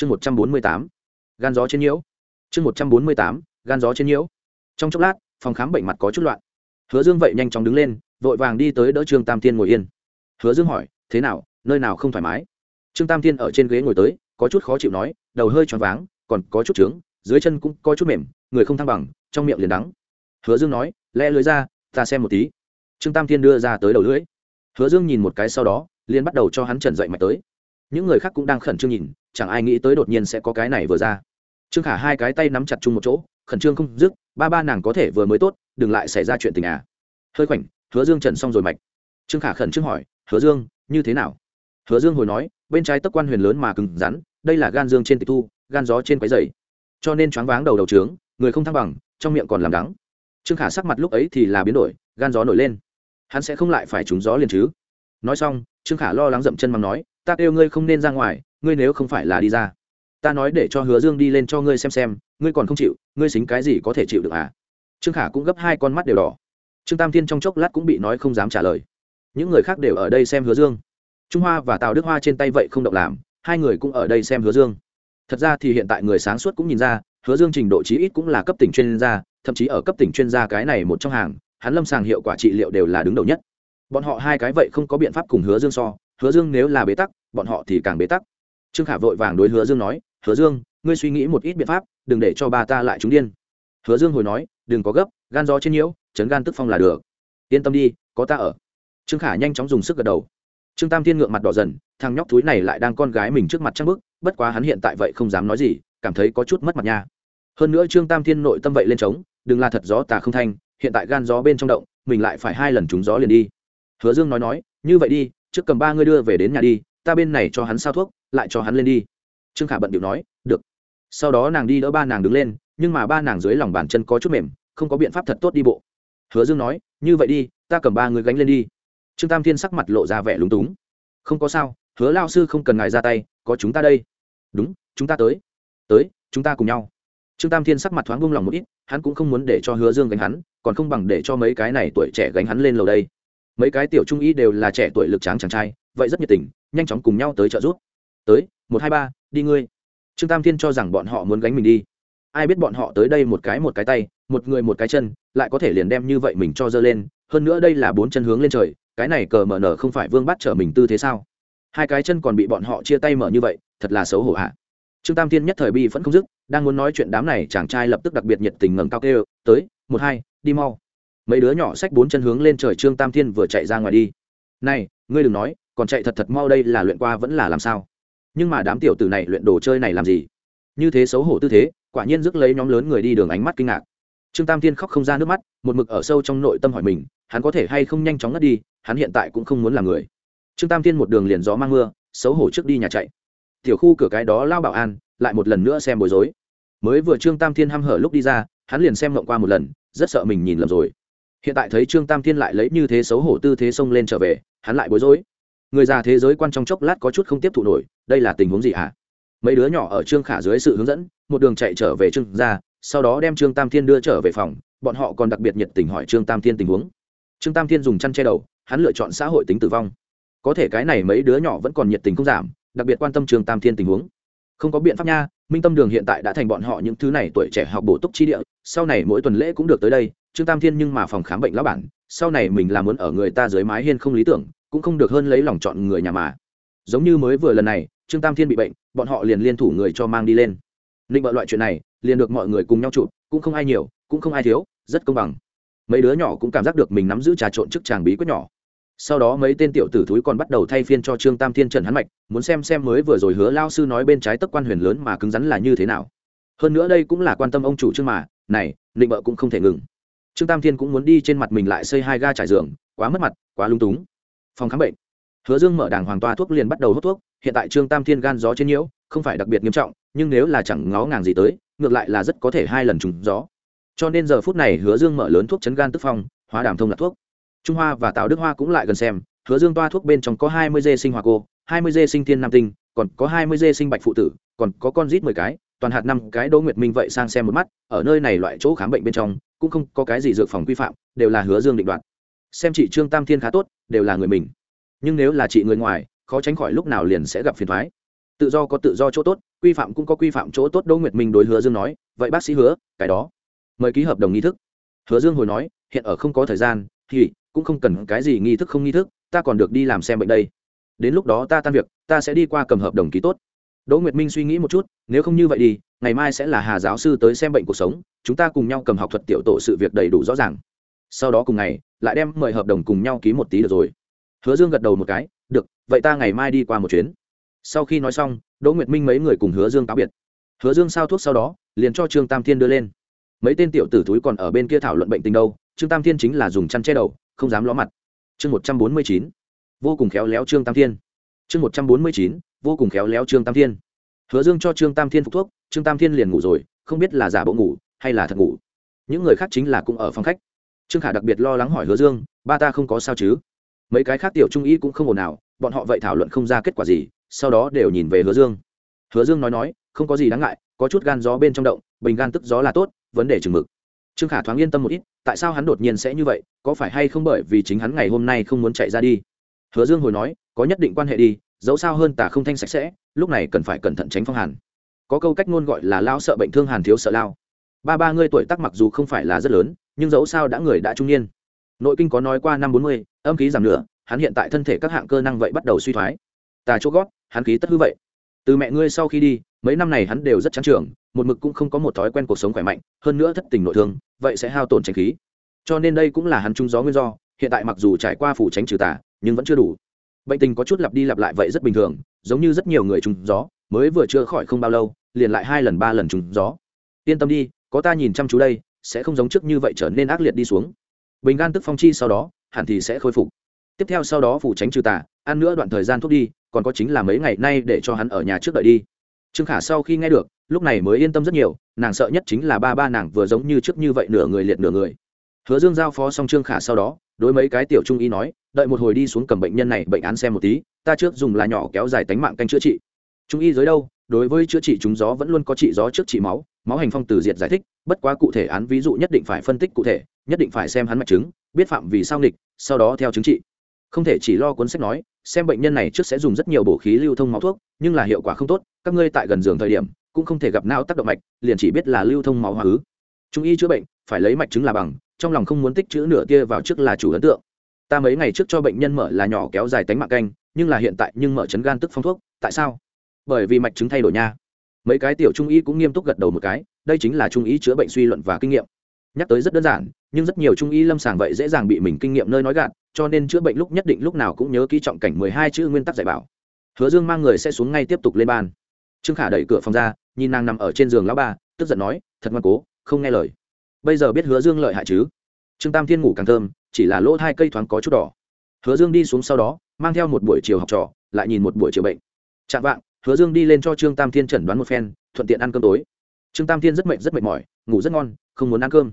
chương một trăm bốn mươi tám, gan gió trên nhiễu. Chương một trăm bốn mươi tám, gan gió trên nhiễu. Trong chốc lát, phòng khám bệnh mặt có chút loạn. Hứa dương vậy nhanh chóng đứng lên, vội vàng đi tới đỡ trương tam thiên ngồi yên. Hứa dương hỏi, thế nào, nơi nào không thoải mái? Trương tam thiên ở trên ghế ngồi tới, có chút khó chịu nói, đầu hơi tròn váng, còn có chút trướng, dưới chân cũng có chút mềm, người không thăng bằng, trong miệng liền đắng. Hứa dương nói, lẽ lưới ra, ta xem một tí. Trương tam thiên đưa ra tới đầu lưỡi. Hứa dương nhìn một cái sau đó, liền bắt đầu cho hắn trần dậy mạch tới. Những người khác cũng đang khẩn trương nhìn chẳng ai nghĩ tới đột nhiên sẽ có cái này vừa ra. Trương khả hai cái tay nắm chặt chung một chỗ, khẩn trương không dứt, ba ba nàng có thể vừa mới tốt, đừng lại xảy ra chuyện tình à. Hơi khoảnh, hứa dương trần xong rồi mạch. Trương khả khẩn trương hỏi, hứa dương, như thế nào? Hứa dương hồi nói, bên trái tấc quan huyền lớn mà cứng rắn, đây là gan dương trên tịch thu, gan gió trên quái dày cho nên choáng váng đầu đầu trướng, người không thăng bằng, trong miệng còn làm đắng. Trương khả sắc mặt lúc ấy thì là biến đổi, gan gió nổi lên. Hắn sẽ không lại phải trúng gió liền chứ. Nói xong, trương khả lo lắng dậm chân mắng nói, ta kêu ngươi không nên ra ngoài ngươi nếu không phải là đi ra, ta nói để cho hứa dương đi lên cho ngươi xem xem, ngươi còn không chịu, ngươi xính cái gì có thể chịu được à? Trương khả cũng gấp hai con mắt đều đỏ. Trương tam thiên trong chốc lát cũng bị nói không dám trả lời. Những người khác đều ở đây xem hứa dương. Trung hoa và tào đức hoa trên tay vậy không động làm, hai người cũng ở đây xem hứa dương. Thật ra thì hiện tại người sáng suốt cũng nhìn ra, hứa dương trình độ chí ít cũng là cấp tỉnh chuyên gia, thậm chí ở cấp tỉnh chuyên gia cái này một trong hàng, hắn lâm sàng hiệu quả trị liệu đều là đứng đầu nhất. Bọn họ hai cái vậy không có biện pháp cùng hứa dương so, hứa dương nếu là bế tắc, bọn họ thì càng bế tắc trương khả vội vàng đối hứa dương nói, hứa dương, ngươi suy nghĩ một ít biện pháp, đừng để cho ba ta lại trúng điên. Hứa dương hồi nói, đừng có gấp, gan gió trên nhiễu, chấn gan tức phong là được. Yên tâm đi, có ta ở. Trương khả nhanh chóng dùng sức gật đầu. Trương tam thiên ngượng mặt đỏ dần, thằng nhóc thúi này lại đang con gái mình trước mặt trăng bức, bất quá hắn hiện tại vậy không dám nói gì, cảm thấy có chút mất mặt nha. Hơn nữa trương tam thiên nội tâm vậy lên trống, đừng là thật gió tà không thanh, hiện tại gan gió bên trong động, mình lại phải hai lần trúng gió liền đi. Hứa dương nói nói, như vậy đi, trước cầm ba ngươi đưa về đến nhà đi, ta bên này cho hắn sao thuốc lại cho hắn lên đi. Trương khả bận điệu nói, được. Sau đó nàng đi đỡ ba nàng đứng lên, nhưng mà ba nàng dưới lòng bàn chân có chút mềm, không có biện pháp thật tốt đi bộ. Hứa dương nói, như vậy đi, ta cầm ba người gánh lên đi. Trương tam thiên sắc mặt lộ ra vẻ lúng túng. Không có sao, hứa lao sư không cần ngài ra tay, có chúng ta đây. Đúng, chúng ta tới. Tới, chúng ta cùng nhau. Trương tam thiên sắc mặt thoáng buông lòng một ít, hắn cũng không muốn để cho hứa dương gánh hắn, còn không bằng để cho mấy cái này tuổi trẻ gánh hắn lên lầu đây. Mấy cái tiểu trung ý đều là trẻ tuổi lực tráng chàng trai, vậy rất nhiệt tình, nhanh chóng cùng nhau tới trợ giúp tới, một hai ba, đi ngươi. Trương tam thiên cho rằng bọn họ muốn gánh mình đi. Ai biết bọn họ tới đây một cái một cái tay, một người một cái chân, lại có thể liền đem như vậy mình cho dơ lên. Hơn nữa đây là bốn chân hướng lên trời, cái này cờ mở nở không phải vương bắt trở mình tư thế sao? Hai cái chân còn bị bọn họ chia tay mở như vậy, thật là xấu hổ hạ trương tam thiên nhất thời bi vẫn không dứt, đang muốn nói chuyện đám này chàng trai lập tức đặc biệt nhiệt tình ngẩng cao kêu, tới, một hai, đi mau. Mấy đứa nhỏ xách bốn chân hướng lên trời trương tam thiên vừa chạy ra ngoài đi. Này, ngươi đừng nói, còn chạy thật thật mau đây là luyện qua vẫn là làm sao? Nhưng mà đám tiểu tử này luyện đồ chơi này làm gì? Như thế xấu hổ tư thế, quả nhiên rước lấy nhóm lớn người đi đường ánh mắt kinh ngạc. Trương tam thiên khóc không ra nước mắt, một mực ở sâu trong nội tâm hỏi mình, hắn có thể hay không nhanh chóng ngất đi, hắn hiện tại cũng không muốn làm người. Trương tam thiên một đường liền gió mang mưa, xấu hổ trước đi nhà chạy. Tiểu khu cửa cái đó lao bảo an, lại một lần nữa xem bối rối. Mới vừa trương tam thiên h hở lúc đi ra, hắn liền xem ngộng qua một lần, rất sợ mình nhìn lầm rồi. Hiện tại thấy trương tam thiên lại lấy như thế xấu hổ tư thế xông lên trở về, hắn lại bối rối người già thế giới quan trong chốc lát có chút không tiếp thụ nổi đây là tình huống gì hả? Mấy đứa nhỏ ở trương khả dưới sự hướng dẫn một đường chạy trở về trương gia, sau đó đem trương tam thiên đưa trở về phòng bọn họ còn đặc biệt nhiệt tình hỏi trương tam thiên tình huống. Trương tam thiên dùng chăn che đầu hắn lựa chọn xã hội tính tử vong. Có thể cái này mấy đứa nhỏ vẫn còn nhiệt tình không giảm đặc biệt quan tâm trương tam thiên tình huống. Không có biện pháp nha minh tâm đường hiện tại đã thành bọn họ những thứ này tuổi trẻ học bổ túc chi địa sau này mỗi tuần lễ cũng được tới đây trương tam thiên nhưng mà phòng khám bệnh lão bản sau này mình làm muốn ở người ta dưới mái hiên không lý tưởng cũng không được hơn lấy lòng chọn người nhà mà. Giống như mới vừa lần này, trương tam thiên bị bệnh, bọn họ liền liên thủ người cho mang đi lên. Định bợ loại chuyện này, liền được mọi người cùng nhau chụp, cũng không ai nhiều, cũng không ai thiếu, rất công bằng. Mấy đứa nhỏ cũng cảm giác được mình nắm giữ trà trộn trước chàng bí quyết nhỏ. Sau đó mấy tên tiểu tử thúi còn bắt đầu thay phiên cho trương tam thiên trần hắn mạch, muốn xem xem mới vừa rồi hứa lao sư nói bên trái tấc quan huyền lớn mà cứng rắn là như thế nào. Hơn nữa đây cũng là quan tâm ông chủ trương mà, này định bợ cũng không thể ngừng. Trương tam thiên cũng muốn đi trên mặt mình lại xây hai ga trải giường, quá mất mặt, quá lung túng phòng khám bệnh. Hứa dương mở đàng hoàng toa thuốc liền bắt đầu hút thuốc, hiện tại trương tam thiên gan gió trên nhiễu, không phải đặc biệt nghiêm trọng, nhưng nếu là chẳng ngó ngàng gì tới, ngược lại là rất có thể hai lần trùng gió. Cho nên giờ phút này hứa dương mở lớn thuốc chấn gan tức phong, hóa đàm thông là thuốc. Trung hoa và tào đức hoa cũng lại gần xem, hứa dương toa thuốc bên trong có hai mươi dê sinh hoa cô, hai mươi dê sinh thiên nam tinh, còn có hai mươi dê sinh bạch phụ tử, còn có con rít mười cái, toàn hạt năm cái đỗ nguyệt minh vậy sang xem một mắt, ở nơi này loại chỗ khám bệnh bên trong, cũng không có cái gì dược phòng quy phạm, đều là hứa dương định đoạt. Xem chị trương tam thiên khá tốt đều là người mình. Nhưng nếu là chị người ngoài, khó tránh khỏi lúc nào liền sẽ gặp phiền thoái. Tự do có tự do chỗ tốt, quy phạm cũng có quy phạm chỗ tốt, đỗ nguyệt minh đối hứa dương nói, vậy bác sĩ hứa, cái đó, mời ký hợp đồng nghi thức. Hứa dương hồi nói, hiện ở không có thời gian, thì cũng không cần cái gì nghi thức không nghi thức, ta còn được đi làm xem bệnh đây. Đến lúc đó ta tan việc, ta sẽ đi qua cầm hợp đồng ký tốt. Đỗ nguyệt minh suy nghĩ một chút, nếu không như vậy đi, ngày mai sẽ là hà giáo sư tới xem bệnh cuộc sống, chúng ta cùng nhau cầm học thuật tiểu tổ sự việc đầy đủ rõ ràng sau đó cùng ngày, lại đem mời hợp đồng cùng nhau ký một tí được rồi. Hứa dương gật đầu một cái, được, vậy ta ngày mai đi qua một chuyến. Sau khi nói xong, đỗ nguyệt minh mấy người cùng hứa dương cáo biệt. Hứa dương sao thuốc sau đó, liền cho trương tam thiên đưa lên. Mấy tên tiểu tử túi còn ở bên kia thảo luận bệnh tình đâu, trương tam thiên chính là dùng chăn che đầu, không dám ló mặt. Chương một trăm bốn mươi chín, vô cùng khéo léo trương tam thiên. Chương một trăm bốn mươi chín, vô cùng khéo léo trương tam thiên. Hứa dương cho trương tam thiên phục thuốc, trương tam thiên liền ngủ rồi, không biết là giả bộ ngủ, hay là thật ngủ. Những người khác chính là cũng ở phòng khách trương khả đặc biệt lo lắng hỏi hứa dương, ba ta không có sao chứ? Mấy cái khác tiểu trung ý cũng không ồn nào bọn họ vậy thảo luận không ra kết quả gì, sau đó đều nhìn về hứa dương. Hứa dương nói nói, không có gì đáng ngại, có chút gan gió bên trong động, bình gan tức gió là tốt, vấn đề chừng mực. Trương khả thoáng yên tâm một ít, tại sao hắn đột nhiên sẽ như vậy, có phải hay không bởi vì chính hắn ngày hôm nay không muốn chạy ra đi? Hứa dương hồi nói, có nhất định quan hệ đi, dẫu sao hơn tả không thanh sạch sẽ, lúc này cần phải cẩn thận tránh phong hàn. Có câu cách ngôn gọi là lao sợ bệnh thương hàn thiếu sợ lao. Ba ba ngươi tuổi tác mặc dù không phải là rất lớn nhưng dẫu sao đã người đã trung niên. Nội kinh có nói qua năm bốn mươi, âm khí giảm nửa, hắn hiện tại thân thể các hạng cơ năng vậy bắt đầu suy thoái. Tà chỗ gót, hắn khí tất hư vậy. Từ mẹ ngươi sau khi đi, mấy năm này hắn đều rất trắng trưởng một mực cũng không có một thói quen cuộc sống khỏe mạnh, hơn nữa thất tình nội thương, vậy sẽ hao tổn tránh khí. Cho nên đây cũng là hắn trung gió nguyên do, hiện tại mặc dù trải qua phủ tránh trừ tà, nhưng vẫn chưa đủ. Bệnh tình có chút lặp đi lặp lại vậy rất bình thường, giống như rất nhiều người trúng gió, mới vừa chữa khỏi không bao lâu, liền lại hai lần ba lần trúng gió. Yên tâm đi, có ta nhìn chăm chú đây sẽ không giống trước như vậy trở nên ác liệt đi xuống. Bình gan tức phong chi sau đó, hẳn thì sẽ khôi phục. Tiếp theo sau đó phủ tránh trừ tà, ăn nữa đoạn thời gian thuốc đi, còn có chính là mấy ngày nay để cho hắn ở nhà trước đợi đi. Trương khả sau khi nghe được, lúc này mới yên tâm rất nhiều, nàng sợ nhất chính là ba ba nàng vừa giống như trước như vậy nửa người liệt nửa người. Hứa dương giao phó xong trương khả sau đó, đối mấy cái tiểu trung y nói, đợi một hồi đi xuống cầm bệnh nhân này, bệnh án xem một tí, ta trước dùng là nhỏ kéo dài tánh mạng canh chữa trị. Trung y dưới đâu, đối với chữa trị chúng gió vẫn luôn có trị gió trước trị máu máu hành phong từ diệt giải thích bất quá cụ thể án ví dụ nhất định phải phân tích cụ thể, nhất định phải xem hắn mạch chứng, biết phạm vì sao nghịch, sau đó theo chứng trị không thể chỉ lo cuốn sách nói, xem bệnh nhân này trước sẽ dùng rất nhiều bổ khí lưu thông máu thuốc, nhưng là hiệu quả không tốt, các ngươi tại gần giường thời điểm, cũng không thể gặp não tác động mạch, liền chỉ biết là lưu thông máu hóa ứ. Trung y chữa bệnh, phải lấy mạch chứng là bằng, trong lòng không muốn tích chữ nửa tia vào trước là chủ ấn tượng. Ta mấy ngày trước cho bệnh nhân mở là nhỏ kéo dài tánh mạng canh, nhưng là hiện tại nhưng mở chấn gan tức phong thuốc, tại sao? Bởi vì mạch chứng thay đổi nha. Mấy cái tiểu trung y cũng nghiêm túc gật đầu một cái đây chính là trung ý chữa bệnh suy luận và kinh nghiệm. Nhắc tới rất đơn giản, nhưng rất nhiều trung ý lâm sàng vậy dễ dàng bị mình kinh nghiệm nơi nói gạt, cho nên chữa bệnh lúc nhất định lúc nào cũng nhớ ký trọng cảnh mười hai chữ nguyên tắc dạy bảo. Hứa dương mang người sẽ xuống ngay tiếp tục lên ban. Trương khả đẩy cửa phòng ra, nhìn nàng nằm ở trên giường lão ba, tức giận nói, thật ngoan cố, không nghe lời. Bây giờ biết hứa dương lợi hại chứ? Trương tam thiên ngủ càng thơm, chỉ là lỗ hai cây thoáng có chút đỏ. Hứa dương đi xuống sau đó, mang theo một buổi chiều học trò, lại nhìn một buổi chiều bệnh. Chạm vạng, hứa dương đi lên cho trương tam thiên chẩn đoán một phen, thuận tiện ăn cơm tối trương tam thiên rất mệt rất mệt mỏi, ngủ rất ngon, không muốn ăn cơm.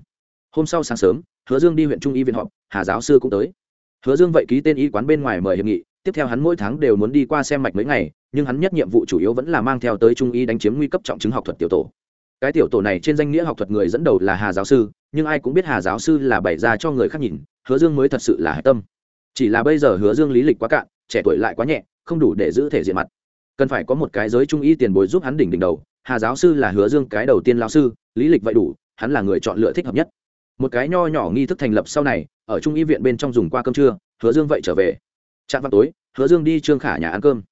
Hôm sau sáng sớm, hứa dương đi huyện trung y viện họp, hà giáo sư cũng tới. Hứa dương vậy ký tên y quán bên ngoài mời hiệp nghị, tiếp theo hắn mỗi tháng đều muốn đi qua xem mạch mấy ngày, nhưng hắn nhất nhiệm vụ chủ yếu vẫn là mang theo tới trung y đánh chiếm nguy cấp trọng chứng học thuật tiểu tổ. Cái tiểu tổ này trên danh nghĩa học thuật người dẫn đầu là hà giáo sư, nhưng ai cũng biết hà giáo sư là bày ra cho người khác nhìn, hứa dương mới thật sự là hạch tâm. Chỉ là bây giờ hứa dương lý lịch quá cạn, trẻ tuổi lại quá nhẹ, không đủ để giữ thể diện mặt. Cần phải có một cái giới trung y tiền bối giúp hắn đỉnh đỉnh đầu hà giáo sư là hứa dương cái đầu tiên lao sư, lý lịch vậy đủ, hắn là người chọn lựa thích hợp nhất. Một cái nho nhỏ nghi thức thành lập sau này, ở trung y viện bên trong dùng qua cơm trưa, hứa dương vậy trở về. Trạm vào tối, hứa dương đi trương khả nhà ăn cơm.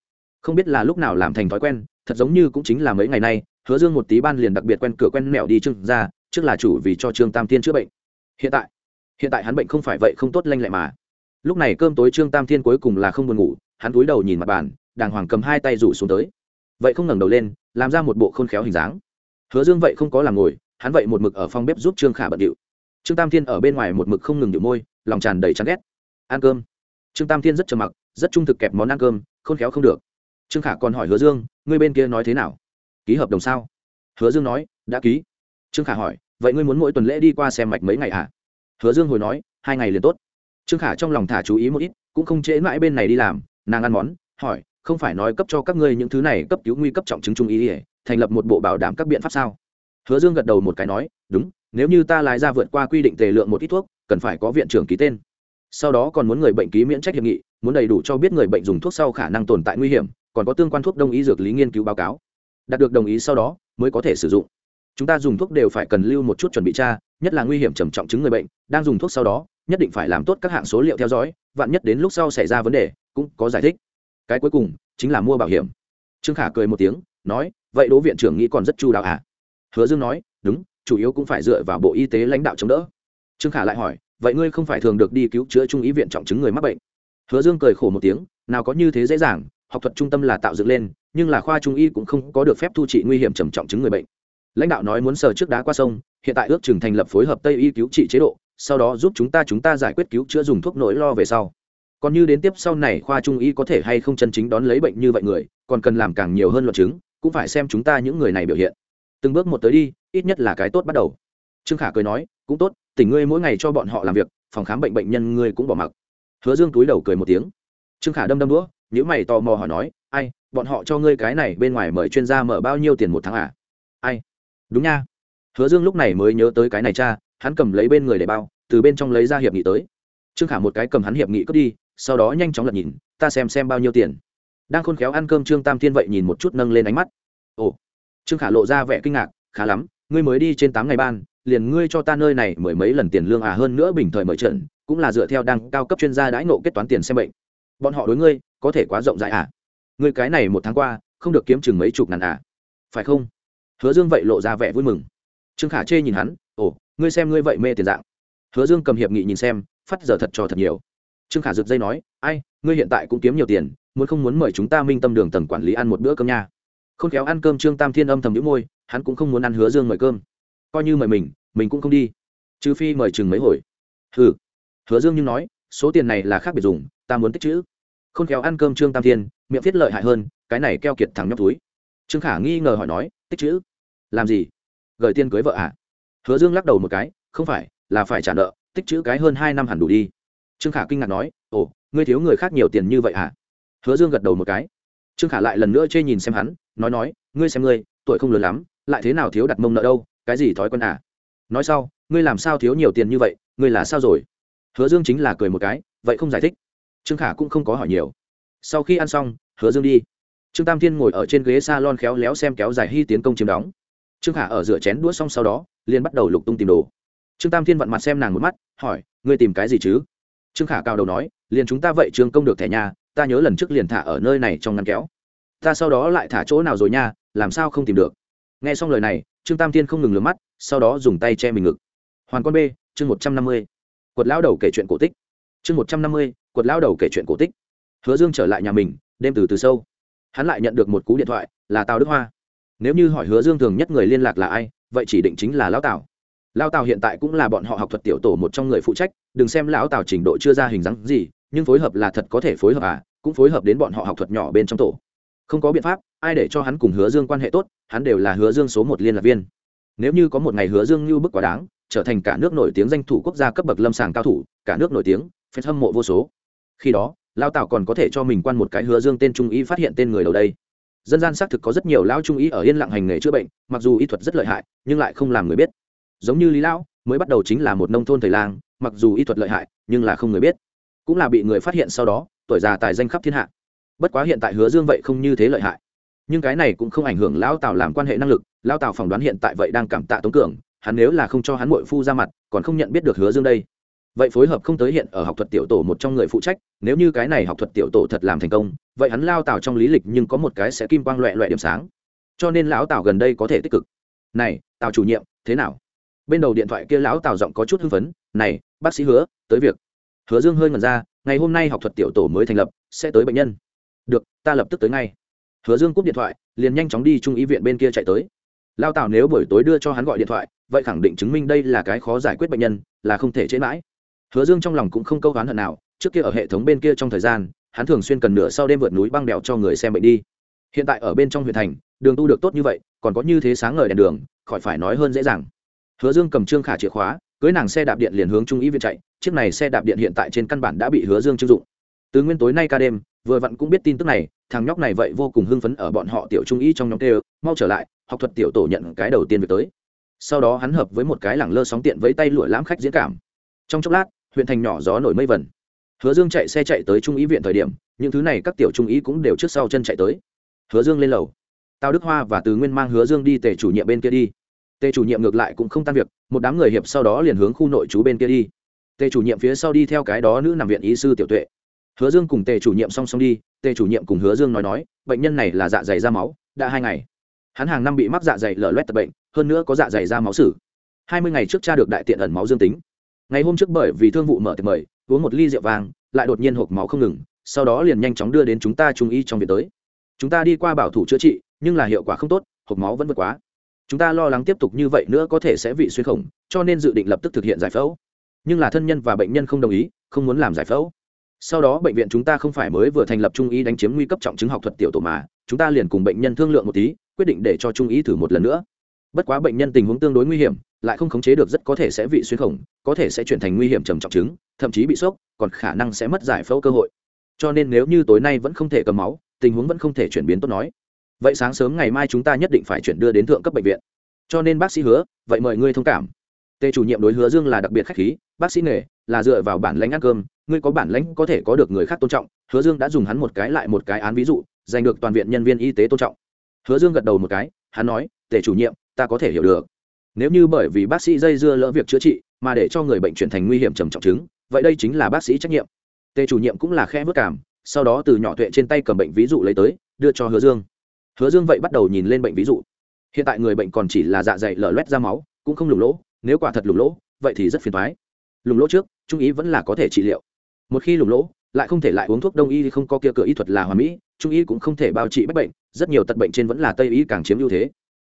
Không biết là lúc nào làm thành thói quen, thật giống như cũng chính là mấy ngày nay, hứa dương một tí ban liền đặc biệt quen cửa quen mẹo đi trương ra, trước là chủ vì cho trương tam thiên chữa bệnh. Hiện tại hiện tại hắn bệnh không phải vậy không tốt lanh lẹ mà. Lúc này cơm tối trương tam thiên cuối cùng là không buồn ngủ, hắn cúi đầu nhìn mặt bàn, đàng hoàng cầm hai tay rủ xuống tới. Vậy không ngẩng đầu lên làm ra một bộ khôn khéo hình dáng. Hứa dương vậy không có làm ngồi, hắn vậy một mực ở phòng bếp giúp trương khả bận điệu. Trương tam thiên ở bên ngoài một mực không ngừng điệu môi, lòng tràn đầy chán ghét. Ăn cơm. Trương tam thiên rất trầm mặc, rất trung thực kẹp món ăn cơm, khôn khéo không được. Trương khả còn hỏi hứa dương, ngươi bên kia nói thế nào? Ký hợp đồng sao? Hứa dương nói, đã ký. Trương khả hỏi, vậy ngươi muốn mỗi tuần lễ đi qua xem mạch mấy ngày à hứa dương hồi nói, hai ngày liền tốt. Trương khả trong lòng thả chú ý một ít, cũng không trễ mãi bên này đi làm, nàng ăn món, hỏi không phải nói cấp cho các ngươi những thứ này cấp cứu nguy cấp trọng chứng trung ý ỉa, thành lập một bộ bảo đảm các biện pháp sao? Hứa dương gật đầu một cái nói, đúng, nếu như ta lái ra vượt qua quy định tề lượng một ít thuốc, cần phải có viện trưởng ký tên. Sau đó còn muốn người bệnh ký miễn trách hiệp nghị, muốn đầy đủ cho biết người bệnh dùng thuốc sau khả năng tồn tại nguy hiểm, còn có tương quan thuốc đông y dược lý nghiên cứu báo cáo. Đạt được đồng ý sau đó, mới có thể sử dụng. Chúng ta dùng thuốc đều phải cần lưu một chút chuẩn bị tra, nhất là nguy hiểm trầm trọng chứng người bệnh, đang dùng thuốc sau đó, nhất định phải làm tốt các hạng số liệu theo dõi, vạn nhất đến lúc sau xảy ra vấn đề, cũng có giải thích cái cuối cùng, chính là mua bảo hiểm. Trương khả cười một tiếng, nói, vậy đỗ viện trưởng nghĩ còn rất chu đạo à? Hứa dương nói, đúng, chủ yếu cũng phải dựa vào bộ y tế lãnh đạo chống đỡ. Trương khả lại hỏi, vậy ngươi không phải thường được đi cứu chữa trung ý viện trọng chứng người mắc bệnh? Hứa dương cười khổ một tiếng, nào có như thế dễ dàng, học thuật trung tâm là tạo dựng lên, nhưng là khoa trung y cũng không có được phép thu trị nguy hiểm trầm trọng chứng người bệnh. Lãnh đạo nói muốn sờ trước đá qua sông, hiện tại ước chừng thành lập phối hợp tây y cứu trị chế độ, sau đó giúp chúng ta chúng ta giải quyết cứu chữa dùng thuốc nỗi lo về sau còn như đến tiếp sau này khoa trung y có thể hay không chân chính đón lấy bệnh như vậy người, còn cần làm càng nhiều hơn luận chứng, cũng phải xem chúng ta những người này biểu hiện. Từng bước một tới đi, ít nhất là cái tốt bắt đầu. Trương khả cười nói, cũng tốt, tỉnh ngươi mỗi ngày cho bọn họ làm việc, phòng khám bệnh bệnh nhân ngươi cũng bỏ mặc. Hứa dương túi đầu cười một tiếng. Trương khả đâm đâm đũa nhữ mày tò mò hỏi nói, ai, bọn họ cho ngươi cái này bên ngoài mời chuyên gia mở bao nhiêu tiền một tháng à? Ai? Đúng nha. Hứa dương lúc này mới nhớ tới cái này cha, hắn cầm lấy bên người để bao, từ bên trong lấy ra hiệp nghị tới. Trương khả một cái cầm hắn hiệp nghị cướp đi sau đó nhanh chóng lật nhìn, ta xem xem bao nhiêu tiền. Đang khôn khéo ăn cơm trương tam thiên vậy nhìn một chút nâng lên ánh mắt. Ồ, trương khả lộ ra vẻ kinh ngạc, khá lắm, ngươi mới đi trên tám ngày ban, liền ngươi cho ta nơi này mười mấy lần tiền lương à hơn nữa bình thời mời trận, cũng là dựa theo đăng cao cấp chuyên gia đãi nộ kết toán tiền xem bệnh. Bọn họ đối ngươi, có thể quá rộng rãi à? Ngươi cái này một tháng qua, không được kiếm chừng mấy chục ngàn à? Phải không? Hứa dương vậy lộ ra vẻ vui mừng. Trương khả chê nhìn hắn, ồ, ngươi xem ngươi vậy mê tiền dạng. Hứa dương cầm hiệp nghị nhìn xem, phát giờ thật cho thật nhiều trương khả rực dây nói, ai, ngươi hiện tại cũng kiếm nhiều tiền, muốn không muốn mời chúng ta minh tâm đường tầng quản lý ăn một bữa cơm nha? Không khéo ăn cơm trương tam thiên âm thầm nhũ môi, hắn cũng không muốn ăn hứa dương mời cơm. Coi như mời mình mình cũng không đi. Trừ phi mời chừng mấy hồi. Hừ. Hứa dương nhưng nói, số tiền này là khác biệt dùng, ta muốn tích chữ. Không khéo ăn cơm trương tam thiên, miệng viết lợi hại hơn, cái này keo kiệt thằng nhóc túi trương khả nghi ngờ hỏi nói, tích chữ? Làm gì? Gửi tiền cưới vợ à? Hứa dương lắc đầu một cái, không phải, là phải trả nợ, tích chữ cái hơn hai năm hẳn đủ đi trương khả kinh ngạc nói, ồ, ngươi thiếu người khác nhiều tiền như vậy à hứa dương gật đầu một cái. Trương khả lại lần nữa chê nhìn xem hắn, nói nói, ngươi xem ngươi, tuổi không lớn lắm, lại thế nào thiếu đặt mông nợ đâu, cái gì thói quen à? Nói sau, ngươi làm sao thiếu nhiều tiền như vậy, ngươi là sao rồi? Hứa dương chính là cười một cái, vậy không giải thích. Trương khả cũng không có hỏi nhiều. Sau khi ăn xong, hứa dương đi. Trương tam thiên ngồi ở trên ghế s a lon khéo léo xem kéo dài hy tiến công chiếm đóng. Trương khả ở rửa chén đũa xong sau đó, liền bắt đầu lục tung tìm đồ. Trương tam thiên vặn mặt xem nàng một mắt, hỏi, ngươi tìm cái gì chứ? Trương khả cao đầu nói, liền chúng ta vậy trương công được thẻ nhà, ta nhớ lần trước liền thả ở nơi này trong ngăn kéo. Ta sau đó lại thả chỗ nào rồi nha, làm sao không tìm được? Nghe xong lời này, trương tam thiên không ngừng lướt mắt, sau đó dùng tay che mình ngực. Hoàn con b, chương một trăm năm mươi. Quật lão đầu kể chuyện cổ tích. Chương một trăm năm mươi, quật lão đầu kể chuyện cổ tích. Hứa dương trở lại nhà mình, đêm từ từ sâu. Hắn lại nhận được một cú điện thoại, là tào đức hoa. Nếu như hỏi hứa dương thường nhất người liên lạc là ai, vậy chỉ định chính là lão tào. Lão tào hiện tại cũng là bọn họ học thuật tiểu tổ một trong người phụ trách đừng xem lão tào trình độ chưa ra hình dáng gì, nhưng phối hợp là thật có thể phối hợp à cũng phối hợp đến bọn họ học thuật nhỏ bên trong tổ. Không có biện pháp, ai để cho hắn cùng hứa dương quan hệ tốt, hắn đều là hứa dương số một liên lạc viên. Nếu như có một ngày hứa dương như bức quá đáng, trở thành cả nước nổi tiếng danh thủ quốc gia cấp bậc lâm sàng cao thủ, cả nước nổi tiếng phép hâm mộ vô số. Khi đó lao tạo còn có thể cho mình quan một cái hứa dương tên trung y phát hiện tên người đầu đây. Dân gian xác thực có rất nhiều lão trung y ở yên lặng hành nghề chữa bệnh, mặc dù y thuật rất lợi hại, nhưng lại không làm người biết. Giống như lý lão, mới bắt đầu chính là một nông thôn thầy lang mặc dù y thuật lợi hại, nhưng là không người biết. Cũng là bị người phát hiện sau đó, tuổi già tài danh khắp thiên hạ. Bất quá hiện tại hứa dương vậy không như thế lợi hại. Nhưng cái này cũng không ảnh hưởng lão tào làm quan hệ năng lực, lão tào phỏng đoán hiện tại vậy đang cảm tạ tống cường, hắn nếu là không cho hắn mội phu ra mặt, còn không nhận biết được hứa dương đây. Vậy phối hợp không tới hiện ở học thuật tiểu tổ một trong người phụ trách, nếu như cái này học thuật tiểu tổ thật làm thành công, vậy hắn lao tào trong lý lịch nhưng có một cái sẽ kim quang loẹ loẹ điểm sáng. Cho nên lão tào gần đây có thể tích cực. Này, tào chủ nhiệm, thế nào? Bên đầu điện thoại kia lão tào giọng có chút hưng phấn, này, bác sĩ hứa, tới việc. Hứa dương hơi ngẩn ra, ngày hôm nay học thuật tiểu tổ mới thành lập, sẽ tới bệnh nhân. Được, ta lập tức tới ngay. Hứa dương cúp điện thoại, liền nhanh chóng đi trung y viện bên kia chạy tới. Lao tào nếu buổi tối đưa cho hắn gọi điện thoại, vậy khẳng định chứng minh đây là cái khó giải quyết bệnh nhân, là không thể chế mãi. Hứa dương trong lòng cũng không câu oán hận nào, trước kia ở hệ thống bên kia trong thời gian, hắn thường xuyên cần nửa sau đêm vượt núi băng đèo cho người xem bệnh đi. Hiện tại ở bên trong huyện thành, đường tu được tốt như vậy, còn có như thế sáng ngời đèn đường, khỏi phải nói hơn dễ dàng hứa dương cầm trương khả chìa khóa, cưới nàng xe đạp điện liền hướng trung y viện chạy, chiếc này xe đạp điện hiện tại trên căn bản đã bị hứa dương chưng dụng. Từ nguyên tối nay ca đêm, vừa vặn cũng biết tin tức này, thằng nhóc này vậy vô cùng hưng phấn ở bọn họ tiểu trung y trong nhóm tê mau trở lại, học thuật tiểu tổ nhận cái đầu tiên về tới. Sau đó hắn hợp với một cái lẳng lơ sóng tiện với tay lụa lãm khách diễn cảm. Trong chốc lát, huyện thành nhỏ gió nổi mây vẩn hứa dương chạy xe chạy tới trung ý viện thời điểm, những thứ này các tiểu trung ý cũng đều trước sau chân chạy tới. Hứa dương lên lầu. Tào đức hoa và từ nguyên mang hứa dương đi tề chủ nhiệm bên kia đi tề chủ nhiệm ngược lại cũng không tan việc, một đám người hiệp sau đó liền hướng khu nội trú bên kia đi. Tề chủ nhiệm phía sau đi theo cái đó nữ nằm viện y sư tiểu tuệ. Hứa dương cùng tề chủ nhiệm song song đi, tề chủ nhiệm cùng hứa dương nói nói, bệnh nhân này là dạ dày ra máu, đã hai ngày. Hắn hàng năm bị mắc dạ dày lở loét tập bệnh, hơn nữa có dạ dày ra máu sử. Hai mươi ngày trước cha được đại tiện ẩn máu dương tính. Ngày hôm trước bởi vì thương vụ mở tiệc mời, uống một ly rượu vàng lại đột nhiên hộp máu không ngừng, sau đó liền nhanh chóng đưa đến chúng ta trung y trong việc tới. Chúng ta đi qua bảo thủ chữa trị, nhưng là hiệu quả không tốt, hộp máu vẫn vượt quá chúng ta lo lắng tiếp tục như vậy nữa có thể sẽ bị xuyên khổng, cho nên dự định lập tức thực hiện giải phẫu. Nhưng là thân nhân và bệnh nhân không đồng ý, không muốn làm giải phẫu. Sau đó bệnh viện chúng ta không phải mới vừa thành lập trung y đánh chiếm nguy cấp trọng chứng học thuật tiểu tổ mà, chúng ta liền cùng bệnh nhân thương lượng một tí, quyết định để cho trung y thử một lần nữa. Bất quá bệnh nhân tình huống tương đối nguy hiểm, lại không khống chế được rất có thể sẽ bị xuyên khổng, có thể sẽ chuyển thành nguy hiểm trầm trọng chứng, thậm chí bị sốc, còn khả năng sẽ mất giải phẫu cơ hội. Cho nên nếu như tối nay vẫn không thể cầm máu, tình huống vẫn không thể chuyển biến tốt nói vậy sáng sớm ngày mai chúng ta nhất định phải chuyển đưa đến thượng cấp bệnh viện. Cho nên bác sĩ hứa, vậy mời ngươi thông cảm. Tề chủ nhiệm đối hứa dương là đặc biệt khách khí, bác sĩ nghề là dựa vào bản lãnh ăn cơm, ngươi có bản lãnh có thể có được người khác tôn trọng. Hứa dương đã dùng hắn một cái lại một cái án ví dụ, giành được toàn viện nhân viên y tế tôn trọng. Hứa dương gật đầu một cái, hắn nói, tề chủ nhiệm, ta có thể hiểu được. Nếu như bởi vì bác sĩ dây dưa lỡ việc chữa trị, mà để cho người bệnh chuyển thành nguy hiểm trầm trọng chứng, vậy đây chính là bác sĩ trách nhiệm. Tề chủ nhiệm cũng là khe vất cảm, sau đó từ nhỏ tuệ trên tay cầm bệnh ví dụ lấy tới, đưa cho hứa dương hứa dương vậy bắt đầu nhìn lên bệnh ví dụ. Hiện tại người bệnh còn chỉ là dạ dày lở loét ra máu, cũng không lủng lỗ, nếu quả thật lủng lỗ, vậy thì rất phiền thoái lủng lỗ trước, trung ý vẫn là có thể trị liệu. Một khi lủng lỗ, lại không thể lại uống thuốc, đông y thì không có kia cửa y thuật là hoàn mỹ, trung y cũng không thể bao trị bách bệnh, rất nhiều tật bệnh trên vẫn là tây y càng chiếm ưu thế.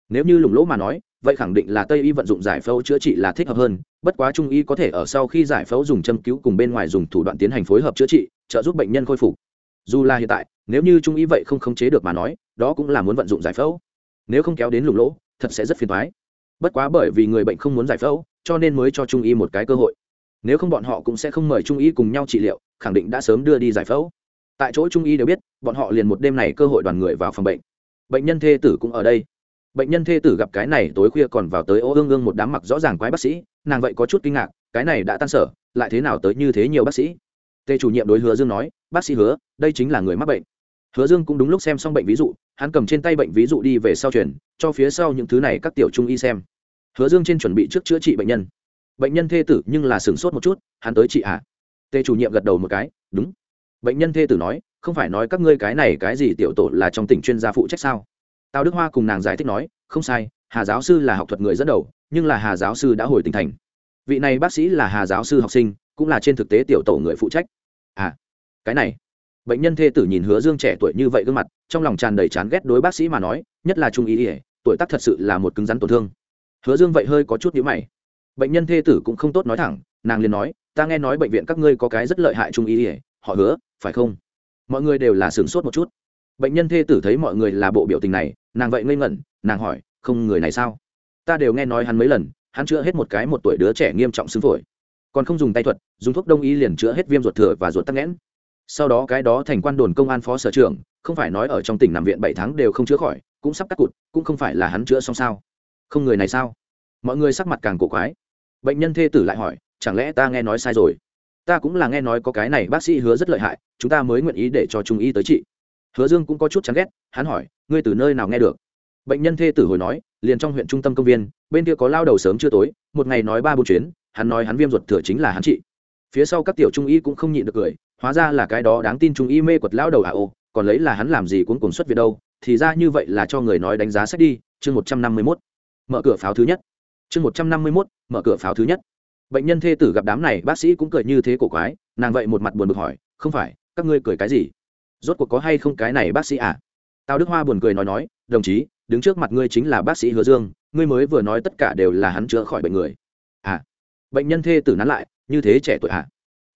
Nếu như lủng lỗ mà nói, vậy khẳng định là tây y vận dụng giải phẫu chữa trị là thích hợp hơn, bất quá trung y có thể ở sau khi giải phẫu dùng châm cứu cùng bên ngoài dùng thủ đoạn tiến hành phối hợp chữa trị, trợ giúp bệnh nhân khôi phục dù là hiện tại, nếu như trung y vậy không khống chế được mà nói, đó cũng là muốn vận dụng giải phẫu. Nếu không kéo đến lùng lỗ, thật sẽ rất phiền thoái bất quá bởi vì người bệnh không muốn giải phẫu, cho nên mới cho trung y một cái cơ hội. Nếu không bọn họ cũng sẽ không mời trung y cùng nhau trị liệu, khẳng định đã sớm đưa đi giải phẫu. Tại chỗ trung y đều biết, bọn họ liền một đêm này cơ hội đoàn người vào phòng bệnh. Bệnh nhân thê tử cũng ở đây. Bệnh nhân thê tử gặp cái này tối khuya còn vào tới ô ương ương một đám mặc rõ ràng quái bác sĩ, nàng vậy có chút kinh ngạc, cái này đã tan sở, lại thế nào tới như thế nhiều bác sĩ? Tề chủ nhiệm đối hứa dương nói, bác sĩ hứa, đây chính là người mắc bệnh. Hứa dương cũng đúng lúc xem xong bệnh ví dụ, hắn cầm trên tay bệnh ví dụ đi về sau chuyển cho phía sau những thứ này các tiểu trung y xem. Hứa dương trên chuẩn bị trước chữa trị bệnh nhân. Bệnh nhân thê tử nhưng là sửng sốt một chút, hắn tới chị ạ à? Tề chủ nhiệm gật đầu một cái, đúng. Bệnh nhân thê tử nói, không phải nói các ngươi cái này cái gì tiểu tổ là trong tỉnh chuyên gia phụ trách sao? Tào đức hoa cùng nàng giải thích nói, không sai, hà giáo sư là học thuật người dẫn đầu, nhưng là hà giáo sư đã hồi tỉnh thành. Vị này bác sĩ là hà giáo sư học sinh cũng là trên thực tế tiểu tổ người phụ trách. À cái này. Bệnh nhân thê tử nhìn hứa dương trẻ tuổi như vậy gương mặt, trong lòng tràn đầy chán ghét đối bác sĩ mà nói, nhất là trung ý ỉa tuổi tác thật sự là một cứng rắn tổn thương. Hứa dương vậy hơi có chút nhữ mày. Bệnh nhân thê tử cũng không tốt nói thẳng, nàng liền nói, ta nghe nói bệnh viện các ngươi có cái rất lợi hại trung ý ỉa họ hứa, phải không? Mọi người đều là sửng sốt một chút. Bệnh nhân thê tử thấy mọi người là bộ biểu tình này, nàng vậy ngây ngẩn, nàng hỏi, không, người này sao? Ta đều nghe nói hắn mấy lần, hắn chữa hết một cái một tuổi đứa trẻ nghiêm trọng xứng phổi còn không dùng tay thuật, dùng thuốc đông y liền chữa hết viêm ruột thừa và ruột tắc nghẽn. Sau đó cái đó thành quan đồn công an phó sở trưởng, không phải nói ở trong tỉnh nằm viện bảy tháng đều không chữa khỏi, cũng sắp cắt cụt, cũng không phải là hắn chữa xong sao. Không người này sao? Mọi người sắc mặt càng cổ quái. Bệnh nhân thê tử lại hỏi, chẳng lẽ ta nghe nói sai rồi? Ta cũng là nghe nói có cái này, bác sĩ hứa rất lợi hại, chúng ta mới nguyện ý để cho trung y tới trị. Hứa dương cũng có chút chán ghét, hắn hỏi, ngươi từ nơi nào nghe được? Bệnh nhân thê tử hồi nói, liền trong huyện trung tâm công viên, bên kia có lao đầu sớm chưa tối, một ngày nói ba bốn chuyến hắn nói hắn viêm ruột thừa chính là hắn trị phía sau các tiểu trung y cũng không nhịn được cười, hóa ra là cái đó đáng tin trung y mê quật lão đầu à ô, còn lấy là hắn làm gì cuốn cuồng xuất việt đâu, thì ra như vậy là cho người nói đánh giá sách đi, chương một trăm năm mươi mốt. Mở cửa pháo thứ nhất. Chương một trăm năm mươi mốt, mở cửa pháo thứ nhất. Bệnh nhân thê tử gặp đám này, bác sĩ cũng cười như thế cổ quái, nàng vậy một mặt buồn bực hỏi, không phải, các ngươi cười cái gì? Rốt cuộc có hay không cái này bác sĩ à? Tào đức hoa buồn cười nói nói, đồng chí, đứng trước mặt ngươi chính là bác sĩ hứa dương, ngươi mới vừa nói tất cả đều là hắn chữa khỏi bệnh người. À bệnh nhân thê tử nán lại, như thế trẻ tuổi à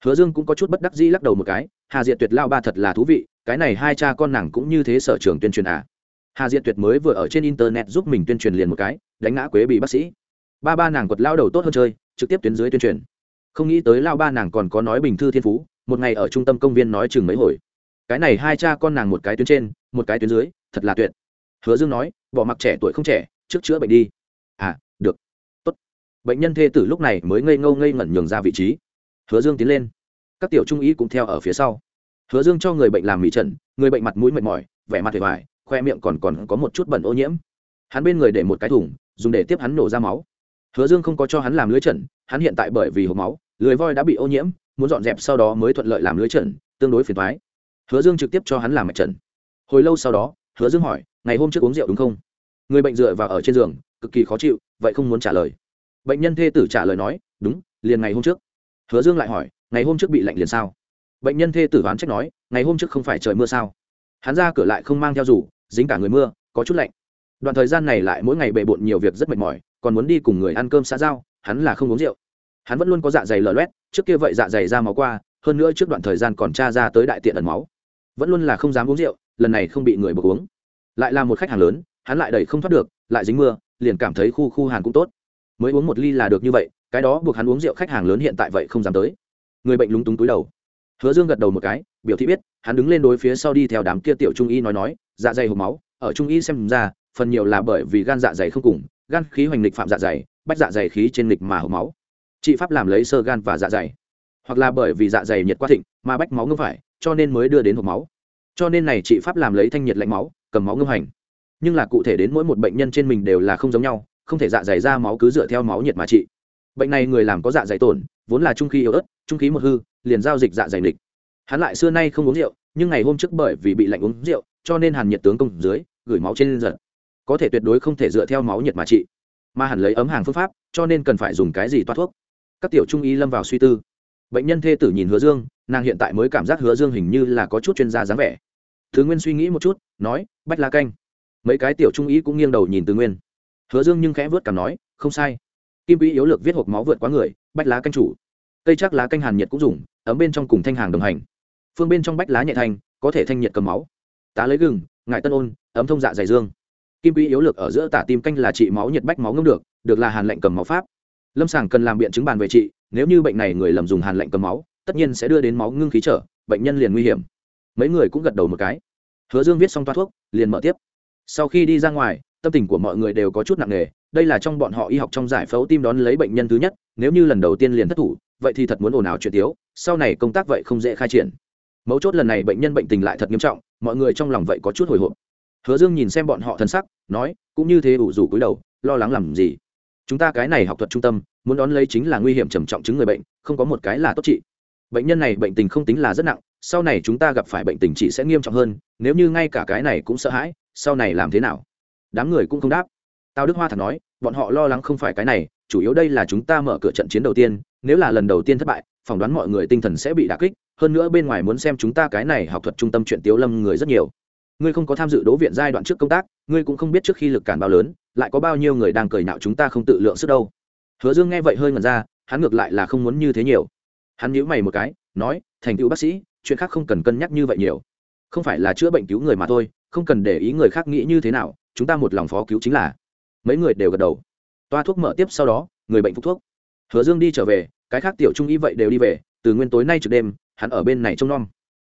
hứa dương cũng có chút bất đắc dĩ lắc đầu một cái, hà diệt tuyệt lao ba thật là thú vị, cái này hai cha con nàng cũng như thế sở trường tuyên truyền à hà diệt tuyệt mới vừa ở trên internet giúp mình tuyên truyền liền một cái, đánh ngã quế bị bác sĩ. Ba ba nàng quật lao đầu tốt hơn chơi, trực tiếp tuyến dưới tuyên truyền. Không nghĩ tới lao ba nàng còn có nói bình thư thiên phú, một ngày ở trung tâm công viên nói chừng mấy hồi. Cái này hai cha con nàng một cái tuyến trên, một cái tuyến dưới, thật là tuyệt. Hứa dương nói, bỏ mặc trẻ tuổi không trẻ, trước chữa bệnh đi bệnh nhân thê tử lúc này mới ngây ngâu ngây ngẩn nhường ra vị trí. Hứa dương tiến lên. Các tiểu trung ý cũng theo ở phía sau. Hứa dương cho người bệnh làm mỹ trần người bệnh mặt mũi mệt mỏi, vẻ mặt hề vải khoe miệng còn còn có một chút bẩn ô nhiễm. Hắn bên người để một cái thùng, dùng để tiếp hắn nổ ra máu. Hứa dương không có cho hắn làm lưới trần hắn hiện tại bởi vì hộp máu lưới voi đã bị ô nhiễm, muốn dọn dẹp sau đó mới thuận lợi làm lưới trần tương đối phiền thoái hứa dương trực tiếp cho hắn làm mạch trần hồi lâu sau đó, hứa dương hỏi, ngày hôm trước uống rượu đúng không? Người bệnh dựa vào ở trên giường, cực kỳ khó chịu, vậy không muốn trả lời bệnh nhân thê tử trả lời nói, đúng, liền ngày hôm trước. Hứa dương lại hỏi, ngày hôm trước bị lạnh liền sao? Bệnh nhân thê tử đoán trách nói, ngày hôm trước không phải trời mưa sao? Hắn ra cửa lại không mang theo dù, dính cả người mưa, có chút lạnh. Đoạn thời gian này lại mỗi ngày bề bộn nhiều việc rất mệt mỏi, còn muốn đi cùng người ăn cơm xã giao, hắn là không uống rượu. Hắn vẫn luôn có dạ dày lở loét, trước kia vậy dạ dày ra máu qua, hơn nữa trước đoạn thời gian còn tra ra tới đại tiện ẩn máu. Vẫn luôn là không dám uống rượu, lần này không bị người buộc uống. Lại là một khách hàng lớn, hắn lại đầy không thoát được, lại dính mưa, liền cảm thấy khu khu hàn cũng tốt mới uống một ly là được như vậy, cái đó buộc hắn uống rượu khách hàng lớn hiện tại vậy không dám tới. Người bệnh lúng túng túi đầu. Hứa dương gật đầu một cái, biểu thị biết, hắn đứng lên đối phía sau đi theo đám kia tiểu trung y nói nói dạ dày hộp máu, ở trung y xem ra, phần nhiều là bởi vì gan dạ dày không cùng, gan khí hoành lịch phạm dạ dày, bách dạ dày khí trên lịch mà hộp máu. Trị pháp làm lấy sơ gan và dạ dày. Hoặc là bởi vì dạ dày nhiệt quá thịnh, mà bách máu ngưng phải, cho nên mới đưa đến hộp máu. Cho nên này trị pháp làm lấy thanh nhiệt lạnh máu, cầm máu ngưng hành. Nhưng là cụ thể đến mỗi một bệnh nhân trên mình đều là không giống nhau không thể dạ dày ra máu cứ dựa theo máu nhiệt mà trị. Bệnh này người làm có dạ dày tổn, vốn là trung khí yếu ớt, trung khí một hư, liền giao dịch dạ dày địch hắn lại xưa nay không uống rượu, nhưng ngày hôm trước bởi vì bị lạnh uống rượu, cho nên hàn nhiệt tướng công dưới, gửi máu trên giật. Có thể tuyệt đối không thể dựa theo máu nhiệt mà trị. Mà hẳn lấy ấm hàng phương pháp, cho nên cần phải dùng cái gì toát thuốc? Các tiểu trung y lâm vào suy tư. Bệnh nhân thê tử nhìn hứa dương, nàng hiện tại mới cảm giác hứa dương hình như là có chút chuyên gia dáng vẻ. Thứ nguyên suy nghĩ một chút, nói, bách la canh. Mấy cái tiểu trung y cũng nghiêng đầu nhìn từ nguyên hứa dương nhưng khẽ vớt cảm nói không sai. Kim quỹ yếu lược viết hộp máu vượt quá người bách lá canh chủ. Cây chắc lá canh hàn nhiệt cũng dùng ấm bên trong cùng thanh hàng đồng hành. Phương bên trong bách lá nhẹ thành, có thể thanh nhiệt cầm máu. Tá lấy gừng ngại tân ôn ấm thông dạ dày dương. Kim quỹ yếu lược ở giữa tả tim canh là trị máu nhiệt bách máu ngưng được được là hàn lệnh cầm máu pháp. Lâm sàng cần làm biện chứng bàn về trị nếu như bệnh này người lầm dùng hàn lệnh cầm máu tất nhiên sẽ đưa đến máu ngưng khí trở bệnh nhân liền nguy hiểm. Mấy người cũng gật đầu một cái. Hứa dương viết xong toa thuốc liền mở tiếp. Sau khi đi ra ngoài tâm tình của mọi người đều có chút nặng nề, đây là trong bọn họ y học trong giải phẫu tim đón lấy bệnh nhân thứ nhất, nếu như lần đầu tiên liền thất thủ, vậy thì thật muốn ồn ào chuyện tiếu, sau này công tác vậy không dễ khai triển. Mấu chốt lần này bệnh nhân bệnh tình lại thật nghiêm trọng, mọi người trong lòng vậy có chút hồi hộp. Hứa dương nhìn xem bọn họ thân sắc, nói, cũng như thế ủ rủ cúi đầu, lo lắng làm gì? Chúng ta cái này học thuật trung tâm, muốn đón lấy chính là nguy hiểm trầm trọng chứng người bệnh, không có một cái là tốt trị. Bệnh nhân này bệnh tình không tính là rất nặng, sau này chúng ta gặp phải bệnh tình chỉ sẽ nghiêm trọng hơn, nếu như ngay cả cái này cũng sợ hãi, sau này làm thế nào? Đám người cũng không đáp. Tào đức hoa thẳng nói, bọn họ lo lắng không phải cái này, chủ yếu đây là chúng ta mở cửa trận chiến đầu tiên, nếu là lần đầu tiên thất bại, phỏng đoán mọi người tinh thần sẽ bị đả kích, hơn nữa bên ngoài muốn xem chúng ta cái này học thuật trung tâm chuyện tiếu lâm người rất nhiều. Ngươi không có tham dự đố viện giai đoạn trước công tác, ngươi cũng không biết trước khi lực cản bao lớn, lại có bao nhiêu người đang cười nạo chúng ta không tự lượng sức đâu. Hứa dương nghe vậy hơi ngần ra, hắn ngược lại là không muốn như thế nhiều. Hắn nhíu mày một cái, nói, thành tựu bác sĩ, chuyện khác không cần cân nhắc như vậy nhiều. Không phải là chữa bệnh cứu người mà thôi, không cần để ý người khác nghĩ như thế nào chúng ta một lòng phó cứu chính là. Mấy người đều gật đầu. Toa thuốc mở tiếp sau đó, người bệnh phục thuốc. Hứa dương đi trở về, cái khác tiểu trung y vậy đều đi về, từ nguyên tối nay trực đêm, hắn ở bên này trông nom.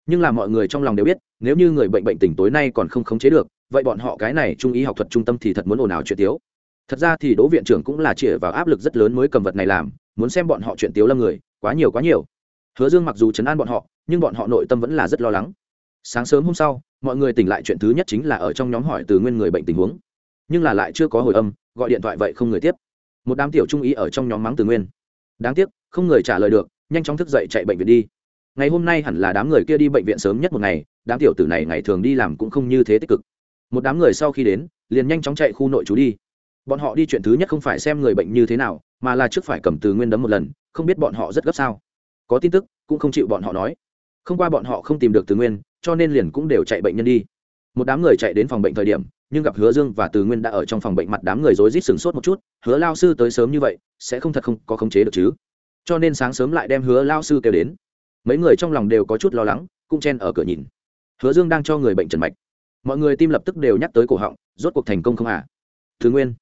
Nhưng là mọi người trong lòng đều biết, nếu như người bệnh bệnh tỉnh tối nay còn không khống chế được, vậy bọn họ cái này trung y học thuật trung tâm thì thật muốn ồn ào chuyện tiếu. Thật ra thì đỗ viện trưởng cũng là chĩa vào áp lực rất lớn mới cầm vật này làm, muốn xem bọn họ chuyện tiếu lâm người, quá nhiều quá nhiều. Hứa dương mặc dù chấn an bọn họ, nhưng bọn họ nội tâm vẫn là rất lo lắng. Sáng sớm hôm sau mọi người tỉnh lại chuyện thứ nhất chính là ở trong nhóm hỏi từ nguyên người bệnh tình huống. Nhưng là lại chưa có hồi âm, gọi điện thoại vậy không người tiếp. Một đám tiểu trung ý ở trong nhóm mắng từ nguyên. Đáng tiếc, không người trả lời được, nhanh chóng thức dậy chạy bệnh viện đi. Ngày hôm nay hẳn là đám người kia đi bệnh viện sớm nhất một ngày, đám tiểu tử này ngày thường đi làm cũng không như thế tích cực. Một đám người sau khi đến, liền nhanh chóng chạy khu nội trú đi. Bọn họ đi chuyện thứ nhất không phải xem người bệnh như thế nào, mà là trước phải cầm từ nguyên đấm một lần, không biết bọn họ rất gấp sao. Có tin tức, cũng không chịu bọn họ nói. Không qua bọn họ không tìm được từ nguyên cho nên liền cũng đều chạy bệnh nhân đi. Một đám người chạy đến phòng bệnh thời điểm, nhưng gặp hứa dương và từ nguyên đã ở trong phòng bệnh mặt đám người rối rít sừng sốt một chút, hứa lao sư tới sớm như vậy, sẽ không thật không có khống chế được chứ? Cho nên sáng sớm lại đem hứa lao sư kêu đến. Mấy người trong lòng đều có chút lo lắng, cũng chen ở cửa nhìn. Hứa dương đang cho người bệnh trần mạch. Mọi người tim lập tức đều nhắc tới cổ họng, rốt cuộc thành công không à thứ nguyên.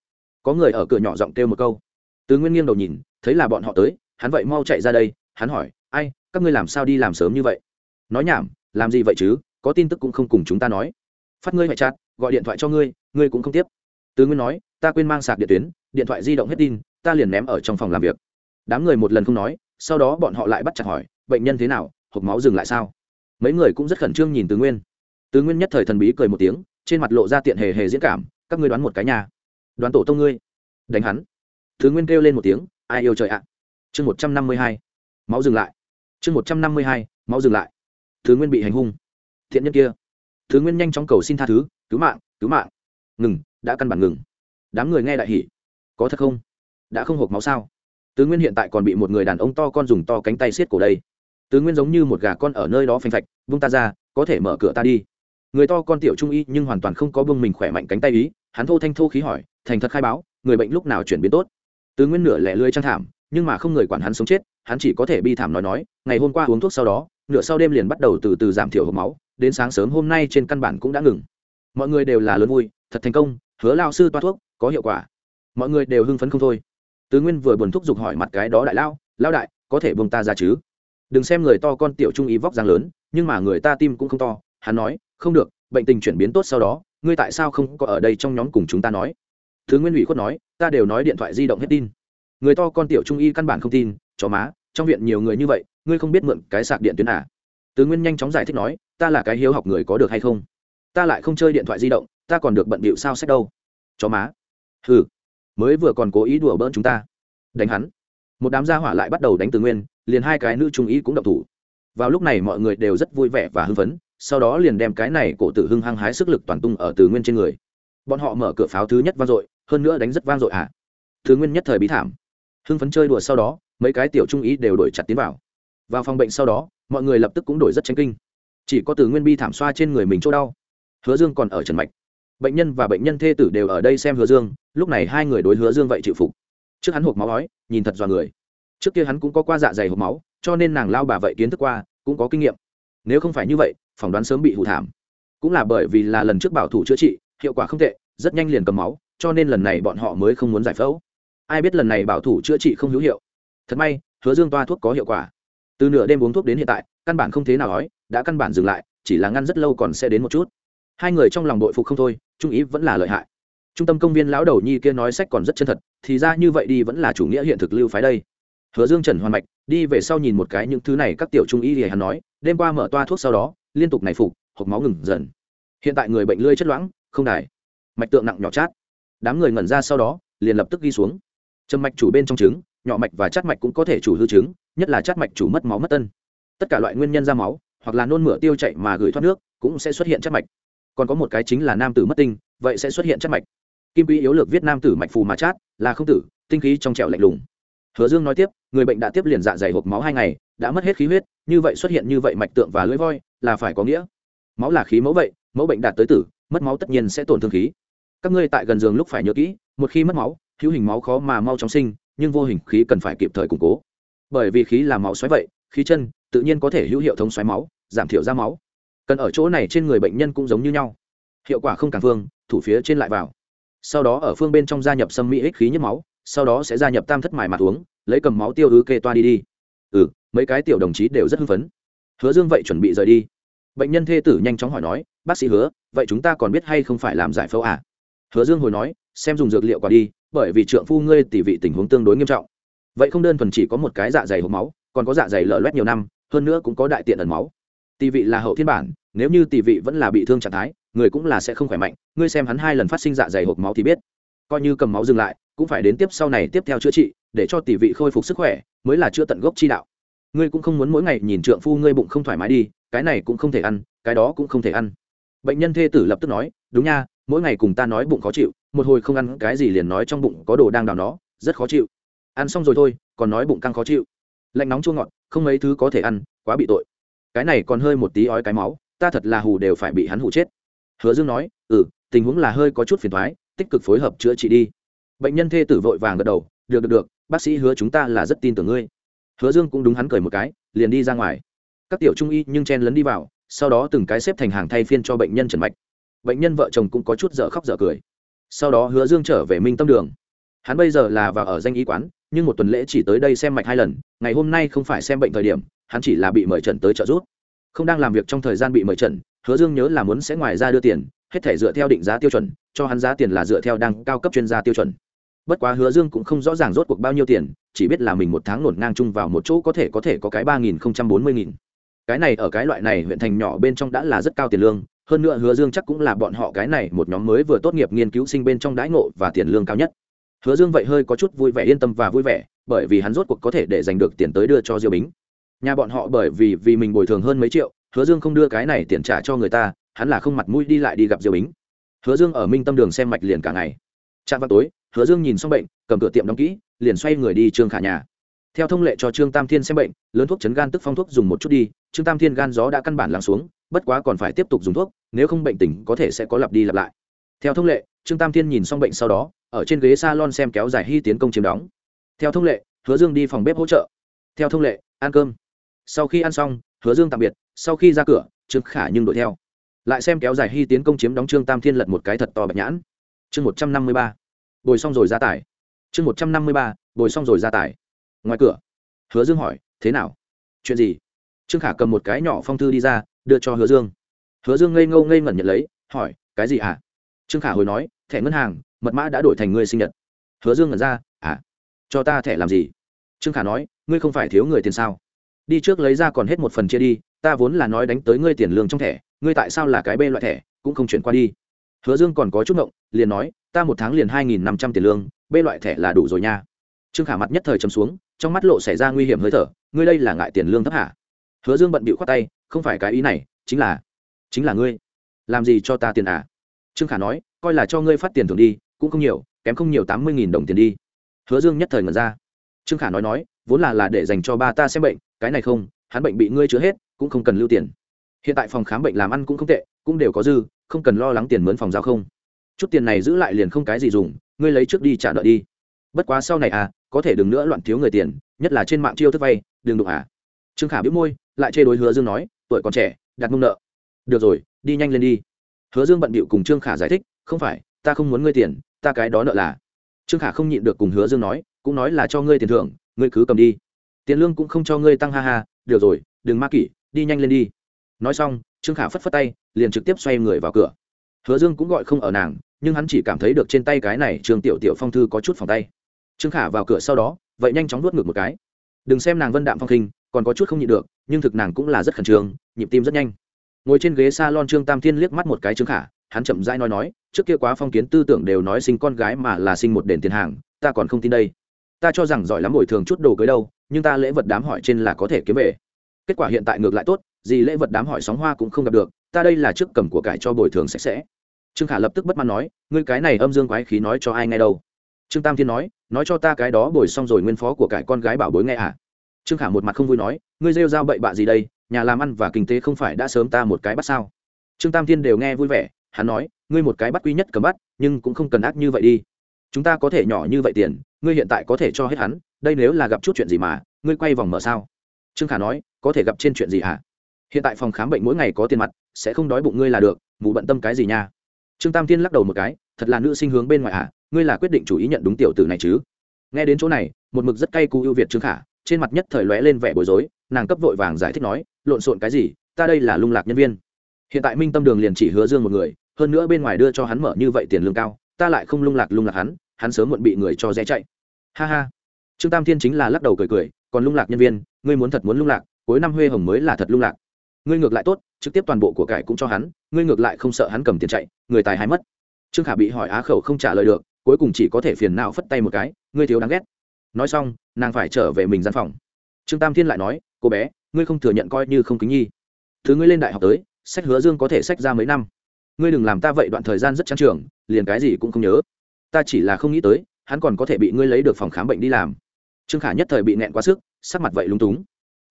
Có người ở cửa nhỏ giọng kêu một câu. Tứ nguyên nghiêng đầu nhìn, thấy là bọn họ tới, hắn vậy mau chạy ra đây, hắn hỏi, ai, các ngươi làm sao đi làm sớm như vậy? Nói nhảm làm gì vậy chứ? Có tin tức cũng không cùng chúng ta nói. Phát ngươi mẹ chặt gọi điện thoại cho ngươi ngươi cũng không tiếp. Tứ nguyên nói, ta quên mang sạc điện tuyến, điện thoại di động hết tin, ta liền ném ở trong phòng làm việc. Đám người một lần không nói, sau đó bọn họ lại bắt chặt hỏi, bệnh nhân thế nào, hộp máu dừng lại sao? Mấy người cũng rất khẩn trương nhìn tứ nguyên. Tứ nguyên nhất thời thần bí cười một tiếng, trên mặt lộ ra tiện hề hề diễn cảm, các ngươi đoán một cái nhà đoán tổ tông ngươi. Đánh hắn. Tứ nguyên kêu lên một tiếng, ai yêu trời ạ? Chương một trăm năm mươi hai, máu dừng lại. Chương một trăm năm mươi hai, máu dừng lại thứ nguyên bị hành hung. Thiện nhân kia. Thứ nguyên nhanh chóng cầu xin tha thứ, cứu mạng cứu mạng. Ngừng, đã căn bản ngừng. Đám người nghe đại hỉ. Có thật không? Đã không hộp máu sao? Tứ nguyên hiện tại còn bị một người đàn ông to con dùng to cánh tay xiết cổ đây. Tứ nguyên giống như một gà con ở nơi đó phanh phạch, vung ta ra, có thể mở cửa ta đi. Người to con tiểu trung y nhưng hoàn toàn không có bưng mình khỏe mạnh cánh tay ý, hắn thô thanh thô khí hỏi, thành thật khai báo, người bệnh lúc nào chuyển biến tốt? Tứ nguyên nửa lẻ lươi trang thảm, nhưng mà không người quản hắn sống chết, hắn chỉ có thể bi thảm nói nói, ngày hôm qua uống thuốc sau đó nửa sau đêm liền bắt đầu từ từ giảm thiểu hộp máu, đến sáng sớm hôm nay trên căn bản cũng đã ngừng. Mọi người đều là lớn vui, thật thành công, hứa lao sư toa thuốc, có hiệu quả. Mọi người đều hưng phấn không thôi. Tứ nguyên vừa buồn thúc giục hỏi mặt cái đó đại lao lao đại, có thể bông ta ra chứ? Đừng xem người to con tiểu trung ý vóc dáng lớn, nhưng mà người ta tim cũng không to, hắn nói, không được, bệnh tình chuyển biến tốt sau đó, ngươi tại sao không có ở đây trong nhóm cùng chúng ta nói? Thứ nguyên ủy khuất nói, ta đều nói điện thoại di động hết tin. Người to con tiểu trung y căn bản không tin, chó má trong viện nhiều người như vậy ngươi không biết mượn cái sạc điện tuyến à? Tứ nguyên nhanh chóng giải thích nói ta là cái hiếu học người có được hay không? Ta lại không chơi điện thoại di động ta còn được bận bịu sao sách đâu? Chó má. Hừ, mới vừa còn cố ý đùa bỡn chúng ta. Đánh hắn. Một đám gia hỏa lại bắt đầu đánh Tứ nguyên liền hai cái nữ trung ý cũng độc thủ. Vào lúc này mọi người đều rất vui vẻ và hưng phấn sau đó liền đem cái này cổ tử hưng hăng hái sức lực toàn tung ở từ nguyên trên người. Bọn họ mở cửa pháo thứ nhất vang dội hơn nữa đánh rất vang dội ạ à. thứ nguyên nhất thời bí thảm. Hưng phấn chơi đùa sau đó mấy cái tiểu trung ý đều đổi chặt tiến vào. Vào phòng bệnh sau đó, mọi người lập tức cũng đổi rất tranh kinh. Chỉ có từ nguyên bi thảm xoa trên người mình chỗ đau. Hứa dương còn ở trần mạch. Bệnh nhân và bệnh nhân thê tử đều ở đây xem hứa dương, lúc này hai người đối hứa dương vậy chịu phục. Trước hắn hộp máu ói, nhìn thật dọa người. Trước kia hắn cũng có qua dạ dày hộp máu, cho nên nàng lao bà vậy kiến thức qua, cũng có kinh nghiệm. Nếu không phải như vậy, phỏng đoán sớm bị hụ thảm. Cũng là bởi vì là lần trước bảo thủ chữa trị, hiệu quả không tệ, rất nhanh liền cầm máu, cho nên lần này bọn họ mới không muốn giải phẫu. Ai biết lần này bảo thủ chữa trị không hữu hiệu thật may, hứa dương toa thuốc có hiệu quả. Từ nửa đêm uống thuốc đến hiện tại, căn bản không thế nào ói đã căn bản dừng lại, chỉ là ngăn rất lâu còn sẽ đến một chút. Hai người trong lòng đội phục không thôi, trung ý vẫn là lợi hại. Trung tâm công viên lão đầu nhi kia nói sách còn rất chân thật, thì ra như vậy đi vẫn là chủ nghĩa hiện thực lưu phái đây. Hứa dương trần hoàn mạch, đi về sau nhìn một cái những thứ này các tiểu trung y thì hắn nói, đêm qua mở toa thuốc sau đó, liên tục này phục, hộp máu ngừng dần. Hiện tại người bệnh lươi chất loãng, không đài. Mạch tượng nặng nhỏ chát. Đám người ngẩn ra sau đó, liền lập tức ghi xuống. Trầm mạch chủ bên trong trứng nhỏ mạch và chát mạch cũng có thể chủ hư chứng, nhất là chát mạch chủ mất máu mất tân. Tất cả loại nguyên nhân ra máu hoặc là nôn mửa tiêu chảy mà gửi thoát nước cũng sẽ xuất hiện chát mạch. Còn có một cái chính là nam tử mất tinh vậy sẽ xuất hiện chát mạch. Kim quý yếu lược viết nam tử mạch phù mà chát là không tử tinh khí trong trẻo lạnh lùng. Hứa dương nói tiếp người bệnh đã tiếp liền dạ dày hộp máu hai ngày đã mất hết khí huyết như vậy xuất hiện như vậy mạch tượng và lưỡi voi là phải có nghĩa. Máu là khí mẫu vậy mẫu bệnh đạt tới tử mất máu tất nhiên sẽ tổn thương khí. Các ngươi tại gần giường lúc phải nhớ kỹ một khi mất máu hữu hình máu khó mà mau chóng sinh nhưng vô hình khí cần phải kịp thời củng cố. Bởi vì khí là máu xoáy vậy, khí chân tự nhiên có thể hữu hiệu thống xoáy máu, giảm thiểu ra máu. Cần ở chỗ này trên người bệnh nhân cũng giống như nhau. Hiệu quả không càng phương, thủ phía trên lại vào. Sau đó ở phương bên trong gia nhập sâm mỹ ích khí nhấp máu, sau đó sẽ gia nhập tam thất mài mặt uống, lấy cầm máu tiêu ứ kê toa đi đi. Ừ mấy cái tiểu đồng chí đều rất hưng phấn. Hứa dương vậy chuẩn bị rời đi. Bệnh nhân thê tử nhanh chóng hỏi nói, bác sĩ hứa, vậy chúng ta còn biết hay không phải làm giải phẫu à? Hứa dương hồi nói, xem dùng dược liệu quả đi bởi vì trượng phu ngươi tỷ vị tình huống tương đối nghiêm trọng. Vậy không đơn thuần chỉ có một cái dạ dày hộp máu, còn có dạ dày lở loét nhiều năm, hơn nữa cũng có đại tiện ẩn máu. Tỷ vị là hậu thiên bản, nếu như tỷ vị vẫn là bị thương trạng thái, người cũng là sẽ không khỏe mạnh, ngươi xem hắn hai lần phát sinh dạ dày hộp máu thì biết. Coi như cầm máu dừng lại, cũng phải đến tiếp sau này tiếp theo chữa trị, để cho tỷ vị khôi phục sức khỏe, mới là chữa tận gốc chi đạo. Ngươi cũng không muốn mỗi ngày nhìn trượng phu ngươi bụng không thoải mái đi, cái này cũng không thể ăn, cái đó cũng không thể ăn. Bệnh nhân thê tử lập tức nói, đúng nha, mỗi ngày cùng ta nói bụng khó chịu một hồi không ăn cái gì liền nói trong bụng có đồ đang đào nó, rất khó chịu. Ăn xong rồi thôi, còn nói bụng căng khó chịu. Lạnh nóng chua ngọt, không mấy thứ có thể ăn, quá bị tội. Cái này còn hơi một tí ói cái máu, ta thật là hù đều phải bị hắn hù chết. Hứa dương nói ừ tình huống là hơi có chút phiền thoái tích cực phối hợp chữa trị đi. Bệnh nhân thê tử vội vàng gật đầu, được được được, bác sĩ hứa chúng ta là rất tin tưởng ngươi. Hứa dương cũng đúng hắn cười một cái, liền đi ra ngoài. Các tiểu trung y nhưng chen lấn đi vào, sau đó từng cái xếp thành hàng thay phiên cho bệnh nhân trần mạch. Bệnh nhân vợ chồng cũng có chút dở khóc dở cười sau đó hứa dương trở về minh tâm đường. Hắn bây giờ là vào ở danh y quán, nhưng một tuần lễ chỉ tới đây xem mạch hai lần, ngày hôm nay không phải xem bệnh thời điểm, hắn chỉ là bị mời trần tới trợ giúp. Không đang làm việc trong thời gian bị mời trần hứa dương nhớ là muốn sẽ ngoài ra đưa tiền, hết thể dựa theo định giá tiêu chuẩn, cho hắn giá tiền là dựa theo đăng cao cấp chuyên gia tiêu chuẩn. Bất quá hứa dương cũng không rõ ràng rốt cuộc bao nhiêu tiền, chỉ biết là mình một tháng nổn ngang chung vào một chỗ có thể có thể có cái ba nghìn không trăm bốn mươi nghìn. Cái này ở cái loại này huyện thành nhỏ bên trong đã là rất cao tiền lương hơn nữa hứa dương chắc cũng là bọn họ cái này một nhóm mới vừa tốt nghiệp nghiên cứu sinh bên trong đãi ngộ và tiền lương cao nhất. Hứa dương vậy hơi có chút vui vẻ, yên tâm và vui vẻ, bởi vì hắn rốt cuộc có thể để giành được tiền tới đưa cho diêu bính. Nhà bọn họ bởi vì vì mình bồi thường hơn mấy triệu, hứa dương không đưa cái này tiền trả cho người ta, hắn là không mặt mũi đi lại đi gặp diêu bính. Hứa dương ở minh tâm đường xem mạch liền cả ngày. Trạm vào tối, hứa dương nhìn xong bệnh, cầm cửa tiệm đóng kỹ, liền xoay người đi trương khả nhà. Theo thông lệ cho trương tam thiên xem bệnh, lớn thuốc chấn gan tức phong thuốc dùng một chút đi, trương tam thiên gan gió đã căn bản lắng xuống bất quá còn phải tiếp tục dùng thuốc, nếu không bệnh tình có thể sẽ có lặp đi lặp lại. Theo thông lệ, trương tam thiên nhìn xong bệnh sau đó, ở trên ghế s a lon xem kéo dài hy tiến công chiếm đóng. Theo thông lệ, hứa dương đi phòng bếp hỗ trợ. Theo thông lệ, ăn cơm. Sau khi ăn xong, hứa dương tạm biệt, sau khi ra cửa, trương khả nhưng đuổi theo. Lại xem kéo dài hy tiến công chiếm đóng trương tam thiên lật một cái thật to bạch nhãn. Chương một trăm năm mươi ba. Bồi xong rồi ra tải. Chương một trăm năm mươi ba, bồi xong rồi ra tải. Ngoài cửa, hứa dương hỏi, thế nào? Chuyện gì? Trương khả cầm một cái nhỏ phong thư đi ra đưa cho hứa dương. Hứa dương ngây ngâu ngây ngẩn nhận lấy, hỏi, cái gì hả trương khả hồi nói, thẻ ngân hàng, mật mã đã đổi thành người sinh nhật. Hứa dương ngẩn ra à cho ta thẻ làm gì? Trương khả nói, ngươi không phải thiếu người tiền sao? Đi trước lấy ra còn hết một phần chia đi, ta vốn là nói đánh tới ngươi tiền lương trong thẻ, ngươi tại sao là cái bê loại thẻ, cũng không chuyển qua đi. Hứa dương còn có chút ngộng, liền nói, ta một tháng liền hai nghìn năm trăm tiền lương, bê loại thẻ là đủ rồi nha. Trương khả mặt nhất thời chấm xuống, trong mắt lộ xảy ra nguy hiểm hơi thở, ngươi đây là ngại tiền lương thấp hả? Hứa dương bận bịu khoát tay, không phải cái ý này, chính là chính là ngươi. Làm gì cho ta tiền à? Trương khả nói, coi là cho ngươi phát tiền thưởng đi, cũng không nhiều, kém không nhiều tám mươi nghìn đồng tiền đi. Hứa dương nhất thời ngẩn ra. Trương khả nói nói, vốn là là để dành cho ba ta xem bệnh, cái này không, hắn bệnh bị ngươi chữa hết, cũng không cần lưu tiền. Hiện tại phòng khám bệnh làm ăn cũng không tệ, cũng đều có dư, không cần lo lắng tiền mướn phòng giao không. Chút tiền này giữ lại liền không cái gì dùng, ngươi lấy trước đi trả nợ đi. Bất quá sau này à có thể đừng nữa loạn thiếu người tiền, nhất là trên mạng chiêu thức vay, đừng đụng à trương khả biết môi, lại chê đối hứa dương nói, tuổi còn trẻ, đặt mông nợ. Được rồi, đi nhanh lên đi. Hứa dương bận bịu cùng trương khả giải thích, không phải, ta không muốn ngươi tiền, ta cái đó nợ là. Trương khả không nhịn được cùng hứa dương nói, cũng nói là cho ngươi tiền thưởng, ngươi cứ cầm đi. Tiền lương cũng không cho ngươi tăng ha ha, được rồi, đừng ma kỷ, đi nhanh lên đi. Nói xong, trương khả phất phất tay, liền trực tiếp xoay người vào cửa. Hứa dương cũng gọi không ở nàng, nhưng hắn chỉ cảm thấy được trên tay cái này trường tiểu tiểu phong thư có chút phòng tay. Trương khả vào cửa sau đó, vậy nhanh chóng nuốt ngược một cái. Đừng xem nàng vân đạm phong khinh còn có chút không nhịn được, nhưng thực nàng cũng là rất khẩn trương, nhịp tim rất nhanh. Ngồi trên ghế s a lon trương tam thiên liếc mắt một cái trương khả, hắn chậm rãi nói nói, trước kia quá phong kiến tư tưởng đều nói sinh con gái mà là sinh một đền tiền hàng, ta còn không tin đây. Ta cho rằng giỏi lắm bồi thường chút đồ cưới đâu, nhưng ta lễ vật đám hỏi trên là có thể kiếm về. Kết quả hiện tại ngược lại tốt, gì lễ vật đám hỏi sóng hoa cũng không gặp được, ta đây là trước cầm của cải cho bồi thường sạch sẽ. Trương khả lập tức bất mãn nói, ngươi cái này âm dương quái khí nói cho ai nghe đâu? Trương tam thiên nói nói cho ta cái đó bồi xong rồi nguyên phó của cải con gái bảo bối nghe à? Trương khả một mặt không vui nói, ngươi rêu giao bậy bạ gì đây? Nhà làm ăn và kinh tế không phải đã sớm ta một cái bắt sao? Trương tam thiên đều nghe vui vẻ, hắn nói, ngươi một cái bắt quý nhất cầm bắt, nhưng cũng không cần ác như vậy đi. Chúng ta có thể nhỏ như vậy tiền, ngươi hiện tại có thể cho hết hắn, đây nếu là gặp chút chuyện gì mà, ngươi quay vòng mở sao? Trương khả nói, có thể gặp trên chuyện gì hả? Hiện tại phòng khám bệnh mỗi ngày có tiền mặt, sẽ không đói bụng ngươi là được, mù bận tâm cái gì nha? Trương tam thiên lắc đầu một cái, thật là nữ sinh hướng bên ngoài hả? Ngươi là quyết định chủ ý nhận đúng tiểu tử này chứ? Nghe đến chỗ này, một mực rất cay cú ưu việt trương khả trên mặt nhất thời lóe lên vẻ bối rối, nàng cấp vội vàng giải thích nói, lộn xộn cái gì, ta đây là lung lạc nhân viên. Hiện tại minh tâm đường liền chỉ hứa dương một người, hơn nữa bên ngoài đưa cho hắn mở như vậy tiền lương cao, ta lại không lung lạc lung lạc hắn hắn sớm muộn bị người cho rẽ chạy. Ha ha. Trương tam thiên chính là lắc đầu cười cười, còn lung lạc nhân viên, ngươi muốn thật muốn lung lạc, cuối năm huê hồng mới là thật lung lạc. Ngươi ngược lại tốt, trực tiếp toàn bộ của cải cũng cho hắn, ngươi ngược lại không sợ hắn cầm tiền chạy, người tài hay mất. Trương khả bị hỏi á khẩu không trả lời được, cuối cùng chỉ có thể phiền não phất tay một cái, ngươi thiếu đáng ghét nói xong, nàng phải trở về mình gian phòng. Trương tam thiên lại nói, cô bé, ngươi không thừa nhận coi như không kính nhi. Thứ ngươi lên đại học tới, sách hứa dương có thể sách ra mấy năm. Ngươi đừng làm ta vậy, đoạn thời gian rất trang trường, liền cái gì cũng không nhớ. Ta chỉ là không nghĩ tới, hắn còn có thể bị ngươi lấy được phòng khám bệnh đi làm. Trương khả nhất thời bị nẹn quá sức, sắc mặt vậy lúng túng.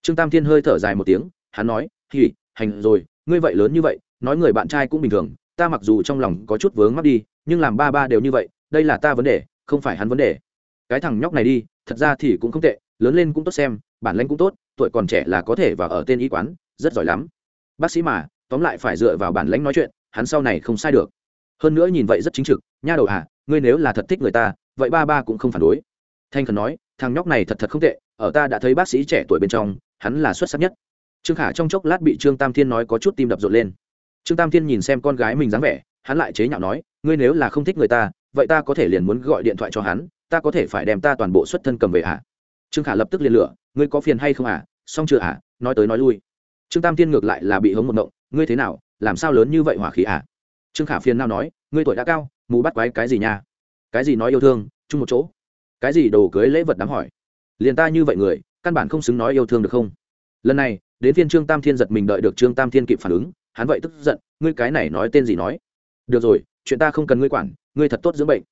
Trương tam thiên hơi thở dài một tiếng, hắn nói hỉ hành rồi, ngươi vậy lớn như vậy, nói người bạn trai cũng bình thường, ta mặc dù trong lòng có chút vướng mắc đi, nhưng làm ba ba đều như vậy, đây là ta vấn đề, không phải hắn vấn đề cái thằng nhóc này đi, thật ra thì cũng không tệ, lớn lên cũng tốt xem, bản lãnh cũng tốt, tuổi còn trẻ là có thể và ở tên y quán, rất giỏi lắm. Bác sĩ mà, tóm lại phải dựa vào bản lãnh nói chuyện, hắn sau này không sai được. Hơn nữa nhìn vậy rất chính trực, nha đầu à ngươi nếu là thật thích người ta, vậy ba ba cũng không phản đối. Thanh khẩn nói, thằng nhóc này thật thật không tệ, ở ta đã thấy bác sĩ trẻ tuổi bên trong, hắn là xuất sắc nhất. Trương khả trong chốc lát bị trương tam thiên nói có chút tim đập rộn lên. Trương tam thiên nhìn xem con gái mình dáng vẻ, hắn lại chế nhạo nói, ngươi nếu là không thích người ta, vậy ta có thể liền muốn gọi điện thoại cho hắn ta có thể phải đem ta toàn bộ xuất thân cầm về ạ à? trương khả lập tức liền lửa, ngươi có phiền hay không à? Xong chưa à? Nói tới nói lui. Trương tam thiên ngược lại là bị hống một động ngươi thế nào? Làm sao lớn như vậy hỏa khí à? Trương khả phiền nào nói, ngươi tuổi đã cao, mù bắt quái cái gì nha? Cái gì nói yêu thương, chung một chỗ? Cái gì đồ cưới lễ vật đám hỏi? Liền ta như vậy người, căn bản không xứng nói yêu thương được không? Lần này, đến phiên trương tam thiên giật mình đợi được trương tam thiên kịp phản ứng, hắn vậy tức giận, ngươi cái này nói tên gì nói? Được rồi, chuyện ta không cần ngươi quản, ngươi thật tốt dưỡng bệnh.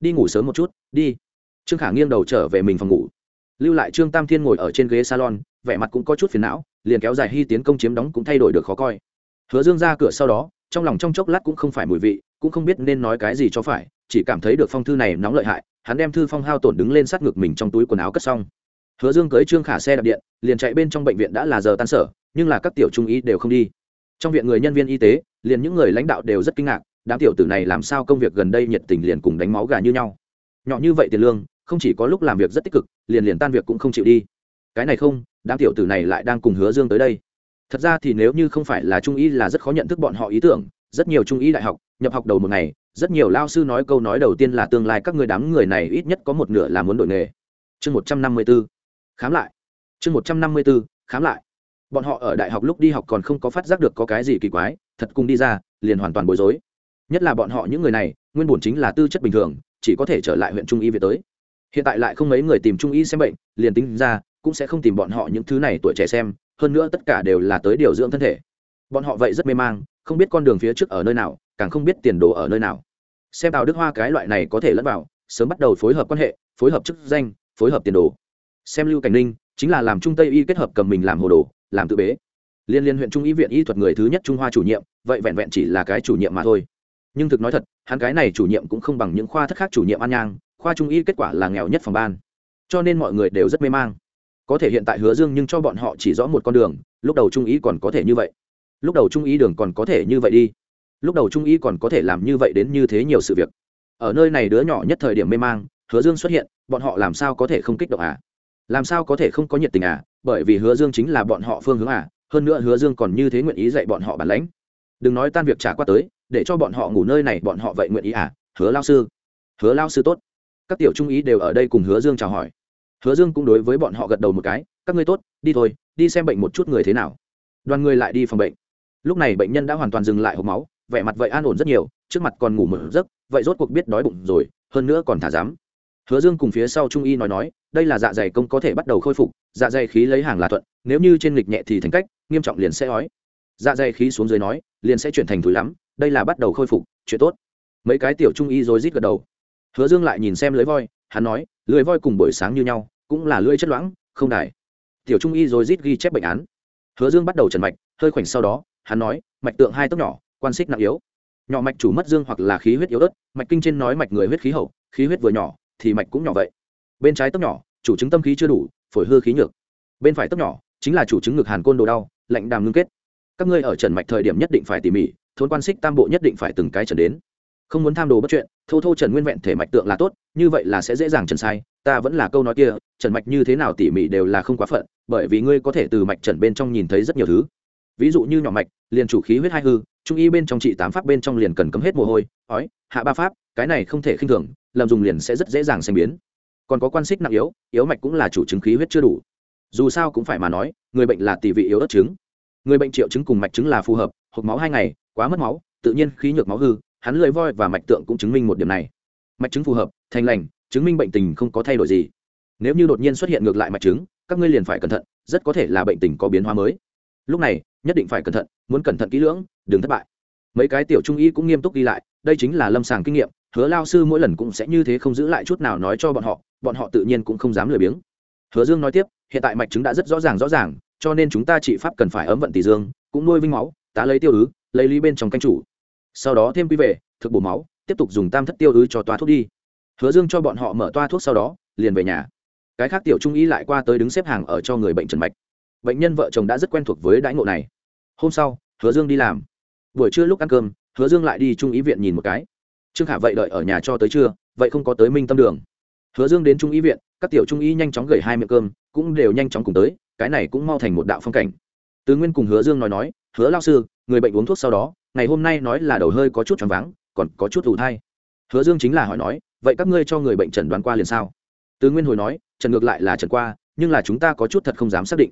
Đi ngủ sớm một chút, đi trương khả nghiêng đầu trở về mình phòng ngủ. Lưu lại trương tam thiên ngồi ở trên ghế salon, vẻ mặt cũng có chút phiền não, liền kéo dài hy tiến công chiếm đóng cũng thay đổi được khó coi. Hứa dương ra cửa sau đó, trong lòng trong chốc lát cũng không phải mùi vị, cũng không biết nên nói cái gì cho phải, chỉ cảm thấy được phong thư này nóng lợi hại, hắn đem thư phong hao tổn đứng lên sát ngực mình trong túi quần áo cất xong. Hứa dương cưới trương khả xe đạp điện, liền chạy bên trong bệnh viện đã là giờ tan sở, nhưng là các tiểu trung ý đều không đi. Trong viện người nhân viên y tế, liền những người lãnh đạo đều rất kinh ngạc, đám tiểu tử này làm sao công việc gần đây nhiệt tình liền cùng đánh máu gà như nhau. Nhỏ như vậy tiền lương không chỉ có lúc làm việc rất tích cực, liền liền tan việc cũng không chịu đi. Cái này không, đám tiểu tử này lại đang cùng hứa dương tới đây. Thật ra thì nếu như không phải là trung y là rất khó nhận thức bọn họ ý tưởng, rất nhiều trung y đại học, nhập học đầu một ngày, rất nhiều lao sư nói câu nói đầu tiên là tương lai các người đám người này ít nhất có một nửa là muốn đổi nghề. Chương một trăm năm mươi b ố khám lại. Chương một trăm năm mươi b ố khám lại. Bọn họ ở đại học lúc đi học còn không có phát giác được có cái gì kỳ quái, thật cùng đi ra, liền hoàn toàn bối rối. Nhất là bọn họ những người này, nguyên bổn chính là tư chất bình thường, chỉ có thể trở lại huyện trung y về tới hiện tại lại không mấy người tìm trung y xem bệnh, liền tính ra, cũng sẽ không tìm bọn họ những thứ này tuổi trẻ xem, hơn nữa tất cả đều là tới điều dưỡng thân thể. Bọn họ vậy rất mê mang, không biết con đường phía trước ở nơi nào, càng không biết tiền đồ ở nơi nào. Xem tào đức hoa cái loại này có thể lẫn vào, sớm bắt đầu phối hợp quan hệ, phối hợp chức danh, phối hợp tiền đồ. Xem lưu cảnh ninh, chính là làm trung tây y kết hợp cầm mình làm hồ đồ, làm tự bế. Liên liên huyện trung y viện y thuật người thứ nhất trung hoa chủ nhiệm, vậy vẹn vẹn chỉ là cái chủ nhiệm mà thôi. Nhưng thực nói thật, hắn cái này chủ nhiệm cũng không bằng những khoa thất khác chủ nhiệm an nhang khoa trung y kết quả là nghèo nhất phòng ban. Cho nên mọi người đều rất mê mang. Có thể hiện tại hứa dương nhưng cho bọn họ chỉ rõ một con đường, lúc đầu trung y còn có thể như vậy. Lúc đầu trung y đường còn có thể như vậy đi. Lúc đầu trung y còn có thể làm như vậy đến như thế nhiều sự việc. Ở nơi này đứa nhỏ nhất thời điểm mê mang, hứa dương xuất hiện, bọn họ làm sao có thể không kích động à? Làm sao có thể không có nhiệt tình à? Bởi vì hứa dương chính là bọn họ phương hướng à? Hơn nữa hứa dương còn như thế nguyện ý dạy bọn họ bản lãnh. Đừng nói tan việc trả qua tới, để cho bọn họ ngủ nơi này, bọn họ vậy nguyện ý à? Hứa lao sư. Hứa lao sư tốt các tiểu trung ý đều ở đây cùng hứa dương chào hỏi. Hứa dương cũng đối với bọn họ gật đầu một cái, các ngươi tốt, đi thôi, đi xem bệnh một chút người thế nào. Đoàn người lại đi phòng bệnh. Lúc này bệnh nhân đã hoàn toàn dừng lại hộp máu, vẻ mặt vậy an ổn rất nhiều, trước mặt còn ngủ một giấc, vậy rốt cuộc biết đói bụng rồi, hơn nữa còn thả dám hứa dương cùng phía sau trung y nói nói, đây là dạ dày công có thể bắt đầu khôi phục dạ dày khí lấy hàng là thuận, nếu như trên nghịch nhẹ thì thành cách, nghiêm trọng liền sẽ ói. Dạ dày khí xuống dưới nói, liền sẽ chuyển thành thúi lắm, đây là bắt đầu khôi phục, chuyện tốt. Mấy cái tiểu trung y rồi rít gật đầu hứa dương lại nhìn xem lưới voi, hắn nói, lưới voi cùng buổi sáng như nhau, cũng là lưỡi chất loãng, không đài. Tiểu trung y rồi rít ghi chép bệnh án. Hứa dương bắt đầu trần mạch, hơi khoảnh sau đó, hắn nói, mạch tượng hai tốc nhỏ, quan xích nặng yếu. Nhỏ mạch chủ mất dương hoặc là khí huyết yếu ớt, mạch kinh trên nói mạch người huyết khí hậu, khí huyết vừa nhỏ, thì mạch cũng nhỏ vậy. Bên trái tốc nhỏ, chủ chứng tâm khí chưa đủ, phổi hư khí nhược. Bên phải tốc nhỏ, chính là chủ chứng ngực hàn côn đồ đau, lạnh đàm ngưng kết. Các ngươi ở trần mạch thời điểm nhất định phải tỉ mỉ, thôn quan xích tam bộ nhất định phải từng cái trần đến không muốn tham đồ bất chuyện, thô thô trần nguyên vẹn thể mạch tượng là tốt, như vậy là sẽ dễ dàng trần sai, ta vẫn là câu nói kia, trần mạch như thế nào tỉ mỉ đều là không quá phận, bởi vì ngươi có thể từ mạch trần bên trong nhìn thấy rất nhiều thứ. Ví dụ như nhỏ mạch, liền chủ khí huyết hai hư, trung y bên trong trị tám pháp bên trong liền cần cấm hết mồ hôi, ói, hạ ba pháp, cái này không thể khinh thường, lầm dùng liền sẽ rất dễ dàng sinh biến. Còn có quan xích nặng yếu yếu mạch cũng là chủ chứng khí huyết chưa đủ. Dù sao cũng phải mà nói, người bệnh là tỷ vị yếu ớt chứng. Người bệnh triệu chứng cùng mạch chứng là phù hợp, hộp máu hai ngày, quá mất máu, tự nhiên khí nhược máu hư hắn lưỡi voi và mạch tượng cũng chứng minh một điểm này. Mạch chứng phù hợp, thành lành, chứng minh bệnh tình không có thay đổi gì. Nếu như đột nhiên xuất hiện ngược lại mạch chứng, các ngươi liền phải cẩn thận, rất có thể là bệnh tình có biến hóa mới. Lúc này, nhất định phải cẩn thận, muốn cẩn thận kỹ lưỡng, đừng thất bại. Mấy cái tiểu trung y cũng nghiêm túc ghi lại, đây chính là lâm sàng kinh nghiệm, hứa lao sư mỗi lần cũng sẽ như thế không giữ lại chút nào nói cho bọn họ bọn họ tự nhiên cũng không dám lười biếng. Hứa dương nói tiếp, hiện tại mạch chứng đã rất rõ ràng rõ ràng, cho nên chúng ta trị pháp cần phải ấm vận tỷ dương, cũng nuôi vinh máu, tá lấy tiêu ứ, lấy lý bên trong canh chủ sau đó thêm quy về, thực bổ máu, tiếp tục dùng tam thất tiêu ứ cho toa thuốc đi. Hứa dương cho bọn họ mở toa thuốc sau đó, liền về nhà. Cái khác tiểu trung y lại qua tới đứng xếp hàng ở cho người bệnh trần mạch. Bệnh nhân vợ chồng đã rất quen thuộc với đãi ngộ này. Hôm sau, hứa dương đi làm. Buổi trưa lúc ăn cơm, hứa dương lại đi trung ý viện nhìn một cái. Trương khả vậy đợi ở nhà cho tới trưa, vậy không có tới minh tâm đường. Hứa dương đến trung ý viện, các tiểu trung ý nhanh chóng gửi hai miệng cơm, cũng đều nhanh chóng cùng tới, cái này cũng mau thành một đạo phong cảnh. Tứ nguyên cùng hứa dương nói nói, hứa lao sư, người bệnh uống thuốc sau đó ngày hôm nay nói là đầu hơi có chút choáng váng, còn có chút ủ thai. Hứa dương chính là hỏi nói, vậy các ngươi cho người bệnh trần đoán qua liền sao? Tứ nguyên hồi nói trần ngược lại là trần qua, nhưng là chúng ta có chút thật không dám xác định.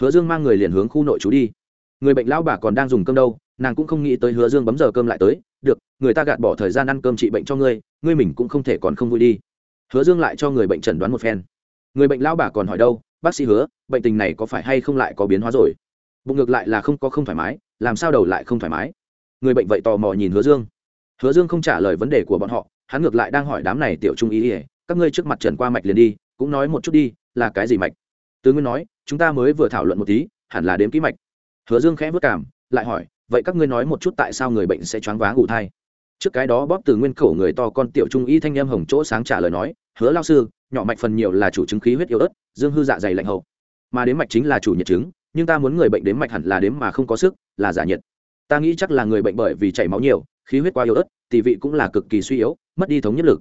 Hứa dương mang người liền hướng khu nội trú đi. Người bệnh lão bà còn đang dùng cơm đâu, nàng cũng không nghĩ tới hứa dương bấm giờ cơm lại tới, được, người ta gạt bỏ thời gian ăn cơm trị bệnh cho ngươi ngươi mình cũng không thể còn không vui đi. Hứa dương lại cho người bệnh trần đoán một phen. Người bệnh lão bà còn hỏi đâu, bác sĩ hứa, bệnh tình này có phải hay không lại có biến hóa rồi? Bụng ngược lại là không có không thoải mái, làm sao đầu lại không thoải mái? Người bệnh vậy tò mò nhìn hứa dương. Hứa dương không trả lời vấn đề của bọn họ, hắn ngược lại đang hỏi đám này tiểu trung ý ỉa các ngươi trước mặt trần qua mạch liền đi, cũng nói một chút đi, là cái gì mạch? Tứ nguyên nói, chúng ta mới vừa thảo luận một tí, hẳn là đếm ký mạch. Hứa dương khẽ vất cảm lại hỏi, vậy các ngươi nói một chút tại sao người bệnh sẽ choáng váng ngủ thai? Trước cái đó bóp từ nguyên khẩu người to con tiểu trung y thanh em hồng chỗ sáng trả lời nói, hứa lao sư, nhỏ mạch phần nhiều là chủ chứng khí huyết yếu ớt, dương hư dạ dày lạnh hậu. Mà đếm mạch chính là chủ nhiệt chứng, nhưng ta muốn người bệnh đếm mạch hẳn là đếm mà không có sức, là giả nhiệt ta nghĩ chắc là người bệnh bởi vì chảy máu nhiều, khí huyết quá yếu ớt tỷ vị cũng là cực kỳ suy yếu, mất đi thống nhất lực.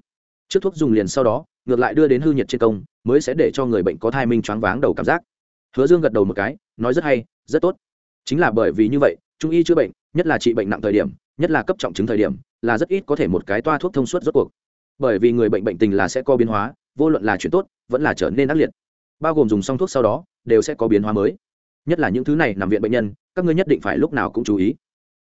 Trước thuốc dùng liền sau đó, ngược lại đưa đến hư nhiệt trên công, mới sẽ để cho người bệnh có thai minh choáng váng đầu cảm giác. Hứa dương gật đầu một cái, nói rất hay, rất tốt. Chính là bởi vì như vậy, trung y chữa bệnh, nhất là trị bệnh nặng thời điểm, nhất là cấp trọng chứng thời điểm, là rất ít có thể một cái toa thuốc thông suốt rốt cuộc. Bởi vì người bệnh bệnh tình là sẽ có biến hóa, vô luận là chuyện tốt, vẫn là trở nên ác liệt. Bao gồm dùng xong thuốc sau đó, đều sẽ có biến hóa mới. Nhất là những thứ này nằm viện bệnh nhân, các ngươi nhất định phải lúc nào cũng chú ý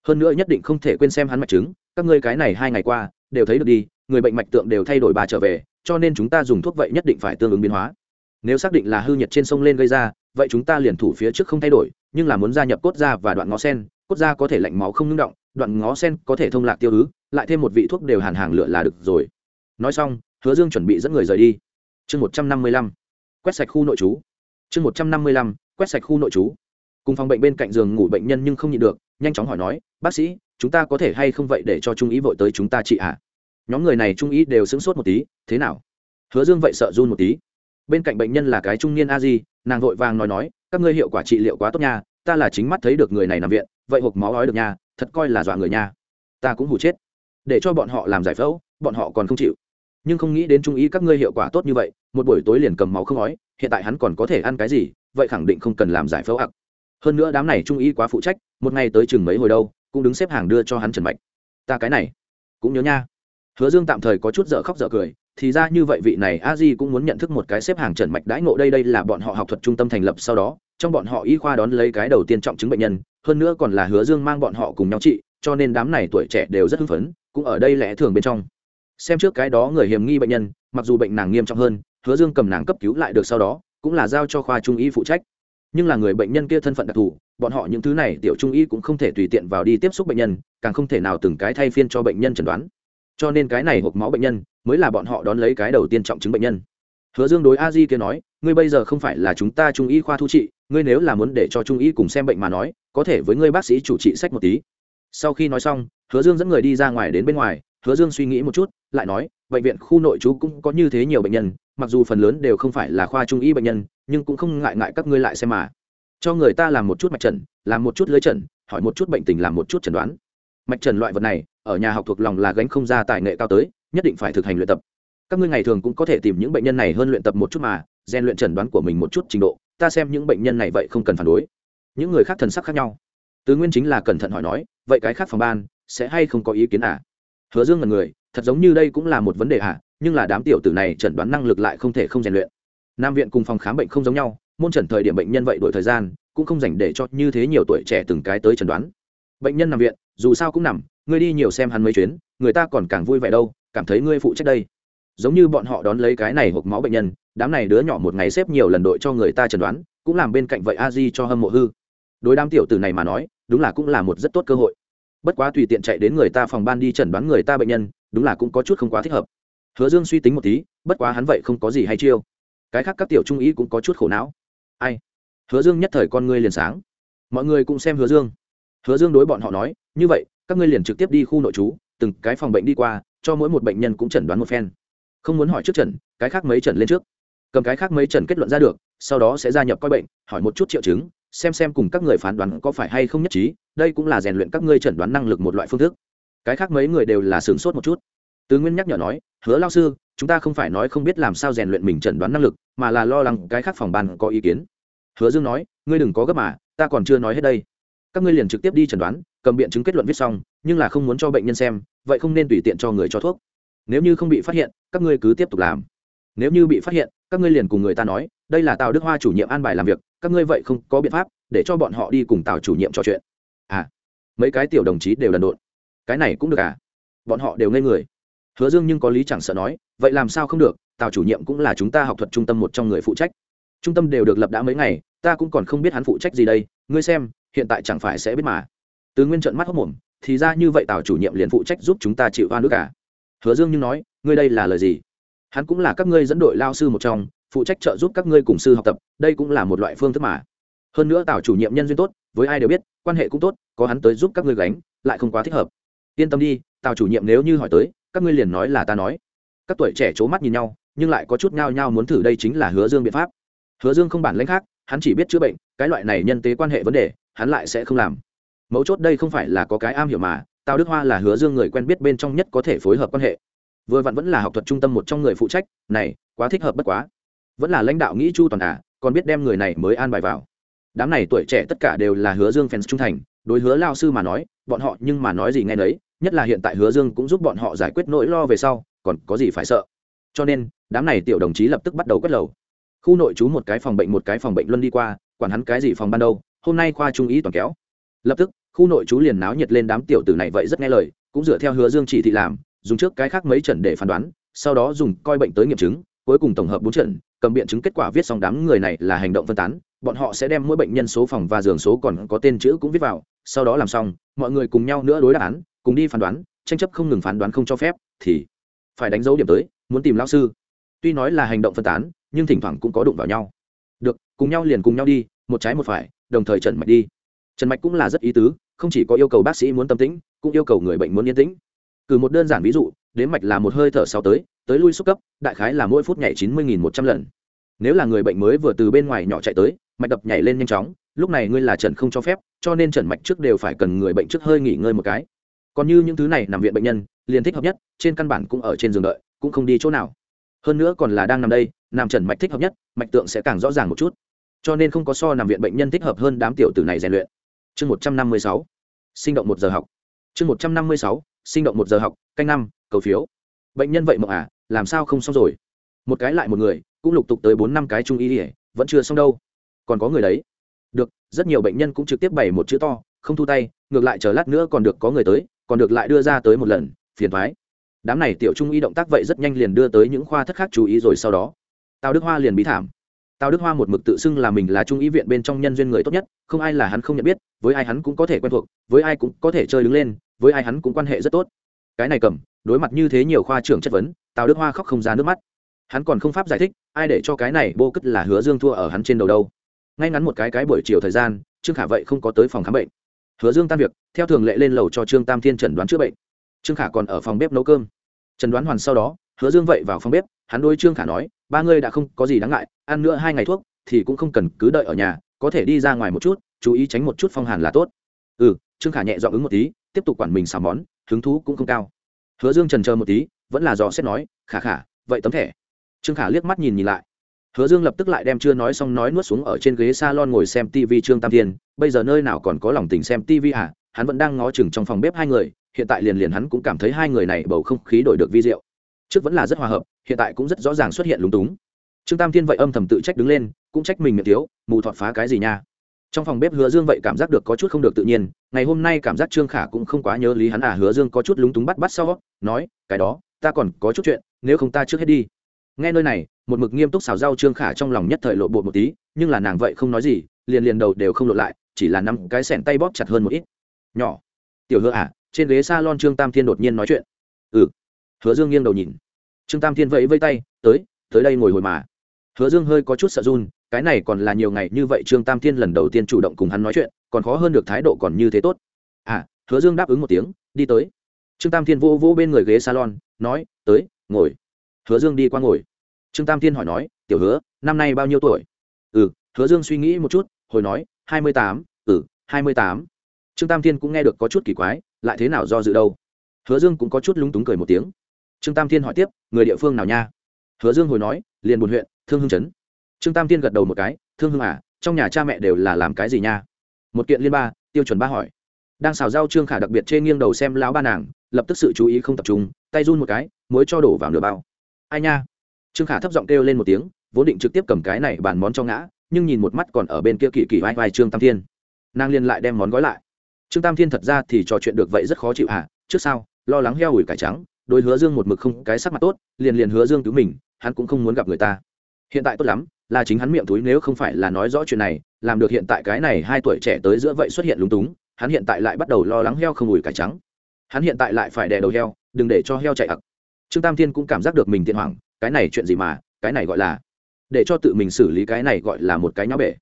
hơn nữa nhất định không thể quên xem hắn mạch chứng, các ngươi cái này hai ngày qua, đều thấy được đi, người bệnh mạch tượng đều thay đổi bà trở về, cho nên chúng ta dùng thuốc vậy nhất định phải tương ứng biến hóa. Nếu xác định là hư nhiệt trên sông lên gây ra, vậy chúng ta liền thủ phía trước không thay đổi, nhưng là muốn gia nhập cốt da và đoạn ngó sen, cốt da có thể lạnh máu không ngưng động, đoạn ngó sen có thể thông lạc tiêu ứ, lại thêm một vị thuốc đều hàn hàng lựa là được rồi. Nói xong, hứa dương chuẩn bị dẫn người rời đi. Chương một trăm năm mươi lăm, quét sạch khu nội trú. Chương một trăm năm mươi lăm, quét sạch khu nội trú. Cùng phòng bệnh bên cạnh giường ngủ bệnh nhân nhưng không nhịn được nhanh chóng hỏi nói, bác sĩ, chúng ta có thể hay không vậy để cho trung ý vội tới chúng ta trị ạ? À? nhóm người này trung ý đều sững sốt một tí, thế nào? Hứa dương vậy sợ run một tí. Bên cạnh bệnh nhân là cái trung niên a di, nàng vội vàng nói nói, các ngươi hiệu quả trị liệu quá tốt nha, ta là chính mắt thấy được người này nằm viện, vậy hộp máu ói được nha, thật coi là dọa người nha. Ta cũng hủ chết. Để cho bọn họ làm giải phẫu, bọn họ còn không chịu. Nhưng không nghĩ đến trung ý các ngươi hiệu quả tốt như vậy, một buổi tối liền cầm máu không ói, hiện tại hắn còn có thể ăn cái gì, vậy khẳng định không cần làm giải phẫu ạc hơn nữa đám này trung y quá phụ trách, một ngày tới chừng mấy hồi đâu, cũng đứng xếp hàng đưa cho hắn trần mạch. Ta cái này, cũng nhớ nha. Hứa dương tạm thời có chút dở khóc dở cười, thì ra như vậy vị này a di cũng muốn nhận thức một cái xếp hàng trần mạch đãi ngộ đây đây là bọn họ học thuật trung tâm thành lập sau đó, trong bọn họ y khoa đón lấy cái đầu tiên trọng chứng bệnh nhân, hơn nữa còn là hứa dương mang bọn họ cùng nhau trị, cho nên đám này tuổi trẻ đều rất hưng phấn, cũng ở đây lẽ thường bên trong. Xem trước cái đó người hiểm nghi bệnh nhân, mặc dù bệnh nàng nghiêm trọng hơn, hứa dương cầm nàng cấp cứu lại được sau đó, cũng là giao cho khoa trung y phụ trách nhưng là người bệnh nhân kia thân phận đặc thù, bọn họ những thứ này tiểu trung y cũng không thể tùy tiện vào đi tiếp xúc bệnh nhân, càng không thể nào từng cái thay phiên cho bệnh nhân chẩn đoán. Cho nên cái này hộp máu bệnh nhân, mới là bọn họ đón lấy cái đầu tiên trọng chứng bệnh nhân. Hứa dương đối a di kia nói, ngươi bây giờ không phải là chúng ta trung y khoa thu trị, ngươi nếu là muốn để cho trung y cùng xem bệnh mà nói, có thể với ngươi bác sĩ chủ trị sách một tí. Sau khi nói xong, hứa dương dẫn người đi ra ngoài đến bên ngoài, hứa dương suy nghĩ một chút, lại nói, bệnh viện khu nội trú cũng có như thế nhiều bệnh nhân, mặc dù phần lớn đều không phải là khoa trung y bệnh nhân nhưng cũng không ngại ngại các ngươi lại xem mà. Cho người ta làm một chút mạch trần, làm một chút lưới trần, hỏi một chút bệnh tình, làm một chút chẩn đoán. Mạch trần loại vật này, ở nhà học thuộc lòng là gánh không ra tài nghệ cao tới, nhất định phải thực hành luyện tập. Các ngươi ngày thường cũng có thể tìm những bệnh nhân này hơn luyện tập một chút mà, rèn luyện chẩn đoán của mình một chút trình độ, ta xem những bệnh nhân này vậy không cần phản đối. Những người khác thần sắc khác nhau. Tứ nguyên chính là cẩn thận hỏi nói, vậy cái khác phòng ban, sẽ hay không có ý kiến à? Hứa dương là người, thật giống như đây cũng là một vấn đề à nhưng là đám tiểu tử này chẩn đoán năng lực lại không thể không rèn luyện nam viện cùng phòng khám bệnh không giống nhau, môn trần thời điểm bệnh nhân vậy đổi thời gian, cũng không dành để cho như thế nhiều tuổi trẻ từng cái tới chẩn đoán. Bệnh nhân nằm viện, dù sao cũng nằm, ngươi đi nhiều xem hắn mấy chuyến, người ta còn càng vui vẻ đâu, cảm thấy ngươi phụ trách đây. Giống như bọn họ đón lấy cái này hộp máu bệnh nhân, đám này đứa nhỏ một ngày xếp nhiều lần đội cho người ta chẩn đoán, cũng làm bên cạnh vậy a di cho hâm mộ hư. Đối đám tiểu tử này mà nói, đúng là cũng là một rất tốt cơ hội. Bất quá tùy tiện chạy đến người ta phòng ban đi chẩn đoán người ta bệnh nhân, đúng là cũng có chút không quá thích hợp. Hứa dương suy tính một tí, bất quá hắn vậy không có gì hay chiêu cái khác các tiểu trung ý cũng có chút khổ não. Ai? Hứa dương nhất thời con ngươi liền sáng. Mọi người cũng xem hứa dương. Hứa dương đối bọn họ nói, như vậy, các ngươi liền trực tiếp đi khu nội trú, từng cái phòng bệnh đi qua, cho mỗi một bệnh nhân cũng chẩn đoán một phen. Không muốn hỏi trước trần cái khác mấy trần lên trước. Cầm cái khác mấy trần kết luận ra được, sau đó sẽ gia nhập coi bệnh, hỏi một chút triệu chứng, xem xem cùng các người phán đoán có phải hay không nhất trí, đây cũng là rèn luyện các ngươi chẩn đoán năng lực một loại phương thức. Cái khác mấy người đều là sửng sốt một chút tứ nguyên nhắc nhở nói, hứa lao sư, chúng ta không phải nói không biết làm sao rèn luyện mình chẩn đoán năng lực, mà là lo lắng cái khác phòng ban có ý kiến. Hứa dương nói, ngươi đừng có gấp mà, ta còn chưa nói hết đây. Các ngươi liền trực tiếp đi chẩn đoán, cầm biện chứng kết luận viết xong, nhưng là không muốn cho bệnh nhân xem, vậy không nên tùy tiện cho người cho thuốc. Nếu như không bị phát hiện, các ngươi cứ tiếp tục làm. Nếu như bị phát hiện, các ngươi liền cùng người ta nói, đây là tào đức hoa chủ nhiệm an bài làm việc, các ngươi vậy không có biện pháp, để cho bọn họ đi cùng tào chủ nhiệm trò chuyện. À mấy cái tiểu đồng chí đều đần độn. Cái này cũng được à? Bọn họ đều ngây người hứa dương nhưng có lý chẳng sợ nói, vậy làm sao không được, tào chủ nhiệm cũng là chúng ta học thuật trung tâm một trong người phụ trách. Trung tâm đều được lập đã mấy ngày, ta cũng còn không biết hắn phụ trách gì đây, ngươi xem, hiện tại chẳng phải sẽ biết mà. Từ nguyên trận mắt hốc mồm, thì ra như vậy tào chủ nhiệm liền phụ trách giúp chúng ta chịu oan nước cả à? hứa dương nhưng nói, ngươi đây là lời gì? Hắn cũng là các ngươi dẫn đội lao sư một trong, phụ trách trợ giúp các ngươi cùng sư học tập, đây cũng là một loại phương thức mà. Hơn nữa tào chủ nhiệm nhân duyên tốt, với ai đều biết, quan hệ cũng tốt, có hắn tới giúp các ngươi gánh, lại không quá thích hợp. Yên tâm đi, tào chủ nhiệm nếu như hỏi tới các ngươi liền nói là ta nói. Các tuổi trẻ c mắt nhìn nhau, nhưng lại có chút nhao nhao muốn thử đây chính là hứa dương biện pháp. Hứa dương không bản lãnh khác, hắn chỉ biết chữa bệnh, cái loại này nhân tế quan hệ vấn đề, hắn lại sẽ không làm. Mấu chốt đây không phải là có cái am hiểu mà, tào đức hoa là hứa dương người quen biết bên trong nhất có thể phối hợp quan hệ. Vừa vặn vẫn là học thuật trung tâm một trong người phụ trách, này, quá thích hợp bất quá. Vẫn là lãnh đạo nghĩ chu toàn à còn biết đem người này mới an bài vào. Đám này tuổi trẻ tất cả đều là hứa dương fans trung thành, đối hứa lao sư mà nói, bọn họ nhưng mà nói gì nghe nấy nhất là hiện tại hứa dương cũng giúp bọn họ giải quyết nỗi lo về sau, còn có gì phải sợ? Cho nên, đám này tiểu đồng chí lập tức bắt đầu quét lầu. Khu nội trú một cái phòng bệnh một cái phòng bệnh luân đi qua, quản hắn cái gì phòng ban đầu hôm nay khoa trung ý toàn kéo. Lập tức, khu nội trú liền náo nhiệt lên đám tiểu tử này vậy rất nghe lời, cũng dựa theo hứa dương chỉ thị làm, dùng trước cái khác mấy trận để phán đoán, sau đó dùng coi bệnh tới nghiệm chứng, cuối cùng tổng hợp bốn trận, cầm biện chứng kết quả viết xong đám người này là hành động phân tán, bọn họ sẽ đem mỗi bệnh nhân số phòng và giường số còn có tên chữ cũng viết vào, sau đó làm xong, mọi người cùng nhau nữa đối đáp án cùng đi phán đoán, tranh chấp không ngừng phán đoán không cho phép, thì phải đánh dấu điểm tới, muốn tìm lao sư. Tuy nói là hành động phân tán, nhưng thỉnh thoảng cũng có đụng vào nhau. Được, cùng nhau liền cùng nhau đi, một trái một phải, đồng thời trần mạch đi. Trần mạch cũng là rất ý tứ, không chỉ có yêu cầu bác sĩ muốn tâm tĩnh, cũng yêu cầu người bệnh muốn yên tĩnh. Cử một đơn giản ví dụ, đến mạch là một hơi thở sau tới tới lui xúc cấp, đại khái là mỗi phút nhảy chín mươi một trăm lần. Nếu là người bệnh mới vừa từ bên ngoài nhỏ chạy tới, mạch đập nhảy lên nhanh chóng, lúc này ngươi là trần không cho phép, cho nên trần mạch trước đều phải cần người bệnh trước hơi nghỉ ngơi một cái còn như những thứ này nằm viện bệnh nhân, liền thích hợp nhất, trên căn bản cũng ở trên giường đợi, cũng không đi chỗ nào. Hơn nữa còn là đang nằm đây, nằm trần mạch thích hợp nhất, mạch tượng sẽ càng rõ ràng một chút. Cho nên không có so nằm viện bệnh nhân thích hợp hơn đám tiểu tử này rèn luyện. Chương một trăm năm mươi sáu, sinh động một giờ học. Chương một trăm năm mươi sáu, sinh động một giờ học, canh năm, cầu phiếu. Bệnh nhân vậy mộng à làm sao không xong rồi? Một cái lại một người, cũng lục tục tới bốn năm cái trung y ỉa vẫn chưa xong đâu. Còn có người đấy. Được, rất nhiều bệnh nhân cũng trực tiếp bày một chữ to, không thu tay, ngược lại chờ lát nữa còn được có người tới còn được lại đưa ra tới một lần, phiền thoái. Đám này tiểu trung y động tác vậy rất nhanh liền đưa tới những khoa thất khác chú ý rồi sau đó, tào đức hoa liền bí thảm. Tào đức hoa một mực tự xưng là mình là trung y viện bên trong nhân duyên người tốt nhất, không ai là hắn không nhận biết, với ai hắn cũng có thể quen thuộc, với ai cũng có thể chơi đứng lên, với ai hắn cũng quan hệ rất tốt. Cái này cầm, đối mặt như thế nhiều khoa trưởng chất vấn, tào đức hoa khóc không ra nước mắt. Hắn còn không pháp giải thích, ai để cho cái này bô cất là hứa dương thua ở hắn trên đầu đâu. Ngay ngắn một cái cái buổi chiều thời gian, trương khả vậy không có tới phòng khám bệnh hứa dương tan việc, theo thường lệ lên lầu cho trương tam thiên chẩn đoán chữa bệnh. Trương khả còn ở phòng bếp nấu cơm. Trần đoán hoàn sau đó, hứa dương vậy vào phòng bếp, hắn đôi trương khả nói, ba ngươi đã không có gì đáng ngại, ăn nữa hai ngày thuốc thì cũng không cần cứ đợi ở nhà, có thể đi ra ngoài một chút, chú ý tránh một chút phong hàn là tốt. Ừ trương khả nhẹ dọn ứng một tí, tiếp tục quản mình xào món, hứng thú cũng không cao. Hứa dương trần chờ một tí, vẫn là dò xét nói, khả khả, vậy tấm thẻ. Trương khả liếc mắt nhìn nhìn lại hứa dương lập tức lại đem chưa nói xong nói nuốt xuống ở trên ghế salon ngồi xem tv trương tam thiên. Bây giờ nơi nào còn có lòng tình xem tv à? Hắn vẫn đang ngó chừng trong phòng bếp hai người, hiện tại liền liền hắn cũng cảm thấy hai người này bầu không khí đổi được vi diệu. Trước vẫn là rất hòa hợp, hiện tại cũng rất rõ ràng xuất hiện lúng túng. Trương tam thiên vậy âm thầm tự trách đứng lên, cũng trách mình miệng thiếu, mù thọt phá cái gì nha? Trong phòng bếp hứa dương vậy cảm giác được có chút không được tự nhiên, ngày hôm nay cảm giác trương khả cũng không quá nhớ lý hắn à? Hứa dương có chút lúng túng bắt bắt sau, nói, cái đó, ta còn có chút chuyện, nếu không ta trước hết đi nghe nơi này, một mực nghiêm túc xào rau trương khả trong lòng nhất thời lộ bột một tí, nhưng là nàng vậy không nói gì, liền liền đầu đều không lộ lại, chỉ là năm cái sẻn tay bóp chặt hơn một ít. Nhỏ, tiểu hứa à trên ghế s a lon trương tam thiên đột nhiên nói chuyện. Ừ. Hứa dương nghiêng đầu nhìn. Trương tam thiên vẫy vây tay, tới tới đây ngồi hồi mà. Hứa dương hơi có chút sợ run, cái này còn là nhiều ngày như vậy trương tam thiên lần đầu tiên chủ động cùng hắn nói chuyện, còn khó hơn được thái độ còn như thế tốt. À hứa dương đáp ứng một tiếng, đi tới. Trương tam thiên vô vô bên người ghế salon, nói, tới, ngồi hứa dương đi qua ngồi. Trương tam thiên hỏi nói, tiểu hứa, năm nay bao nhiêu tuổi? Ừ hứa dương suy nghĩ một chút, hồi nói, hai mươi tám ừ hai mươi tám. Trương tam thiên cũng nghe được có chút kỳ quái, lại thế nào do dự đâu? Hứa dương cũng có chút lúng túng cười một tiếng. Trương tam thiên hỏi tiếp, người địa phương nào nha? Hứa dương hồi nói, liền buồn huyện, thương hưng trấn. Trương tam thiên gật đầu một cái, thương hưng à trong nhà cha mẹ đều là làm cái gì nha? Một kiện liên ba, tiêu chuẩn ba hỏi. Đang xào rau trương khả đặc biệt chê nghiêng đầu xem lão ba nàng, lập tức sự chú ý không tập trung, tay run một cái, muối cho đổ vào nửa bao ai nha? Trương khả thấp giọng kêu lên một tiếng, vốn định trực tiếp cầm cái này bàn món cho ngã, nhưng nhìn một mắt còn ở bên kia kỳ kỳ vai vai trương tam thiên. Nàng liền lại đem món gói lại. Trương tam thiên thật ra thì trò chuyện được vậy rất khó chịu hả trước sau, lo lắng heo ủi cải trắng đôi hứa dương một mực không cái sắc mặt tốt, liền liền hứa dương cứu mình, hắn cũng không muốn gặp người ta. Hiện tại tốt lắm, là chính hắn miệng túi nếu không phải là nói rõ chuyện này, làm được hiện tại cái này hai tuổi trẻ tới giữa vậy xuất hiện lúng túng, hắn hiện tại lại bắt đầu lo lắng heo không ủi cải trắng. Hắn hiện tại lại phải đè đầu heo, đừng để cho heo chạy ặc trương tam thiên cũng cảm giác được mình thiện hoảng, cái này chuyện gì mà, cái này gọi là, để cho tự mình xử lý cái này gọi là một cái nháo bể.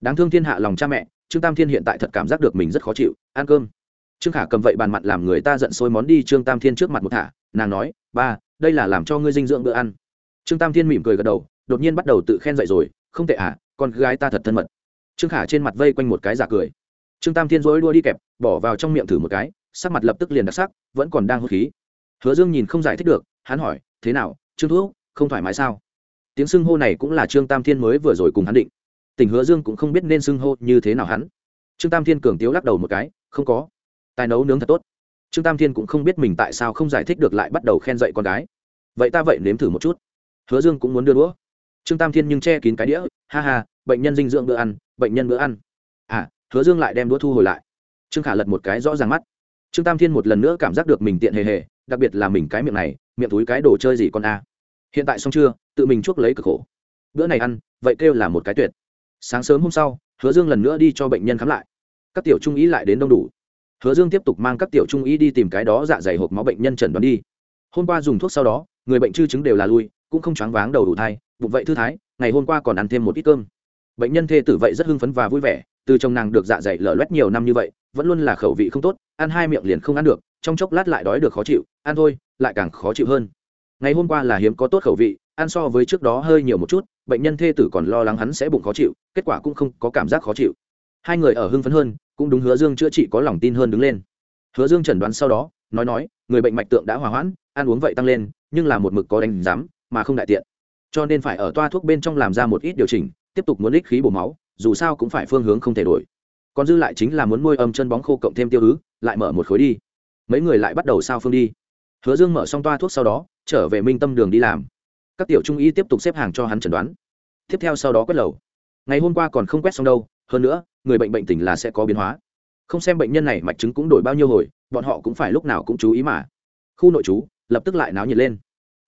Đáng thương thiên hạ lòng cha mẹ, trương tam thiên hiện tại thật cảm giác được mình rất khó chịu, ăn cơm. Trương khả cầm vậy bàn mặt làm người ta giận sôi món đi, trương tam thiên trước mặt một thả, nàng nói, ba, đây là làm cho ngươi dinh dưỡng bữa ăn. Trương tam thiên mỉm cười gật đầu, đột nhiên bắt đầu tự khen dậy rồi, không tệ à con gái ta thật thân mật. Trương khả trên mặt vây quanh một cái giả cười. Trương tam thiên dối đua đi kẹp, bỏ vào trong miệng thử một cái, sắc mặt lập tức liền đặc sắc, vẫn còn đang hút khí. Hứa dương nhìn không giải thích được hắn hỏi, thế nào, trương thuốc không thoải mái sao? Tiếng xưng hô này cũng là trương tam thiên mới vừa rồi cùng hắn định. Tình hứa dương cũng không biết nên xưng hô như thế nào hắn. Trương tam thiên cường tiếu lắc đầu một cái, không có. Tài nấu nướng thật tốt. Trương tam thiên cũng không biết mình tại sao không giải thích được lại bắt đầu khen dậy con gái. Vậy ta vậy nếm thử một chút. Hứa dương cũng muốn đưa đũa. Trương tam thiên nhưng che kín cái đĩa, ha ha, bệnh nhân dinh dưỡng bữa ăn, bệnh nhân bữa ăn. À hứa dương lại đem đũa thu hồi lại. Trương khả lật một cái rõ ràng mắt. Trương tam thiên một lần nữa cảm giác được mình tiện hề hề, đặc biệt là mình cái miệng này miệng túi cái đồ chơi gì con a? Hiện tại xong chưa? Tự mình chuốc lấy cực khổ. Bữa này ăn, vậy kêu là một cái tuyệt. Sáng sớm hôm sau, hứa dương lần nữa đi cho bệnh nhân khám lại. Các tiểu trung ý lại đến đông đủ. Hứa dương tiếp tục mang các tiểu trung ý đi tìm cái đó dạ dày hộp máu bệnh nhân chẩn đoán đi. Hôm qua dùng thuốc sau đó, người bệnh chư chứng đều là lui, cũng không choáng váng đầu đủ thai, bụng vậy thư thái, ngày hôm qua còn ăn thêm một ít cơm. Bệnh nhân thê tử vậy rất hưng phấn và vui vẻ, từ chồng nàng được dạ dày lở loét nhiều năm như vậy, vẫn luôn là khẩu vị không tốt, ăn hai miệng liền không ăn được trong chốc lát lại đói được khó chịu, ăn thôi, lại càng khó chịu hơn. Ngày hôm qua là hiếm có tốt khẩu vị, ăn so với trước đó hơi nhiều một chút, bệnh nhân thê tử còn lo lắng hắn sẽ bụng khó chịu, kết quả cũng không có cảm giác khó chịu. Hai người ở hưng phấn hơn, cũng đúng hứa dương chữa trị có lòng tin hơn đứng lên. Hứa dương chẩn đoán sau đó, nói nói, người bệnh mạch tượng đã hòa hoãn, ăn uống vậy tăng lên, nhưng là một mực có đánh giám, mà không đại tiện. Cho nên phải ở toa thuốc bên trong làm ra một ít điều chỉnh, tiếp tục muốn ích khí bổ máu, dù sao cũng phải phương hướng không thể đổi. Còn dư lại chính là muốn nuôi âm chân bóng khô cộng thêm tiêu ứ, lại mở một khối đi mấy người lại bắt đầu sao phương đi. Hứa dương mở xong toa thuốc sau đó, trở về minh tâm đường đi làm. Các tiểu trung y tiếp tục xếp hàng cho hắn chẩn đoán. Tiếp theo sau đó quét lầu. Ngày hôm qua còn không quét xong đâu, hơn nữa, người bệnh bệnh tình là sẽ có biến hóa. Không xem bệnh nhân này mạch chứng cũng đổi bao nhiêu hồi, bọn họ cũng phải lúc nào cũng chú ý mà. Khu nội trú, lập tức lại náo nhiệt lên.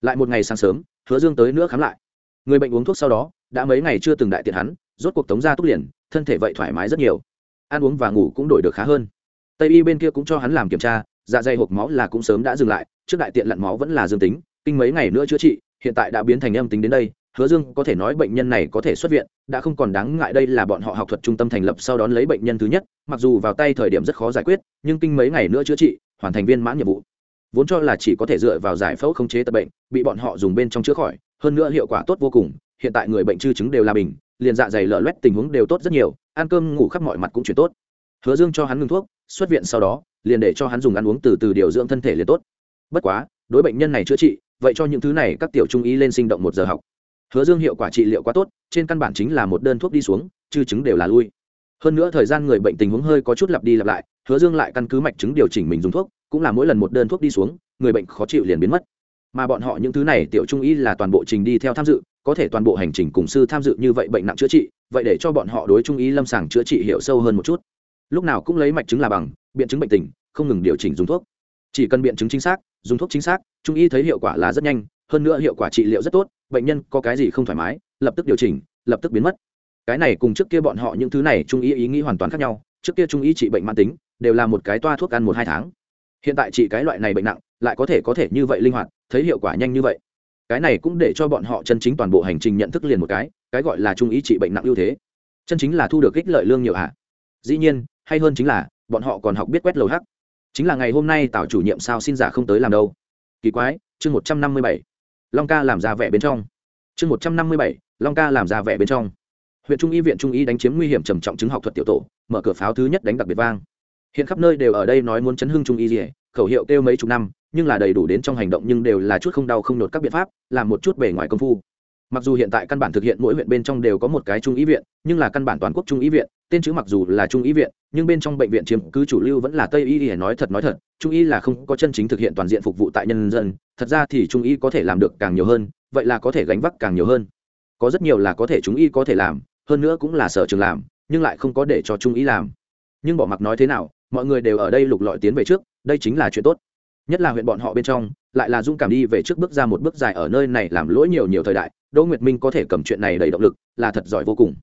Lại một ngày sáng sớm, hứa dương tới nữa khám lại. Người bệnh uống thuốc sau đó, đã mấy ngày chưa từng đại tiện hắn, rốt cuộc tống ra túc liền, thân thể vậy thoải mái rất nhiều. Ăn uống và ngủ cũng đổi được khá hơn. Tây y bên kia cũng cho hắn làm kiểm tra dạ dày hộp máu là cũng sớm đã dừng lại, trước đại tiện lặn máu vẫn là dương tính, kinh mấy ngày nữa chữa trị, hiện tại đã biến thành âm tính đến đây, hứa dương có thể nói bệnh nhân này có thể xuất viện, đã không còn đáng ngại đây là bọn họ học thuật trung tâm thành lập sau đón lấy bệnh nhân thứ nhất, mặc dù vào tay thời điểm rất khó giải quyết, nhưng kinh mấy ngày nữa chữa trị, hoàn thành viên mãn nhiệm vụ. Vốn cho là chỉ có thể dựa vào giải phẫu khống chế tập bệnh, bị bọn họ dùng bên trong chữa khỏi, hơn nữa hiệu quả tốt vô cùng, hiện tại người bệnh chư chứng đều là bình, liền dạ dày lở loét tình huống đều tốt rất nhiều, ăn cơm ngủ khắp mọi mặt cũng chuyển tốt. Hứa dương cho hắn ngừng thuốc xuất viện sau đó, liền để cho hắn dùng ăn uống từ từ điều dưỡng thân thể liền tốt. Bất quá, đối bệnh nhân này chữa trị, vậy cho những thứ này các tiểu trung ý lên sinh động một giờ học. Hứa dương hiệu quả trị liệu quá tốt, trên căn bản chính là một đơn thuốc đi xuống, chư chứng đều là lui. Hơn nữa thời gian người bệnh tình huống hơi có chút lặp đi lặp lại, hứa dương lại căn cứ mạch chứng điều chỉnh mình dùng thuốc, cũng là mỗi lần một đơn thuốc đi xuống, người bệnh khó chịu liền biến mất. Mà bọn họ những thứ này tiểu trung y là toàn bộ trình đi theo tham dự, có thể toàn bộ hành trình cùng sư tham dự như vậy bệnh nặng chữa trị, vậy để cho bọn họ đối trung y lâm sàng chữa trị hiểu sâu hơn một chút lúc nào cũng lấy mạch chứng là bằng, biện chứng bệnh tình, không ngừng điều chỉnh dùng thuốc. Chỉ cần biện chứng chính xác, dùng thuốc chính xác, trung y thấy hiệu quả là rất nhanh, hơn nữa hiệu quả trị liệu rất tốt, bệnh nhân có cái gì không thoải mái, lập tức điều chỉnh, lập tức biến mất. Cái này cùng trước kia bọn họ những thứ này trung y ý nghĩ hoàn toàn khác nhau, trước kia trung y trị bệnh mãn tính, đều là một cái toa thuốc ăn một hai tháng. Hiện tại trị cái loại này bệnh nặng, lại có thể có thể như vậy linh hoạt, thấy hiệu quả nhanh như vậy. Cái này cũng để cho bọn họ chân chính toàn bộ hành trình nhận thức liền một cái cái gọi là trung ý trị bệnh nặng ưu thế. Chân chính là thu được ích lợi lương nhiều hạ dĩ nhiên hay hơn chính là, bọn họ còn học biết quét lầu hắc. Chính là ngày hôm nay tào chủ nhiệm sao xin giả không tới làm đâu. Kỳ quái, chương một trăm năm mươi bảy, long ca làm ra vẻ bên trong. Chương một trăm năm mươi bảy, long ca làm ra vẻ bên trong. Huyện trung y viện trung y đánh chiếm nguy hiểm trầm trọng chứng học thuật tiểu tổ, mở cửa pháo thứ nhất đánh đặc biệt vang. Hiện khắp nơi đều ở đây nói muốn chấn hưng trung y gì, khẩu hiệu kêu mấy chục năm, nhưng là đầy đủ đến trong hành động nhưng đều là chút không đau không nhột các biện pháp, làm một chút bề ngoài công phu mặc dù hiện tại căn bản thực hiện mỗi huyện bên trong đều có một cái trung ý viện, nhưng là căn bản toàn quốc trung ý viện, tên chữ mặc dù là trung ý viện, nhưng bên trong bệnh viện chiếm cứ chủ lưu vẫn là tây y để nói thật nói thật, trung y là không có chân chính thực hiện toàn diện phục vụ tại nhân dân, thật ra thì trung y có thể làm được càng nhiều hơn, vậy là có thể gánh vác càng nhiều hơn. Có rất nhiều là có thể trung y có thể làm, hơn nữa cũng là sở trường làm, nhưng lại không có để cho trung y làm. Nhưng bỏ mặc nói thế nào, mọi người đều ở đây lục lọi tiến về trước, đây chính là chuyện tốt. Nhất là huyện bọn họ bên trong, lại là dung cảm đi về trước bước ra một bước dài ở nơi này làm lỗi nhiều nhiều thời đại đỗ nguyệt minh có thể cầm chuyện này đầy động lực, là thật giỏi vô cùng.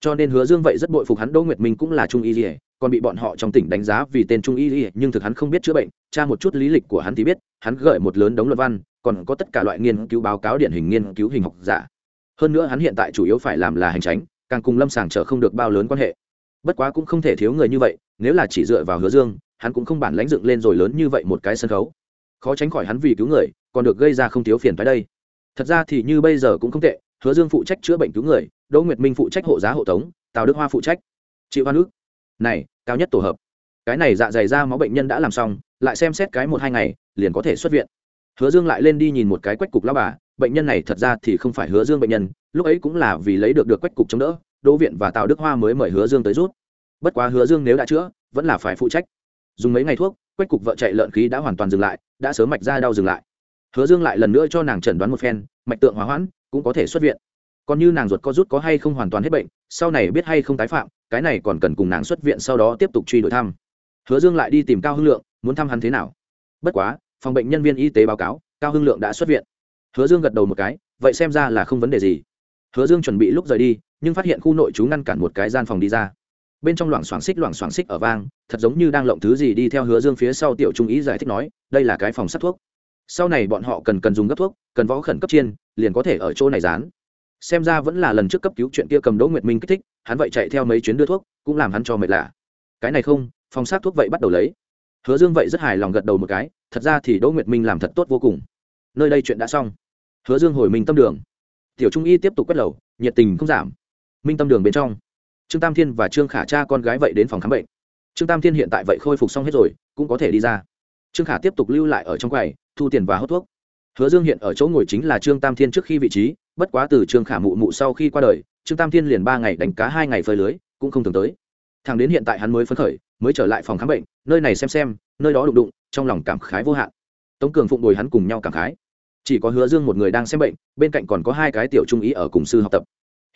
Cho nên hứa dương vậy rất bội phục hắn, đỗ nguyệt minh cũng là trung y dỉa còn bị bọn họ trong tỉnh đánh giá vì tên trung y dỉa nhưng thực hắn không biết chữa bệnh, tra một chút lý lịch của hắn thì biết, hắn gợi một lớn đống luận văn, còn có tất cả loại nghiên cứu báo cáo điển hình nghiên cứu hình học giả. Hơn nữa hắn hiện tại chủ yếu phải làm là hành tránh, càng cùng lâm sàng trở không được bao lớn quan hệ. Bất quá cũng không thể thiếu người như vậy, nếu là chỉ dựa vào hứa dương, hắn cũng không bản lãnh dựng lên rồi lớn như vậy một cái sân khấu. Khó tránh khỏi hắn vì cứu người, còn được gây ra không thiếu phiền tới đây thật ra thì như bây giờ cũng không tệ, hứa dương phụ trách chữa bệnh cứu người, đỗ nguyệt minh phụ trách hộ giá hộ tống, tào đức hoa phụ trách. Chị hoa nước này, cao nhất tổ hợp. Cái này dạ dày ra máu bệnh nhân đã làm xong, lại xem xét cái một hai ngày, liền có thể xuất viện. Hứa dương lại lên đi nhìn một cái quách cục lao bà, bệnh nhân này thật ra thì không phải hứa dương bệnh nhân, lúc ấy cũng là vì lấy được được quách cục chống đỡ, đỗ viện và tào đức hoa mới mời hứa dương tới rút bất quá hứa dương nếu đã chữa, vẫn là phải phụ trách. Dùng mấy ngày thuốc, quách cục vợ chạy lợn khí đã hoàn toàn dừng lại, đã sớm mạch ra đau dừng lại hứa dương lại lần nữa cho nàng chẩn đoán một phen, mạch tượng hóa hoãn, cũng có thể xuất viện. Còn như nàng ruột có rút có hay không hoàn toàn hết bệnh, sau này biết hay không tái phạm, cái này còn cần cùng nàng xuất viện sau đó tiếp tục truy đuổi thăm. Hứa dương lại đi tìm cao hưng lượng, muốn thăm hắn thế nào. Bất quá, phòng bệnh nhân viên y tế báo cáo, cao hưng lượng đã xuất viện. Hứa dương gật đầu một cái, vậy xem ra là không vấn đề gì. Hứa dương chuẩn bị lúc rời đi, nhưng phát hiện khu nội trú ngăn cản một cái gian phòng đi ra. Bên trong loảng xoảng xích loảng xoảng xích ở vang, thật giống như đang lộng thứ gì đi theo hứa dương phía sau tiểu trung ý giải thích nói, đây là cái phòng sắt thuốc sau này bọn họ cần cần dùng gấp thuốc, cần võ khẩn cấp chiên, liền có thể ở chỗ này dán. Xem ra vẫn là lần trước cấp cứu chuyện kia cầm đỗ nguyệt minh kích thích, hắn vậy chạy theo mấy chuyến đưa thuốc, cũng làm hắn cho mệt lạ. Cái này không, phòng sát thuốc vậy bắt đầu lấy. Hứa dương vậy rất hài lòng gật đầu một cái, thật ra thì đỗ nguyệt minh làm thật tốt vô cùng. Nơi đây chuyện đã xong. Hứa dương hồi minh tâm đường. Tiểu trung y tiếp tục quét lầu, nhiệt tình không giảm. Minh tâm đường bên trong. Trương tam thiên và trương khả cha con gái vậy đến phòng khám bệnh. Trương tam thiên hiện tại vậy khôi phục xong hết rồi, cũng có thể đi ra trương khả tiếp tục lưu lại ở trong quầy, thu tiền và hốt thuốc. Hứa dương hiện ở chỗ ngồi chính là trương tam thiên trước khi vị trí, bất quá từ trương khả mụ mụ sau khi qua đời, trương tam thiên liền ba ngày đánh cá, hai ngày phơi lưới, cũng không thường tới. Thằng đến hiện tại hắn mới phấn khởi, mới trở lại phòng khám bệnh, nơi này xem xem, nơi đó đụng đụng, trong lòng cảm khái vô hạn. Tống cường phụng bồi hắn cùng nhau cảm khái. Chỉ có hứa dương một người đang xem bệnh, bên cạnh còn có hai cái tiểu trung ý ở cùng sư học tập.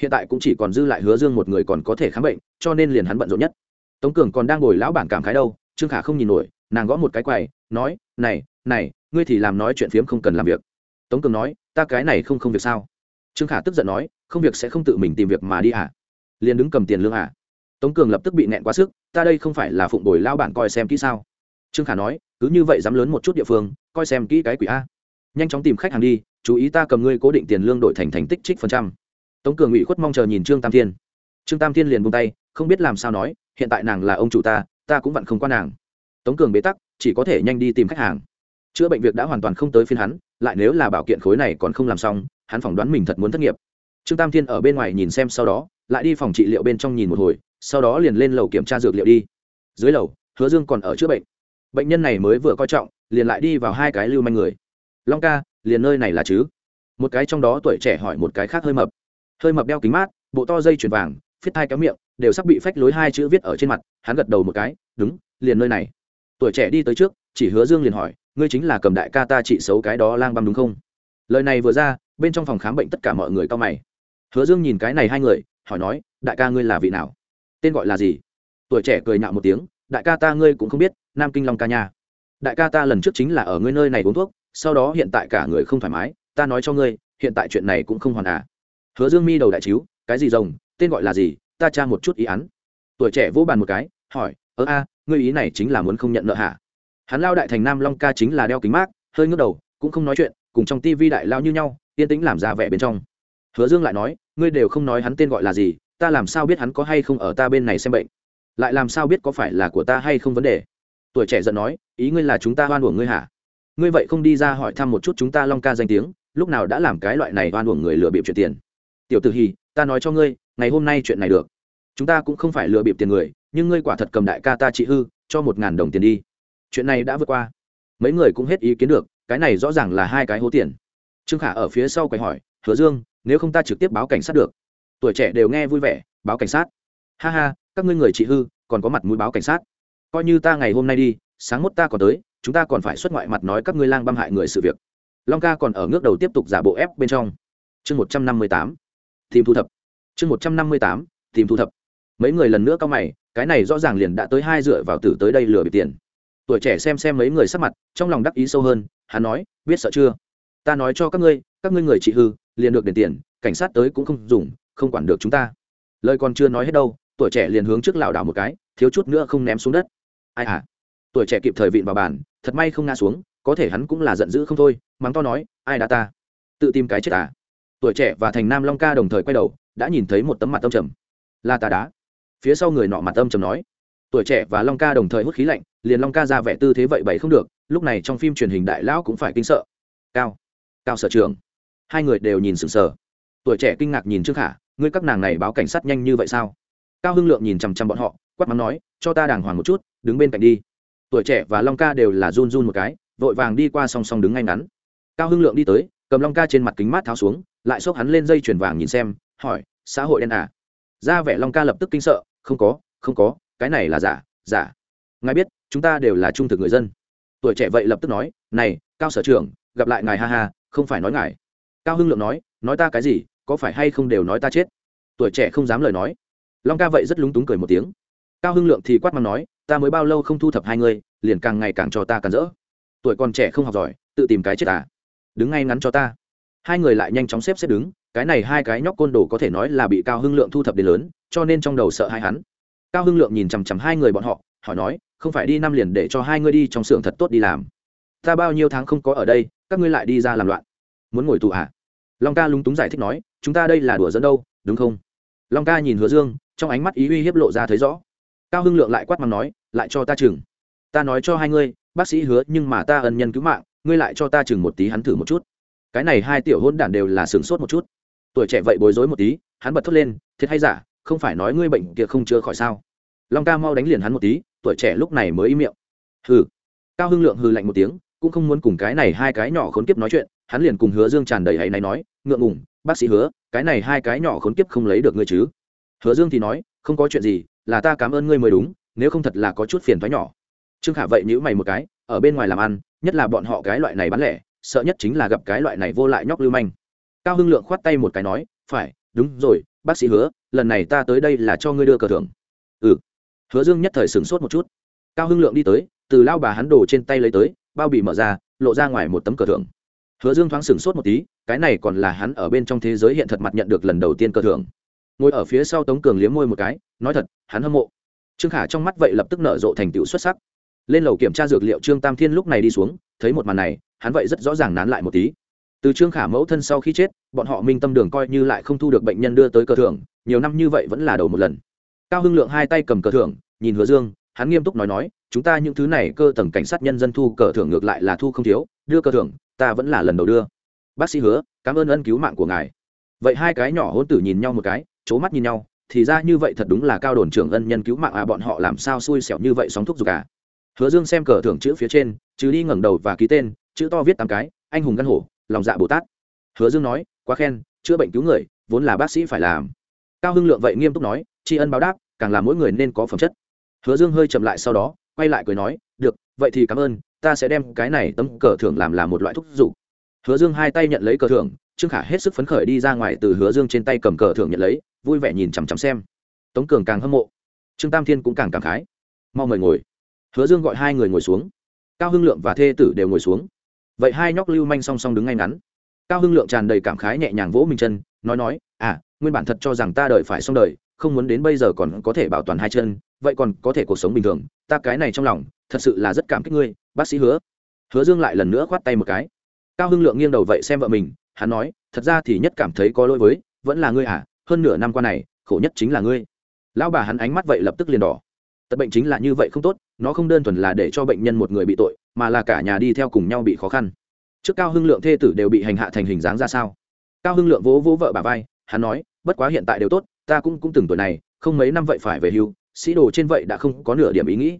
Hiện tại cũng chỉ còn dư lại hứa dương một người còn có thể khám bệnh, cho nên liền hắn bận rộn nhất. Tống cường còn đang ngồi lão bản cảm khái đâu, trương khả không nhìn nổi nàng gõ một cái quầy, nói, này này, ngươi thì làm nói chuyện phiếm không cần làm việc. Tống cường nói, ta cái này không không việc sao? Trương khả tức giận nói, không việc sẽ không tự mình tìm việc mà đi à? Liền đứng cầm tiền lương à? Tống cường lập tức bị nẹn quá sức, ta đây không phải là phụng bồi lao bản coi xem kỹ sao? Trương khả nói, cứ như vậy dám lớn một chút địa phương, coi xem kỹ cái quỷ a. Nhanh chóng tìm khách hàng đi, chú ý ta cầm ngươi cố định tiền lương đổi thành thành tích trích phần trăm. Tống cường ủy khuất mong chờ nhìn trương tam thiên. Trương tam thiên liền buông tay, không biết làm sao nói, hiện tại nàng là ông chủ ta ta cũng vặn không qua nàng tống cường bế tắc, chỉ có thể nhanh đi tìm khách hàng. Chữa bệnh việc đã hoàn toàn không tới phiên hắn, lại nếu là bảo kiện khối này còn không làm xong, hắn phỏng đoán mình thật muốn thất nghiệp. Trương tam thiên ở bên ngoài nhìn xem sau đó, lại đi phòng trị liệu bên trong nhìn một hồi, sau đó liền lên lầu kiểm tra dược liệu đi. Dưới lầu, hứa dương còn ở chữa bệnh. Bệnh nhân này mới vừa coi trọng, liền lại đi vào hai cái lưu manh người. Long ca, liền nơi này là chứ? Một cái trong đó tuổi trẻ hỏi một cái khác hơi mập. Hơi mập đeo kính mát, bộ to dây chuyền vàng phiết thai kéo miệng, đều sắp bị phách lối hai chữ viết ở trên mặt, hắn gật đầu một cái, đúng, liền nơi này tuổi trẻ đi tới trước, chỉ hứa dương liền hỏi, ngươi chính là cầm đại ca ta trị xấu cái đó lang băm đúng không? Lời này vừa ra, bên trong phòng khám bệnh tất cả mọi người cao mày. Hứa dương nhìn cái này hai người, hỏi nói, đại ca ngươi là vị nào? Tên gọi là gì? Tuổi trẻ cười nhạo một tiếng, đại ca ta ngươi cũng không biết, nam kinh long ca nha. Đại ca ta lần trước chính là ở ngươi nơi này uống thuốc, sau đó hiện tại cả người không thoải mái, ta nói cho ngươi, hiện tại chuyện này cũng không hoàn à. Hứa dương mi đầu đại chiếu, cái gì rồng? Tên gọi là gì? Ta tra một chút ý án. Tuổi trẻ vỗ bàn một cái, hỏi, ơ a ngươi ý này chính là muốn không nhận nợ hả? Hắn lao đại thành nam long ca chính là đeo kính mát, hơi ngước đầu, cũng không nói chuyện, cùng trong tivi đại lao như nhau, yên tĩnh làm ra vẻ bên trong. Hứa dương lại nói, ngươi đều không nói hắn tên gọi là gì, ta làm sao biết hắn có hay không ở ta bên này xem bệnh? Lại làm sao biết có phải là của ta hay không vấn đề? Tuổi trẻ giận nói, ý ngươi là chúng ta oan uổng ngươi hả? Ngươi vậy không đi ra hỏi thăm một chút chúng ta long ca danh tiếng, lúc nào đã làm cái loại này oan uổng người lừa bịp chuyện tiền? Tiểu tử hì, ta nói cho ngươi, ngày hôm nay chuyện này được. Chúng ta cũng không phải lừa bịp tiền người nhưng ngươi quả thật cầm đại ca ta trị hư, cho một ngàn đồng tiền đi. Chuyện này đã vượt qua. Mấy người cũng hết ý kiến được, cái này rõ ràng là hai cái hố tiền. Trương khả ở phía sau quay hỏi, hứa dương, nếu không ta trực tiếp báo cảnh sát được? Tuổi trẻ đều nghe vui vẻ, báo cảnh sát? Ha ha, các ngươi người trị hư, còn có mặt mũi báo cảnh sát. Coi như ta ngày hôm nay đi, sáng mốt ta còn tới, chúng ta còn phải xuất ngoại mặt nói các ngươi lang băm hại người sự việc. Long ca còn ở ngước đầu tiếp tục giả bộ ép bên trong. Chương một trăm năm mươi tám, tìm thu thập. Chương một trăm năm mươi tám, tìm thu thập. Mấy người lần nữa cao mày cái này rõ ràng liền đã tới hai dựa vào tử tới đây lừa bị tiền. Tuổi trẻ xem xem mấy người sắc mặt, trong lòng đắc ý sâu hơn, hắn nói, biết sợ chưa? Ta nói cho các ngươi các ngươi người chỉ hư, liền được đền tiền, cảnh sát tới cũng không dùng, không quản được chúng ta. Lời còn chưa nói hết đâu, tuổi trẻ liền hướng trước lảo đảo một cái, thiếu chút nữa không ném xuống đất. Ai à? Tuổi trẻ kịp thời vịn vào bàn, thật may không ngã xuống, có thể hắn cũng là giận dữ không thôi, mắng to nói, ai đã ta? Tự tìm cái chết à? Tuổi trẻ và thành nam long ca đồng thời quay đầu, đã nhìn thấy một tấm mặt tâm trầm. Là ta đá phía sau người nọ mặt tâm trầm nói, tuổi trẻ và long ca đồng thời hút khí lạnh, liền long ca ra vẻ tư thế vậy bậy không được, lúc này trong phim truyền hình đại lão cũng phải kinh sợ. Cao cao sở trường hai người đều nhìn sừng sờ. Tuổi trẻ kinh ngạc nhìn trương khả, ngươi các nàng này báo cảnh sát nhanh như vậy sao? Cao hưng lượng nhìn chằm chằm bọn họ, quát mắng nói, cho ta đàng hoàng một chút, đứng bên cạnh đi. Tuổi trẻ và long ca đều là run run một cái, vội vàng đi qua song song đứng ngay ngắn. Cao hưng lượng đi tới, cầm long ca trên mặt kính mát tháo xuống, lại xốc hắn lên dây chuyền vàng nhìn xem, hỏi, xã hội đen à? Ra vẻ long ca lập tức kinh sợ không có không có, cái này là giả giả. Ngài biết, chúng ta đều là trung thực người dân. Tuổi trẻ vậy lập tức nói, này, cao sở trưởng, gặp lại ngài ha ha, không phải nói ngài. Cao hưng lượng nói nói ta cái gì, có phải hay không đều nói ta chết? Tuổi trẻ không dám lời nói. Long ca vậy rất lúng túng cười một tiếng. Cao hưng lượng thì quát mắng nói, ta mới bao lâu không thu thập hai người, liền càng ngày càng cho ta càn rỡ. Tuổi còn trẻ không học giỏi, tự tìm cái chết à? Đứng ngay ngắn cho ta. Hai người lại nhanh chóng xếp xếp đứng, cái này hai cái nhóc côn đồ có thể nói là bị cao hưng lượng thu thập đến lớn cho nên trong đầu sợ hai hắn. Cao hưng lượng nhìn chằm chằm hai người bọn họ, hỏi nói, không phải đi năm liền để cho hai ngươi đi trong xưởng thật tốt đi làm? Ta bao nhiêu tháng không có ở đây, các ngươi lại đi ra làm loạn. Muốn ngồi tù à? Long ca lúng túng giải thích nói, chúng ta đây là đùa dẫn đâu, đúng không? Long ca nhìn hứa dương, trong ánh mắt ý uy hiếp lộ ra thấy rõ. Cao hưng lượng lại quát mắng nói, lại cho ta chừng. Ta nói cho hai ngươi, bác sĩ hứa, nhưng mà ta ân nhân cứu mạng, ngươi lại cho ta chừng một tí hắn thử một chút. Cái này hai tiểu hôn đản đều là sửng sốt một chút. Tuổi trẻ vậy bối rối một tí, hắn bật thốt lên, thiệt hay giả không phải nói ngươi bệnh kia không chữa khỏi sao? Long ca mau đánh liền hắn một tí, tuổi trẻ lúc này mới im miệng. Hừ. Cao hưng lượng hừ lạnh một tiếng, cũng không muốn cùng cái này hai cái nhỏ khốn kiếp nói chuyện, hắn liền cùng hứa dương tràn đầy hay này nói, ngượng ngùng, bác sĩ hứa, cái này hai cái nhỏ khốn kiếp không lấy được ngươi chứ? Hứa dương thì nói, không có chuyện gì, là ta cảm ơn ngươi mới đúng, nếu không thật là có chút phiền thoái nhỏ. Trương khả vậy nhữ mày một cái, ở bên ngoài làm ăn, nhất là bọn họ cái loại này bán lẻ, sợ nhất chính là gặp cái loại này vô lại nhóc lưu manh. Cao hưng lượng khoát tay một cái nói, phải, đúng rồi bác sĩ hứa, lần này ta tới đây là cho ngươi đưa cờ thưởng. Ừ. Hứa dương nhất thời sửng sốt một chút. Cao hưng lượng đi tới, từ lao bà hắn đồ trên tay lấy tới, bao bì mở ra, lộ ra ngoài một tấm cờ thưởng. Hứa dương thoáng sửng sốt một tí, cái này còn là hắn ở bên trong thế giới hiện thật mặt nhận được lần đầu tiên cờ thưởng. Ngồi ở phía sau tống cường liếm môi một cái, nói thật, hắn hâm mộ. Trương khả trong mắt vậy lập tức nở rộ thành tựu xuất sắc. Lên lầu kiểm tra dược liệu trương tam thiên lúc này đi xuống, thấy một màn này, hắn vậy rất rõ ràng nán lại một tí từ trương khả mẫu thân sau khi chết, bọn họ minh tâm đường coi như lại không thu được bệnh nhân đưa tới cờ thưởng, nhiều năm như vậy vẫn là đầu một lần. Cao hưng lượng hai tay cầm cờ thưởng, nhìn hứa dương, hắn nghiêm túc nói nói, chúng ta những thứ này cơ tầng cảnh sát nhân dân thu cờ thưởng ngược lại là thu không thiếu, đưa cờ thưởng, ta vẫn là lần đầu đưa. Bác sĩ hứa, cảm ơn ân cứu mạng của ngài. Vậy hai cái nhỏ hôn tử nhìn nhau một cái c mắt nhìn nhau, thì ra như vậy thật đúng là cao đồn trưởng ân nhân cứu mạng à bọn họ làm sao xui xẻo như vậy sóng thuốc dục à? Hứa dương xem cờ thưởng chữ phía trên chứ đi ngẩng đầu và ký tên, chữ to viết tám cái, anh hùng căn hổ lòng dạ bồ tát. Hứa dương nói, quá khen, chữa bệnh cứu người, vốn là bác sĩ phải làm. Cao hưng lượng vậy nghiêm túc nói, tri ân báo đáp, càng là mỗi người nên có phẩm chất. Hứa dương hơi chậm lại sau đó, quay lại cười nói, được, vậy thì cảm ơn, ta sẽ đem cái này tấm cờ thưởng làm là một loại thúc giục. Hứa dương hai tay nhận lấy cờ thưởng, trương khả hết sức phấn khởi đi ra ngoài từ hứa dương trên tay cầm cờ thưởng nhận lấy, vui vẻ nhìn chằm chằm xem. Tống cường càng hâm mộ, trương tam thiên cũng càng cảm khái. Mau mời ngồi. Hứa dương gọi hai người ngồi xuống. Cao hưng lượng và thê tử đều ngồi xuống vậy hai nhóc lưu manh song song đứng ngay ngắn. Cao hưng lượng tràn đầy cảm khái nhẹ nhàng vỗ mình chân, nói nói à nguyên bản thật cho rằng ta đợi phải xong đời, không muốn đến bây giờ còn có thể bảo toàn hai chân, vậy còn có thể cuộc sống bình thường, ta cái này trong lòng, thật sự là rất cảm kích ngươi, bác sĩ hứa. Hứa dương lại lần nữa khoát tay một cái. Cao hưng lượng nghiêng đầu vậy xem vợ mình, hắn nói, thật ra thì nhất cảm thấy có lỗi với, vẫn là ngươi à hơn nửa năm qua này, khổ nhất chính là ngươi. Lão bà hắn ánh mắt vậy lập tức liền đỏ. Tật bệnh chính là như vậy không tốt, nó không đơn thuần là để cho bệnh nhân một người bị tội mà là cả nhà đi theo cùng nhau bị khó khăn. Trước cao hưng lượng thê tử đều bị hành hạ thành hình dáng ra sao? Cao hưng lượng vỗ vỗ vợ bà vai, hắn nói, bất quá hiện tại đều tốt, ta cũng cũng từng tuổi này, không mấy năm vậy phải về hưu, sĩ đồ trên vậy đã không có nửa điểm ý nghĩ.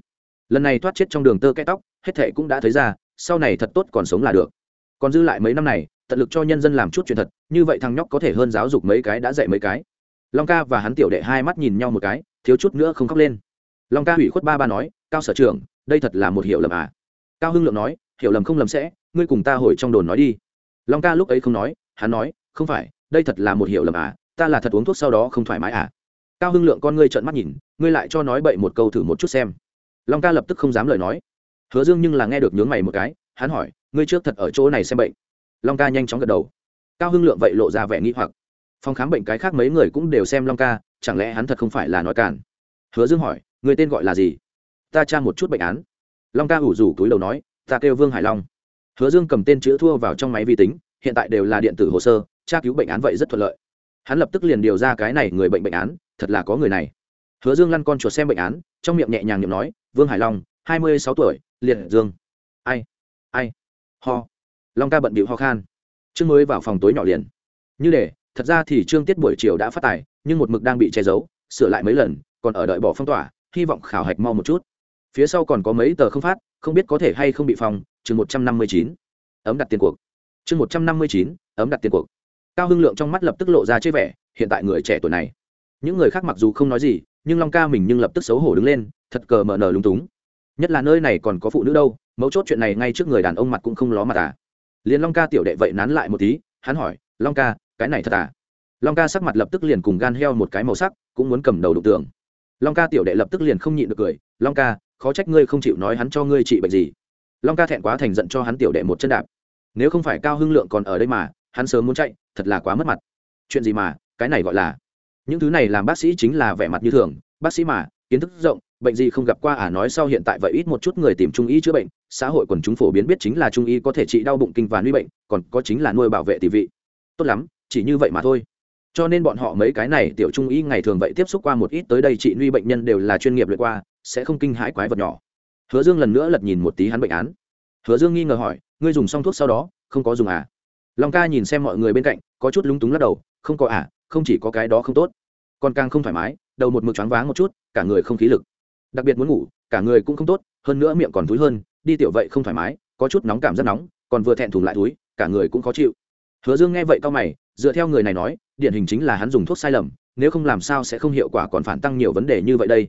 Lần này thoát chết trong đường tơ kẽ tóc, hết thệ cũng đã thấy ra, sau này thật tốt còn sống là được. Còn dư lại mấy năm này, tận lực cho nhân dân làm chút chuyện thật, như vậy thằng nhóc có thể hơn giáo dục mấy cái đã dạy mấy cái. Long ca và hắn tiểu đệ hai mắt nhìn nhau một cái, thiếu chút nữa không khóc lên. Long ca hủy khuất ba ba nói, cao sở trưởng, đây thật là một hiểu lầm à cao hưng lượng nói, hiểu lầm không lầm sẽ, ngươi cùng ta hồi trong đồn nói đi. Long ca lúc ấy không nói, hắn nói, không phải, đây thật là một hiểu lầm à ta là thật uống thuốc sau đó không thoải mái à. Cao hưng lượng con ngươi trợn mắt nhìn, ngươi lại cho nói bậy một câu thử một chút xem. Long ca lập tức không dám lời nói. Hứa dương nhưng là nghe được nhướng mày một cái, hắn hỏi, ngươi trước thật ở chỗ này xem bệnh? Long ca nhanh chóng gật đầu. Cao hưng lượng vậy lộ ra vẻ nghĩ hoặc. Phòng khám bệnh cái khác mấy người cũng đều xem long ca, chẳng lẽ hắn thật không phải là nói cản hứa dương hỏi người tên gọi là gì? Ta tra một chút bệnh án long ca ủ rủ túi đầu nói, ta kêu vương hải long. Hứa dương cầm tên chữ thua vào trong máy vi tính, hiện tại đều là điện tử hồ sơ, tra cứu bệnh án vậy rất thuận lợi. Hắn lập tức liền điều ra cái này người bệnh bệnh án, thật là có người này. Hứa dương lăn con chuột xem bệnh án, trong miệng nhẹ nhàng nhậm nói, vương hải long, hai mươi sáu tuổi, liệt dương. Ai ai, ho. Long ca bận bịu ho khan. Chương mới vào phòng tối nhỏ liền. Như để, thật ra thì trương tiết buổi chiều đã phát tài, nhưng một mực đang bị che giấu, sửa lại mấy lần, còn ở đợi bỏ phong tỏa, hy vọng khảo hạch mau một chút phía sau còn có mấy tờ không phát, không biết có thể hay không bị phòng, chương một trăm năm mươi chín. Ấm đặt tiền cuộc. Chương một trăm năm mươi chín, ấm đặt tiền cuộc. Cao hưng lượng trong mắt lập tức lộ ra chơi vẻ, hiện tại người trẻ tuổi này. Những người khác mặc dù không nói gì, nhưng long ca mình nhưng lập tức xấu hổ đứng lên, thật cờ mờ nờ lúng túng. Nhất là nơi này còn có phụ nữ đâu, mấu chốt chuyện này ngay trước người đàn ông mặt cũng không ló mặt à. Liền long ca tiểu đệ vậy nán lại một tí, hắn hỏi, long ca, cái này thật à? Long ca sắc mặt lập tức liền cùng gan heo một cái màu sắc, cũng muốn cầm đầu đụng tường. Long ca tiểu đệ lập tức liền không nhịn được cười, long ca khó trách ngươi không chịu nói hắn cho ngươi trị bệnh gì. Long ca thẹn quá thành giận cho hắn tiểu đệ một chân đạp. Nếu không phải cao hưng lượng còn ở đây mà, hắn sớm muốn chạy, thật là quá mất mặt. Chuyện gì mà, cái này gọi là? Những thứ này làm bác sĩ chính là vẻ mặt như thường, bác sĩ mà, kiến thức rộng, bệnh gì không gặp qua à nói sau hiện tại vậy ít một chút người tìm trung y chữa bệnh, xã hội quần chúng phổ biến biết chính là trung y có thể trị đau bụng kinh và nuôi bệnh, còn có chính là nuôi bảo vệ tỷ vị. Tốt lắm, chỉ như vậy mà thôi cho nên bọn họ mấy cái này tiểu trung y ngày thường vậy tiếp xúc qua một ít tới đây trị nuôi bệnh nhân đều là chuyên nghiệp luyện qua, sẽ không kinh hãi quái vật nhỏ. Hứa dương lần nữa lật nhìn một tí hắn bệnh án. Hứa dương nghi ngờ hỏi, ngươi dùng xong thuốc sau đó, không có dùng à? Long ca nhìn xem mọi người bên cạnh, có chút lúng túng lắc đầu, không có à không chỉ có cái đó không tốt. Còn càng không thoải mái, đầu một mực choáng váng một chút, cả người không khí lực. Đặc biệt muốn ngủ, cả người cũng không tốt, hơn nữa miệng còn thúi hơn, đi tiểu vậy không thoải mái, có chút nóng cảm rất nóng, còn vừa thẹn thùng lại túi cả người cũng khó chịu. Hứa dương nghe vậy cau mày dựa theo người này nói, điển hình chính là hắn dùng thuốc sai lầm, nếu không làm sao sẽ không hiệu quả còn phản tăng nhiều vấn đề như vậy đây.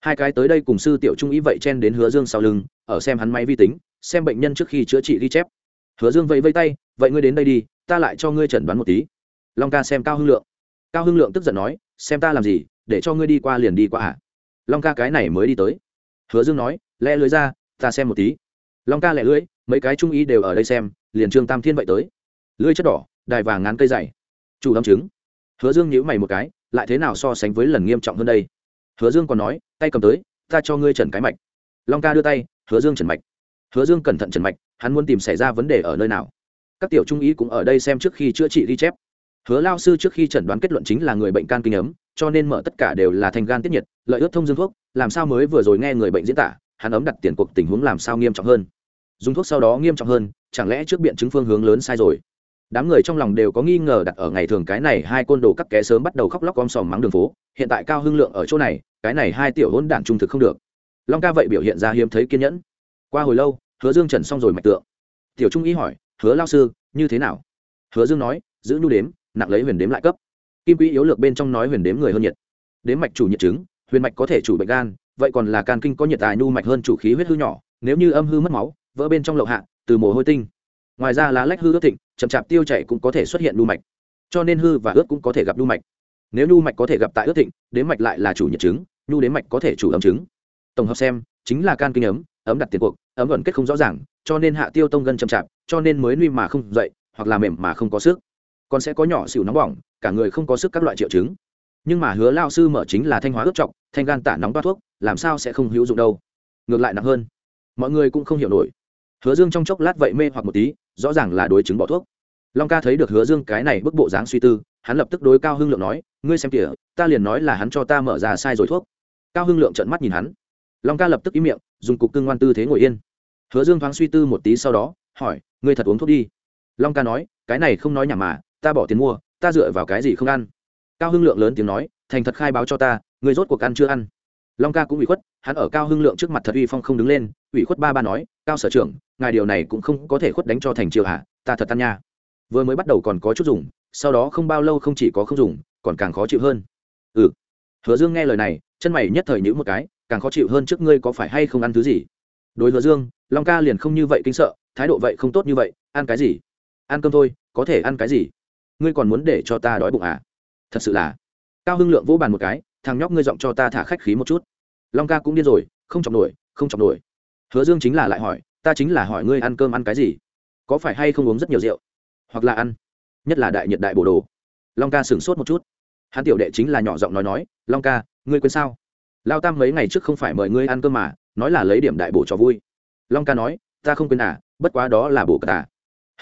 Hai cái tới đây cùng sư tiểu trung ý vậy chen đến hứa dương sau lưng, ở xem hắn máy vi tính, xem bệnh nhân trước khi chữa trị ghi chép. Hứa dương vẫy vây tay, vậy ngươi đến đây đi, ta lại cho ngươi chẩn đoán một tí. Long ca xem cao hưng lượng. Cao hưng lượng tức giận nói, xem ta làm gì, để cho ngươi đi qua liền đi qua à? Long ca cái này mới đi tới. Hứa dương nói, lẽ lưới ra, ta xem một tí. Long ca lẹ lưới, mấy cái trung ý đều ở đây xem, liền trương tam thiên vậy tới. Lưới chất đỏ đài vàng ngán cây dày. Chủ đâm trứng. Hứa dương nhữ mày một cái, lại thế nào so sánh với lần nghiêm trọng hơn đây? Hứa dương còn nói, tay cầm tới, ta cho ngươi trần cái mạch. Long ca đưa tay, hứa dương trần mạch. Hứa dương cẩn thận trần mạch, hắn muốn tìm xảy ra vấn đề ở nơi nào? Các tiểu trung ý cũng ở đây xem trước khi chữa trị ghi chép. Hứa lao sư trước khi chẩn đoán kết luận chính là người bệnh can kinh ấm, cho nên mở tất cả đều là thành gan tiết nhiệt, lợi ướt thông dương thuốc, làm sao mới vừa rồi nghe người bệnh diễn tả, hắn ấm đặt tiền cuộc tình huống làm sao nghiêm trọng hơn? Dùng thuốc sau đó nghiêm trọng hơn, chẳng lẽ trước biện chứng phương hướng lớn sai rồi? Đám người trong lòng đều có nghi ngờ đặt ở ngày thường cái này hai côn đồ cắt ké sớm bắt đầu khóc lóc om sòm mắng đường phố, hiện tại cao hưng lượng ở chỗ này, cái này hai tiểu hôn đản trung thực không được. Long ca vậy biểu hiện ra hiếm thấy kiên nhẫn. Qua hồi lâu, hứa dương trần xong rồi mạch tượng. Tiểu trung ý hỏi, hứa lao sư, như thế nào? Hứa dương nói, giữ nhu đếm, nặng lấy huyền đếm lại cấp. Kim quỹ yếu lược bên trong nói huyền đếm người hơn nhiệt. Đếm mạch chủ nhiệt chứng, huyền mạch có thể chủ bệnh gan, vậy còn là can kinh có nhiệt tài nhu mạch hơn chủ khí huyết hư nhỏ, nếu như âm hư mất máu, vỡ bên trong lậu hạ, từ mồ hôi tinh ngoài ra lá lách hư ướt thịnh, chậm chạp tiêu chảy cũng có thể xuất hiện nhu mạch. Cho nên hư và ướt cũng có thể gặp nhu mạch. Nếu nhu mạch có thể gặp tại ướt thịnh đến mạch lại là chủ nhiệt chứng nhu đến mạch có thể chủ ấm chứng. Tổng hợp xem, chính là can kinh ấm ấm đặt tiền cuộc, ấm ẩn kết không rõ ràng, cho nên hạ tiêu tông gân chậm chạp, cho nên mới nuôi mà không dậy, hoặc là mềm mà không có sức. Còn sẽ có nhỏ xỉu nóng bỏng, cả người không có sức các loại triệu chứng. Nhưng mà hứa lao sư mở chính là thanh hóa ướt trọng thanh gan tả nóng toát thuốc, làm sao sẽ không hữu dụng đâu. Ngược lại nặng hơn. Mọi người cũng không hiểu nổi. Hứa dương trong chốc lát vậy mê hoặc một tí rõ ràng là đối chứng bỏ thuốc. Long ca thấy được hứa dương cái này bức bộ dáng suy tư, hắn lập tức đối cao hưng lượng nói, ngươi xem kìa, ta liền nói là hắn cho ta mở ra sai rồi thuốc. Cao hưng lượng trợn mắt nhìn hắn. Long ca lập tức im miệng, dùng cục cưng ngoan tư thế ngồi yên. Hứa dương thoáng suy tư một tí sau đó, hỏi, ngươi thật uống thuốc đi? Long ca nói, cái này không nói nhảm mà, ta bỏ tiền mua, ta dựa vào cái gì không ăn? Cao hưng lượng lớn tiếng nói, thành thật khai báo cho ta người rốt cuộc ăn chưa ăn? Long ca cũng ủy khuất, hắn ở cao hưng lượng trước mặt thật uy phong không đứng lên, ủy khuất ba ba nói, cao sở trưởng, ngài điều này cũng không có thể khuất đánh cho thành triều hạ ta thật tan nha. Vừa mới bắt đầu còn có chút dùng, sau đó không bao lâu không chỉ có không dùng, còn càng khó chịu hơn. Ừ. Hứa dương nghe lời này, chân mày nhất thời nhữ một cái, càng khó chịu hơn trước ngươi có phải hay không ăn thứ gì? Đối hứa dương, long ca liền không như vậy kinh sợ, thái độ vậy không tốt như vậy, ăn cái gì? Ăn cơm thôi, có thể ăn cái gì? Ngươi còn muốn để cho ta đói bụng à? Thật sự là. Cao hưng lượng vỗ bàn một cái, thằng nhóc ngươi giọng cho ta thả khách khí một chút long ca cũng điên rồi, không chọc nổi, không chọc nổi. Hứa dương chính là lại hỏi, ta chính là hỏi ngươi ăn cơm ăn cái gì? Có phải hay không uống rất nhiều rượu? Hoặc là ăn? Nhất là đại nhiệt đại bổ đồ. Long ca sửng sốt một chút. Hắn tiểu đệ chính là nhỏ giọng nói nói, long ca, ngươi quên sao? Lao tam mấy ngày trước không phải mời ngươi ăn cơm mà, nói là lấy điểm đại bổ cho vui. Long ca nói, ta không quên à bất quá đó là bổ cà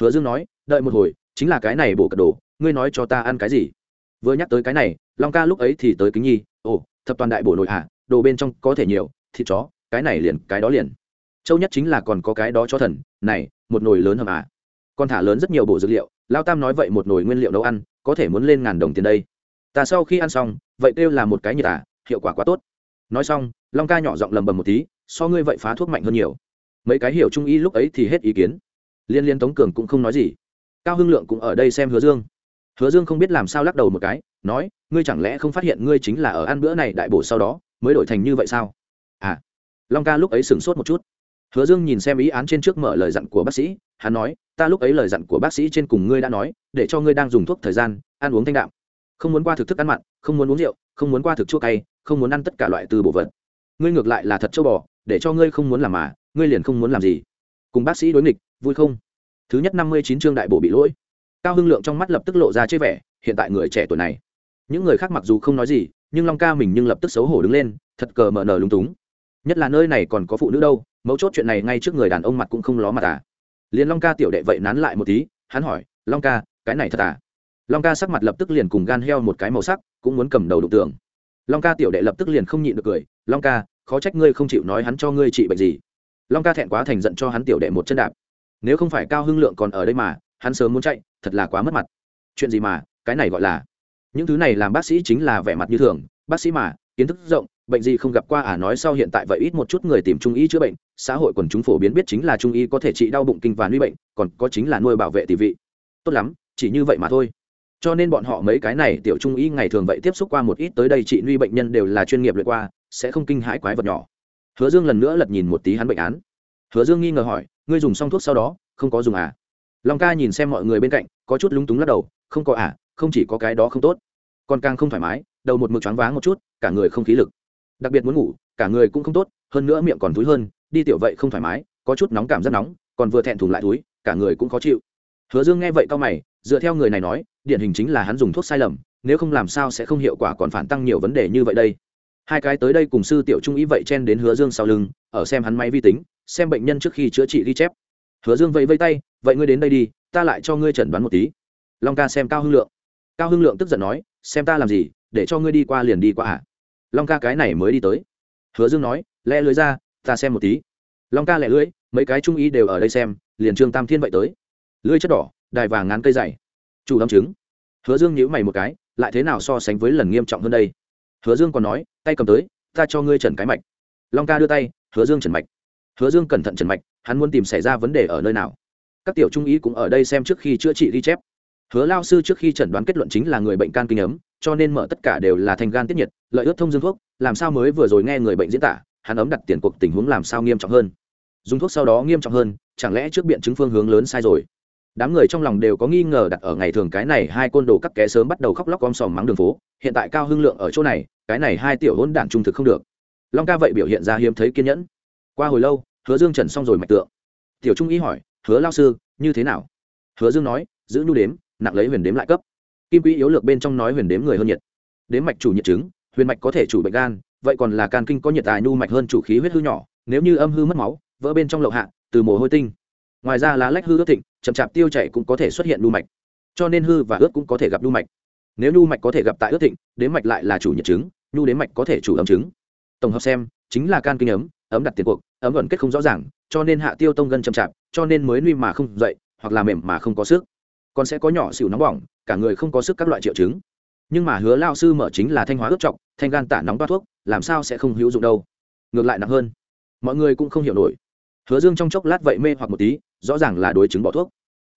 hứa dương nói, đợi một hồi, chính là cái này bổ cật đồ, ngươi nói cho ta ăn cái gì? Vừa nhắc tới cái này, long ca lúc ấy thì tới kính nhi, ồ, thập toàn đại bổ nội à đồ bên trong có thể nhiều, thịt chó, cái này liền, cái đó liền. Châu nhất chính là còn có cái đó cho thần, này, một nồi lớn hầm à. Con thả lớn rất nhiều bộ dược liệu, lao tam nói vậy một nồi nguyên liệu nấu ăn, có thể muốn lên ngàn đồng tiền đây. Ta sau khi ăn xong, vậy kêu là một cái nhiệt à hiệu quả quá tốt. Nói xong, long ca nhỏ giọng lầm bầm một tí, so ngươi vậy phá thuốc mạnh hơn nhiều. Mấy cái hiểu trung y lúc ấy thì hết ý kiến. Liên liên tống cường cũng không nói gì. Cao hưng lượng cũng ở đây xem hứa dương. Hứa dương không biết làm sao lắc đầu một cái, nói, ngươi chẳng lẽ không phát hiện ngươi chính là ở ăn bữa này đại bổ sau đó? Mới đổi thành như vậy sao? À long ca lúc ấy sửng sốt một chút. Hứa dương nhìn xem ý án trên trước mở lời dặn của bác sĩ, hắn nói, ta lúc ấy lời dặn của bác sĩ trên cùng ngươi đã nói, để cho ngươi đang dùng thuốc thời gian, ăn uống thanh đạm. Không muốn qua thực thức ăn mặn, không muốn uống rượu, không muốn qua thực chua cay, không muốn ăn tất cả loại từ bổ vật. Ngươi ngược lại là thật châu bò, để cho ngươi không muốn làm mà, ngươi liền không muốn làm gì. Cùng bác sĩ đối nghịch, vui không? Thứ nhất năm mươi chín chương đại bổ bị lỗi. Cao hưng lượng trong mắt lập tức lộ ra chơi vẻ, hiện tại người trẻ tuổi này. Những người khác mặc dù không nói gì nhưng long ca mình nhưng lập tức xấu hổ đứng lên, thật cờ mờ nờ lúng túng. Nhất là nơi này còn có phụ nữ đâu, mấu chốt chuyện này ngay trước người đàn ông mặt cũng không ló mặt à. Liền long ca tiểu đệ vậy nán lại một tí, hắn hỏi, long ca, cái này thật à? Long ca sắc mặt lập tức liền cùng gan heo một cái màu sắc, cũng muốn cầm đầu đụng tường. Long ca tiểu đệ lập tức liền không nhịn được cười, long ca, khó trách ngươi không chịu nói hắn cho ngươi trị bệnh gì. Long ca thẹn quá thành giận cho hắn tiểu đệ một chân đạp. Nếu không phải cao hưng lượng còn ở đây mà, hắn sớm muốn chạy, thật là quá mất mặt. Chuyện gì mà, cái này gọi là những thứ này làm bác sĩ chính là vẻ mặt như thường, bác sĩ mà, kiến thức rộng, bệnh gì không gặp qua à nói sau hiện tại vậy ít một chút người tìm trung y chữa bệnh, xã hội quần chúng phổ biến biết chính là trung y có thể trị đau bụng kinh và nuôi bệnh, còn có chính là nuôi bảo vệ tỷ vị. Tốt lắm, chỉ như vậy mà thôi. Cho nên bọn họ mấy cái này tiểu trung y ngày thường vậy tiếp xúc qua một ít tới đây trị nuôi bệnh nhân đều là chuyên nghiệp luyện qua, sẽ không kinh hãi quái vật nhỏ. Hứa dương lần nữa lật nhìn một tí hắn bệnh án. Hứa dương nghi ngờ hỏi, ngươi dùng xong thuốc sau đó, không có dùng à? Long ca nhìn xem mọi người bên cạnh, có chút lúng túng lắc đầu, không có à không chỉ có cái đó không tốt, còn càng không thoải mái, đầu một mực choáng váng một chút, cả người không khí lực. Đặc biệt muốn ngủ, cả người cũng không tốt, hơn nữa miệng còn thúi hơn, đi tiểu vậy không thoải mái, có chút nóng cảm rất nóng, còn vừa thẹn thùng lại thúi, cả người cũng khó chịu. Hứa dương nghe vậy cao mày, dựa theo người này nói, điển hình chính là hắn dùng thuốc sai lầm, nếu không làm sao sẽ không hiệu quả còn phản tăng nhiều vấn đề như vậy đây. Hai cái tới đây cùng sư tiểu trung ý vậy chen đến hứa dương sau lưng, ở xem hắn máy vi tính, xem bệnh nhân trước khi chữa trị ghi chép. Hứa dương vẫy vây tay, vậy ngươi đến đây đi, ta lại cho ngươi chẩn đoán một tí. Long ca xem cao hưng lượng cao hưng lượng tức giận nói, xem ta làm gì, để cho ngươi đi qua liền đi qua ạ à? long ca cái này mới đi tới. Hứa dương nói, lẽ lưới ra, ta xem một tí. Long ca lẻ lưới, mấy cái trung ý đều ở đây xem, liền trương tam thiên vậy tới. Lưới chất đỏ, đài vàng ngán cây dày. Chủ đ chứng. Hứa dương nhíu mày một cái, lại thế nào so sánh với lần nghiêm trọng hơn đây? Hứa dương còn nói, tay cầm tới, ta cho ngươi trần cái mạch. Long ca đưa tay, hứa dương trần mạch. Hứa dương cẩn thận trần mạch, hắn muốn tìm xảy ra vấn đề ở nơi nào? Các tiểu trung ý cũng ở đây xem trước khi chữa trị ghi chép hứa lao sư trước khi chẩn đoán kết luận chính là người bệnh can kinh ấm, cho nên mở tất cả đều là thành gan tiết nhiệt, lợi ướt thông dương thuốc, làm sao mới vừa rồi nghe người bệnh diễn tả, hắn ấm đặt tiền cuộc tình huống làm sao nghiêm trọng hơn. Dùng thuốc sau đó nghiêm trọng hơn, chẳng lẽ trước biện chứng phương hướng lớn sai rồi? Đám người trong lòng đều có nghi ngờ đặt ở ngày thường cái này hai côn đồ cắt ké sớm bắt đầu khóc lóc om sòm mắng đường phố, hiện tại cao hưng lượng ở chỗ này, cái này hai tiểu hôn đản trung thực không được. Long ca vậy biểu hiện ra hiếm thấy kiên nhẫn. Qua hồi lâu, hứa dương trần xong rồi mạch tượng. Tiểu trung ý hỏi, hứa lao sư, như thế nào? Hứa dương nói, giữ nhu đếm nặng lấy huyền đếm lại cấp. Kim quỹ yếu lược bên trong nói huyền đếm người hơn nhiệt. Đếm mạch chủ nhiệt chứng, huyền mạch có thể chủ bệnh gan, vậy còn là can kinh có nhiệt tài nu mạch hơn chủ khí huyết hư nhỏ, nếu như âm hư mất máu, vỡ bên trong lậu hạ, từ mồ hôi tinh. Ngoài ra lá lách hư ướt thịnh, chậm chạp tiêu chảy cũng có thể xuất hiện nu mạch. Cho nên hư và ướt cũng có thể gặp nu mạch. Nếu nu mạch có thể gặp tại ướt thịnh, đếm mạch lại là chủ nhiệt chứng nhu đếm mạch có thể chủ ấm chứng. Tổng hợp xem, chính là can kinh ấm ấm đặt tiền cuộc, ấm ẩn kết không rõ ràng, cho nên hạ tiêu tông gân chậm chạp, cho nên mới nuôi mà không dậy, hoặc là mềm mà không có sức còn sẽ có nhỏ xỉu nóng bỏng, cả người không có sức các loại triệu chứng. Nhưng mà hứa lao sư mở chính là thanh hóa ướt trọng thanh gan tả nóng toát thuốc, làm sao sẽ không hữu dụng đâu. Ngược lại nặng hơn. Mọi người cũng không hiểu nổi. Hứa dương trong chốc lát vậy mê hoặc một tí, rõ ràng là đối chứng bỏ thuốc.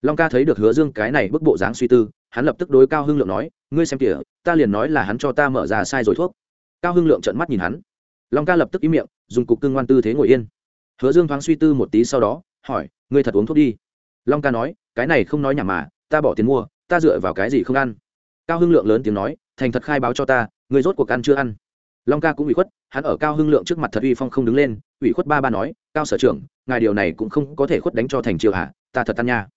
Long ca thấy được hứa dương cái này bức bộ dáng suy tư, hắn lập tức đối cao hưng lượng nói, ngươi xem kìa, ta liền nói là hắn cho ta mở ra sai rồi thuốc. Cao hưng lượng trợn mắt nhìn hắn. Long ca lập tức ý miệng, dùng cục cưng ngoan tư thế ngồi yên. Hứa dương thoáng suy tư một tí sau đó, hỏi, ngươi thật uống thuốc đi? Long ca nói, cái này không nói nhảm mà ta bỏ tiền mua, ta dựa vào cái gì không ăn? Cao hưng lượng lớn tiếng nói, thành thật khai báo cho ta, người rốt cuộc ăn chưa ăn? Long ca cũng ủy khuất, hắn ở cao hưng lượng trước mặt thật uy phong không đứng lên, ủy khuất ba ba nói, cao sở trưởng, ngài điều này cũng không có thể khuất đánh cho thành triều hạ ta thật tan nha.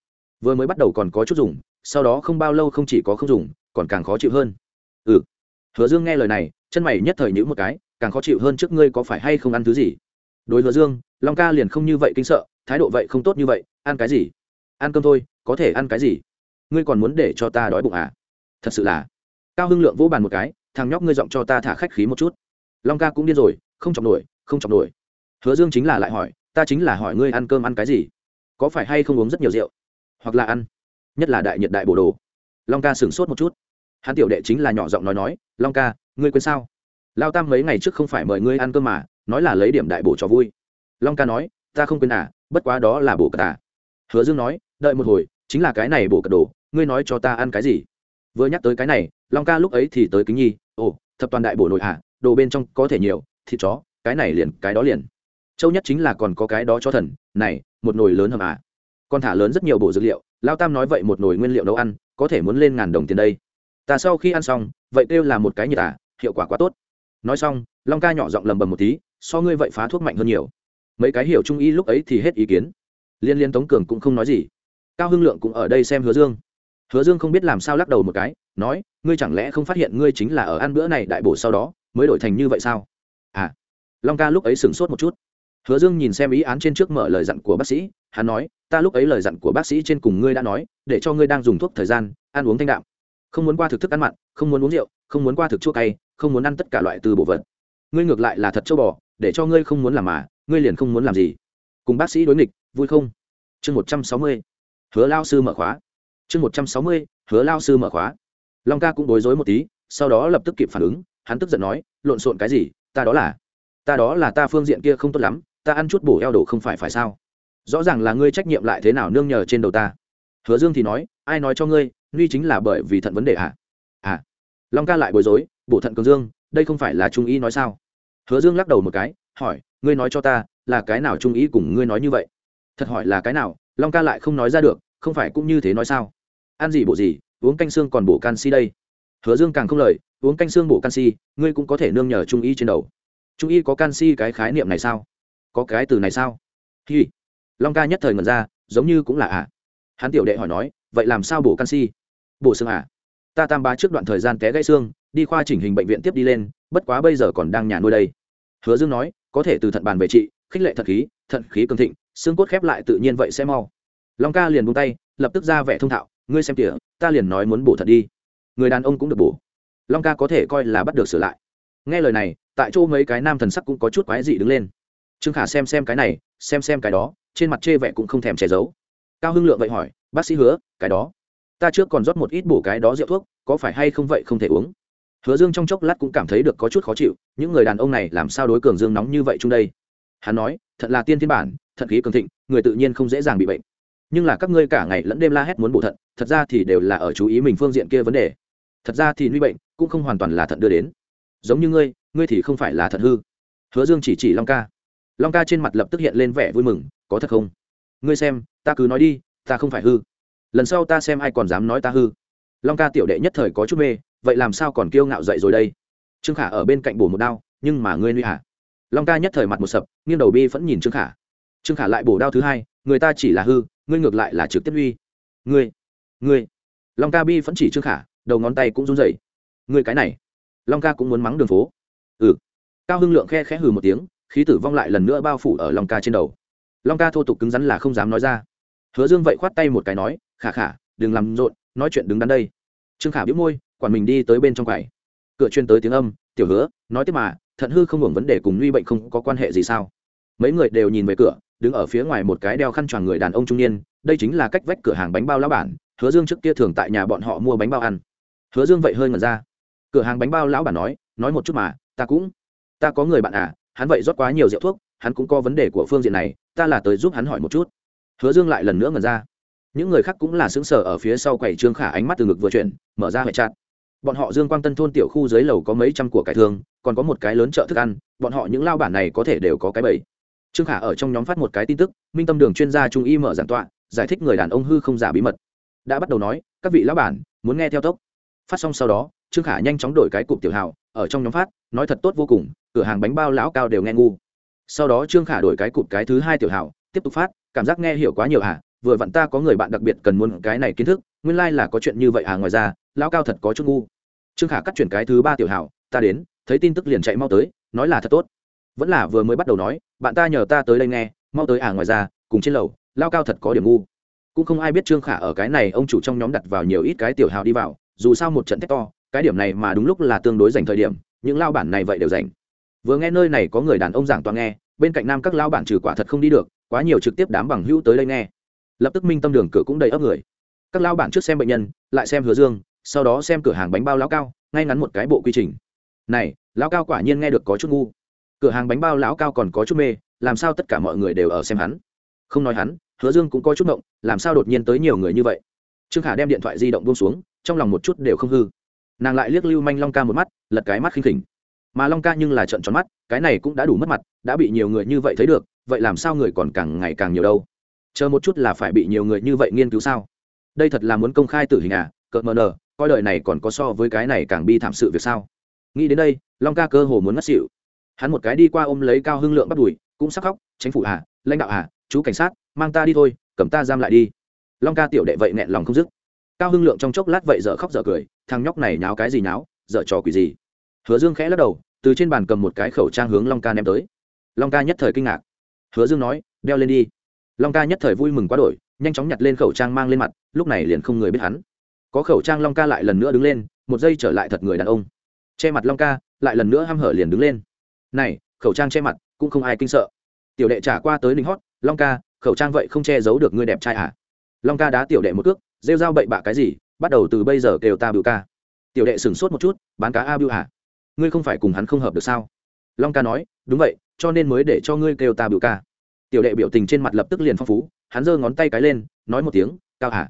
Vừa mới bắt đầu còn có chút dùng, sau đó không bao lâu không chỉ có không dùng, còn càng khó chịu hơn. Ừ. Hứa dương nghe lời này, chân mày nhất thời nhữ một cái, càng khó chịu hơn trước ngươi có phải hay không ăn thứ gì? Đối hứa dương, long ca liền không như vậy kinh sợ, thái độ vậy không tốt như vậy, ăn cái gì? Ăn cơm thôi, có thể ăn cái gì? Ngươi còn muốn để cho ta đói bụng à? Thật sự là. Cao hưng lượng vỗ bàn một cái, thằng nhóc ngươi giọng cho ta thả khách khí một chút. Long ca cũng điên rồi, không chọc nổi, không chọc nổi. Hứa dương chính là lại hỏi, ta chính là hỏi ngươi ăn cơm ăn cái gì? Có phải hay không uống rất nhiều rượu? Hoặc là ăn? Nhất là đại nhiệt đại bổ đồ. Long ca sửng sốt một chút. Hắn tiểu đệ chính là nhỏ giọng nói nói, long ca, ngươi quên sao? Lao tam mấy ngày trước không phải mời ngươi ăn cơm mà, nói là lấy điểm đại bổ cho vui. Long ca nói, ta không quên à bất quá đó là bổ cật à. Hứa dương nói, đợi một hồi, chính là cái này bổ cật đồ ngươi nói cho ta ăn cái gì? Vừa nhắc tới cái này, long ca lúc ấy thì tới kính nhi, ồ, thập toàn đại bổ nội à đồ bên trong có thể nhiều, thịt chó, cái này liền, cái đó liền. Châu nhất chính là còn có cái đó cho thần, này, một nồi lớn hầm à? Con thả lớn rất nhiều bộ dược liệu, lao tam nói vậy một nồi nguyên liệu nấu ăn, có thể muốn lên ngàn đồng tiền đây. Ta sau khi ăn xong, vậy kêu là một cái nhiệt à hiệu quả quá tốt. Nói xong, long ca nhỏ giọng lầm bầm một tí, so ngươi vậy phá thuốc mạnh hơn nhiều. Mấy cái hiểu trung y lúc ấy thì hết ý kiến. Liên liên tống cường cũng không nói gì. Cao hưng lượng cũng ở đây xem hứa dương hứa dương không biết làm sao lắc đầu một cái, nói, ngươi chẳng lẽ không phát hiện ngươi chính là ở ăn bữa này đại bổ sau đó, mới đổi thành như vậy sao? À. Long ca lúc ấy sửng sốt một chút. Hứa dương nhìn xem ý án trên trước mở lời dặn của bác sĩ, hắn nói, ta lúc ấy lời dặn của bác sĩ trên cùng ngươi đã nói, để cho ngươi đang dùng thuốc thời gian, ăn uống thanh đạm. Không muốn qua thực thức ăn mặn, không muốn uống rượu, không muốn qua thực chua cay, không muốn ăn tất cả loại từ bổ vật. Ngươi ngược lại là thật châu bò, để cho ngươi không muốn làm mà, ngươi liền không muốn làm gì. Cùng bác sĩ đối nghịch, vui không? Chương một trăm sáu mươi. Hứa lao sư mở khóa chương một trăm sáu mươi, hứa lao sư mở khóa. Long ca cũng bối rối một tí, sau đó lập tức kịp phản ứng, hắn tức giận nói, lộn xộn cái gì, ta đó là, ta đó là ta phương diện kia không tốt lắm, ta ăn chút bổ eo đồ không phải phải sao? Rõ ràng là ngươi trách nhiệm lại thế nào nương nhờ trên đầu ta. Hứa dương thì nói, ai nói cho ngươi nguy chính là bởi vì thận vấn đề à à. Long ca lại bối rối, bổ thận cường dương, đây không phải là trung ý nói sao? Hứa dương lắc đầu một cái, hỏi, ngươi nói cho ta, là cái nào trung ý cùng ngươi nói như vậy? Thật hỏi là cái nào, long ca lại không nói ra được, không phải cũng như thế nói sao? Ăn gì bộ gì, uống canh xương còn bổ canxi đây. Hứa dương càng không lời, uống canh xương bổ canxi, ngươi cũng có thể nương nhờ trung y trên đầu. Trung y có canxi cái khái niệm này sao? Có cái từ này sao? Hi. Long ca nhất thời ngẩn ra, giống như cũng là ạ à. hắn tiểu đệ hỏi nói, vậy làm sao bổ canxi? Bổ xương à? Ta tam bá trước đoạn thời gian té gãy xương, đi khoa chỉnh hình bệnh viện tiếp đi lên, bất quá bây giờ còn đang nhà nuôi đây. Hứa dương nói, có thể từ thận bàn về trị, khích lệ thận khí thận khí cường thịnh, xương cốt khép lại tự nhiên vậy sẽ mau. Long ca liền buông tay, lập tức ra vẻ thông thạo ngươi xem kìa, ta liền nói muốn bổ thật đi. Người đàn ông cũng được bổ. Long ca có thể coi là bắt được sửa lại. Nghe lời này tại chỗ mấy cái nam thần sắc cũng có chút quái dị đứng lên. Trương khả xem xem cái này xem xem cái đó trên mặt chê vẻ cũng không thèm che giấu. Cao hưng lượng vậy hỏi bác sĩ hứa cái đó ta trước còn rót một ít bổ cái đó rượu thuốc có phải hay không vậy không thể uống? Hứa dương trong chốc lát cũng cảm thấy được có chút khó chịu những người đàn ông này làm sao đối cường dương nóng như vậy chung đây? Hắn nói thật là tiên thiên bản thận khí cường thịnh người tự nhiên không dễ dàng bị bệnh nhưng là các ngươi cả ngày lẫn đêm la hét muốn bổ thận, thật ra thì đều là ở chú ý mình phương diện kia vấn đề. Thật ra thì nuy bệnh cũng không hoàn toàn là thận đưa đến. Giống như ngươi ngươi thì không phải là thận hư. Hứa dương chỉ chỉ long ca. Long ca trên mặt lập tức hiện lên vẻ vui mừng, có thật không? Ngươi xem, ta cứ nói đi, ta không phải hư. Lần sau ta xem ai còn dám nói ta hư. Long ca tiểu đệ nhất thời có chút mê, vậy làm sao còn kiêu ngạo dậy rồi đây? Trương khả ở bên cạnh bổ một đao, nhưng mà ngươi nuôi hả? Long ca nhất thời mặt một sập, nghiêng đầu bi vẫn nhìn trương khả trương khả lại bổ đao thứ hai, người ta chỉ là hư, ngươi ngược lại là trực tiếp uy. Ngươi ngươi. Long ca bi vẫn chỉ trương khả, đầu ngón tay cũng run rẩy. Ngươi cái này. Long ca cũng muốn mắng đường phố. Ừ. Cao hưng lượng khe khẽ hừ một tiếng, khí tử vong lại lần nữa bao phủ ở long ca trên đầu. Long ca thô tục cứng rắn là không dám nói ra. Hứa dương vậy khoát tay một cái nói, khả khả, đừng làm rộn, nói chuyện đứng đắn đây. Trương khả biết môi, quản mình đi tới bên trong quầy. Cửa chuyên tới tiếng âm, tiểu hứa, nói tiếp mà, thận hư không hưởng vấn đề cùng nguy bệnh không có quan hệ gì sao? Mấy người đều nhìn về cửa đứng ở phía ngoài một cái đeo khăn choàng người đàn ông trung niên, đây chính là cách vách cửa hàng bánh bao lão bản, hứa dương trước kia thường tại nhà bọn họ mua bánh bao ăn. Hứa dương vậy hơi ngẩn ra. Cửa hàng bánh bao lão bản nói nói một chút mà, ta cũng, ta có người bạn à hắn vậy rót quá nhiều rượu thuốc, hắn cũng có vấn đề của phương diện này, ta là tới giúp hắn hỏi một chút. Hứa dương lại lần nữa ngẩn ra. Những người khác cũng là xứng sở ở phía sau quầy trương khả ánh mắt từ ngực vừa chuyển, mở ra hệ chặt bọn họ dương quang tân thôn tiểu khu dưới lầu có mấy trăm của cải thương còn có một cái lớn chợ thức ăn, bọn họ những lao bản này có thể đều có cái bẫy trương khả ở trong nhóm phát một cái tin tức, minh tâm đường chuyên gia trung y mở giảng tọa, giải thích người đàn ông hư không giả bí mật. Đã bắt đầu nói, các vị lão bản, muốn nghe theo tốc. Phát xong sau đó, trương khả nhanh chóng đổi cái cụm tiểu hào, ở trong nhóm phát, nói thật tốt vô cùng, cửa hàng bánh bao lão cao đều nghe ngu. Sau đó trương khả đổi cái cụm cái thứ hai tiểu hào, tiếp tục phát, cảm giác nghe hiểu quá nhiều à vừa vặn ta có người bạn đặc biệt cần muốn cái này kiến thức, nguyên lai、like、là có chuyện như vậy à ngoài ra, lão cao thật có chút ngu. Trương khả cắt chuyển cái thứ ba tiểu hào, ta đến, thấy tin tức liền chạy mau tới, nói là thật tốt vẫn là vừa mới bắt đầu nói, bạn ta nhờ ta tới đây nghe, mau tới à ngoài ra, cùng trên lầu, lao cao thật có điểm ngu. Cũng không ai biết trương khả ở cái này, ông chủ trong nhóm đặt vào nhiều ít cái tiểu hào đi vào, dù sao một trận thét to, cái điểm này mà đúng lúc là tương đối dành thời điểm, những lao bản này vậy đều dành vừa nghe nơi này có người đàn ông giảng toàn nghe, bên cạnh nam các lao bản trừ quả thật không đi được, quá nhiều trực tiếp đám bằng hữu tới đây nghe. Lập tức minh tâm đường cửa cũng đầy ấp người. Các lao bản trước xem bệnh nhân, lại xem hứa dương, sau đó xem cửa hàng bánh bao lão cao, ngay ngắn một cái bộ quy trình. Này, lão cao quả nhiên nghe được có chút ngu cửa hàng bánh bao lão cao còn có chút mê làm sao tất cả mọi người đều ở xem hắn? Không nói hắn hứa dương cũng có chút mộng, làm sao đột nhiên tới nhiều người như vậy? Trương khả đem điện thoại di động buông xuống trong lòng một chút đều không hư. Nàng lại liếc lưu manh long ca một mắt lật cái mắt khinh khỉnh. Mà long ca nhưng là trận tròn mắt cái này cũng đã đủ mất mặt đã bị nhiều người như vậy thấy được vậy làm sao người còn càng ngày càng nhiều đâu? Chờ một chút là phải bị nhiều người như vậy nghiên cứu sao? Đây thật là muốn công khai tử hình à cợt mờ nờ coi đời này còn có so với cái này càng bi thảm sự việc sao? Nghĩ đến đây long ca cơ hồ muốn ngất xỉu hắn một cái đi qua ôm lấy cao hưng lượng bắt đùi, cũng sắc khóc chính phủ à lãnh đạo à chú cảnh sát, mang ta đi thôi, cầm ta giam lại đi. Long ca tiểu đệ vậy nghẹn lòng không dứt. Cao hưng lượng trong chốc lát vậy dở khóc dở cười, thằng nhóc này nháo cái gì nháo, dở trò quỷ gì? Hứa dương khẽ lắc đầu, từ trên bàn cầm một cái khẩu trang hướng long ca ném tới. Long ca nhất thời kinh ngạc. Hứa dương nói, đeo lên đi. Long ca nhất thời vui mừng quá đổi, nhanh chóng nhặt lên khẩu trang mang lên mặt, lúc này liền không người biết hắn. Có khẩu trang long ca lại lần nữa đứng lên, một giây trở lại thật người đàn ông. Che mặt long ca, lại lần nữa h hở liền đứng lên này, khẩu trang che mặt, cũng không ai kinh sợ. Tiểu đệ trả qua tới lính hót, long ca, khẩu trang vậy không che giấu được ngươi đẹp trai à? Long ca đá tiểu đệ một cước, rêu dao bậy bạ cái gì, bắt đầu từ bây giờ kêu ta bưu ca. Tiểu đệ sửng sốt một chút, bán cá a bưu à? Ngươi không phải cùng hắn không hợp được sao? Long ca nói, đúng vậy, cho nên mới để cho ngươi kêu ta bưu ca. Tiểu đệ biểu tình trên mặt lập tức liền phong phú, hắn giơ ngón tay cái lên, nói một tiếng, cao hả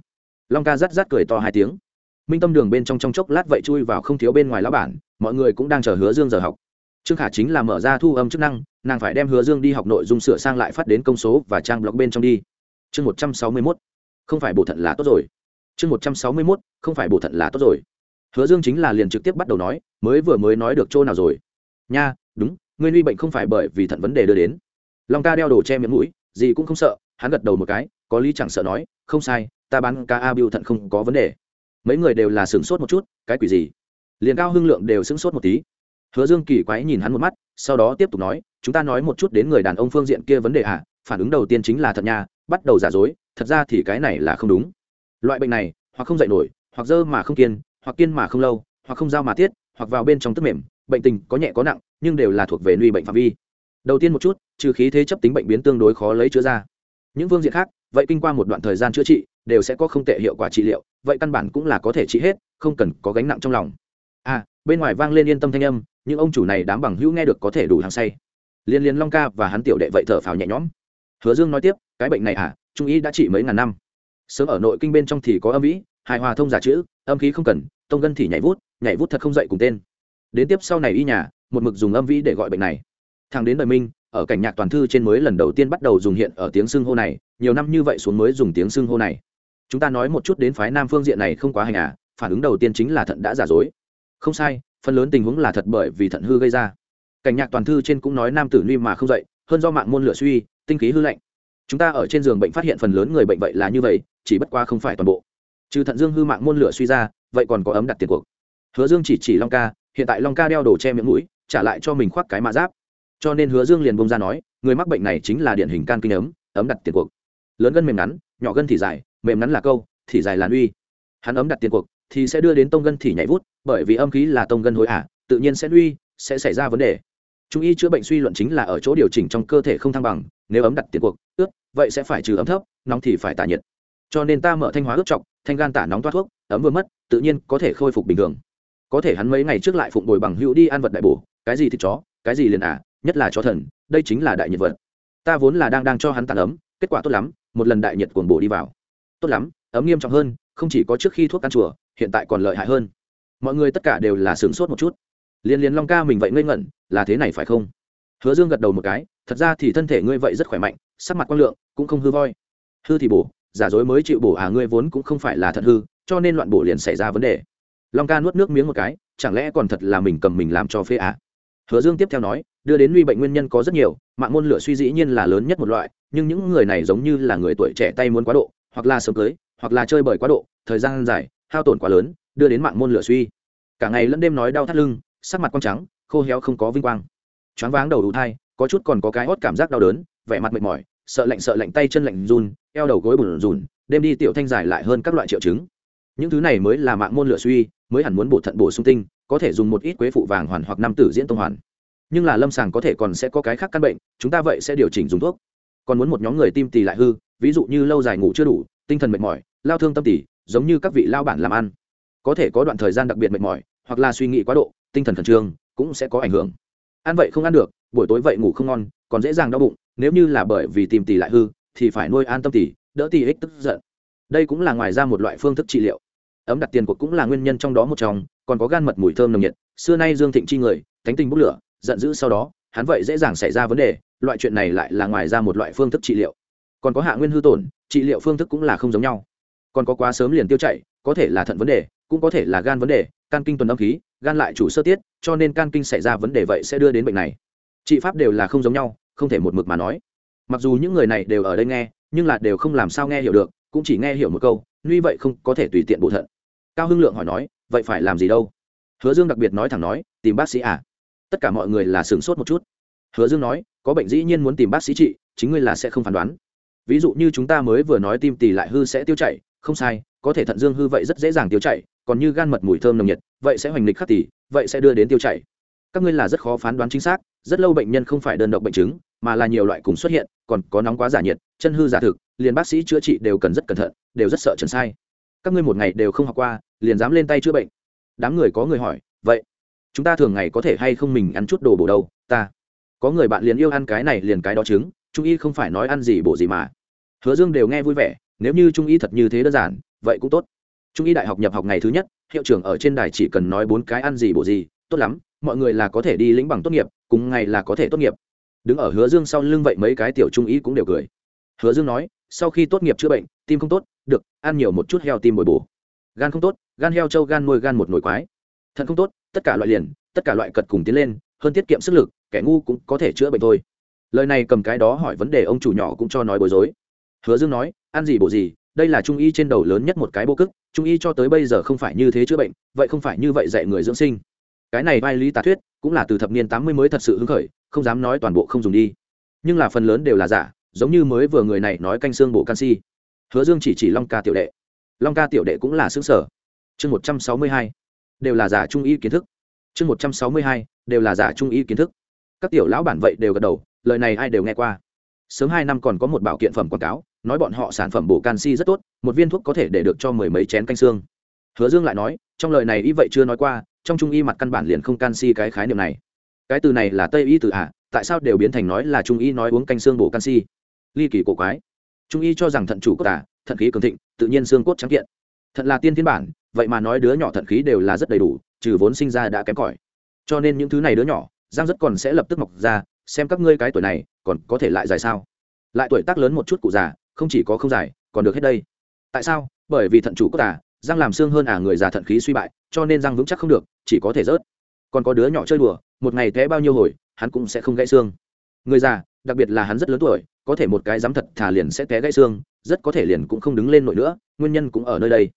long ca rắt rắt cười to hai tiếng. Minh tâm đường bên trong trong chốc lát vậy chui vào không thiếu bên ngoài lá bản, mọi người cũng đang chờ hứa dương giờ học trương khả chính là mở ra thu âm chức năng, nàng phải đem hứa dương đi học nội dung sửa sang lại phát đến công số và trang blog bên trong đi. Chương một trăm sáu mươi mốt. Không phải bổ thận là tốt rồi. Chương một trăm sáu mươi mốt, không phải bổ thận là tốt rồi. Hứa dương chính là liền trực tiếp bắt đầu nói, mới vừa mới nói được chỗ nào rồi. Nha, đúng, ngươi nuy bệnh không phải bởi vì thận vấn đề đưa đến. Long ca đeo đồ che miệng mũi, gì cũng không sợ, hắn gật đầu một cái, có lý chẳng sợ nói, không sai, ta bán ca a biêu thận không có vấn đề. Mấy người đều là sửng sốt một chút, cái quỷ gì? Liền cao hưng lượng đều sửng sốt một tí hứa dương kỳ quái nhìn hắn một mắt, sau đó tiếp tục nói, chúng ta nói một chút đến người đàn ông phương diện kia vấn đề à phản ứng đầu tiên chính là thật nha, bắt đầu giả dối, thật ra thì cái này là không đúng. Loại bệnh này, hoặc không dậy nổi, hoặc dơ mà không kiên, hoặc kiên mà không lâu, hoặc không giao mà tiết, hoặc vào bên trong tức mềm, bệnh tình có nhẹ có nặng, nhưng đều là thuộc về nuôi bệnh phạm vi. Đầu tiên một chút, trừ khí thế chấp tính bệnh biến tương đối khó lấy chữa ra. Những phương diện khác, vậy kinh qua một đoạn thời gian chữa trị, đều sẽ có không tệ hiệu quả trị liệu, vậy căn bản cũng là có thể trị hết, không cần có gánh nặng trong lòng. À bên ngoài vang lên yên tâm thanh âm, những ông chủ này đám bằng hữu nghe được có thể đủ hàng say. Liên liên long ca và hắn tiểu đệ vậy thở phào nhẹ nhõm. Hứa dương nói tiếp, cái bệnh này à trung y đã trị mấy ngàn năm. Sớm ở nội kinh bên trong thì có âm ý, hài hòa thông giả chữ, âm khí không cần, tông gân thì nhảy vút nhảy vút thật không dậy cùng tên. Đến tiếp sau này y nhà, một mực dùng âm vĩ để gọi bệnh này. Thằng đến đời minh, ở cảnh nhạc toàn thư trên mới lần đầu tiên bắt đầu dùng hiện ở tiếng xưng hô này, nhiều năm như vậy xuống mới dùng tiếng xưng hô này. Chúng ta nói một chút đến phái nam phương diện này không quá hành à phản ứng đầu tiên chính là thận đã giả dối không sai, phần lớn tình huống là thật bởi vì thận hư gây ra. Cảnh nhạc toàn thư trên cũng nói nam tử nuôi mà không dậy, hơn do mạng môn lửa suy, tinh khí hư lạnh. Chúng ta ở trên giường bệnh phát hiện phần lớn người bệnh vậy là như vậy, chỉ bất qua không phải toàn bộ. Trừ thận dương hư mạng môn lửa suy ra, vậy còn có ấm đặt tiền cuộc. Hứa dương chỉ chỉ long ca, hiện tại long ca đeo đồ che miệng mũi, trả lại cho mình khoác cái mạ giáp. Cho nên hứa dương liền bông ra nói, người mắc bệnh này chính là điển hình can kinh ấm ấm đặt tiền cuộc. Lớn gân mềm ngắn, nhỏ gân thì dài, mềm ngắn là câu, thì dài là uy. Hắn ấm đặt tiền cuộc thì sẽ đưa đến tông gân thì nhảy vút, bởi vì âm khí là tông gân hối ả, tự nhiên sẽ uy, sẽ xảy ra vấn đề. Trung y chữa bệnh suy luận chính là ở chỗ điều chỉnh trong cơ thể không thăng bằng, nếu ấm đặt tiền cuộc ướt vậy sẽ phải trừ ấm thấp, nóng thì phải tả nhiệt. Cho nên ta mở thanh hóa ướt trọng thanh gan tả nóng toát thuốc, ấm vừa mất, tự nhiên có thể khôi phục bình thường. Có thể hắn mấy ngày trước lại phụng bồi bằng hữu đi ăn vật đại bổ, cái gì thịt chó, cái gì liền ả, nhất là chó thần, đây chính là đại nhiệt vật. Ta vốn là đang đang cho hắn tàn ấm, kết quả tốt lắm, một lần đại nhiệt cuồng bổ đi vào. Tốt lắm, ấm nghiêm trọng hơn, không chỉ có trước khi thuốc ăn chùa hiện tại còn lợi hại hơn. Mọi người tất cả đều là sửng sốt một chút. Liên liên long ca mình vậy ngây ngẩn, là thế này phải không? Hứa dương gật đầu một cái, thật ra thì thân thể ngươi vậy rất khỏe mạnh, sắc mặt quang lượng, cũng không hư voi. Hư thì bổ, giả dối mới chịu bổ à ngươi vốn cũng không phải là thật hư, cho nên loạn bổ liền xảy ra vấn đề. Long ca nuốt nước miếng một cái, chẳng lẽ còn thật là mình cầm mình làm cho phê á à? hứa dương tiếp theo nói, đưa đến nguy bệnh nguyên nhân có rất nhiều, mạng môn lửa suy dĩ nhiên là lớn nhất một loại, nhưng những người này giống như là người tuổi trẻ tay muốn quá độ, hoặc là sớm cưới, hoặc là chơi bời quá độ, thời gian dài hao tổn quá lớn, đưa đến mạng môn lửa suy. Cả ngày lẫn đêm nói đau thắt lưng, sắc mặt quang trắng, khô héo không có vinh quang. Choáng váng đầu đủ thai, có chút còn có cái hót cảm giác đau đớn, vẻ mặt mệt mỏi, sợ lạnh sợ lạnh, tay chân lạnh run, eo đầu gối bùn rùn, đêm đi tiểu thanh dài lại hơn các loại triệu chứng. Những thứ này mới là mạng môn lửa suy, mới hẳn muốn bổ thận bổ sung tinh, có thể dùng một ít quế phụ vàng hoàn hoặc năm tử diễn tông hoàn. Nhưng là lâm sàng có thể còn sẽ có cái khác căn bệnh, chúng ta vậy sẽ điều chỉnh dùng thuốc. Còn muốn một nhóm người tim tì lại hư, ví dụ như lâu dài ngủ chưa đủ, tinh thần mệt mỏi, lao thương tâm tỉ giống như các vị lao bản làm ăn. Có thể có đoạn thời gian đặc biệt mệt mỏi, hoặc là suy nghĩ quá độ, tinh thần khẩn trương, cũng sẽ có ảnh hưởng. Ăn vậy không ăn được, buổi tối vậy ngủ không ngon, còn dễ dàng đau bụng, nếu như là bởi vì tìm tỷ lại hư, thì phải nuôi an tâm tỷ, đỡ tỷ ích tức giận. Đây cũng là ngoài ra một loại phương thức trị liệu. Ấm đặt tiền cuộc cũng là nguyên nhân trong đó một trong, còn có gan mật mùi thơm nồng nhiệt. Xưa nay dương thịnh chi người, thánh tình bốc lửa, giận dữ sau đó, hắn vậy dễ dàng xảy ra vấn đề, loại chuyện này lại là ngoài ra một loại phương thức trị liệu. Còn có hạ nguyên hư tổn, trị liệu phương thức cũng là không giống nhau còn có quá sớm liền tiêu chảy, có thể là thận vấn đề, cũng có thể là gan vấn đề, can kinh tuần âm khí, gan lại chủ sơ tiết, cho nên can kinh xảy ra vấn đề vậy sẽ đưa đến bệnh này. Trị pháp đều là không giống nhau, không thể một mực mà nói. Mặc dù những người này đều ở đây nghe, nhưng là đều không làm sao nghe hiểu được, cũng chỉ nghe hiểu một câu như vậy không có thể tùy tiện bổ thận. Cao hưng lượng hỏi nói, vậy phải làm gì đâu? Hứa dương đặc biệt nói thẳng nói, tìm bác sĩ à? Tất cả mọi người là sửng sốt một chút. Hứa dương nói, có bệnh dĩ nhiên muốn tìm bác sĩ trị, chính ngươi là sẽ không phán đoán. Ví dụ như chúng ta mới vừa nói tim tỳ lại hư sẽ tiêu chảy không sai, có thể thận dương hư vậy rất dễ dàng tiêu chảy, còn như gan mật mùi thơm nồng nhiệt, vậy sẽ hoành lịch khắc tỳ vậy sẽ đưa đến tiêu chảy. Các ngươi là rất khó phán đoán chính xác, rất lâu bệnh nhân không phải đơn độc bệnh chứng, mà là nhiều loại cùng xuất hiện, còn có nóng quá giả nhiệt, chân hư giả thực, liền bác sĩ chữa trị đều cần rất cẩn thận, đều rất sợ trần sai. Các ngươi một ngày đều không học qua, liền dám lên tay chữa bệnh. Đám người có người hỏi, vậy, chúng ta thường ngày có thể hay không mình ăn chút đồ bổ đâu, ta? Có người bạn liền yêu ăn cái này liền cái đó trứng, trung y không phải nói ăn gì bổ gì mà. Hứa dương đều nghe vui vẻ nếu như trung y thật như thế đơn giản, vậy cũng tốt. Trung y đại học nhập học ngày thứ nhất, hiệu trưởng ở trên đài chỉ cần nói bốn cái ăn gì bổ gì, tốt lắm, mọi người là có thể đi lĩnh bằng tốt nghiệp, cùng ngày là có thể tốt nghiệp. Đứng ở hứa dương sau lưng vậy mấy cái tiểu trung y cũng đều cười. Hứa dương nói, sau khi tốt nghiệp chữa bệnh, tim không tốt, được, ăn nhiều một chút heo tim bồi bổ. Gan không tốt, gan heo trâu gan nuôi gan một nồi quái. Thận không tốt, tất cả loại liền, tất cả loại cật cùng tiến lên, hơn tiết kiệm sức lực, kẻ ngu cũng có thể chữa bệnh thôi. Lời này cầm cái đó hỏi vấn đề ông chủ nhỏ cũng cho nói bối rối hứa dương nói, ăn gì bổ gì, đây là trung y trên đầu lớn nhất một cái bô cức, trung y cho tới bây giờ không phải như thế chữa bệnh, vậy không phải như vậy dạy người dưỡng sinh. Cái này vai lý tà thuyết cũng là từ thập niên tám mươi mới thật sự hứng khởi, không dám nói toàn bộ không dùng đi. Nhưng là phần lớn đều là giả, giống như mới vừa người này nói canh xương bộ canxi. Hứa dương chỉ chỉ long ca tiểu đệ. Long ca tiểu đệ cũng là xứ sở. Chương một trăm sáu mươi hai, đều là giả trung y kiến thức. Chương một trăm sáu mươi hai, đều là giả trung y kiến thức. Các tiểu lão bản vậy đều gật đầu, lời này ai đều nghe qua sớm hai năm còn có một bảo kiện phẩm quảng cáo nói bọn họ sản phẩm bổ canxi rất tốt một viên thuốc có thể để được cho mười mấy chén canh xương. Hứa dương lại nói trong lời này y vậy chưa nói qua trong trung y mặt căn bản liền không canxi cái khái niệm này. Cái từ này là tây y từ ạ à, tại sao đều biến thành nói là trung y nói uống canh xương bổ canxi? Ly kỳ cổ quái. Trung y cho rằng thận chủ cốt tả thận khí cường thịnh tự nhiên xương cốt trắng kiện. Thận là tiên thiên bản vậy mà nói đứa nhỏ thận khí đều là rất đầy đủ trừ vốn sinh ra đã kém cỏi. Cho nên những thứ này đứa nhỏ giang rất còn sẽ lập tức mọc ra xem các ngươi cái tuổi này, còn có thể lại dài sao? Lại tuổi tác lớn một chút cụ già, không chỉ có không dài, còn được hết đây. Tại sao? Bởi vì thận chủ cốt tả răng làm xương hơn à người già thận khí suy bại, cho nên răng vững chắc không được, chỉ có thể rớt. Còn có đứa nhỏ chơi đùa, một ngày té bao nhiêu hồi, hắn cũng sẽ không gãy xương. Người già, đặc biệt là hắn rất lớn tuổi, có thể một cái dám thật thả liền sẽ té gãy xương, rất có thể liền cũng không đứng lên nổi nữa, nguyên nhân cũng ở nơi đây.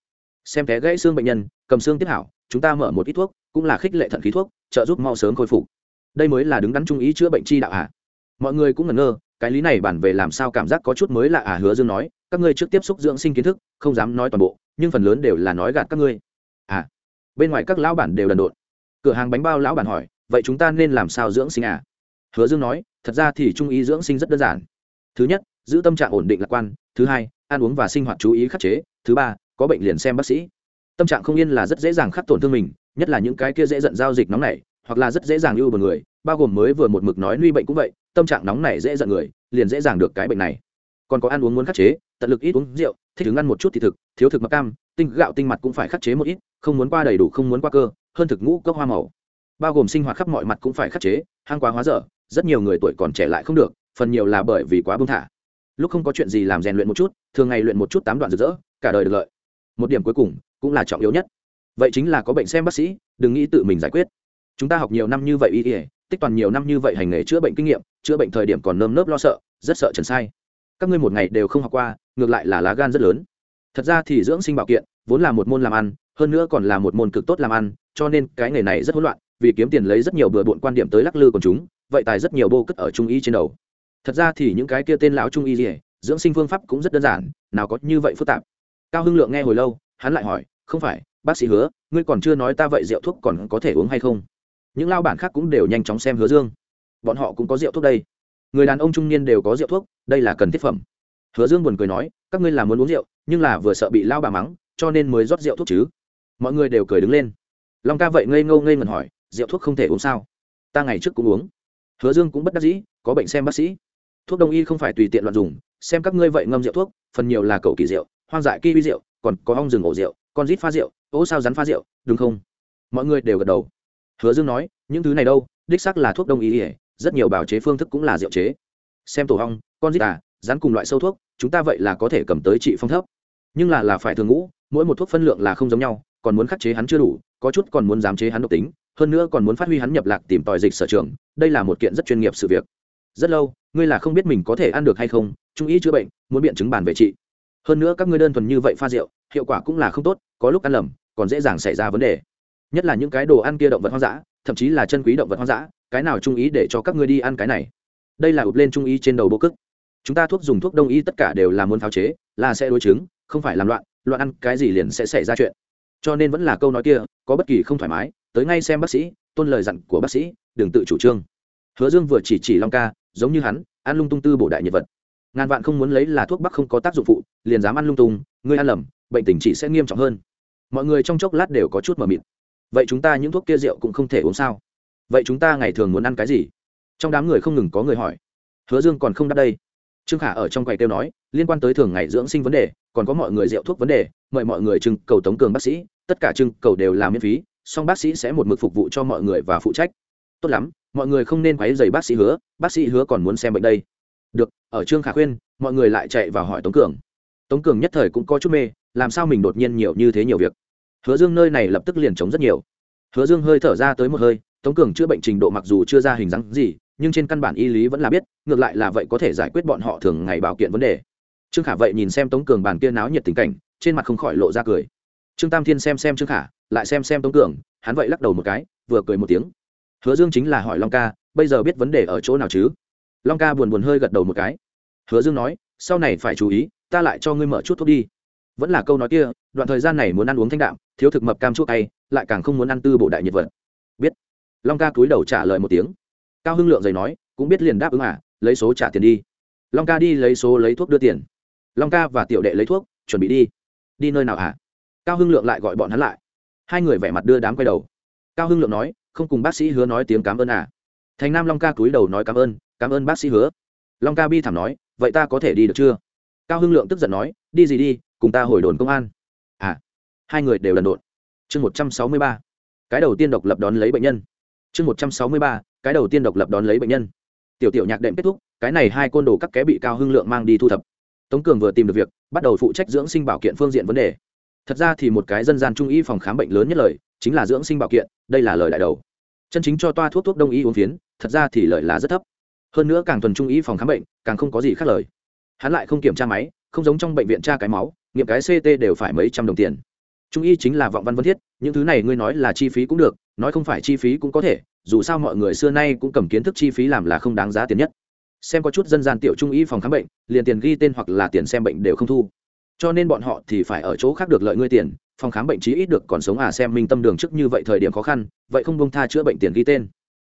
Xem té gãy xương bệnh nhân, cầm xương tiếp hảo, chúng ta mở một ít thuốc, cũng là khích lệ thận khí thuốc, trợ giúp mau sớm khôi phục đây mới là đứng đắn trung ý chữa bệnh chi đạo à? mọi người cũng ngẩn ngơ, cái lý này bản về làm sao cảm giác có chút mới lạ à hứa dương nói, các ngươi trước tiếp xúc dưỡng sinh kiến thức, không dám nói toàn bộ, nhưng phần lớn đều là nói gạt các ngươi. À bên ngoài các lão bản đều đần độn. Cửa hàng bánh bao lão bản hỏi, vậy chúng ta nên làm sao dưỡng sinh à? Hứa dương nói, thật ra thì trung ý dưỡng sinh rất đơn giản. Thứ nhất, giữ tâm trạng ổn định lạc quan. Thứ hai, ăn uống và sinh hoạt chú ý khắc chế. Thứ ba, có bệnh liền xem bác sĩ. Tâm trạng không yên là rất dễ dàng khắc tổn thương mình, nhất là những cái kia dễ giận giao dịch nóng này hoặc là rất dễ dàng ưu một người, bao gồm mới vừa một mực nói nuôi bệnh cũng vậy, tâm trạng nóng này dễ giận người, liền dễ dàng được cái bệnh này. Còn có ăn uống muốn khắc chế, tận lực ít uống rượu, thích ứng ăn một chút thì thực, thiếu thực mập cam, tinh gạo tinh mặt cũng phải khắc chế một ít, không muốn qua đầy đủ, không muốn qua cơ, hơn thực ngũ cốc hoa màu. Bao gồm sinh hoạt khắp mọi mặt cũng phải khắc chế, hang quá hóa dở, rất nhiều người tuổi còn trẻ lại không được, phần nhiều là bởi vì quá bưng thả. Lúc không có chuyện gì làm rèn luyện một chút, thường ngày luyện một chút tám đoạn rực rỡ, cả đời được lợi. Một điểm cuối cùng cũng là trọng yếu nhất. Vậy chính là có bệnh xem bác sĩ, đừng nghĩ tự mình giải quyết chúng ta học nhiều năm như vậy y y, tích toàn nhiều năm như vậy hành nghề chữa bệnh kinh nghiệm chữa bệnh thời điểm còn nơm nớp lo sợ rất sợ trần sai. Các ngươi một ngày đều không học qua ngược lại là lá gan rất lớn. Thật ra thì dưỡng sinh bảo kiện vốn là một môn làm ăn hơn nữa còn là một môn cực tốt làm ăn cho nên cái nghề này rất hỗn loạn vì kiếm tiền lấy rất nhiều bừa bộn quan điểm tới lắc lư của chúng vậy tài rất nhiều bô cất ở trung y trên đầu. Thật ra thì những cái kia tên lão trung y gì dưỡng sinh phương pháp cũng rất đơn giản nào có như vậy phức tạp. Cao hưng lượng nghe hồi lâu hắn lại hỏi không phải bác sĩ hứa ngươi còn chưa nói ta vậy rượu thuốc còn có thể uống hay không? Những lao bản khác cũng đều nhanh chóng xem hứa dương. Bọn họ cũng có rượu thuốc đây. Người đàn ông trung niên đều có rượu thuốc, đây là cần thiết phẩm. Hứa dương buồn cười nói, các ngươi là muốn uống rượu, nhưng là vừa sợ bị lao bà mắng, cho nên mới rót rượu thuốc chứ. Mọi người đều cười đứng lên. Long ca vậy ngây ngâu ngây ngần hỏi, rượu thuốc không thể uống sao? Ta ngày trước cũng uống. Hứa dương cũng bất đắc dĩ, có bệnh xem bác sĩ. Thuốc đông y không phải tùy tiện loạn dùng, xem các ngươi vậy ngâm rượu thuốc, phần nhiều là cầu kỳ rượu, hoang dại kiwi rượu, còn có ong rừng ổ rượu, con rít pha rượu ố sao rắn pha rượu, đúng không? Mọi người đều gật đầu hứa dương nói, những thứ này đâu, đích xác là thuốc đông y ỉa rất nhiều bào chế phương thức cũng là rượu chế. Xem tổ hong, con rít à rắn cùng loại sâu thuốc, chúng ta vậy là có thể cầm tới trị phong thấp. Nhưng là là phải thường ngũ, mỗi một thuốc phân lượng là không giống nhau, còn muốn khắc chế hắn chưa đủ, có chút còn muốn giám chế hắn độc tính, hơn nữa còn muốn phát huy hắn nhập lạc tìm tòi dịch sở trường, đây là một kiện rất chuyên nghiệp sự việc. Rất lâu, ngươi là không biết mình có thể ăn được hay không, trung ý chữa bệnh, muốn biện chứng bản về trị. Hơn nữa các ngươi đơn thuần như vậy pha rượu, hiệu quả cũng là không tốt, có lúc ăn lầm, còn dễ dàng xảy ra vấn đề nhất là những cái đồ ăn kia động vật hoang dã, thậm chí là chân quý động vật hoang dã, cái nào trung ý để cho các ngươi đi ăn cái này? Đây là ụp lên trung ý trên đầu bô cức. Chúng ta thuốc dùng thuốc đông y tất cả đều là muốn pháo chế, là sẽ đối chứng, không phải làm loạn loạn ăn cái gì liền sẽ xảy ra chuyện. Cho nên vẫn là câu nói kia, có bất kỳ không thoải mái, tới ngay xem bác sĩ, tôn lời dặn của bác sĩ, đừng tự chủ trương. Hứa dương vừa chỉ chỉ long ca, giống như hắn, ăn lung tung tư bổ đại nhiệt vật. Ngàn vạn không muốn lấy là thuốc bắc không có tác dụng phụ, liền dám ăn lung tung, ngươi ăn lầm, bệnh tình chỉ sẽ nghiêm trọng hơn. Mọi người trong chốc lát đều có chút mờ mịt vậy chúng ta những thuốc kia rượu cũng không thể uống sao? Vậy chúng ta ngày thường muốn ăn cái gì? Trong đám người không ngừng có người hỏi. Hứa dương còn không đáp đây. Trương khả ở trong quầy kêu nói, liên quan tới thường ngày dưỡng sinh vấn đề, còn có mọi người rượu thuốc vấn đề, mời mọi người trưng cầu tống cường bác sĩ, tất cả trưng cầu đều là miễn phí, song bác sĩ sẽ một mực phục vụ cho mọi người và phụ trách. Tốt lắm, mọi người không nên quấy dày bác sĩ hứa, bác sĩ hứa còn muốn xem bệnh đây. Được, ở trương khả khuyên, mọi người lại chạy vào hỏi tống cường. Tống cường nhất thời cũng có chút mê, làm sao mình đột nhiên nhiều như thế nhiều việc? Hứa dương nơi này lập tức liền chống rất nhiều. Hứa dương hơi thở ra tới một hơi, tống cường chữa bệnh trình độ mặc dù chưa ra hình dáng gì, nhưng trên căn bản y lý vẫn là biết, ngược lại là vậy có thể giải quyết bọn họ thường ngày bảo kiện vấn đề. Trương khả vậy nhìn xem tống cường bàn kia náo nhiệt tình cảnh, trên mặt không khỏi lộ ra cười. Trương tam thiên xem xem trương khả, lại xem xem tống cường, hắn vậy lắc đầu một cái, vừa cười một tiếng. Hứa dương chính là hỏi long ca, bây giờ biết vấn đề ở chỗ nào chứ? Long ca buồn buồn hơi gật đầu một cái. Hứa dương nói, sau này phải chú ý, ta lại cho ngươi mở chút thuốc đi. Vẫn là câu nói kia, đoạn thời gian này muốn ăn uống thanh đạm thiếu thực mập cam chuốc tay lại càng không muốn ăn tư bộ đại nhiệt vật. Biết. Long ca cúi đầu trả lời một tiếng. Cao hưng lượng giày nói, cũng biết liền đáp ứng à lấy số trả tiền đi. Long ca đi lấy số lấy thuốc đưa tiền. Long ca và tiểu đệ lấy thuốc, chuẩn bị đi. Đi nơi nào hả cao hưng lượng lại gọi bọn hắn lại. Hai người vẻ mặt đưa đám quay đầu. Cao hưng lượng nói, không cùng bác sĩ hứa nói tiếng cảm ơn à. Thành nam long ca cúi đầu nói cảm ơn cảm ơn bác sĩ hứa. Long ca bi thảm nói, vậy ta có thể đi được chưa? Cao hưng lượng tức giận nói, đi gì đi, cùng ta hồi đồn công an. À hai người đều lần độn chương một trăm sáu mươi ba, cái đầu tiên độc lập đón lấy bệnh nhân. Chương một trăm sáu mươi ba, cái đầu tiên độc lập đón lấy bệnh nhân. Tiểu tiểu nhạc đệm kết thúc, cái này hai côn đồ các ké bị cao hưng lượng mang đi thu thập. Tống cường vừa tìm được việc, bắt đầu phụ trách dưỡng sinh bảo kiện phương diện vấn đề. Thật ra thì một cái dân gian trung y phòng khám bệnh lớn nhất lời, chính là dưỡng sinh bảo kiện, đây là lời đại đầu. Chân chính cho toa thuốc thuốc đông y uống phiến, thật ra thì lợi là rất thấp. Hơn nữa càng thuần trung y phòng khám bệnh, càng không có gì khác lời. Hắn lại không kiểm tra máy, không giống trong bệnh viện tra cái máu, nghiệm cái ct đều phải mấy trăm đồng tiền trung y chính là vọng văn vân thiết, những thứ này ngươi nói là chi phí cũng được, nói không phải chi phí cũng có thể, dù sao mọi người xưa nay cũng cầm kiến thức chi phí làm là không đáng giá tiền nhất. Xem có chút dân gian tiểu trung y phòng khám bệnh, liền tiền ghi tên hoặc là tiền xem bệnh đều không thu. Cho nên bọn họ thì phải ở chỗ khác được lợi ngươi tiền, phòng khám bệnh chí ít được còn sống à xem minh tâm đường trước như vậy thời điểm khó khăn, vậy không bông tha chữa bệnh tiền ghi tên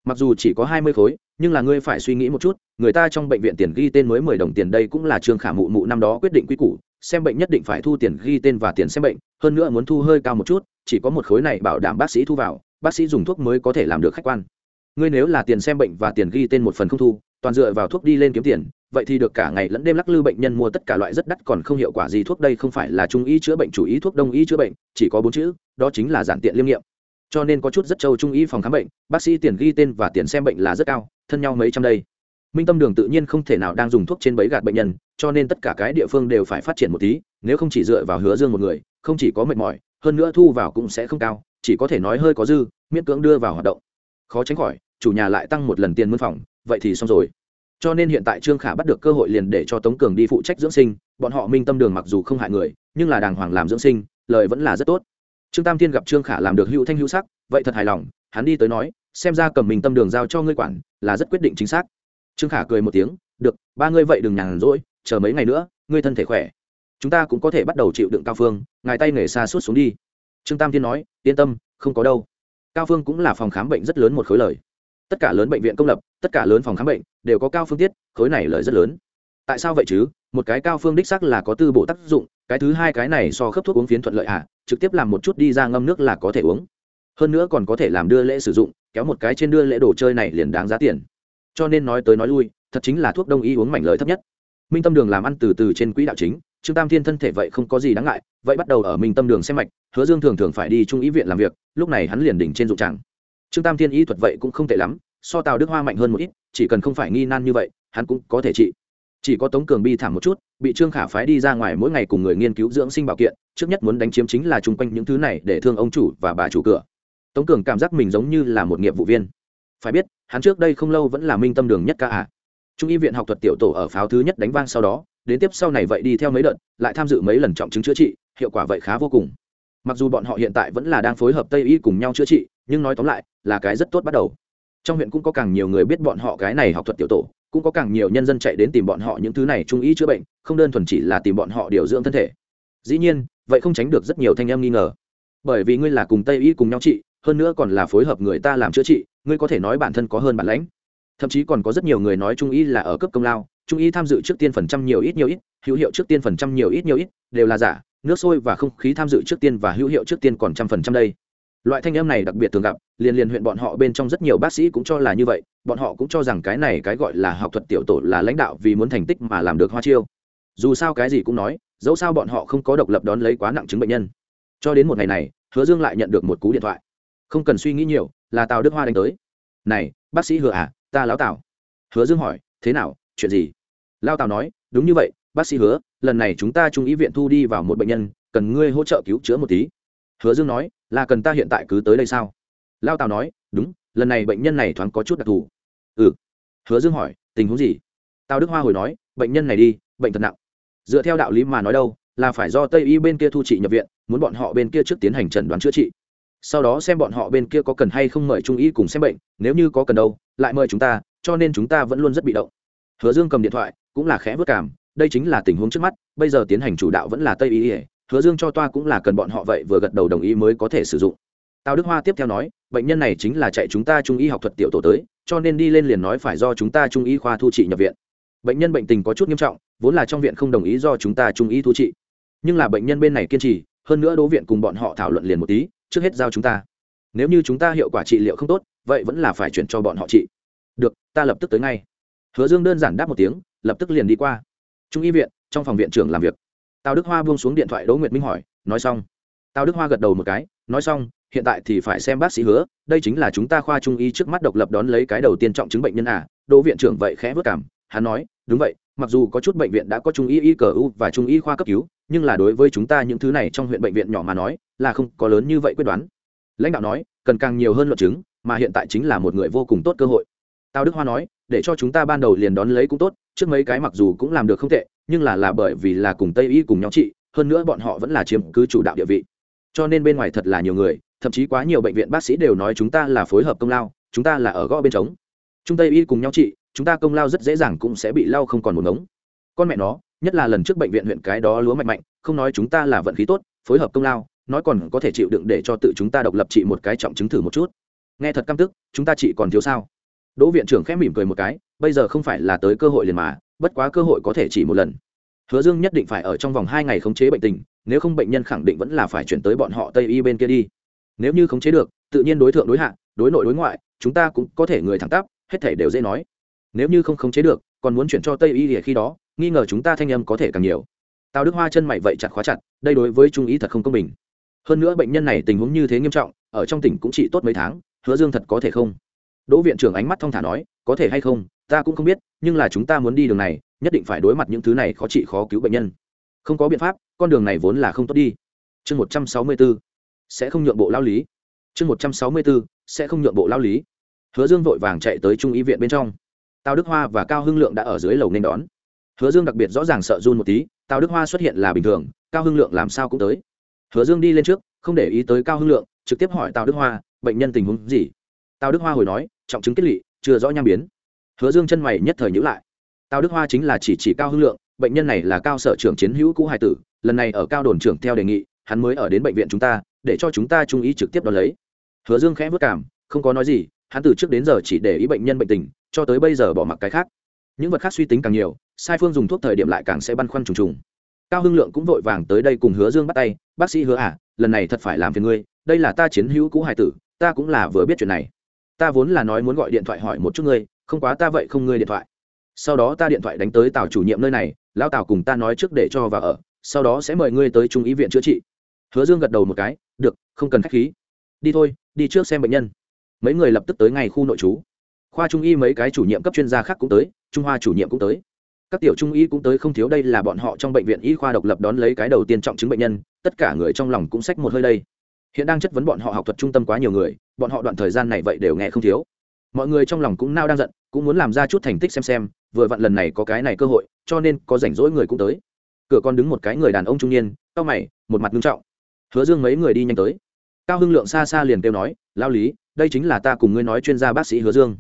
mặc dù chỉ có hai mươi khối, nhưng là ngươi phải suy nghĩ một chút, người ta trong bệnh viện tiền ghi tên mới mười đồng tiền đây cũng là trương khả mụ mụ năm đó quyết định quy củ, xem bệnh nhất định phải thu tiền ghi tên và tiền xem bệnh, hơn nữa muốn thu hơi cao một chút, chỉ có một khối này bảo đảm bác sĩ thu vào, bác sĩ dùng thuốc mới có thể làm được khách quan. Ngươi nếu là tiền xem bệnh và tiền ghi tên một phần không thu, toàn dựa vào thuốc đi lên kiếm tiền, vậy thì được cả ngày lẫn đêm lắc lư bệnh nhân mua tất cả loại rất đắt còn không hiệu quả gì thuốc đây không phải là trung y chữa bệnh, chủ ý thuốc đông y chữa bệnh, chỉ có bốn chữ, đó chính là giản tiện liêm nghiệm cho nên có chút rất trâu trung y phòng khám bệnh, bác sĩ tiền ghi tên và tiền xem bệnh là rất cao, thân nhau mấy trăm đây. Minh tâm đường tự nhiên không thể nào đang dùng thuốc trên bẫy gạt bệnh nhân, cho nên tất cả cái địa phương đều phải phát triển một tí, nếu không chỉ dựa vào hứa dương một người, không chỉ có mệt mỏi, hơn nữa thu vào cũng sẽ không cao, chỉ có thể nói hơi có dư, miễn cưỡng đưa vào hoạt động. Khó tránh khỏi, chủ nhà lại tăng một lần tiền mướn phòng, vậy thì xong rồi. Cho nên hiện tại trương khả bắt được cơ hội liền để cho tống cường đi phụ trách dưỡng sinh, bọn họ minh tâm đường mặc dù không hại người, nhưng là đàng hoàng làm dưỡng sinh, lời vẫn là rất tốt trương tam thiên gặp trương khả làm được hữu thanh hữu sắc vậy thật hài lòng hắn đi tới nói xem ra cầm mình tâm đường giao cho ngươi quản là rất quyết định chính xác. Trương khả cười một tiếng được ba ngươi vậy đừng nhàn rỗi chờ mấy ngày nữa ngươi thân thể khỏe. Chúng ta cũng có thể bắt đầu chịu đựng cao phương ngài tay nghề xa suốt xuống đi. Trương tam thiên nói yên tâm không có đâu. Cao phương cũng là phòng khám bệnh rất lớn một khối lời. Tất cả lớn bệnh viện công lập tất cả lớn phòng khám bệnh đều có cao phương tiết khối này lợi rất lớn. Tại sao vậy chứ? Một cái cao phương đích sắc là có tư bộ tác dụng cái thứ hai cái này so khớp thuốc uống phiến thuận lợi ạ à, trực tiếp làm một chút đi ra ngâm nước là có thể uống. Hơn nữa còn có thể làm đưa lễ sử dụng, kéo một cái trên đưa lễ đồ chơi này liền đáng giá tiền. Cho nên nói tới nói lui, thật chính là thuốc đông y uống mảnh lợi thấp nhất. Minh tâm đường làm ăn từ từ trên quỹ đạo chính, trương tam thiên thân thể vậy không có gì đáng ngại, vậy bắt đầu ở minh tâm đường xem mạch, hứa dương thường thường phải đi trung ý viện làm việc, lúc này hắn liền đỉnh trên dụng tràng. Trương tam thiên y thuật vậy cũng không tệ lắm, so tào đức hoa mạnh hơn một ít, chỉ cần không phải nghi nan như vậy, hắn cũng có thể trị. Chỉ có tống cường bi thảm một chút, bị trương khả phái đi ra ngoài mỗi ngày cùng người nghiên cứu dưỡng sinh bảo kiện trước nhất muốn đánh chiếm chính là chung quanh những thứ này để thương ông chủ và bà chủ cửa. Tống cường cảm giác mình giống như là một nghiệp vụ viên. Phải biết, hắn trước đây không lâu vẫn là minh tâm đường nhất ca à. trung y viện học thuật tiểu tổ ở pháo thứ nhất đánh vang sau đó, đến tiếp sau này vậy đi theo mấy đợt, lại tham dự mấy lần trọng chứng chữa trị, hiệu quả vậy khá vô cùng. Mặc dù bọn họ hiện tại vẫn là đang phối hợp tây y cùng nhau chữa trị, nhưng nói tóm lại, là cái rất tốt bắt đầu. Trong huyện cũng có càng nhiều người biết bọn họ cái này học thuật tiểu tổ, cũng có càng nhiều nhân dân chạy đến tìm bọn họ những thứ này trung ý chữa bệnh, không đơn thuần chỉ là tìm bọn họ điều dưỡng thân thể. Dĩ nhiên vậy không tránh được rất nhiều thanh em nghi ngờ. Bởi vì ngươi là cùng tây y cùng nhau trị, hơn nữa còn là phối hợp người ta làm chữa trị, ngươi có thể nói bản thân có hơn bản lãnh. Thậm chí còn có rất nhiều người nói trung y là ở cấp công lao, trung y tham dự trước tiên phần trăm nhiều ít nhiều ít, hữu hiệu trước tiên phần trăm nhiều ít nhiều ít, đều là giả, nước sôi và không khí tham dự trước tiên và hữu hiệu trước tiên còn trăm phần trăm đây. Loại thanh âm này đặc biệt thường gặp, liền liền huyện bọn họ bên trong rất nhiều bác sĩ cũng cho là như vậy, bọn họ cũng cho rằng cái này cái gọi là học thuật tiểu tổ là lãnh đạo vì muốn thành tích mà làm được hoa chiêu. Dù sao cái gì cũng nói dẫu sao bọn họ không có độc lập đón lấy quá nặng chứng bệnh nhân. Cho đến một ngày này, hứa dương lại nhận được một cú điện thoại. Không cần suy nghĩ nhiều, là tào đức hoa đánh tới. Này, bác sĩ hứa à ta lão tào. Hứa dương hỏi, thế nào, chuyện gì? Lao tào nói, đúng như vậy, bác sĩ hứa, lần này chúng ta trung ý viện thu đi vào một bệnh nhân, cần ngươi hỗ trợ cứu chữa một tí. Hứa dương nói, là cần ta hiện tại cứ tới đây sao? Lao tào nói, đúng, lần này bệnh nhân này thoáng có chút đặc thù. Ừ. Hứa dương hỏi, tình huống gì? Tào đức hoa hồi nói, bệnh nhân này đi, bệnh thật nặng dựa theo đạo lý mà nói đâu, là phải do tây y bên kia thu trị nhập viện, muốn bọn họ bên kia trước tiến hành trần đoán chữa trị. Sau đó xem bọn họ bên kia có cần hay không mời trung y cùng xem bệnh, nếu như có cần đâu, lại mời chúng ta, cho nên chúng ta vẫn luôn rất bị động. Hứa dương cầm điện thoại, cũng là khẽ vất cảm, đây chính là tình huống trước mắt, bây giờ tiến hành chủ đạo vẫn là tây y, hứa dương cho toa cũng là cần bọn họ vậy vừa gật đầu đồng ý mới có thể sử dụng. Tào đức hoa tiếp theo nói, bệnh nhân này chính là chạy chúng ta trung y học thuật tiểu tổ tới, cho nên đi lên liền nói phải do chúng ta trung y khoa thu trị nhập viện bệnh nhân bệnh tình có chút nghiêm trọng, vốn là trong viện không đồng ý do chúng ta trung y thu trị. Nhưng là bệnh nhân bên này kiên trì, hơn nữa đỗ viện cùng bọn họ thảo luận liền một tí, trước hết giao chúng ta. Nếu như chúng ta hiệu quả trị liệu không tốt, vậy vẫn là phải chuyển cho bọn họ trị. Được, ta lập tức tới ngay. Hứa dương đơn giản đáp một tiếng, lập tức liền đi qua. Trung y viện, trong phòng viện trưởng làm việc. Tào đức hoa buông xuống điện thoại đỗ nguyệt minh hỏi, nói xong. Tào đức hoa gật đầu một cái, nói xong, hiện tại thì phải xem bác sĩ hứa, đây chính là chúng ta khoa trung y trước mắt độc lập đón lấy cái đầu tiên trọng chứng bệnh nhân à đỗ viện trưởng vậy khẽ vất cảm hắn nói, đúng vậy, mặc dù có chút bệnh viện đã có trung y y cờ u và trung y khoa cấp cứu, nhưng là đối với chúng ta những thứ này trong huyện bệnh viện nhỏ mà nói, là không có lớn như vậy quyết đoán. Lãnh đạo nói, cần càng nhiều hơn luận chứng, mà hiện tại chính là một người vô cùng tốt cơ hội. Tào đức hoa nói, để cho chúng ta ban đầu liền đón lấy cũng tốt, trước mấy cái mặc dù cũng làm được không tệ, nhưng là là bởi vì là cùng tây y cùng nhau trị, hơn nữa bọn họ vẫn là chiếm cứ chủ đạo địa vị. Cho nên bên ngoài thật là nhiều người, thậm chí quá nhiều bệnh viện bác sĩ đều nói chúng ta là phối hợp công lao, chúng ta là ở gõ bên trống. Chúng tây y cùng nhau trị chúng ta công lao rất dễ dàng cũng sẽ bị lao không còn một ngống. Con mẹ nó, nhất là lần trước bệnh viện huyện cái đó lúa mạnh mạnh, không nói chúng ta là vận khí tốt, phối hợp công lao, nói còn có thể chịu đựng để cho tự chúng ta độc lập trị một cái trọng chứng thử một chút. Nghe thật căm tức, chúng ta chỉ còn thiếu sao? Đỗ viện trưởng khẽ mỉm cười một cái, bây giờ không phải là tới cơ hội liền mà, bất quá cơ hội có thể chỉ một lần. Hứa dương nhất định phải ở trong vòng hai ngày khống chế bệnh tình, nếu không bệnh nhân khẳng định vẫn là phải chuyển tới bọn họ tây y bên kia đi. Nếu như khống chế được, tự nhiên đối tượng đối hạ, đối nội đối ngoại, chúng ta cũng có thể người thẳng tắp, hết thể đều dễ nói nếu như không khống chế được, còn muốn chuyển cho tây y thì khi đó, nghi ngờ chúng ta thanh âm có thể càng nhiều. Tào đức hoa chân mày vậy chặt khóa chặt, đây đối với trung ý thật không công bình. Hơn nữa bệnh nhân này tình huống như thế nghiêm trọng, ở trong tỉnh cũng chỉ tốt mấy tháng, hứa dương thật có thể không? Đỗ viện trưởng ánh mắt thong thả nói, có thể hay không, ta cũng không biết, nhưng là chúng ta muốn đi đường này, nhất định phải đối mặt những thứ này khó trị khó cứu bệnh nhân. Không có biện pháp, con đường này vốn là không tốt đi. Chương một trăm sáu mươi bốn sẽ không nhượng bộ lao lý. Chương một trăm sáu mươi bốn sẽ không nhượng bộ lao lý. Hứa dương vội vàng chạy tới trung y viện bên trong tào đức hoa và cao hưng lượng đã ở dưới lầu nên đón. Hứa dương đặc biệt rõ ràng sợ run một tí, tào đức hoa xuất hiện là bình thường, cao hưng lượng làm sao cũng tới. Hứa dương đi lên trước, không để ý tới cao hưng lượng, trực tiếp hỏi tào đức hoa, bệnh nhân tình huống gì? Tào đức hoa hồi nói, trọng chứng kết lị, chưa rõ nham biến. Hứa dương chân mày nhất thời nhữ lại. Tào đức hoa chính là chỉ chỉ cao hưng lượng, bệnh nhân này là cao sở trưởng chiến hữu cũ hải tử, lần này ở cao đồn trưởng theo đề nghị, hắn mới ở đến bệnh viện chúng ta, để cho chúng ta trung ý trực tiếp đón lấy. Hứa dương khẽ vất cảm không có nói gì, hắn từ trước đến giờ chỉ để ý bệnh nhân bệnh tình cho tới bây giờ bỏ mặc cái khác. Những vật khác suy tính càng nhiều, sai phương dùng thuốc thời điểm lại càng sẽ băn khoăn trùng trùng. Cao hưng lượng cũng vội vàng tới đây cùng hứa dương bắt tay, bác sĩ hứa à lần này thật phải làm phiền ngươi, đây là ta chiến hữu cũ hải tử, ta cũng là vừa biết chuyện này. Ta vốn là nói muốn gọi điện thoại hỏi một chút ngươi, không quá ta vậy không ngươi điện thoại. Sau đó ta điện thoại đánh tới tào chủ nhiệm nơi này, lão tào cùng ta nói trước để cho vào ở, sau đó sẽ mời ngươi tới trung ý viện chữa trị. Hứa dương gật đầu một cái, được, không cần k h á c h khí. Đi thôi, đi trước xem bệnh nhân. Mấy người lập tức tới ngay khu nội trú khoa trung y mấy cái chủ nhiệm cấp chuyên gia khác cũng tới, trung hoa chủ nhiệm cũng tới. Các tiểu trung y cũng tới không thiếu đây là bọn họ trong bệnh viện y khoa độc lập đón lấy cái đầu tiên trọng chứng bệnh nhân, tất cả người trong lòng cũng xách một hơi đây. Hiện đang chất vấn bọn họ học thuật trung tâm quá nhiều người, bọn họ đoạn thời gian này vậy đều nghe không thiếu. Mọi người trong lòng cũng nao đang giận, cũng muốn làm ra chút thành tích xem xem, vừa vặn lần này có cái này cơ hội, cho nên có rảnh rỗi người cũng tới. Cửa con đứng một cái người đàn ông trung niên, cao mày, một mặt nghiêm trọng. Hứa dương mấy người đi nhanh tới. Cao hưng lượng xa xa liền kêu nói, lao lý, đây chính là ta cùng ngươi nói chuyên gia bác sĩ hứa dương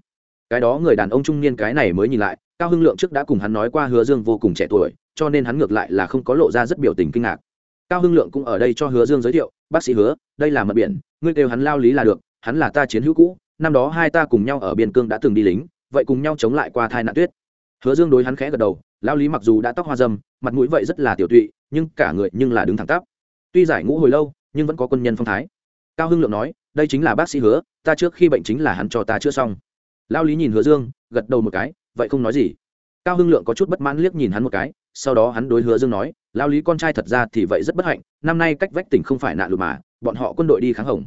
cái đó người đàn ông trung niên cái này mới nhìn lại, cao hưng lượng trước đã cùng hắn nói qua hứa dương vô cùng trẻ tuổi, cho nên hắn ngược lại là không có lộ ra rất biểu tình kinh ngạc. Cao hưng lượng cũng ở đây cho hứa dương giới thiệu, bác sĩ hứa, đây là mật biển, ngươi kêu hắn lao lý là được, hắn là ta chiến hữu cũ, năm đó hai ta cùng nhau ở biên cương đã từng đi lính, vậy cùng nhau chống lại qua thai nạn tuyết. Hứa dương đối hắn khẽ gật đầu, lao lý mặc dù đã tóc hoa dâm, mặt mũi vậy rất là tiểu tụy, nhưng cả người nhưng là đứng thẳng tắp. Tuy giải ngũ hồi lâu, nhưng vẫn có quân nhân phong thái. Cao hưng lượng nói, đây chính là bác sĩ hứa, ta trước khi bệnh chính là hắn cho ta chữa xong lao lý nhìn hứa dương, gật đầu một cái, vậy không nói gì. Cao hưng lượng có chút bất mãn liếc nhìn hắn một cái, sau đó hắn đối hứa dương nói, lao lý con trai thật ra thì vậy rất bất hạnh, năm nay cách vách tỉnh không phải nạn lụt mà, bọn họ quân đội đi kháng hồng.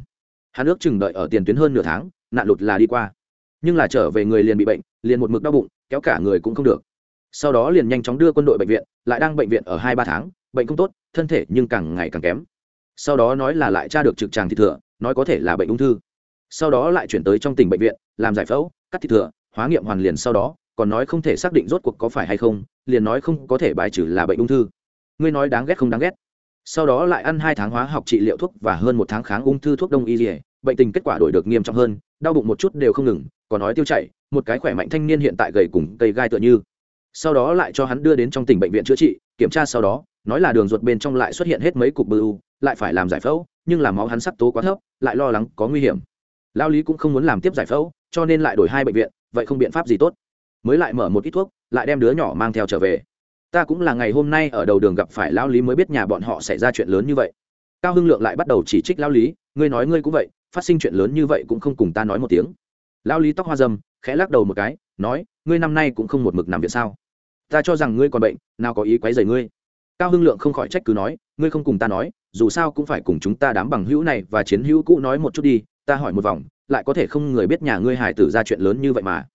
Hắn ước chừng đợi ở tiền tuyến hơn nửa tháng, nạn lụt là đi qua. Nhưng là trở về người liền bị bệnh, liền một mực đau bụng, kéo cả người cũng không được. Sau đó liền nhanh chóng đưa quân đội bệnh viện, lại đang bệnh viện ở hai ba tháng, bệnh không tốt, thân thể nhưng càng ngày càng kém. Sau đó nói là lại tra được trực tràng thịt thừa, nói có thể là bệnh ung thư. Sau đó lại chuyển tới trong tỉnh bệnh viện, làm giải phẫu cắt thịt thừa, hóa nghiệm hoàn liền sau đó, còn nói không thể xác định rốt cuộc có phải hay không, liền nói không có thể bài trừ là bệnh ung thư. Ngươi nói đáng ghét không đáng ghét. Sau đó lại ăn hai tháng hóa học trị liệu thuốc và hơn một tháng kháng ung thư thuốc đông y dỉa bệnh tình kết quả đổi được nghiêm trọng hơn, đau bụng một chút đều không ngừng, còn nói tiêu chảy, một cái khỏe mạnh thanh niên hiện tại gầy cùng cây gai tựa như. Sau đó lại cho hắn đưa đến trong tỉnh bệnh viện chữa trị, kiểm tra sau đó, nói là đường ruột bên trong lại xuất hiện hết mấy cục bư u, lại phải làm giải phẫu, nhưng làm máu hắn sắc tố quá thấp, lại lo lắng có nguy hiểm lao lý cũng không muốn làm tiếp giải phẫu, cho nên lại đổi hai bệnh viện, vậy không biện pháp gì tốt. Mới lại mở một ít thuốc, lại đem đứa nhỏ mang theo trở về. Ta cũng là ngày hôm nay ở đầu đường gặp phải lao lý mới biết nhà bọn họ xảy ra chuyện lớn như vậy. Cao hưng lượng lại bắt đầu chỉ trích lao lý, ngươi nói ngươi cũng vậy, phát sinh chuyện lớn như vậy cũng không cùng ta nói một tiếng. Lao lý tóc hoa dâm, khẽ lắc đầu một cái, nói, ngươi năm nay cũng không một mực nằm viện sao? Ta cho rằng ngươi còn bệnh, nào có ý quấy rầy ngươi. Cao hưng lượng không khỏi trách cứ nói, ngươi không cùng ta nói, dù sao cũng phải cùng chúng ta đám bằng hữu này và chiến hữu cũ nói một chút đi ta hỏi một vòng, lại có thể không người biết nhà ngươi hải tử ra chuyện lớn như vậy mà.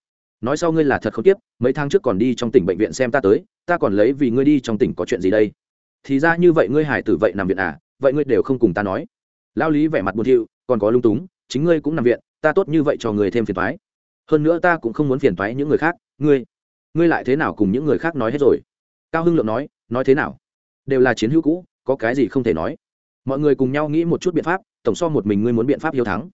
Nói sau ngươi là thật không tiếp, mấy tháng trước còn đi trong tỉnh bệnh viện xem ta tới, ta còn lấy vì ngươi đi trong tỉnh có chuyện gì đây? Thì ra như vậy ngươi hải tử vậy nằm viện à vậy ngươi đều không cùng ta nói. Lao lý vẻ mặt buồn thiu, còn có lung túng, chính ngươi cũng nằm viện, ta tốt như vậy cho người thêm phiền toái. Hơn nữa ta cũng không muốn phiền toái những người khác, ngươi ngươi lại thế nào cùng những người khác nói hết rồi? Cao hưng lượng nói nói thế nào? Đều là chiến hữu cũ, có cái gì không thể nói. Mọi người cùng nhau nghĩ một chút biện pháp, tổng so một mình ngươi muốn biện pháp hiếu thắng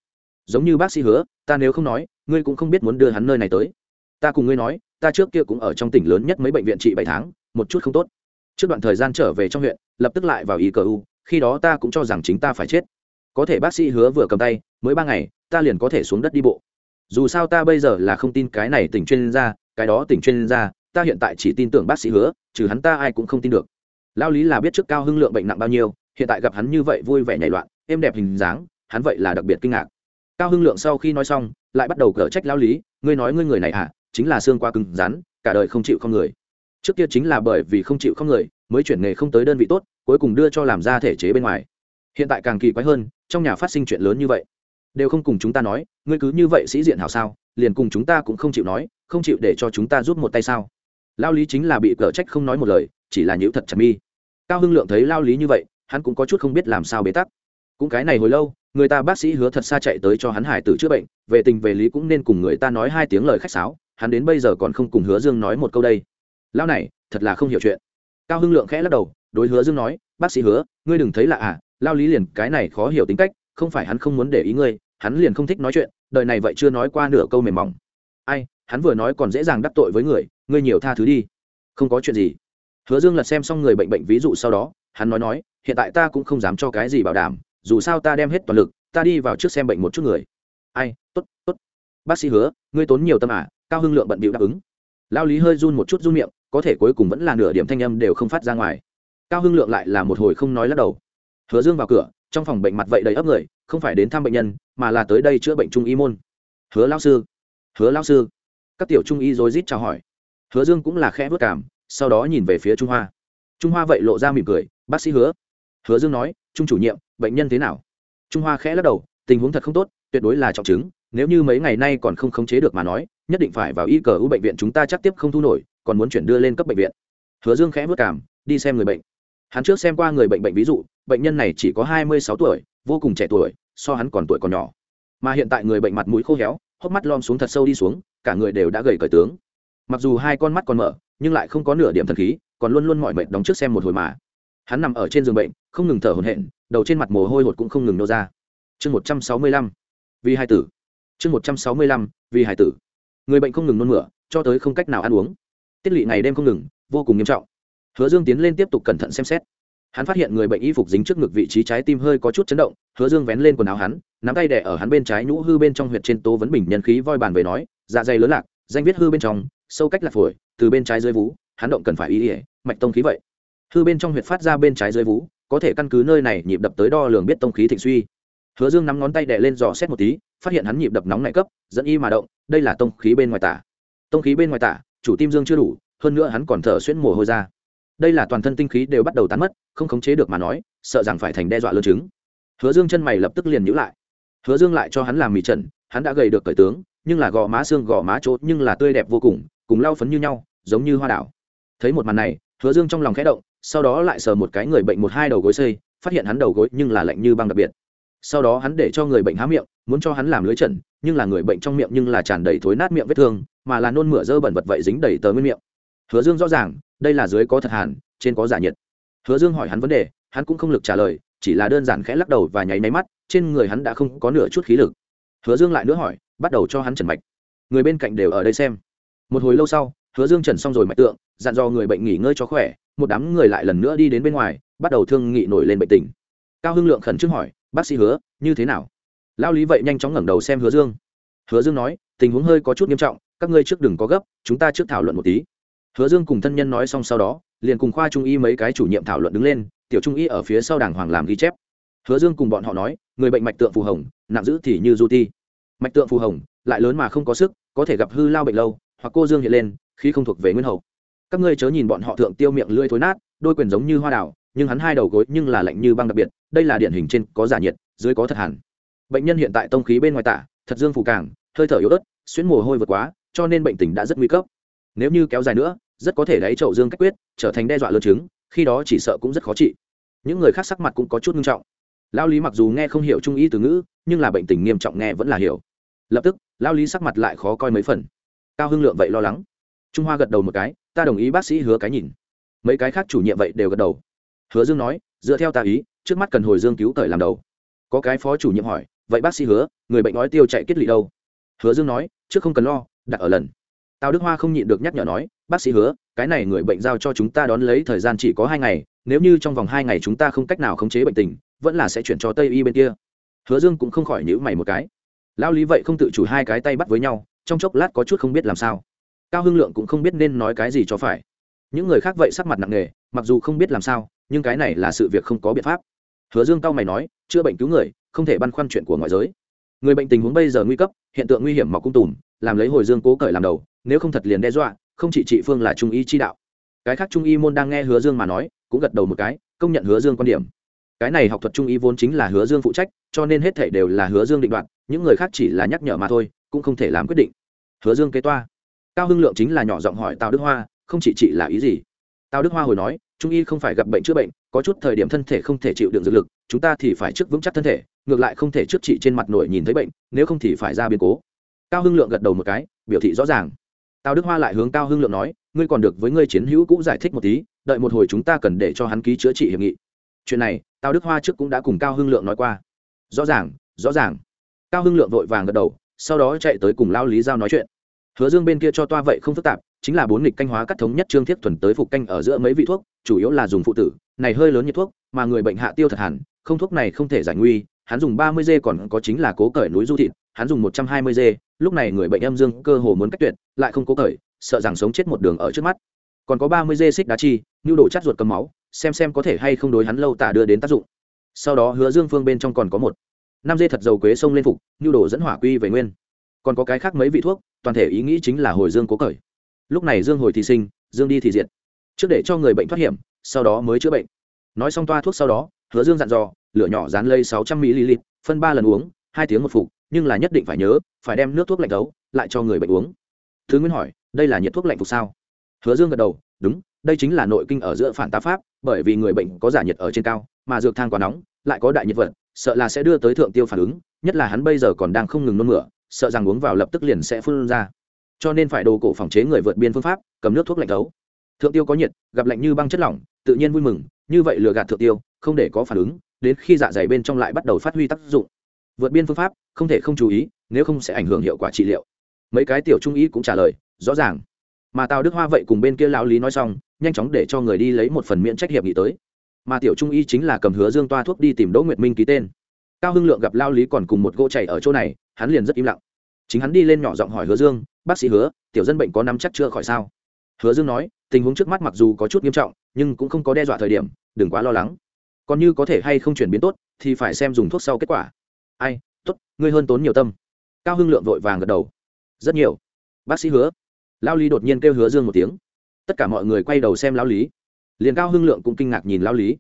giống như bác sĩ hứa, ta nếu không nói, ngươi cũng không biết muốn đưa hắn nơi này tới. Ta cùng ngươi nói, ta trước kia cũng ở trong tỉnh lớn nhất mấy bệnh viện trị bảy tháng, một chút không tốt. Trước đoạn thời gian trở về trong huyện, lập tức lại vào ý cờ u, khi đó ta cũng cho rằng chính ta phải chết. Có thể bác sĩ hứa vừa cầm tay, mới ba ngày, ta liền có thể xuống đất đi bộ. Dù sao ta bây giờ là không tin cái này tỉnh chuyên gia, cái đó tỉnh chuyên gia, ta hiện tại chỉ tin tưởng bác sĩ hứa, trừ hắn ta ai cũng không tin được. Lao lý là biết trước cao hưng lượng bệnh nặng bao nhiêu, hiện tại gặp hắn như vậy vui vẻ nhảy loạn, êm đẹp hình dáng, hắn vậy là đặc biệt kinh ngạc cao hưng lượng sau khi nói xong, lại bắt đầu cở trách lao lý, ngươi nói ngươi người này à chính là xương qua cứng rắn, cả đời không chịu không người. Trước kia chính là bởi vì không chịu không người, mới chuyển nghề không tới đơn vị tốt, cuối cùng đưa cho làm ra thể chế bên ngoài. Hiện tại càng kỳ quái hơn, trong nhà phát sinh chuyện lớn như vậy. Đều không cùng chúng ta nói, ngươi cứ như vậy sĩ diện hảo sao, liền cùng chúng ta cũng không chịu nói, không chịu để cho chúng ta giúp một tay sao? Lao lý chính là bị cở trách không nói một lời, chỉ là nhữ thật chặt mi. Cao hưng lượng thấy lao lý như vậy, hắn cũng có chút không biết làm sao bế tắc. Cũng cái này hồi lâu người ta bác sĩ hứa thật xa chạy tới cho hắn hải tử chữa bệnh, về tình về lý cũng nên cùng người ta nói hai tiếng lời khách sáo, hắn đến bây giờ còn không cùng hứa dương nói một câu đây. Lão này, thật là không hiểu chuyện. Cao hưng lượng khẽ lắc đầu, đối hứa dương nói, bác sĩ hứa, ngươi đừng thấy là à lao lý liền cái này khó hiểu tính cách, không phải hắn không muốn để ý ngươi, hắn liền không thích nói chuyện, đời này vậy chưa nói qua nửa câu mềm mỏng. Ai, hắn vừa nói còn dễ dàng đắc tội với người, ngươi nhiều tha thứ đi. Không có chuyện gì. Hứa dương lật xem xong người bệnh bệnh ví dụ sau đó, hắn nói nói, hiện tại ta cũng không dám cho cái gì bảo đảm dù sao ta đem hết toàn lực, ta đi vào trước xem bệnh một chút người. Ai, tốt tốt. Bác sĩ hứa, ngươi tốn nhiều tâm à cao hưng lượng bận bịu đáp ứng. Lao lý hơi run một chút run miệng, có thể cuối cùng vẫn là nửa điểm thanh âm đều không phát ra ngoài. Cao hưng lượng lại là một hồi không nói lắc đầu. Hứa dương vào cửa, trong phòng bệnh mặt vậy đầy ấp người, không phải đến thăm bệnh nhân, mà là tới đây chữa bệnh trung y môn. Hứa lao sư, hứa lao sư. Các tiểu trung y rối rít chào hỏi. Hứa dương cũng là khẽ vất cảm, sau đó nhìn về phía trung hoa. Trung hoa vậy lộ ra mỉm cười, bác sĩ hứa. Hứa dương nói, trung chủ nhiệm bệnh nhân thế nào? Trung hoa khẽ lắc đầu, tình huống thật không tốt, tuyệt đối là trọng chứng, nếu như mấy ngày nay còn không khống chế được mà nói, nhất định phải vào y cờ u bệnh viện chúng ta chắc tiếp không thu nổi, còn muốn chuyển đưa lên cấp bệnh viện. Hứa dương khẽ vất cảm đi xem người bệnh. Hắn trước xem qua người bệnh bệnh ví dụ, bệnh nhân này chỉ có hai mươi sáu tuổi, vô cùng trẻ tuổi, so hắn còn tuổi còn nhỏ. Mà hiện tại người bệnh mặt mũi khô héo, hốc mắt lom xuống thật sâu đi xuống, cả người đều đã gầy cởi tướng. Mặc dù hai con mắt còn mở, nhưng lại không có nửa điểm thần khí, còn luôn luôn mọi mệt đóng trước xem một hồi mà. Hắn nằm ở trên giường bệnh, không ngừng thở hổn hển đầu trên mặt mồ hôi hột cũng không ngừng nô ra. Chương một trăm sáu mươi lăm, vì hai tử. Chương một trăm sáu mươi lăm, vì hải tử. Người bệnh không ngừng nôn mửa, cho tới không cách nào ăn uống. Tiết lỵ ngày đêm không ngừng, vô cùng nghiêm trọng. Hứa dương tiến lên tiếp tục cẩn thận xem xét. Hắn phát hiện người bệnh y phục dính trước ngực vị trí trái tim hơi có chút chấn động, hứa dương vén lên quần áo hắn, nắm tay đẻ ở hắn bên trái nhũ hư bên trong huyệt trên tố vấn bình nhân khí voi bàn về nói dạ dày lớn lạc, danh viết hư bên trong, sâu cách lạc phổi, từ bên trái dưới vú, hắn động cần phải ý ỉa mạch tông khí vậy. Hư bên trong huyệt phát ra bên trái dưới vú có thể căn cứ nơi này nhịp đập tới đo lường biết tông khí thịnh suy. Hứa dương nắm ngón tay đè lên dò xét một tí, phát hiện hắn nhịp đập nóng này cấp, dẫn y mà động, đây là tông khí bên ngoài tả. Tông khí bên ngoài tả, chủ tim dương chưa đủ, hơn nữa hắn còn thở xuyễn mồ hôi ra. Đây là toàn thân tinh khí đều bắt đầu tán mất, không khống chế được mà nói, sợ rằng phải thành đe dọa lương chứng. Hứa dương chân mày lập tức liền nhữ lại. Hứa dương lại cho hắn làm mì trần, hắn đã gầy được cởi tướng, nhưng là gò má xương gò má chốt nhưng là tươi đẹp vô cùng cùng lau phấn như nhau, giống như hoa đảo. Thấy một màn này, hứa dương trong lòng khẽ động sau đó lại sờ một cái người bệnh một hai đầu gối xây, phát hiện hắn đầu gối nhưng là lạnh như băng đặc biệt. Sau đó hắn để cho người bệnh há miệng, muốn cho hắn làm lưới trần, nhưng là người bệnh trong miệng nhưng là tràn đầy thối nát miệng vết thương, mà là nôn mửa dơ bẩn vật vậy dính đầy tờ nguyên miệng. Hứa dương rõ ràng, đây là dưới có thật hàn, trên có giả nhiệt. Hứa dương hỏi hắn vấn đề, hắn cũng không lực trả lời, chỉ là đơn giản khẽ lắc đầu và nháy máy mắt, trên người hắn đã không có nửa chút khí lực. Hứa dương lại nữa hỏi, bắt đầu cho hắn trần mạch. Người bên cạnh đều ở đây xem. Một hồi lâu sau, hứa dương trần xong rồi mạch tượng, dặn dò người bệnh nghỉ ngơi cho khỏe một đám người lại lần nữa đi đến bên ngoài, bắt đầu thương nghị nổi lên bệnh tình. Cao hưng lượng khẩn trương hỏi, bác sĩ hứa, như thế nào? Lao lý vậy nhanh chóng ngẩng đầu xem hứa dương. Hứa dương nói, tình huống hơi có chút nghiêm trọng, các ngươi trước đừng có gấp, chúng ta trước thảo luận một tí. Hứa dương cùng thân nhân nói xong sau đó, liền cùng khoa trung y mấy cái chủ nhiệm thảo luận đứng lên, tiểu trung y ở phía sau đàng hoàng làm ghi chép. Hứa dương cùng bọn họ nói, người bệnh mạch tượng phù hồng, nặng giữ thì như du ti. Mạch tượng phù hồng, lại lớn mà không có sức, có thể gặp hư lao bệnh lâu, hoặc cô dương hiện lên, khi không thuộc về nguyên hậu các ngươi chớ nhìn bọn họ thượng tiêu miệng lưỡi thối nát, đôi quyền giống như hoa đào, nhưng hắn hai đầu gối nhưng là lạnh như băng đặc biệt, đây là điển hình trên có giả nhiệt, dưới có thật hẳn. bệnh nhân hiện tại tông khí bên ngoài tả, thật dương phủ càng, hơi thở yếu ớt, xuyến mồ hôi vượt quá, cho nên bệnh tình đã rất nguy cấp. Nếu như kéo dài nữa, rất có thể đáy chậu dương cách quyết, trở thành đe dọa lớn chứng, khi đó chỉ sợ cũng rất khó trị. Những người khác sắc mặt cũng có chút nghiêm trọng. Lao lý mặc dù nghe không hiểu trung ý từ ngữ, nhưng là bệnh tình nghiêm trọng nghe vẫn là hiểu. Lập tức, lao lý sắc mặt lại khó coi mấy phần. Cao hưng lượng vậy lo lắng. Trung hoa gật đầu một cái ta đồng ý bác sĩ hứa cái nhìn. Mấy cái khác chủ nhiệm vậy đều gật đầu. Hứa dương nói, dựa theo ta ý, trước mắt cần hồi dương cứu thời làm đầu. Có cái phó chủ nhiệm hỏi, vậy bác sĩ hứa, người bệnh nói tiêu chạy kết lị đâu? Hứa dương nói, trước không cần lo, đặt ở lần. Tào đức hoa không nhịn được nhắc nhở nói, bác sĩ hứa, cái này người bệnh giao cho chúng ta đón lấy thời gian chỉ có hai ngày, nếu như trong vòng hai ngày chúng ta không cách nào khống chế bệnh tình, vẫn là sẽ chuyển cho tây y bên kia. Hứa dương cũng không khỏi nhữ mày một cái. Lao lý vậy không tự chủ hai cái tay bắt với nhau, trong chốc lát có chút không biết làm sao cao hưng lượng cũng không biết nên nói cái gì cho phải. Những người khác vậy sắc mặt nặng nề, mặc dù không biết làm sao, nhưng cái này là sự việc không có biện pháp. Hứa dương cao mày nói, chữa bệnh cứu người, không thể băn khoăn chuyện của ngoại giới. Người bệnh tình huống bây giờ nguy cấp, hiện tượng nguy hiểm mọc cung tùm, làm lấy hồi dương cố cởi làm đầu, nếu không thật liền đe dọa, không chỉ trị phương là trung y chi đạo. Cái khác trung y môn đang nghe hứa dương mà nói, cũng gật đầu một cái, công nhận hứa dương quan điểm. Cái này học thuật trung y vốn chính là hứa dương phụ trách, cho nên hết thể đều là hứa dương định đoạt, những người khác chỉ là nhắc nhở mà thôi, cũng không thể làm quyết định. Hứa dương kế toa cao hưng lượng chính là nhỏ giọng hỏi tào đức hoa, không chỉ chị là ý gì? Tào đức hoa hồi nói, trung y không phải gặp bệnh chữa bệnh, có chút thời điểm thân thể không thể chịu đựng dược lực, chúng ta thì phải trước vững chắc thân thể, ngược lại không thể trước trị trên mặt nổi nhìn thấy bệnh, nếu không thì phải ra biến cố. Cao hưng lượng gật đầu một cái, biểu thị rõ ràng. Tào đức hoa lại hướng cao hưng lượng nói, ngươi còn được với ngươi chiến hữu cũng giải thích một tí, đợi một hồi chúng ta cần để cho hắn ký chữa trị hiệp nghị. Chuyện này, tào đức hoa trước cũng đã cùng cao hưng lượng nói qua. Rõ ràng rõ ràng. Cao hưng lượng vội vàng gật đầu, sau đó chạy tới cùng lao lý giao nói chuyện hứa dương bên kia cho toa vậy không phức tạp, chính là bốn nghịch canh hóa cắt thống nhất trương thiết thuần tới phục canh ở giữa mấy vị thuốc, chủ yếu là dùng phụ tử, này hơi lớn như thuốc, mà người bệnh hạ tiêu thật hẳn, không thuốc này không thể giải nguy, hắn dùng ba mươi g còn có chính là cố cởi núi du thịt, hắn dùng một trăm hai mươi g lúc này người bệnh âm dương cơ hồ muốn cách tuyệt, lại không cố cởi, sợ rằng sống chết một đường ở trước mắt. Còn có ba mươi g xích đá chi, nhu đồ chắt ruột cầm máu, xem xem có thể hay không đối hắn lâu tả đưa đến tác dụng. Sau đó hứa dương phương bên trong còn có một, năm dê thật dầu quế sông lên phục, nhu đồ dẫn hỏa quy về nguyên còn có cái khác mấy vị thuốc, toàn thể ý nghĩ chính là hồi dương cố cởi. Lúc này dương hồi thì sinh, dương đi thì diệt. Trước để cho người bệnh thoát hiểm, sau đó mới chữa bệnh. Nói xong toa thuốc sau đó, hứa dương dặn dò, lửa nhỏ dán lây sáu trăm ml, phân ba lần uống, hai tiếng một phục, nhưng là nhất định phải nhớ, phải đem nước thuốc lạnh thấu, lại cho người bệnh uống. Thứ nguyên hỏi, đây là nhiệt thuốc lạnh phục sao? Hứa dương gật đầu, đúng, đây chính là nội kinh ở giữa phản tá pháp, bởi vì người bệnh có giả nhiệt ở trên cao, mà dược thang quá nóng, lại có đại nhiệt vật, sợ là sẽ đưa tới thượng tiêu phản ứng, nhất là hắn bây giờ còn đang không ngừng nôn mửa sợ rằng uống vào lập tức liền sẽ phun ra. Cho nên phải đồ cổ phòng chế người vượt biên phương pháp, cầm nước thuốc lạnh thấu. Thượng tiêu có nhiệt, gặp lạnh như băng chất lỏng, tự nhiên vui mừng, như vậy lừa gạt thượng tiêu, không để có phản ứng, đến khi dạ dày bên trong lại bắt đầu phát huy tác dụng. Vượt biên phương pháp, không thể không chú ý, nếu không sẽ ảnh hưởng hiệu quả trị liệu. Mấy cái tiểu trung ý cũng trả lời, rõ ràng. Mà tào đức hoa vậy cùng bên kia lão lý nói xong, nhanh chóng để cho người đi lấy một phần miễn trách hiệp nghị tới. Mà tiểu trung y chính là cầm hứa dương toa thuốc đi tìm đỗ nguyệt minh ký tên. Cao hưng lượng gặp lao lý còn cùng một gỗ chảy ở chỗ này hắn liền rất im lặng. Chính hắn đi lên nhỏ giọng hỏi hứa dương, bác sĩ hứa, tiểu dân bệnh có nắm chắc chưa khỏi sao? Hứa dương nói, tình huống trước mắt mặc dù có chút nghiêm trọng, nhưng cũng không có đe dọa thời điểm, đừng quá lo lắng. Còn như có thể hay không chuyển biến tốt, thì phải xem dùng thuốc sau kết quả. Ai, tốt, ngươi hơn tốn nhiều tâm. Cao hưng lượng vội vàng gật đầu. Rất nhiều. Bác sĩ hứa? Lao lý đột nhiên kêu hứa dương một tiếng. Tất cả mọi người quay đầu xem lao lý. Liền cao hưng lượng cũng kinh ngạc nhìn lao lý.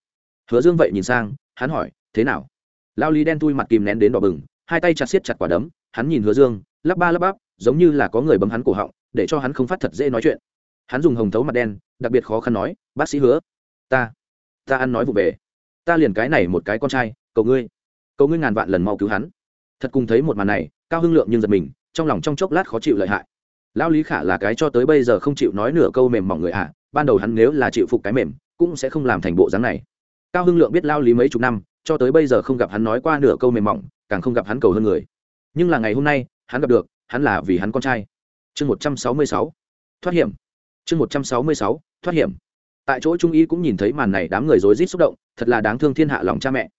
Hứa dương vậy nhìn sang, hắn hỏi, thế nào? Lao lý đen thui mặt kìm nén đến đỏ bừng hai tay chặt xiết chặt quả đấm, hắn nhìn hứa dương, lắp ba lắp bắp, giống như là có người bấm hắn cổ họng, để cho hắn không phát thật dễ nói chuyện. Hắn dùng hồng thấu mặt đen, đặc biệt khó khăn nói, bác sĩ hứa, ta ta ăn nói vụ về. Ta liền cái này một cái con trai, cầu ngươi cầu ngươi ngàn vạn lần mau cứu hắn. Thật cùng thấy một màn này, cao hưng lượng nhưng giật mình, trong lòng trong chốc lát khó chịu lợi hại. Lão lý khả là cái cho tới bây giờ không chịu nói nửa câu mềm mỏng người ạ, ban đầu hắn nếu là chịu phục cái mềm, cũng sẽ không làm thành bộ dáng này. Cao hưng lượng biết lao lý mấy chục năm, cho tới bây giờ không gặp hắn nói qua nửa câu mềm mỏng càng không gặp hắn cầu hơn người. Nhưng là ngày hôm nay, hắn gặp được, hắn là vì hắn con trai. Chương một trăm sáu mươi sáu, thoát hiểm. Chương một trăm sáu mươi sáu, thoát hiểm. Tại chỗ trung y cũng nhìn thấy màn này đám người rối rít xúc động, thật là đáng thương thiên hạ lòng cha mẹ.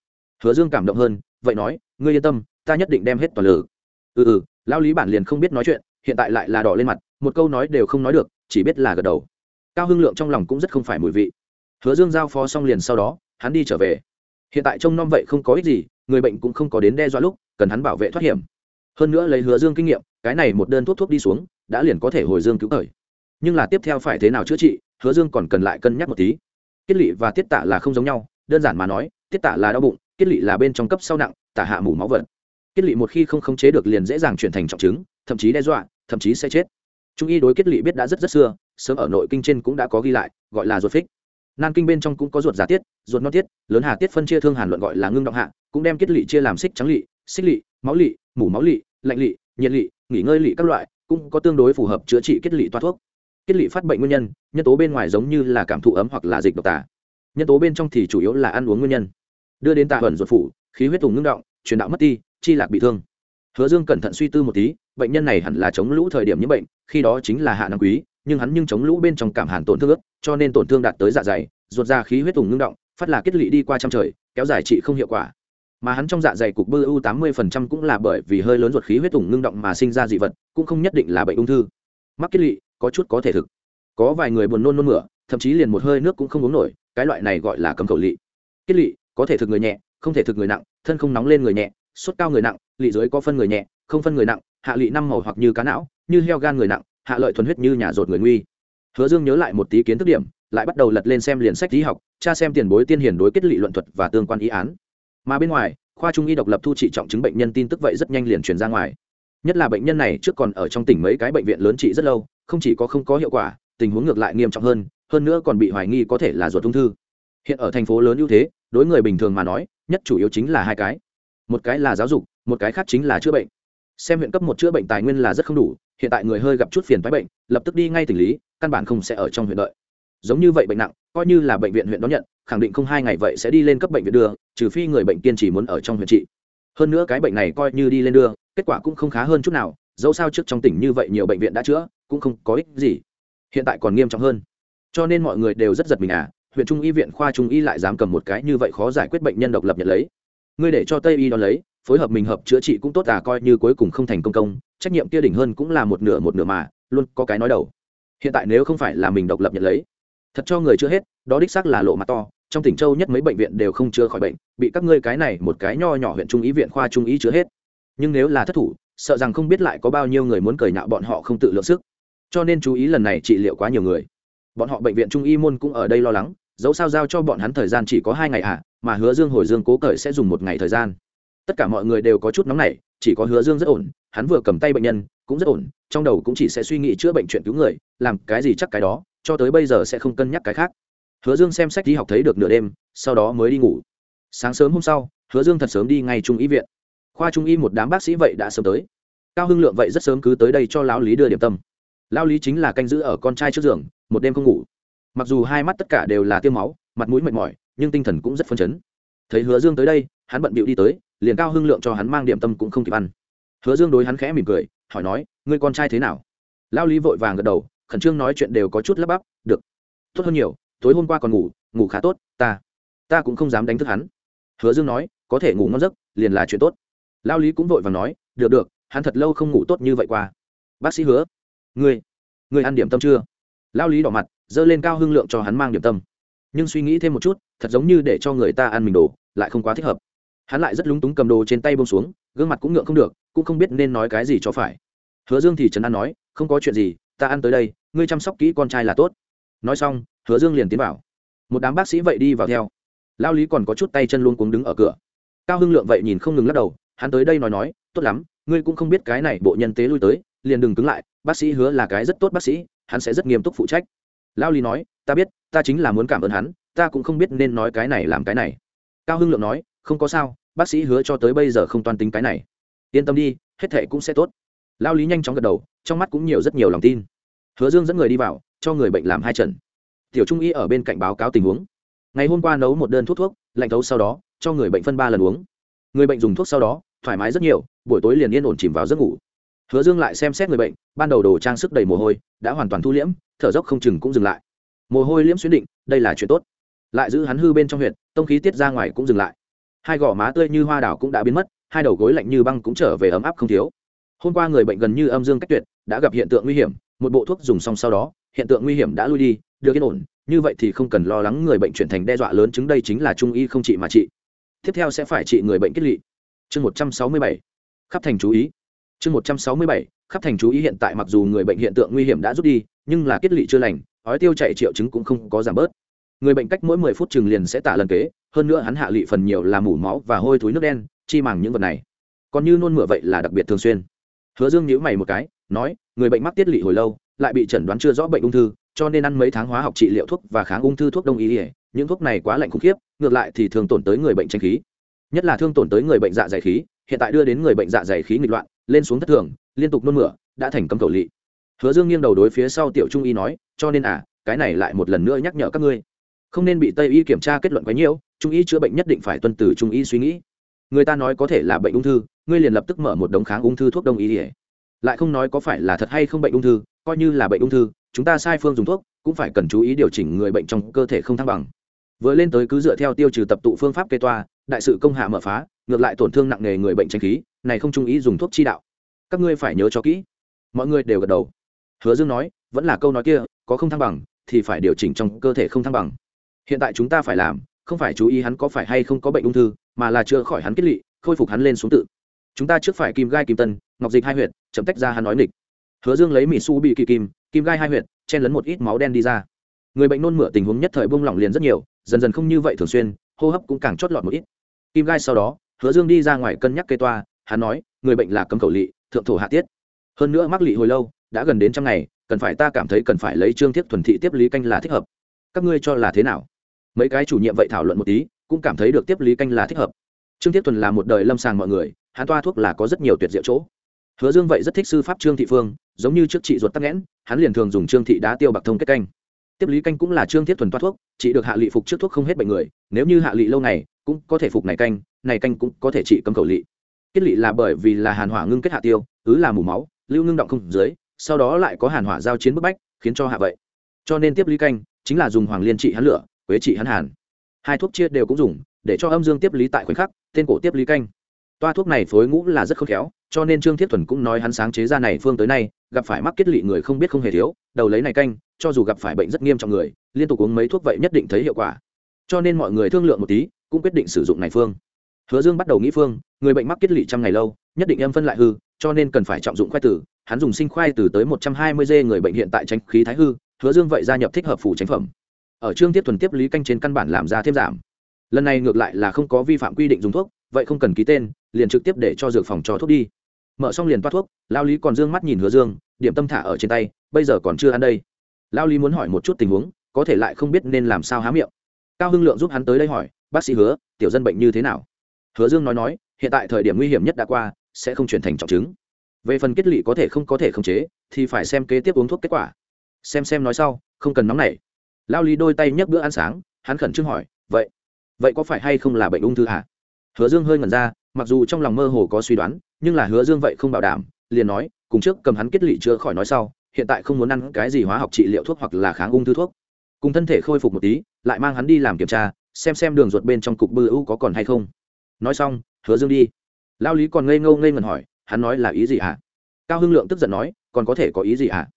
Hứa dương cảm động hơn, vậy nói, ngươi yên tâm, ta nhất định đem hết toàn lực. Ừ ừ lao lý bản liền không biết nói chuyện, hiện tại lại là đỏ lên mặt, một câu nói đều không nói được, chỉ biết là gật đầu. Cao hưng lượng trong lòng cũng rất không phải mùi vị. Hứa dương giao phó xong liền sau đó, hắn đi trở về. Hiện tại trông nom vậy không có ích gì người bệnh cũng không có đến đe dọa lúc, cần hắn bảo vệ thoát hiểm. Hơn nữa lấy hứa dương kinh nghiệm, cái này một đơn thuốc thuốc đi xuống, đã liền có thể hồi dương cứu thời. Nhưng là tiếp theo phải thế nào chữa trị, hứa dương còn cần lại cân nhắc một tí. Kết lị và tiết tạ là không giống nhau, đơn giản mà nói, tiết tạ là đau bụng kết lị là bên trong cấp sau nặng, tả hạ mủ máu vận kết lị một khi không khống chế được liền dễ dàng chuyển thành trọng chứng, thậm chí đe dọa, thậm chí sẽ chết. Trung y đối kết lị biết đã rất rất xưa, sớm ở nội kinh trên cũng đã có ghi lại, gọi là ruột phích nan kinh bên trong cũng có ruột giả tiết, ruột non tiết, lớn hà tiết phân chia thương hàn luận gọi là ngưng động hạ, cũng đem kết lị chia làm xích trắng lị, xích lị, máu lị, mủ máu lị, lạnh lị, nhiệt lị, nghỉ ngơi lị các loại, cũng có tương đối phù hợp chữa trị kết lị toa thuốc. Kết lị phát bệnh nguyên nhân nhân tố bên ngoài giống như là cảm thụ ấm hoặc là dịch độc tả. Nhân tố bên trong thì chủ yếu là ăn uống nguyên nhân. Đưa đến tạ ẩn ruột phủ, khí huyết thùng ngưng động, truyền đạo mất đi chi lạc bị thương. Hứa dương cẩn thận suy tư một tí, bệnh nhân này hẳn là chống lũ thời điểm nhiễm bệnh, khi đó chính là hạ năng quý, nhưng hắn nhưng chống lũ bên trong cảm hàn tổn thương ướt cho nên tổn thương đạt tới dạ dày, ruột ra khí huyết tùng ngưng động, phát là kết lị đi qua trăm trời, kéo dài trị không hiệu quả. Mà hắn trong dạ dày cục bư u tám mươi cũng là bởi vì hơi lớn ruột khí huyết tùng ngưng động mà sinh ra dị vật, cũng không nhất định là bệnh ung thư. Mắc kết lị, có chút có thể thực. Có vài người buồn nôn nôn mửa, thậm chí liền một hơi nước cũng không uống nổi, cái loại này gọi là cầm khẩu lị. Kết lị, có thể thực người nhẹ, không thể thực người nặng, thân không nóng lên người nhẹ, sốt cao người nặng, lị dưới có phân người nhẹ, không phân người nặng, hạ lị năm màu hoặc như cá não, như heo gan người nặng, hạ lợi thuần huyết như nhà rột người nguy hứa dương nhớ lại một tí kiến thức điểm, lại bắt đầu lật lên xem liền sách lý học, tra xem tiền bối tiên hiền đối kết lị luận thuật và tương quan ý án. Mà bên ngoài, khoa trung y độc lập thu trị trọng chứng bệnh nhân tin tức vậy rất nhanh liền truyền ra ngoài. Nhất là bệnh nhân này trước còn ở trong tỉnh mấy cái bệnh viện lớn trị rất lâu, không chỉ có không có hiệu quả, tình huống ngược lại nghiêm trọng hơn hơn nữa còn bị hoài nghi có thể là ruột ung thư. Hiện ở thành phố lớn ưu thế, đối người bình thường mà nói, nhất chủ yếu chính là hai cái. Một cái là giáo dục, một cái khác chính là chữa bệnh xem huyện cấp một chữa bệnh tài nguyên là rất không đủ, hiện tại người hơi gặp chút phiền phái bệnh, lập tức đi ngay tỉnh lý, căn bản không sẽ ở trong huyện đợi. Giống như vậy bệnh nặng, coi như là bệnh viện huyện đón nhận, khẳng định không hai ngày vậy sẽ đi lên cấp bệnh viện đưa, trừ phi người bệnh kiên trì muốn ở trong huyện trị. Hơn nữa cái bệnh này coi như đi lên đưa, kết quả cũng không khá hơn chút nào, dẫu sao trước trong tỉnh như vậy nhiều bệnh viện đã chữa, cũng không có ích gì. Hiện tại còn nghiêm trọng hơn. Cho nên mọi người đều rất giật mình à huyện trung y viện khoa trung y lại dám cầm một cái như vậy khó giải quyết bệnh nhân độc lập nhận lấy. Ngươi để cho tây y đón lấy phối hợp mình hợp chữa trị cũng tốt à coi như cuối cùng không thành công công, trách nhiệm kia đỉnh hơn cũng là một nửa một nửa mà, luôn có cái nói đầu. Hiện tại nếu không phải là mình độc lập nhận lấy, thật cho người chưa hết, đó đích xác là lộ mặt to, trong tỉnh châu nhất mấy bệnh viện đều không chữa khỏi bệnh, bị các ngươi cái này một cái nho nhỏ huyện trung ý viện khoa trung ý chữa hết. Nhưng nếu là thất thủ, sợ rằng không biết lại có bao nhiêu người muốn cười nhạo bọn họ không tự lượng sức. Cho nên chú ý lần này trị liệu quá nhiều người. Bọn họ bệnh viện trung y môn cũng ở đây lo lắng, dẫu sao giao cho bọn hắn thời gian chỉ có hai ngày à mà hứa dương hồi dương cố cởi sẽ dùng một ngày thời gian tất cả mọi người đều có chút nóng nảy, chỉ có hứa dương rất ổn, hắn vừa cầm tay bệnh nhân, cũng rất ổn, trong đầu cũng chỉ sẽ suy nghĩ chữa bệnh chuyện cứu người, làm cái gì chắc cái đó, cho tới bây giờ sẽ không cân nhắc cái khác. Hứa dương xem sách đi học thấy được nửa đêm, sau đó mới đi ngủ. Sáng sớm hôm sau, hứa dương thật sớm đi ngay trung y viện. Khoa trung y một đám bác sĩ vậy đã sớm tới. Cao hưng lượng vậy rất sớm cứ tới đây cho lão lý đưa điểm tâm. Lão lý chính là canh giữ ở con trai trước giường, một đêm không ngủ. Mặc dù hai mắt tất cả đều là tiêm máu, mặt mũi mệt mỏi, nhưng tinh thần cũng rất phấn chấn. Thấy hứa dương tới đây, hắn bận bịu đi tới liền cao hưng lượng cho hắn mang điểm tâm cũng không kịp ăn. Hứa dương đối hắn khẽ mỉm cười, hỏi nói, ngươi con trai thế nào? Lao lý vội vàng gật đầu, khẩn trương nói chuyện đều có chút lắp bắp, được, tốt hơn nhiều, tối hôm qua còn ngủ ngủ khá tốt, ta ta cũng không dám đánh thức hắn. Hứa dương nói, có thể ngủ ngon giấc, liền là chuyện tốt. Lao lý cũng vội vàng nói, được được, hắn thật lâu không ngủ tốt như vậy qua. Bác sĩ hứa, ngươi ngươi ăn điểm tâm chưa? Lao lý đỏ mặt dơ lên cao hưng lượng cho hắn mang điểm tâm. Nhưng suy nghĩ thêm một chút, thật giống như để cho người ta ăn mình đồ, lại không quá thích hợp hắn lại rất lúng túng cầm đồ trên tay bông xuống, gương mặt cũng ngượng không được, cũng không biết nên nói cái gì cho phải. Hứa dương thì trấn an nói, không có chuyện gì, ta ăn tới đây, ngươi chăm sóc kỹ con trai là tốt. Nói xong, hứa dương liền tiến vào. Một đám bác sĩ vậy đi vào theo. Lao lý còn có chút tay chân luôn cuống đứng ở cửa. Cao hưng lượng vậy nhìn không ngừng lắc đầu, hắn tới đây nói nói, tốt lắm, ngươi cũng không biết cái này bộ nhân tế lui tới, liền đừng cứng lại, bác sĩ hứa là cái rất tốt bác sĩ, hắn sẽ rất nghiêm túc phụ trách. Lao lý nói, ta biết, ta chính là muốn cảm ơn hắn, ta cũng không biết nên nói cái này làm cái này. Cao hưng lượng nói, không có sao bác sĩ hứa cho tới bây giờ không toan tính cái này. Yên tâm đi, hết thệ cũng sẽ tốt. Lao lý nhanh chóng gật đầu, trong mắt cũng nhiều rất nhiều lòng tin. Hứa dương dẫn người đi vào, cho người bệnh làm hai trận. Tiểu trung y ở bên cạnh báo cáo tình huống. Ngày hôm qua nấu một đơn thuốc thuốc, lạnh thấu sau đó, cho người bệnh phân ba lần uống. Người bệnh dùng thuốc sau đó, thoải mái rất nhiều, buổi tối liền yên ổn chìm vào giấc ngủ. Hứa dương lại xem xét người bệnh, ban đầu đồ trang sức đầy mồ hôi, đã hoàn toàn thu liễm, thở dốc không chừng cũng dừng lại. Mồ hôi liễm xuyến định, đây là chuyện tốt. Lại giữ hắn hư bên trong huyện tông khí tiết ra ngoài cũng dừng lại hai gò má tươi như hoa đảo cũng đã biến mất, hai đầu gối lạnh như băng cũng trở về ấm áp không thiếu. Hôm qua người bệnh gần như âm dương cách tuyệt, đã gặp hiện tượng nguy hiểm, một bộ thuốc dùng xong sau đó, hiện tượng nguy hiểm đã lui đi, được yên ổn. Như vậy thì không cần lo lắng người bệnh chuyển thành đe dọa lớn chứng đây chính là trung y không trị mà trị. Tiếp theo sẽ phải trị người bệnh kết lị. Chương một trăm sáu mươi bảy. Khắp thành chú ý. Chương một trăm sáu mươi bảy. Khắp thành chú ý hiện tại mặc dù người bệnh hiện tượng nguy hiểm đã rút đi, nhưng là kết lị chưa lành, ói tiêu chạy triệu chứng cũng không có giảm bớt. Người bệnh cách mỗi mười phút chừng liền sẽ tả lần kế hơn nữa hắn hạ lị phần nhiều là mủ máu và hôi thối nước đen, chi màng những vật này. Còn như nôn mửa vậy là đặc biệt thường xuyên. Hứa dương nhíu mày một cái, nói, người bệnh mắc tiết lị hồi lâu, lại bị chẩn đoán chưa rõ bệnh ung thư, cho nên ăn mấy tháng hóa học trị liệu thuốc và kháng ung thư thuốc đông y những thuốc này quá lạnh khủng khiếp, ngược lại thì thường tổn tới người bệnh tranh khí. Nhất là thương tổn tới người bệnh dạ dày khí, hiện tại đưa đến người bệnh dạ dày khí nghịch loạn, lên xuống thất thường, liên tục nôn mửa, đã thành cấm cầu lị. Hứa dương nghiêng đầu đối phía sau tiểu trung y nói, cho nên à cái này lại một lần nữa nhắc nhở các ngươi không nên bị tây y kiểm tra kết luận quá nhiều, trung y chữa bệnh nhất định phải tuân từ trung y suy nghĩ. Người ta nói có thể là bệnh ung thư, ngươi liền lập tức mở một đống kháng ung thư thuốc đông y lại không nói có phải là thật hay không bệnh ung thư, coi như là bệnh ung thư, chúng ta sai phương dùng thuốc, cũng phải cần chú ý điều chỉnh người bệnh trong cơ thể không thăng bằng. Vừa lên tới cứ dựa theo tiêu trừ tập tụ phương pháp kê toa, đại sự công hạ mở phá, ngược lại tổn thương nặng nề người bệnh tranh khí, này không trung ý dùng thuốc chi đạo. Các ngươi phải nhớ cho kỹ. Mọi người đều gật đầu. Hứa dương nói, vẫn là câu nói kia, có không thăng bằng, thì phải điều chỉnh trong cơ thể không thăng bằng hiện tại chúng ta phải làm, không phải chú ý hắn có phải hay không có bệnh ung thư, mà là chữa khỏi hắn kết lị, khôi phục hắn lên xuống tự. Chúng ta trước phải kim gai kim tân, ngọc dịch hai huyệt, chậm tách ra hắn nói nịch hứa dương lấy mỹ su bị kỳ kim kim gai hai huyệt, chen lấn một ít máu đen đi ra. Người bệnh nôn mửa tình huống nhất thời buông lỏng liền rất nhiều, dần dần không như vậy thường xuyên, hô hấp cũng càng chót lọt một ít. Kim gai sau đó, hứa dương đi ra ngoài cân nhắc cây toa, hắn nói, người bệnh là cấm khẩu lị, thượng thổ hạ tiết. Hơn nữa mắc lị hồi lâu, đã gần đến trăm ngày, cần phải ta cảm thấy cần phải lấy trương thiết thuần thị tiếp lý canh là thích hợp. Các ngươi cho là thế nào? Mấy cái chủ nhiệm vậy thảo luận một tí, cũng cảm thấy được tiếp lý canh là thích hợp. Trương thiết tuần là một đời lâm sàng mọi người, hắn toa thuốc là có rất nhiều tuyệt diệu chỗ. Hứa dương vậy rất thích sư pháp trương thị phương, giống như trước chị ruột tắc nghẽn, hắn liền thường dùng trương thị đá tiêu bạc thông kết canh. Tiếp lý canh cũng là trương thiết thuần toa thuốc, chị được hạ lị phục trước thuốc không hết bệnh người, nếu như hạ lị lâu ngày, cũng có thể phục này canh này canh cũng có thể trị cấm cầu lị. Kết lị là bởi vì là hàn hỏa ngưng kết hạ tiêu, ứ là mù máu, lưu ngưng động không dưới, sau đó lại có hàn hỏa giao chiến bức bách, khiến cho hạ vậy. Cho nên tiếp lý canh, chính là dùng hoàng liên trị hắn lửa quế trị hắn hàn. Hai thuốc chia đều cũng dùng, để cho âm dương tiếp lý tại khoảnh khắc, tên cổ tiếp lý canh. Toa thuốc này phối ngũ là rất khôn khéo, cho nên trương thiết thuần cũng nói hắn sáng chế ra này phương tới nay, gặp phải mắc kết lị người không biết không hề thiếu, đầu lấy này canh, cho dù gặp phải bệnh rất nghiêm trọng người, liên tục uống mấy thuốc vậy nhất định thấy hiệu quả. Cho nên mọi người thương lượng một tí, cũng quyết định sử dụng này phương. Hứa dương bắt đầu nghĩ phương, người bệnh mắc kết lị trăm ngày lâu, nhất định em phân lại hư, cho nên cần phải trọng dụng khoai tử. Hắn dùng sinh khoai từ tới một trăm hai mươi dê người bệnh hiện tại tránh khí thái hư, hứa dương vậy gia nhập thích hợp phủ tránh phẩm ở trương tiếp thuần tiếp lý canh trên căn bản làm ra thêm giảm. Lần này ngược lại là không có vi phạm quy định dùng thuốc, vậy không cần ký tên, liền trực tiếp để cho dược phòng cho thuốc đi. Mở xong liền toát thuốc, lao lý còn d ư ơ n g mắt nhìn hứa dương, điểm tâm thả ở trên tay, bây giờ còn chưa ăn đây. Lao lý muốn hỏi một chút tình huống, có thể lại không biết nên làm sao há miệng. Cao hưng lượng giúp hắn tới đây hỏi, bác sĩ hứa, tiểu dân bệnh như thế nào? Hứa dương nói nói, hiện tại thời điểm nguy hiểm nhất đã qua, sẽ không chuyển thành trọng chứng. Về phần kết lị có thể không có thể khống chế, thì phải xem kế tiếp uống thuốc kết quả. Xem xem nói sau, không cần nóng nảy lao lý đôi tay nhấc bữa ăn sáng, hắn khẩn trương hỏi, vậy vậy có phải hay không là bệnh ung thư hả? Hứa dương hơi ngẩn ra, mặc dù trong lòng mơ hồ có suy đoán, nhưng là hứa dương vậy không bảo đảm, liền nói, cùng trước cầm hắn kết lị chữa khỏi nói sau, hiện tại không muốn ăn cái gì hóa học trị liệu thuốc hoặc là kháng ung thư thuốc. Cùng thân thể khôi phục một tí, lại mang hắn đi làm kiểm tra, xem xem đường ruột bên trong cục bư u có còn hay không. Nói xong, hứa dương đi. Lao lý còn ngây ngâu ngây ngần hỏi, hắn nói là ý gì hả? Cao hưng lượng tức giận nói, còn có thể có ý gì hả?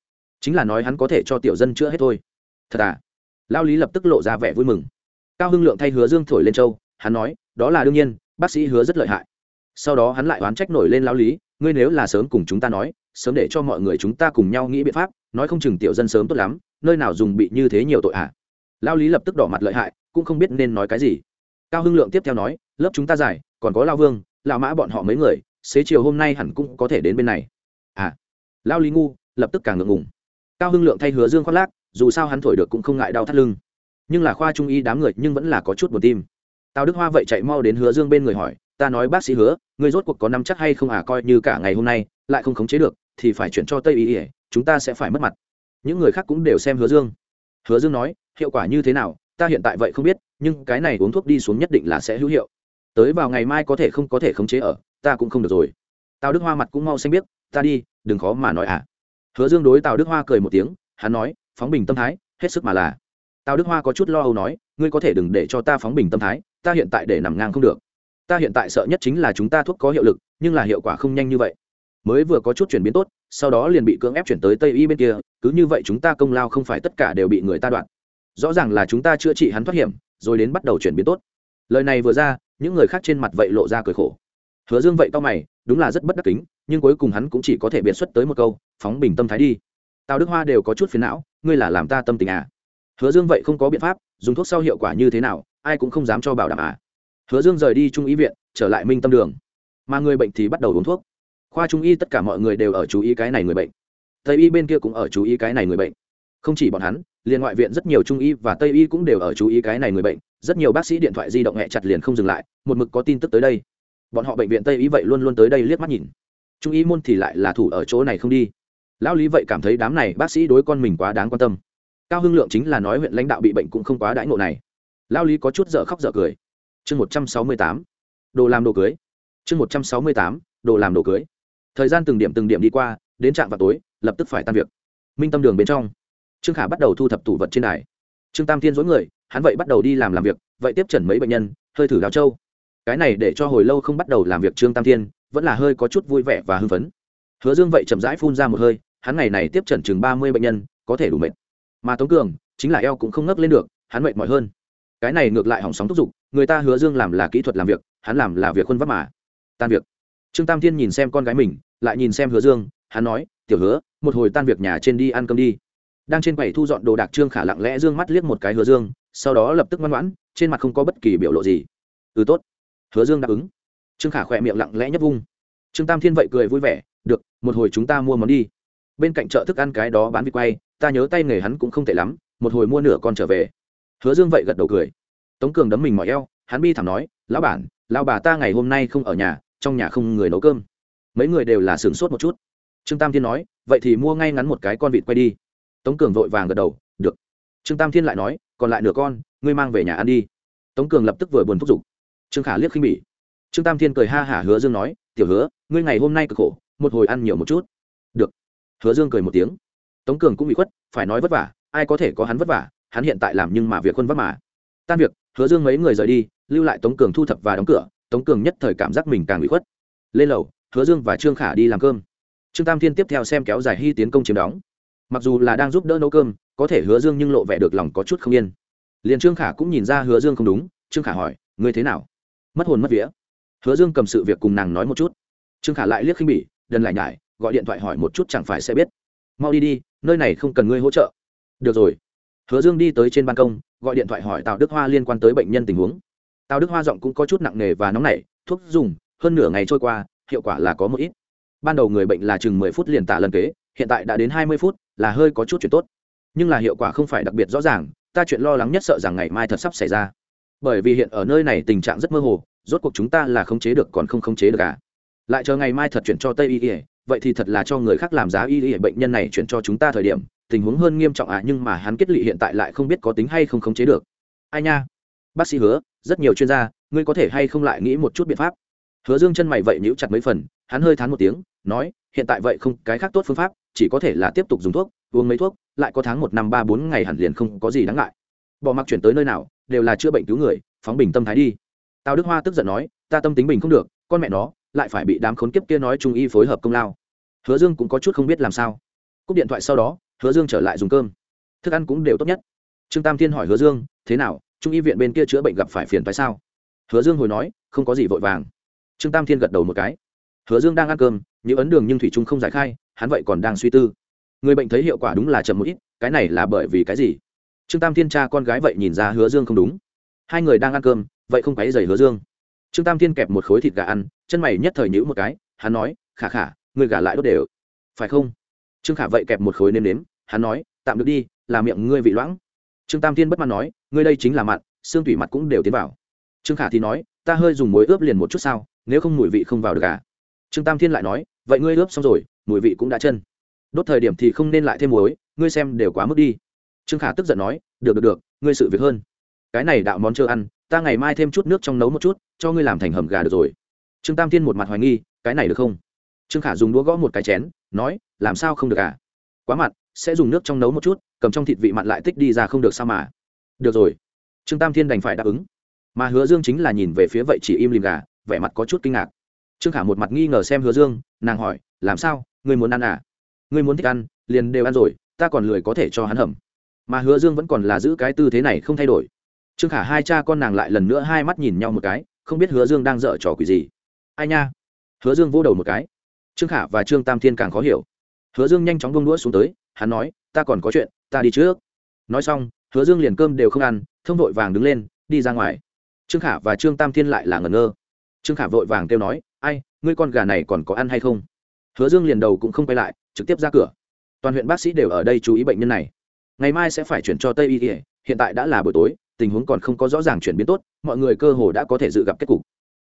Chính là nói hắn có thể cho tiểu dân chữa hết thôi. Thật à? Lao lý lập tức lộ ra vẻ vui mừng. Cao hưng lượng thay hứa dương thổi lên châu, hắn nói, đó là đương nhiên, bác sĩ hứa rất lợi hại. Sau đó hắn lại oán trách nổi lên lao lý, ngươi nếu là sớm cùng chúng ta nói, sớm để cho mọi người chúng ta cùng nhau nghĩ biện pháp, nói không chừng tiểu dân sớm tốt lắm, nơi nào dùng bị như thế nhiều tội ạ à. lao lý lập tức đỏ mặt lợi hại, cũng không biết nên nói cái gì. Cao hưng lượng tiếp theo nói, lớp chúng ta giải, còn có lao vương, lao mã bọn họ mấy người, xế chiều hôm nay hẳn cũng có thể đến bên này. À lao lý ngu, lập tức càng ngượng ngùng. Cao hưng lượng thay hứa dương khoác lác dù sao hắn thổi được cũng không ngại đau thắt lưng. Nhưng là khoa trung y đám người nhưng vẫn là có chút buồn tim. Tào đức hoa vậy chạy mau đến hứa dương bên người hỏi, ta nói bác sĩ hứa người rốt cuộc có năm chắc hay không à coi như cả ngày hôm nay lại không khống chế được, thì phải chuyển cho tây y ỉa chúng ta sẽ phải mất mặt. Những người khác cũng đều xem hứa dương. Hứa dương nói, hiệu quả như thế nào? Ta hiện tại vậy không biết, nhưng cái này uống thuốc đi xuống nhất định là sẽ hữu hiệu. Tới vào ngày mai có thể không có thể khống chế ở, ta cũng không được rồi. Tào đức hoa mặt cũng mau xanh biết ta đi, đừng khó mà nói à. Hứa dương đối tào đức hoa cười một tiếng, hắn nói phóng bình tâm thái, hết sức mà là. Tào đức hoa có chút lo âu nói, ngươi có thể đừng để cho ta phóng bình tâm thái, ta hiện tại để nằm ngang không được. Ta hiện tại sợ nhất chính là chúng ta thuốc có hiệu lực, nhưng là hiệu quả không nhanh như vậy. Mới vừa có chút chuyển biến tốt, sau đó liền bị cưỡng ép chuyển tới tây y bên kia, cứ như vậy chúng ta công lao không phải tất cả đều bị người ta đoạn rõ ràng là chúng ta chữa trị hắn thoát hiểm, rồi đến bắt đầu chuyển biến tốt. Lời này vừa ra, những người khác trên mặt vậy lộ ra cười khổ. Hứa dương vậy to mày, đúng là rất bất đắc kính, nhưng cuối cùng hắn cũng chỉ có thể biệt xuất tới một câu, phóng bình tâm thái đi tào đức hoa đều có chút phiền não, ngươi là làm ta tâm tình à? Hứa dương vậy không có biện pháp, dùng thuốc sau hiệu quả như thế nào, ai cũng không dám cho bảo đảm à? Hứa dương rời đi trung y viện, trở lại minh tâm đường. Mà người bệnh thì bắt đầu uống thuốc. Khoa trung y tất cả mọi người đều ở chú ý cái này người bệnh. Tây y bên kia cũng ở chú ý cái này người bệnh. Không chỉ bọn hắn, liền ngoại viện rất nhiều trung y và tây y cũng đều ở chú ý cái này người bệnh. Rất nhiều bác sĩ điện thoại di động hẹ chặt liền không dừng lại, một mực có tin tức tới đây. Bọn họ bệnh viện tây y vậy luôn luôn tới đây liếc mắt nhìn. Trung y môn thì lại là thủ ở chỗ này không đi lão lý vậy cảm thấy đám này bác sĩ đối con mình quá đáng quan tâm. Cao hưng lượng chính là nói huyện lãnh đạo bị bệnh cũng không quá đãi ngộ này. Lao lý có chút dở khóc dở cười. Chương một trăm sáu mươi tám, đồ làm đồ cưới. Chương một trăm sáu mươi tám, đồ làm đồ cưới. Thời gian từng điểm từng điểm đi qua, đến trạm vào tối, lập tức phải tan việc. Minh tâm đường bên trong, trương khả bắt đầu thu thập tủ vật trên đài. Trương tam thiên dối người, hắn vậy bắt đầu đi làm làm việc, vậy tiếp trần mấy bệnh nhân, hơi thử đào châu. Cái này để cho hồi lâu không bắt đầu làm việc trương tam thiên, vẫn là hơi có chút vui vẻ và hưng phấn. Hứa dương vậy chậm rãi phun ra một hơi hắn ngày này tiếp trần chừng ba mươi bệnh nhân, có thể đủ mệt. Mà tống cường, chính là eo cũng không ngấc lên được, hắn mệt mỏi hơn. Cái này ngược lại hỏng sóng thúc giục, người ta hứa dương làm là kỹ thuật làm việc, hắn làm là việc khuôn vắt mà. Tan việc. Trương tam thiên nhìn xem con gái mình, lại nhìn xem hứa dương, hắn nói, tiểu hứa, một hồi tan việc nhà trên đi ăn cơm đi. Đang trên quầy thu dọn đồ đạc trương khả lặng lẽ dương mắt liếc một cái hứa dương, sau đó lập tức ngoan ngoãn, trên mặt không có bất kỳ biểu lộ gì. Ừ tốt. Hứa dương đáp ứng. Trương khả khỏe miệng lặng lẽ nhấp vung. Trương tam thiên vậy cười vui vẻ, được, một hồi chúng ta mua món đi bên cạnh chợ thức ăn cái đó bán vịt quay, ta nhớ tay nghề hắn cũng không tệ lắm, một hồi mua nửa con trở về. Hứa dương vậy gật đầu cười. Tống cường đấm mình mỏi eo, hắn bi thảm nói, lão bản, lão bà ta ngày hôm nay không ở nhà, trong nhà không người nấu cơm. Mấy người đều là sửng sốt một chút. Trương tam thiên nói, vậy thì mua ngay ngắn một cái con vịt quay đi. Tống cường vội vàng gật đầu, được. Trương tam thiên lại nói, còn lại nửa con, ngươi mang về nhà ăn đi. Tống cường lập tức vừa buồn thúc giục. Trương khả liếc khinh bỉ. Trương tam thiên cười ha hả hứa dương nói, tiểu hứa, ngươi ngày hôm nay cực khổ, một hồi ăn nhiều một chút hứa dương cười một tiếng. Tống cường cũng bị khuất, phải nói vất vả, ai có thể có hắn vất vả, hắn hiện tại làm nhưng mà việc quân vất mà. Tan việc, hứa dương mấy người rời đi, lưu lại tống cường thu thập và đóng cửa, tống cường nhất thời cảm giác mình càng bị khuất. Lên lầu, hứa dương và trương khả đi làm cơm. Trương tam thiên tiếp theo xem kéo dài hy tiến công chiếm đóng. Mặc dù là đang giúp đỡ nấu cơm, có thể hứa dương nhưng lộ vẻ được lòng có chút không yên. Liền trương khả cũng nhìn ra hứa dương không đúng, trương khả hỏi, ngươi thế nào? Mất hồn mất vía. Hứa dương cầm sự việc cùng nàng nói một chút. Trương khả lại liếc khinh bỉ, đần lại nhải gọi điện thoại hỏi một chút chẳng phải sẽ biết. Mau đi đi, nơi này không cần ngươi hỗ trợ. Được rồi. Hứa dương đi tới trên ban công, gọi điện thoại hỏi tào đức hoa liên quan tới bệnh nhân tình huống. Tào đức hoa giọng cũng có chút nặng nề và nóng nảy, thuốc dùng, hơn nửa ngày trôi qua, hiệu quả là có một ít. Ban đầu người bệnh là chừng mười phút liền tạ lần kế, hiện tại đã đến hai mươi phút, là hơi có chút chuyện tốt. Nhưng là hiệu quả không phải đặc biệt rõ ràng, ta chuyện lo lắng nhất sợ rằng ngày mai thật sắp xảy ra. Bởi vì hiện ở nơi này tình trạng rất mơ hồ, rốt cuộc chúng ta là khống chế được còn không khống chế được cả lại chờ ngày mai thật chuyển cho tây y ỉa vậy thì thật là cho người khác làm giá y ỉa bệnh nhân này chuyển cho chúng ta thời điểm, tình huống hơn nghiêm trọng à nhưng mà hắn kết lị hiện tại lại không biết có tính hay không khống chế được. Ai nha? Bác sĩ hứa, rất nhiều chuyên gia, ngươi có thể hay không lại nghĩ một chút biện pháp? Hứa dương chân mày vậy nhíu chặt mấy phần, hắn hơi thán một tiếng, nói, hiện tại vậy không, cái khác tốt phương pháp, chỉ có thể là tiếp tục dùng thuốc, uống mấy thuốc, lại có tháng một năm ba bốn ngày hẳn liền không có gì đáng ngại. Bỏ mặc chuyển tới nơi nào, đều là chữa bệnh cứu người, phóng bình tâm thái đi. Tào đức hoa tức giận nói, ta tâm tính bình không được, con mẹ nó lại phải bị đám khốn kiếp kia nói trung y phối hợp công lao. Hứa dương cũng có chút không biết làm sao. Cúp điện thoại sau đó, hứa dương trở lại dùng cơm. Thức ăn cũng đều tốt nhất. Trương tam thiên hỏi hứa dương, thế nào, trung y viện bên kia chữa bệnh gặp phải phiền tại sao? Hứa dương hồi nói, không có gì vội vàng. Trương tam thiên gật đầu một cái. Hứa dương đang ăn cơm, những ấn đường nhưng thủy trung không giải khai, hắn vậy còn đang suy tư. Người bệnh thấy hiệu quả đúng là chậm một ít, cái này là bởi vì cái gì? Trương tam thiên cha con gái vậy nhìn ra hứa dương không đúng. Hai người đang ăn cơm, vậy không quấy dày hứa dương trương tam thiên kẹp một khối thịt gà ăn, chân mày nhất thời nhữ một cái, hắn nói, khả khả, người gà lại đốt đều. Phải không? Trương khả vậy kẹp một khối nêm nếm, hắn nói, tạm được đi, là miệng ngươi vị loãng. Trương tam thiên bất mãn nói, ngươi đây chính là mặn, xương thủy mặt cũng đều tiến vào. Trương khả thì nói, ta hơi dùng muối ướp liền một chút sao, nếu không mùi vị không vào được cả trương tam thiên lại nói, vậy ngươi ướp xong rồi, mùi vị cũng đã chân. Đốt thời điểm thì không nên lại thêm muối, ngươi xem đều quá mức đi. Trương khả tức giận nói, được được được, ngươi sự việc hơn. Cái này đạo món chưa ăn, ta ngày mai thêm chút nước trong nấu một chút cho ngươi làm thành hầm gà được rồi. Trương tam thiên một mặt hoài nghi, cái này được không? Trương khả dùng đũa gõ một cái chén, nói, làm sao không được à? Quá mặn, sẽ dùng nước trong nấu một chút, cầm trong thịt vị mặn lại tích đi ra không được sao mà? Được rồi. Trương tam thiên đành phải đáp ứng. Mà hứa dương chính là nhìn về phía vậy chỉ im lìm gà, vẻ mặt có chút kinh ngạc. Trương khả một mặt nghi ngờ xem hứa dương, nàng hỏi, làm sao? Ngươi muốn ăn à? Ngươi muốn thích ăn, liền đều ăn rồi, ta còn lười có thể cho hắn hầm. Mà hứa dương vẫn còn là giữ cái tư thế này không thay đổi. Trương khả hai cha con nàng lại lần nữa hai mắt nhìn nhau một cái không biết hứa dương đang dở trò quỷ gì. Ai nha? Hứa dương vô đầu một cái. Trương khả và trương tam thiên càng khó hiểu. Hứa dương nhanh chóng bông đũa xuống tới, hắn nói, ta còn có chuyện, ta đi trước. Nói xong, hứa dương liền cơm đều không ăn, thông vội vàng đứng lên, đi ra ngoài. Trương khả và trương tam thiên lại là ngẩn ngơ. Trương khả vội vàng kêu nói, ai, ngươi con gà này còn có ăn hay không? Hứa dương liền đầu cũng không quay lại, trực tiếp ra cửa. Toàn huyện bác sĩ đều ở đây chú ý bệnh nhân này. Ngày mai sẽ phải chuyển cho tây y, hiện tại đã là buổi tối tình huống còn không có rõ ràng chuyển biến tốt, mọi người cơ hồ đã có thể dự gặp kết cục.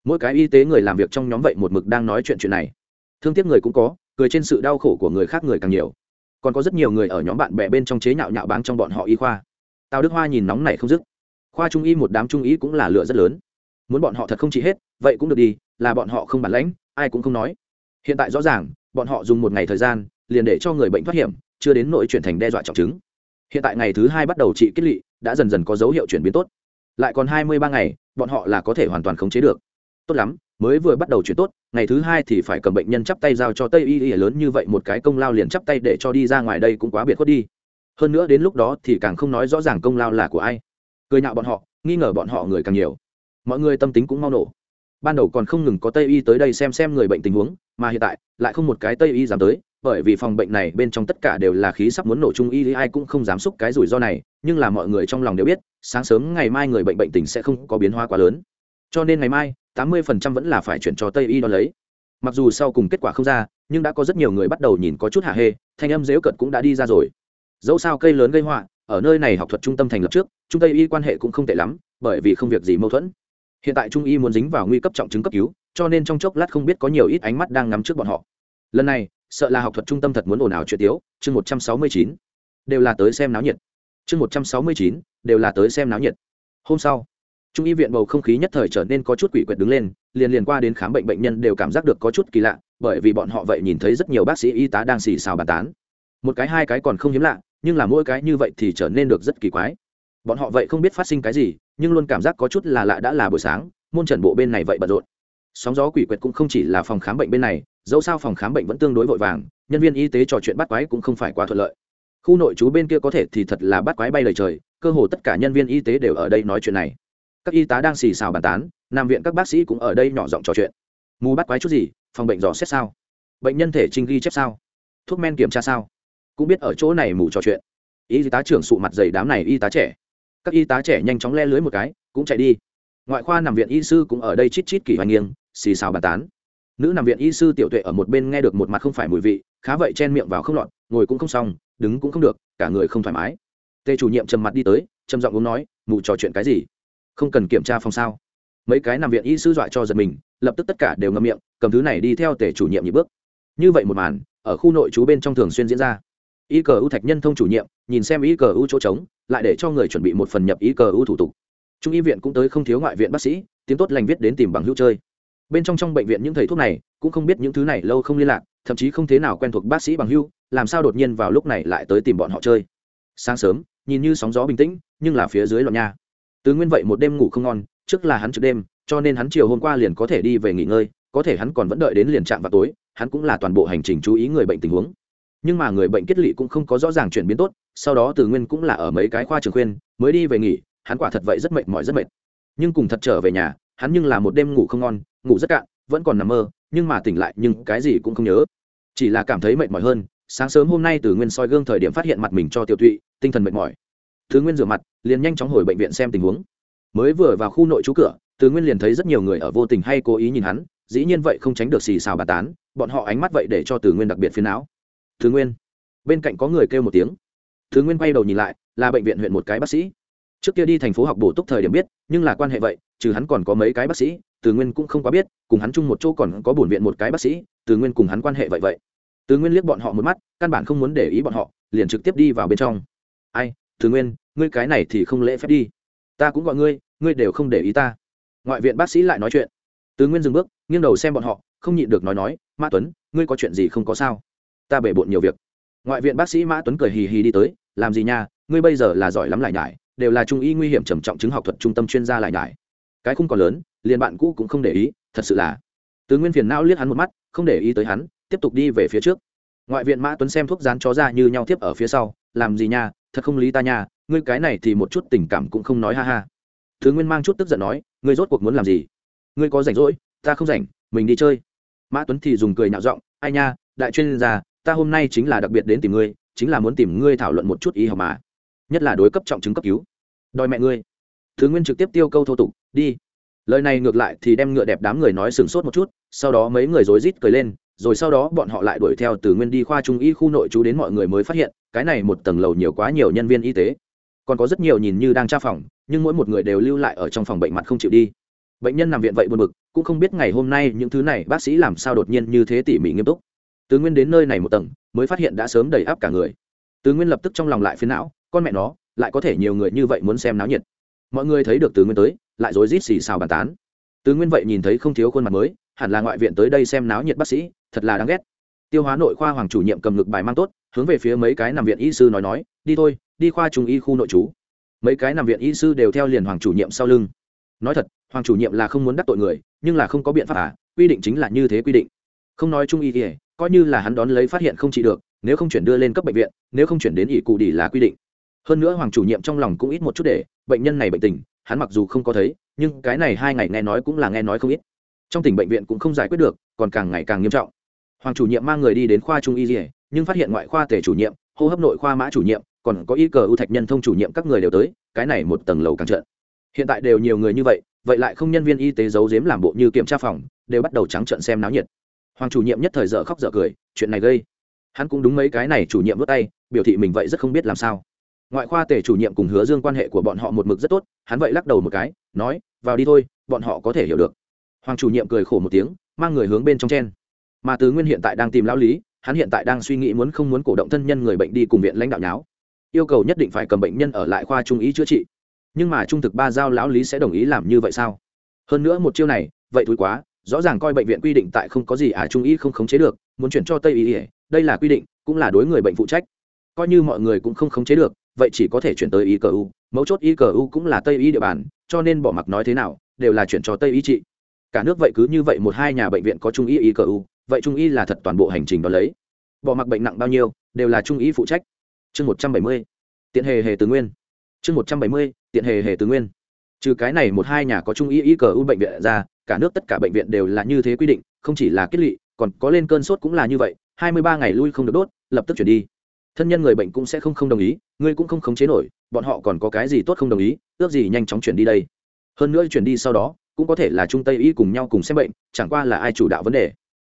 Mỗi cái y tế người làm việc trong nhóm vậy một mực đang nói chuyện chuyện này. Thương tiếc người cũng có, cười trên sự đau khổ của người khác người càng nhiều. Còn có rất nhiều người ở nhóm bạn bè bên trong chế nhạo nhạo báng trong bọn họ y khoa. Tào đức hoa nhìn nóng này không dứt. Khoa trung y một đám trung y cũng là lựa rất lớn. Muốn bọn họ thật không chỉ hết, vậy cũng được đi, là bọn họ không bản lãnh, ai cũng không nói. Hiện tại rõ ràng, bọn họ dùng một ngày thời gian, liền để cho người bệnh thoát hiểm, chưa đến nỗi chuyển thành đe dọa trọng chứng. Hiện tại ngày thứ hai bắt đầu trị kết lị đã dần dần có dấu hiệu chuyển biến tốt. Lại còn hai mươi ba ngày, bọn họ là có thể hoàn toàn khống chế được. Tốt lắm, mới vừa bắt đầu chuyển tốt, ngày thứ hai thì phải cầm bệnh nhân chắp tay giao cho tây y y lớn như vậy một cái công lao liền chắp tay để cho đi ra ngoài đây cũng quá biệt khuất đi. Hơn nữa đến lúc đó thì càng không nói rõ ràng công lao là của ai. Cười nhạo bọn họ, nghi ngờ bọn họ người càng nhiều. Mọi người tâm tính cũng mau nổ. Ban đầu còn không ngừng có tây y tới đây xem xem người bệnh tình huống, mà hiện tại, lại không một cái tây y dám tới bởi vì phòng bệnh này bên trong tất cả đều là khí sắp muốn nổ chung, y ai cũng không dám xúc cái rủi ro này, nhưng là mọi người trong lòng đều biết, sáng sớm ngày mai người bệnh bệnh tình sẽ không có biến hóa quá lớn. Cho nên ngày mai, tám mươi phần trăm vẫn là phải chuyển cho tây y đo lấy. Mặc dù sau cùng kết quả không ra, nhưng đã có rất nhiều người bắt đầu nhìn có chút hạ hê, thanh âm dễu cận cũng đã đi ra rồi. Dẫu sao cây lớn gây họa, ở nơi này học thuật trung tâm thành lập trước trung tây y quan hệ cũng không tệ lắm, bởi vì không việc gì mâu thuẫn. Hiện tại trung y muốn dính vào nguy cấp trọng chứng cấp cứu, cho nên trong chốc lát không biết có nhiều ít ánh mắt đang ngắm trước bọn họ. Lần này sợ là học thuật trung tâm thật muốn ồn ào chuyện tiếu, chương một trăm sáu mươi chín, đều là tới xem náo nhiệt. Chương một trăm sáu mươi chín, đều là tới xem náo nhiệt. Hôm sau, trung y viện bầu không khí nhất thời trở nên có chút quỷ quyệt đứng lên, liền liền qua đến khám bệnh bệnh nhân đều cảm giác được có chút kỳ lạ, bởi vì bọn họ vậy nhìn thấy rất nhiều bác sĩ y tá đang xì xào bàn tán. Một cái hai cái còn không hiếm lạ, nhưng là mỗi cái như vậy thì trở nên được rất kỳ quái. Bọn họ vậy không biết phát sinh cái gì, nhưng luôn cảm giác có chút là lạ đã là buổi sáng, môn trần bộ bên này vậy bận rộn. Sóng gió quỷ quyệt cũng không chỉ là phòng khám bệnh bên này dẫu sao phòng khám bệnh vẫn tương đối vội vàng, nhân viên y tế trò chuyện bắt quái cũng không phải quá thuận lợi. Khu nội trú bên kia có thể thì thật là bắt quái bay lời trời, cơ hồ tất cả nhân viên y tế đều ở đây nói chuyện này. Các y tá đang xì xào bàn tán, nằm viện các bác sĩ cũng ở đây nhỏ giọng trò chuyện. Mù bắt quái chút gì, phòng bệnh dò xét sao? Bệnh nhân thể trinh ghi chép sao? Thuốc men kiểm tra sao? Cũng biết ở chỗ này mù trò chuyện. Y tá trưởng sụ mặt dày đám này y tá trẻ. Các y tá trẻ nhanh chóng le lưới một cái, cũng chạy đi. Ngoại khoa nằm viện y sư cũng ở đây chít chít kỷ hoành nghiêng, xì xào bàn tán nữ nằm viện y sư tiểu tuệ ở một bên nghe được một mặt không phải mùi vị, khá vậy chen miệng vào không lọt, ngồi cũng không xong, đứng cũng không được, cả người không thoải mái. Tề chủ nhiệm trầm mặt đi tới, trầm giọng uống nói mù trò chuyện cái gì? Không cần kiểm tra phòng sao? Mấy cái nằm viện y sư dọa cho giật mình, lập tức tất cả đều ngậm miệng, cầm thứ này đi theo tề chủ nhiệm nhị bước. Như vậy một màn, ở khu nội trú bên trong thường xuyên diễn ra. Y cờ u thạch nhân thông chủ nhiệm, nhìn xem y cờ u chỗ trống, lại để cho người chuẩn bị một phần nhập y cờ u thủ tục. Trung y viện cũng tới không thiếu ngoại viện bác sĩ, tiếng tốt lành viết đến tìm bằng hữu chơi bên trong trong bệnh viện những thầy thuốc này cũng không biết những thứ này lâu không liên lạc, thậm chí không thế nào quen thuộc bác sĩ bằng hưu, làm sao đột nhiên vào lúc này lại tới tìm bọn họ chơi. Sáng sớm, nhìn như sóng gió bình tĩnh, nhưng là phía dưới loạn nha. Tứ nguyên vậy một đêm ngủ không ngon, trước là hắn trước đêm, cho nên hắn chiều hôm qua liền có thể đi về nghỉ ngơi, có thể hắn còn vẫn đợi đến liền trạm vào tối, hắn cũng là toàn bộ hành trình chú ý người bệnh tình huống. Nhưng mà người bệnh kết lị cũng không có rõ ràng chuyển biến tốt, sau đó từ nguyên cũng là ở mấy cái khoa trường khuyên, mới đi về nghỉ, hắn quả thật vậy rất mệt mỏi rất mệt. Nhưng cùng thật trở về nhà hắn nhưng là một đêm ngủ không ngon, ngủ rất cạn, vẫn còn nằm mơ, nhưng mà tỉnh lại nhưng cái gì cũng không nhớ. Chỉ là cảm thấy mệt mỏi hơn, sáng sớm hôm nay từ nguyên soi gương thời điểm phát hiện mặt mình cho tiểu thụy, tinh thần mệt mỏi. Thứ nguyên rửa mặt, liền nhanh chóng hồi bệnh viện xem tình huống. Mới vừa vào khu nội trú cửa, từ nguyên liền thấy rất nhiều người ở vô tình hay cố ý nhìn hắn, dĩ nhiên vậy không tránh được xì xào bà tán, bọn họ ánh mắt vậy để cho từ nguyên đặc biệt phiến não. Thứ nguyên. Bên cạnh có người kêu một tiếng. Thứ nguyên quay đầu nhìn lại, là bệnh viện huyện một cái bác sĩ. Trước kia đi thành phố học bổ túc thời điểm biết, nhưng là quan hệ vậy trừ hắn còn có mấy cái bác sĩ, từ nguyên cũng không quá biết, cùng hắn chung một chỗ còn có bổn viện một cái bác sĩ, từ nguyên cùng hắn quan hệ vậy vậy. Từ nguyên liếc bọn họ một mắt, căn bản không muốn để ý bọn họ, liền trực tiếp đi vào bên trong. Ai, từ nguyên, ngươi cái này thì không lễ phép đi. Ta cũng gọi ngươi ngươi đều không để ý ta. Ngoại viện bác sĩ lại nói chuyện. Từ nguyên dừng bước, nghiêng đầu xem bọn họ, không nhịn được nói nói mã tuấn, ngươi có chuyện gì không có sao? Ta bể bộn nhiều việc. Ngoại viện bác sĩ mã tuấn cười hì hì đi tới, làm gì nha, ngươi bây giờ là giỏi lắm lại nhải, đều là trung y nguy hiểm trầm trọng chứng học thuật trung tâm chuyên gia lại nhải cái không còn lớn, liền bạn cũ cũng không để ý, thật sự là. Tứ nguyên phiền não liếc hắn một mắt, không để ý tới hắn, tiếp tục đi về phía trước. Ngoại viện mã tuấn xem thuốc rán chó ra như nhau tiếp ở phía sau, làm gì nha, thật không lý ta nha, ngươi cái này thì một chút tình cảm cũng không nói ha ha. Thứ nguyên mang chút tức giận nói, ngươi rốt cuộc muốn làm gì? Ngươi có rảnh rỗi, ta không rảnh, mình đi chơi. Mã tuấn thì dùng cười nhạo giọng, ai nha, đại chuyên gia, ta hôm nay chính là đặc biệt đến tìm ngươi, chính là muốn tìm ngươi thảo luận một chút y học mà, nhất là đối cấp trọng chứng cấp cứu. Đòi mẹ ngươi thứ nguyên trực tiếp tiêu câu thô tục, đi. Lời này ngược lại thì đem ngựa đẹp đám người nói sừng sốt một chút, sau đó mấy người rối rít cười lên, rồi sau đó bọn họ lại đuổi theo từ nguyên đi khoa trung y khu nội trú đến mọi người mới phát hiện, cái này một tầng lầu nhiều quá nhiều nhân viên y tế. Còn có rất nhiều nhìn như đang tra phòng, nhưng mỗi một người đều lưu lại ở trong phòng bệnh mặt không chịu đi. Bệnh nhân nằm viện vậy buồn bực, cũng không biết ngày hôm nay những thứ này bác sĩ làm sao đột nhiên như thế tỉ mỉ nghiêm túc. Từ nguyên đến nơi này một tầng, mới phát hiện đã sớm đầy áp cả người. Từ nguyên lập tức trong lòng lại phiến não, con mẹ nó, lại có thể nhiều người như vậy muốn xem náo nhiệt mọi người thấy được từ nguyên tới, lại rối rít xì xào bàn tán. Từ nguyên vậy nhìn thấy không thiếu khuôn mặt mới, hẳn là ngoại viện tới đây xem náo nhiệt bác sĩ, thật là đáng ghét. Tiêu hóa nội khoa hoàng chủ nhiệm cầm ngực bài mang tốt, hướng về phía mấy cái nằm viện y sư nói nói, đi thôi, đi khoa trung y khu nội trú. Mấy cái nằm viện y sư đều theo liền hoàng chủ nhiệm sau lưng. Nói thật, hoàng chủ nhiệm là không muốn đắc tội người, nhưng là không có biện pháp à quy định chính là như thế quy định. Không nói trung y thì, coi như là hắn đón lấy phát hiện không trị được, nếu không chuyển đưa lên cấp bệnh viện, nếu không chuyển đến ỷ cụ đi là quy định hơn nữa hoàng chủ nhiệm trong lòng cũng ít một chút để, bệnh nhân này bệnh tình, hắn mặc dù không có thấy, nhưng cái này hai ngày nghe nói cũng là nghe nói không ít. Trong tỉnh bệnh viện cũng không giải quyết được, còn càng ngày càng nghiêm trọng. Hoàng chủ nhiệm mang người đi đến khoa trung y dỉa nhưng phát hiện ngoại khoa tể chủ nhiệm, hô hấp nội khoa mã chủ nhiệm, còn có y cờ ưu thạch nhân thông chủ nhiệm các người đều tới, cái này một tầng lầu càng trận hiện tại đều nhiều người như vậy vậy lại không nhân viên y tế giấu giếm làm bộ như kiểm tra phòng, đều bắt đầu trắng trợn xem náo nhiệt. Hoàng chủ nhiệm nhất thời dở khóc dở cười, chuyện này gây. Hắn cũng đúng mấy cái này chủ nhiệm vớt tay, biểu thị mình vậy rất không biết làm sao ngoại khoa tể chủ nhiệm cùng hứa dương quan hệ của bọn họ một mực rất tốt, hắn vậy lắc đầu một cái, nói, vào đi thôi, bọn họ có thể hiểu được. Hoàng chủ nhiệm cười khổ một tiếng, mang người hướng bên trong chen. Mà tứ nguyên hiện tại đang tìm lão lý, hắn hiện tại đang suy nghĩ muốn không muốn cổ động thân nhân người bệnh đi cùng viện lãnh đạo nháo. Yêu cầu nhất định phải cầm bệnh nhân ở lại khoa trung ý chữa trị. Nhưng mà trung thực ba giao lão lý sẽ đồng ý làm như vậy sao? Hơn nữa một chiêu này, vậy thúi quá, rõ ràng coi bệnh viện quy định tại không có gì à trung y không khống chế được, muốn chuyển cho tây y, đây là quy định, cũng là đối người bệnh phụ trách. Coi như mọi người cũng không khống chế được vậy chỉ có thể chuyển tới y cờ u. Mấu chốt y cờ u cũng là tây y địa bàn, cho nên bỏ mặc nói thế nào, đều là chuyển cho tây y trị. Cả nước vậy cứ như vậy một hai nhà bệnh viện có trung y y cờ u, vậy trung y là thật toàn bộ hành trình đó lấy. Bỏ mặc bệnh nặng bao nhiêu, đều là trung y phụ trách. Chương một trăm bảy mươi, tiện hề hề tứ nguyên. Chương một trăm bảy mươi, tiện hề hề tứ nguyên. Trừ cái này một hai nhà có trung y y cờ u bệnh viện ra, cả nước tất cả bệnh viện đều là như thế quy định, không chỉ là kết lị, còn có lên cơn sốt cũng là như vậy, hai mươi ba ngày lui không được đốt, lập tức chuyển đi thân nhân người bệnh cũng sẽ không không đồng ý, ngươi cũng không khống chế nổi, bọn họ còn có cái gì tốt không đồng ý, ước gì nhanh chóng chuyển đi đây. Hơn nữa chuyển đi sau đó, cũng có thể là trung tây y cùng nhau cùng xem bệnh, chẳng qua là ai chủ đạo vấn đề.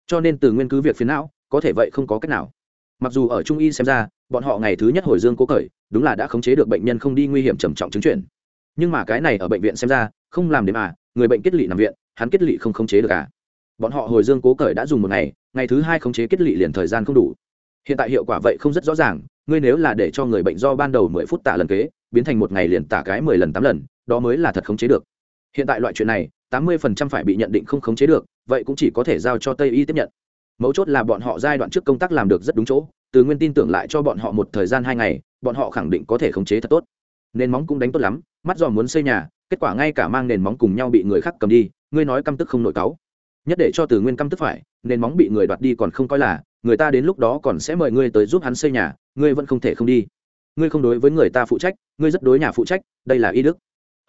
Cho nên từ nguyên cứ việc phiến não, có thể vậy không có cách nào. Mặc dù ở trung y xem ra, bọn họ ngày thứ nhất hồi dương cố cởi đúng là đã khống chế được bệnh nhân không đi nguy hiểm trầm trọng chứng chuyển. Nhưng mà cái này ở bệnh viện xem ra, không làm đến mà người bệnh kết lị nằm viện, hắn kết lị không khống chế được cả bọn họ hồi dương cố cởi đã dùng một ngày ngày thứ hai khống chế kết lị liền thời gian không đủ hiện tại hiệu quả vậy không rất rõ ràng, ngươi nếu là để cho người bệnh do ban đầu mười phút tả lần kế, biến thành một ngày liền tả cái mười lần tám lần, đó mới là thật khống chế được. Hiện tại loại chuyện này, tám mươi phần trăm phải bị nhận định không khống chế được, vậy cũng chỉ có thể giao cho tây y tiếp nhận. Mấu chốt là bọn họ giai đoạn trước công tác làm được rất đúng chỗ, từ nguyên tin tưởng lại cho bọn họ một thời gian hai ngày, bọn họ khẳng định có thể khống chế thật tốt. Nền móng cũng đánh tốt lắm, mắt dò muốn xây nhà, kết quả ngay cả mang nền móng cùng nhau bị người khác cầm đi, ngươi nói căm tức không nổi cáu. Nhất để cho từ nguyên căm tức phải, nền móng bị người đoạt đi còn không coi là người ta đến lúc đó còn sẽ mời ngươi tới giúp hắn xây nhà, ngươi vẫn không thể không đi. Ngươi không đối với người ta phụ trách, ngươi rất đối nhà phụ trách, đây là y đức.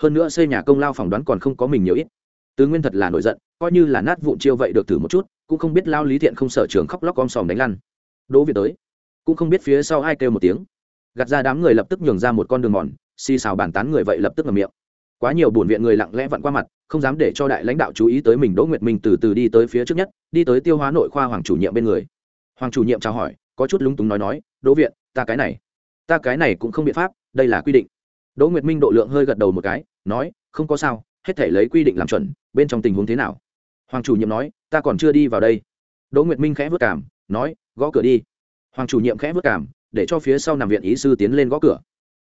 Hơn nữa xây nhà công lao phỏng đoán còn không có mình nhiều ít. Tứ nguyên thật là nổi giận, coi như là nát vụn chiêu vậy được thử một chút, cũng không biết lao lý thiện không sở trường khóc lóc om sòm đánh lăn. Đỗ việt tới, cũng không biết phía sau ai kêu một tiếng. Gạt ra đám người lập tức nhường ra một con đường mòn, xì xào bàn tán người vậy lập tức ngầm miệng. Quá nhiều bổn viện người lặng lẽ vặn qua mặt, không dám để cho đại lãnh đạo chú ý tới mình đỗ nguyệt minh từ từ đi tới phía trước nhất, đi tới tiêu hóa nội khoa hoàng chủ nhiệm bên người hoàng chủ nhiệm chào hỏi, có chút lúng túng nói nói, đỗ viện, ta cái này, ta cái này cũng không biện pháp, đây là quy định. Đỗ nguyệt minh độ lượng hơi gật đầu một cái, nói, không có sao, hết thể lấy quy định làm chuẩn, bên trong tình huống thế nào? Hoàng chủ nhiệm nói, ta còn chưa đi vào đây. Đỗ nguyệt minh khẽ vất cảm nói, gõ cửa đi. Hoàng chủ nhiệm khẽ vất cảm để cho phía sau nằm viện ý sư tiến lên gõ cửa.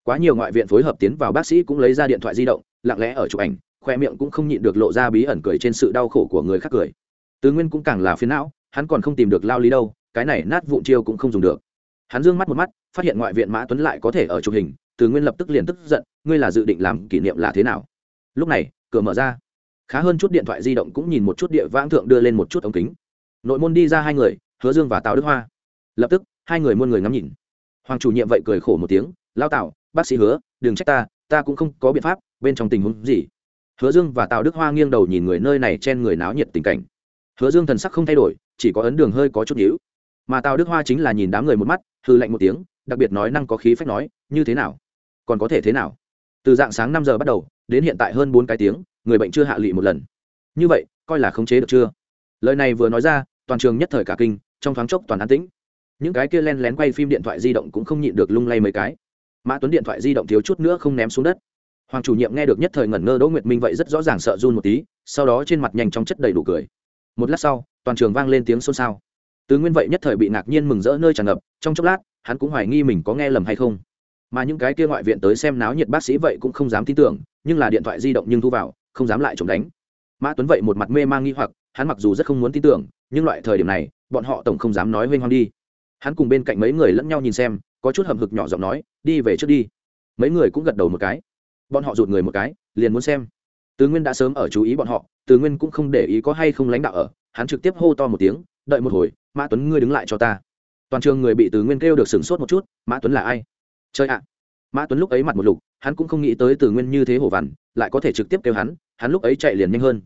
Quá nhiều ngoại viện phối hợp tiến vào, bác sĩ cũng lấy ra điện thoại di động, lặng lẽ ở chụp ảnh, khoe miệng cũng không nhịn được lộ ra bí ẩn cười trên sự đau khổ của người khác cười. Tứ nguyên cũng càng là phiến não, hắn còn không tìm được lao lý đâu cái này nát vụn chiêu cũng không dùng được. Hắn dương mắt một mắt, phát hiện ngoại viện mã tuấn lại có thể ở chụp hình, từ nguyên lập tức liền tức giận, ngươi là dự định làm kỷ niệm là thế nào? Lúc này, cửa mở ra. Khá hơn chút điện thoại di động cũng nhìn một chút địa vãng thượng đưa lên một chút ống kính. Nội môn đi ra hai người, hứa dương và tào đức hoa. Lập tức, hai người muôn người ngắm nhìn. Hoàng chủ nhiệm vậy cười khổ một tiếng lao tào, bác sĩ hứa, đừng trách ta ta cũng không có biện pháp, bên trong tình huống gì? Hứa dương và tào đức hoa nghiêng đầu nhìn người nơi này chen người náo nhiệt tình cảnh. Hứa dương thần sắc không thay đổi, chỉ có ấn đường hơi có chút nhíu mà tào đức hoa chính là nhìn đám người một mắt hư lạnh một tiếng đặc biệt nói năng có khí phách nói như thế nào còn có thể thế nào từ dạng sáng năm giờ bắt đầu đến hiện tại hơn bốn cái tiếng người bệnh chưa hạ lị một lần như vậy coi là khống chế được chưa lời này vừa nói ra toàn trường nhất thời cả kinh trong thoáng chốc toàn an tĩnh những cái kia len lén quay phim điện thoại di động cũng không nhịn được lung lay mấy cái mã tuấn điện thoại di động thiếu chút nữa không ném xuống đất hoàng chủ nhiệm nghe được nhất thời ngẩn ngơ đỗ nguyệt minh vậy rất rõ ràng sợ run một tí sau đó trên mặt nhanh chóng chất đầy đủ cười một lát sau toàn trường vang lên tiếng xôn xao từ nguyên vậy nhất thời bị ngạc nhiên mừng rỡ nơi tràn ngập, trong chốc lát, hắn cũng hoài nghi mình có nghe lầm hay không. Mà những cái kia ngoại viện tới xem náo nhiệt bác sĩ vậy cũng không dám tin tưởng, nhưng là điện thoại di động nhưng thu vào, không dám lại trộm đánh. Mã tuấn vậy một mặt mê mang nghi hoặc, hắn mặc dù rất không muốn tin tưởng, nhưng loại thời điểm này, bọn họ tổng không dám nói hoanh hoang đi. Hắn cùng bên cạnh mấy người lẫn nhau nhìn xem, có chút hầm hực nhỏ giọng nói, đi về trước đi. Mấy người cũng gật đầu một cái. Bọn họ rụt người một cái, liền muốn xem. Từ nguyên đã sớm ở chú ý bọn họ, Từ nguyên cũng không để ý có hay không lãnh đạo ở, hắn trực tiếp hô to một tiếng, đợi một hồi mã tuấn ngươi đứng lại cho ta. Toàn trường người bị Từ nguyên kêu được sửng sốt một chút, mã tuấn là ai? Chơi ạ! Mã tuấn lúc ấy mặt một lục, hắn cũng không nghĩ tới Từ nguyên như thế hổ vằn, lại có thể trực tiếp kêu hắn hắn lúc ấy chạy liền nhanh hơn.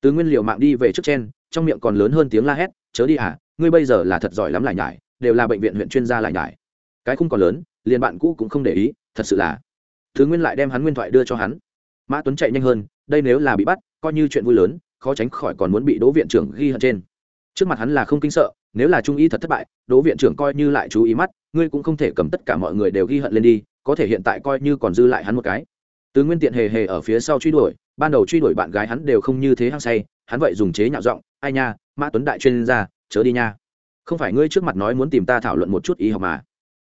Từ nguyên liều mạng đi về trước trên, trong miệng còn lớn hơn tiếng la hét, chớ đi à ngươi bây giờ là thật giỏi lắm lại nhải, đều là bệnh viện huyện chuyên gia lại nhải. Cái không còn lớn, liền bạn cũ cũng không để ý, thật sự là. Thứ nguyên lại đem hắn nguyên thoại đưa cho hắn. Mã tuấn chạy nhanh hơn, đây nếu là bị bắt, coi như chuyện vui lớn, khó tránh khỏi còn muốn bị đỗ viện trưởng ghi hận trên. Trước mặt hắn là không kinh sợ nếu là trung y thật thất bại, đỗ viện trưởng coi như lại chú ý mắt, ngươi cũng không thể cầm tất cả mọi người đều ghi hận lên đi, có thể hiện tại coi như còn dư lại hắn một cái. Từ nguyên tiện hề hề ở phía sau truy đuổi, ban đầu truy đuổi bạn gái hắn đều không như thế hăng say, hắn vậy dùng chế nhạo giọng, ai nha, mã tuấn đại chuyên gia, chớ đi nha. Không phải ngươi trước mặt nói muốn tìm ta thảo luận một chút y học mà,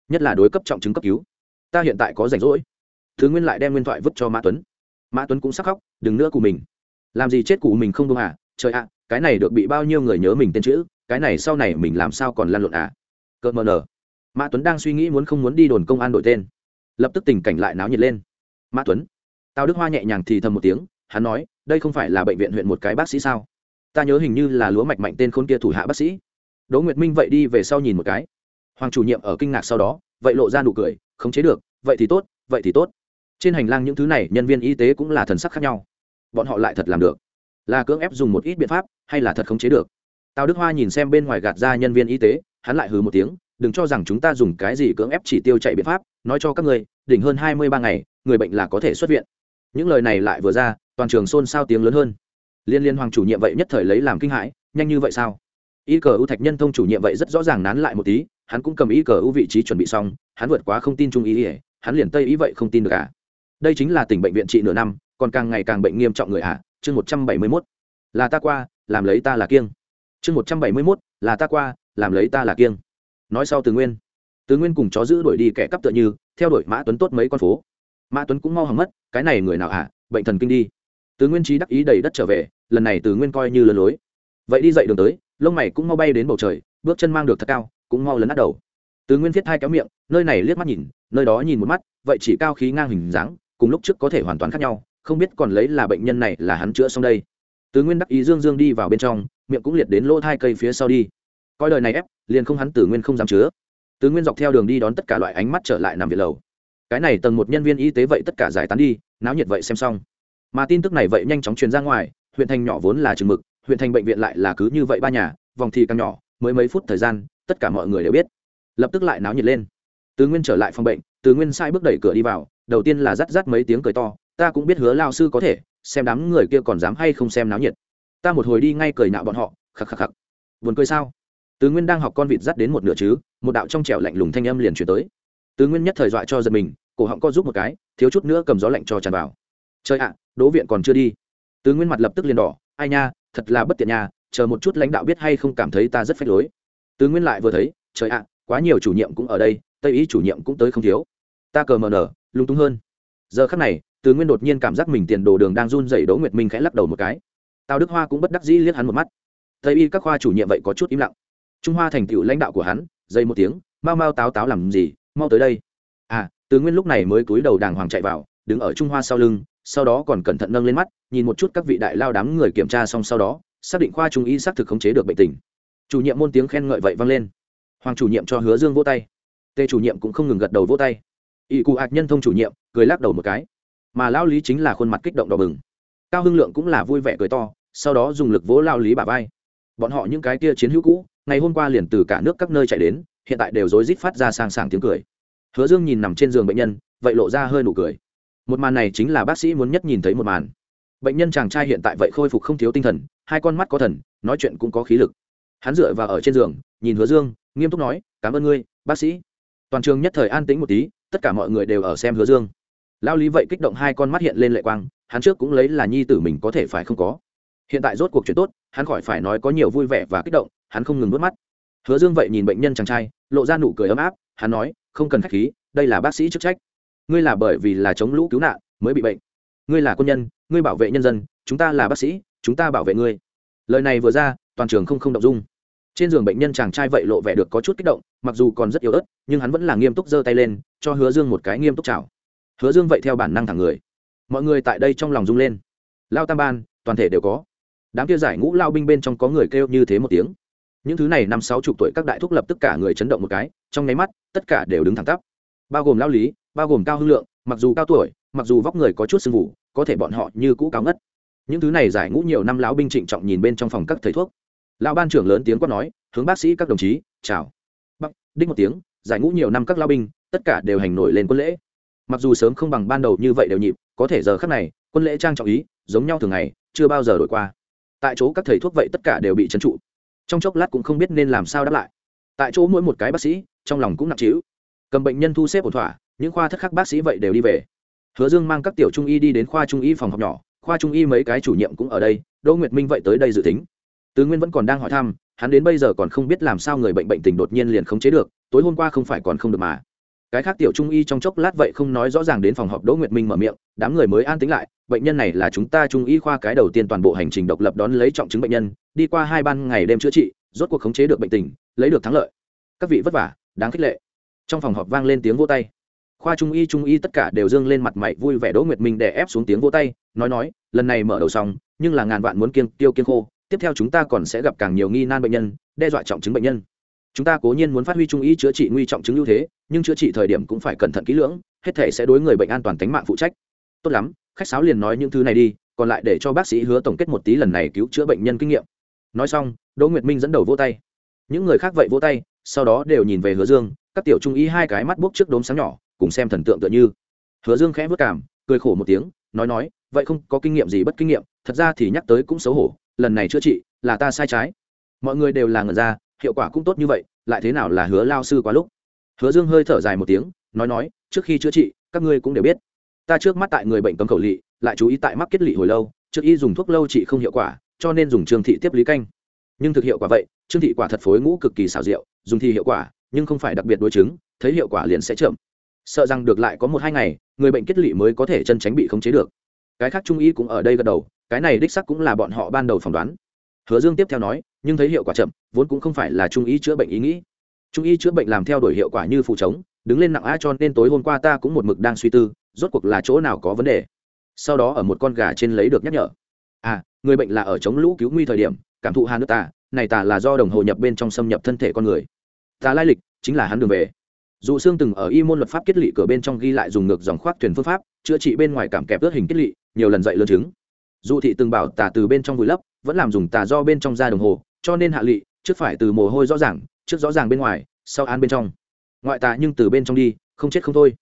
nhất là đối cấp trọng chứng cấp cứu. Ta hiện tại có rảnh rỗi. Thứ nguyên lại đem nguyên thoại vứt cho mã tuấn. Mã tuấn cũng sắc khóc, đừng nữa cụ mình. Làm gì chết cụ mình không đúng à? Trời ạ, cái này được bị bao nhiêu người nhớ mình tên chữ cái này sau này mình làm sao còn lăn lộn à? Cợt mờ nở mã tuấn đang suy nghĩ muốn không muốn đi đồn công an đổi tên. Lập tức tình cảnh lại náo nhiệt lên. Mã tuấn. Tào đức hoa nhẹ nhàng thì thầm một tiếng, hắn nói, đây không phải là bệnh viện huyện một cái bác sĩ sao? Ta nhớ hình như là lúa mạch mạnh tên khôn kia thủ hạ bác sĩ. Đỗ nguyệt minh vậy đi về sau nhìn một cái. Hoàng chủ nhiệm ở kinh ngạc sau đó, vậy lộ ra nụ cười, khống chế được, vậy thì tốt, vậy thì tốt. Trên hành lang những thứ này, nhân viên y tế cũng là thần sắc khác nhau. Bọn họ lại thật làm được. Là cưỡng ép dùng một ít biện pháp, hay là thật khống chế được? Tào đức hoa nhìn xem bên ngoài gạt ra nhân viên y tế, hắn lại hừ một tiếng, đừng cho rằng chúng ta dùng cái gì cưỡng ép chỉ tiêu chạy biện pháp, nói cho các người đỉnh hơn hai mươi ba ngày, người bệnh là có thể xuất viện. Những lời này lại vừa ra, toàn trường xôn xao tiếng lớn hơn. Liên liên hoàng chủ nhiệm vậy nhất thời lấy làm kinh hãi, nhanh như vậy sao? Y cờ ưu thạch nhân thông chủ nhiệm vậy rất rõ ràng nán lại một tí, hắn cũng cầm y cờ ưu vị trí chuẩn bị xong, hắn vượt quá không tin trung ý ỉa hắn liền tây ý vậy không tin được cả đây chính là tỉnh bệnh viện trị nửa năm, còn càng ngày càng bệnh nghiêm trọng người ạ à. chương một trăm bảy mươi mốt. Là ta qua, làm lấy ta là kiêng chương một trăm bảy mươi mốt là ta qua, làm lấy ta là kiêng. Nói sau từ nguyên. Từ nguyên cùng chó giữ đuổi đi kẻ cắp tựa như, theo đuổi mã tuấn tốt mấy con phố. Mã tuấn cũng mau hỏng mất, cái này người nào ạ à? bệnh thần kinh đi. Từ nguyên trí đắc ý đầy đất trở về, lần này từ nguyên coi như lừa lối. Vậy đi dậy đường tới, lông mày cũng mau bay đến bầu trời, bước chân mang được thật cao, cũng mau lấn át đầu. Từ nguyên thiết hai kéo miệng, nơi này liếc mắt nhìn, nơi đó nhìn một mắt, vậy chỉ cao khí ngang hình dáng, cùng lúc trước có thể hoàn toàn khác nhau, không biết còn lấy là bệnh nhân này là hắn chữa xong đây từ nguyên đắc ý dương dương đi vào bên trong, miệng cũng liệt đến lỗ hai cây phía sau đi. Coi đời này ép, liền không hắn từ nguyên không dám chứa. Từ nguyên dọc theo đường đi đón tất cả loại ánh mắt trở lại nằm viện lầu. Cái này tầng một nhân viên y tế vậy tất cả giải tán đi, náo nhiệt vậy xem xong. Mà tin tức này vậy nhanh chóng truyền ra ngoài, huyện thành nhỏ vốn là chừng mực, huyện thành bệnh viện lại là cứ như vậy ba nhà, vòng thì càng nhỏ, mới mấy phút thời gian, tất cả mọi người đều biết. Lập tức lại náo nhiệt lên. Từ nguyên trở lại phòng bệnh, từ nguyên sai bước đẩy cửa đi vào, đầu tiên là rắt rắt mấy tiếng cười to, ta cũng biết hứa lao sư có thể xem đám người kia còn dám hay không xem náo nhiệt. Ta một hồi đi ngay cười nạo bọn họ, khắc khắc khắc. Buồn cười sao? Tứ nguyên đang học con vịt dắt đến một nửa chứ, một đạo trong trẻo lạnh lùng thanh âm liền chuyển tới. Tứ nguyên nhất thời dọa cho giật mình, cổ họng co giúp một cái, thiếu chút nữa cầm gió lạnh cho tràn vào. Chơi ạ, đỗ viện còn chưa đi. Tứ nguyên mặt lập tức liền đỏ, ai nha, thật là bất tiện nha, chờ một chút lãnh đạo biết hay không cảm thấy ta rất phách lối. Tứ nguyên lại vừa thấy, trời ạ, quá nhiều chủ nhiệm cũng ở đây, tây ý chủ nhiệm cũng tới không thiếu. Ta cờ mờ nở lung túng hơn. Giờ khắc này từ nguyên đột nhiên cảm giác mình tiền đồ đường đang run rẩy đỗ nguyệt minh khẽ lắc đầu một cái. Tào đức hoa cũng bất đắc dĩ liếc hắn một mắt. Tây y các khoa chủ nhiệm vậy có chút im lặng. Trung hoa thành tựu lãnh đạo của hắn, dây một tiếng, mau mau táo táo làm gì, mau tới đây. À từ nguyên lúc này mới cúi đầu đàng hoàng chạy vào, đứng ở trung hoa sau lưng, sau đó còn cẩn thận nâng lên mắt, nhìn một chút các vị đại lao đám người kiểm tra xong sau đó, xác định khoa trung y xác thực khống chế được bệnh tình. Chủ nhiệm môn tiếng khen ngợi vậy vang lên. Hoàng chủ nhiệm cho hứa dương vỗ tay. Tề chủ nhiệm cũng không ngừng gật đầu vỗ tay. Ỵ cụ hạt nhân thông chủ nhiệm, cười lắc đầu một cái mà lao lý chính là khuôn mặt kích động đỏ bừng. Cao hưng lượng cũng là vui vẻ cười to, sau đó dùng lực vỗ lao lý bà vai. Bọn họ những cái kia chiến hữu cũ, ngày hôm qua liền từ cả nước các nơi chạy đến, hiện tại đều rối rít phát ra sang sảng tiếng cười. Hứa dương nhìn nằm trên giường bệnh nhân, vậy lộ ra hơi nụ cười. Một màn này chính là bác sĩ muốn nhất nhìn thấy một màn. Bệnh nhân chàng trai hiện tại vậy khôi phục không thiếu tinh thần, hai con mắt có thần, nói chuyện cũng có khí lực. Hắn dựa vào ở trên giường, nhìn hứa dương, nghiêm túc nói, cảm ơn ngươi, bác sĩ. Toàn trường nhất thời an tĩnh một tí, tất cả mọi người đều ở xem hứa dương lao lý vậy kích động hai con mắt hiện lên lệ quang, hắn trước cũng lấy là nhi tử mình có thể phải không có. Hiện tại rốt cuộc chuyện tốt, hắn khỏi phải nói có nhiều vui vẻ và kích động, hắn không ngừng vớt mắt. Hứa dương vậy nhìn bệnh nhân chàng trai, lộ ra nụ cười ấm áp, hắn nói, không cần k h á c h khí, đây là bác sĩ chức trách. Ngươi là bởi vì là chống lũ cứu nạn mới bị bệnh. Ngươi là quân nhân, ngươi bảo vệ nhân dân, chúng ta là bác sĩ, chúng ta bảo vệ ngươi. Lời này vừa ra, toàn trường không không động dung. Trên giường bệnh nhân chàng trai vậy lộ vẻ được có chút kích động, mặc dù còn rất yếu ớt, nhưng hắn vẫn là nghiêm túc giơ tay lên, cho hứa dương một cái nghiêm túc chào hứa dương vậy theo bản năng thẳng người. Mọi người tại đây trong lòng rung lên. Lao tam ban, toàn thể đều có. Đám kia giải ngũ lao binh bên trong có người kêu như thế một tiếng. Những thứ này năm sáu chục tuổi các đại thúc lập tất cả người chấn động một cái, trong nháy mắt, tất cả đều đứng thẳng tắp. Bao gồm lao lý, bao gồm cao hưng lượng, mặc dù cao tuổi, mặc dù vóc người có chút sưng vụ có thể bọn họ như cũ cao ngất. Những thứ này giải ngũ nhiều năm lão binh trịnh trọng nhìn bên trong phòng các thầy thuốc. Lão ban trưởng lớn tiếng quát nói, hướng bác sĩ các đồng chí, chào. Bắc đích một tiếng, giải ngũ nhiều năm các lao binh, tất cả đều hành nổi lên quân lễ mặc dù sớm không bằng ban đầu như vậy đều nhịp, có thể giờ khắc này, quân lễ trang trọng ý, giống nhau thường ngày, chưa bao giờ đổi qua. Tại chỗ các thầy thuốc vậy tất cả đều bị trấn trụ. Trong chốc lát cũng không biết nên làm sao đáp lại. Tại chỗ mỗi một cái bác sĩ, trong lòng cũng nặng trĩu. Cầm bệnh nhân thu xếp ổn thỏa, những khoa thất khác bác sĩ vậy đều đi về. Hứa dương mang các tiểu trung y đi đến khoa trung y phòng học nhỏ, khoa trung y mấy cái chủ nhiệm cũng ở đây, đỗ nguyệt minh vậy tới đây dự tính. Tứ nguyên vẫn còn đang hỏi thăm, hắn đến bây giờ còn không biết làm sao người bệnh bệnh tình đột nhiên liền khống chế được, tối hôm qua không phải còn không được mà cái khác tiểu trung y trong chốc lát vậy không nói rõ ràng đến phòng họp đỗ nguyệt minh mở miệng, đám người mới an tính lại, bệnh nhân này là chúng ta trung y khoa cái đầu tiên toàn bộ hành trình độc lập đón lấy trọng chứng bệnh nhân, đi qua hai ban ngày đêm chữa trị, rốt cuộc khống chế được bệnh tình, lấy được thắng lợi. Các vị vất vả, đáng khích lệ. Trong phòng họp vang lên tiếng vô tay. Khoa trung y trung y tất cả đều dương lên mặt mày, vui vẻ đỗ nguyệt minh để ép xuống tiếng vô tay, nói nói, lần này mở đầu xong, nhưng là ngàn vạn muốn kiêng tiêu kiêng khô, tiếp theo chúng ta còn sẽ gặp càng nhiều nghi nan bệnh nhân, đe dọa trọng chứng bệnh nhân chúng ta cố nhiên muốn phát huy trung y chữa trị nguy trọng chứng ưu thế, nhưng chữa trị thời điểm cũng phải cẩn thận kỹ lưỡng, hết thể sẽ đối người bệnh an toàn tính mạng phụ trách. Tốt lắm, khách sáo liền nói những thứ này đi, còn lại để cho bác sĩ hứa tổng kết một tí lần này cứu chữa bệnh nhân kinh nghiệm. Nói xong, đỗ nguyệt minh dẫn đầu vỗ tay. Những người khác vậy vỗ tay, sau đó đều nhìn về hứa dương, các tiểu trung y hai cái mắt bốc trước đốm sáng nhỏ, cùng xem thần tượng tựa như. Hứa dương khẽ vất cảm cười khổ một tiếng, nói nói, vậy không có kinh nghiệm gì bất kinh nghiệm, thật ra thì nhắc tới cũng xấu hổ, lần này chữa trị là ta sai trái. Mọi người đều là ngẩn ra hiệu quả cũng tốt như vậy, lại thế nào là hứa lao sư quá lúc? Hứa dương hơi thở dài một tiếng, nói nói, trước khi chữa trị, các ngươi cũng đều biết. Ta trước mắt tại người bệnh cấm khẩu lị, lại chú ý tại mắc kết lị hồi lâu, trước y dùng thuốc lâu trị không hiệu quả, cho nên dùng trương thị tiếp lý canh. Nhưng thực hiệu quả vậy trương thị quả thật phối ngũ cực kỳ xảo diệu, dùng thì hiệu quả, nhưng không phải đặc biệt đối chứng, thấy hiệu quả liền sẽ chậm. Sợ rằng được lại có một hai ngày, người bệnh kết lị mới có thể chân tránh bị khống chế được. Cái khác trung y cũng ở đây gật đầu, cái này đích sắc cũng là bọn họ ban đầu phỏng đoán. Hứa dương tiếp theo nói nhưng thấy hiệu quả chậm, vốn cũng không phải là trung y chữa bệnh ý nghĩ. Trung y chữa bệnh làm theo đuổi hiệu quả như phụ chống, đứng lên nặng a cho nên tối hôm qua ta cũng một mực đang suy tư, rốt cuộc là chỗ nào có vấn đề. Sau đó ở một con gà trên lấy được nhắc nhở. À người bệnh là ở chống lũ cứu nguy thời điểm, cảm thụ hà nước ta, này ta là do đồng hồ nhập bên trong xâm nhập thân thể con người. Ta lai lịch, chính là hắn đường về. Dù xương từng ở y môn luật pháp kết lị cửa bên trong ghi lại dùng ngược dòng khoác thuyền phương pháp, chữa trị bên ngoài cảm kẹp ướt hình kết lị, nhiều lần dạy lớn chứng. Dù thị từng bảo tà từ bên trong vùi lấp, vẫn làm dùng tà do bên trong da đồng hồ cho nên hạ lị, trước phải từ mồ hôi rõ ràng, trước rõ ràng bên ngoài, sau an bên trong. Ngoại tà nhưng từ bên trong đi, không chết không thôi.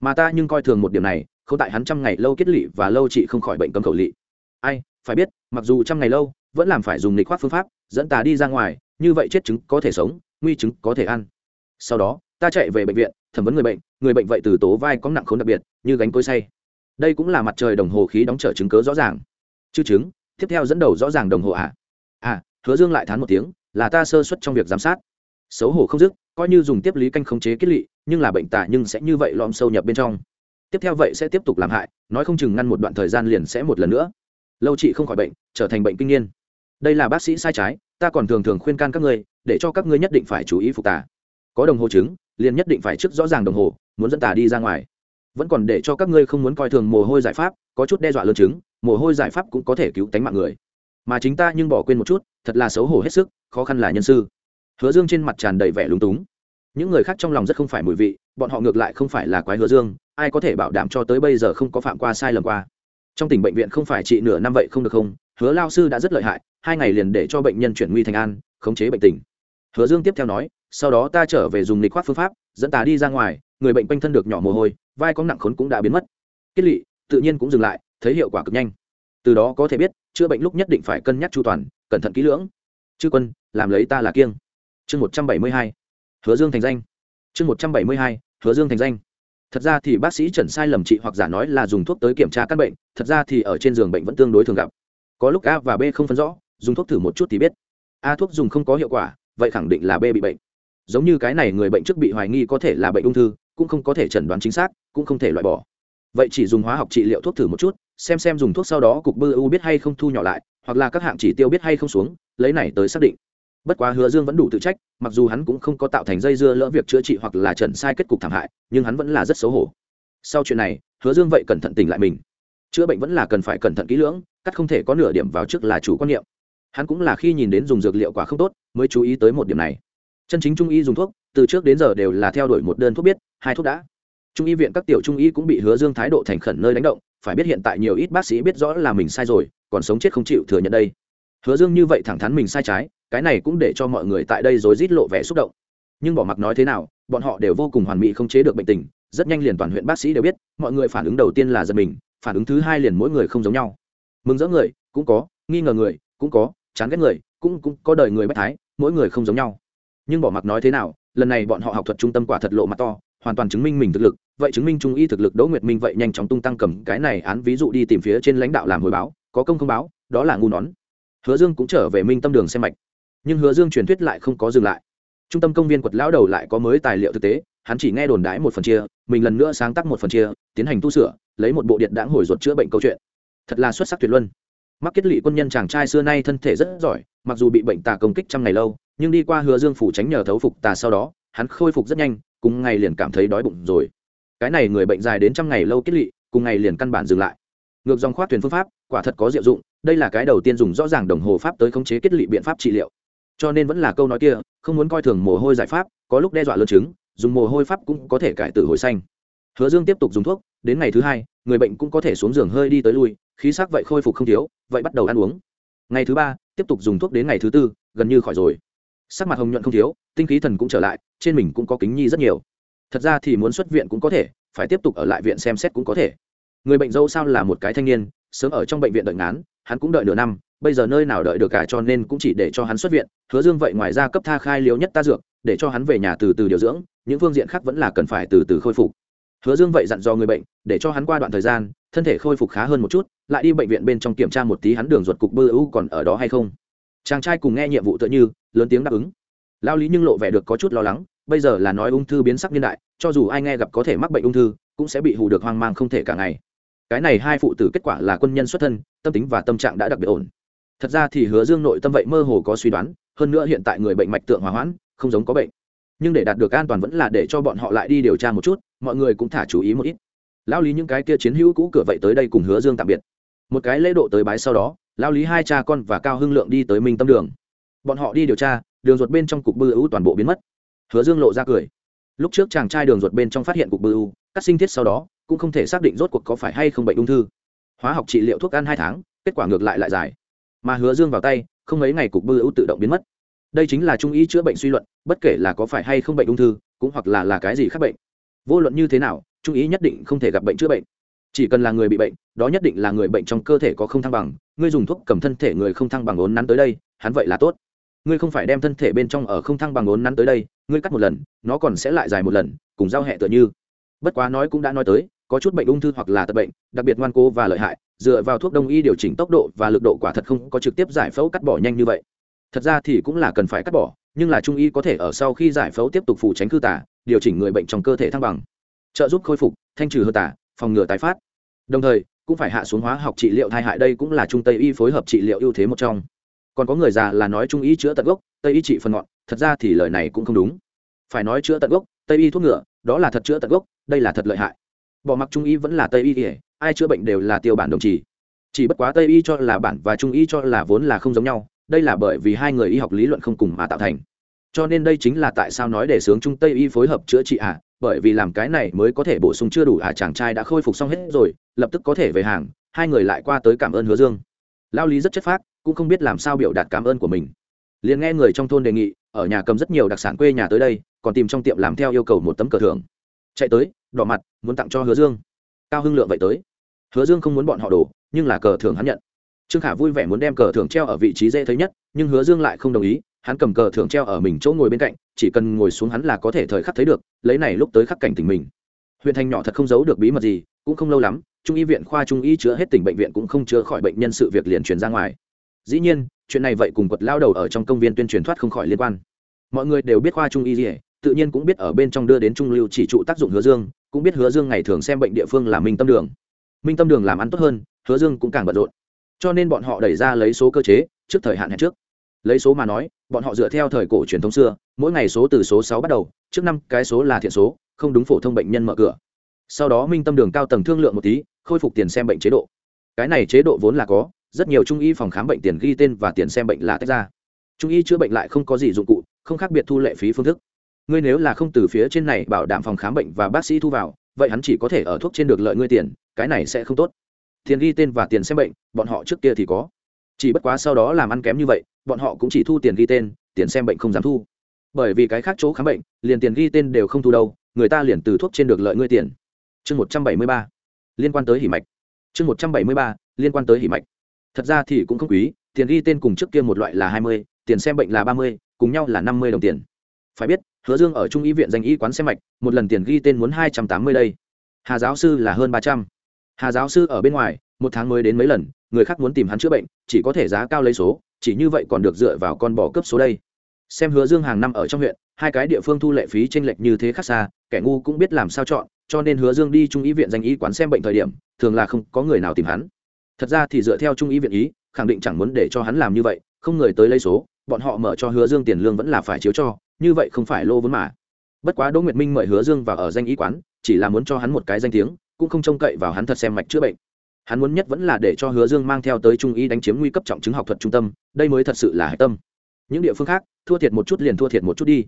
Mà ta nhưng coi thường một điểm này, không tại hắn trăm ngày lâu kết lị và lâu trị không khỏi bệnh cấm khẩu lị. Ai, phải biết, mặc dù trăm ngày lâu, vẫn làm phải dùng lịch khoác phương pháp, dẫn tà đi ra ngoài, như vậy chết chứng có thể sống, nguy chứng có thể ăn. Sau đó, ta chạy về bệnh viện, thẩm vấn người bệnh người bệnh vậy từ tố vai có nặng khốn đặc biệt, như gánh cối say. Đây cũng là mặt trời đồng hồ khí đóng trở chứng cớ rõ ràng. Chư chứng, tiếp theo dẫn đầu rõ ràng đồng hồ ạ. À. à hứa dương lại thán một tiếng, là ta sơ suất trong việc giám sát. Xấu hổ không dứt, coi như dùng tiếp lý canh khống chế kết lị, nhưng là bệnh tả nhưng sẽ như vậy lom sâu nhập bên trong. Tiếp theo vậy sẽ tiếp tục làm hại, nói không chừng ngăn một đoạn thời gian liền sẽ một lần nữa. Lâu trị không khỏi bệnh, trở thành bệnh kinh niên. Đây là bác sĩ sai trái, ta còn thường thường khuyên can các ngươi, để cho các ngươi nhất định phải chú ý phục tả có đồng hồ chứng, liền nhất định phải trước rõ ràng đồng hồ, muốn dẫn tà đi ra ngoài. Vẫn còn để cho các ngươi không muốn coi thường mồ hôi giải pháp, có chút đe dọa lớn chứng, mồ hôi giải pháp cũng có thể cứu tánh mạng người mà chính ta nhưng bỏ quên một chút, thật là xấu hổ hết sức, khó khăn là nhân sư. Hứa dương trên mặt tràn đầy vẻ lúng túng. Những người khác trong lòng rất không phải mùi vị, bọn họ ngược lại không phải là quái hứa dương, ai có thể bảo đảm cho tới bây giờ không có phạm qua sai lầm qua. Trong tỉnh bệnh viện không phải trị nửa năm vậy không được không, hứa lao sư đã rất lợi hại, hai ngày liền để cho bệnh nhân chuyển nguy thành an, khống chế bệnh tình. Hứa dương tiếp theo nói, sau đó ta trở về dùng lịch khoác phương pháp, dẫn tà đi ra ngoài, người bệnh quanh thân được nhỏ mồ hôi, vai có nặng khốn cũng đã biến mất. Kết lị, tự nhiên cũng dừng lại, thấy hiệu quả cực nhanh từ đó có thể biết, chữa bệnh lúc nhất định phải cân nhắc chu toàn, cẩn thận kỹ lưỡng. Chư quân, làm lấy ta là kiêng. Chương một trăm bảy mươi hai, hứa dương thành danh. Chương một trăm bảy mươi hai, hứa dương thành danh. Thật ra thì bác sĩ trần sai lầm trị hoặc giả nói là dùng thuốc tới kiểm tra căn bệnh, thật ra thì ở trên giường bệnh vẫn tương đối thường gặp. Có lúc a và b không phân rõ, dùng thuốc thử một chút thì biết. A thuốc dùng không có hiệu quả, vậy khẳng định là b bị bệnh. Giống như cái này người bệnh trước bị hoài nghi có thể là bệnh ung thư, cũng không có thể chẩn đoán chính xác, cũng không thể loại bỏ. Vậy chỉ dùng hóa học trị liệu thuốc thử một chút xem xem dùng thuốc sau đó cục bư u biết hay không thu nhỏ lại, hoặc là các hạng chỉ tiêu biết hay không xuống, lấy này tới xác định. Bất quá hứa dương vẫn đủ tự trách, mặc dù hắn cũng không có tạo thành dây dưa lỡ việc chữa trị hoặc là trần sai kết cục thảm hại, nhưng hắn vẫn là rất xấu hổ. Sau chuyện này, hứa dương vậy cẩn thận tỉnh lại mình. Chữa bệnh vẫn là cần phải cẩn thận kỹ lưỡng, cắt không thể có nửa điểm vào trước là chủ quan niệm. Hắn cũng là khi nhìn đến dùng dược liệu quả không tốt, mới chú ý tới một điểm này. Chân chính trung y dùng thuốc, từ trước đến giờ đều là theo đuổi một đơn thuốc biết, hai thuốc đã. Trung y viện các tiểu trung y cũng bị hứa dương thái độ thành khẩn nơi đánh động phải biết hiện tại nhiều ít bác sĩ biết rõ là mình sai rồi, còn sống chết không chịu thừa nhận đây. Hứa dương như vậy thẳng thắn mình sai trái, cái này cũng để cho mọi người tại đây rồi rít lộ vẻ xúc động. Nhưng bỏ mặc nói thế nào, bọn họ đều vô cùng hoàn mỹ không chế được bệnh tình, rất nhanh liền toàn huyện bác sĩ đều biết, mọi người phản ứng đầu tiên là giật mình, phản ứng thứ hai liền mỗi người không giống nhau. Mừng rỡ người, cũng có, nghi ngờ người, cũng có, chán ghét người, cũng cũng có đời người bất thái, mỗi người không giống nhau. Nhưng bỏ mặc nói thế nào, lần này bọn họ học thuật trung tâm quả thật lộ mặt to hoàn toàn chứng minh mình thực lực, vậy chứng minh trung y thực lực đỗ nguyệt minh vậy nhanh chóng tung tăng cầm cái này án ví dụ đi tìm phía trên lãnh đạo làm hồi báo, có công không báo, đó là ngu nón. Hứa dương cũng trở về minh tâm đường xem mạch. Nhưng hứa dương truyền thuyết lại không có dừng lại. Trung tâm công viên quật lão đầu lại có mới tài liệu thực tế, hắn chỉ nghe đồn đái một phần chia, mình lần nữa sáng tác một phần chia, tiến hành tu sửa, lấy một bộ điện đãng hồi ruột chữa bệnh câu chuyện. Thật là xuất sắc tuyệt luân. Mắc kết lị quân nhân chàng trai xưa nay thân thể rất giỏi, mặc dù bị bệnh tà công kích trăm ngày lâu, nhưng đi qua hứa dương phủ tránh nhờ thấu phục tà sau đó, hắn khôi phục rất nhanh cùng ngày liền cảm thấy đói bụng rồi. Cái này người bệnh dài đến trăm ngày lâu kết lị, cùng ngày liền căn bản dừng lại. Ngược dòng khoát thuyền phương pháp, quả thật có diệu dụng, đây là cái đầu tiên dùng rõ ràng đồng hồ pháp tới khống chế kết lị biện pháp trị liệu. Cho nên vẫn là câu nói kia, không muốn coi thường mồ hôi giải pháp, có lúc đe dọa lớn chứng, dùng mồ hôi pháp cũng có thể cải tử hồi xanh. Hứa dương tiếp tục dùng thuốc, đến ngày thứ hai, người bệnh cũng có thể xuống giường hơi đi tới lui, khí sắc vậy khôi phục không thiếu, vậy bắt đầu ăn uống. Ngày thứ ba, tiếp tục dùng thuốc đến ngày thứ tư, gần như khỏi rồi sắc mặt hồng nhuận không thiếu, tinh khí thần cũng trở lại, trên mình cũng có kính nhi rất nhiều. Thật ra thì muốn xuất viện cũng có thể, phải tiếp tục ở lại viện xem xét cũng có thể. Người bệnh dâu sao là một cái thanh niên, sớm ở trong bệnh viện đợi ngán, hắn cũng đợi nửa năm, bây giờ nơi nào đợi được cả cho nên cũng chỉ để cho hắn xuất viện, hứa dương vậy ngoài ra cấp tha khai liếu nhất ta dược, để cho hắn về nhà từ từ điều dưỡng, những phương diện khác vẫn là cần phải từ từ khôi phục. Hứa dương vậy dặn dò người bệnh, để cho hắn qua đoạn thời gian, thân thể khôi phục khá hơn một chút, lại đi bệnh viện bên trong kiểm tra một tí hắn đường ruột cục bơ u còn ở đó hay không chàng trai cùng nghe nhiệm vụ tựa như, lớn tiếng đáp ứng. Lao lý nhưng lộ vẻ được có chút lo lắng, bây giờ là nói ung thư biến sắc niên đại, cho dù ai nghe gặp có thể mắc bệnh ung thư, cũng sẽ bị hù được hoang mang không thể cả ngày. Cái này hai phụ tử kết quả là quân nhân xuất thân, tâm tính và tâm trạng đã đặc biệt ổn. Thật ra thì hứa dương nội tâm vậy mơ hồ có suy đoán, hơn nữa hiện tại người bệnh mạch tượng hòa hoãn, không giống có bệnh. Nhưng để đạt được an toàn vẫn là để cho bọn họ lại đi điều tra một chút, mọi người cũng thả chú ý một ít. Lao lý những cái kia chiến hữu cũ cửa vậy tới đây cùng hứa dương tạm biệt. Một cái lễ độ tới bái sau đó lao lý hai cha con và cao hưng lượng đi tới minh tâm đường bọn họ đi điều tra đường ruột bên trong cục bư ưu toàn bộ biến mất hứa dương lộ ra cười lúc trước chàng trai đường ruột bên trong phát hiện cục bư ưu cắt sinh thiết sau đó cũng không thể xác định rốt cuộc có phải hay không bệnh ung thư hóa học trị liệu thuốc ăn hai tháng kết quả ngược lại lại dài mà hứa dương vào tay không mấy ngày cục bư ưu tự động biến mất đây chính là trung ý chữa bệnh suy luận bất kể là có phải hay không bệnh ung thư cũng hoặc là là cái gì khác bệnh vô luận như thế nào trung ý nhất định không thể gặp bệnh chữa bệnh chỉ cần là người bị bệnh, đó nhất định là người bệnh trong cơ thể có không thăng bằng. Ngươi dùng thuốc cầm thân thể người không thăng bằng ốn nắn tới đây, hắn vậy là tốt. Ngươi không phải đem thân thể bên trong ở không thăng bằng ốn nắn tới đây, ngươi cắt một lần, nó còn sẽ lại dài một lần, cùng giao hẹ tựa như. Bất quá nói cũng đã nói tới, có chút bệnh ung thư hoặc là tật bệnh, đặc biệt ngoan cố và lợi hại, dựa vào thuốc đông y điều chỉnh tốc độ và lực độ quả thật không có trực tiếp giải phẫu cắt bỏ nhanh như vậy. Thật ra thì cũng là cần phải cắt bỏ, nhưng là trung y có thể ở sau khi giải phẫu tiếp tục phủ tránh cư tả, điều chỉnh người bệnh trong cơ thể thăng bằng. Trợ giúp khôi phục, thanh trừ hư tả phòng ngừa tái phát. Đồng thời cũng phải hạ xuống hóa học trị liệu thai hại đây cũng là trung tây y phối hợp trị liệu ưu thế một trong. Còn có người già là nói trung y chữa tận gốc tây y trị phần ngọn thật ra thì lời này cũng không đúng. Phải nói chữa tận gốc tây y thuốc ngựa đó là thật chữa tận gốc đây là thật lợi hại. Bỏ mặc trung y vẫn là tây y kể ai chữa bệnh đều là tiêu bản đồng trì. Chỉ bất quá tây y cho là bản và trung y cho là vốn là không giống nhau đây là bởi vì hai người y học lý luận không cùng mà tạo thành. Cho nên đây chính là tại sao nói để sướng trung tây y phối hợp chữa trị ạ à, bởi vì làm cái này mới có thể bổ sung chưa đủ à chàng trai đã khôi phục xong hết rồi, lập tức có thể về hàng, hai người lại qua tới cảm ơn hứa dương. Lao lý rất chất phác, cũng không biết làm sao biểu đạt cảm ơn của mình. Liền nghe người trong thôn đề nghị, ở nhà cầm rất nhiều đặc sản quê nhà tới đây, còn tìm trong tiệm làm theo yêu cầu một tấm cờ thưởng. Chạy tới, đỏ mặt, muốn tặng cho hứa dương. Cao hưng lượng vậy tới. Hứa dương không muốn bọn họ đổ, nhưng là cờ thưởng hắn nhận. Trương khả vui vẻ muốn đem cờ thưởng treo ở vị trí dễ thấy nhất, nhưng hứa dương lại không đồng ý, hắn cầm cờ thưởng treo ở mình chỗ ngồi bên cạnh chỉ cần ngồi xuống hắn là có thể thời khắc thấy được, lấy này lúc tới khắc cảnh tình mình. Huyện thành nhỏ thật không giấu được bí mật gì, cũng không lâu lắm, trung y viện khoa trung y chữa hết tỉnh bệnh viện cũng không chữa khỏi bệnh nhân sự việc liền truyền ra ngoài. Dĩ nhiên, chuyện này vậy cùng quật lao đầu ở trong công viên tuyên truyền thoát không khỏi liên quan. Mọi người đều biết khoa trung y gì, tự nhiên cũng biết ở bên trong đưa đến trung lưu chỉ trụ tác dụng hứa dương, cũng biết hứa dương ngày thường xem bệnh địa phương là minh tâm đường. Minh tâm đường làm ăn tốt hơn, hứa dương cũng càng bận rộn. Cho nên bọn họ đẩy ra lấy số cơ chế, trước thời hạn hẹn trước lấy số mà nói, bọn họ dựa theo thời cổ truyền thống xưa, mỗi ngày số từ số sáu bắt đầu, trước năm cái số là thiện số, không đúng phổ thông bệnh nhân mở cửa. Sau đó minh tâm đường cao tầng thương lượng một tí, khôi phục tiền xem bệnh chế độ. Cái này chế độ vốn là có, rất nhiều trung y phòng khám bệnh tiền ghi tên và tiền xem bệnh là tách ra. Trung y chữa bệnh lại không có gì dụng cụ, không khác biệt thu lệ phí phương thức. Ngươi nếu là không từ phía trên này bảo đảm phòng khám bệnh và bác sĩ thu vào, vậy hắn chỉ có thể ở thuốc trên được lợi ngươi tiền, cái này sẽ không tốt. Tiền ghi tên và tiền xem bệnh, bọn họ trước kia thì có chỉ bất quá sau đó làm ăn kém như vậy, bọn họ cũng chỉ thu tiền ghi tên, tiền xem bệnh không dám thu. Bởi vì cái khác chỗ khám bệnh, liền tiền ghi tên đều không thu đâu, người ta liền từ thuốc trên được lợi ngươi tiền. Chương một trăm bảy mươi ba. Liên quan tới hỉ mạch. Chương một trăm bảy mươi ba, liên quan tới hỉ mạch. Thật ra thì cũng không quý, tiền ghi tên cùng trước kia một loại là hai mươi, tiền xem bệnh là ba mươi, cùng nhau là năm mươi đồng tiền. Phải biết, hứa dương ở trung y viện danh y quán xem mạch, một lần tiền ghi tên muốn hai trăm tám mươi đây. Hà giáo sư là hơn ba trăm. Hà giáo sư ở bên ngoài, một tháng mới đến mấy lần người khác muốn tìm hắn chữa bệnh, chỉ có thể giá cao lấy số, chỉ như vậy còn được dựa vào con bò cấp số đây. Xem hứa dương hàng năm ở trong huyện, hai cái địa phương thu lệ phí tranh lệch như thế khác xa, kẻ ngu cũng biết làm sao chọn, cho nên hứa dương đi trung y viện danh y quán xem bệnh thời điểm, thường là không có người nào tìm hắn. Thật ra thì dựa theo trung y viện ý, khẳng định chẳng muốn để cho hắn làm như vậy, không người tới lấy số, bọn họ mở cho hứa dương tiền lương vẫn là phải chiếu cho, như vậy không phải lô vốn mà. Bất quá đỗ nguyệt minh mời hứa dương vào ở danh y quán, chỉ là muốn cho hắn một cái danh tiếng, cũng không trông cậy vào hắn thật xem mạch chữa bệnh hắn muốn nhất vẫn là để cho hứa dương mang theo tới trung y đánh chiếm nguy cấp trọng chứng học thuật trung tâm, đây mới thật sự là hạch tâm. Những địa phương khác, thua thiệt một chút liền thua thiệt một chút đi.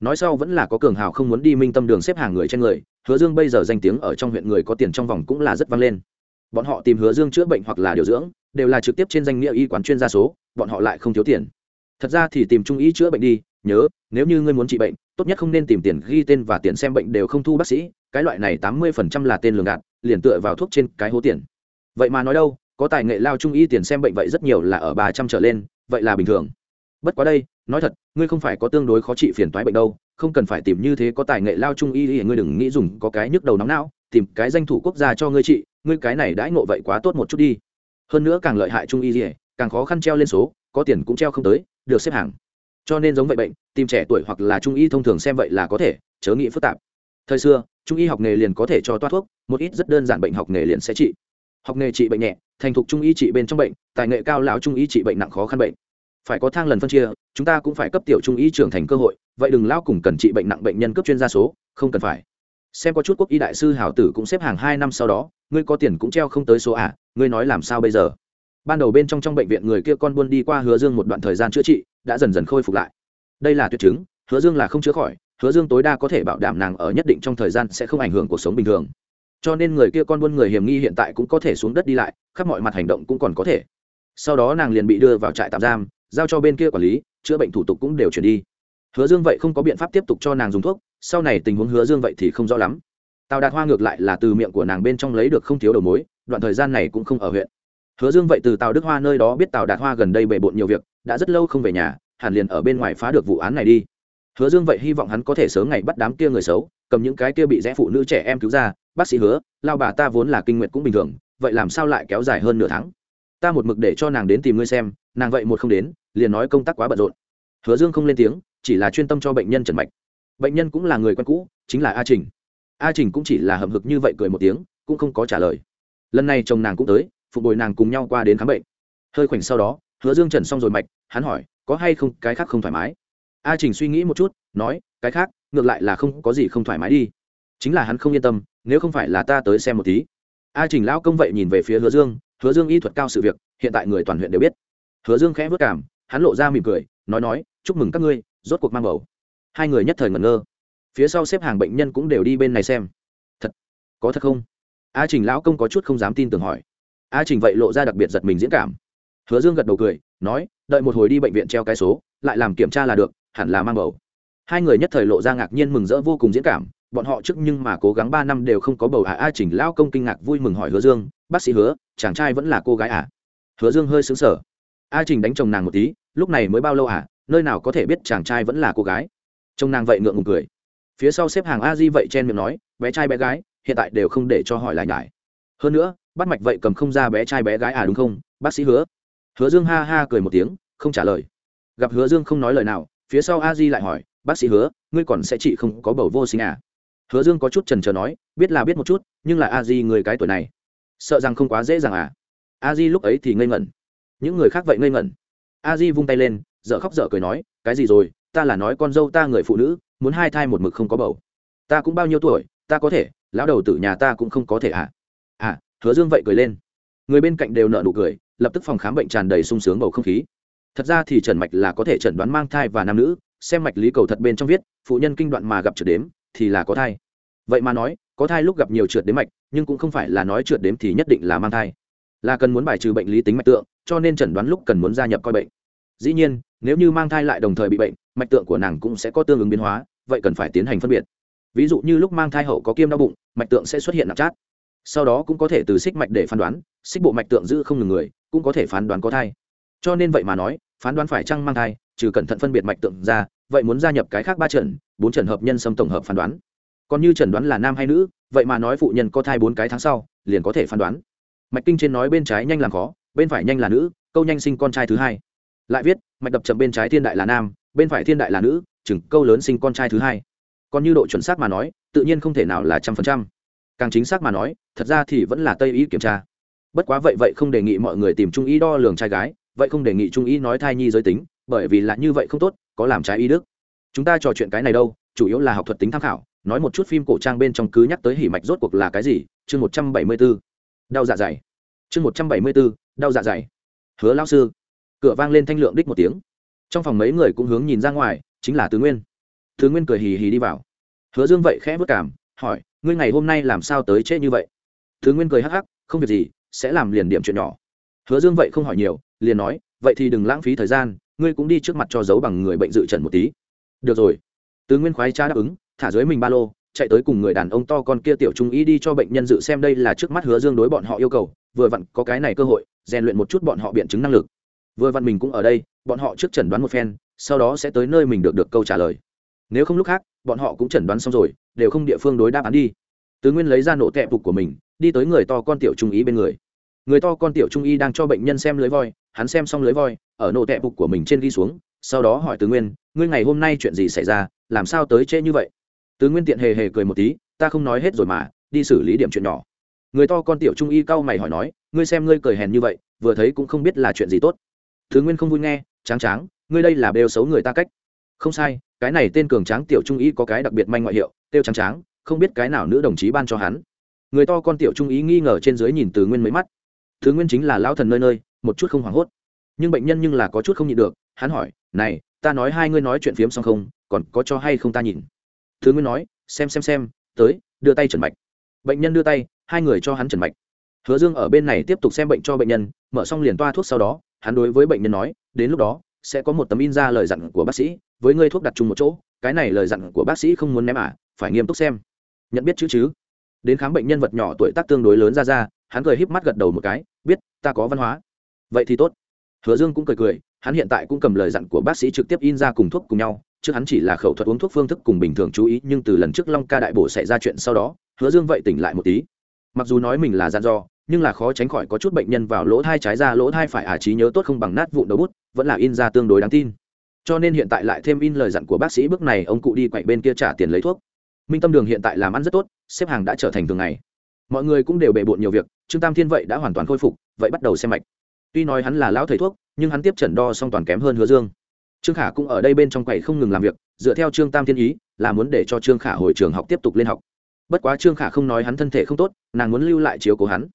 Nói sau vẫn là có cường hào không muốn đi minh tâm đường xếp hàng người trên người, hứa dương bây giờ danh tiếng ở trong huyện người có tiền trong vòng cũng là rất vang lên. Bọn họ tìm hứa dương chữa bệnh hoặc là điều dưỡng, đều là trực tiếp trên danh nghĩa y quán chuyên gia số, bọn họ lại không thiếu tiền. Thật ra thì tìm trung y chữa bệnh đi, nhớ, nếu như ngươi muốn trị bệnh, tốt nhất không nên tìm tiền ghi tên và tiền xem bệnh đều không thu bác sĩ, cái loại này tám mươi phần trăm là tên lường gạt, liền tựa vào thuốc trên cái hố tiền vậy mà nói đâu, có tài nghệ lao trung y tiền xem bệnh vậy rất nhiều là ở ba trăm trở lên, vậy là bình thường. Bất quá đây, nói thật, ngươi không phải có tương đối khó trị phiền toái bệnh đâu, không cần phải tìm như thế có tài nghệ lao trung y thì ngươi đừng nghĩ dùng có cái nhức đầu nóng não, tìm cái danh thủ quốc gia cho ngươi trị, ngươi cái này đãi ngộ vậy quá tốt một chút đi. Hơn nữa càng lợi hại trung y gì càng khó khăn treo lên số, có tiền cũng treo không tới, được xếp hàng. Cho nên giống vậy bệnh, tìm trẻ tuổi hoặc là trung y thông thường xem vậy là có thể, chớ nghĩ phức tạp. Thời xưa, trung y học nghề liền có thể cho toát thuốc, một ít rất đơn giản bệnh học nghề liền sẽ trị học nghề trị bệnh nhẹ thành thục trung y trị bên trong bệnh tài nghệ cao lão trung y trị bệnh nặng khó khăn bệnh. Phải có thang lần phân chia chúng ta cũng phải cấp tiểu trung y trưởng thành cơ hội vậy đừng lao cùng cần trị bệnh nặng bệnh nhân cấp chuyên gia số không cần phải. Xem có chút quốc y đại sư hảo tử cũng xếp hàng hai năm sau đó ngươi có tiền cũng treo không tới số ả à, ngươi nói làm sao bây giờ? Ban đầu bên trong trong bệnh viện người kia con buôn đi qua hứa dương một đoạn thời gian chữa trị đã dần dần khôi phục lại. Đây là tuyệt chứng hứa dương là không chữa khỏi hứa dương tối đa có thể bảo đảm nàng ở nhất định trong thời gian sẽ không ảnh hưởng cuộc sống bình thường cho nên người kia con buôn người hiểm nghi hiện tại cũng có thể xuống đất đi lại, khắp mọi mặt hành động cũng còn có thể. Sau đó nàng liền bị đưa vào trại tạm giam, giao cho bên kia quản lý, chữa bệnh thủ tục cũng đều chuyển đi. Hứa dương vậy không có biện pháp tiếp tục cho nàng dùng thuốc, sau này tình huống hứa dương vậy thì không rõ lắm. Tào đạt hoa ngược lại là từ miệng của nàng bên trong lấy được không thiếu đầu mối, đoạn thời gian này cũng không ở huyện. Hứa dương vậy từ tào đức hoa nơi đó biết tào đạt hoa gần đây bề bộn nhiều việc, đã rất lâu không về nhà, hẳn liền ở bên ngoài phá được vụ án này đi. Hứa dương vậy hy vọng hắn có thể sớm ngày bắt đám kia người xấu, cầm những cái kia bị rẽ phụ nữ trẻ em cứu ra bác sĩ hứa, lao bà ta vốn là kinh nguyện cũng bình thường, vậy làm sao lại kéo dài hơn nửa tháng? Ta một mực để cho nàng đến tìm ngươi xem, nàng vậy một không đến, liền nói công tác quá bận rộn. Hứa dương không lên tiếng, chỉ là chuyên tâm cho bệnh nhân trần mạch. Bệnh nhân cũng là người quen cũ, chính là a trình. A trình cũng chỉ là hậm hực như vậy cười một tiếng, cũng không có trả lời. Lần này chồng nàng cũng tới, phục bồi nàng cùng nhau qua đến khám bệnh. Hơi khoảnh sau đó, hứa dương trần xong rồi mạch, hắn hỏi, có hay không cái khác không thoải mái? A trình suy nghĩ một chút, nói, cái khác, ngược lại là không có gì không thoải mái đi. Chính là hắn không yên tâm nếu không phải là ta tới xem một tí. A trình lão công vậy nhìn về phía hứa dương hứa dương y thuật cao sự việc, hiện tại người toàn huyện đều biết. Hứa dương khẽ vất cảm hắn lộ ra mỉm cười, nói nói, chúc mừng các ngươi, rốt cuộc mang bầu. Hai người nhất thời ngẩn ngơ. Phía sau xếp hàng bệnh nhân cũng đều đi bên này xem. Thật? Có thật không? A trình lão công có chút không dám tin tưởng hỏi. A trình vậy lộ ra đặc biệt giật mình diễn cảm. Hứa dương gật đầu cười, nói, đợi một hồi đi bệnh viện treo cái số, lại làm kiểm tra là được, hẳn là mang bầu. Hai người nhất thời lộ ra ngạc nhiên mừng rỡ vô cùng diễn cảm bọn họ trước nhưng mà cố gắng ba năm đều không có bầu à a trình lão công kinh ngạc vui mừng hỏi hứa dương, bác sĩ hứa, chàng trai vẫn là cô gái à hứa dương hơi xứng sở a trình đánh chồng nàng một tí, lúc này mới bao lâu à nơi nào có thể biết chàng trai vẫn là cô gái? Chồng nàng vậy ngượng ngùng cười. Phía sau xếp hàng a di vậy chen miệng nói, bé trai bé gái, hiện tại đều không để cho hỏi lại nhải. Hơn nữa, bắt mạch vậy cầm không ra bé trai bé gái à đúng không? Bác sĩ hứa. Hứa dương ha ha cười một tiếng, không trả lời. Gặp hứa dương không nói lời nào, phía sau a di lại hỏi, bác sĩ hứa, ngươi còn sẽ chị không có bầu vô sinh à? Hứa dương có chút trần trờ nói, biết là biết một chút, nhưng là a di người cái tuổi này, sợ rằng không quá dễ dàng à. A di lúc ấy thì ngây ngẩn. Những người khác vậy ngây ngẩn. A di vung tay lên dợ khóc dợ cười nói, cái gì rồi, ta là nói con dâu ta người phụ nữ, muốn hai thai một mực không có bầu. Ta cũng bao nhiêu tuổi, ta có thể, lão đầu tử nhà ta cũng không có thể à. À hứa dương vậy cười lên. Người bên cạnh đều nợ nụ cười, lập tức phòng khám bệnh tràn đầy sung sướng bầu không khí. Thật ra thì trần mạch là có thể chẩn đoán mang thai và nam nữ, xem mạch lý cầu thật bên trong viết, phụ nhân kinh đoạn mà gặp trượt đếm thì là có thai. Vậy mà nói, có thai lúc gặp nhiều trượt đếm mạch, nhưng cũng không phải là nói trượt đếm thì nhất định là mang thai. Là cần muốn bài trừ bệnh lý tính mạch tượng, cho nên chẩn đoán lúc cần muốn gia nhập coi bệnh. Dĩ nhiên, nếu như mang thai lại đồng thời bị bệnh, mạch tượng của nàng cũng sẽ có tương ứng biến hóa, vậy cần phải tiến hành phân biệt. Ví dụ như lúc mang thai hậu có kiêm đau bụng, mạch tượng sẽ xuất hiện nặng chát. Sau đó cũng có thể từ xích mạch để phán đoán, xích bộ mạch tượng giữ không ngừng người, cũng có thể phán đoán có thai. Cho nên vậy mà nói, phán đoán phải chăng mang thai, trừ cẩn thận phân biệt mạch tượng ra vậy muốn gia nhập cái khác ba trận, bốn trận hợp nhân xâm tổng hợp phán đoán. Còn như chẩn đoán là nam hay nữ, vậy mà nói phụ nhân có thai bốn cái tháng sau, liền có thể phán đoán. Mạch kinh trên nói bên trái nhanh làm khó, bên phải nhanh là nữ, câu nhanh sinh con trai thứ hai. Lại viết, mạch đập chậm bên trái thiên đại là nam, bên phải thiên đại là nữ, chừng câu lớn sinh con trai thứ hai. Còn như độ chuẩn xác mà nói, tự nhiên không thể nào là trăm phần trăm. Càng chính xác mà nói, thật ra thì vẫn là tây y kiểm tra. Bất quá vậy vậy không đề nghị mọi người tìm trung y đo lường trai gái, vậy không đề nghị trung y nói thai nhi giới tính, bởi vì là như vậy không tốt có làm trái y đức. Chúng ta trò chuyện cái này đâu, chủ yếu là học thuật tính tham khảo, nói một chút phim cổ trang bên trong cứ nhắc tới hỉ mạch rốt cuộc là cái gì, chương một trăm bảy mươi b ố đau dạ dày. Chương một trăm bảy mươi b ố đau dạ dày. Hứa lao sư. Cửa vang lên thanh lượng đích một tiếng. Trong phòng mấy người cũng hướng nhìn ra ngoài, chính là tứ nguyên. Tứ nguyên cười hì hì đi vào. Hứa dương vậy khẽ vất cảm, hỏi, ngươi ngày hôm nay làm sao tới trễ như vậy? Tứ nguyên cười hắc hắc, không việc gì, sẽ làm liền điểm chuyện nhỏ. Hứa dương vậy không hỏi nhiều, liền nói, vậy thì đừng lãng phí thời gian ngươi cũng đi trước mặt cho giấu bằng người bệnh dự trần một tí. Được rồi. Tứ nguyên khoái cha đáp ứng, thả dưới mình ba lô, chạy tới cùng người đàn ông to con kia tiểu trung ý đi cho bệnh nhân dự xem đây là trước mắt hứa dương đối bọn họ yêu cầu, vừa vặn có cái này cơ hội, rèn luyện một chút bọn họ biện chứng năng lực. Vừa vặn mình cũng ở đây, bọn họ trước chẩn đoán một phen, sau đó sẽ tới nơi mình được được câu trả lời. Nếu không lúc khác, bọn họ cũng chẩn đoán xong rồi, đều không địa phương đối đáp án đi. Tứ nguyên lấy ra nổ tẹp phục của mình, đi tới người to con tiểu trung ý bên người. Người to con tiểu trung y đang cho bệnh nhân xem lưới voi hắn xem xong lưới voi, ở nổ tẹp phục của mình trên ghi xuống, sau đó hỏi tứ nguyên, ngươi ngày hôm nay chuyện gì xảy ra? Làm sao tới trễ như vậy? Tứ nguyên tiện hề hề cười một tí, ta không nói hết rồi mà, đi xử lý điểm chuyện nhỏ. Người to con tiểu trung y cau mày hỏi nói, ngươi xem ngươi cười hèn như vậy, vừa thấy cũng không biết là chuyện gì tốt. Thứ nguyên không vui nghe, tráng tráng, ngươi đây là bêu xấu người ta cách. Không sai, cái này tên cường tráng tiểu trung y có cái đặc biệt manh ngoại hiệu tiêu tráng tráng, không biết cái nào nữ đồng chí ban cho hắn. Người to con tiểu trung ý nghi ngờ trên dưới nhìn từ nguyên mấy mắt. Thứ nguyên chính là lão thần nơi nơi một chút không hoảng hốt. Nhưng bệnh nhân nhưng là có chút không nhịn được, hắn hỏi, này, ta nói hai ngươi nói chuyện phiếm xong không, còn có cho hay không ta nhìn? Thứ nguyên nói, xem xem xem, tới, đưa tay trần mạch. Bệnh nhân đưa tay, hai người cho hắn trần mạch. Hứa dương ở bên này tiếp tục xem bệnh cho bệnh nhân, mở xong liền toa thuốc sau đó, hắn đối với bệnh nhân nói, đến lúc đó, sẽ có một tấm in ra lời dặn của bác sĩ, với ngươi thuốc đặt chung một chỗ, cái này lời dặn của bác sĩ không muốn ném à phải nghiêm túc xem. Nhận biết chữ chứ? Đến khám bệnh nhân vật nhỏ tuổi tác tương đối lớn ra ra, hắn cười híp mắt gật đầu một cái, biết, ta có văn hóa vậy thì tốt. Hứa dương cũng cười cười hắn hiện tại cũng cầm lời dặn của bác sĩ trực tiếp in ra cùng thuốc cùng nhau trước hắn chỉ là khẩu thuật uống thuốc phương thức cùng bình thường chú ý nhưng từ lần trước long ca đại bổ xảy ra chuyện sau đó hứa dương vậy tỉnh lại một tí. Mặc dù nói mình là dặn do, nhưng là khó tránh khỏi có chút bệnh nhân vào lỗ thai trái ra lỗ thai phải ả trí nhớ tốt không bằng nát vụn đầu bút vẫn là in ra tương đối đáng tin. Cho nên hiện tại lại thêm in lời dặn của bác sĩ bước này ông cụ đi quậy bên kia trả tiền lấy thuốc. Minh tâm đường hiện tại làm ăn rất tốt xếp hàng đã trở thành thường ngày. Mọi người cũng đều bề bộn nhiều việc trương tam thiên vậy đã hoàn toàn khôi phục vậy bắt đầu xem mạch tuy nói hắn là lão thầy thuốc, nhưng hắn tiếp trần đo xong toàn kém hơn hứa dương. Trương khả cũng ở đây bên trong quầy không ngừng làm việc, dựa theo trương tam thiên ý, là muốn để cho trương khả hồi trường học tiếp tục lên học. Bất quá trương khả không nói hắn thân thể không tốt, nàng muốn lưu lại chiếu cố hắn.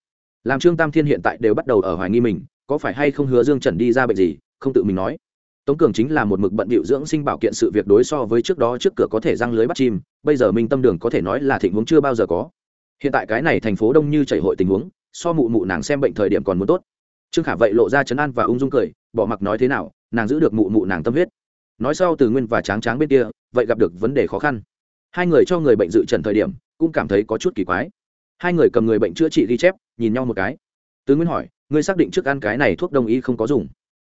Làm trương tam thiên hiện tại đều bắt đầu ở hoài nghi mình, có phải hay không hứa dương trần đi ra bệnh gì, không tự mình nói. Tống cường chính là một mực bận bịu dưỡng sinh bảo kiện sự việc đối so với trước đó trước cửa có thể răng lưới bắt chim, bây giờ minh tâm đường có thể nói là thịnh huống chưa bao giờ có. Hiện tại cái này thành phố đông như chảy hội tình huống, so mụ mụ nàng xem bệnh thời điểm còn muốn tốt trương khả vậy lộ ra chấn an và ung dung cười, bỏ mặc nói thế nào, nàng giữ được mụ mụ nàng tâm huyết. Nói sau từ nguyên và tráng tráng bên kia, vậy gặp được vấn đề khó khăn. Hai người cho người bệnh dự trần thời điểm, cũng cảm thấy có chút kỳ quái. Hai người cầm người bệnh chữa trị ghi chép, nhìn nhau một cái. Tứ nguyên hỏi, ngươi xác định trước ăn cái này thuốc đông y không có dùng?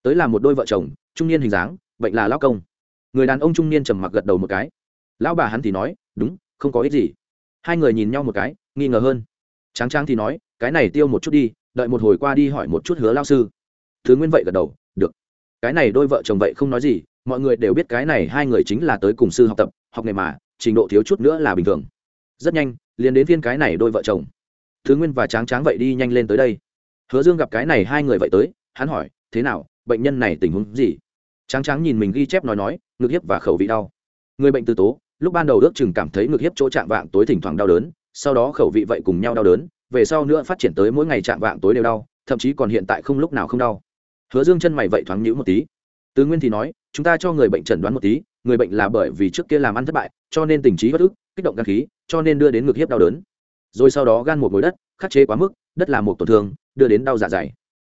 Tới là một đôi vợ chồng, trung niên hình dáng, bệnh là lao công. Người đàn ông trung niên trầm mặc gật đầu một cái. Lão bà hắn thì nói, đúng, không có ích gì. Hai người nhìn nhau một cái, nghi ngờ hơn. Tráng tráng thì nói, cái này tiêu một chút đi đợi một hồi qua đi hỏi một chút hứa lao sư. Thứ nguyên vậy gật đầu, được. Cái này đôi vợ chồng vậy không nói gì, mọi người đều biết cái này hai người chính là tới cùng sư học tập, học nghề mà, trình độ thiếu chút nữa là bình thường. Rất nhanh, liền đến viên cái này đôi vợ chồng. Thứ nguyên và tráng tráng vậy đi nhanh lên tới đây. Hứa dương gặp cái này hai người vậy tới, hắn hỏi, thế nào, bệnh nhân này tình huống gì? Tráng tráng nhìn mình ghi chép nói nói, ngực hiếp và khẩu vị đau. Người bệnh từ tố, lúc ban đầu ước chừng cảm thấy ngực hiếp chỗ chạm vạng tối thỉnh thoảng đau đớn, sau đó khẩu vị vậy cùng nhau đau đớn về sau nữa phát triển tới mỗi ngày chạm vạng tối đều đau, thậm chí còn hiện tại không lúc nào không đau. Hứa dương chân mày vậy thoáng nhữ một tí. Tứ nguyên thì nói, chúng ta cho người bệnh chẩn đoán một tí, người bệnh là bởi vì trước kia làm ăn thất bại, cho nên tình trí bất ức, kích động gan khí, cho nên đưa đến ngực hiếp đau đớn. Rồi sau đó gan một ngồi đất, khắc chế quá mức, đất là một tổn thương, đưa đến đau dạ dày.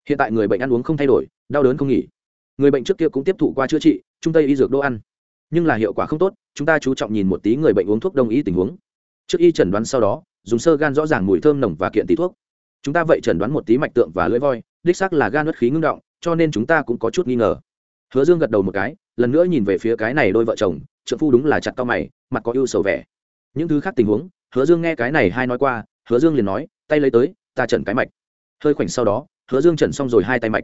Hiện tại người bệnh ăn uống không thay đổi, đau đớn không nghỉ. Người bệnh trước kia cũng tiếp thụ qua chữa trị trung tây y dược đô ăn. Nhưng là hiệu quả không tốt, chúng ta chú trọng nhìn một tí người bệnh uống thuốc đông y tình huống. Trước y chẩn đoán sau đó dùng sơ gan rõ ràng mùi thơm nồng và kiện tí thuốc. Chúng ta vậy chẩn đoán một tí mạch tượng và lưỡi voi, đích xác là gan huyết khí ngưng động, cho nên chúng ta cũng có chút nghi ngờ. Hứa dương gật đầu một cái, lần nữa nhìn về phía cái này đôi vợ chồng trợ phu đúng là chặt cao mày, mặt có ưu sầu vẻ. Những thứ khác tình huống, hứa dương nghe cái này hai nói qua, hứa dương liền nói, tay lấy tới, ta trần cái mạch. Hơi khoảnh sau đó, hứa dương trần xong rồi hai tay mạch.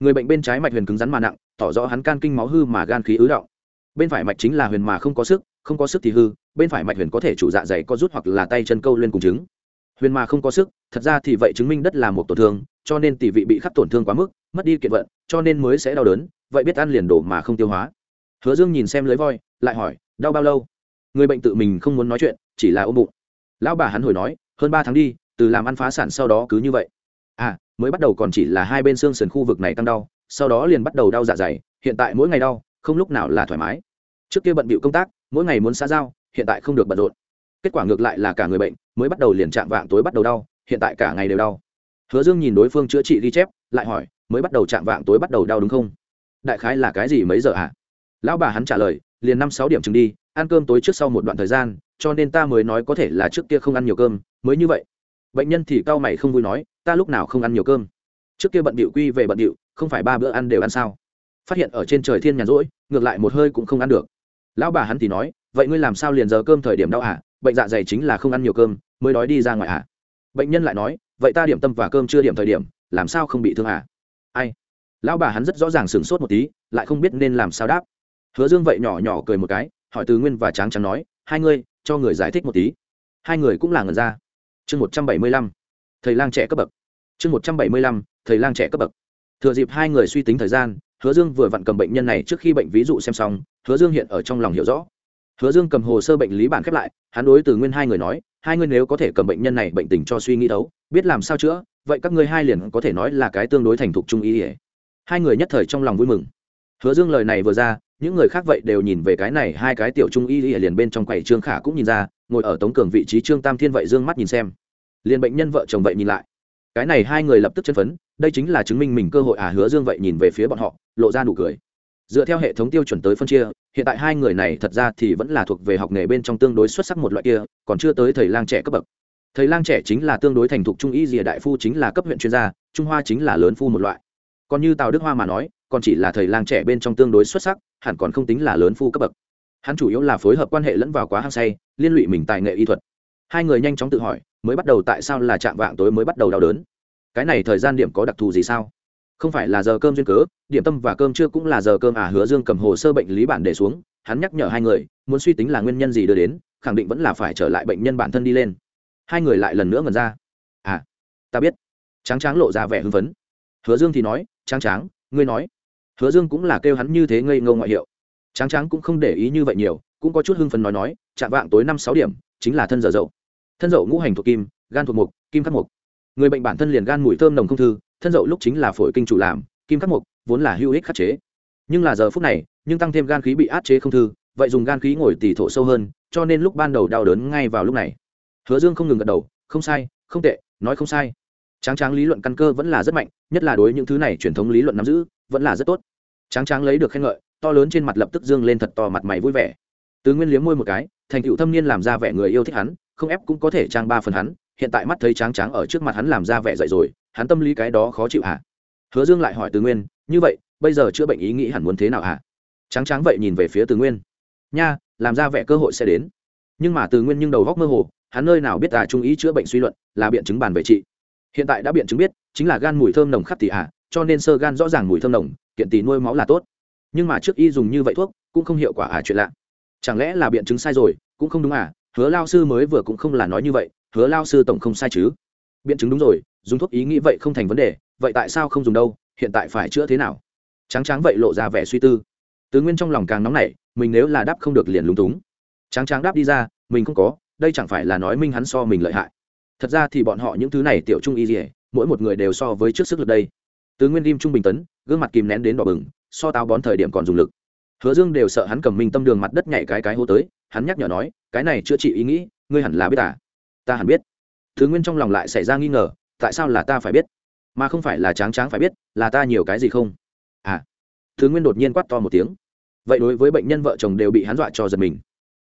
Người bệnh bên trái mạch huyền cứng rắn mà nặng, tỏ rõ hắn can kinh máu hư mà gan khí ứ động. Bên phải mạch chính là huyền mà không có sức không có sức thì hư, bên phải mạch huyền có thể chủ dạ dày có rút hoặc là tay chân câu lên cùng chứng. Huyền mà không có sức, thật ra thì vậy chứng minh đất là một tổn thương, cho nên tỷ vị bị khắc tổn thương quá mức, mất đi kiện vận, cho nên mới sẽ đau đớn, vậy biết ăn liền đổ mà không tiêu hóa. Hứa dương nhìn xem lưới voi, lại hỏi, đau bao lâu? Người bệnh tự mình không muốn nói chuyện, chỉ là ôm bụng. Lão bà hắn hồi nói, hơn ba tháng đi, từ làm ăn phá sản sau đó cứ như vậy. À mới bắt đầu còn chỉ là hai bên xương sườn khu vực này tăng đau, sau đó liền bắt đầu đau dạ dày, hiện tại mỗi ngày đau, không lúc nào là thoải mái. Trước kia bận bịu công tác mỗi ngày muốn xã giao, hiện tại không được bận rộn. Kết quả ngược lại là cả người bệnh, mới bắt đầu liền chạm vạng tối bắt đầu đau, hiện tại cả ngày đều đau. Hứa dương nhìn đối phương chữa trị ghi chép, lại hỏi, mới bắt đầu chạm vạng tối bắt đầu đau đúng không? Đại khái là cái gì mấy giờ à? lão bà hắn trả lời, liền năm sáu điểm chừng đi, ăn cơm tối trước sau một đoạn thời gian, cho nên ta mới nói có thể là trước kia không ăn nhiều cơm, mới như vậy. Bệnh nhân thì cao mày không vui nói, ta lúc nào không ăn nhiều cơm? Trước kia bận bịu quy về bận bịu, không phải ba bữa ăn đều ăn sao? Phát hiện ở trên trời thiên nhàn rỗi, ngược lại một hơi cũng không ăn được lão bà hắn thì nói, vậy ngươi làm sao liền giờ cơm thời điểm đau hả? Bệnh dạ dày chính là không ăn nhiều cơm, mới đói đi ra ngoài hả? Bệnh nhân lại nói, vậy ta điểm tâm và cơm chưa điểm thời điểm, làm sao không bị thương hả? Ai? Lão bà hắn rất rõ ràng sửng sốt một tí, lại không biết nên làm sao đáp. Hứa dương vậy nhỏ nhỏ cười một cái, hỏi từ nguyên và tráng trắng nói, hai ngươi, cho người giải thích một tí. Hai người cũng là ngần ra. Chương một trăm bảy mươi lăm, thầy lang trẻ cấp bậc. Chương một trăm bảy mươi lăm, thầy lang trẻ cấp bậc. Thừa dịp hai người suy tính thời gian hứa dương vừa vặn cầm bệnh nhân này trước khi bệnh ví dụ xem xong, hứa dương hiện ở trong lòng hiểu rõ. Hứa dương cầm hồ sơ bệnh lý bản khép lại, hắn đối từ nguyên hai người nói, hai người nếu có thể cầm bệnh nhân này bệnh tình cho suy nghĩ đấu biết làm sao chữa, vậy các ngươi hai liền có thể nói là cái tương đối thành thục trung ý ỉa hai người nhất thời trong lòng vui mừng. Hứa dương lời này vừa ra, những người khác vậy đều nhìn về cái này, hai cái tiểu trung y ỉa liền bên trong quầy trương khả cũng nhìn ra, ngồi ở tống cường vị trí trương tam thiên vậy dương mắt nhìn xem. Liền bệnh nhân vợ chồng vậy nhìn lại. Cái này hai người lập tức chân phấn đây chính là chứng minh mình cơ hội à hứa dương vậy nhìn về phía bọn họ, lộ ra nụ cười. Dựa theo hệ thống tiêu chuẩn tới phân chia, hiện tại hai người này thật ra thì vẫn là thuộc về học nghề bên trong tương đối xuất sắc một loại kia, còn chưa tới thầy lang trẻ cấp bậc. Thầy lang trẻ chính là tương đối thành thục trung y rìa đại phu chính là cấp huyện chuyên gia, trung hoa chính là lớn phu một loại. Còn như tào đức hoa mà nói, còn chỉ là thầy lang trẻ bên trong tương đối xuất sắc, hẳn còn không tính là lớn phu cấp bậc. Hắn chủ yếu là phối hợp quan hệ lẫn vào quá hăng say, liên lụy mình tài nghệ y thuật. Hai người nhanh chóng tự hỏi, mới bắt đầu tại sao là chạm vạng tối mới bắt đầu đau đớn? Cái này thời gian điểm có đặc thù gì sao? Không phải là giờ cơm duyên cớ, điểm tâm và cơm trưa cũng là giờ cơm à hứa dương cầm hồ sơ bệnh lý bản để xuống, hắn nhắc nhở hai người, muốn suy tính là nguyên nhân gì đưa đến, khẳng định vẫn là phải trở lại bệnh nhân bản thân đi lên. Hai người lại lần nữa ngần ra. À ta biết. Tráng tráng lộ ra vẻ hưng phấn. Hứa dương thì nói, tráng tráng, ngươi nói. Hứa dương cũng là kêu hắn như thế ngây ngâu ngoại hiệu. Tráng tráng cũng không để ý như vậy nhiều, cũng có chút hưng phấn nói nói chạm vạng tối năm sáu điểm, chính là thân giờ dậu. Thân dậu ngũ hành thuộc kim, gan thuộc mục, kim khắc mục người bệnh bản thân liền gan mùi thơm nồng không thư, thân dậu lúc chính là phổi kinh chủ làm, kim khắc mục, vốn là hữu ích khắc chế. Nhưng là giờ phút này, nhưng tăng thêm gan khí bị át chế không thư, vậy dùng gan khí ngồi tỉ thổ sâu hơn, cho nên lúc ban đầu đau đớn ngay vào lúc này. Hứa dương không ngừng gật đầu, không sai, không tệ, nói không sai. Tráng tráng lý luận căn cơ vẫn là rất mạnh, nhất là đối những thứ này truyền thống lý luận nắm giữ, vẫn là rất tốt. Tráng tráng lấy được khen ngợi, to lớn trên mặt lập tức dương lên thật to mặt mày vui vẻ. Tứ nguyên liếm môi một cái, thành tựu thâm niên làm ra vẻ người yêu thích hắn, không ép cũng có thể trang ba phần hắn hiện tại mắt thấy tráng tráng ở trước mặt hắn làm ra vẻ dậy rồi, hắn tâm lý cái đó khó chịu hả? Hứa dương lại hỏi từ nguyên, như vậy, bây giờ chữa bệnh ý nghĩ hẳn muốn thế nào hả? Tráng tráng vậy nhìn về phía từ nguyên. Nha, làm ra vẻ cơ hội sẽ đến. Nhưng mà từ nguyên nhưng đầu góc mơ hồ, hắn nơi nào biết à trung ý chữa bệnh suy luận là biện chứng bàn về trị. Hiện tại đã biện chứng biết, chính là gan mùi thơm nồng khắp tỷ hạ cho nên sơ gan rõ ràng mùi thơm nồng, kiện tỷ nuôi máu là tốt. Nhưng mà trước y dùng như vậy thuốc, cũng không hiệu quả à chuyện lạ. Chẳng lẽ là biện chứng sai rồi, cũng không đúng à? Hứa lao sư mới vừa cũng không là nói như vậy hứa lao sư tổng không sai chứ? Biện chứng đúng rồi, dùng thuốc ý nghĩ vậy không thành vấn đề, vậy tại sao không dùng đâu, hiện tại phải chữa thế nào? Tráng tráng vậy lộ ra vẻ suy tư. Tứ nguyên trong lòng càng nóng nảy, mình nếu là đáp không được liền lúng túng. Tráng tráng đáp đi ra, mình không có, đây chẳng phải là nói minh hắn so mình lợi hại. Thật ra thì bọn họ những thứ này tiểu trung y dỉa mỗi một người đều so với trước sức lực đây. Tứ nguyên lim trung bình tấn, gương mặt kìm nén đến đỏ bừng, so táo bón thời điểm còn dùng lực. Hứa dương đều sợ hắn cầm minh tâm đường mặt đất nhảy cái cái hô tới, hắn nhắc nhở nói, cái này chữa trị ý nghĩ, ngươi hẳn là biết à? Ta hẳn biết. Thứ nguyên trong lòng lại xảy ra nghi ngờ, tại sao là ta phải biết? Mà không phải là tráng tráng phải biết, là ta nhiều cái gì không? À thứ nguyên đột nhiên quát to một tiếng. Vậy đối với bệnh nhân vợ chồng đều bị hắn dọa cho giật mình.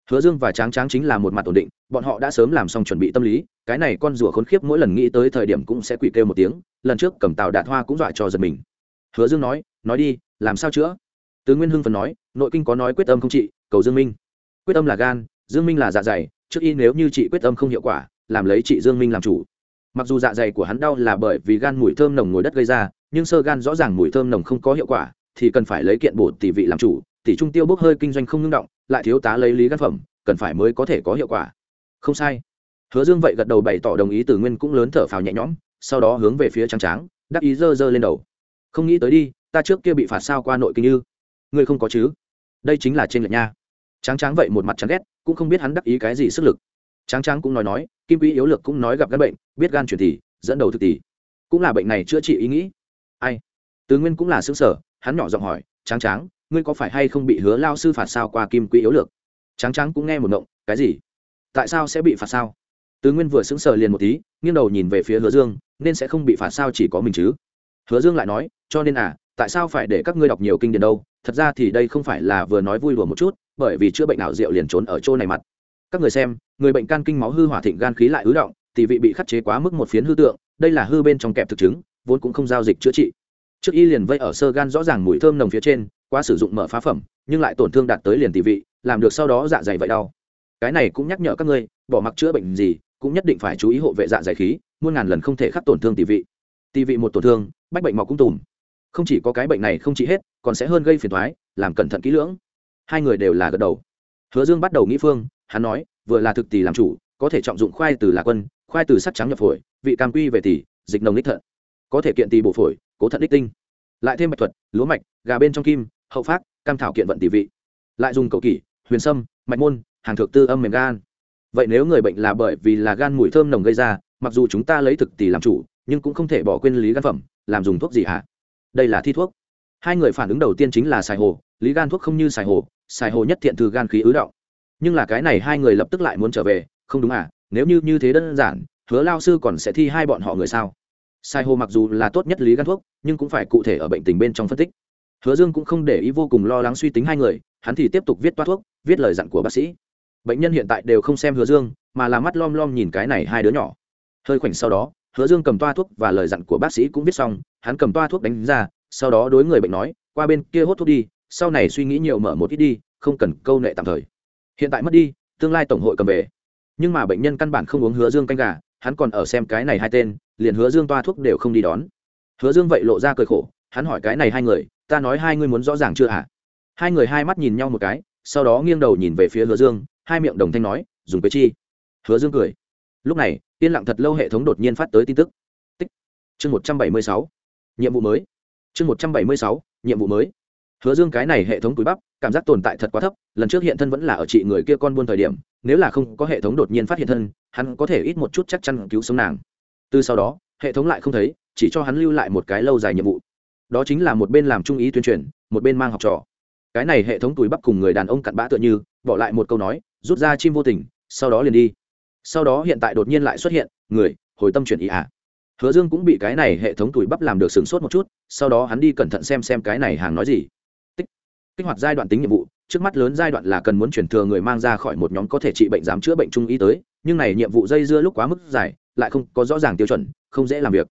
Hứa dương và tráng tráng chính là một mặt ổn định, bọn họ đã sớm làm xong chuẩn bị tâm lý, cái này con rùa khốn khiếp mỗi lần nghĩ tới thời điểm cũng sẽ quỷ kêu một tiếng, lần trước cầm tàu đạt hoa cũng dọa cho giật mình. Hứa dương nói nói đi, làm sao chữa? Tứ nguyên hưng phần nói, nội kinh có nói quyết âm không trị cầu dương minh. Quyết âm là gan, dương minh là dạ dày trước y nếu như chị quyết âm không hiệu quả, làm lấy chị dương minh làm chủ. Mặc dù dạ dày của hắn đau là bởi vì gan mùi thơm nồng ngồi đất gây ra, nhưng sơ gan rõ ràng mùi thơm nồng không có hiệu quả, thì cần phải lấy kiện bổ tỷ vị làm chủ. Tỷ trung tiêu bốc hơi kinh doanh không ngưng động, lại thiếu tá lấy lý gan phẩm, cần phải mới có thể có hiệu quả. Không sai. Hứa dương vậy gật đầu bày tỏ đồng ý từ nguyên cũng lớn thở phào nhẹ nhõm, sau đó hướng về phía trắng tráng đắc ý dơ dơ lên đầu. Không nghĩ tới đi, ta trước kia bị phạt sao qua nội kinh như ngươi không có chứ? Đây chính là trên lệch nha. Tráng tráng vậy một mặt chán ghét cũng không biết hắn đắc ý cái gì sức lực. Tráng tráng cũng nói nói, kim Quý yếu lực cũng nói gặp gan bệnh, biết gan chuyển thì, dẫn đầu thực tỷ. Cũng là bệnh này chữa trị ý nghĩ. Ai? Tứ nguyên cũng là xứng sở hắn nhỏ giọng hỏi, tráng tráng, ngươi có phải hay không bị hứa lao sư phạt sao qua kim Quý yếu lược? Tráng tráng cũng nghe một ngộng cái gì? Tại sao sẽ bị phạt sao? Tứ nguyên vừa sững sờ liền một tí, nghiêng đầu nhìn về phía hứa dương, nên sẽ không bị phạt sao chỉ có mình chứ? Hứa dương lại nói, cho nên à tại sao phải để các ngươi đọc nhiều kinh điển đâu? Thật ra thì đây không phải là vừa nói vui đùa một chút, bởi vì chữa bệnh ảo rượu liền trốn ở chỗ này mặt. Các người xem, người bệnh can kinh máu hư hỏa thịnh gan khí lại ứ động tỷ vị bị khắc chế quá mức một phiến hư tượng, đây là hư bên trong kẹp thực chứng, vốn cũng không giao dịch chữa trị. Trước y liền vây ở sơ gan rõ ràng mùi thơm nồng phía trên qua sử dụng mở phá phẩm, nhưng lại tổn thương đạt tới liền tỷ vị, làm được sau đó dạ dày vậy đau. Cái này cũng nhắc nhở các ngươi, bỏ mặc chữa bệnh gì, cũng nhất định phải chú ý hộ vệ dạ dày khí, muôn ngàn lần không thể khắc tổn thương tỷ vị. Tỷ vị một tổn thương, bách bệnh mọc cũng tùm không chỉ có cái bệnh này không trị hết, còn sẽ hơn gây phiền thoái làm cẩn thận kỹ lưỡng. Hai người đều là gật đầu. Hứa dương bắt đầu nghĩ phương, hắn nói, vừa là thực tỷ làm chủ, có thể trọng dụng khoai từ lạc quân, khoai từ sắc trắng nhập phổi, vị cam quy về tỷ, dịch nồng đích thận. Có thể kiện tỷ bổ phổi, cố thận đích tinh. Lại thêm mạch thuật, lúa mạch, gà bên trong kim, hậu phát cam thảo kiện vận tỷ vị. Lại dùng cầu kỷ, huyền sâm, mạch môn, hàng thượng tư âm mềm gan. Vậy nếu người bệnh là bởi vì là gan mùi thơm nồng gây ra, mặc dù chúng ta lấy thực tỷ làm chủ, nhưng cũng không thể bỏ quên lý gan phẩm, làm dùng thuốc gì hả? Đây là thi thuốc. Hai người phản ứng đầu tiên chính là xài hồ, lý gan thuốc không như xài hồ xài hồ nhất thiện từ gan khí ứ động. Nhưng là cái này hai người lập tức lại muốn trở về, không đúng à nếu như như thế đơn giản, hứa lao sư còn sẽ thi hai bọn họ người sao? Sai hồ mặc dù là tốt nhất lý gan thuốc, nhưng cũng phải cụ thể ở bệnh tình bên trong phân tích. Hứa dương cũng không để ý vô cùng lo lắng suy tính hai người, hắn thì tiếp tục viết toa thuốc, viết lời dặn của bác sĩ. Bệnh nhân hiện tại đều không xem hứa dương, mà là mắt lom lom nhìn cái này hai đứa nhỏ. Hơi khoảnh sau đó, hứa dương cầm toa thuốc và lời dặn của bác sĩ cũng viết xong hắn cầm toa thuốc đánh ra, sau đó đối người bệnh nói, qua bên kia hốt thuốc đi, sau này suy nghĩ nhiều mở một ít đi, không cần câu nệ tạm thời. Hiện tại mất đi, tương lai tổng hội cầm về. Nhưng mà bệnh nhân căn bản không uống hứa dương canh gà, hắn còn ở xem cái này hai tên, liền hứa dương toa thuốc đều không đi đón. Hứa dương vậy lộ ra cười khổ, hắn hỏi cái này hai người, ta nói hai ngươi muốn rõ ràng chưa hả? Hai người hai mắt nhìn nhau một cái, sau đó nghiêng đầu nhìn về phía hứa dương, hai miệng đồng thanh nói, dùng cái chi? Hứa dương cười. Lúc này, yên lặng thật lâu hệ thống đột nhiên phát tới tin tức. Tích. Chương một trăm bảy mươi sáu nhiệm vụ mới. Chương một trăm bảy mươi sáu, nhiệm vụ mới. Hứa dương cái này hệ thống túi bắp, cảm giác tồn tại thật quá thấp, lần trước hiện thân vẫn là ở chị người kia con buôn thời điểm, nếu là không có hệ thống đột nhiên phát hiện thân, hắn có thể ít một chút chắc chắn cứu sống nàng. Từ sau đó, hệ thống lại không thấy, chỉ cho hắn lưu lại một cái lâu dài nhiệm vụ. Đó chính là một bên làm trung ý tuyên truyền, một bên mang học trò. Cái này hệ thống túi bắp cùng người đàn ông cặn bã tựa như, bỏ lại một câu nói, rút ra chim vô tình, sau đó liền đi. Sau đó hiện tại đột nhiên lại xuất hiện, người, hồi tâm chuyển ý ạ à hứa dương cũng bị cái này hệ thống tuổi bắp làm được sửng sốt một chút, sau đó hắn đi cẩn thận xem xem cái này hàng nói gì Tích. kích hoạt giai đoạn tính nhiệm vụ, trước mắt lớn giai đoạn là cần muốn chuyển thừa người mang ra khỏi một nhóm có thể trị bệnh dám chữa bệnh trung y tới, nhưng này nhiệm vụ dây dưa lúc quá mức dài, lại không có rõ ràng tiêu chuẩn, không dễ làm việc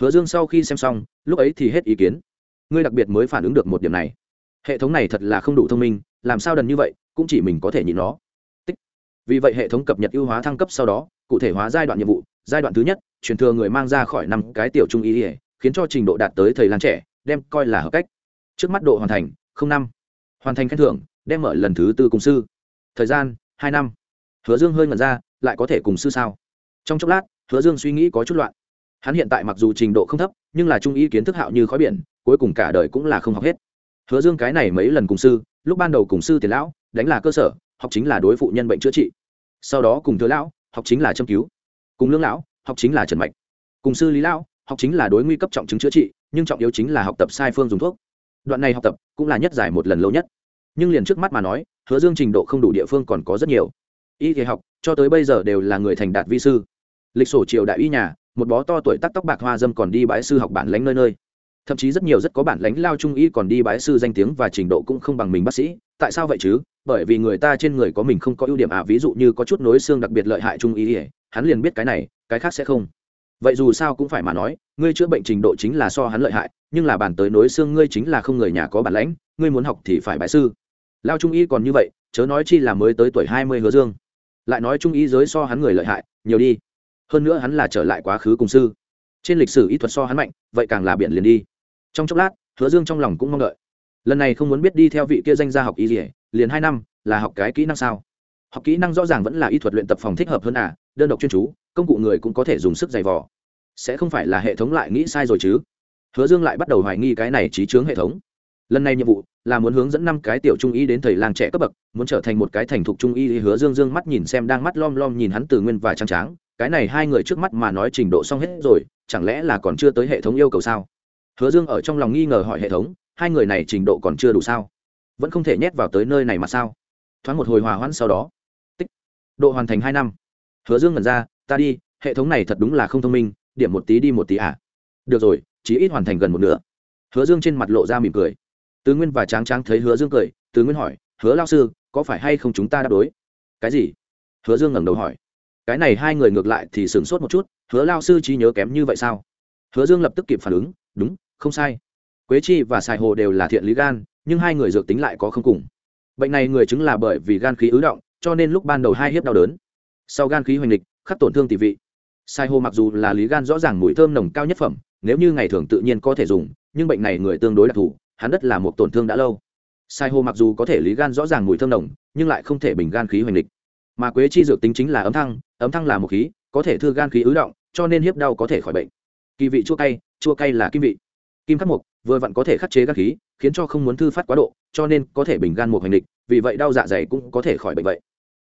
hứa dương sau khi xem xong, lúc ấy thì hết ý kiến ngươi đặc biệt mới phản ứng được một điểm này hệ thống này thật là không đủ thông minh, làm sao đần như vậy, cũng chỉ mình có thể nhìn nó Tích. vì vậy hệ thống cập nhật ưu hóa thăng cấp sau đó, cụ thể hóa giai đoạn nhiệm vụ, giai đoạn thứ nhất truyền thừa người mang ra khỏi năm cái tiểu trung ý ỉa, khiến cho trình độ đạt tới thầy lan trẻ, đem coi là hợp cách. Trước mắt độ hoàn thành, không năm. Hoàn thành khen thưởng, đem mở lần thứ tư cùng sư. Thời gian, hai năm. Hứa dương hơi ngẩn ra, lại có thể cùng sư sao? Trong chốc lát, hứa dương suy nghĩ có chút loạn. Hắn hiện tại mặc dù trình độ không thấp, nhưng là trung ý kiến thức hạo như khói biển, cuối cùng cả đời cũng là không học hết. Hứa dương cái này mấy lần cùng sư, lúc ban đầu cùng sư tiền lão, đánh là cơ sở, học chính là đối phụ nhân bệnh chữa trị. Sau đó cùng thừa lão, học chính là châm cứu. Cùng lương lão học chính là trần mạch. Cùng sư lý lão, học chính là đối nguy cấp trọng chứng chữa trị, nhưng trọng yếu chính là học tập sai phương dùng thuốc. Đoạn này học tập cũng là nhất giải một lần lâu nhất. Nhưng liền trước mắt mà nói, hứa dương trình độ không đủ địa phương còn có rất nhiều. Y thể học, cho tới bây giờ đều là người thành đạt vi sư. Lịch sổ triều đại y nhà, một bó to tuổi tắc tóc bạc hoa dâm còn đi bãi sư học bản lánh nơi nơi. Thậm chí rất nhiều rất có bản lánh lao trung y còn đi bãi sư danh tiếng và trình độ cũng không bằng mình bác sĩ. Tại sao vậy chứ? Bởi vì người ta trên người có mình không có ưu điểm à ví dụ như có chút nối xương đặc biệt lợi hại trung y hắn liền biết cái này, cái khác sẽ không. Vậy dù sao cũng phải mà nói, ngươi chữa bệnh trình độ chính là so hắn lợi hại, nhưng là bàn tới nối xương ngươi chính là không người nhà có bản lãnh, ngươi muốn học thì phải bại sư. Lao trung y còn như vậy, chớ nói chi là mới tới tuổi hai mươi hứa dương. Lại nói trung y giới so hắn người lợi hại, nhiều đi. Hơn nữa hắn là trở lại quá khứ cùng sư. Trên lịch sử y thuật so hắn mạnh, vậy càng là biện liền đi. Trong chốc lát, hứa dương trong lòng cũng mong đợi. Lần này không muốn biết đi theo vị kia danh gia học y gì liền hai năm, là học cái kỹ năng sao? Học kỹ năng rõ ràng vẫn là y thuật luyện tập phòng thích hợp hơn à đơn độc chuyên chú, công cụ người cũng có thể dùng sức giày vò. Sẽ không phải là hệ thống lại nghĩ sai rồi chứ? Hứa dương lại bắt đầu hoài nghi cái này trí chướng hệ thống. Lần này nhiệm vụ là muốn hướng dẫn năm cái tiểu trung y đến thầy làng trẻ cấp bậc, muốn trở thành một cái thành thục trung y thì hứa dương dương mắt nhìn xem đang mắt lom lom nhìn hắn từ nguyên và trắng tráng. Cái này hai người trước mắt mà nói trình độ xong hết rồi, chẳng lẽ là còn chưa tới hệ thống yêu cầu sao? Hứa dương ở trong lòng nghi ngờ hỏi hệ thống, hai người này trình độ còn chưa đủ sao? Vẫn không thể nhét vào tới nơi này mà sao? Thoáng một hồi hòa hoãn sau đó. Tích. Độ hoàn thành hai năm hứa dương ngẩn ra, ta đi, hệ thống này thật đúng là không thông minh, điểm một tí đi một tí à? Được rồi chỉ ít hoàn thành gần một nửa. Hứa dương trên mặt lộ ra mỉm cười. Tứ nguyên và tráng tráng thấy hứa dương cười tứ nguyên hỏi, hứa lao sư, có phải hay không chúng ta đáp đối? Cái gì? Hứa dương ngẩng đầu hỏi. Cái này hai người ngược lại thì sửng sốt một chút, hứa lao sư trí nhớ kém như vậy sao? Hứa dương lập tức kịp phản ứng, đúng, không sai. Quế chi và sài hồ đều là thiện lý gan, nhưng hai người dược tính lại có không cùng. Bệnh này người chứng là bởi vì gan khí ứ động, cho nên lúc ban đầu hai hiếp đau đớn sau gan khí hoành lịch khắc tổn thương tỷ vị. Sai hô mặc dù là lý gan rõ ràng mùi thơm nồng cao nhất phẩm, nếu như ngày thường tự nhiên có thể dùng, nhưng bệnh này người tương đối đặc thù, hắn đất là một tổn thương đã lâu. Sai hô mặc dù có thể lý gan rõ ràng mùi thơm nồng, nhưng lại không thể bình gan khí hoành lịch mà quế chi dược tính chính là ấm thăng ấm thăng là một khí, có thể thư gan khí ứ động, cho nên hiếp đau có thể khỏi bệnh. Kỳ vị chua cay chua cay là kim vị. Kim khắc mục, vừa vặn có thể khắc chế gan khí, khiến cho không muốn thư phát quá độ, cho nên có thể bình gan một hành địch vì vậy đau dạ dày cũng có thể khỏi bệnh vậy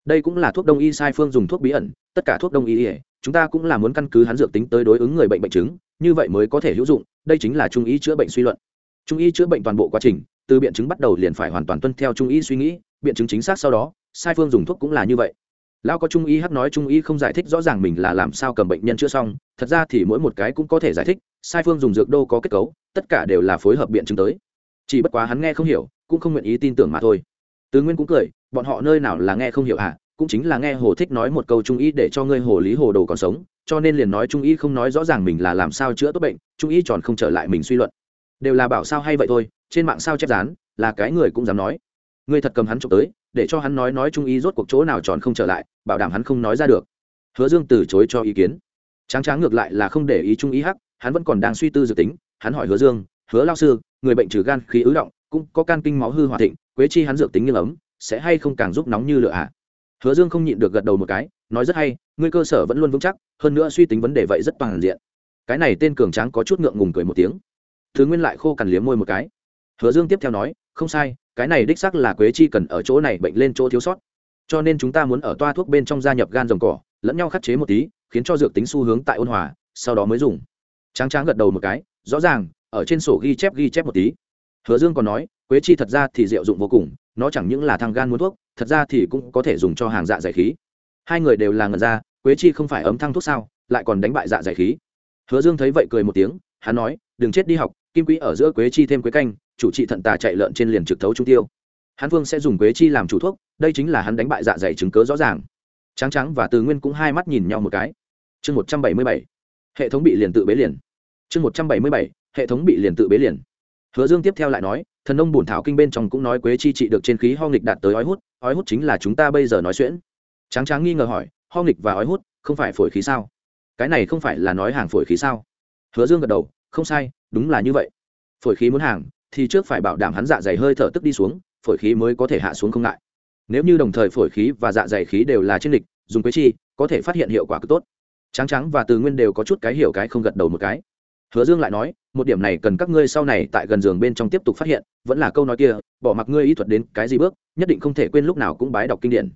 đây cũng là thuốc đông y, sai phương dùng thuốc bí ẩn, tất cả thuốc đông y chúng ta cũng là muốn căn cứ hắn dược tính tới đối ứng người bệnh bệnh chứng, như vậy mới có thể hữu dụng, đây chính là trung y chữa bệnh suy luận. Trung y chữa bệnh toàn bộ quá trình, từ biện chứng bắt đầu liền phải hoàn toàn tuân theo trung y suy nghĩ, biện chứng chính xác sau đó, sai phương dùng thuốc cũng là như vậy. Lão có trung y hắc nói trung y không giải thích rõ ràng mình là làm sao cầm bệnh nhân chữa xong, thật ra thì mỗi một cái cũng có thể giải thích, sai phương dùng dược đô có kết cấu, tất cả đều là phối hợp biện chứng tới. Chỉ bất quá hắn nghe không hiểu, cũng không nguyện ý tin tưởng mà thôi tứ nguyên cũng cười, bọn họ nơi nào là nghe không hiểu à cũng chính là nghe hồ thích nói một câu trung y để cho ngươi hồ lý hồ đồ còn sống, cho nên liền nói trung y không nói rõ ràng mình là làm sao chữa tốt bệnh, trung y tròn không trở lại mình suy luận. Đều là bảo sao hay vậy thôi, trên mạng sao chép dán, là cái người cũng dám nói. Ngươi thật cầm hắn trộm tới, để cho hắn nói nói trung y rốt cuộc chỗ nào tròn không trở lại, bảo đảm hắn không nói ra được. Hứa dương từ chối cho ý kiến. Tráng tráng ngược lại là không để ý trung y hắc, hắn vẫn còn đang suy tư dự tính, hắn hỏi hứa dương, hứa lao sư, người bệnh trừ gan khí ứ động, cũng có can kinh máu hư hòa thịnh quế chi hắn dược tính như ấm, sẽ hay không càng giúp nóng như lửa ạ à? hứa dương không nhịn được gật đầu một cái, nói rất hay, ngươi cơ sở vẫn luôn vững chắc, hơn nữa suy tính vấn đề vậy rất toàn diện. Cái này tên cường tráng có chút ngượng ngùng cười một tiếng. Thứ nguyên lại khô cằn liếm môi một cái. Hứa dương tiếp theo nói, không sai, cái này đích xác là quế chi cần ở chỗ này bệnh lên chỗ thiếu sót. Cho nên chúng ta muốn ở toa thuốc bên trong gia nhập gan rồng cỏ, lẫn nhau khắc chế một tí, khiến cho dược tính xu hướng tại ôn hòa, sau đó mới dùng. Tráng tráng gật đầu một cái, rõ ràng, ở trên sổ ghi chép ghi chép một tí. Hứa dương còn nói quế chi thật ra thì diệu dụng vô cùng, nó chẳng những là thang gan muốn thuốc, thật ra thì cũng có thể dùng cho hàng dạ giải khí. Hai người đều là ngần ra, quế chi không phải ấm thăng thuốc sao, lại còn đánh bại dạ giải khí. Hứa dương thấy vậy cười một tiếng, hắn nói, đừng chết đi học, kim quý ở giữa quế chi thêm quế canh, chủ trị thận tà chạy lợn trên liền trực thấu trung tiêu. Hắn vương sẽ dùng quế chi làm chủ thuốc, đây chính là hắn đánh bại dạ dày chứng cớ rõ ràng. Trắng trắng và từ nguyên cũng hai mắt nhìn nhau một cái. Chương một trăm bảy mươi bảy, hệ thống bị liền tự bế liền. Chương một trăm bảy mươi bảy, hệ thống bị liền tự bế liền hứa dương tiếp theo lại nói, thần nông bổn thảo kinh bên trong cũng nói quế chi trị được trên khí ho nghịch đạt tới ói hút ói hút chính là chúng ta bây giờ nói xuyễn. Tráng tráng nghi ngờ hỏi, ho nghịch và ói hút, không phải phổi khí sao? Cái này không phải là nói hàng phổi khí sao? Hứa dương gật đầu, không sai, đúng là như vậy. Phổi khí muốn hàng, thì trước phải bảo đảm hắn dạ dày hơi thở tức đi xuống, phổi khí mới có thể hạ xuống không ngại. Nếu như đồng thời phổi khí và dạ dày khí đều là trên lịch dùng quế chi, có thể phát hiện hiệu quả cực tốt. Tráng Tráng và từ nguyên đều có chút cái hiểu cái không gật đầu một cái hứa dương lại nói, một điểm này cần các ngươi sau này tại gần giường bên trong tiếp tục phát hiện, vẫn là câu nói kia, bỏ mặc ngươi y thuật đến cái gì bước, nhất định không thể quên lúc nào cũng bái đọc kinh điển.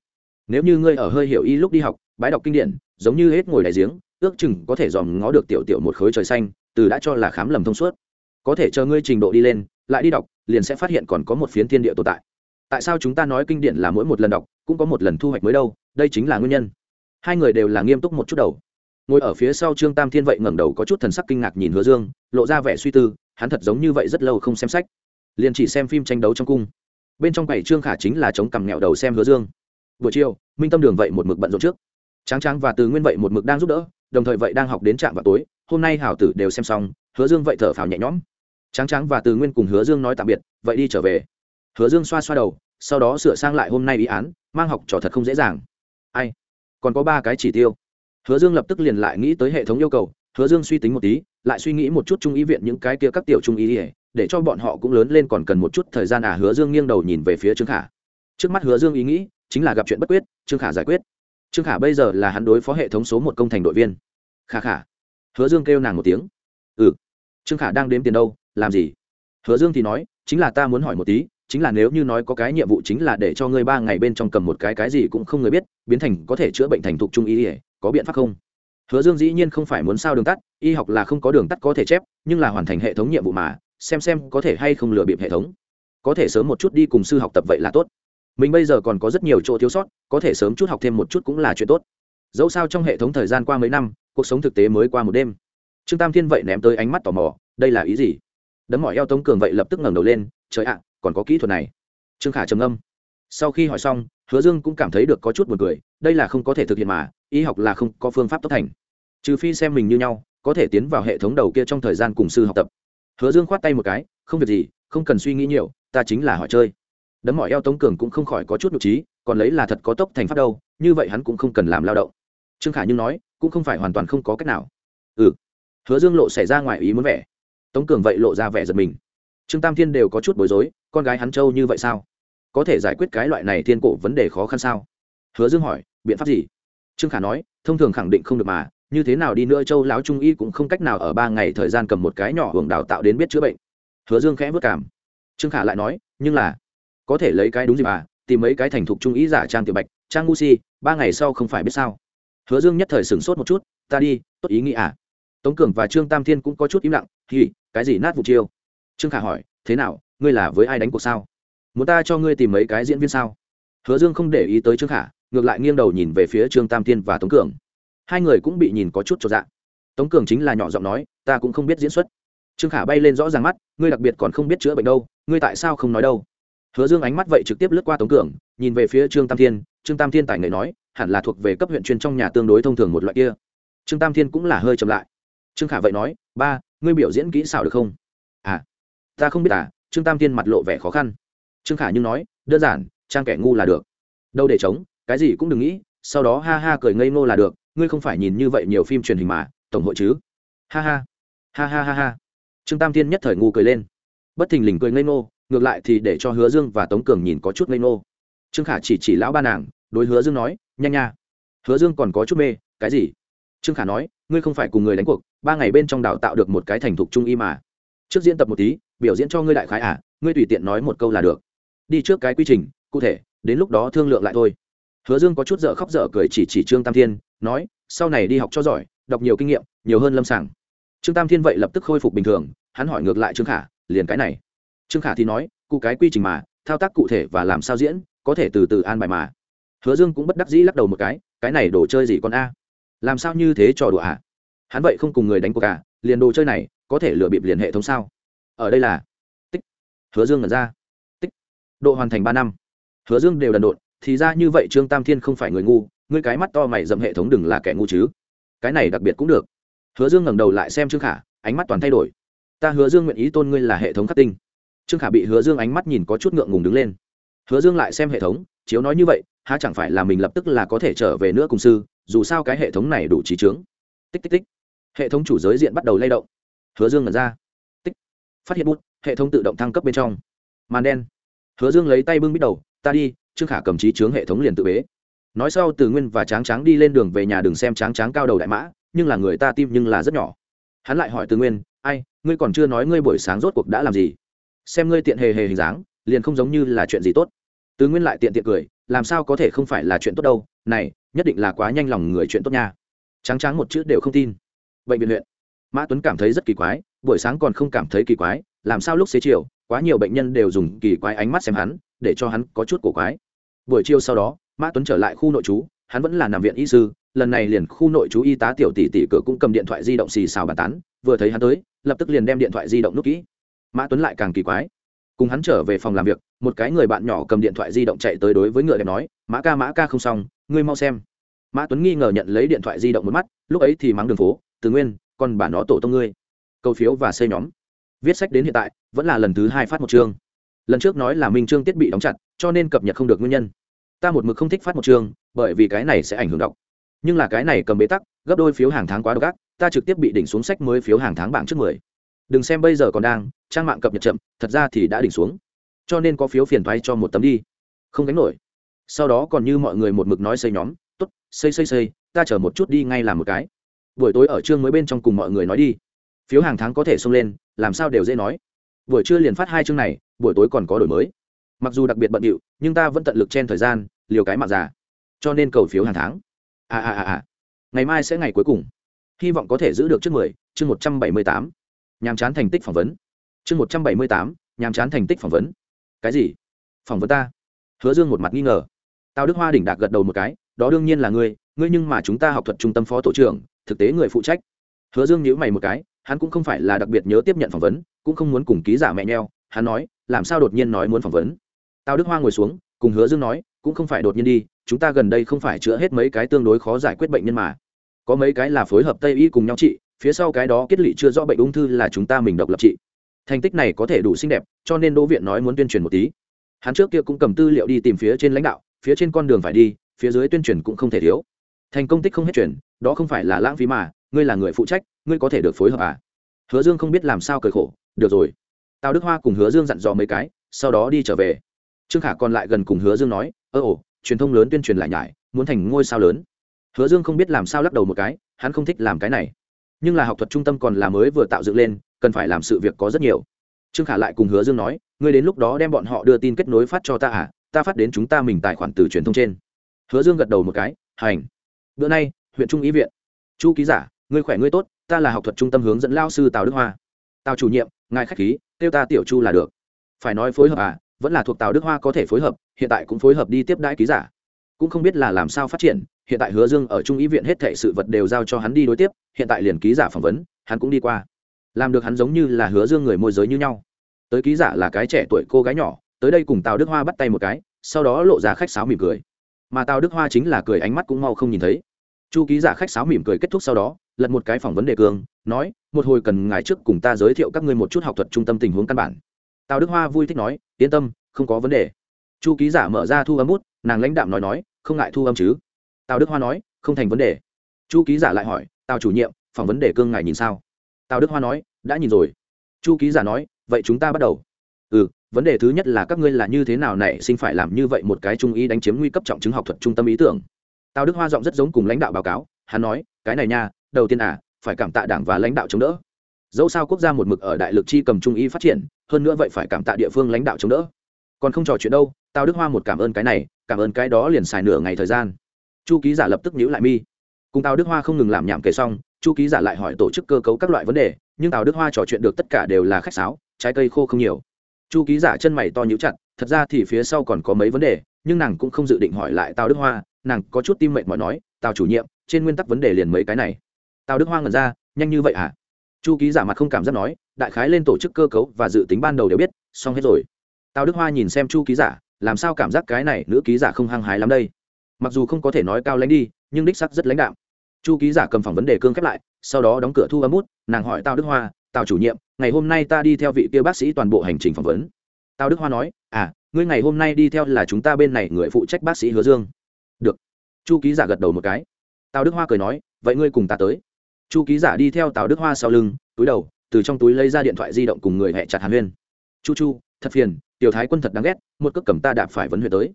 Nếu như ngươi ở hơi hiểu y lúc đi học, bái đọc kinh điển, giống như hết ngồi đại giếng, ước chừng có thể dòm ngó được tiểu tiểu một khối trời xanh, từ đã cho là khám lầm thông suốt. Có thể chờ ngươi trình độ đi lên, lại đi đọc, liền sẽ phát hiện còn có một phiến thiên địa tồn tại. Tại sao chúng ta nói kinh điển là mỗi một lần đọc, cũng có một lần thu hoạch mới đâu, đây chính là nguyên nhân. Hai người đều là nghiêm túc một chút đầu ngồi ở phía sau trương tam thiên vậy ngẩng đầu có chút thần sắc kinh ngạc nhìn hứa dương, lộ ra vẻ suy tư, hắn thật giống như vậy rất lâu không xem sách. Liền chỉ xem phim tranh đấu trong cung. Bên trong bảy trương khả chính là chống cằm nghẹo đầu xem hứa dương. Buổi chiều, minh tâm đường vậy một mực bận rộn trước. Tráng tráng và từ nguyên vậy một mực đang giúp đỡ, đồng thời vậy đang học đến trạm vào tối, hôm nay hảo tử đều xem xong, hứa dương vậy thở phào nhẹ nhõm. Tráng tráng và từ nguyên cùng hứa dương nói tạm biệt, vậy đi trở về. Hứa dương xoa xoa đầu, sau đó sửa sang lại hôm nay ý án, mang học trò thật không dễ dàng. Ai? Còn có ba cái chỉ tiêu hứa dương lập tức liền lại nghĩ tới hệ thống yêu cầu, hứa dương suy tính một tí, lại suy nghĩ một chút trung ý viện những cái kia các tiểu trung ý ỉa để cho bọn họ cũng lớn lên còn cần một chút thời gian à hứa dương nghiêng đầu nhìn về phía trương khả. Trước mắt hứa dương ý nghĩ chính là gặp chuyện bất quyết, trương khả giải quyết. Trương khả bây giờ là hắn đối phó hệ thống số một công thành đội viên. Khả khả. Hứa dương kêu nàng một tiếng. Ừ. Trương khả đang đếm tiền đâu, làm gì? Hứa dương thì nói, chính là ta muốn hỏi một tí, chính là nếu như nói có cái nhiệm vụ chính là để cho ngươi ba ngày bên trong cầm một cái cái gì cũng không người biết, biến thành có thể chữa bệnh thành thục trung y ỉa có biện pháp không? Hứa dương dĩ nhiên không phải muốn sao đường tắt, y học là không có đường tắt có thể chép, nhưng là hoàn thành hệ thống nhiệm vụ mà, xem xem có thể hay không lừa bịp hệ thống. Có thể sớm một chút đi cùng sư học tập vậy là tốt. Mình bây giờ còn có rất nhiều chỗ thiếu sót, có thể sớm chút học thêm một chút cũng là chuyện tốt. Dẫu sao trong hệ thống thời gian qua mấy năm, cuộc sống thực tế mới qua một đêm. Trương tam thiên vậy ném tới ánh mắt tò mò, đây là ý gì? Đấm mỏi eo tống cường vậy lập tức ngẩng đầu lên, trời ạ, còn có kỹ thuật này. Trương khả trầm âm sau khi hỏi xong, hứa dương cũng cảm thấy được có chút buồn cười, đây là không có thể thực hiện mà y học là không có phương pháp tốt thành. Trừ phi xem mình như nhau, có thể tiến vào hệ thống đầu kia trong thời gian cùng sư học tập. Hứa dương khoát tay một cái, không việc gì, không cần suy nghĩ nhiều, ta chính là hỏi chơi. Đấm mỏi eo tống cường cũng không khỏi có chút nhục trí, còn lấy là thật có tốc thành pháp đâu, như vậy hắn cũng không cần làm lao động. Trương khả nhưng nói, cũng không phải hoàn toàn không có cách nào. Ừ. Hứa dương lộ xảy ra ngoài ý muốn vẻ. Tống cường vậy lộ ra vẻ giật mình. Trương tam thiên đều có chút bối rối, con gái hắn châu như vậy sao? Có thể giải quyết cái loại này thiên cổ vấn đề khó khăn sao? Hứa dương hỏi, biện pháp gì? Trương khả nói, thông thường khẳng định không được mà, như thế nào đi nữa châu lão trung y cũng không cách nào ở ba ngày thời gian cầm một cái nhỏ hưởng đào tạo đến biết chữa bệnh. Hứa dương khẽ vất cảm. Trương khả lại nói, nhưng là, có thể lấy cái đúng gì mà, tìm mấy cái thành thục trung ý giả trang tiểu bạch, trang ngu si, ba ngày sau không phải biết sao. Hứa dương nhất thời sửng sốt một chút, ta đi, tốt ý nghĩ à? Tống cường và trương tam thiên cũng có chút im lặng thì cái gì nát vụ chiêu? Trương khả hỏi, thế nào, ngươi là với ai đánh cuộc sao? Muốn ta cho ngươi tìm mấy cái diễn viên sao? Hứa dương không để ý tới trương khả ngược lại nghiêng đầu nhìn về phía trương tam thiên và tống cường. Hai người cũng bị nhìn có chút cho dạ. Tống cường chính là nhỏ giọng nói, ta cũng không biết diễn xuất. Trương khả bay lên rõ ràng mắt, ngươi đặc biệt còn không biết chữa bệnh đâu, ngươi tại sao không nói đâu? Hứa dương ánh mắt vậy trực tiếp lướt qua tống cường, nhìn về phía trương tam thiên, trương tam thiên tài nghệ nói, hẳn là thuộc về cấp huyện chuyên trong nhà tương đối thông thường một loại kia. Trương tam thiên cũng là hơi chậm lại. Trương khả vậy nói, ba, ngươi biểu diễn kỹ xảo được không? À ta không biết à trương tam thiên mặt lộ vẻ khó khăn. Trương khả nhưng nói, đơn giản, trang kẻ ngu là được. Đâu để chống cái gì cũng đừng nghĩ, sau đó ha ha cười ngây ngô là được, ngươi không phải nhìn như vậy nhiều phim truyền hình mà, tổng hội chứ? Ha ha ha ha ha ha. Trương tam thiên nhất thời ngu cười lên. Bất thình lình cười ngây ngô, ngược lại thì để cho hứa dương và tống cường nhìn có chút ngây ngô. Trương khả chỉ chỉ lão ba nàng, đối hứa dương nói nhanh nha. Hứa dương còn có chút mê, cái gì? Trương khả nói, ngươi không phải cùng người đánh cuộc, ba ngày bên trong đào tạo được một cái thành thục trung y mà. Trước diễn tập một tí, biểu diễn cho ngươi đại khái à ngươi tùy tiện nói một câu là được. Đi trước cái quy trình, cụ thể, đến lúc đó thương lượng lại thôi hứa dương có chút dở khóc dở cười chỉ chỉ trương tam thiên, nói, sau này đi học cho giỏi, đọc nhiều kinh nghiệm, nhiều hơn lâm sàng. Trương tam thiên vậy lập tức khôi phục bình thường, hắn hỏi ngược lại trương khả, liền cái này? Trương khả thì nói, cụ cái quy trình mà, thao tác cụ thể và làm sao diễn, có thể từ từ an bài mà. Hứa dương cũng bất đắc dĩ lắc đầu một cái cái này đồ chơi gì con a? Làm sao như thế trò đùa à? Hắn vậy không cùng người đánh cuộc cả liền đồ chơi này, có thể lừa bịp liền hệ thống sao? Ở đây là, tích. Hứa dương ngẩn ra. Tích. Độ hoàn thành ba năm. Hứa dương đều đần độn thì ra như vậy trương tam thiên không phải người ngu, ngươi cái mắt to mày dậm hệ thống đừng là kẻ ngu chứ. Cái này đặc biệt cũng được. Hứa dương ngẩng đầu lại xem trương khả, ánh mắt toàn thay đổi. Ta hứa dương nguyện ý tôn ngươi là hệ thống khắc tinh. Trương khả bị hứa dương ánh mắt nhìn có chút ngượng ngùng đứng lên. Hứa dương lại xem hệ thống, chiếu nói như vậy, há chẳng phải là mình lập tức là có thể trở về nữa cùng sư, dù sao cái hệ thống này đủ trí trướng. Tích tích tích. Hệ thống chủ giới diện bắt đầu lay động. Hứa dương ngẩn ra. Tích. Phát hiện bút, hệ thống tự động thăng cấp bên trong. Màn đen. Hứa dương lấy tay bưng bít đầu ta đi, trương khả cầm trí trướng hệ thống liền tự bế. Nói sau, từ nguyên và tráng tráng đi lên đường về nhà đừng xem tráng tráng cao đầu đại mã, nhưng là người ta tim nhưng là rất nhỏ. Hắn lại hỏi từ nguyên, ai, ngươi còn chưa nói ngươi buổi sáng rốt cuộc đã làm gì? Xem ngươi tiện hề hề hình dáng, liền không giống như là chuyện gì tốt. Từ nguyên lại tiện tiện cười, làm sao có thể không phải là chuyện tốt đâu? Này, nhất định là quá nhanh lòng người chuyện tốt nha. Tráng tráng một chữ đều không tin. Bệnh viện huyện. Mã tuấn cảm thấy rất kỳ quái, buổi sáng còn không cảm thấy kỳ quái, làm sao lúc xế chiều, quá nhiều bệnh nhân đều dùng kỳ quái ánh mắt xem hắn để cho hắn có chút cổ quái. Buổi chiều sau đó, mã tuấn trở lại khu nội trú, hắn vẫn là nằm viện y sư, lần này liền khu nội trú y tá tiểu tỷ tỷ cửa cũng cầm điện thoại di động xì xào bàn tán, vừa thấy hắn tới, lập tức liền đem điện thoại di động nút kỹ. Mã tuấn lại càng kỳ quái. Cùng hắn trở về phòng làm việc, một cái người bạn nhỏ cầm điện thoại di động chạy tới đối với ngựa đẹp nói, mã ca mã ca không xong, ngươi mau xem. Mã tuấn nghi ngờ nhận lấy điện thoại di động một mắt, lúc ấy thì mắng đường phố, từ nguyên còn bản đó tổ tông ngươi. Câu phiếu và xây nhóm. Viết sách đến hiện tại, vẫn là lần thứ hai phát một chương lần trước nói là minh chương thiết bị đóng chặt, cho nên cập nhật không được nguyên nhân. Ta một mực không thích phát một chương bởi vì cái này sẽ ảnh hưởng đọc. Nhưng là cái này cầm bế tắc, gấp đôi phiếu hàng tháng quá độc ác, ta trực tiếp bị đỉnh xuống sách mới phiếu hàng tháng bảng trước mười. Đừng xem bây giờ còn đang, trang mạng cập nhật chậm, thật ra thì đã đỉnh xuống. Cho nên có phiếu phiền thoái cho một tấm đi. Không gánh nổi. Sau đó còn như mọi người một mực nói xây nhóm t ố t xây xây xây, ta chở một chút đi ngay làm một cái. Buổi tối ở chương mới bên trong cùng mọi người nói đi. Phiếu hàng tháng có thể xông lên, làm sao đều dễ nói. Buổi trưa liền phát hai chương này buổi tối còn có đổi mới. Mặc dù đặc biệt bận điệu, nhưng ta vẫn tận lực chen thời gian, liều cái mạng già. Cho nên cầu phiếu hàng tháng. À à à à. Ngày mai sẽ ngày cuối cùng. Hy vọng có thể giữ được trước mười, chương một trăm bảy mươi tám. Nhàm chán thành tích phỏng vấn. Chương một trăm bảy mươi tám, nhàm chán thành tích phỏng vấn. Cái gì? Phỏng vấn ta. Hứa dương một mặt nghi ngờ. Tào đức hoa đỉnh đạc gật đầu một cái, đó đương nhiên là ngươi ngươi nhưng mà chúng ta học thuật trung tâm phó tổ trưởng, thực tế người phụ trách. Hứa dương nhíu mày một cái, hắn cũng không phải là đặc biệt nhớ tiếp nhận phỏng vấn, cũng không muốn cùng ký giả mẹ nheo. Hắn nói làm sao đột nhiên nói muốn phỏng vấn. Tào đức hoa ngồi xuống, cùng hứa dương nói, cũng không phải đột nhiên đi, chúng ta gần đây không phải chữa hết mấy cái tương đối khó giải quyết bệnh nhân mà. Có mấy cái là phối hợp tây y cùng nhau trị, phía sau cái đó kết lị chưa rõ bệnh ung thư là chúng ta mình độc lập trị. Thành tích này có thể đủ xinh đẹp, cho nên đỗ viện nói muốn tuyên truyền một tí. Hắn trước kia cũng cầm tư liệu đi tìm phía trên lãnh đạo, phía trên con đường phải đi, phía dưới tuyên truyền cũng không thể thiếu. Thành công tích không hết chuyển đó không phải là lãng phí mà, ngươi là người phụ trách, ngươi có thể được phối hợp à? Hứa dương không biết làm sao cởi khổ, được rồi tào đức hoa cùng hứa dương dặn dò mấy cái, sau đó đi trở về. Trương khả còn lại gần cùng hứa dương nói, ơ ồ, truyền thông lớn tuyên truyền lại nhải, muốn thành ngôi sao lớn. Hứa dương không biết làm sao lắc đầu một cái, hắn không thích làm cái này. Nhưng là học thuật trung tâm còn là mới vừa tạo dựng lên, cần phải làm sự việc có rất nhiều. Trương khả lại cùng hứa dương nói, ngươi đến lúc đó đem bọn họ đưa tin kết nối phát cho ta à ta phát đến chúng ta mình tài khoản từ truyền thông trên. Hứa dương gật đầu một cái, hành. Bữa nay, huyện trung ý viện. Chu ký giả, ngươi khỏe ngươi tốt, ta là học thuật trung tâm hướng dẫn lao sư tào đức hoa. Tào chủ nhiệm, ngài khách khí kêu ta tiểu chu là được. Phải nói phối hợp à vẫn là thuộc tào đức hoa có thể phối hợp, hiện tại cũng phối hợp đi tiếp đãi ký giả. Cũng không biết là làm sao phát triển, hiện tại hứa dương ở trung ý viện hết thệ sự vật đều giao cho hắn đi đối tiếp, hiện tại liền ký giả phỏng vấn, hắn cũng đi qua. Làm được hắn giống như là hứa dương người môi giới như nhau. Tới ký giả là cái trẻ tuổi cô gái nhỏ, tới đây cùng tào đức hoa bắt tay một cái, sau đó lộ ra khách sáo mỉm cười. Mà tào đức hoa chính là cười ánh mắt cũng mau không nhìn thấy. Chu ký giả khách sáo mỉm cười kết thúc sau đó, lật một cái phỏng vấn đề cường nói, một hồi cần ngài trước cùng ta giới thiệu các ngươi một chút học thuật trung tâm tình huống căn bản. Tào đức hoa vui thích nói, yên tâm, không có vấn đề. Chu ký giả mở ra thu âm bút, nàng lãnh đạm nói nói, không ngại thu âm chứ? Tào đức hoa nói, không thành vấn đề. Chu ký giả lại hỏi, tào chủ nhiệm phỏng vấn đề cương ngài nhìn sao? Tào đức hoa nói, đã nhìn rồi. Chu ký giả nói, vậy chúng ta bắt đầu. Ừ vấn đề thứ nhất là các ngươi là như thế nào nảy sinh phải làm như vậy một cái trung ý đánh chiếm nguy cấp trọng chứng học thuật trung tâm ý tưởng? Tào đức hoa giọng rất giống cùng lãnh đạo báo cáo, hắn nói, cái này nha, đầu tiên à phải cảm tạ đảng và lãnh đạo chống đỡ. Dẫu sao quốc gia một mực ở đại lực chi cầm trung y phát triển, hơn nữa vậy phải cảm tạ địa phương lãnh đạo chống đỡ. Còn không trò chuyện đâu tao đức hoa một cảm ơn cái này, cảm ơn cái đó liền xài nửa ngày thời gian. Chu ký giả lập tức nhíu lại mi. Cùng tào đức hoa không ngừng làm nhảm kể xong, chu ký giả lại hỏi tổ chức cơ cấu các loại vấn đề, nhưng tào đức hoa trò chuyện được tất cả đều là khách sáo, trái cây khô không nhiều. Chu ký giả chân mày to nhíu chặt, thật ra thì phía sau còn có mấy vấn đề, nhưng nàng cũng không dự định hỏi lại tào đức hoa, nàng có chút tim mệnh mỏi nói, tào chủ nhiệm, trên nguyên tắc vấn đề liền mấy cái này tào đức hoa ngẩn ra, nhanh như vậy hả? Chu ký giả mặt không cảm giác nói, đại khái lên tổ chức cơ cấu và dự tính ban đầu đều biết, xong hết rồi. Tào đức hoa nhìn xem chu ký giả, làm sao cảm giác cái này nữ ký giả không hăng hái lắm đây? Mặc dù không có thể nói cao lãnh đi, nhưng đích sắc rất lãnh đạm. chu ký giả cầm phỏng vấn đề cương khép lại, sau đó đóng cửa thu âm bút, nàng hỏi tào đức hoa, tào chủ nhiệm, ngày hôm nay ta đi theo vị kia bác sĩ toàn bộ hành trình phỏng vấn. Tào đức hoa nói à ngươi ngày hôm nay đi theo là chúng ta bên này người phụ trách bác sĩ hứa dương. Được. Chu ký giả gật đầu một cái. Tào đức hoa cười nói, vậy ngươi cùng ta tới chu ký giả đi theo tào đức hoa sau lưng, túi đầu, từ trong túi lấy ra điện thoại di động cùng người hẹ chặt hàn huyên. Chu chu, thật phiền, tiểu thái quân thật đáng ghét, một cước cầm ta đạp phải vấn huyện tới.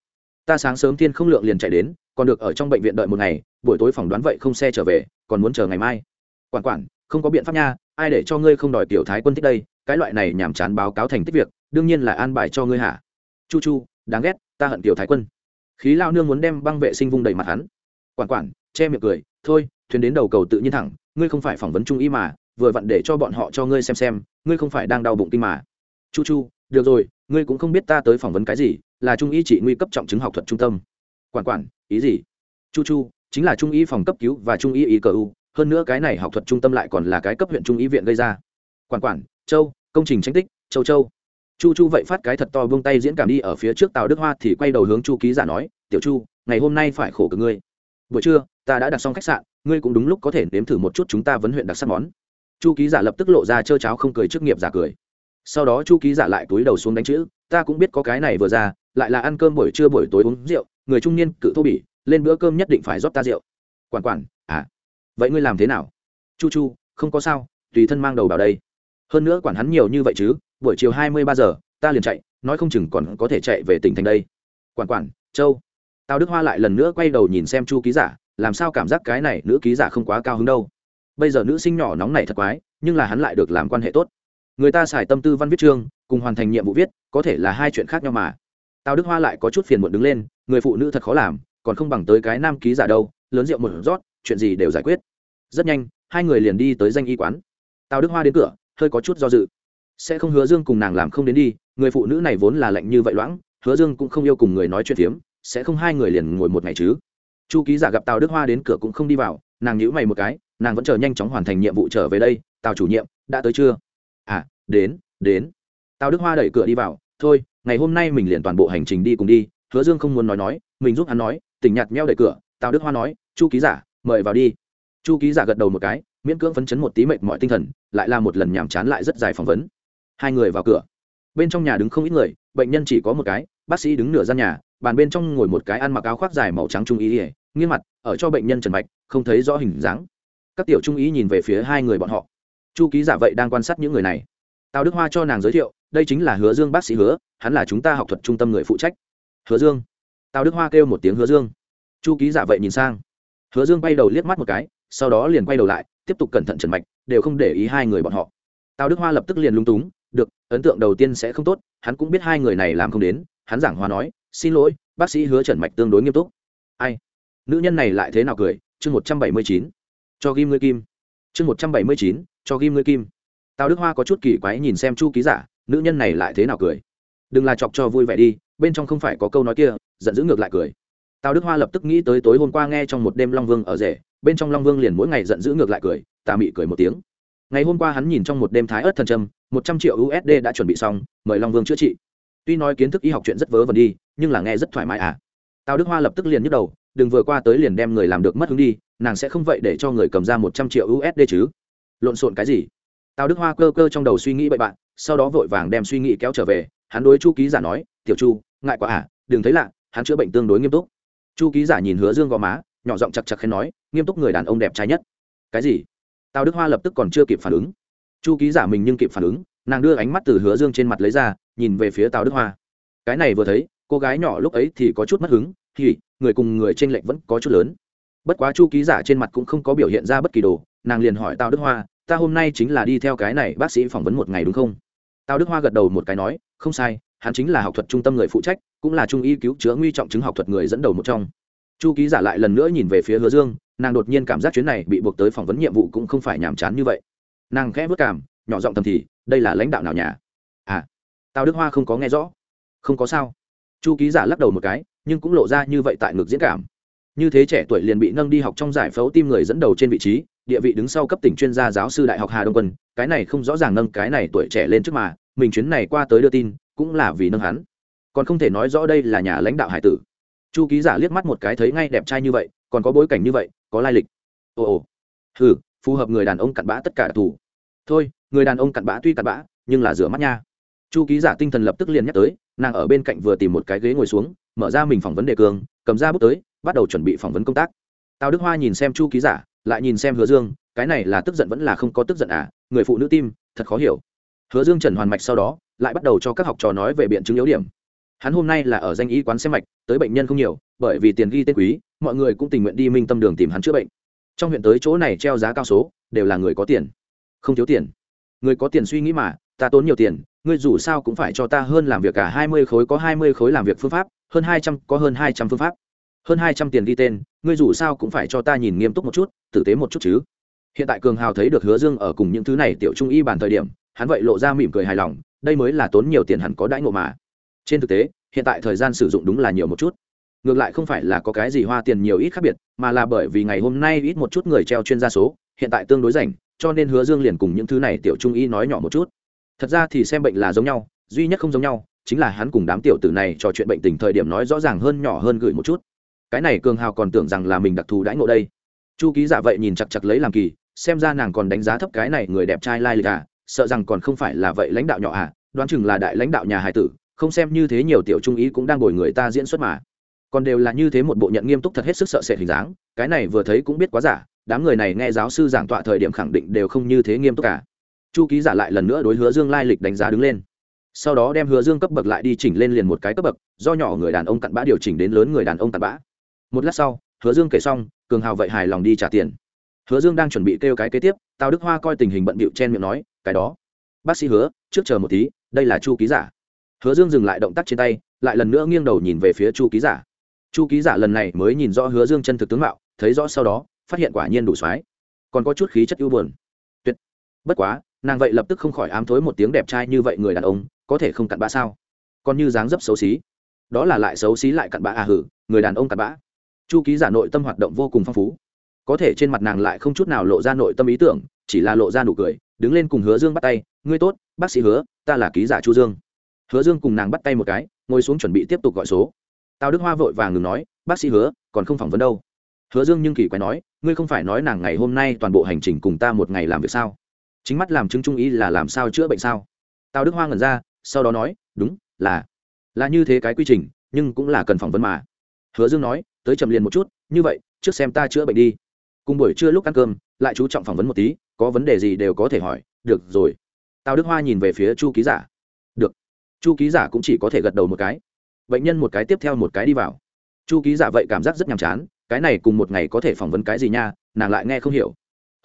Ta sáng sớm thiên không lượng liền chạy đến, còn được ở trong bệnh viện đợi một ngày, buổi tối phỏng đoán vậy không xe trở về, còn muốn chờ ngày mai. Quản quản, không có biện pháp nha, ai để cho ngươi không đòi tiểu thái quân thích đây, cái loại này nhảm chán báo cáo thành tích việc, đương nhiên là an bài cho ngươi hả? Chu chu, đáng ghét, ta hận tiểu thái quân. Khí lao nương muốn đem băng vệ sinh vung đầy mặt hắn. Quản quản, che miệng cười, thôi, thuyền đến đầu cầu tự nhiên thẳng ngươi không phải phỏng vấn trung y mà, vừa vặn để cho bọn họ cho ngươi xem xem, ngươi không phải đang đau bụng kinh mà. Chu chu, được rồi, ngươi cũng không biết ta tới phỏng vấn cái gì, là trung y trị nguy cấp trọng chứng học thuật trung tâm. Quản quản, ý gì? Chu chu, chính là trung y phòng cấp cứu và trung y y cờ u, hơn nữa cái này học thuật trung tâm lại còn là cái cấp huyện trung y viện gây ra. Quản quản, châu, công trình tranh tích, châu châu. Chu chu vậy phát cái thật to vung tay diễn cảm đi ở phía trước tàu đức hoa thì quay đầu hướng chu ký giả nói, tiểu chu, ngày hôm nay phải khổ cực ngươi. Buổi trưa, ta đã đặt xong khách sạn ngươi cũng đúng lúc có thể nếm thử một chút chúng ta vấn huyện đặc sắc món. Chu ký giả lập tức lộ ra trơ cháo không cười trước nghiệp giả cười. Sau đó chu ký giả lại túi đầu xuống đánh chữ, ta cũng biết có cái này vừa ra, lại là ăn cơm buổi trưa buổi tối uống rượu, người trung niên cự thô bỉ, lên bữa cơm nhất định phải rót ta rượu. Quản quản à vậy ngươi làm thế nào? Chu chu, không có sao, tùy thân mang đầu vào đây. Hơn nữa quản hắn nhiều như vậy chứ, buổi chiều hai mươi ba giờ, ta liền chạy, nói không chừng còn có thể chạy về tỉnh thành đây. Quản quản, châu. Tào đức hoa lại lần nữa quay đầu nhìn xem chu ký giả làm sao cảm giác cái này nữ ký giả không quá cao hứng đâu? Bây giờ nữ sinh nhỏ nóng này thật quái, nhưng là hắn lại được làm quan hệ tốt. Người ta xài tâm tư văn viết chương, cùng hoàn thành nhiệm vụ viết, có thể là hai chuyện khác nhau mà. Tào đức hoa lại có chút phiền muộn đứng lên, người phụ nữ thật khó làm, còn không bằng tới cái nam ký giả đâu, lớn rượu một rót, chuyện gì đều giải quyết. Rất nhanh, hai người liền đi tới danh y quán. Tào đức hoa đến cửa, hơi có chút do dự. Sẽ không hứa dương cùng nàng làm không đến đi, người phụ nữ này vốn là lạnh như vậy loãng, hứa dương cũng không yêu cùng người nói chuyện phiếm, sẽ không hai người liền ngồi một ngày chứ chu ký giả gặp tào đức hoa đến cửa cũng không đi vào, nàng nhíu mày một cái, nàng vẫn chờ nhanh chóng hoàn thành nhiệm vụ trở về đây. Tào chủ nhiệm, đã tới chưa? À đến đến. Tào đức hoa đẩy cửa đi vào, thôi, ngày hôm nay mình liền toàn bộ hành trình đi cùng đi. Hứa dương không muốn nói nói, mình giúp hắn nói, tỉnh nhạt meo đẩy cửa. Tào đức hoa nói, chu ký giả, mời vào đi. Chu ký giả gật đầu một cái, miễn cưỡng phấn chấn một tí mệt mọi tinh thần, lại là một lần nhàm chán lại rất dài phỏng vấn. Hai người vào cửa. Bên trong nhà đứng không ít người, bệnh nhân chỉ có một cái, bác sĩ đứng nửa gian nhà, bàn bên trong ngồi một cái ăn mặc áo khoác dài màu trắng trung ý ỉa nghiêng mặt, ở cho bệnh nhân trần mạch, không thấy rõ hình dáng. Các tiểu trung ý nhìn về phía hai người bọn họ. Chu ký giả vậy đang quan sát những người này. Tào đức hoa cho nàng giới thiệu, đây chính là hứa dương bác sĩ hứa, hắn là chúng ta học thuật trung tâm người phụ trách. Hứa dương. Tào đức hoa kêu một tiếng hứa dương. Chu ký giả vậy nhìn sang. Hứa dương bay đầu liếc mắt một cái, sau đó liền quay đầu lại, tiếp tục cẩn thận trần mạch, đều không để ý hai người bọn họ. Tào đức hoa lập tức liền lung túng, được, ấn tượng đầu tiên sẽ không tốt, hắn cũng biết hai người này làm không đến, hắn giảng hoa nói, xin lỗi, bác sĩ hứa trần mạch tương đối nghiêm túc. Ai? Nữ nhân này lại thế nào cười? Chương một trăm bảy mươi chín. Cho ghim ngươi kim. Chương một trăm bảy mươi chín, cho ghim ngươi kim. Tào đức hoa có chút kỳ quái nhìn xem chu ký giả, nữ nhân này lại thế nào cười? Đừng là chọc cho vui vẻ đi, bên trong không phải có câu nói kia, giận dữ ngược lại cười. Tào đức hoa lập tức nghĩ tới tối hôm qua nghe trong một đêm long vương ở rể, bên trong long vương liền mỗi ngày giận dữ ngược lại cười, tà mị cười một tiếng. Ngày hôm qua hắn nhìn trong một đêm thái ớt thần trâm, một trăm triệu usd đã chuẩn bị xong, mời long vương chữa trị. Tuy nói kiến thức y học chuyện rất vớ vẩn đi, nhưng là nghe rất thoải mái à. Tào đức hoa lập tức liền nhức đầu đừng vừa qua tới liền đem người làm được mất hứng đi, nàng sẽ không vậy để cho người cầm ra một trăm triệu usd chứ. Lộn xộn cái gì? Tào đức hoa cơ cơ trong đầu suy nghĩ bậy bạn, sau đó vội vàng đem suy nghĩ kéo trở về. Hắn đối chu ký giả nói, tiểu chu, ngại quá à đừng thấy lạ, hắn chữa bệnh tương đối nghiêm túc. Chu ký giả nhìn hứa dương gò má, nhỏ giọng chặt chặt khen nói, nghiêm túc người đàn ông đẹp trai nhất. Cái gì? Tào đức hoa lập tức còn chưa kịp phản ứng. Chu ký giả mình nhưng kịp phản ứng, nàng đưa ánh mắt từ hứa dương trên mặt lấy ra, nhìn về phía tào đức hoa. Cái này vừa thấy, cô gái nhỏ lúc ấy thì có chút mất hứng thì người cùng người t r ê n lệch vẫn có chút lớn. Bất quá chu ký giả trên mặt cũng không có biểu hiện ra bất kỳ đồ, nàng liền hỏi tào đức hoa, ta hôm nay chính là đi theo cái này bác sĩ phỏng vấn một ngày đúng không? Tào đức hoa gật đầu một cái nói, không sai, hắn chính là học thuật trung tâm người phụ trách, cũng là trung y cứu chữa nguy trọng chứng học thuật người dẫn đầu một trong. Chu ký giả lại lần nữa nhìn về phía hứa dương, nàng đột nhiên cảm giác chuyến này bị buộc tới phỏng vấn nhiệm vụ cũng không phải nhàm chán như vậy. Nàng khẽ vất cảm nhỏ giọng thầm thì, đây là lãnh đạo nào nhà? À. Tào đức hoa không có nghe rõ. Không có sao. Chu ký giả lắc đầu một cái nhưng cũng lộ ra như vậy tại ngực diễn cảm. Như thế trẻ tuổi liền bị nâng đi học trong giải phẫu tim người dẫn đầu trên vị trí, địa vị đứng sau cấp tỉnh chuyên gia giáo sư đại học hà đông quân, cái này không rõ ràng nâng cái này tuổi trẻ lên trước mà, mình chuyến này qua tới đưa tin, cũng là vì nâng hắn. Còn không thể nói rõ đây là nhà lãnh đạo hải tử. Chu ký giả liếc mắt một cái thấy ngay đẹp trai như vậy, còn có bối cảnh như vậy, có lai lịch. Ồ ồ. Ừ phù hợp người đàn ông cặn bã tất cả thủ thôi, người đàn ông cặn bã tuy cặn bã, nhưng là rửa mắt nha. Chu ký giả tinh thần lập tức liền nhắc tới, nàng ở bên cạnh vừa tìm một cái ghế ngồi xuống mở ra mình phỏng vấn đề cường cầm ra bút tới, bắt đầu chuẩn bị phỏng vấn công tác. Tào đức hoa nhìn xem chu ký giả, lại nhìn xem hứa dương, cái này là tức giận vẫn là không có tức giận à người phụ nữ tim, thật khó hiểu. Hứa dương trần hoàn mạch sau đó, lại bắt đầu cho các học trò nói về biện chứng yếu điểm. Hắn hôm nay là ở danh y quán xem mạch, tới bệnh nhân không nhiều, bởi vì tiền ghi tên quý, mọi người cũng tình nguyện đi minh tâm đường tìm hắn chữa bệnh. Trong huyện tới chỗ này treo giá cao số, đều là người có tiền. Không thiếu tiền. Người có tiền suy nghĩ mà, ta tốn nhiều tiền ngươi dù sao cũng phải cho ta hơn làm việc cả hai mươi khối, có hai mươi khối làm việc phương pháp, hơn hai trăm, có hơn hai trăm phương pháp. Hơn hai trăm tiền ghi tên, ngươi dù sao cũng phải cho ta nhìn nghiêm túc một chút, tử tế một chút chứ. Hiện tại cường hào thấy được hứa dương ở cùng những thứ này tiểu trung y bàn thời điểm, hắn vậy lộ ra mỉm cười hài lòng, đây mới là tốn nhiều tiền hẳn có đãi ngộ mà. Trên thực tế, hiện tại thời gian sử dụng đúng là nhiều một chút. Ngược lại không phải là có cái gì hoa tiền nhiều ít khác biệt, mà là bởi vì ngày hôm nay ít một chút người treo chuyên gia số, hiện tại tương đối rảnh, cho nên hứa dương liền cùng những thứ này tiểu trung y nói nhỏ một chút thật ra thì xem bệnh là giống nhau, duy nhất không giống nhau, chính là hắn cùng đám tiểu tử này trò chuyện bệnh tình thời điểm nói rõ ràng hơn nhỏ hơn gửi một chút. Cái này cường hào còn tưởng rằng là mình đặc thù đãi ngộ đây. Chu ký giả vậy nhìn chặt chặt lấy làm kỳ, xem ra nàng còn đánh giá thấp cái này người đẹp trai lai lịch à sợ rằng còn không phải là vậy lãnh đạo nhỏ à đoán chừng là đại lãnh đạo nhà hải tử, không xem như thế nhiều tiểu trung ý cũng đang bồi người ta diễn xuất mà. Còn đều là như thế một bộ nhận nghiêm túc thật hết sức sợ sệt hình dáng, cái này vừa thấy cũng biết quá giả, đám người này nghe giáo sư giảng tọa thời điểm khẳng định đều không như thế nghiêm túc cả chu ký giả lại lần nữa đối hứa dương lai lịch đánh giá đứng lên. Sau đó đem hứa dương cấp bậc lại đi chỉnh lên liền một cái cấp bậc, do nhỏ người đàn ông cặn bã điều chỉnh đến lớn người đàn ông cặn bã. Một lát sau, hứa dương kể xong, cường hào vậy hài lòng đi trả tiền. Hứa dương đang chuẩn bị kêu cái kế tiếp, tào đức hoa coi tình hình bận bịu chen miệng nói, cái đó, bác sĩ hứa, trước chờ một tí, đây là chu ký giả. Hứa dương dừng lại động tác trên tay, lại lần nữa nghiêng đầu nhìn về phía chu ký giả. Chu ký giả lần này mới nhìn rõ hứa dương chân thực tướng mạo, thấy rõ sau đó, phát hiện quả nhiên đủ soái còn có chút khí chất ưu buồn. Tuyệt. Bất quá nàng vậy lập tức không khỏi ám thối một tiếng đẹp trai như vậy người đàn ông, có thể không cặn bã sao? Còn như dáng dấp xấu xí. Đó là lại xấu xí lại cặn bã à hử, người đàn ông cặn bã. Chu ký giả nội tâm hoạt động vô cùng phong phú. Có thể trên mặt nàng lại không chút nào lộ ra nội tâm ý tưởng, chỉ là lộ ra nụ cười, đứng lên cùng hứa dương bắt tay, ngươi tốt, bác sĩ hứa, ta là ký giả chu dương. Hứa dương cùng nàng bắt tay một cái, ngồi xuống chuẩn bị tiếp tục gọi số. Tào đức hoa vội vàng ngừng nói, bác sĩ hứa, còn không phỏng vấn đâu. Hứa dương nhưng kỳ quái nói, ngươi không phải nói nàng ngày hôm nay toàn bộ hành trình cùng ta một ngày làm việc sao? Chính mắt làm chứng trung ý là làm sao chữa bệnh sao? Tào đức hoa ngẩn ra, sau đó nói, đúng, là là như thế cái quy trình, nhưng cũng là cần phỏng vấn mà. Hứa dương nói, tới chậm liền một chút, như vậy, trước xem ta chữa bệnh đi. Cùng buổi trưa lúc ăn cơm, lại chú trọng phỏng vấn một tí, có vấn đề gì đều có thể hỏi, được rồi. Tào đức hoa nhìn về phía chu ký giả. Được. Chu ký giả cũng chỉ có thể gật đầu một cái. Bệnh nhân một cái tiếp theo một cái đi vào. Chu ký giả vậy cảm giác rất nhàm chán, cái này cùng một ngày có thể phỏng vấn cái gì nha, nàng lại nghe không hiểu.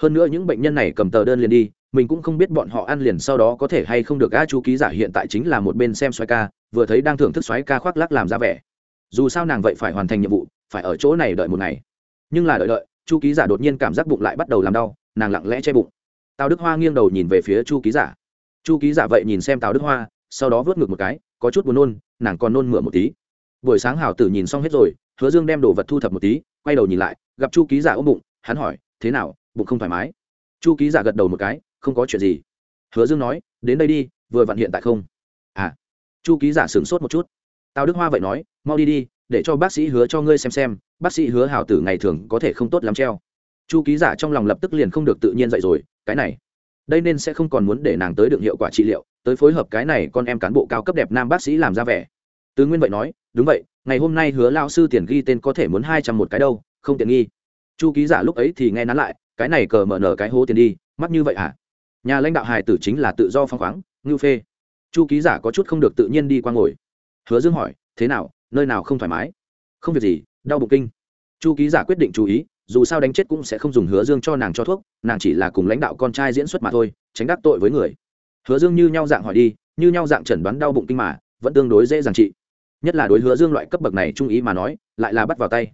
Hơn nữa những bệnh nhân này cầm tờ đơn liền đi mình cũng không biết bọn họ ăn liền sau đó có thể hay không được a chú ký giả hiện tại chính là một bên xem xoáy ca, vừa thấy đang thưởng thức xoáy ca khoác lắc làm ra vẻ. Dù sao nàng vậy phải hoàn thành nhiệm vụ, phải ở chỗ này đợi một ngày. Nhưng là đợi đợi chu ký giả đột nhiên cảm giác bụng lại bắt đầu làm đau, nàng lặng lẽ che bụng. Tào đức hoa nghiêng đầu nhìn về phía chu ký giả. Chu ký giả vậy nhìn xem tào đức hoa, sau đó vớt ngược một cái, có chút buồn nôn, nàng còn nôn mửa một tí. Buổi sáng hảo tử nhìn xong hết rồi, hứa dương đem đồ vật thu thập một tí, quay đầu nhìn lại, gặp chu ký giả ôm bụng, hắn hỏi, thế nào, bụng không thoải mái? Chu ký giả gật đầu một cái không có chuyện gì. Hứa dương nói, đến đây đi, vừa vặn hiện tại không. À. Chu ký giả sửng sốt một chút. Tào đức hoa vậy nói, mau đi đi, để cho bác sĩ hứa cho ngươi xem xem, bác sĩ hứa hảo tử ngày thường có thể không tốt lắm treo. Chu ký giả trong lòng lập tức liền không được tự nhiên dậy rồi, cái này, đây nên sẽ không còn muốn để nàng tới được hiệu quả trị liệu, tới phối hợp cái này con em cán bộ cao cấp đẹp nam bác sĩ làm ra vẻ. Tứ nguyên vậy nói, đúng vậy, ngày hôm nay hứa lao sư tiền ghi tên có thể muốn hai trăm một cái đâu, không tiện nghi. Chu ký giả lúc ấy thì nghe nắn lại, cái này cờ mở nở cái hố tiền đi, mắc như vậy à? Nhà lãnh đạo hài tử chính là tự do phong khoáng, ngưu phê. Chu ký giả có chút không được tự nhiên đi qua ngồi. Hứa dương hỏi, thế nào, nơi nào không thoải mái? Không việc gì, đau bụng kinh. Chu ký giả quyết định chú ý, dù sao đánh chết cũng sẽ không dùng hứa dương cho nàng cho thuốc, nàng chỉ là cùng lãnh đạo con trai diễn xuất mà thôi, tránh đắc tội với người. Hứa dương như nhau dạng hỏi đi, như nhau dạng chẩn đoán đau bụng kinh mà, vẫn tương đối dễ dàng trị. Nhất là đối hứa dương loại cấp bậc này trung ý mà nói, lại là bắt vào tay.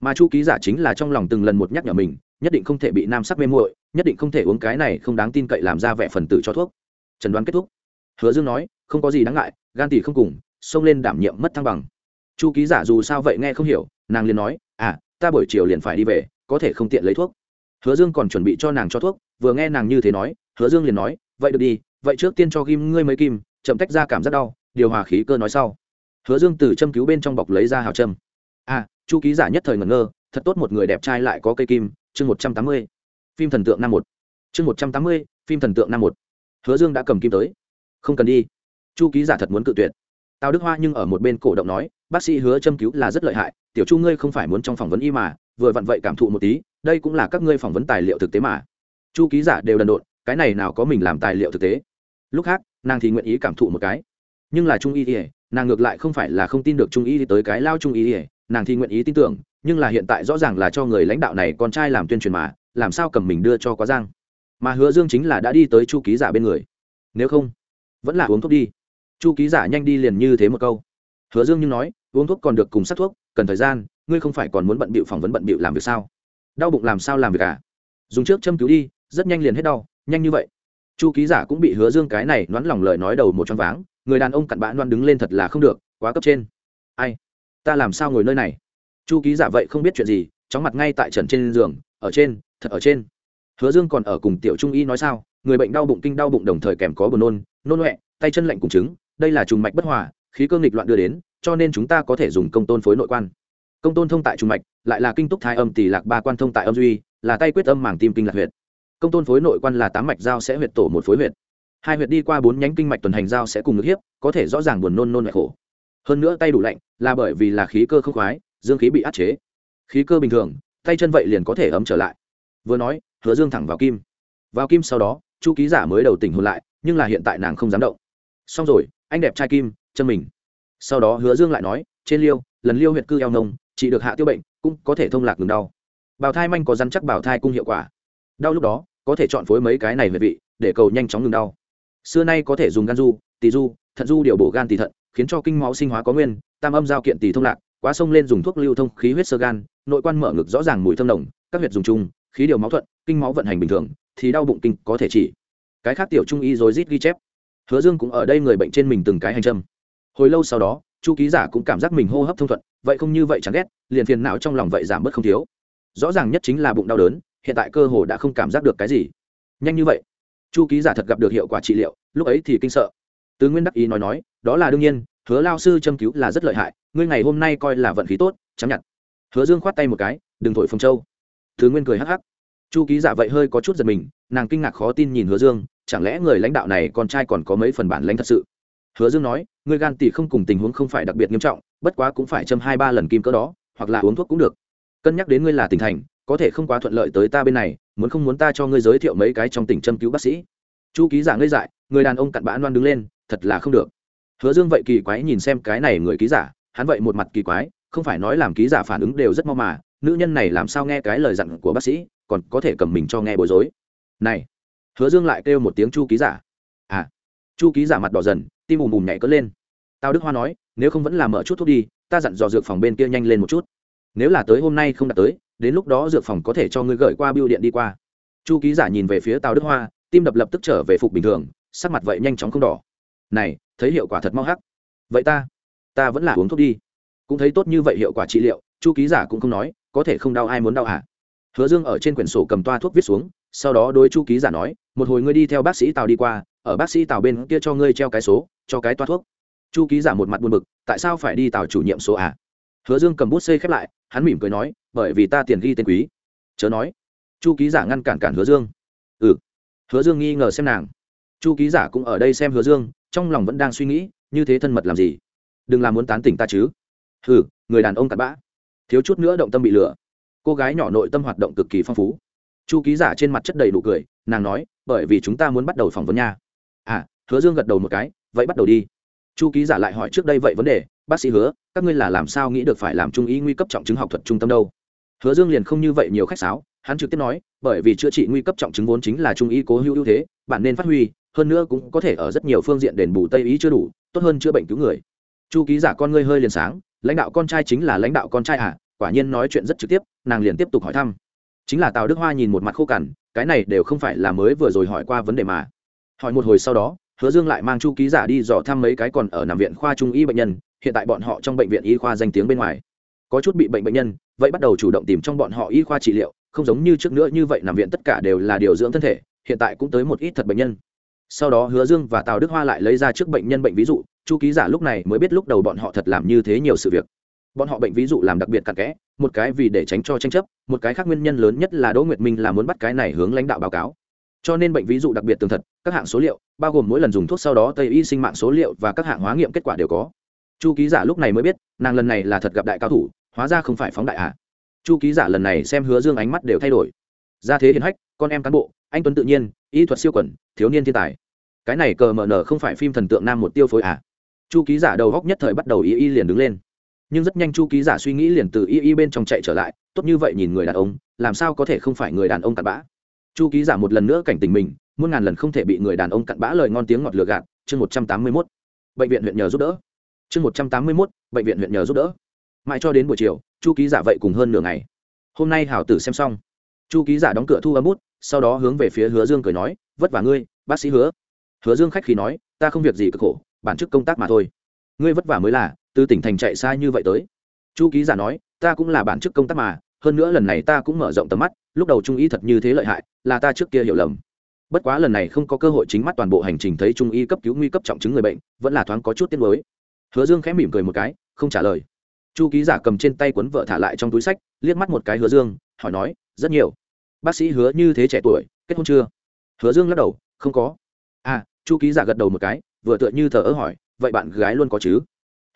Mà chu ký giả chính là trong lòng từng lần một nhắc nhở mình, nhất định không thể bị nam sắc mê muội nhất định không thể uống cái này không đáng tin cậy làm ra vẻ phần tử cho thuốc. Trần đoán kết thúc. Hứa dương nói, không có gì đáng ngại, gan tỷ không cùng, xông lên đảm nhiệm mất thăng bằng. Chu ký giả dù sao vậy nghe không hiểu, nàng liền nói à ta buổi chiều liền phải đi về, có thể không tiện lấy thuốc. Hứa dương còn chuẩn bị cho nàng cho thuốc, vừa nghe nàng như thế nói, hứa dương liền nói, vậy được đi, vậy trước tiên cho ghim ngươi mấy kim, chậm tách ra cảm giác đau, điều hòa khí cơ nói sau. Hứa dương từ châm cứu bên trong bọc lấy ra hào châm. À chu ký giả nhất thời ngẩn ngơ, thật tốt một người đẹp trai lại có cây kim, chương một trăm tám mươi phim thần tượng năm một. Chương một trăm tám mươi, phim thần tượng năm một. Hứa dương đã cầm kim tới. Không cần đi. Chu ký giả thật muốn cự tuyệt. Tào đức hoa nhưng ở một bên cổ động nói, bác sĩ hứa châm cứu là rất lợi hại, tiểu chu ngươi không phải muốn trong phỏng vấn y mà, vừa vặn vậy cảm thụ một tí, đây cũng là các ngươi phỏng vấn tài liệu thực tế mà. Chu ký giả đều đần độn, cái này nào có mình làm tài liệu thực tế? Lúc khác, nàng thì nguyện ý cảm thụ một cái. Nhưng là trung y ỉa nàng ngược lại không phải là không tin được trung y tới cái lao trung y ỉa nàng thì nguyện ý tin tưởng, nhưng là hiện tại rõ ràng là cho người lãnh đạo này con trai làm tuyên truyền mà làm sao cầm mình đưa cho quá giang? Mà hứa dương chính là đã đi tới chu ký giả bên người. Nếu không, vẫn là uống thuốc đi. Chu ký giả nhanh đi liền như thế một câu. Hứa dương nhưng nói, uống thuốc còn được cùng sắc thuốc, cần thời gian, ngươi không phải còn muốn bận bịu phỏng vấn bận bịu làm việc sao? Đau bụng làm sao làm việc à? Dùng trước châm cứu đi, rất nhanh liền hết đau, nhanh như vậy. Chu ký giả cũng bị hứa dương cái này đoán lòng lời nói đầu một trong váng, người đàn ông cặn bã đoan đứng lên thật là không được, quá cấp trên. Ai, ta làm sao ngồi nơi này? Chu ký giả vậy không biết chuyện gì, chóng mặt ngay tại trần trên giường ở trên, thật ở trên. Hứa dương còn ở cùng tiểu trung y nói sao, người bệnh đau bụng kinh đau bụng đồng thời kèm có buồn nôn nôn huệ tay chân lạnh cùng chứng đây là trùng mạch bất hòa, khí cơ nghịch loạn đưa đến, cho nên chúng ta có thể dùng công tôn phối nội quan. Công tôn thông tại trung mạch, lại là kinh túc thái âm tỷ lạc ba quan thông tại âm duy, là tay quyết âm màng tim kinh lạc huyệt. Công tôn phối nội quan là tám mạch giao sẽ huyệt tổ một phối huyệt. Hai huyệt đi qua bốn nhánh kinh mạch tuần hành giao sẽ cùng ngực hiếp, có thể rõ ràng buồn nôn nôn mạch khổ. Hơn nữa tay đủ lạnh, là bởi vì là khí cơ không khoái, dương khí bị áp chế. Khí cơ bình thường tay chân vậy liền có thể ấm trở lại. Vừa nói, hứa dương thẳng vào kim. Vào kim sau đó, chu ký giả mới đầu tỉnh hôn lại, nhưng là hiện tại nàng không dám động. Xong rồi, anh đẹp trai kim, chân mình. Sau đó hứa dương lại nói, trên liêu, lần liêu huyệt cư eo nông, chỉ được hạ tiêu bệnh, cũng có thể thông lạc ngừng đau. Bào thai manh có rắn chắc bào thai cung hiệu quả. Đau lúc đó, có thể chọn phối mấy cái này về vị, để cầu nhanh chóng ngừng đau. Xưa nay có thể dùng gan du, tỳ du, thận du điều bổ gan tỳ thận, khiến cho kinh máu sinh hóa có nguyên, tam âm giao kiện tỳ thông lạc quá sông lên dùng thuốc lưu thông khí huyết sơ gan, nội quan mở ngực rõ ràng mùi thơm nồng, các huyệt dùng chung, khí điều máu thuận, kinh máu vận hành bình thường, thì đau bụng kinh có thể chỉ. Cái khác tiểu trung y rồi rít ghi chép. Hứa dương cũng ở đây người bệnh trên mình từng cái hành châm. Hồi lâu sau đó, chu ký giả cũng cảm giác mình hô hấp thông thuận, vậy không như vậy chẳng ghét, liền phiền não trong lòng vậy giảm bớt không thiếu. Rõ ràng nhất chính là bụng đau đớn, hiện tại cơ hồ đã không cảm giác được cái gì. Nhanh như vậy, chu ký giả thật gặp được hiệu quả trị liệu, lúc ấy thì kinh sợ. Tứ nguyên đắc ý nói nói, đó là đương nhiên hứa lao sư châm cứu là rất lợi hại, ngươi ngày hôm nay coi là vận khí tốt, chấm nhặt. Hứa dương khoát tay một cái, đừng thổi phồng châu. Thứ nguyên cười hắc hắc. Chu ký giả vậy hơi có chút giật mình, nàng kinh ngạc khó tin nhìn hứa dương, chẳng lẽ người lãnh đạo này con trai còn có mấy phần bản lãnh thật sự? Hứa dương nói người gan tỷ không cùng tình huống không phải đặc biệt nghiêm trọng, bất quá cũng phải châm hai ba lần kim cỡ đó, hoặc là uống thuốc cũng được. Cân nhắc đến ngươi là tỉnh thành, có thể không quá thuận lợi tới ta bên này, muốn không muốn ta cho ngươi giới thiệu mấy cái trong tỉnh châm cứu bác sĩ. Chu ký giả ngây dại, người đàn ông cặn bã loan đứng lên, thật là không được hứa dương vậy kỳ quái nhìn xem cái này người ký giả, hắn vậy một mặt kỳ quái, không phải nói làm ký giả phản ứng đều rất mau mà, nữ nhân này làm sao nghe cái lời dặn của bác sĩ, còn có thể cầm mình cho nghe bối rối. Này, hứa dương lại kêu một tiếng chu ký giả. À chu ký giả mặt đỏ dần, tim ùm ùm nhảy cất lên. Tao đức hoa nói, nếu không vẫn là mở chút thuốc đi, ta dặn dò dược phòng bên kia nhanh lên một chút. Nếu là tới hôm nay không đạt tới, đến lúc đó dược phòng có thể cho ngươi gửi qua biêu điện đi qua. Chu ký giả nhìn về phía tào đức hoa, tim đập lập tức trở về phục bình thường, sắc mặt vậy nhanh chóng không đỏ. Này thấy hiệu quả thật mau hắc. Vậy ta ta vẫn là uống thuốc đi. Cũng thấy tốt như vậy hiệu quả trị liệu, chu ký giả cũng không nói, có thể không đau ai muốn đau hả? Hứa dương ở trên quyển sổ cầm toa thuốc viết xuống, sau đó đôi chu ký giả nói, một hồi ngươi đi theo bác sĩ tào đi qua, ở bác sĩ tào bên kia cho ngươi treo cái số, cho cái toa thuốc. Chu ký giả một mặt buồn bực, tại sao phải đi tào chủ nhiệm số à? Hứa dương cầm bút xây khép lại, hắn mỉm cười nói, bởi vì ta tiền ghi tên quý. Chớ nói, chu ký giả ngăn cản cản hứa dương. Ừ. Hứa dương nghi ngờ xem nàng. Chu ký giả cũng ở đây xem hứa dương trong lòng vẫn đang suy nghĩ, như thế thân mật làm gì? Đừng làm muốn tán tỉnh ta chứ. Hừ, người đàn ông cặn bã. Thiếu chút nữa động tâm bị lừa. Cô gái nhỏ nội tâm hoạt động cực kỳ phong phú. Chu ký giả trên mặt chất đầy nụ cười, nàng nói, bởi vì chúng ta muốn bắt đầu phỏng vấn nha. À hứa dương gật đầu một cái, vậy bắt đầu đi. Chu ký giả lại hỏi trước đây vậy vấn đề, bác sĩ hứa, các ngươi là làm sao nghĩ được phải làm trung ý nguy cấp trọng chứng học thuật trung tâm đâu? Hứa dương liền không như vậy nhiều khách sáo, hắn trực tiếp nói, bởi vì chữa trị nguy cấp trọng chứng vốn chính là trung ý cố hữu ưu thế, bạn nên phát huy hơn nữa cũng có thể ở rất nhiều phương diện đền bù tây ý chưa đủ, tốt hơn chữa bệnh cứu người. Chu ký giả con ngươi hơi liền sáng, lãnh đạo con trai chính là lãnh đạo con trai à? Quả nhiên nói chuyện rất trực tiếp, nàng liền tiếp tục hỏi thăm. Chính là tào đức hoa nhìn một mặt khô cằn, cái này đều không phải là mới vừa rồi hỏi qua vấn đề mà. Hỏi một hồi sau đó, hứa dương lại mang chu ký giả đi dò thăm mấy cái còn ở nằm viện khoa trung y bệnh nhân, hiện tại bọn họ trong bệnh viện y khoa danh tiếng bên ngoài. Có chút bị bệnh bệnh nhân, vậy bắt đầu chủ động tìm trong bọn họ y khoa trị liệu, không giống như trước nữa như vậy nằm viện tất cả đều là điều dưỡng thân thể, hiện tại cũng tới một ít thật bệnh nhân sau đó hứa dương và tào đức hoa lại lấy ra trước bệnh nhân bệnh ví dụ chu ký giả lúc này mới biết lúc đầu bọn họ thật làm như thế nhiều sự việc. Bọn họ bệnh ví dụ làm đặc biệt cặn kẽ một cái vì để tránh cho tranh chấp một cái khác nguyên nhân lớn nhất là đỗ nguyệt minh là muốn bắt cái này hướng lãnh đạo báo cáo. Cho nên bệnh ví dụ đặc biệt tường thật các hạng số liệu bao gồm mỗi lần dùng thuốc sau đó tây y sinh mạng số liệu và các hạng hóa nghiệm kết quả đều có. Chu ký giả lúc này mới biết nàng lần này là thật gặp đại cao thủ hóa ra không phải phóng đại à, chu ký giả lần này xem hứa dương ánh mắt đều thay đổi. Ra thế hiền hách con em cán bộ anh tuấn tự nhiên y thuật siêu quẩn thiếu niên thiên tài cái này cờ mờ nở không phải phim thần tượng nam một tiêu phối à? chu ký giả đầu góc nhất thời bắt đầu y y liền đứng lên nhưng rất nhanh chu ký giả suy nghĩ liền từ y y bên trong chạy trở lại tốt như vậy nhìn người đàn ông làm sao có thể không phải người đàn ông cặn bã chu ký giả một lần nữa cảnh tình mình muôn ngàn lần không thể bị người đàn ông cặn bã lời ngon tiếng ngọt lừa gạt chương một trăm tám mươi mốt bệnh viện huyện nhờ giúp đỡ chương một trăm tám mươi mốt bệnh viện huyện nhờ giúp đỡ mãi cho đến buổi chiều chu ký giả vậy cùng hơn nửa ngày hôm nay hảo tử xem xong chu ký giả đóng cửa thu âm bút, sau đó hướng về phía hứa dương cười nói, vất vả ngươi, bác sĩ hứa. Hứa dương khách khí nói, ta không việc gì cực khổ, bản chức công tác mà thôi. Ngươi vất vả mới là, từ tỉnh thành chạy xa như vậy tới. Chu ký giả nói, ta cũng là bản chức công tác mà, hơn nữa lần này ta cũng mở rộng tầm mắt, lúc đầu trung y thật như thế lợi hại, là ta trước kia hiểu lầm. Bất quá lần này không có cơ hội chính mắt toàn bộ hành trình thấy trung y cấp cứu nguy cấp trọng chứng người bệnh, vẫn là thoáng có chút tiếc nuối. Hứa dương khẽ mỉm cười một cái, không trả lời. Chu ký giả cầm trên tay cuốn vợ thả lại trong túi sách, liếc mắt một cái hứa dương hỏi nói, rất nhiều. Bác sĩ hứa như thế trẻ tuổi, kết hôn chưa? Hứa dương lắc đầu, không có. À chu ký giả gật đầu một cái, vừa tựa như thờ ơ hỏi, vậy bạn gái luôn có chứ?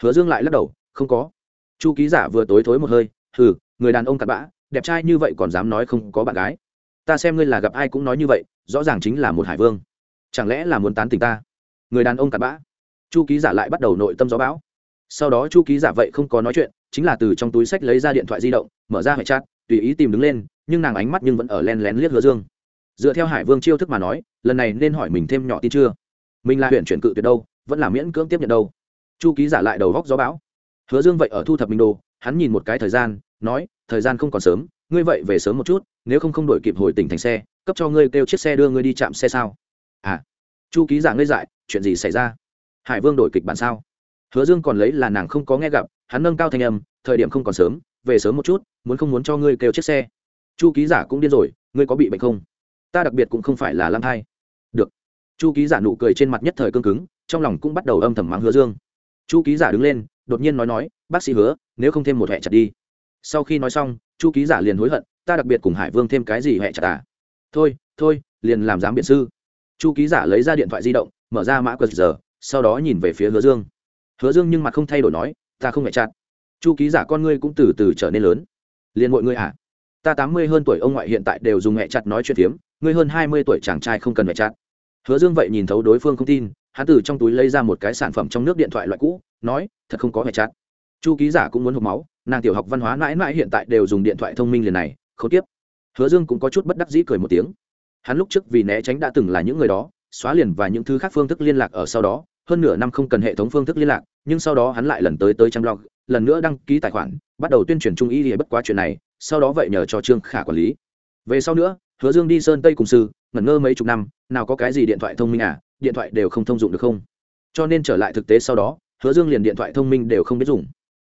Hứa dương lại lắc đầu, không có. Chu ký giả vừa tối thối một hơi, hừ, người đàn ông cặn bã, đẹp trai như vậy còn dám nói không có bạn gái. Ta xem ngươi là gặp ai cũng nói như vậy, rõ ràng chính là một hải vương. Chẳng lẽ là muốn tán tình ta? Người đàn ông cặn bã. Chu ký giả lại bắt đầu nội tâm gió bão. Sau đó chu ký giả vậy không có nói chuyện, chính là từ trong túi sách lấy ra điện thoại di động, mở ra hệ chat tùy ý tìm đứng lên, nhưng nàng ánh mắt nhưng vẫn ở len lén liếc hứa dương. Dựa theo hải vương chiêu thức mà nói, lần này nên hỏi mình thêm nhỏ tin chưa? Mình là huyện chuyển cự tuyệt đâu, vẫn là miễn cưỡng tiếp nhận đâu? Chu ký giả lại đầu góc gió bão. Hứa dương vậy ở thu thập minh đồ, hắn nhìn một cái thời gian, nói, thời gian không còn sớm, ngươi vậy về sớm một chút, nếu không không đổi kịp hồi tỉnh thành xe, cấp cho ngươi kêu chiếc xe đưa ngươi đi chạm xe sao? À chu ký giả ngây dại, chuyện gì xảy ra? Hải vương đổi kịch bản sao? Hứa dương còn lấy là nàng không có nghe gặp, hắn nâng cao thanh âm, thời điểm không còn sớm về sớm một chút muốn không muốn cho ngươi kêu chiếc xe. Chu ký giả cũng điên rồi ngươi có bị bệnh không? Ta đặc biệt cũng không phải là lăng thai. Được. Chu ký giả nụ cười trên mặt nhất thời cương cứng trong lòng cũng bắt đầu âm thầm mắng hứa dương. Chu ký giả đứng lên đột nhiên nói nói bác sĩ hứa nếu không thêm một hẹ chặt đi. Sau khi nói xong chu ký giả liền hối hận ta đặc biệt cùng hải vương thêm cái gì hẹ chặt à? Thôi thôi liền làm giám biện sư. Chu ký giả lấy ra điện thoại di động mở ra mã qr, sau đó nhìn về phía hứa dương. Hứa dương nhưng mặt không thay đổi nói ta không hẹ chặt chu ký giả con ngươi cũng từ từ trở nên lớn. Liền mọi người à? Ta tám mươi hơn tuổi ông ngoại hiện tại đều dùng mẹ chặt nói chuyện phiếm, ngươi hơn hai mươi tuổi chàng trai không cần mẹ chặt. Hứa dương vậy nhìn thấu đối phương không tin, hắn từ trong túi lấy ra một cái sản phẩm trong nước điện thoại loại cũ, nói, thật không có mẹ chặt. Chu ký giả cũng muốn hộp máu, nàng tiểu học văn hóa mãi mãi hiện tại đều dùng điện thoại thông minh liền này, không tiếp. Hứa dương cũng có chút bất đắc dĩ cười một tiếng. Hắn lúc trước vì né tránh đã từng là những người đó, xóa liền và những thứ khác phương thức liên lạc ở sau đó, hơn nửa năm không cần hệ thống phương thức liên lạc, nhưng sau đó hắn lại lần tới tới trang blog lần nữa đăng ký tài khoản, bắt đầu tuyên truyền trung ý thì bất quá chuyện này, sau đó vậy nhờ cho trương khả quản lý. Về sau nữa, hứa dương đi sơn tây cùng sư, ngẩn ngơ mấy chục năm, nào có cái gì điện thoại thông minh à điện thoại đều không thông dụng được không? Cho nên trở lại thực tế sau đó, hứa dương liền điện thoại thông minh đều không biết dùng.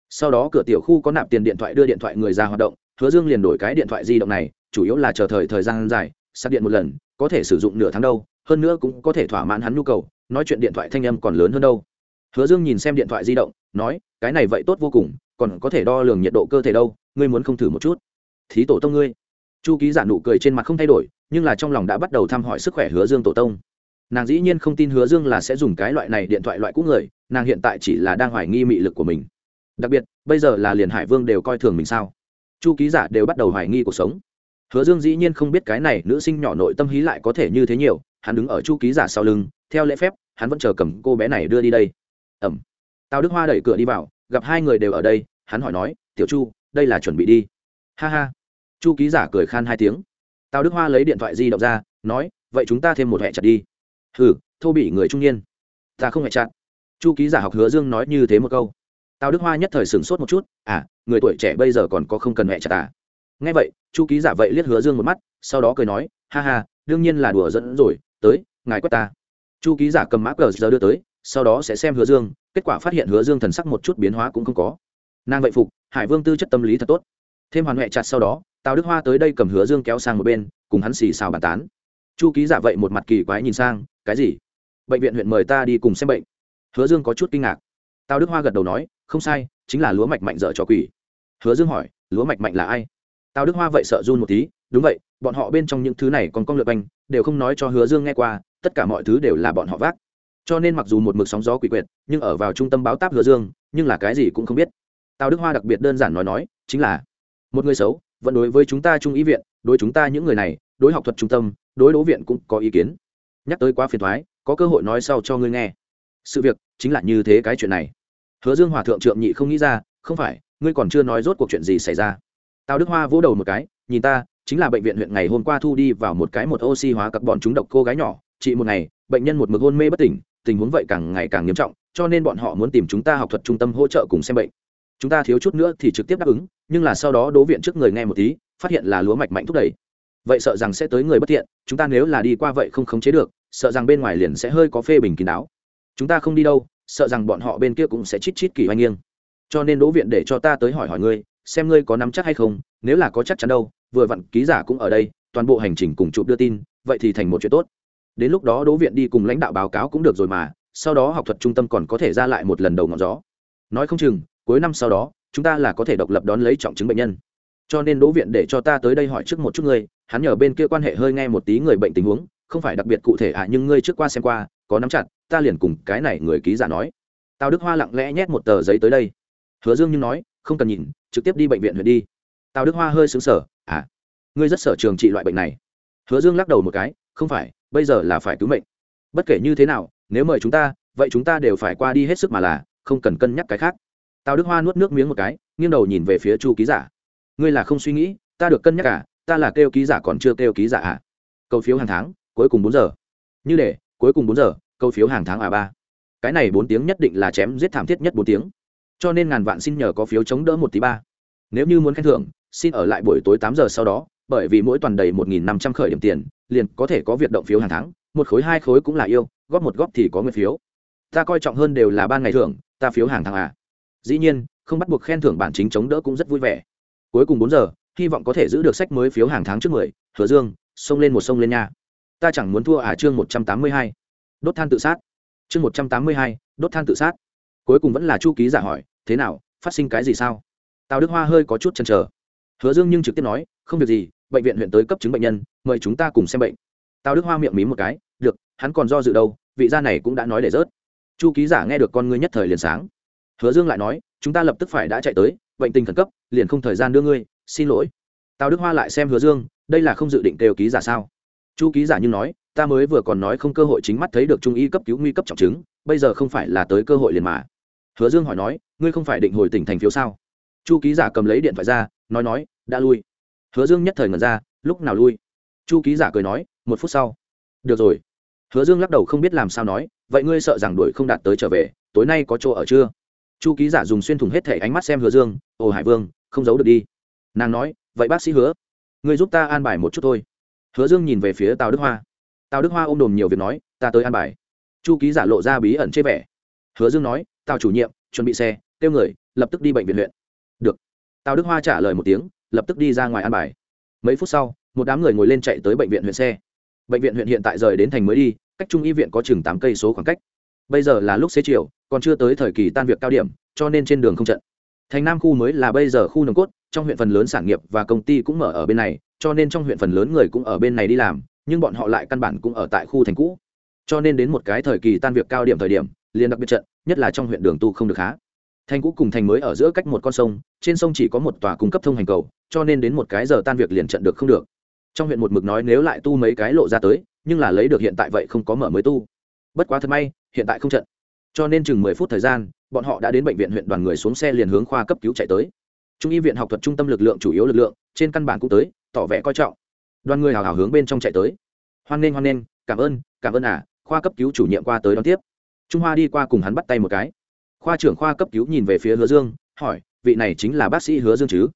Sau đó cửa tiểu khu có nạp tiền điện thoại đưa điện thoại người ra hoạt động, hứa dương liền đổi cái điện thoại di động này, chủ yếu là chờ thời thời gian dài, sạc điện một lần, có thể sử dụng nửa tháng đâu, hơn nữa cũng có thể thỏa mãn hắn nhu cầu, nói chuyện điện thoại thanh âm còn lớn hơn đâu hứa dương nhìn xem điện thoại di động, nói, cái này vậy tốt vô cùng, còn có thể đo lường nhiệt độ cơ thể đâu, ngươi muốn không thử một chút? Thí tổ tông ngươi. Chu ký giả nụ cười trên mặt không thay đổi, nhưng là trong lòng đã bắt đầu thăm hỏi sức khỏe hứa dương tổ tông. Nàng dĩ nhiên không tin hứa dương là sẽ dùng cái loại này điện thoại loại cũ người, nàng hiện tại chỉ là đang hoài nghi mị lực của mình. Đặc biệt, bây giờ là liền hải vương đều coi thường mình sao? Chu ký giả đều bắt đầu hoài nghi cuộc sống. Hứa dương dĩ nhiên không biết cái này nữ sinh nhỏ nội tâm hí lại có thể như thế nhiều, hắn đứng ở chu ký giả sau lưng, theo lễ phép, hắn vẫn chờ cầm cô bé này đưa đi đây ẩm. Tào đức hoa đẩy cửa đi vào, gặp hai người đều ở đây, hắn hỏi nói, tiểu chu, đây là chuẩn bị đi. Ha ha. Chu ký giả cười khan hai tiếng. Tào đức hoa lấy điện thoại di động ra, nói, vậy chúng ta thêm một hẹ chặt đi. Hừ, thô bị người trung niên. Ta không hẹ chặt. Chu ký giả học hứa dương nói như thế một câu. Tào đức hoa nhất thời sửng sốt một chút à người tuổi trẻ bây giờ còn có không cần hẹ chặt à? Nghe vậy, chu ký giả vậy liếc hứa dương một mắt, sau đó cười nói, ha ha, đương nhiên là đùa dẫn rồi, tới, ngài quét ta. Chu ký giả cầm mã cờ giờ đưa tới sau đó sẽ xem hứa dương, kết quả phát hiện hứa dương thần sắc một chút biến hóa cũng không có. Nàng vậy phục, hải vương tư chất tâm lý thật tốt. Thêm hoàn huệ chặt sau đó, tào đức hoa tới đây cầm hứa dương kéo sang một bên, cùng hắn xì xào bàn tán. Chu ký giả vậy một mặt kỳ quái nhìn sang, cái gì? Bệnh viện huyện mời ta đi cùng xem bệnh. Hứa dương có chút kinh ngạc. Tào đức hoa gật đầu nói, không sai, chính là lúa mạch mạnh dở cho quỷ. Hứa dương hỏi, lúa mạch mạnh là ai? Tào đức hoa vậy sợ run một tí, đúng vậy, bọn họ bên trong những thứ này còn con lượt anh đều không nói cho hứa dương nghe qua, tất cả mọi thứ đều là bọn họ vác cho nên mặc dù một mực sóng gió quỷ quyệt, nhưng ở vào trung tâm báo táp hứa dương, nhưng là cái gì cũng không biết. Tào đức hoa đặc biệt đơn giản nói nói, chính là, một người xấu, vẫn đối với chúng ta trung ý viện, đối chúng ta những người này, đối học thuật trung tâm, đối đỗ viện cũng có ý kiến. Nhắc tới quá phiền thoái, có cơ hội nói sau cho ngươi nghe. Sự việc chính là như thế cái chuyện này. Hứa dương hòa thượng trượng nhị không nghĩ ra, không phải, ngươi còn chưa nói rốt cuộc chuyện gì xảy ra. Tào đức hoa vỗ đầu một cái, nhìn ta, chính là bệnh viện huyện ngày hôm qua thu đi vào một cái một oxy hóa các bọn chúng độc cô gái nhỏ, chị một ngày, bệnh nhân một mực hôn mê bất tỉnh tình huống vậy càng ngày càng nghiêm trọng, cho nên bọn họ muốn tìm chúng ta học thuật trung tâm hỗ trợ cùng xem bệnh. Chúng ta thiếu chút nữa thì trực tiếp đáp ứng, nhưng là sau đó đố viện trước người nghe một tí, phát hiện là lúa mạch mạnh thúc đẩy. Vậy sợ rằng sẽ tới người bất thiện, chúng ta nếu là đi qua vậy không khống chế được, sợ rằng bên ngoài liền sẽ hơi có phê bình kín đáo. Chúng ta không đi đâu, sợ rằng bọn họ bên kia cũng sẽ chít chít kỳ hoanh nghiêng. Cho nên đỗ viện để cho ta tới hỏi hỏi ngươi, xem ngươi có nắm chắc hay không, nếu là có chắc chắn đâu, vừa vặn ký giả cũng ở đây, toàn bộ hành trình cùng chụp đưa tin, vậy thì thành một chuyện tốt đến lúc đó đỗ viện đi cùng lãnh đạo báo cáo cũng được rồi mà, sau đó học thuật trung tâm còn có thể ra lại một lần đầu ngọn gió. Nói không chừng, cuối năm sau đó, chúng ta là có thể độc lập đón lấy trọng chứng bệnh nhân. Cho nên đỗ viện để cho ta tới đây hỏi trước một chút ngươi, hắn nhờ bên kia quan hệ hơi nghe một tí người bệnh tình huống, không phải đặc biệt cụ thể à nhưng ngươi trước qua xem qua, có nắm chặt, ta liền cùng cái này người ký giả nói. Tào đức hoa lặng lẽ nhét một tờ giấy tới đây. Hứa dương nhưng nói, không cần nhìn, trực tiếp đi bệnh viện huyện đi. Tào đức hoa hơi xứng sở à ngươi rất sở trường trị loại bệnh này. Hứa dương lắc đầu một cái không phải bây giờ là phải cứu mệnh. Bất kể như thế nào nếu mời chúng ta vậy chúng ta đều phải qua đi hết sức mà là không cần cân nhắc cái khác. Tào đức hoa nuốt nước miếng một cái nghiêng đầu nhìn về phía chu ký giả. Ngươi là không suy nghĩ ta được cân nhắc cả à, ta là kêu ký giả còn chưa kêu ký giả à? Cầu phiếu hàng tháng cuối cùng bốn giờ. Như để cuối cùng bốn giờ câu phiếu hàng tháng à ba. Cái này bốn tiếng nhất định là chém giết thảm thiết nhất bốn tiếng. Cho nên ngàn vạn xin nhờ có phiếu chống đỡ một tí ba. Nếu như muốn khen thưởng xin ở lại buổi tối tám giờ sau đó bởi vì mỗi toàn đầy một nghìn năm trăm khởi điểm tiền liền có thể có việc động phiếu hàng tháng, một khối, hai khối cũng là yêu, góp một góp thì có nguyên phiếu. Ta coi trọng hơn đều là ban ngày thưởng, ta phiếu hàng tháng à. Dĩ nhiên, không bắt buộc khen thưởng bản chính chống đỡ cũng rất vui vẻ. Cuối cùng bốn giờ, hy vọng có thể giữ được sách mới phiếu hàng tháng trước mười, hứa dương, xông lên một sông lên nha. Ta chẳng muốn thua à chương một trăm tám mươi hai. Đốt than tự sát. Chương một trăm tám mươi hai, đốt than tự sát. Cuối cùng vẫn là chu ký giả hỏi, thế nào, phát sinh cái gì sao? Tào đức hoa hơi có chút chần chờ. Hứa dương nhưng trực tiếp nói, không việc gì bệnh viện huyện tới cấp chứng bệnh nhân, mời chúng ta cùng xem bệnh. Tào đức hoa miệng mí một cái, được, hắn còn do dự đâu, vị gia này cũng đã nói để rớt. Chu ký giả nghe được con ngươi nhất thời liền sáng. Hứa dương lại nói, chúng ta lập tức phải đã chạy tới, bệnh tình khẩn cấp, liền không thời gian đưa ngươi, xin lỗi. Tào đức hoa lại xem hứa dương, đây là không dự định kêu ký giả sao? Chu ký giả nhưng nói, ta mới vừa còn nói không cơ hội chính mắt thấy được trung y cấp cứu nguy cấp trọng chứng, bây giờ không phải là tới cơ hội liền mà. Hứa dương hỏi nói, ngươi không phải định hồi tỉnh thành phiếu sao? Chu ký giả cầm lấy điện thoại ra, nói nói, đã lui hứa dương nhất thời ngẩn ra, lúc nào lui? Chu ký giả cười nói, một phút sau. Được rồi. Hứa dương lắc đầu không biết làm sao nói, vậy ngươi sợ rằng đuổi không đạt tới trở về, tối nay có chỗ ở chưa? Chu ký giả dùng xuyên thủng hết thể ánh mắt xem hứa dương, ồ hải vương, không giấu được đi. Nàng nói, vậy bác sĩ hứa, ngươi giúp ta an bài một chút thôi. Hứa dương nhìn về phía tào đức hoa. Tào đức hoa ôm đồm nhiều việc nói, ta tới an bài. Chu ký giả lộ ra bí ẩn chê vẻ. Hứa dương nói, tào chủ nhiệm, chuẩn bị xe, kêu người, lập tức đi bệnh viện huyện. Được. Tào đức hoa trả lời một tiếng lập tức đi ra ngoài an bài. Mấy phút sau, một đám người ngồi lên chạy tới bệnh viện huyện xe. Bệnh viện huyện hiện tại rời đến thành mới đi, cách trung y viện có chừng tám cây số khoảng cách. Bây giờ là lúc xế chiều, còn chưa tới thời kỳ tan việc cao điểm, cho nên trên đường không trận. Thành nam khu mới là bây giờ khu nồng cốt, trong huyện phần lớn sản nghiệp và công ty cũng mở ở bên này, cho nên trong huyện phần lớn người cũng ở bên này đi làm, nhưng bọn họ lại căn bản cũng ở tại khu thành cũ. Cho nên đến một cái thời kỳ tan việc cao điểm thời điểm, liền đặc biệt trận, nhất là trong huyện đường tu không được khá thành cũ cùng thành mới ở giữa cách một con sông, trên sông chỉ có một tòa cung cấp thông hành cầu, cho nên đến một cái giờ tan việc liền trận được không được. Trong huyện một mực nói nếu lại tu mấy cái lộ ra tới, nhưng là lấy được hiện tại vậy không có mở mới tu. Bất quá thật may, hiện tại không trận. Cho nên chừng mười phút thời gian, bọn họ đã đến bệnh viện huyện đoàn người xuống xe liền hướng khoa cấp cứu chạy tới. Trung y viện học thuật trung tâm lực lượng chủ yếu lực lượng, trên căn bản cũng tới, tỏ vẻ coi trọng. Đoàn người hào hào hướng bên trong chạy tới. Hoan nghênh hoan nghênh, cảm ơn cảm ơn à khoa cấp cứu chủ nhiệm qua tới đón tiếp. Trung hoa đi qua cùng hắn bắt tay một cái khoa trưởng khoa cấp cứu nhìn về phía hứa dương, hỏi, vị này chính là bác sĩ hứa dương chứ?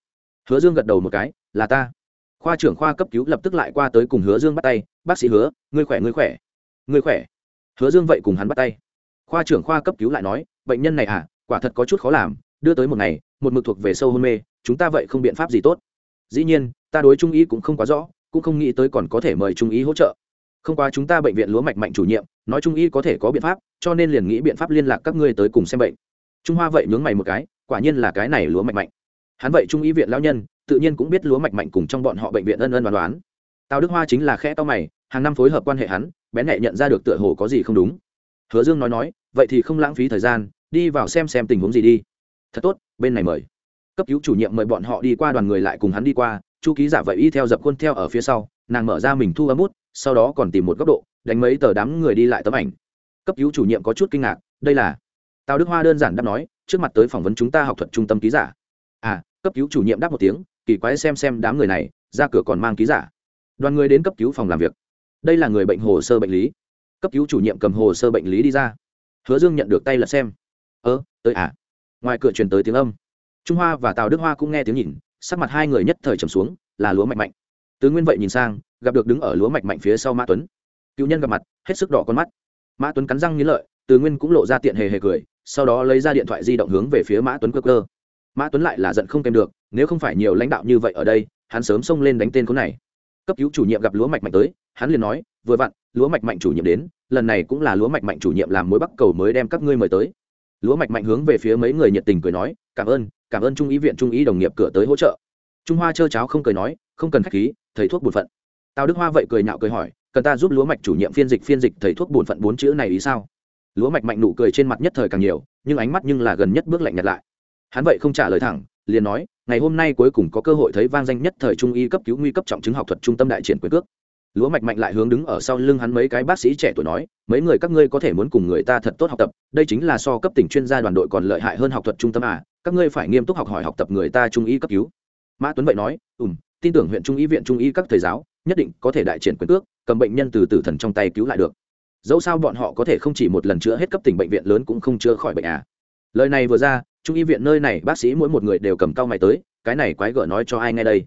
Hứa dương gật đầu một cái, là ta. Khoa trưởng khoa cấp cứu lập tức lại qua tới cùng hứa dương bắt tay, bác sĩ hứa, ngươi khỏe ngươi khỏe ngươi khỏe. Hứa dương vậy cùng hắn bắt tay. Khoa trưởng khoa cấp cứu lại nói, bệnh nhân này à quả thật có chút khó làm, đưa tới một ngày, một mực thuộc về sâu hôn mê, chúng ta vậy không biện pháp gì tốt. Dĩ nhiên, ta đối trung ý cũng không quá rõ, cũng không nghĩ tới còn có thể mời trung ý hỗ trợ không qua chúng ta bệnh viện lúa mạch mạnh chủ nhiệm, nói trung y có thể có biện pháp, cho nên liền nghĩ biện pháp liên lạc các ngươi tới cùng xem bệnh. Trung hoa vậy nhướng mày một cái, quả nhiên là cái này lúa mạch mạnh. Hắn vậy trung y viện lão nhân, tự nhiên cũng biết lúa mạch mạnh cùng trong bọn họ bệnh viện ân ân đoán đoán. Tào đức hoa chính là khẽ to mày, hàng năm phối hợp quan hệ hắn, bén nhẹ nhận ra được tựa hồ có gì không đúng. Hứa dương nói nói, vậy thì không lãng phí thời gian, đi vào xem xem tình huống gì đi. Thật tốt, bên này mời. Cấp cứu chủ nhiệm mời bọn họ đi qua đoàn người lại cùng hắn đi qua, chu ký giả vậy y theo dập khuôn theo ở phía sau, nàng mở ra mình thu âm mút sau đó còn tìm một góc độ, đánh mấy tờ đám người đi lại tấm ảnh. Cấp cứu chủ nhiệm có chút kinh ngạc, đây là? Tào đức hoa đơn giản đáp nói, trước mặt tới phỏng vấn chúng ta học thuật trung tâm ký giả. À cấp cứu chủ nhiệm đáp một tiếng, kỳ quái xem xem đám người này, ra cửa còn mang ký giả. Đoàn người đến cấp cứu phòng làm việc. Đây là người bệnh hồ sơ bệnh lý. Cấp cứu chủ nhiệm cầm hồ sơ bệnh lý đi ra. Hứa dương nhận được tay lật xem. Ơ, tới à? Ngoài cửa truyền tới tiếng âm. Trung hoa và tào đức hoa cũng nghe tiếng nhìn, sắc mặt hai người nhất thời trầm xuống, là lúa mạnh mạnh. Tứ nguyên vậy nhìn sang gặp được đứng ở lúa mạch mạnh phía sau mã tuấn. Cựu nhân gặp mặt, hết sức đỏ con mắt. Mã tuấn cắn răng nghĩ lợi, từ nguyên cũng lộ ra tiện hề hề cười, sau đó lấy ra điện thoại di động hướng về phía mã tuấn cơ cơ mã tuấn lại là giận không kèm được, nếu không phải nhiều lãnh đạo như vậy ở đây, hắn sớm xông lên đánh tên khốn này. Cấp cứu chủ nhiệm gặp lúa mạch mạnh tới, hắn liền nói, vừa vặn, lúa mạch mạnh chủ nhiệm đến, lần này cũng là lúa mạch mạnh chủ nhiệm làm mối bắc cầu mới đem các ngươi mời tới. Lúa mạch mạnh hướng về phía mấy người nhiệt tình cười nói, cảm ơn cảm ơn trung ý viện trung ý đồng nghiệp cửa tới hỗ trợ. Trung hoa chơ cháo không cười nói, không cần khách khí, thầy thuốc bổn phận tào đức hoa vậy cười nhạo cười hỏi, cần ta giúp lúa mạch chủ nhiệm phiên dịch phiên dịch thầy thuốc bổn phận bốn chữ này ý sao? Lúa mạch mạnh nụ cười trên mặt nhất thời càng nhiều, nhưng ánh mắt nhưng là gần nhất bước lạnh nhặt lại. Hắn vậy không trả lời thẳng, liền nói, ngày hôm nay cuối cùng có cơ hội thấy vang danh nhất thời trung y cấp cứu nguy cấp trọng chứng học thuật trung tâm đại triển quyền cước. Lúa mạch mạnh lại hướng đứng ở sau lưng hắn mấy cái bác sĩ trẻ tuổi nói, mấy người các ngươi có thể muốn cùng người ta thật tốt học tập, đây chính là so cấp tỉnh chuyên gia đoàn đội còn lợi hại hơn học thuật trung tâm à các ngươi phải nghiêm túc học hỏi học tập người ta trung y cấp cứu. Mã tuấn vậy nói ùm tin tưởng huyện trung y viện trung y các thầy giáo, nhất định có thể đại triển quyền cước, cầm bệnh nhân từ tử thần trong tay cứu lại được. Dẫu sao bọn họ có thể không chỉ một lần chữa hết cấp tỉnh bệnh viện lớn cũng không chữa khỏi bệnh à. Lời này vừa ra, trung y viện nơi này bác sĩ mỗi một người đều cầm cao mày tới, cái này quái gở nói cho ai ngay đây?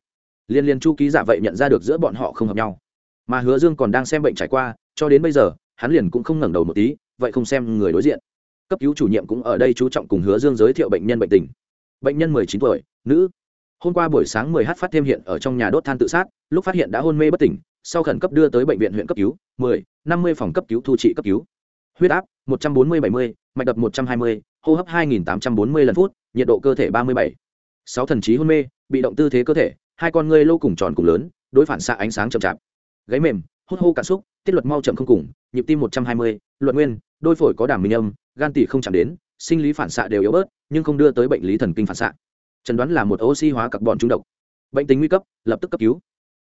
Liên liên chu ký giả vậy nhận ra được giữa bọn họ không hợp nhau. Mà hứa dương còn đang xem bệnh trải qua, cho đến bây giờ, hắn liền cũng không ngẩng đầu một tí, vậy không xem người đối diện. Cấp cứu chủ nhiệm cũng ở đây chú trọng cùng hứa dương giới thiệu bệnh nhân bệnh tình. Bệnh nhân mười chín tuổi, nữ hôm qua buổi sáng mười h phát thêm hiện ở trong nhà đốt than tự sát, lúc phát hiện đã hôn mê bất tỉnh, sau khẩn cấp đưa tới bệnh viện huyện cấp cứu, mười, năm mươi phòng cấp cứu thu trị cấp cứu. Huyết áp, một trăm bốn mươi bảy mươi, mạch đập một trăm hai mươi, hô hấp hai nghìn tám trăm bốn mươi lần phút, nhiệt độ cơ thể ba mươi bảy. Sáu thần trí hôn mê, bị động tư thế cơ thể, hai con ngươi lâu cùng tròn cùng lớn, đối phản xạ ánh sáng chậm chạp. Gáy mềm, hút hô cảm xúc, tiết luật mau chậm không cùng, nhịp tim một trăm hai mươi, luận nguyên, đôi phổi có đảm minh âm, gan tỷ không chạm đến, sinh lý phản xạ đều yếu bớt, nhưng không đưa tới bệnh lý thần kinh phản xạ trần đoán là một oxy hóa carbon trung độc. Bệnh tính nguy cấp, lập tức cấp cứu.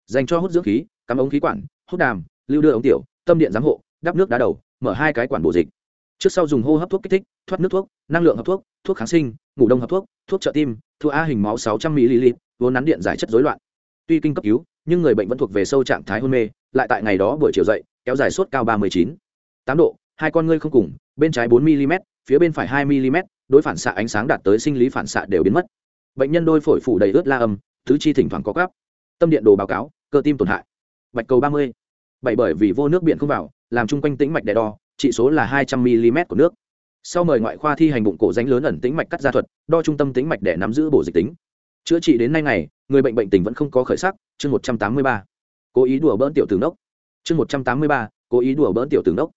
Dành cho hút dưỡng khí, cắm ống khí quản, hút đàm, lưu đưa ống tiểu, tâm điện giám hộ, đắp nước đá đầu, mở hai cái quản bổ dịch. Trước sau dùng hô hấp thuốc kích thích, thoát nước thuốc, năng lượng hấp thuốc thuốc kháng sinh, ngủ đông hấp thuốc thuốc trợ tim, thuốc a hình máu sáu trăm ml vốn nắn điện giải chất dối loạn. Tuy kinh cấp cứu, nhưng người bệnh vẫn thuộc về sâu trạng thái hôn mê, lại tại ngày đó buổi chiều dậy, kéo dài sốt cao ba mươi chín. Tám độ, hai con ngươi không cùng, bên trái bốn mm phía bên phải hai mm đối phản xạ ánh sáng đạt tới sinh lý phản xạ đều biến mất bệnh nhân đôi phổi phủ đầy ướt la âm thứ chi thỉnh thoảng có cắp tâm điện đồ báo cáo, cơ tim tổn hại. Bạch cầu ba mươi. Bảy bởi vì vô nước biển không vào, làm chung quanh tĩnh mạch đè đo trị số là hai trăm mm của nước. Sau mời ngoại khoa thi hành bụng cổ danh lớn ẩn tĩnh mạch cắt gia thuật, đo trung tâm tĩnh mạch để nắm giữ bổ dịch tính. Chữa trị đến nay ngày, người bệnh bệnh tình vẫn không có khởi sắc, chương một trăm tám mươi ba. Cố ý đùa bỡn tiểu tướng đốc chương một trăm tám mươi ba, cố ý đùa bỡn tiểu tướng đốc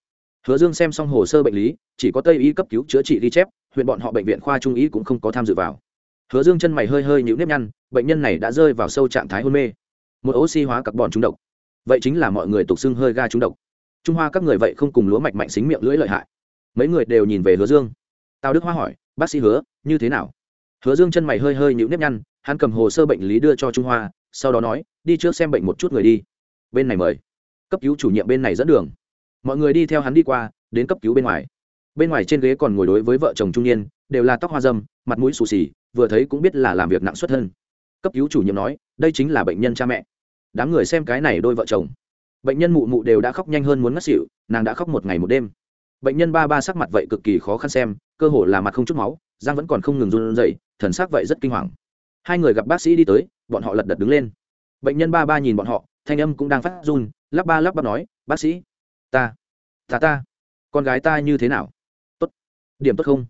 hứa dương xem xong hồ sơ bệnh lý, chỉ có tây y cấp cứu chữa trị ghi chép, huyện bọn họ bệnh viện khoa trung y cũng không có tham dự vào hứa dương chân mày hơi hơi nhíu nếp nhăn, bệnh nhân này đã rơi vào sâu trạng thái hôn mê. Một oxy hóa carbon trúng độc. Vậy chính là mọi người tục xưng hơi ga trúng độc. Trung hoa các người vậy không cùng lúa mạch mạnh xính miệng lưỡi lợi hại. Mấy người đều nhìn về hứa dương. Tào đức hoa hỏi, bác sĩ hứa, như thế nào? Hứa dương chân mày hơi hơi nhíu nếp nhăn, hắn cầm hồ sơ bệnh lý đưa cho trung hoa, sau đó nói, đi trước xem bệnh một chút người đi. Bên này mời. Cấp cứu chủ nhiệm bên này dẫn đường. Mọi người đi theo hắn đi qua, đến cấp cứu bên ngoài. Bên ngoài trên ghế còn ngồi đối với vợ chồng trung niên, đều là tóc hoa dâm, mặt mũi xù xì vừa thấy cũng biết là làm việc nặng suất hơn cấp cứu chủ nhiệm nói, đây chính là bệnh nhân cha mẹ. Đám người xem cái này đôi vợ chồng. Bệnh nhân mụ mụ đều đã khóc nhanh hơn muốn ngất xỉu, nàng đã khóc một ngày một đêm. Bệnh nhân ba ba sắc mặt vậy cực kỳ khó khăn xem, cơ hồ là mặt không chút máu giang vẫn còn không ngừng run rẩy, thần sắc vậy rất kinh hoàng. Hai người gặp bác sĩ đi tới, bọn họ lật đật đứng lên. Bệnh nhân ba ba nhìn bọn họ, thanh âm cũng đang phát run, lắp ba lắp bắp nói, bác sĩ, ta ta ta, con gái ta như thế nào? Tốt, điểm tốt không?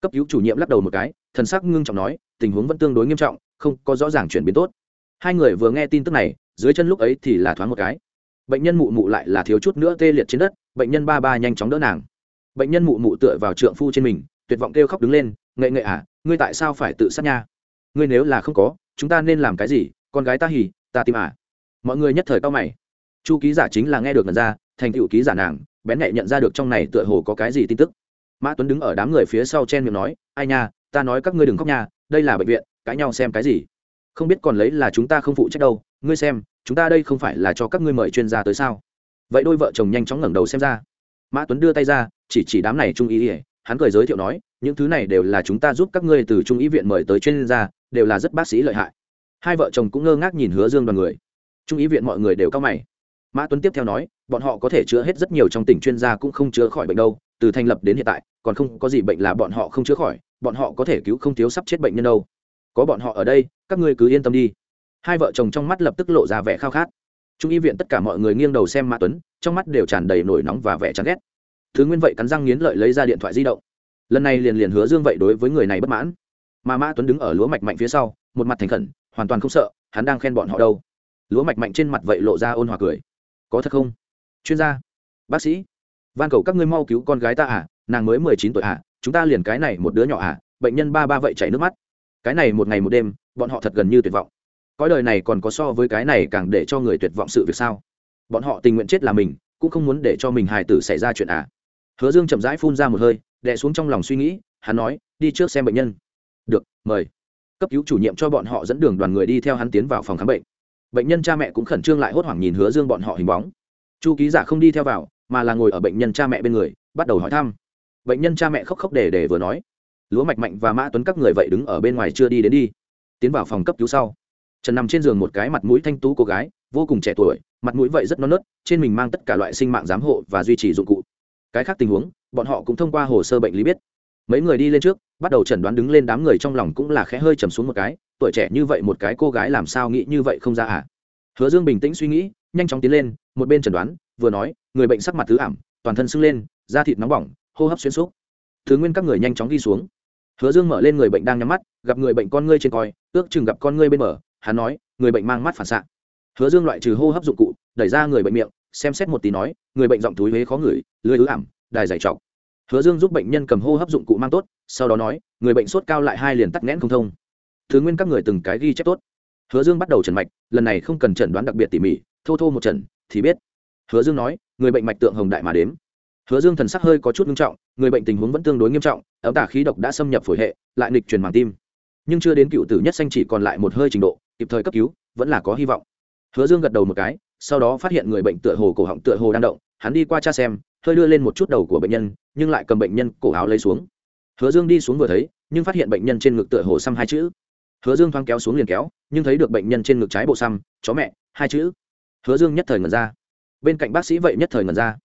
Cấp cứu chủ nhiệm lắc đầu một cái thần sắc ngưng trọng nói, tình huống vẫn tương đối nghiêm trọng, không có rõ ràng chuyển biến tốt. Hai người vừa nghe tin tức này, dưới chân lúc ấy thì là thoáng một cái. Bệnh nhân mụ mụ lại là thiếu chút nữa tê liệt trên đất, bệnh nhân ba ba nhanh chóng đỡ nàng. Bệnh nhân mụ mụ tựa vào trượng phu trên mình, tuyệt vọng kêu khóc đứng lên nghệ nghệ à ngươi tại sao phải tự sát nha? Ngươi nếu là không có, chúng ta nên làm cái gì? Con gái ta hỉ, ta tìm à. Mọi người nhất thời cao mày. Chu ký giả chính là nghe được lần ra, thành cựu ký giả nàng, bén nhẹ nhận ra được trong này tựa hồ có cái gì tin tức. Mã tuấn đứng ở đám người phía sau chen miệng nói, ai nha ta nói các ngươi đừng khóc nha, đây là bệnh viện, cãi nhau xem cái gì. Không biết còn lấy là chúng ta không phụ trách đâu, ngươi xem, chúng ta đây không phải là cho các ngươi mời chuyên gia tới sao? Vậy đôi vợ chồng nhanh chóng ngẩng đầu xem ra. Mã tuấn đưa tay ra, chỉ chỉ đám này trung ý ỉa hắn cười giới thiệu nói, những thứ này đều là chúng ta giúp các ngươi từ trung ý viện mời tới chuyên gia, đều là rất bác sĩ lợi hại. Hai vợ chồng cũng ngơ ngác nhìn hứa dương đoàn người. Trung ý viện mọi người đều cao mày. Mã tuấn tiếp theo nói, bọn họ có thể chữa hết rất nhiều trong tỉnh chuyên gia cũng không chữa khỏi bệnh đâu, từ thành lập đến hiện tại, còn không có gì bệnh là bọn họ không chữa khỏi bọn họ có thể cứu không thiếu sắp chết bệnh nhân đâu. Có bọn họ ở đây, các ngươi cứ yên tâm đi. Hai vợ chồng trong mắt lập tức lộ ra vẻ khao khát. Trung y viện tất cả mọi người nghiêng đầu xem mã tuấn, trong mắt đều tràn đầy nổi nóng và vẻ chán ghét. Thứ nguyên vậy cắn răng nghiến lợi lấy ra điện thoại di động. Lần này liền liền hứa dương vậy đối với người này bất mãn. Mà mã tuấn đứng ở lúa mạch mạnh phía sau, một mặt thành khẩn, hoàn toàn không sợ, hắn đang khen bọn họ đâu. Lúa mạch mạnh trên mặt vậy lộ ra ôn hòa cười. Có thật không? Chuyên gia. Bác sĩ. Van cầu các ngươi mau cứu con gái ta à nàng mới mười chín tuổi à chúng ta liền cái này một đứa nhỏ à bệnh nhân ba ba vậy chảy nước mắt. Cái này một ngày một đêm, bọn họ thật gần như tuyệt vọng. Cõi đời này còn có so với cái này càng để cho người tuyệt vọng sự việc sao? Bọn họ tình nguyện chết là mình, cũng không muốn để cho mình hài tử xảy ra chuyện à. Hứa dương chậm rãi phun ra một hơi, đè xuống trong lòng suy nghĩ, hắn nói, đi trước xem bệnh nhân. Được, mời. Cấp cứu chủ nhiệm cho bọn họ dẫn đường đoàn người đi theo hắn tiến vào phòng khám bệnh. Bệnh nhân cha mẹ cũng khẩn trương lại hốt hoảng nhìn hứa dương bọn họ hình bóng. Chu ký giả không đi theo vào, mà là ngồi ở bệnh nhân cha mẹ bên người, bắt đầu hỏi thăm bệnh nhân cha mẹ khóc khóc để để vừa nói. Lúa mạch mạnh và mã tuấn các người vậy đứng ở bên ngoài chưa đi đến đi. Tiến vào phòng cấp cứu sau. Trần nằm trên giường một cái mặt mũi thanh tú cô gái, vô cùng trẻ tuổi, mặt mũi vậy rất non nớt, trên mình mang tất cả loại sinh mạng giám hộ và duy trì dụng cụ. Cái khác tình huống, bọn họ cũng thông qua hồ sơ bệnh lý biết. Mấy người đi lên trước, bắt đầu chẩn đoán đứng lên đám người trong lòng cũng là khẽ hơi trầm xuống một cái, tuổi trẻ như vậy một cái cô gái làm sao nghĩ như vậy không ra à? Hứa dương bình tĩnh suy nghĩ, nhanh chóng tiến lên, một bên chẩn đoán, vừa nói, người bệnh sắc mặt thứ ảm, toàn thân sưng lên, da thịt nóng bỏng hô hấp xuyên xúc thứ nguyên các người nhanh chóng đi xuống. Hứa dương mở lên người bệnh đang nhắm mắt, gặp người bệnh con ngươi trên coi, ước chừng gặp con ngươi bên mở hắn nói, người bệnh mang mắt phản xạ. Hứa dương loại trừ hô hấp dụng cụ, đẩy ra người bệnh miệng, xem xét một tí nói, người bệnh giọng túi huế khó ngửi lưới ứ ảm, đài dày trọc. Hứa dương giúp bệnh nhân cầm hô hấp dụng cụ mang tốt, sau đó nói, người bệnh sốt cao lại hai liền tắc nghẽn không thông. Thứ nguyên các người từng cái ghi chép tốt. Hứa dương bắt đầu trần mạch, lần này không cần chẩn đoán đặc biệt tỉ mỉ, thô thô một trận, thì biết. Hứa dương nói, người bệnh mạch tượng hồng đại mà đếm hứa dương thần sắc hơi có chút nghiêm trọng, người bệnh tình huống vẫn tương đối nghiêm trọng, ấm tả khí độc đã xâm nhập phổi hệ, lại nghịch truyền màng tim. Nhưng chưa đến cựu tử nhất xanh chỉ còn lại một hơi trình độ, kịp thời cấp cứu, vẫn là có hy vọng. Hứa dương gật đầu một cái, sau đó phát hiện người bệnh tựa hồ cổ họng tựa hồ đang động, hắn đi qua cha xem, hơi đưa lên một chút đầu của bệnh nhân, nhưng lại cầm bệnh nhân cổ áo lấy xuống. Hứa dương đi xuống vừa thấy, nhưng phát hiện bệnh nhân trên ngực tựa hồ xăm hai chữ. Hứa dương thoáng kéo xuống liền kéo, nhưng thấy được bệnh nhân trên ngực trái bộ xăm, chó mẹ, hai chữ. Hứa dương nhất thời ngẩn ra. Bên cạnh bác sĩ vậy nhất thời ngẩn ra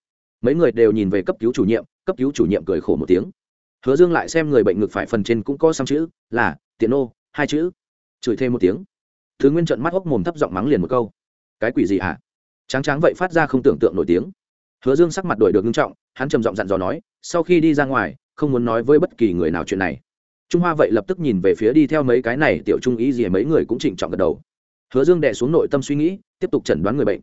mấy người đều nhìn về cấp cứu chủ nhiệm cấp cứu chủ nhiệm cười khổ một tiếng. Hứa dương lại xem người bệnh ngực phải phần trên cũng có xăm chữ là tiện ô, hai chữ. Chửi thêm một tiếng. Thứ nguyên trận mắt hốc mồm thấp giọng mắng liền một câu. Cái quỷ gì hả? Tráng tráng vậy phát ra không tưởng tượng nổi tiếng. Hứa dương sắc mặt đổi được nghiêm trọng hắn trầm giọng dặn dò nói sau khi đi ra ngoài không muốn nói với bất kỳ người nào chuyện này. Trung hoa vậy lập tức nhìn về phía đi theo mấy cái này tiểu trung ý gì mấy người cũng trịnh trọng gật đầu. Hứa dương đẻ xuống nội tâm suy nghĩ tiếp tục chẩn đoán người bệnh.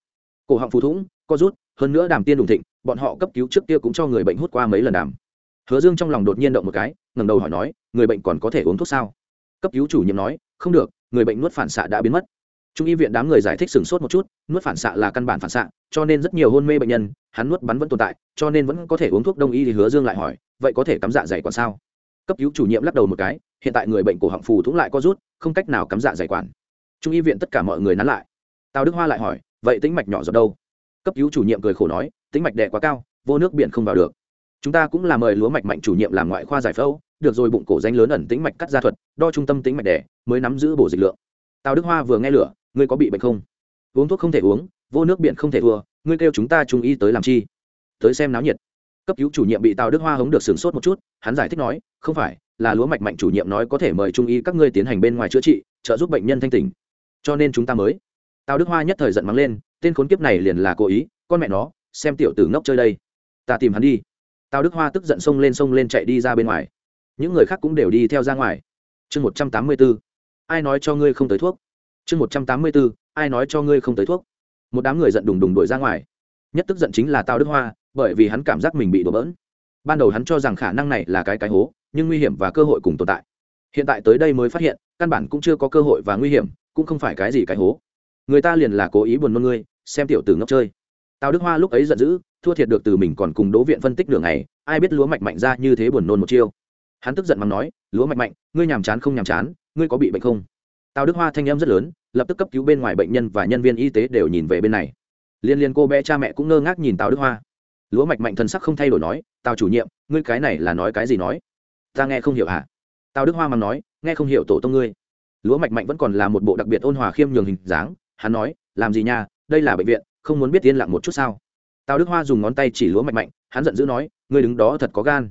Cổ họng phù thủng co rút hơn nữa đàm tiên đùng thịnh bọn họ cấp cứu trước kia cũng cho người bệnh hút qua mấy lần đàm. Hứa dương trong lòng đột nhiên động một cái, ngẩng đầu hỏi nói, người bệnh còn có thể uống thuốc sao? Cấp cứu chủ nhiệm nói, không được, người bệnh nuốt phản xạ đã biến mất. Trung y viện đám người giải thích sửng sốt một chút, nuốt phản xạ là căn bản phản xạ, cho nên rất nhiều hôn mê bệnh nhân, hắn nuốt bắn vẫn tồn tại, cho nên vẫn có thể uống thuốc đông y thì hứa dương lại hỏi, vậy có thể cắm dạ dày còn sao? Cấp cứu chủ nhiệm lắc đầu một cái, hiện tại người bệnh cổ họng phù thủng lại có rút, không cách nào cắm dạ dày quản. Trung y viện tất cả mọi người nắn lại. Tào đức hoa lại hỏi, vậy tính mạch nhỏ giọt đâu? Cấp cứu chủ nhiệm cười khổ nói tính mạch đẻ quá cao, vô nước biển không vào được. Chúng ta cũng là mời lúa mạch mạnh chủ nhiệm làm ngoại khoa giải phẫu, được rồi bụng cổ danh lớn ẩn tính mạch cắt ra thuật, đo trung tâm tính mạch đẻ, mới nắm giữ bổ dịch lượng. Tào đức hoa vừa nghe lửa, ngươi có bị bệnh không? Uống thuốc không thể uống, vô nước biển không thể thua, ngươi kêu chúng ta trung y tới làm chi? Tới xem náo nhiệt. Cấp cứu chủ nhiệm bị tào đức hoa hống được sửng sốt một chút, hắn giải thích nói, không phải, là lúa mạch mạnh chủ nhiệm nói có thể mời trung y các ngươi tiến hành bên ngoài chữa trị, trợ giúp bệnh nhân thanh tỉnh. Cho nên chúng ta mới. Tào đức hoa nhất thời giận mắng lên, tên khốn kiếp này liền là cố ý, con mẹ nó xem tiểu tử ngốc chơi đây. Ta tìm hắn đi. Tào đức hoa tức giận xông lên xông lên chạy đi ra bên ngoài. Những người khác cũng đều đi theo ra ngoài. Chương một trăm tám mươi b ố ai nói cho ngươi không tới thuốc? Chương một trăm tám mươi b ố ai nói cho ngươi không tới thuốc? Một đám người giận đùng đùng đuổi ra ngoài. Nhất tức giận chính là tào đức hoa, bởi vì hắn cảm giác mình bị đổ bỡn. Ban đầu hắn cho rằng khả năng này là cái cái hố, nhưng nguy hiểm và cơ hội cùng tồn tại. Hiện tại tới đây mới phát hiện, căn bản cũng chưa có cơ hội và nguy hiểm, cũng không phải cái gì cái hố. Người ta liền là cố ý buồn nôn ngươi, xem tiểu tử ngốc chơi tào đức hoa lúc ấy giận dữ, thua thiệt được từ mình còn cùng đỗ viện phân tích đường này, ai biết lúa mạch mạnh ra như thế buồn nôn một chiêu. Hắn tức giận mắng nói, lúa mạch mạnh, ngươi nhàm chán không nhàm chán, ngươi có bị bệnh không? Tào đức hoa thanh em rất lớn, lập tức cấp cứu bên ngoài bệnh nhân và nhân viên y tế đều nhìn về bên này. Liên liên cô bé cha mẹ cũng ngơ ngác nhìn tào đức hoa. Lúa mạch mạnh thần sắc không thay đổi nói, tào chủ nhiệm, ngươi cái này là nói cái gì nói? Ta nghe không hiểu hả? Tào đức hoa mắng nói, nghe không hiểu tổ tông ngươi. Lúa mạch mạnh vẫn còn là một bộ đặc biệt ôn hòa khiêm nhường hình dáng, hắn nói, làm gì nha, đây là bệnh viện không muốn biết yên lặng một chút sao? Tào đức hoa dùng ngón tay chỉ lúa mạch mạnh, hắn giận dữ nói, ngươi đứng đó thật có gan.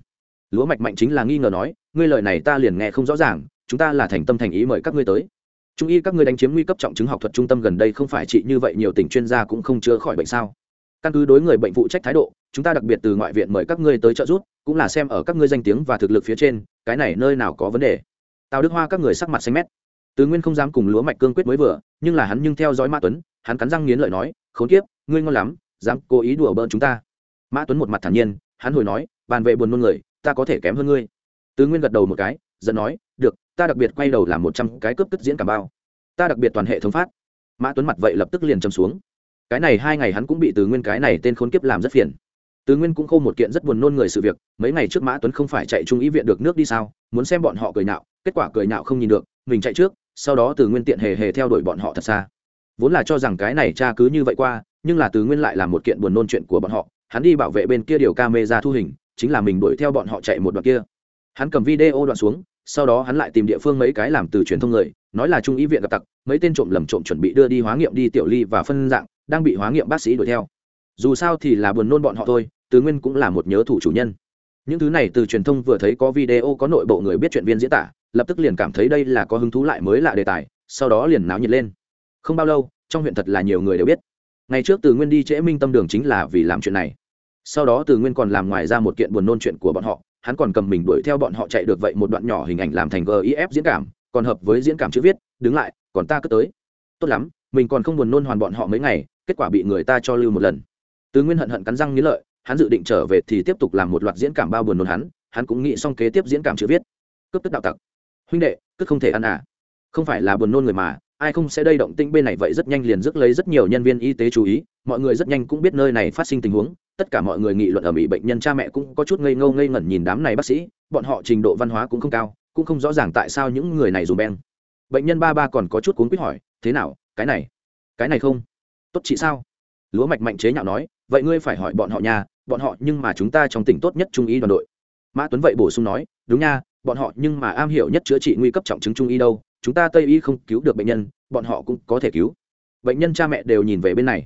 Lúa mạch mạnh chính là nghi ngờ nói, ngươi lời này ta liền nghe không rõ ràng, chúng ta là thành tâm thành ý mời các ngươi tới. Trung y các ngươi đánh chiếm nguy cấp trọng chứng học thuật trung tâm gần đây không phải trị như vậy nhiều tỉnh chuyên gia cũng không chữa khỏi bệnh sao? Căn cứ đối người bệnh phụ trách thái độ, chúng ta đặc biệt từ ngoại viện mời các ngươi tới trợ giúp, cũng là xem ở các ngươi danh tiếng và thực lực phía trên, cái này nơi nào có vấn đề? Tào đức hoa các người sắc mặt xanh mét tứ nguyên không dám cùng lúa mạch cương quyết mới vừa, nhưng là hắn nhưng theo dõi mã tuấn, hắn cắn răng nghiến lợi nói, khốn kiếp, ngươi ngon lắm, dám cố ý đùa bỡn chúng ta. Mã tuấn một mặt thản nhiên, hắn hồi nói, bàn vệ buồn nôn người, ta có thể kém hơn ngươi. Tứ nguyên gật đầu một cái dần nói, được, ta đặc biệt quay đầu làm một trăm cái cướp cất diễn cảm bao. Ta đặc biệt toàn hệ thống phát. Mã tuấn mặt vậy lập tức liền trầm xuống. Cái này hai ngày hắn cũng bị từ nguyên cái này tên khốn kiếp làm rất phiền. Từ nguyên cũng khô một kiện rất buồn nôn người sự việc, mấy ngày trước mã tuấn không phải chạy trung ý viện được nước đi sao, muốn xem bọn họ cười nhạo, kết quả cười nhạo không nhìn được, mình chạy trước sau đó từ nguyên tiện hề hề theo đuổi bọn họ thật xa. Vốn là cho rằng cái này cha cứ như vậy qua, nhưng là từ nguyên lại là một kiện buồn nôn chuyện của bọn họ. Hắn đi bảo vệ bên kia điều ca mê ra thu hình, chính là mình đuổi theo bọn họ chạy một đoạn kia. Hắn cầm video đoạn xuống, sau đó hắn lại tìm địa phương mấy cái làm từ truyền thông người, nói là trung ý viện gặp tặc, mấy tên trộm lầm trộm chuẩn bị đưa đi hóa nghiệm đi tiểu ly và phân dạng, đang bị hóa nghiệm bác sĩ đuổi theo. Dù sao thì là buồn nôn bọn họ thôi Tứ nguyên cũng là một nhớ thủ chủ nhân. Những thứ này từ truyền thông vừa thấy có video có nội bộ người biết chuyện viên diễn tả lập tức liền cảm thấy đây là có hứng thú lại mới lạ đề tài, sau đó liền náo nhiệt lên. Không bao lâu, trong huyện thật là nhiều người đều biết. Ngày trước từ nguyên đi trễ minh tâm đường chính là vì làm chuyện này. Sau đó từ nguyên còn làm ngoài ra một kiện buồn nôn chuyện của bọn họ, hắn còn cầm mình đuổi theo bọn họ chạy được vậy một đoạn nhỏ hình ảnh làm thành gif diễn cảm, còn hợp với diễn cảm chữ viết, đứng lại, còn ta cứ tới. Tốt lắm, mình còn không buồn nôn hoàn bọn họ mấy ngày, kết quả bị người ta cho lưu một lần. Từ nguyên hận hận cắn răng nghĩ lợi, hắn dự định trở về thì tiếp tục làm một loạt diễn cảm bao buồn nôn hắn hắn cũng nghĩ xong kế tiếp diễn cảm chữ viết. Cướp tức đạo tặc huynh đệ, cứ không thể ăn à? Không phải là buồn nôn người mà, ai không sẽ đây động tĩnh bên này vậy rất nhanh liền rước lấy rất nhiều nhân viên y tế chú ý, mọi người rất nhanh cũng biết nơi này phát sinh tình huống, tất cả mọi người nghị luận ở mỹ bệnh nhân cha mẹ cũng có chút ngây ngâu ngây ngẩn nhìn đám này bác sĩ, bọn họ trình độ văn hóa cũng không cao, cũng không rõ ràng tại sao những người này dùng beng. Bệnh nhân ba ba còn có chút cuốn quýt hỏi, thế nào, cái này cái này không? Tốt chị sao? Lúa mạch mạnh chế nhạo nói, vậy ngươi phải hỏi bọn họ nha, bọn họ nhưng mà chúng ta trong tỉnh tốt nhất trung ý đoàn đội. Mã tuấn vậy bổ sung nói, đúng nha bọn họ nhưng mà am hiểu nhất chữa trị nguy cấp trọng chứng trung y đâu, chúng ta tây y không cứu được bệnh nhân, bọn họ cũng có thể cứu. Bệnh nhân cha mẹ đều nhìn về bên này.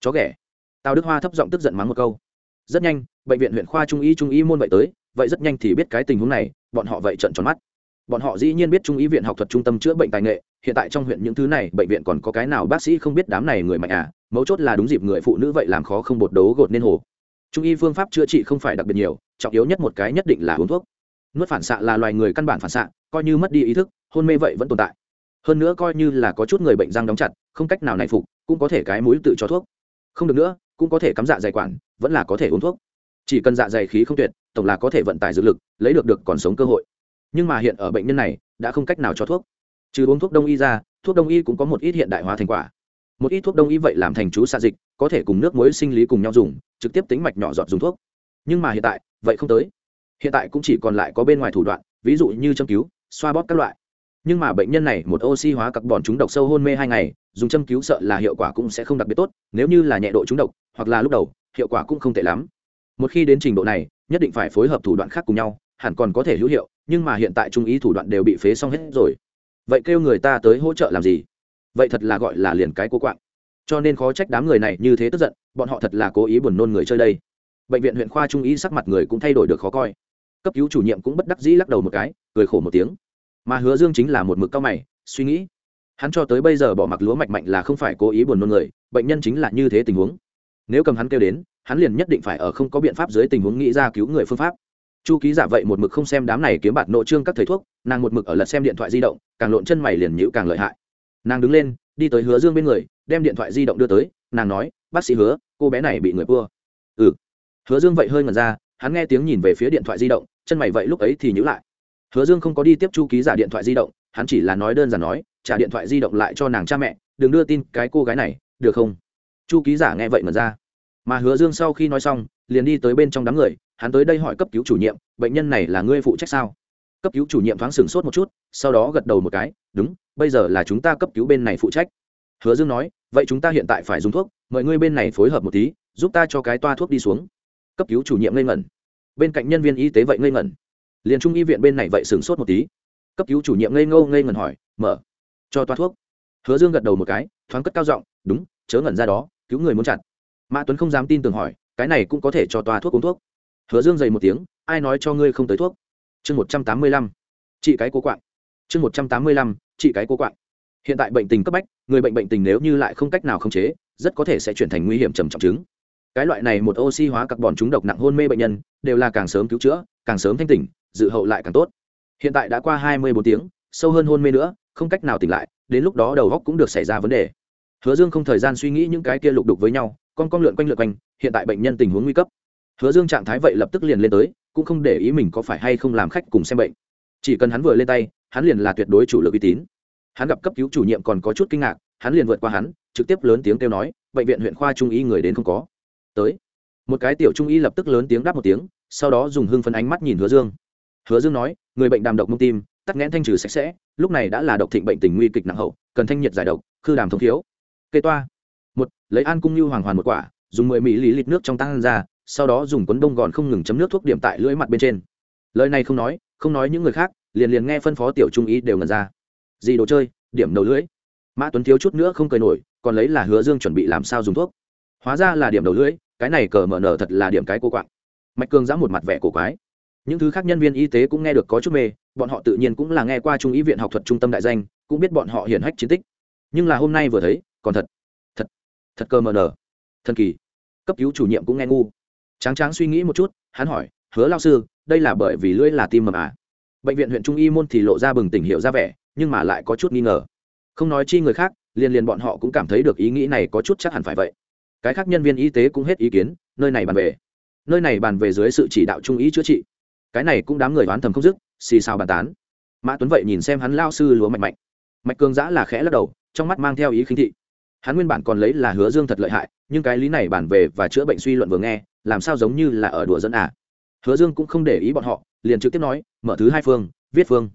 Chó ghẻ. Tào đức hoa thấp giọng tức giận mắng một câu. Rất nhanh, bệnh viện huyện khoa trung y trung y môn vậy tới, vậy rất nhanh thì biết cái tình huống này, bọn họ vậy trận tròn mắt. Bọn họ dĩ nhiên biết trung y viện học thuật trung tâm chữa bệnh tài nghệ, hiện tại trong huyện những thứ này bệnh viện còn có cái nào bác sĩ không biết đám này người mạnh à mấu chốt là đúng dịp người phụ nữ vậy làm khó không bột đấu gột nên hồ. Trung y phương pháp chữa trị không phải đặc biệt nhiều, trọng yếu nhất một cái nhất định là uống thuốc nuốt phản xạ là loài người căn bản phản xạ, coi như mất đi ý thức, hôn mê vậy vẫn tồn tại. Hơn nữa coi như là có chút người bệnh răng đóng chặt, không cách nào này phục, cũng có thể cái mũi tự cho thuốc. Không được nữa, cũng có thể cắm dạ dày quản, vẫn là có thể uống thuốc. Chỉ cần dạ dày khí không tuyệt, tổng là có thể vận tải dược lực, lấy được được còn sống cơ hội. Nhưng mà hiện ở bệnh nhân này, đã không cách nào cho thuốc. Trừ uống thuốc đông y ra, thuốc đông y cũng có một ít hiện đại hóa thành quả. Một ít thuốc đông y vậy làm thành chú xạ dịch, có thể cùng nước muối sinh lý cùng nhau dùng, trực tiếp tính mạch nhỏ giọt dùng thuốc. Nhưng mà hiện tại, vậy không tới hiện tại cũng chỉ còn lại có bên ngoài thủ đoạn, ví dụ như châm cứu, xoa bóp các loại. Nhưng mà bệnh nhân này một oxy hóa các bọn chúng độc sâu hôn mê hai ngày, dùng châm cứu sợ là hiệu quả cũng sẽ không đặc biệt tốt, nếu như là nhẹ độ chúng độc, hoặc là lúc đầu, hiệu quả cũng không tệ lắm. Một khi đến trình độ này, nhất định phải phối hợp thủ đoạn khác cùng nhau, hẳn còn có thể hữu hiệu, nhưng mà hiện tại trung ý thủ đoạn đều bị phế xong hết rồi. Vậy kêu người ta tới hỗ trợ làm gì? Vậy thật là gọi là liền cái cô quạng. Cho nên khó trách đám người này như thế tức giận, bọn họ thật là cố ý buồn nôn người chơi đây bệnh viện huyện khoa trung y sắc mặt người cũng thay đổi được khó coi. Cấp cứu chủ nhiệm cũng bất đắc dĩ lắc đầu một cái, cười khổ một tiếng. Mà hứa dương chính là một mực cao mày, suy nghĩ. Hắn cho tới bây giờ bỏ mặc lúa mạch mạnh là không phải cố ý buồn nôn người, bệnh nhân chính là như thế tình huống. Nếu cầm hắn kêu đến, hắn liền nhất định phải ở không có biện pháp dưới tình huống nghĩ ra cứu người phương pháp. Chu ký giả vậy một mực không xem đám này kiếm bạt nội trương các thầy thuốc, nàng một mực ở lật xem điện thoại di động, càng lộn chân mày liền nhữ càng lợi hại. Nàng đứng lên, đi tới hứa dương bên người, đem điện thoại di động đưa tới, nàng nói, bác sĩ hứa, cô bé này bị người cua ừ hứa dương vậy hơi ngần ra, hắn nghe tiếng nhìn về phía điện thoại di động, chân mày vậy lúc ấy thì nhữ lại. Hứa dương không có đi tiếp chu ký giả điện thoại di động, hắn chỉ là nói đơn giản nói, trả điện thoại di động lại cho nàng cha mẹ, đừng đưa tin cái cô gái này, được không? Chu ký giả nghe vậy mà ra. Mà hứa dương sau khi nói xong, liền đi tới bên trong đám người, hắn tới đây hỏi cấp cứu chủ nhiệm, bệnh nhân này là ngươi phụ trách sao? Cấp cứu chủ nhiệm thoáng sửng sốt một chút, sau đó gật đầu một cái, đúng, bây giờ là chúng ta cấp cứu bên này phụ trách. Hứa dương nói, vậy chúng ta hiện tại phải dùng thuốc, mời ngươi bên này phối hợp một tí, giúp ta cho cái toa thuốc đi xuống cấp cứu chủ nhiệm ngây ngẩn. Bên cạnh nhân viên y tế vậy ngây ngẩn. Liền trung y viện bên này vậy sửng sốt một tí. Cấp cứu chủ nhiệm ngây ngô, ngây ngẩn hỏi, mở, cho toa thuốc. Hứa dương gật đầu một cái, thoáng cất cao giọng, đúng, chớ ngẩn ra đó, cứu người muốn chặt. Mã tuấn không dám tin tưởng hỏi, cái này cũng có thể cho toa thuốc uống thuốc? Hứa dương dày một tiếng, ai nói cho ngươi không tới thuốc? Chương một trăm tám mươi lăm, chị cái cố quạng. Chương một trăm tám mươi lăm, chị cái cố quạng. Hiện tại bệnh tình cấp bách, người bệnh bệnh tình nếu như lại không cách nào khống chế, rất có thể sẽ chuyển thành nguy hiểm trầm trọng chứng cái loại này một oxy hóa các bọn chúng độc nặng hôn mê bệnh nhân, đều là càng sớm cứu chữa, càng sớm thanh tỉnh, dự hậu lại càng tốt. Hiện tại đã qua hai mươi bốn tiếng, sâu hơn hôn mê nữa, không cách nào tỉnh lại, đến lúc đó đầu góc cũng được xảy ra vấn đề. Hứa dương không thời gian suy nghĩ những cái kia lục đục với nhau, con con lượn quanh lượn quanh, hiện tại bệnh nhân tình huống nguy cấp. Hứa dương trạng thái vậy lập tức liền lên tới, cũng không để ý mình có phải hay không làm khách cùng xem bệnh. Chỉ cần hắn vừa lên tay, hắn liền là tuyệt đối chủ lực uy tín. Hắn gặp cấp cứu chủ nhiệm còn có chút kinh ngạc, hắn liền vượt qua hắn, trực tiếp lớn tiếng kêu nói, bệnh viện huyện khoa trung y người đến không có tới. Một cái tiểu trung y lập tức lớn tiếng đáp một tiếng, sau đó dùng hưng phấn ánh mắt nhìn hứa dương. Hứa dương nói, người bệnh đàm độc mông tim tắc nghẽn thanh trừ sạch sẽ, lúc này đã là độc thịnh bệnh tình nguy kịch nặng hậu, cần thanh nhiệt giải độc, khư đàm thông thiếu kê toa. Một, lấy an cung như hoàng hoàn một quả, dùng mười mỹ lý lít nước trong tăng ra, sau đó dùng quấn đông gòn không ngừng chấm nước thuốc điểm tại lưỡi mặt bên trên. Lời này không nói không nói những người khác, liền liền nghe phân phó tiểu trung ý đều ngần ra. Gì đồ chơi, điểm đầu lưỡi. Mã tuấn thiếu chút nữa không cười nổi, còn lấy là hứa dương chuẩn bị làm sao dùng thuốc. Hóa ra là điểm đầu lưỡi cái này cờ mở nở thật là điểm cái cô quạng. Mạch cường giã một mặt vẻ cổ quái. Những thứ khác nhân viên y tế cũng nghe được có chút mê, bọn họ tự nhiên cũng là nghe qua trung ý viện học thuật trung tâm đại danh, cũng biết bọn họ hiển hách chiến tích. Nhưng là hôm nay vừa thấy, còn thật thật thật cơ mờ nở. Thần kỳ. Cấp cứu chủ nhiệm cũng nghe ngu. Tráng tráng suy nghĩ một chút, hắn hỏi, hứa lao sư, đây là bởi vì lưỡi là tim mầm à? Bệnh viện huyện trung y môn thì lộ ra bừng tỉnh hiệu ra vẻ, nhưng mà lại có chút nghi ngờ. Không nói chi người khác, liền liền bọn họ cũng cảm thấy được ý nghĩ này có chút chắc hẳn phải vậy cái khác nhân viên y tế cũng hết ý kiến, nơi này bàn về. Nơi này bàn về dưới sự chỉ đạo trung ý chữa trị. Cái này cũng đám người đoán thầm không dứt, xì xào bàn tán. Mã tuấn vậy nhìn xem hắn lao sư lúa mạnh mạnh. Mạch cường giã là khẽ lắc đầu, trong mắt mang theo ý khinh thị. Hắn nguyên bản còn lấy là hứa dương thật lợi hại, nhưng cái lý này bản về và chữa bệnh suy luận vừa nghe, làm sao giống như là ở đùa dẫn à? Hứa dương cũng không để ý bọn họ, liền trực tiếp nói, mở thứ hai phương, viết phương.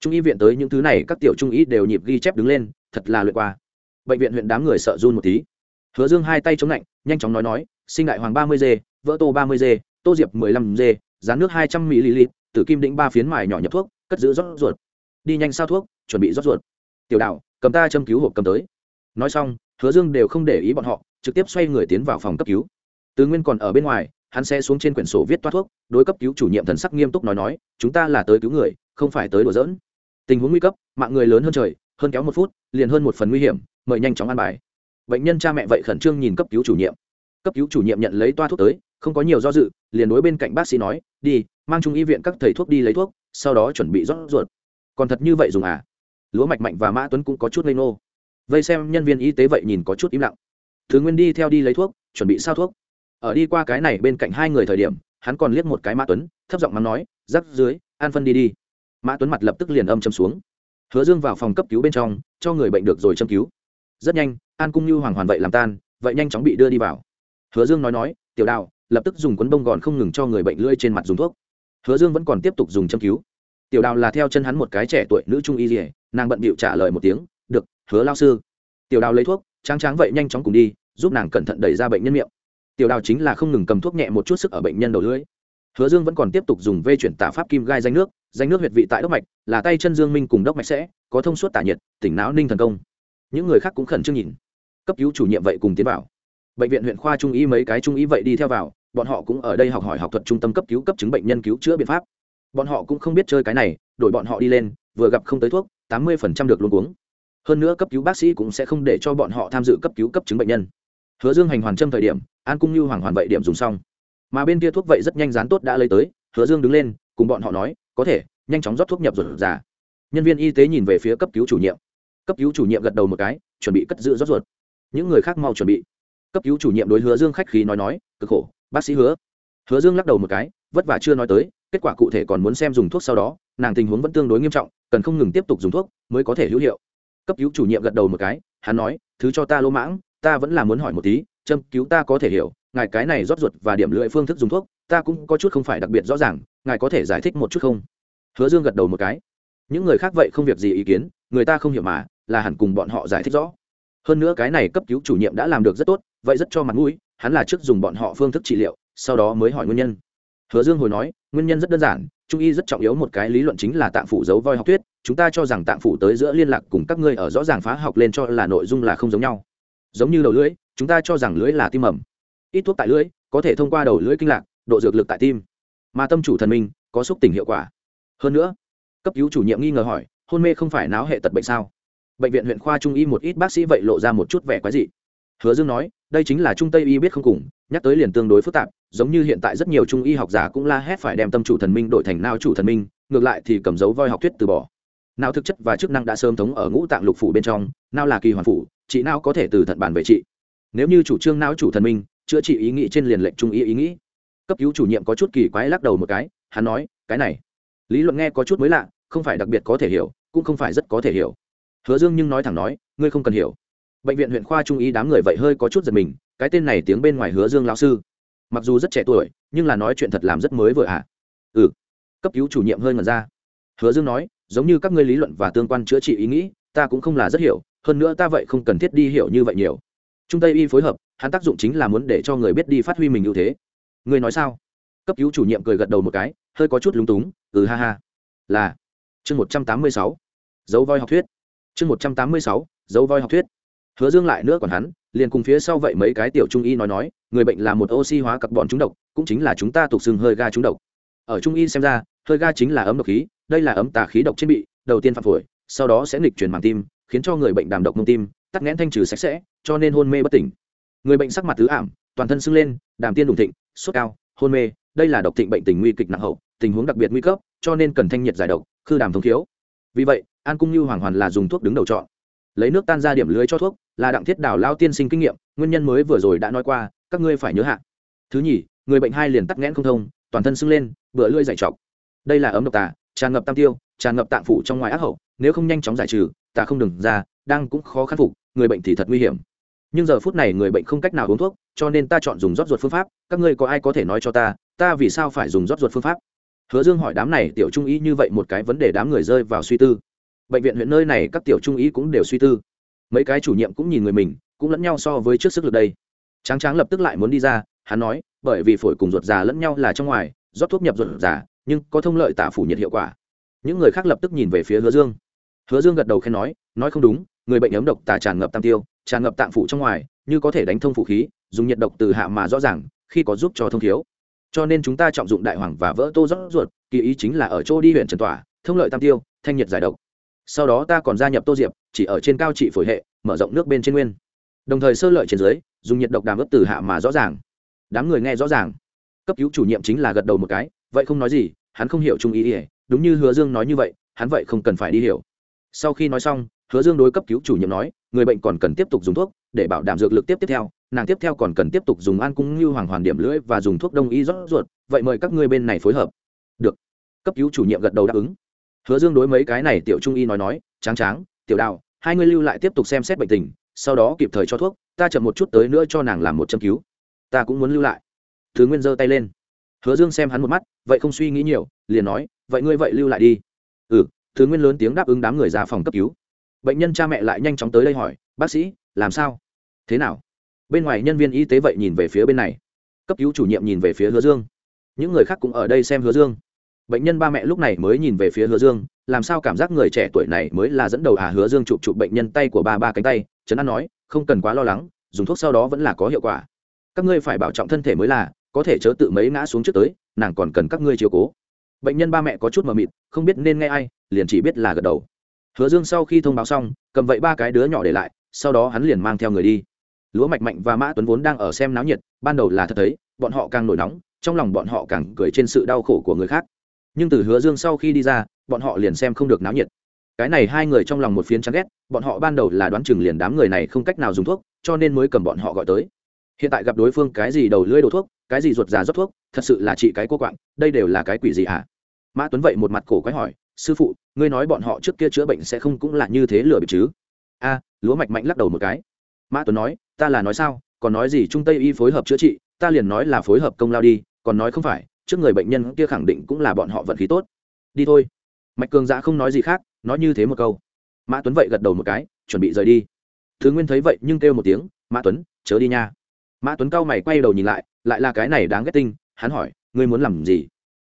Trung y viện tới những thứ này, các tiểu trung y đều nhịp ghi chép đứng lên, thật là luyện qua. Bệnh viện huyện đám người sợ run một tí hứa dương hai tay chống lạnh, nhanh chóng nói nói, sinh đại hoàng ba mươi g vỡ tô ba mươi g tô diệp mười lăm g rán nước hai trăm ml, tử kim đĩnh ba phiến mài nhỏ nhập thuốc, cất giữ rót ruột. Đi nhanh sao thuốc, chuẩn bị rót ruột. Tiểu đạo, cầm ta châm cứu hộp cầm tới. Nói xong, hứa dương đều không để ý bọn họ, trực tiếp xoay người tiến vào phòng cấp cứu. Tứ nguyên còn ở bên ngoài, hắn sẽ xuống trên quyển sổ viết toát thuốc, đối cấp cứu chủ nhiệm thần sắc nghiêm túc nói nói, chúng ta là tới cứu người, không phải tới đùa giỡn. Tình huống nguy cấp, mạng người lớn hơn trời, hơn kéo một phút, liền hơn một phần nguy hiểm, mời nhanh chóng ăn bài bệnh nhân cha mẹ vậy khẩn trương nhìn cấp cứu chủ nhiệm. Cấp cứu chủ nhiệm nhận lấy toa thuốc tới, không có nhiều do dự, liền đối bên cạnh bác sĩ nói, đi, mang trung y viện các thầy thuốc đi lấy thuốc, sau đó chuẩn bị rót ruột. Còn thật như vậy dùng à? Lúa mạch mạnh và mã tuấn cũng có chút lây nô vây xem nhân viên y tế vậy nhìn có chút im lặng. Thứ nguyên đi theo đi lấy thuốc, chuẩn bị sao thuốc? Ở đi qua cái này bên cạnh hai người thời điểm, hắn còn liếc một cái mã tuấn, thấp giọng mắng nói, rắc dưới an phân đi đi. Mã tuấn mặt lập tức liền âm châm xuống. Hứa dương vào phòng cấp cứu bên trong, cho người bệnh được rồi châm cứu. Rất nhanh an cung như hoàng hoàn vậy làm tan, vậy nhanh chóng bị đưa đi vào. Hứa dương nói nói, tiểu đạo lập tức dùng quấn bông gòn không ngừng cho người bệnh lưỡi trên mặt dùng thuốc. Hứa dương vẫn còn tiếp tục dùng châm cứu. Tiểu đào là theo chân hắn một cái trẻ tuổi nữ trung y dỉa nàng bận bịu trả lời một tiếng, được, hứa lao sư. Tiểu đào lấy thuốc, tráng tráng vậy nhanh chóng cùng đi, giúp nàng cẩn thận đẩy ra bệnh nhân miệng. Tiểu đào chính là không ngừng cầm thuốc nhẹ một chút sức ở bệnh nhân đầu lưỡi. Hứa dương vẫn còn tiếp tục dùng vê chuyển tả pháp kim gai danh nước danh nước huyệt vị tại đốc mạch, là tay chân dương minh cùng đốc mạch sẽ, có thông suốt tả nhiệt, tỉnh não ninh thần công. Những người khác cũng khẩn trương nhìn cấp cứu chủ nhiệm vậy cùng tiến vào. Bệnh viện huyện khoa trung y mấy cái trung y vậy đi theo vào, bọn họ cũng ở đây học hỏi học thuật trung tâm cấp cứu cấp chứng bệnh nhân cứu chữa biện pháp. Bọn họ cũng không biết chơi cái này, đổi bọn họ đi lên, vừa gặp không tới thuốc, tám mươi được luôn uống hơn nữa cấp cứu bác sĩ cũng sẽ không để cho bọn họ tham dự cấp cứu cấp chứng bệnh nhân. Hứa dương hành hoàn châm thời điểm, an cung như hoàng hoàn vậy điểm dùng xong. Mà bên kia thuốc vậy rất nhanh dán tốt đã lấy tới, hứa dương đứng lên, cùng bọn họ nói, có thể, nhanh chóng rót thuốc nhập ruột giả nhân viên y tế nhìn về phía cấp cứu chủ nhiệm. Cấp cứu chủ nhiệm gật đầu một cái, chuẩn bị cất giữ rót ruột những người khác mau chuẩn bị. Cấp cứu chủ nhiệm đối hứa dương khách khí nói nói, cực khổ, bác sĩ hứa. Hứa dương lắc đầu một cái, vất vả chưa nói tới, kết quả cụ thể còn muốn xem dùng thuốc sau đó, nàng tình huống vẫn tương đối nghiêm trọng, cần không ngừng tiếp tục dùng thuốc mới có thể hữu hiệu. Cấp cứu chủ nhiệm gật đầu một cái, hắn nói, thứ cho ta lỗ mãng, ta vẫn là muốn hỏi một tí, châm cứu ta có thể hiểu, ngài cái này rót ruột và điểm lưỡi phương thức dùng thuốc, ta cũng có chút không phải đặc biệt rõ ràng, ngài có thể giải thích một chút không? Hứa dương gật đầu một cái, những người khác vậy không việc gì ý kiến, người ta không hiểu mà, là hẳn cùng bọn họ giải thích rõ hơn nữa cái này cấp cứu chủ nhiệm đã làm được rất tốt, vậy rất cho mặt mũi, hắn là trước dùng bọn họ phương thức trị liệu, sau đó mới hỏi nguyên nhân. Hứa dương hồi nói, nguyên nhân rất đơn giản, trung y rất trọng yếu một cái lý luận chính là tạng phủ giấu voi học thuyết, chúng ta cho rằng tạng phủ tới giữa liên lạc cùng các ngươi ở rõ ràng phá học lên cho là nội dung là không giống nhau. Giống như đầu lưỡi, chúng ta cho rằng lưỡi là tim mầm. Ít thuốc tại lưỡi, có thể thông qua đầu lưỡi kinh lạc, độ dược lực tại tim. Mà tâm chủ thần minh, có xúc tỉnh hiệu quả. Hơn nữa, cấp cứu chủ nhiệm nghi ngờ hỏi, hôn mê không phải náo hệ tật bệnh sao? Bệnh viện huyện khoa trung y một ít bác sĩ vậy lộ ra một chút vẻ quái dị. Hứa dương nói, đây chính là trung tây y biết không cùng, nhắc tới liền tương đối phức tạp, giống như hiện tại rất nhiều trung y học giả cũng la hét phải đem tâm chủ thần minh đổi thành nao chủ thần minh, ngược lại thì cầm dấu voi học thuyết từ bỏ. Não thực chất và chức năng đã sớm thống ở ngũ tạng lục phủ bên trong, não là kỳ hoàn phủ trị não có thể từ thận bản về trị nếu như chủ trương não chủ thần minh, chữa trị ý nghĩ trên liền lệnh trung y ý nghĩ. Cấp cứu chủ nhiệm có chút kỳ quái lắc đầu một cái, hắn nói, cái này, lý luận nghe có chút mới lạ, không phải đặc biệt có thể hiểu, cũng không phải rất có thể hiểu hứa dương nhưng nói thẳng nói, ngươi không cần hiểu. Bệnh viện huyện khoa trung ý đám người vậy hơi có chút giật mình, cái tên này tiếng bên ngoài hứa dương lão sư. Mặc dù rất trẻ tuổi, nhưng là nói chuyện thật làm rất mới vừa ạ. À. ừ. Cấp cứu chủ nhiệm hơi ngần ra. Hứa dương nói, giống như các ngươi lý luận và tương quan chữa trị ý nghĩ, ta cũng không là rất hiểu, hơn nữa ta vậy không cần thiết đi hiểu như vậy nhiều. Trung tây y phối hợp, hắn tác dụng chính là muốn để cho người biết đi phát huy mình ưu thế. Ngươi nói sao? Cấp cứu chủ nhiệm cười gật đầu một cái, hơi có chút lúng túng ừ ha ha. Là, chương một trăm tám mươi sáu. Dấu voi học thuyết chương một trăm tám mươi sáu, dấu voi học thuyết. Hứa dương lại nữa còn hắn, liền cùng phía sau vậy mấy cái tiểu trung y nói nói, người bệnh là một oxy hóa carbon trúng độc, cũng chính là chúng ta tục xưng hơi ga trúng độc. Ở trung y xem ra, hơi ga chính là ấm độc khí, đây là ấm tà khí độc trên bị, đầu tiên phạm phổi, sau đó sẽ nghịch chuyển màng tim, khiến cho người bệnh đàm độc mông tim, tắc nghẽn thanh trừ sạch sẽ, cho nên hôn mê bất tỉnh. Người bệnh sắc mặt tứ ảm, toàn thân sưng lên, đàm tiên đủng thịnh, sốt cao, hôn mê, đây là độc thịnh bệnh tình nguy kịch nặng hậu, tình huống đặc biệt nguy cấp, cho nên cần thanh nhiệt giải độc, khư đàm thông thiếu vì vậy an cung như hoàng hoàn là dùng thuốc đứng đầu chọn. Lấy nước tan ra điểm lưới cho thuốc, là đặng thiết đảo lao tiên sinh kinh nghiệm, nguyên nhân mới vừa rồi đã nói qua, các ngươi phải nhớ hạ. Thứ nhì, người bệnh hai liền tắc nghẽn không thông, toàn thân sưng lên, bựa lưỡi dày chọc đây là ấm độc tà, tràn ngập tam tiêu, tràn ngập tạng phủ trong ngoài ác hậu, nếu không nhanh chóng giải trừ, tà không đừng ra, đang cũng khó khắc phục, người bệnh thì thật nguy hiểm. Nhưng giờ phút này người bệnh không cách nào uống thuốc, cho nên ta chọn dùng rót ruột phương pháp, các ngươi có ai có thể nói cho ta ta vì sao phải dùng rót ruột phương pháp? Hứa dương hỏi đám này tiểu trung ý như vậy một cái vấn đề đám người rơi vào suy tư bệnh viện huyện nơi này các tiểu trung ý cũng đều suy tư. Mấy cái chủ nhiệm cũng nhìn người mình, cũng lẫn nhau so với trước sức lực đây. Tráng tráng lập tức lại muốn đi ra, hắn nói, bởi vì phổi cùng ruột già lẫn nhau là trong ngoài, rót thuốc nhập ruột già, nhưng có thông lợi tả phủ nhiệt hiệu quả. Những người khác lập tức nhìn về phía hứa dương. Hứa dương gật đầu khen nói nói không đúng, người bệnh ấm độc tả tràn ngập tam tiêu, tràn ngập tạng phủ trong ngoài, như có thể đánh thông phủ khí, dùng nhiệt độc từ hạ mà rõ ràng, khi có giúp cho thông thiếu. Cho nên chúng ta trọng dụng đại hoàng và vỡ tô rót ruột, kỳ ý chính là ở chỗ đi huyện trần tỏa, thông lợi tam tiêu, thanh nhiệt giải độc sau đó ta còn gia nhập tô diệp, chỉ ở trên cao trị phổi hệ, mở rộng nước bên trên nguyên. Đồng thời sơ lợi trên dưới, dùng nhiệt độc đàm ướp từ hạ mà rõ ràng. Đám người nghe rõ ràng. Cấp cứu chủ nhiệm chính là gật đầu một cái, vậy không nói gì, hắn không hiểu trung ý ỉa đúng như hứa dương nói như vậy, hắn vậy không cần phải đi hiểu. Sau khi nói xong, hứa dương đối cấp cứu chủ nhiệm nói, người bệnh còn cần tiếp tục dùng thuốc, để bảo đảm dược lực tiếp tiếp theo, nàng tiếp theo còn cần tiếp tục dùng an cung như hoàng hoàn điểm lưỡi và dùng thuốc đông y rót ruột, vậy mời các ngươi bên này phối hợp. Được. Cấp cứu chủ nhiệm gật đầu đáp ứng hứa dương đối mấy cái này tiểu trung y nói nói, tráng tráng, tiểu đạo hai ngươi lưu lại tiếp tục xem xét bệnh tình, sau đó kịp thời cho thuốc, ta chậm một chút tới nữa cho nàng làm một châm cứu. Ta cũng muốn lưu lại. Thứ nguyên giơ tay lên. Hứa dương xem hắn một mắt, vậy không suy nghĩ nhiều, liền nói, vậy ngươi vậy lưu lại đi. Ừ. Thứ nguyên lớn tiếng đáp ứng đám người ra phòng cấp cứu. Bệnh nhân cha mẹ lại nhanh chóng tới đây hỏi, bác sĩ, làm sao? Thế nào? Bên ngoài nhân viên y tế vậy nhìn về phía bên này. Cấp cứu chủ nhiệm nhìn về phía hứa dương. Những người khác cũng ở đây xem hứa dương bệnh nhân ba mẹ lúc này mới nhìn về phía hứa dương, làm sao cảm giác người trẻ tuổi này mới là dẫn đầu à? Hứa dương chụp chụp bệnh nhân tay của ba ba cánh tay, trấn an nói, không cần quá lo lắng, dùng thuốc sau đó vẫn là có hiệu quả. Các ngươi phải bảo trọng thân thể mới là, có thể chớ tự mấy ngã xuống trước tới, nàng còn cần các ngươi chiều cố. Bệnh nhân ba mẹ có chút mờ mịt, không biết nên nghe ai, liền chỉ biết là gật đầu. Hứa dương sau khi thông báo xong, cầm vậy ba cái đứa nhỏ để lại, sau đó hắn liền mang theo người đi. Lúa mạch mạnh và mã tuấn vốn đang ở xem náo nhiệt, ban đầu là thật thấy, bọn họ càng nổi nóng, trong lòng bọn họ càng cười trên sự đau khổ của người khác nhưng từ hứa dương sau khi đi ra, bọn họ liền xem không được náo nhiệt. Cái này hai người trong lòng một phiến chán ghét, bọn họ ban đầu là đoán chừng liền đám người này không cách nào dùng thuốc, cho nên mới cầm bọn họ gọi tới. Hiện tại gặp đối phương cái gì đầu lưỡi đồ thuốc, cái gì ruột già rót thuốc, thật sự là trị cái cô quạng, đây đều là cái quỷ gì hả? Mã tuấn vậy một mặt cổ quái hỏi, sư phụ, ngươi nói bọn họ trước kia chữa bệnh sẽ không cũng là như thế lừa bịp chứ? A, lúa mạch mạnh lắc đầu một cái. Mã tuấn nói, ta là nói sao, còn nói gì trung tây y phối hợp chữa trị, ta liền nói là phối hợp công lao đi, còn nói không phải trước người bệnh nhân kia khẳng định cũng là bọn họ vận khí tốt. Đi thôi. Mạch cường giã không nói gì khác, nói như thế một câu. Mã tuấn vậy gật đầu một cái, chuẩn bị rời đi. Thứ nguyên thấy vậy nhưng kêu một tiếng, mã tuấn, chớ đi nha. Mã tuấn cao mày quay đầu nhìn lại lại là cái này đáng ghét tinh, hắn hỏi, ngươi muốn làm gì?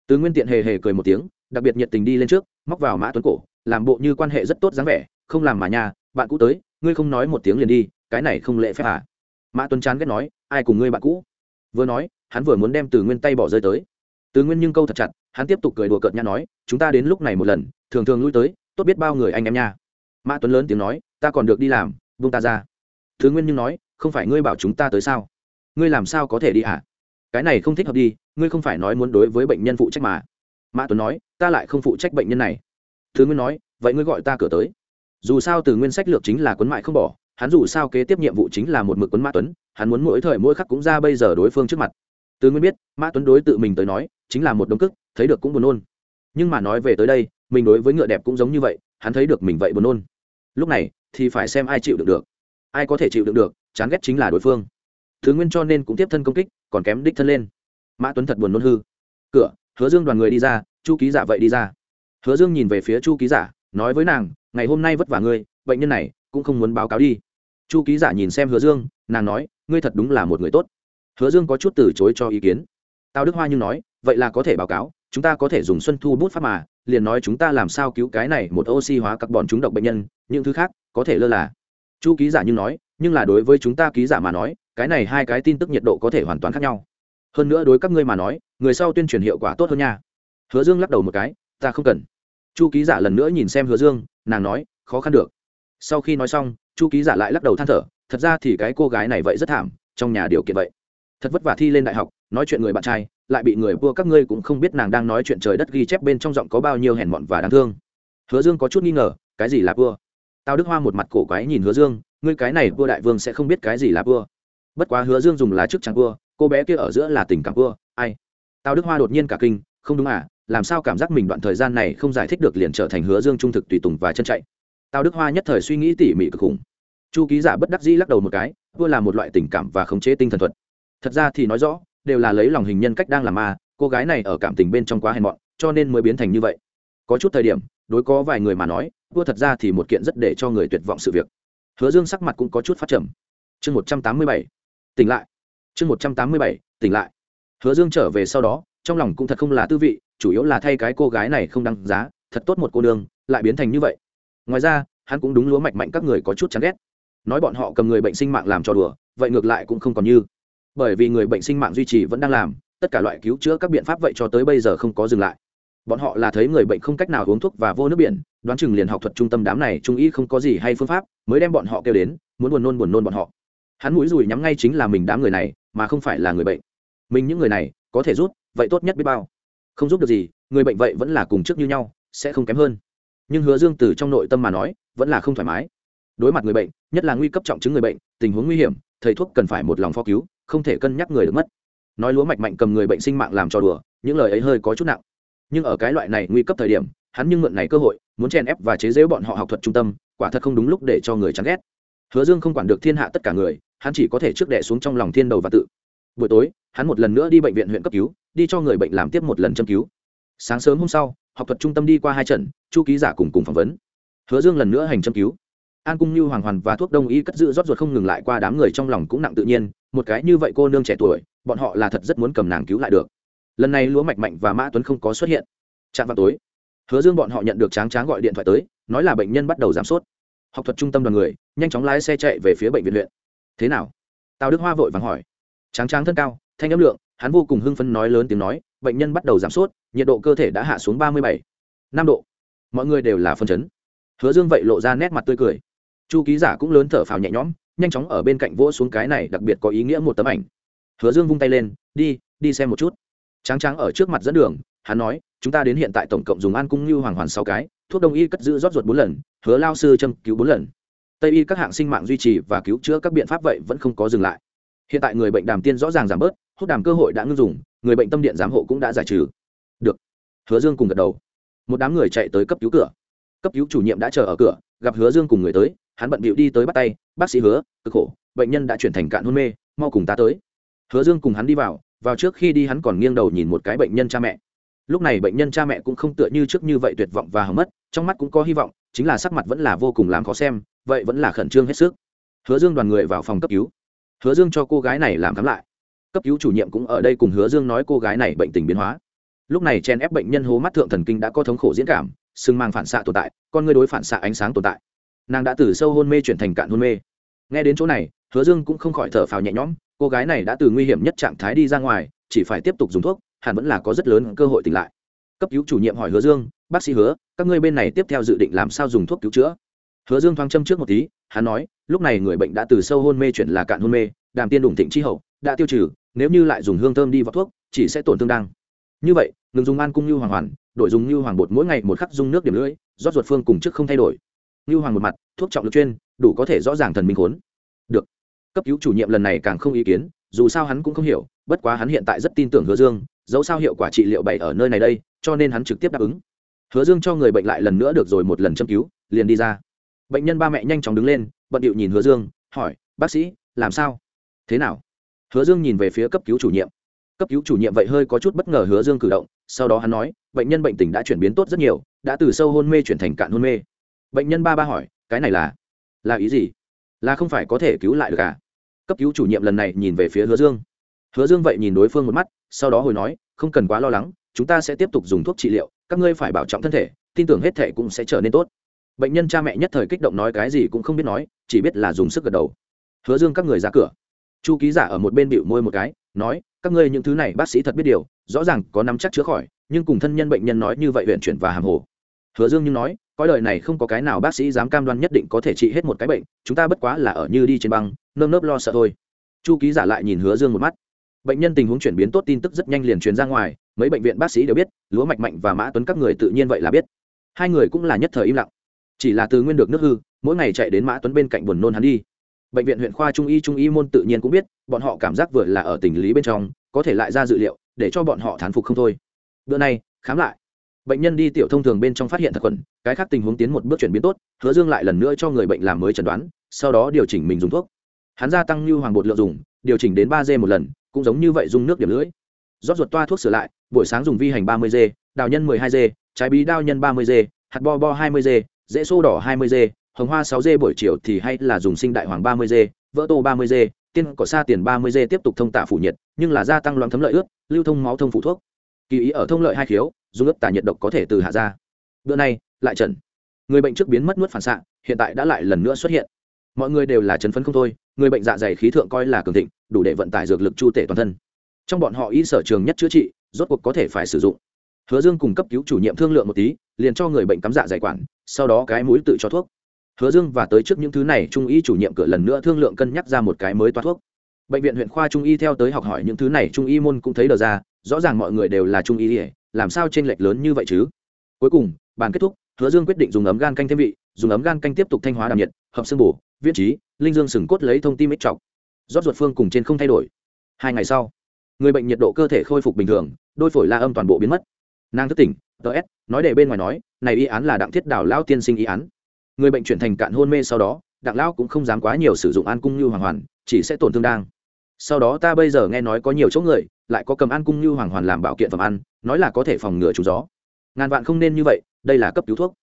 Tứ nguyên tiện hề hề cười một tiếng, đặc biệt nhiệt tình đi lên trước, móc vào mã tuấn cổ, làm bộ như quan hệ rất tốt dáng vẻ, không làm mà nhà bạn cũ tới, ngươi không nói một tiếng liền đi, cái này không lệ phép à? Mã tuấn chán ghét nói, ai cùng ngươi bạn cũ? Vừa nói, hắn vừa muốn đem từ nguyên tay bỏ rơi tới từ nguyên nhưng câu thật chặt, hắn tiếp tục cười đùa cợt nhã nói, chúng ta đến lúc này một lần, thường thường lui tới, tốt biết bao người anh em nha. Mã tuấn lớn tiếng nói, ta còn được đi làm vung ta ra. Tứ nguyên nhưng nói, không phải ngươi bảo chúng ta tới sao? Ngươi làm sao có thể đi hả? À? cái này không thích hợp đi, ngươi không phải nói muốn đối với bệnh nhân phụ trách mà. Mã tuấn nói, ta lại không phụ trách bệnh nhân này. Thứ nguyên nói, vậy ngươi gọi ta cửa tới. Dù sao từ nguyên sách lược chính là quấn mại không bỏ, hắn dù sao kế tiếp nhiệm vụ chính là một mực quấn mã tuấn, hắn muốn mỗi thời mỗi khắc cũng ra bây giờ đối phương trước mặt từ nguyên biết, mã tuấn đối tự mình tới nói, chính là một đống cức, thấy được cũng buồn nôn. Nhưng mà nói về tới đây, mình đối với ngựa đẹp cũng giống như vậy, hắn thấy được mình vậy buồn nôn. Lúc này, thì phải xem ai chịu được được. Ai có thể chịu được được, chán ghét chính là đối phương. Thứ nguyên cho nên cũng tiếp thân công kích, còn kém đích thân lên. Mã tuấn thật buồn nôn hư. Cửa, hứa dương đoàn người đi ra, chu ký giả vậy đi ra. Hứa dương nhìn về phía chu ký giả nói với nàng, ngày hôm nay vất vả ngươi, bệnh nhân này cũng không muốn báo cáo đi. Chu ký giả nhìn xem hứa dương, nàng nói, ngươi thật đúng là một người tốt hứa dương có chút từ chối cho ý kiến. Tào đức hoa nhưng nói, vậy là có thể báo cáo, chúng ta có thể dùng xuân thu bút pháp mà, liền nói chúng ta làm sao cứu cái này một oxy hóa các bọn chúng độc bệnh nhân, những thứ khác, có thể lơ là. Chu ký giả nhưng nói, nhưng là đối với chúng ta ký giả mà nói, cái này hai cái tin tức nhiệt độ có thể hoàn toàn khác nhau. Hơn nữa đối các ngươi mà nói, người sau tuyên truyền hiệu quả tốt hơn nha. Hứa dương lắc đầu một cái, ta không cần. Chu ký giả lần nữa nhìn xem hứa dương, nàng nói, khó khăn được. Sau khi nói xong, chu ký giả lại lắc đầu than thở, thật ra thì cái cô gái này vậy rất thảm, trong nhà điều kiện vậy thật vất vả thi lên đại học, nói chuyện người bạn trai, lại bị người vua các ngươi cũng không biết nàng đang nói chuyện trời đất ghi chép bên trong giọng có bao nhiêu hèn mọn và đáng thương. Hứa dương có chút nghi ngờ, cái gì là vua? Tào đức hoa một mặt cổ quái nhìn hứa dương, ngươi cái này vua đại vương sẽ không biết cái gì là vua. Bất quá hứa dương dùng lá chức chẳng vua, cô bé kia ở giữa là tình cảm vua, ai? Tào đức hoa đột nhiên cả kinh, không đúng à làm sao cảm giác mình đoạn thời gian này không giải thích được liền trở thành hứa dương trung thực tùy tùng và chân chạy. Tào đức hoa nhất thời suy nghĩ tỉ mỉ cực khủng. Chu ký giả bất đắc dĩ lắc đầu một cái, vua là một loại tình cảm và khống chế tinh thần thuật thật ra thì nói rõ, đều là lấy lòng hình nhân cách đang làm ma, cô gái này ở cảm tình bên trong quá hèn mọn, cho nên mới biến thành như vậy. Có chút thời điểm, đối có vài người mà nói, vua thật ra thì một kiện rất để cho người tuyệt vọng sự việc. Hứa dương sắc mặt cũng có chút phát trầm. Chương một trăm tám mươi bảy, tỉnh lại. Chương một trăm tám mươi bảy, tỉnh lại. Hứa dương trở về sau đó, trong lòng cũng thật không là tư vị, chủ yếu là thay cái cô gái này không đăng giá, thật tốt một cô nương, lại biến thành như vậy. Ngoài ra, hắn cũng đúng lúa mạch mạnh các người có chút chán ghét. Nói bọn họ cầm người bệnh sinh mạng làm cho đùa, vậy ngược lại cũng không còn như bởi vì người bệnh sinh mạng duy trì vẫn đang làm, tất cả loại cứu chữa các biện pháp vậy cho tới bây giờ không có dừng lại. Bọn họ là thấy người bệnh không cách nào uống thuốc và vô nước biển, đoán chừng liền học thuật trung tâm đám này trung ý không có gì hay phương pháp, mới đem bọn họ kêu đến, muốn buồn nôn buồn nôn bọn họ. Hắn mũi rùi nhắm ngay chính là mình đám người này, mà không phải là người bệnh. Mình những người này, có thể rút vậy tốt nhất biết bao. Không giúp được gì, người bệnh vậy vẫn là cùng trước như nhau, sẽ không kém hơn. Nhưng hứa dương từ trong nội tâm mà nói, vẫn là không thoải mái. Đối mặt người bệnh, nhất là nguy cấp trọng chứng người bệnh, tình huống nguy hiểm, thầy thuốc cần phải một lòng phó cứu không thể cân nhắc người được mất. Nói lúa mạch mạnh cầm người bệnh sinh mạng làm cho đùa, những lời ấy hơi có chút nặng. Nhưng ở cái loại này nguy cấp thời điểm, hắn nhưng mượn này cơ hội, muốn chen ép và chế giễu bọn họ học thuật trung tâm, quả thật không đúng lúc để cho người chán ghét. Hứa dương không quản được thiên hạ tất cả người, hắn chỉ có thể trước đẻ xuống trong lòng thiên đầu và tự. Buổi tối, hắn một lần nữa đi bệnh viện huyện cấp cứu, đi cho người bệnh làm tiếp một lần châm cứu. Sáng sớm hôm sau, học thuật trung tâm đi qua hai trận, chu ký giả cùng cùng phỏng vấn. Hứa dương lần nữa hành châm cứu. An cung như hoàng hoàn và thuốc đông y cất giữ rót ruột không ngừng lại qua đám người trong lòng cũng nặng tự nhiên một cái như vậy cô nương trẻ tuổi, bọn họ là thật rất muốn cầm nàng cứu lại được. Lần này lúa mạch mạnh và mã tuấn không có xuất hiện. Chạm vào tối, hứa dương bọn họ nhận được tráng tráng gọi điện thoại tới, nói là bệnh nhân bắt đầu giảm sốt học thuật trung tâm đoàn người, nhanh chóng lái xe chạy về phía bệnh viện huyện. Thế nào? Tào đức hoa vội vàng hỏi. Tráng tráng thân cao, thanh âm lượng, hắn vô cùng hưng phấn nói lớn tiếng nói, bệnh nhân bắt đầu giảm sốt nhiệt độ cơ thể đã hạ xuống ba mươi bảy, năm độ. Mọi người đều là phân chấn. Hứa dương vậy lộ ra nét mặt tươi cười. Chu ký giả cũng lớn thở phào nhẹ nhõm nhanh chóng ở bên cạnh vỗ xuống cái này đặc biệt có ý nghĩa một tấm ảnh. Hứa dương vung tay lên, đi đi xem một chút. Tráng tráng ở trước mặt dẫn đường, hắn nói, chúng ta đến hiện tại tổng cộng dùng an cung như hoàng hoàn sáu cái, thuốc đông y cất giữ rót ruột bốn lần, hứa lao sư châm cứu bốn lần. Tây y các hạng sinh mạng duy trì và cứu chữa các biện pháp vậy vẫn không có dừng lại. Hiện tại người bệnh đàm tiên rõ ràng giảm bớt hút đàm cơ hội đã ngưng dùng, người bệnh tâm điện giám hộ cũng đã giải trừ. Được. Hứa dương cùng gật đầu. Một đám người chạy tới cấp cứu cửa. Cấp cứu chủ nhiệm đã chờ ở cửa, gặp hứa dương cùng người tới hắn bận bịu đi tới bắt tay, bác sĩ hứa, cực khổ, bệnh nhân đã chuyển thành cạn hôn mê, mau cùng ta tới. Hứa dương cùng hắn đi vào vào trước khi đi hắn còn nghiêng đầu nhìn một cái bệnh nhân cha mẹ. Lúc này bệnh nhân cha mẹ cũng không tựa như trước như vậy tuyệt vọng và hầm mất, trong mắt cũng có hy vọng, chính là sắc mặt vẫn là vô cùng làm khó xem, vậy vẫn là khẩn trương hết sức. Hứa dương đoàn người vào phòng cấp cứu. Hứa dương cho cô gái này làm khám lại. Cấp cứu chủ nhiệm cũng ở đây cùng hứa dương nói cô gái này bệnh tình biến hóa. Lúc này chen ép bệnh nhân hố mắt thượng thần kinh đã có thống khổ diễn cảm sưng mang phản xạ tồn tại, con ngươi đối phản xạ ánh sáng tồn tại nàng đã từ sâu hôn mê chuyển thành cạn hôn mê. Nghe đến chỗ này, hứa dương cũng không khỏi thở phào nhẹ nhõm, cô gái này đã từ nguy hiểm nhất trạng thái đi ra ngoài, chỉ phải tiếp tục dùng thuốc, hẳn vẫn là có rất lớn cơ hội tỉnh lại. Cấp cứu chủ nhiệm hỏi hứa dương, bác sĩ hứa, các ngươi bên này tiếp theo dự định làm sao dùng thuốc cứu chữa? Hứa dương thoáng châm trước một tí, hắn nói, lúc này người bệnh đã từ sâu hôn mê chuyển là cạn hôn mê, đàm tiên đủng thịnh chi hậu, đã tiêu trừ, nếu như lại dùng hương thơm đi vào thuốc, chỉ sẽ tổn thương đăng. Như vậy, ngừng dùng an cung như hoàng hoàn, đổi dùng như hoàng bột mỗi ngày một khắc dung nước điểm lưỡi, rót ruột phương cùng trước không thay đổi như hoàng một mặt, thuốc trọng lực chuyên, đủ có thể rõ ràng thần minh khốn. Được. Cấp cứu chủ nhiệm lần này càng không ý kiến, dù sao hắn cũng không hiểu, bất quá hắn hiện tại rất tin tưởng hứa dương, dẫu sao hiệu quả trị liệu bảy ở nơi này đây, cho nên hắn trực tiếp đáp ứng. Hứa dương cho người bệnh lại lần nữa được rồi một lần châm cứu, liền đi ra. Bệnh nhân ba mẹ nhanh chóng đứng lên, bận điệu nhìn hứa dương, hỏi, bác sĩ, làm sao? Thế nào? Hứa dương nhìn về phía cấp cứu chủ nhiệm. Cấp cứu chủ nhiệm vậy hơi có chút bất ngờ hứa dương cử động, sau đó hắn nói, bệnh nhân bệnh tình đã chuyển biến tốt rất nhiều, đã từ sâu hôn mê chuyển thành cạn hôn mê bệnh nhân ba ba hỏi, cái này là là ý gì? Là không phải có thể cứu lại được à? Cấp cứu chủ nhiệm lần này nhìn về phía hứa dương. Hứa dương vậy nhìn đối phương một mắt, sau đó hồi nói, không cần quá lo lắng, chúng ta sẽ tiếp tục dùng thuốc trị liệu, các ngươi phải bảo trọng thân thể, tin tưởng hết thể cũng sẽ trở nên tốt. Bệnh nhân cha mẹ nhất thời kích động nói cái gì cũng không biết nói, chỉ biết là dùng sức gật đầu. Hứa dương các người ra cửa. Chu ký giả ở một bên bịu môi một cái, nói, các ngươi những thứ này bác sĩ thật biết điều, rõ ràng có nắm chắc chữa khỏi, nhưng cùng thân nhân bệnh nhân nói như vậy huyện chuyển và hàm hồ. Hứa dương như nói coi đời này không có cái nào bác sĩ dám cam đoan nhất định có thể trị hết một cái bệnh, chúng ta bất quá là ở như đi trên băng, nơm nớp lo sợ thôi. Chu ký giả lại nhìn hứa dương một mắt. Bệnh nhân tình huống chuyển biến tốt tin tức rất nhanh liền truyền ra ngoài, mấy bệnh viện bác sĩ đều biết, lúa mạch mạnh và mã tuấn các người tự nhiên vậy là biết. Hai người cũng là nhất thời im lặng. Chỉ là từ nguyên được nước hư, mỗi ngày chạy đến mã tuấn bên cạnh buồn nôn hắn đi. Bệnh viện huyện khoa trung y trung y môn tự nhiên cũng biết, bọn họ cảm giác vừa là ở tình lý bên trong, có thể lại ra dự liệu, để cho bọn họ thán phục không thôi. Bữa nay, khám lại bệnh nhân đi tiểu thông thường bên trong phát hiện thật khuẩn, cái khác tình huống tiến một bước chuyển biến tốt, hứa dương lại lần nữa cho người bệnh làm mới chẩn đoán, sau đó điều chỉnh mình dùng thuốc. Hắn gia tăng như hoàng bột lượng dùng, điều chỉnh đến ba g một lần, cũng giống như vậy dùng nước điểm lưỡi. Rót ruột toa thuốc sửa lại, buổi sáng dùng vi hành ba mươi g đào nhân mười hai g trái bí đao nhân ba mươi g hạt bo bo hai mươi g dễ xô đỏ hai mươi g hồng hoa sáu g buổi chiều thì hay là dùng sinh đại hoàng ba mươi g vỡ tô ba mươi g tiên cỏ sa tiền ba mươi g tiếp tục thông tạ phủ nhiệt, nhưng là gia tăng loạn thấm lợi ướt, lưu thông máu thông phụ thuốc kỳ ý ở thông lợi hai khiếu, dùng ướp tà nhiệt độc có thể từ hạ ra. Bữa nay, lại trần. Người bệnh trước biến mất nuốt phản xạ, hiện tại đã lại lần nữa xuất hiện. Mọi người đều là chấn phấn không thôi, người bệnh dạ dày khí thượng coi là cường thịnh, đủ để vận tải dược lực chu tể toàn thân. Trong bọn họ y sở trường nhất chữa trị, rốt cuộc có thể phải sử dụng. Hứa dương cùng cấp cứu chủ nhiệm thương lượng một tí, liền cho người bệnh cắm dạ dày quản, sau đó cái mũi tự cho thuốc. Hứa dương và tới trước những thứ này, trung y chủ nhiệm cửa lần nữa thương lượng cân nhắc ra một cái mới toa thuốc. Bệnh viện huyện khoa trung y theo tới học hỏi những thứ này, trung y môn cũng thấy đờ ra rõ ràng mọi người đều là trung ý ỉa, làm sao t r ê n lệch lớn như vậy chứ? Cuối cùng, bàn kết thúc, hứa dương quyết định dùng ấm gan canh thêm vị, dùng ấm gan canh tiếp tục thanh hóa đàm nhiệt, hợp xương bổ, viết trí, linh dương sừng cốt lấy thông tin ích trọc rót ruột phương cùng trên không thay đổi. Hai ngày sau, người bệnh nhiệt độ cơ thể khôi phục bình thường, đôi phổi la âm toàn bộ biến mất. Nàng thức tỉnh ts nói để bên ngoài nói, này y án là đặng thiết đảo lao tiên sinh y án. Người bệnh chuyển thành cạn hôn mê sau đó, đặng lao cũng không dám quá nhiều sử dụng an cung như hoàng hoàn, chỉ sẽ tổn thương đang sau đó ta bây giờ nghe nói có nhiều chỗ người, lại có cầm ăn cung như hoàng hoàn làm bảo kiện phẩm ăn, nói là có thể phòng ngừa trúng gió. Ngàn vạn không nên như vậy, đây là cấp cứu thuốc.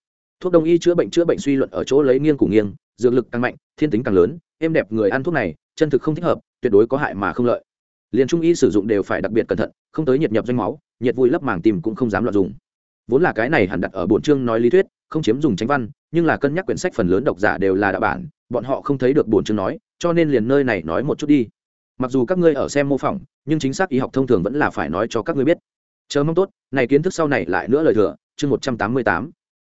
Thuốc đông y chữa bệnh chữa bệnh suy luận ở chỗ lấy nghiêng củ nghiêng, dược lực càng mạnh, thiên tính càng lớn, êm đẹp người ăn thuốc này, chân thực không thích hợp, tuyệt đối có hại mà không lợi. Liền trung y sử dụng đều phải đặc biệt cẩn thận, không tới nhiệt nhập danh máu, nhiệt vui lấp màng tìm cũng không dám loạn dùng. Vốn là cái này hẳn đặt ở bổn chương nói lý thuyết, không chiếm dùng tránh văn, nhưng là cân nhắc quyển sách phần lớn độc giả đều là đạo bản, bọn họ không thấy được bổn chương nói, cho nên liền nơi này nói một chút đi mặc dù các ngươi ở xem mô phỏng, nhưng chính xác y học thông thường vẫn là phải nói cho các ngươi biết. Chờ mong tốt, này kiến thức sau này lại nữa lời thừa, chương một trăm tám mươi tám.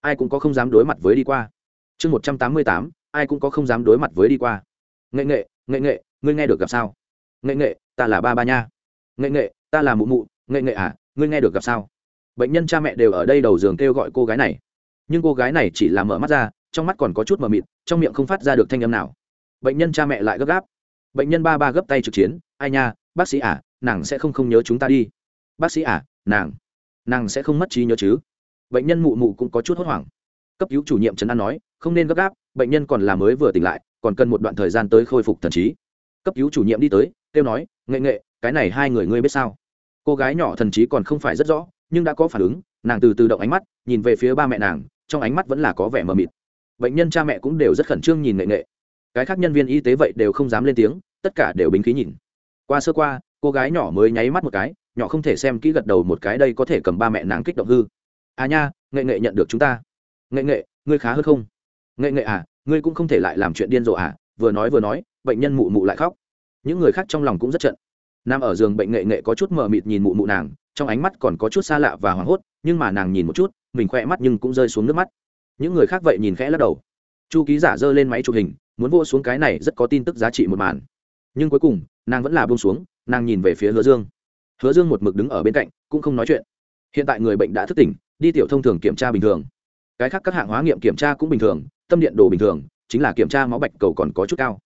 Ai cũng có không dám đối mặt với đi qua. Chương một trăm tám mươi tám, ai cũng có không dám đối mặt với đi qua. Nghệ nghệ nghệ nghệ, ngươi nghe được gặp sao? Nghệ nghệ, ta là ba ba nha. Nghệ nghệ, ta là mụ mụ, nghệ nghệ à ngươi nghe được gặp sao? Bệnh nhân cha mẹ đều ở đây đầu giường kêu gọi cô gái này. Nhưng cô gái này chỉ là mở mắt ra, trong mắt còn có chút mờ mịt, trong miệng không phát ra được thanh âm nào. Bệnh nhân cha mẹ lại gấp gáp bệnh nhân ba ba gấp tay trực chiến, ai nha, bác sĩ à nàng sẽ không không nhớ chúng ta đi. Bác sĩ à nàng nàng sẽ không mất trí nhớ chứ? Bệnh nhân mụ mụ cũng có chút hốt hoảng. Cấp cứu chủ nhiệm trấn an nói, không nên gấp gáp, bệnh nhân còn là mới vừa tỉnh lại, còn cần một đoạn thời gian tới khôi phục thần trí. Cấp cứu chủ nhiệm đi tới, kêu nói, nghệ nghệ, cái này hai người ngươi biết sao? Cô gái nhỏ thần trí còn không phải rất rõ, nhưng đã có phản ứng, nàng từ từ động ánh mắt, nhìn về phía ba mẹ nàng, trong ánh mắt vẫn là có vẻ mờ mịt. Bệnh nhân cha mẹ cũng đều rất khẩn trương nhìn nghệ nghệ cái khác nhân viên y tế vậy đều không dám lên tiếng, tất cả đều bính khí nhìn. Qua sơ qua, cô gái nhỏ mới nháy mắt một cái, nhỏ không thể xem kỹ gật đầu một cái đây có thể cầm ba mẹ nàng kích động hư. À nha, nghệ nghệ nhận được chúng ta. Nghệ nghệ, ngươi khá hơn không? Nghệ nghệ à ngươi cũng không thể lại làm chuyện điên rồ à vừa nói vừa nói, bệnh nhân mụ mụ lại khóc. Những người khác trong lòng cũng rất trận. Nam ở giường bệnh nghệ nghệ có chút mờ mịt nhìn mụ mụ nàng, trong ánh mắt còn có chút xa lạ và hoảng hốt, nhưng mà nàng nhìn một chút, mình khoe mắt nhưng cũng rơi xuống nước mắt. Những người khác vậy nhìn khẽ lắc đầu. Chu ký giả giơ lên máy chụp hình muốn vô xuống cái này rất có tin tức giá trị một màn. Nhưng cuối cùng, nàng vẫn là bông xuống, nàng nhìn về phía hứa dương. Hứa dương một mực đứng ở bên cạnh, cũng không nói chuyện. Hiện tại người bệnh đã thức tỉnh, đi tiểu thông thường kiểm tra bình thường. Cái khác các hạng hóa nghiệm kiểm tra cũng bình thường, tâm điện đồ bình thường, chính là kiểm tra máu bạch cầu còn có chút cao.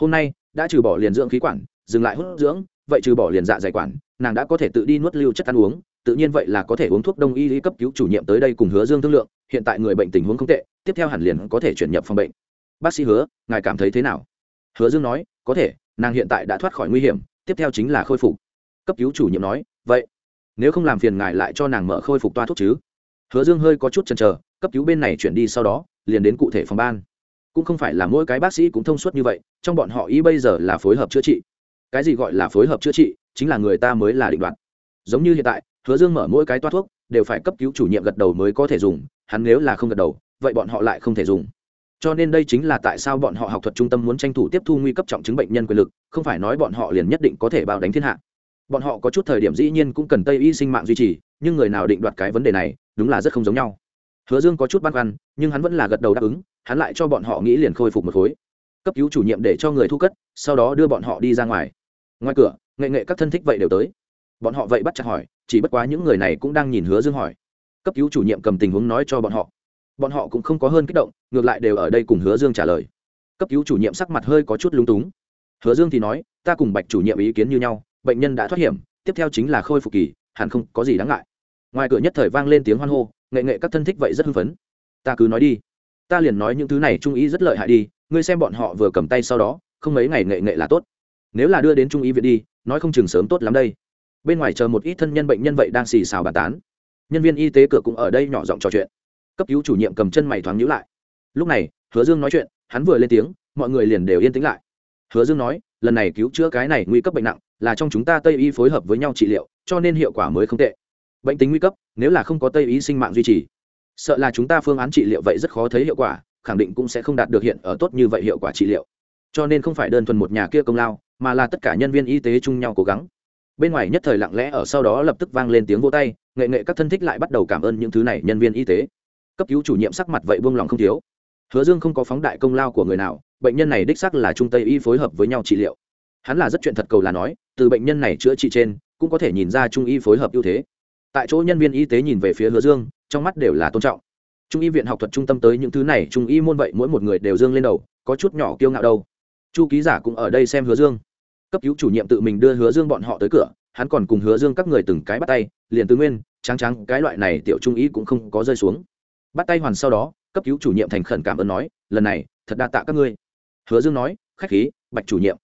Hôm nay, đã trừ bỏ liền dưỡng khí quản, dừng lại hút dưỡng, vậy trừ bỏ liền dạ dày quản, nàng đã có thể tự đi nuốt lưu chất ăn uống, tự nhiên vậy là có thể uống thuốc đông y lý cấp cứu chủ nhiệm tới đây cùng hứa dương thương lượng, hiện tại người bệnh tình huống không tệ, tiếp theo hẳn liền có thể chuyển nhập phòng bệnh bác sĩ hứa, ngài cảm thấy thế nào? Hứa dương nói, có thể, nàng hiện tại đã thoát khỏi nguy hiểm, tiếp theo chính là khôi phục. Cấp cứu chủ nhiệm nói, vậy, nếu không làm phiền ngài lại cho nàng mở khôi phục toa thuốc chứ? Hứa dương hơi có chút chần chờ, cấp cứu bên này chuyển đi sau đó, liền đến cụ thể phòng ban. Cũng không phải là mỗi cái bác sĩ cũng thông suốt như vậy, trong bọn họ ý bây giờ là phối hợp chữa trị. Cái gì gọi là phối hợp chữa trị, chính là người ta mới là định đoạt. Giống như hiện tại, hứa dương mở mỗi cái toa thuốc, đều phải cấp cứu chủ nhiệm gật đầu mới có thể dùng, hắn nếu là không gật đầu, vậy bọn họ lại không thể dùng cho nên đây chính là tại sao bọn họ học thuật trung tâm muốn tranh thủ tiếp thu nguy cấp trọng chứng bệnh nhân quyền lực, không phải nói bọn họ liền nhất định có thể bao đánh thiên hạ. Bọn họ có chút thời điểm dĩ nhiên cũng cần tây y sinh mạng duy trì, nhưng người nào định đoạt cái vấn đề này, đúng là rất không giống nhau. Hứa dương có chút băn khoăn, nhưng hắn vẫn là gật đầu đáp ứng, hắn lại cho bọn họ nghĩ liền khôi phục một khối. Cấp cứu chủ nhiệm để cho người thu cất, sau đó đưa bọn họ đi ra ngoài. Ngoài cửa, nghệ nghệ các thân thích vậy đều tới. Bọn họ vậy bắt chặt hỏi, chỉ bất quá những người này cũng đang nhìn hứa dương hỏi. Cấp cứu chủ nhiệm cầm tình huống nói cho bọn họ bọn họ cũng không có hơn kích động, ngược lại đều ở đây cùng hứa dương trả lời. Cấp cứu chủ nhiệm sắc mặt hơi có chút lúng túng. Hứa dương thì nói, ta cùng bạch chủ nhiệm ý kiến như nhau, bệnh nhân đã thoát hiểm, tiếp theo chính là khôi phục kỳ, hẳn không có gì đáng ngại. Ngoài cửa nhất thời vang lên tiếng hoan hô, nghệ nghệ các thân thích vậy rất hưng phấn. Ta cứ nói đi, ta liền nói những thứ này trung ý rất lợi hại đi, ngươi xem bọn họ vừa cầm tay sau đó, không mấy ngày nghệ nghệ là tốt. Nếu là đưa đến trung ý viện đi, nói không chừng sớm tốt lắm đây. Bên ngoài chờ một ít thân nhân bệnh nhân vậy đang xì xào bàn tán. Nhân viên y tế cửa cũng ở đây nhỏ giọng trò chuyện cấp cứu chủ nhiệm cầm chân mày thoáng nhíu lại. Lúc này, hứa dương nói chuyện, hắn vừa lên tiếng, mọi người liền đều yên tĩnh lại. Hứa dương nói, lần này cứu chữa cái này nguy cấp bệnh nặng, là trong chúng ta tây y phối hợp với nhau trị liệu, cho nên hiệu quả mới không tệ. Bệnh tính nguy cấp, nếu là không có tây y sinh mạng duy trì, sợ là chúng ta phương án trị liệu vậy rất khó thấy hiệu quả, khẳng định cũng sẽ không đạt được hiện ở tốt như vậy hiệu quả trị liệu. Cho nên không phải đơn thuần một nhà kia công lao, mà là tất cả nhân viên y tế chung nhau cố gắng. Bên ngoài nhất thời lặng lẽ ở sau đó lập tức vang lên tiếng vô tay, nghệ nghệ các thân thích lại bắt đầu cảm ơn những thứ này nhân viên y tế cấp cứu chủ nhiệm sắc mặt vậy buông lòng không thiếu. Hứa dương không có phóng đại công lao của người nào, bệnh nhân này đích sắc là trung tây y phối hợp với nhau trị liệu. Hắn là rất chuyện thật cầu là nói, từ bệnh nhân này chữa trị trên, cũng có thể nhìn ra trung y phối hợp ưu thế. Tại chỗ nhân viên y tế nhìn về phía hứa dương, trong mắt đều là tôn trọng. Trung y viện học thuật trung tâm tới những thứ này, trung y môn vậy mỗi một người đều dương lên đầu, có chút nhỏ kiêu ngạo đâu. Chu ký giả cũng ở đây xem hứa dương. Cấp cứu chủ nhiệm tự mình đưa hứa dương bọn họ tới cửa, hắn còn cùng hứa dương các người từng cái bắt tay, liền tứ nguyên trắng trắng cái loại này tiểu trung y cũng không có rơi xuống bắt tay hoàn sau đó, cấp cứu chủ nhiệm thành khẩn cảm ơn nói, lần này, thật đa tạ các ngươi. Hứa dương nói, khách khí, bạch chủ nhiệm.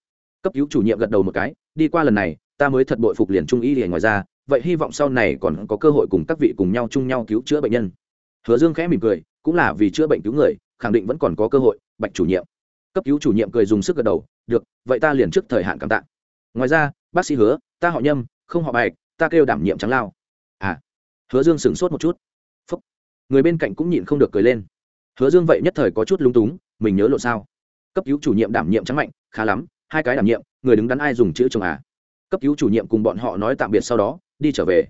Cấp cứu chủ nhiệm gật đầu một cái, đi qua lần này, ta mới thật bội phục liền trung y liền ngoài ra, vậy hy vọng sau này còn có cơ hội cùng các vị cùng nhau chung nhau cứu chữa bệnh nhân. Hứa dương khẽ mỉm cười, cũng là vì chữa bệnh cứu người, khẳng định vẫn còn có cơ hội, bạch chủ nhiệm. Cấp cứu chủ nhiệm cười dùng sức gật đầu, được, vậy ta liền trước thời hạn cảm tạ. Ngoài ra, bác sĩ hứa, ta họ nhâm, không họ bạch, ta kêu đảm nhiệm trắng lao. À hứa dương sửng sốt một chút người bên cạnh cũng nhịn không được cười lên. Hứa dương vậy nhất thời có chút lúng túng, mình nhớ lộ sao? Cấp cứu chủ nhiệm đảm nhiệm trắng mạnh, khá lắm, hai cái đảm nhiệm, người đứng đắn ai dùng chữ chồng à? Cấp cứu chủ nhiệm cùng bọn họ nói tạm biệt sau đó, đi trở về.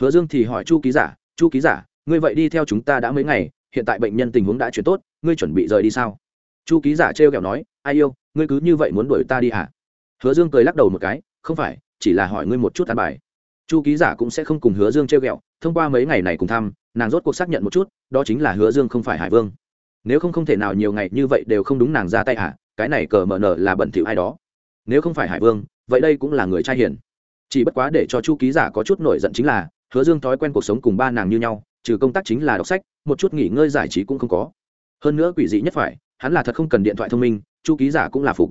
Hứa dương thì hỏi chu ký giả, chu ký giả, ngươi vậy đi theo chúng ta đã mấy ngày, hiện tại bệnh nhân tình huống đã chuyển tốt, ngươi chuẩn bị rời đi sao? Chu ký giả trêu kẹo nói, ai yêu, ngươi cứ như vậy muốn đuổi ta đi à? hứa dương cười lắc đầu một cái, không phải, chỉ là hỏi ngươi một chút tàn bài. Chu ký giả cũng sẽ không cùng hứa dương trêu ghẹo, thông qua mấy ngày này cùng thăm nàng rốt cuộc xác nhận một chút, đó chính là hứa dương không phải hải vương. Nếu không không thể nào nhiều ngày như vậy đều không đúng nàng ra tay à? cái này cờ mờ nở là bẩn thỉu ai đó. Nếu không phải hải vương, vậy đây cũng là người trai hiền. Chỉ bất quá để cho chu ký giả có chút nổi giận chính là, hứa dương thói quen cuộc sống cùng ba nàng như nhau, trừ công tác chính là đọc sách, một chút nghỉ ngơi giải trí cũng không có. Hơn nữa quỷ dị nhất phải, hắn là thật không cần điện thoại thông minh, chu ký giả cũng là phục.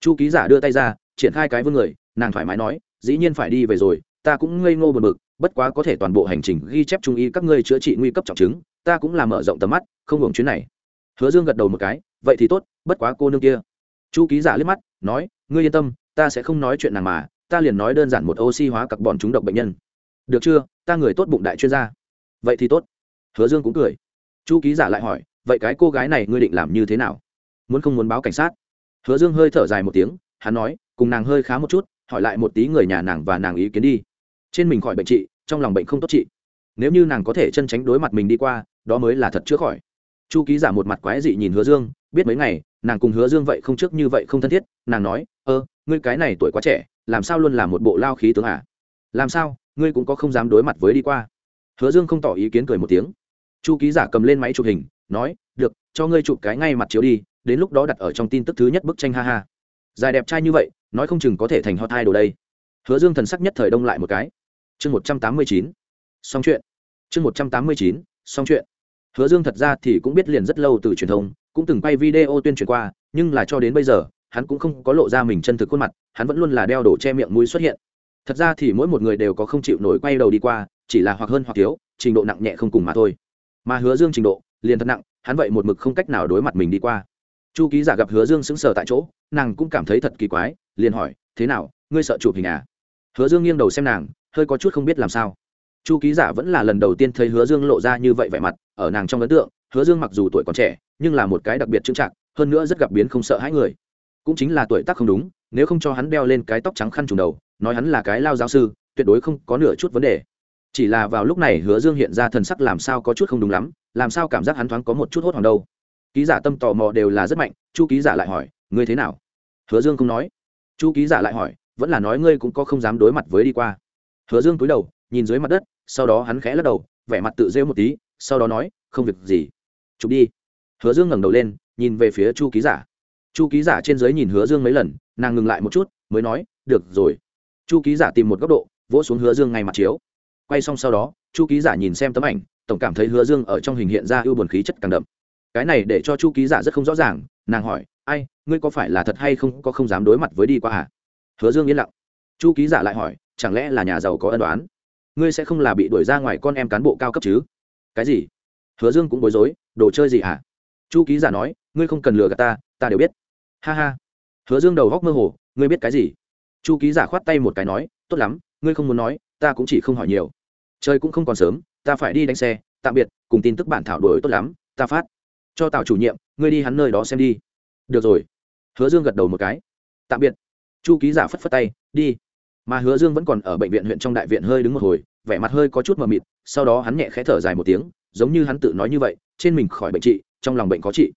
Chu ký giả đưa tay ra, triển khai cái vương người, nàng thoải mái nói, dĩ nhiên phải đi về rồi, ta cũng ngây ngô bật mực bất quá có thể toàn bộ hành trình ghi chép trung y các ngươi chữa trị nguy cấp trọng chứng, ta cũng là mở rộng tầm mắt, không hưởng chuyến này. Hứa dương gật đầu một cái, vậy thì tốt, bất quá cô nương kia. Chu ký giả liếc mắt, nói, ngươi yên tâm, ta sẽ không nói chuyện nàng mà, ta liền nói đơn giản một oxy hóa các bọn chúng độc bệnh nhân. Được chưa, ta người tốt bụng đại chuyên gia. Vậy thì tốt. Hứa dương cũng cười. Chu ký giả lại hỏi, vậy cái cô gái này ngươi định làm như thế nào? Muốn không muốn báo cảnh sát? Hứa dương hơi thở dài một tiếng, hắn nói, cùng nàng hơi khá một chút, hỏi lại một tí người nhà nàng và nàng ý kiến đi. Trên mình khỏi bệnh trị trong lòng bệnh không tốt trị. Nếu như nàng có thể chân tránh đối mặt mình đi qua, đó mới là thật chữa khỏi. Chu ký giả một mặt quái dị nhìn hứa dương, biết mấy ngày, nàng cùng hứa dương vậy không trước như vậy không thân thiết, nàng nói, ơ, ngươi cái này tuổi quá trẻ, làm sao luôn là một bộ lao khí tướng à? Làm sao, ngươi cũng có không dám đối mặt với đi qua? Hứa dương không tỏ ý kiến cười một tiếng. Chu ký giả cầm lên máy chụp hình, nói, được, cho ngươi chụp cái ngay mặt chiếu đi, đến lúc đó đặt ở trong tin tức thứ nhất bức tranh ha ha. Dài đẹp trai như vậy, nói không chừng có thể thành hot hai đồ đây. Hứa dương thần sắc nhất thời đông lại một cái chương một trăm tám mươi chín. Xong chuyện. Chương một trăm tám mươi chín, xong chuyện. Hứa dương thật ra thì cũng biết liền rất lâu từ truyền thông, cũng từng quay video tuyên truyền qua, nhưng là cho đến bây giờ, hắn cũng không có lộ ra mình chân thực khuôn mặt, hắn vẫn luôn là đeo đổ che miệng mũi xuất hiện. Thật ra thì mỗi một người đều có không chịu nổi quay đầu đi qua, chỉ là hoặc hơn hoặc thiếu, trình độ nặng nhẹ không cùng mà thôi. Mà hứa dương trình độ, liền thật nặng, hắn vậy một mực không cách nào đối mặt mình đi qua. Chu ký giả gặp hứa dương sững sờ tại chỗ, nàng cũng cảm thấy thật kỳ quái, liền hỏi, thế nào, ngươi sợ chụp hình à? Hứa dương nghiêng đầu xem nàng hơi có chút không biết làm sao. Chu ký giả vẫn là lần đầu tiên thấy hứa dương lộ ra như vậy vẻ mặt, ở nàng trong ấn tượng, hứa dương mặc dù tuổi còn trẻ, nhưng là một cái đặc biệt trưng trạng hơn nữa rất gặp biến không sợ hãi người. Cũng chính là tuổi tác không đúng, nếu không cho hắn đeo lên cái tóc trắng khăn trùng đầu, nói hắn là cái lao giáo sư, tuyệt đối không có nửa chút vấn đề. Chỉ là vào lúc này hứa dương hiện ra thần sắc làm sao có chút không đúng lắm, làm sao cảm giác hắn thoáng có một chút hốt hoảng đâu. Ký giả tâm tò mò đều là rất mạnh, chu ký giả lại hỏi, ngươi thế nào? Hứa dương không nói. Chu ký giả lại hỏi, vẫn là nói ngươi cũng có không dám đối mặt với đi qua hứa dương cúi đầu, nhìn dưới mặt đất, sau đó hắn khẽ lắc đầu, vẻ mặt tự rêu một tí, sau đó nói, không việc gì. Chụp đi. Hứa dương ngẩng đầu lên, nhìn về phía chu ký giả. Chu ký giả trên dưới nhìn hứa dương mấy lần, nàng ngừng lại một chút, mới nói, được rồi. Chu ký giả tìm một góc độ, vỗ xuống hứa dương ngay mặt chiếu. Quay xong sau đó, chu ký giả nhìn xem tấm ảnh, tổng cảm thấy hứa dương ở trong hình hiện ra ưu buồn khí chất càng đậm. Cái này để cho chu ký giả rất không rõ ràng, nàng hỏi, ai, ngươi có phải là thật hay không, có không dám đối mặt với đi qua à? Hứa dương yên lặng. Chu ký giả lại hỏi chẳng lẽ là nhà giàu có ân đoán ngươi sẽ không là bị đuổi ra ngoài con em cán bộ cao cấp chứ? Cái gì? Hứa dương cũng bối rối, đồ chơi gì hả? Chu ký giả nói, ngươi không cần lừa gạt ta ta đều biết. Ha ha. Hứa dương đầu góc mơ hồ, ngươi biết cái gì? Chu ký giả khoát tay một cái nói, tốt lắm, ngươi không muốn nói, ta cũng chỉ không hỏi nhiều. Trời cũng không còn sớm, ta phải đi đánh xe, tạm biệt, cùng tin tức bản thảo đổi tốt lắm, ta phát. Cho tào chủ nhiệm, ngươi đi hắn nơi đó xem đi. Được rồi. Hứa dương gật đầu một cái. Tạm biệt. Chu ký giả phất phất tay, đi mà hứa dương vẫn còn ở bệnh viện huyện trong đại viện hơi đứng một hồi, vẻ mặt hơi có chút mờ mịt, sau đó hắn nhẹ khẽ thở dài một tiếng, giống như hắn tự nói như vậy, trên mình khỏi bệnh trị, trong lòng bệnh có trị.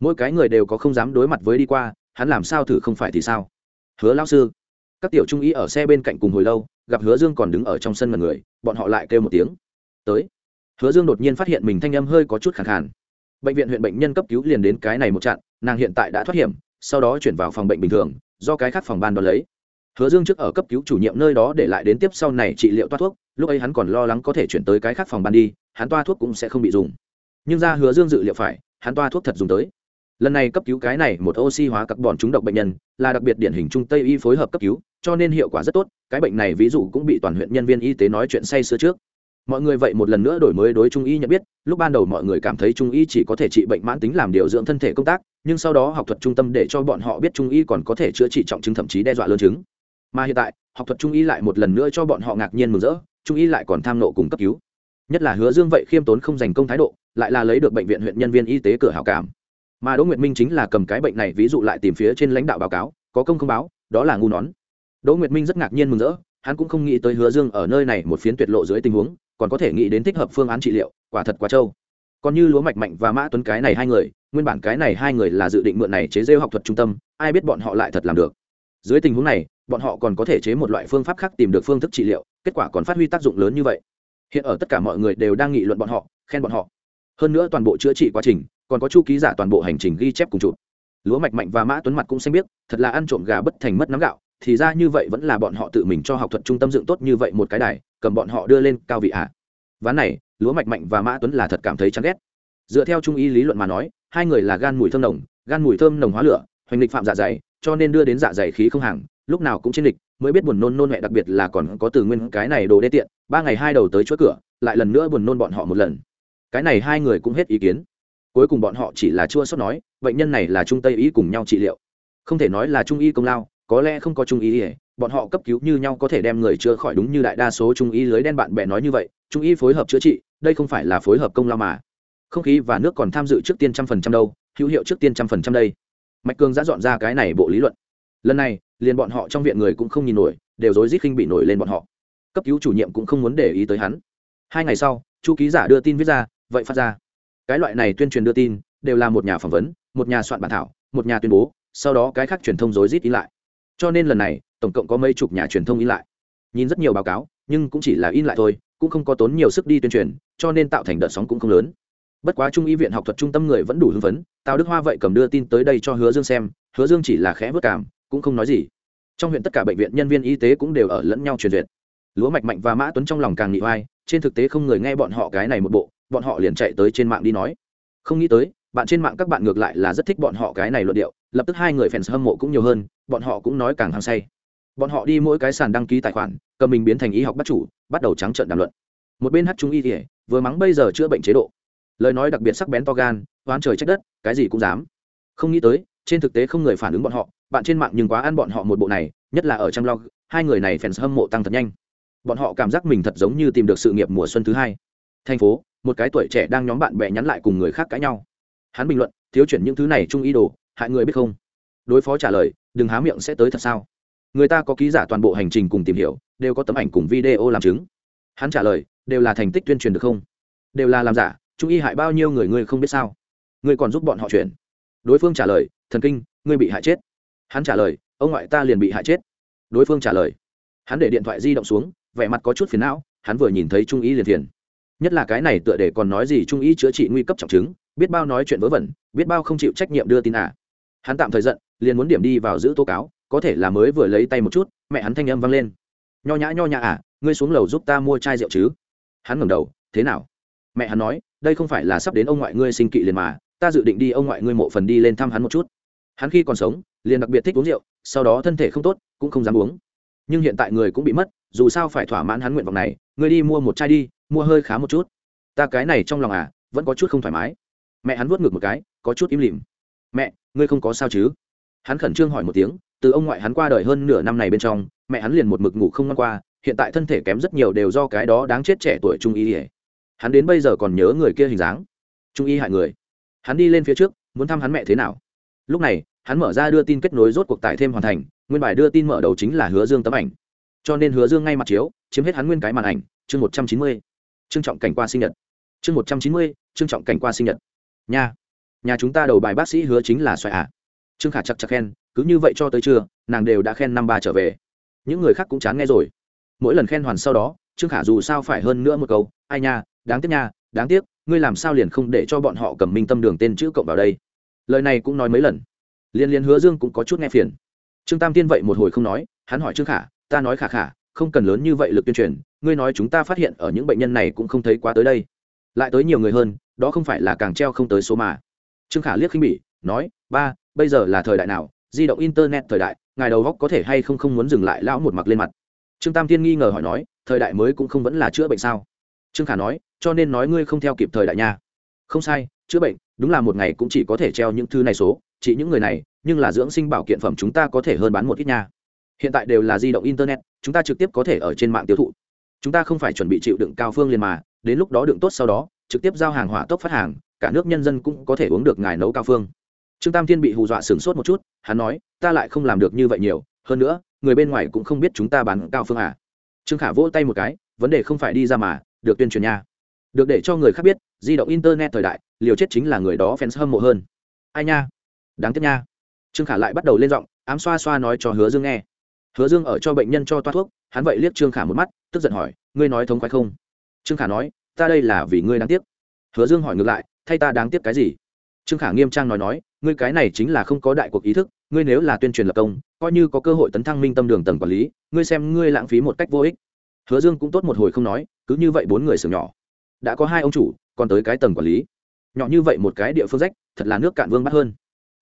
Mỗi cái người đều có không dám đối mặt với đi qua, hắn làm sao thử không phải thì sao? Hứa lao sư, các tiểu trung ý ở xe bên cạnh cùng hồi lâu, gặp hứa dương còn đứng ở trong sân mật người, bọn họ lại kêu một tiếng. Tới. Hứa dương đột nhiên phát hiện mình thanh âm hơi có chút khẳng khàn. Bệnh viện huyện bệnh nhân cấp cứu liền đến cái này một chặn, nàng hiện tại đã thoát hiểm, sau đó chuyển vào phòng bệnh bình thường, do cái khác phòng ban đón lấy hứa dương trước ở cấp cứu chủ nhiệm nơi đó để lại đến tiếp sau này trị liệu toa thuốc, lúc ấy hắn còn lo lắng có thể chuyển tới cái khác phòng ban đi, hắn toa thuốc cũng sẽ không bị dùng. Nhưng ra hứa dương dự liệu phải, hắn toa thuốc thật dùng tới. Lần này cấp cứu cái này một oxy hóa các bọn chúng độc bệnh nhân, là đặc biệt điển hình trung tây y phối hợp cấp cứu, cho nên hiệu quả rất tốt, cái bệnh này ví dụ cũng bị toàn huyện nhân viên y tế nói chuyện say sưa trước. Mọi người vậy một lần nữa đổi mới đối trung y nhận biết, lúc ban đầu mọi người cảm thấy trung y chỉ có thể trị bệnh mãn tính làm điều dưỡng thân thể công tác, nhưng sau đó học thuật trung tâm để cho bọn họ biết trung y còn có thể chữa trị trọng chứng thậm chí đe dọa lớn chứng mà hiện tại, học thuật trung y lại một lần nữa cho bọn họ ngạc nhiên mừng rỡ, trung y lại còn tham nộ cùng cấp cứu. Nhất là hứa dương vậy khiêm tốn không dành công thái độ, lại là lấy được bệnh viện huyện nhân viên y tế cửa hảo cảm. Mà đỗ nguyệt minh chính là cầm cái bệnh này ví dụ lại tìm phía trên lãnh đạo báo cáo, có công không báo, đó là ngu nón đỗ nguyệt minh rất ngạc nhiên mừng rỡ, hắn cũng không nghĩ tới hứa dương ở nơi này một phiến tuyệt lộ dưới tình huống, còn có thể nghĩ đến thích hợp phương án trị liệu, quả thật quá trâu. Còn như lúa mạch mạnh và mã tuấn cái này hai người, nguyên bản cái này hai người là dự định mượn này chế rêu học thuật trung tâm, ai biết bọn họ lại thật làm được dưới tình huống này, bọn họ còn có thể chế một loại phương pháp khác tìm được phương thức trị liệu, kết quả còn phát huy tác dụng lớn như vậy. Hiện ở tất cả mọi người đều đang nghị luận bọn họ, khen bọn họ. Hơn nữa toàn bộ chữa trị quá trình, còn có chu ký giả toàn bộ hành trình ghi chép cùng chụp. Lúa mạch mạnh và mã tuấn mặt cũng xanh biết, thật là ăn trộm gà bất thành mất nắm gạo, thì ra như vậy vẫn là bọn họ tự mình cho học thuật trung tâm dựng tốt như vậy một cái đài, cầm bọn họ đưa lên cao vị hạ ván này, lúa mạch mạnh và mã tuấn là thật cảm thấy chán ghét. Dựa theo trung y lý luận mà nói, hai người là gan mùi thơm nồng, gan mùi thơm nồng hóa lửa hoành lịch phạm dạ dày, cho nên đưa đến dạ dày khí không hàng, lúc nào cũng trên lịch mới biết buồn nôn nôn mẹ đặc biệt là còn có từ nguyên cái này đồ đê tiện, ba ngày hai đầu tới chỗ cửa, lại lần nữa buồn nôn bọn họ một lần. Cái này hai người cũng hết ý kiến. Cuối cùng bọn họ chỉ là chua sót nói, bệnh nhân này là trung tây y cùng nhau trị liệu. Không thể nói là trung y công lao, có lẽ không có trung y, bọn họ cấp cứu như nhau có thể đem người chữa khỏi đúng như đại đa số trung y lưới đen bạn bè nói như vậy, trung y phối hợp chữa trị, đây không phải là phối hợp công lao mà. Không khí và nước còn tham dự trước tiên trăm phần trăm đâu, hữu hiệu trước tiên trăm phần trăm đây mạch cường đã dọn ra cái này bộ lý luận. Lần này, liền bọn họ trong viện người cũng không nhìn nổi, đều rối rít khinh bị nổi lên bọn họ. Cấp cứu chủ nhiệm cũng không muốn để ý tới hắn. Hai ngày sau, chu ký giả đưa tin viết ra, vậy phát ra. Cái loại này tuyên truyền đưa tin, đều là một nhà phỏng vấn, một nhà soạn bản thảo, một nhà tuyên bố, sau đó cái khác truyền thông rối rít in lại. Cho nên lần này, tổng cộng có mấy chục nhà truyền thông in lại. Nhìn rất nhiều báo cáo, nhưng cũng chỉ là in lại thôi, cũng không có tốn nhiều sức đi tuyên truyền, cho nên tạo thành đợt sóng cũng không lớn bất quá trung y viện học thuật trung tâm người vẫn đủ hưng phấn, tào đức hoa vậy cầm đưa tin tới đây cho hứa dương xem, hứa dương chỉ là khẽ vất cảm, cũng không nói gì. Trong huyện tất cả bệnh viện nhân viên y tế cũng đều ở lẫn nhau truyền duyệt. Lúa mạch mạnh và mã tuấn trong lòng càng nghị oai, trên thực tế không người nghe bọn họ cái này một bộ, bọn họ liền chạy tới trên mạng đi nói. Không nghĩ tới, bạn trên mạng các bạn ngược lại là rất thích bọn họ cái này luận điệu, lập tức hai người fans hâm mộ cũng nhiều hơn, bọn họ cũng nói càng hăng say. Bọn họ đi mỗi cái sàn đăng ký tài khoản, cầm mình biến thành y học bắt chủ, bắt đầu trắng trợn đàm luận. Một bên hát trung y thể vừa mắng bây giờ chữa bệnh chế độ lời nói đặc biệt sắc bén to gan oán trời trách đất cái gì cũng dám. Không nghĩ tới trên thực tế không người phản ứng bọn họ bạn trên mạng nhưng quá ăn bọn họ một bộ này nhất là ở trong log, hai người này fans hâm mộ tăng thật nhanh. Bọn họ cảm giác mình thật giống như tìm được sự nghiệp mùa xuân thứ hai. Thành phố một cái tuổi trẻ đang nhóm bạn bè nhắn lại cùng người khác cãi nhau. Hắn bình luận thiếu chuyển những thứ này chung ý đồ hại người biết không? Đối phó trả lời đừng há miệng sẽ tới thật sao? Người ta có ký giả toàn bộ hành trình cùng tìm hiểu đều có tấm ảnh cùng video làm chứng. Hắn trả lời đều là thành tích tuyên truyền được không? Đều là làm giả trung y hại bao nhiêu người ngươi không biết sao? Ngươi còn giúp bọn họ chuyển. Đối phương trả lời, thần kinh, ngươi bị hại chết. Hắn trả lời, ông ngoại ta liền bị hại chết. Đối phương trả lời. Hắn để điện thoại di động xuống, vẻ mặt có chút phiền não, hắn vừa nhìn thấy trung y liền phiền. Nhất là cái này tựa để còn nói gì trung y chữa trị nguy cấp trọng chứng, biết bao nói chuyện vớ vẩn, biết bao không chịu trách nhiệm đưa tin à. Hắn tạm thời giận, liền muốn điểm đi vào giữ tố cáo, có thể là mới vừa lấy tay một chút, mẹ hắn thanh âm vang lên. Nho nhã nho nhã à ngươi xuống lầu giúp ta mua chai rượu chứ? Hắn ngẩng đầu, thế nào? Mẹ hắn nói, đây không phải là sắp đến ông ngoại ngươi sinh kỵ liền mà, ta dự định đi ông ngoại ngươi mộ phần đi lên thăm hắn một chút. Hắn khi còn sống, liền đặc biệt thích uống rượu, sau đó thân thể không tốt, cũng không dám uống. Nhưng hiện tại người cũng bị mất, dù sao phải thỏa mãn hắn nguyện vọng này, ngươi đi mua một chai đi, mua hơi khá một chút. Ta cái này trong lòng à vẫn có chút không thoải mái. Mẹ hắn vuốt ngược một cái, có chút im lìm. Mẹ, ngươi không có sao chứ? Hắn khẩn trương hỏi một tiếng, từ ông ngoại hắn qua đời hơn nửa năm này bên trong, mẹ hắn liền một mực ngủ không ngon qua, hiện tại thân thể kém rất nhiều đều do cái đó đáng chết trẻ tuổi trung y hắn đến bây giờ còn nhớ người kia hình dáng. Trung y hại người. Hắn đi lên phía trước, muốn thăm hắn mẹ thế nào? Lúc này, hắn mở ra đưa tin kết nối rốt cuộc tải thêm hoàn thành, nguyên bài đưa tin mở đầu chính là hứa dương tấm ảnh. Cho nên hứa dương ngay mặt chiếu, chiếm hết hắn nguyên cái màn ảnh, chương một trăm chín mươi. Trương trọng cảnh qua sinh nhật. Chương một trăm chín mươi, trương trọng cảnh qua sinh nhật. Nha. Nhà chúng ta đầu bài bác sĩ hứa chính là xoài ạ. À. trương khả chặt chặt khen, cứ như vậy cho tới trưa, nàng đều đã khen năm ba trở về. Những người khác cũng chán nghe rồi. Mỗi lần khen hoàn sau đó, trương khả dù sao phải hơn nữa một câu, ai nha đáng tiếc nha, đáng tiếc, ngươi làm sao liền không để cho bọn họ cầm minh tâm đường tên chữ cộng vào đây? Lời này cũng nói mấy lần. Liên liên hứa dương cũng có chút nghe phiền. Trương tam tiên vậy một hồi không nói, hắn hỏi trương khả, ta nói khả khả, không cần lớn như vậy lực tuyên truyền, ngươi nói chúng ta phát hiện ở những bệnh nhân này cũng không thấy quá tới đây. Lại tới nhiều người hơn, đó không phải là càng treo không tới số mà. Trương khả liếc khinh bỉ, nói, ba, bây giờ là thời đại nào, di động internet thời đại, ngài đầu góc có thể hay không không muốn dừng lại lão một mặt lên mặt? Trương tam tiên nghi ngờ hỏi nói, thời đại mới cũng không vẫn là chữa bệnh sao? Trương khả nói cho nên nói ngươi không theo kịp thời đại nha. Không sai, chữa bệnh, đúng là một ngày cũng chỉ có thể treo những thứ này số, chỉ những người này, nhưng là dưỡng sinh bảo kiện phẩm chúng ta có thể hơn bán một ít nha. Hiện tại đều là di động internet, chúng ta trực tiếp có thể ở trên mạng tiêu thụ. Chúng ta không phải chuẩn bị chịu đựng cao phương liền mà, đến lúc đó đựng tốt sau đó, trực tiếp giao hàng hỏa tốc phát hàng, cả nước nhân dân cũng có thể uống được ngài nấu cao phương. Trương tam thiên bị hù dọa sửng sốt một chút, hắn nói, ta lại không làm được như vậy nhiều, hơn nữa, người bên ngoài cũng không biết chúng ta bán cao phương à. Trương khả vỗ tay một cái, vấn đề không phải đi ra mà, được tuyên truyền nha được để cho người khác biết, di động internet thời đại, liều chết chính là người đó fans hâm mộ hơn. Ai nha? Đáng tiếc nha. Trương khả lại bắt đầu lên giọng, ám xoa xoa nói cho hứa dương nghe. Hứa dương ở cho bệnh nhân cho toa thuốc, hắn vậy liếc trương khả một mắt, tức giận hỏi, ngươi nói thống khoái không? Trương khả nói, ta đây là vì ngươi đáng tiếc. Hứa dương hỏi ngược lại, thay ta đáng tiếc cái gì? Trương khả nghiêm trang nói nói, ngươi cái này chính là không có đại cuộc ý thức, ngươi nếu là tuyên truyền lập công, coi như có cơ hội tấn thăng minh tâm đường tầng quản lý, ngươi xem ngươi lãng phí một cách vô ích. Hứa dương cũng tốt một hồi không nói, cứ như vậy bốn người xưởng nhỏ đã có hai ông chủ, còn tới cái tầng quản lý. Nhỏ như vậy một cái địa phương rách, thật là nước cạn vương bắt hơn.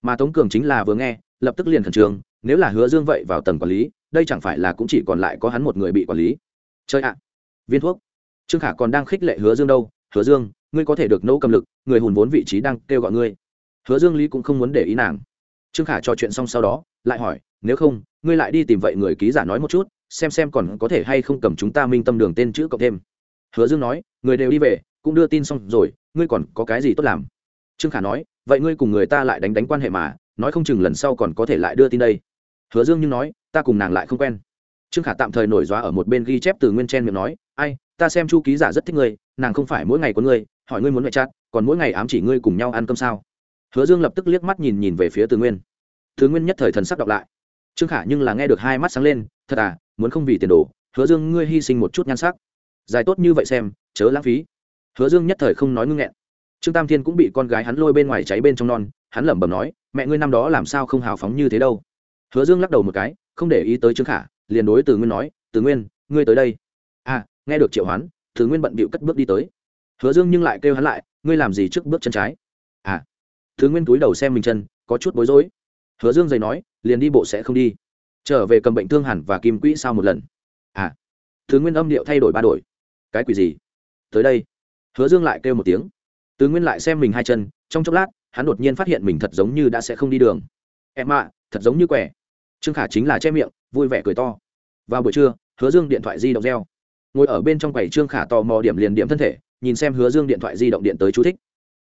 Mà tống cường chính là vừa nghe, lập tức liền khẩn trương, nếu là hứa dương vậy vào tầng quản lý, đây chẳng phải là cũng chỉ còn lại có hắn một người bị quản lý. Chơi ạ. Viên thuốc. Trương khả còn đang khích lệ hứa dương đâu. Hứa dương, ngươi có thể được nỗ cầm lực, người hùn vốn vị trí đang kêu gọi ngươi. Hứa dương lý cũng không muốn để ý nàng. Trương khả trò chuyện xong sau đó, lại hỏi, nếu không, ngươi lại đi tìm vậy người ký giả nói một chút, xem xem còn có thể hay không cầm chúng ta minh tâm đường tên chữ cộng thêm hứa dương nói, người đều đi về, cũng đưa tin xong rồi, ngươi còn có cái gì tốt làm? Trương khả nói, vậy ngươi cùng người ta lại đánh đánh quan hệ mà, nói không chừng lần sau còn có thể lại đưa tin đây. Hứa dương nhưng nói, ta cùng nàng lại không quen. Trương khả tạm thời nổi dóa ở một bên ghi chép từ nguyên chen miệng nói, ai, ta xem chu ký giả rất thích ngươi, nàng không phải mỗi ngày có ngươi, hỏi ngươi muốn ngoại chát còn mỗi ngày ám chỉ ngươi cùng nhau ăn cơm sao? Hứa dương lập tức liếc mắt nhìn nhìn về phía từ nguyên. Từ nguyên nhất thời thần sắc đọc lại. Trương khả nhưng là nghe được hai mắt sáng lên, thật à muốn không vì tiền đồ, hứa dương ngươi hy sinh một chút nhan sắc dài tốt như vậy xem, chớ lãng phí. Hứa dương nhất thời không nói ngưng nghẹn. Trương tam thiên cũng bị con gái hắn lôi bên ngoài cháy bên trong non, hắn lẩm bẩm nói, mẹ ngươi năm đó làm sao không hào phóng như thế đâu? Hứa dương lắc đầu một cái, không để ý tới trương khả, liền đối từ nguyên nói, từ nguyên, ngươi tới đây. À nghe được triệu hoán, từ nguyên bận bịu cất bước đi tới. Hứa dương nhưng lại kêu hắn lại, ngươi làm gì trước bước chân trái? À. Thứ nguyên túi đầu xem mình chân, có chút bối rối. Hứa dương dày nói, liền đi bộ sẽ không đi. Trở về cầm bệnh thương hẳn và kim quỹ sau một lần. À. Thứ nguyên âm điệu thay đổi ba đổi cái quỷ gì? Tới đây. Hứa dương lại kêu một tiếng. Tứ nguyên lại xem mình hai chân, trong chốc lát, hắn đột nhiên phát hiện mình thật giống như đã sẽ không đi đường. Em ạ, thật giống như quẻ. Trương khả chính là che miệng, vui vẻ cười to. Vào buổi trưa, hứa dương điện thoại di động reo. Ngồi ở bên trong quầy, trương khả tò mò điểm liền điểm thân thể, nhìn xem hứa dương điện thoại di động điện tới chú thích.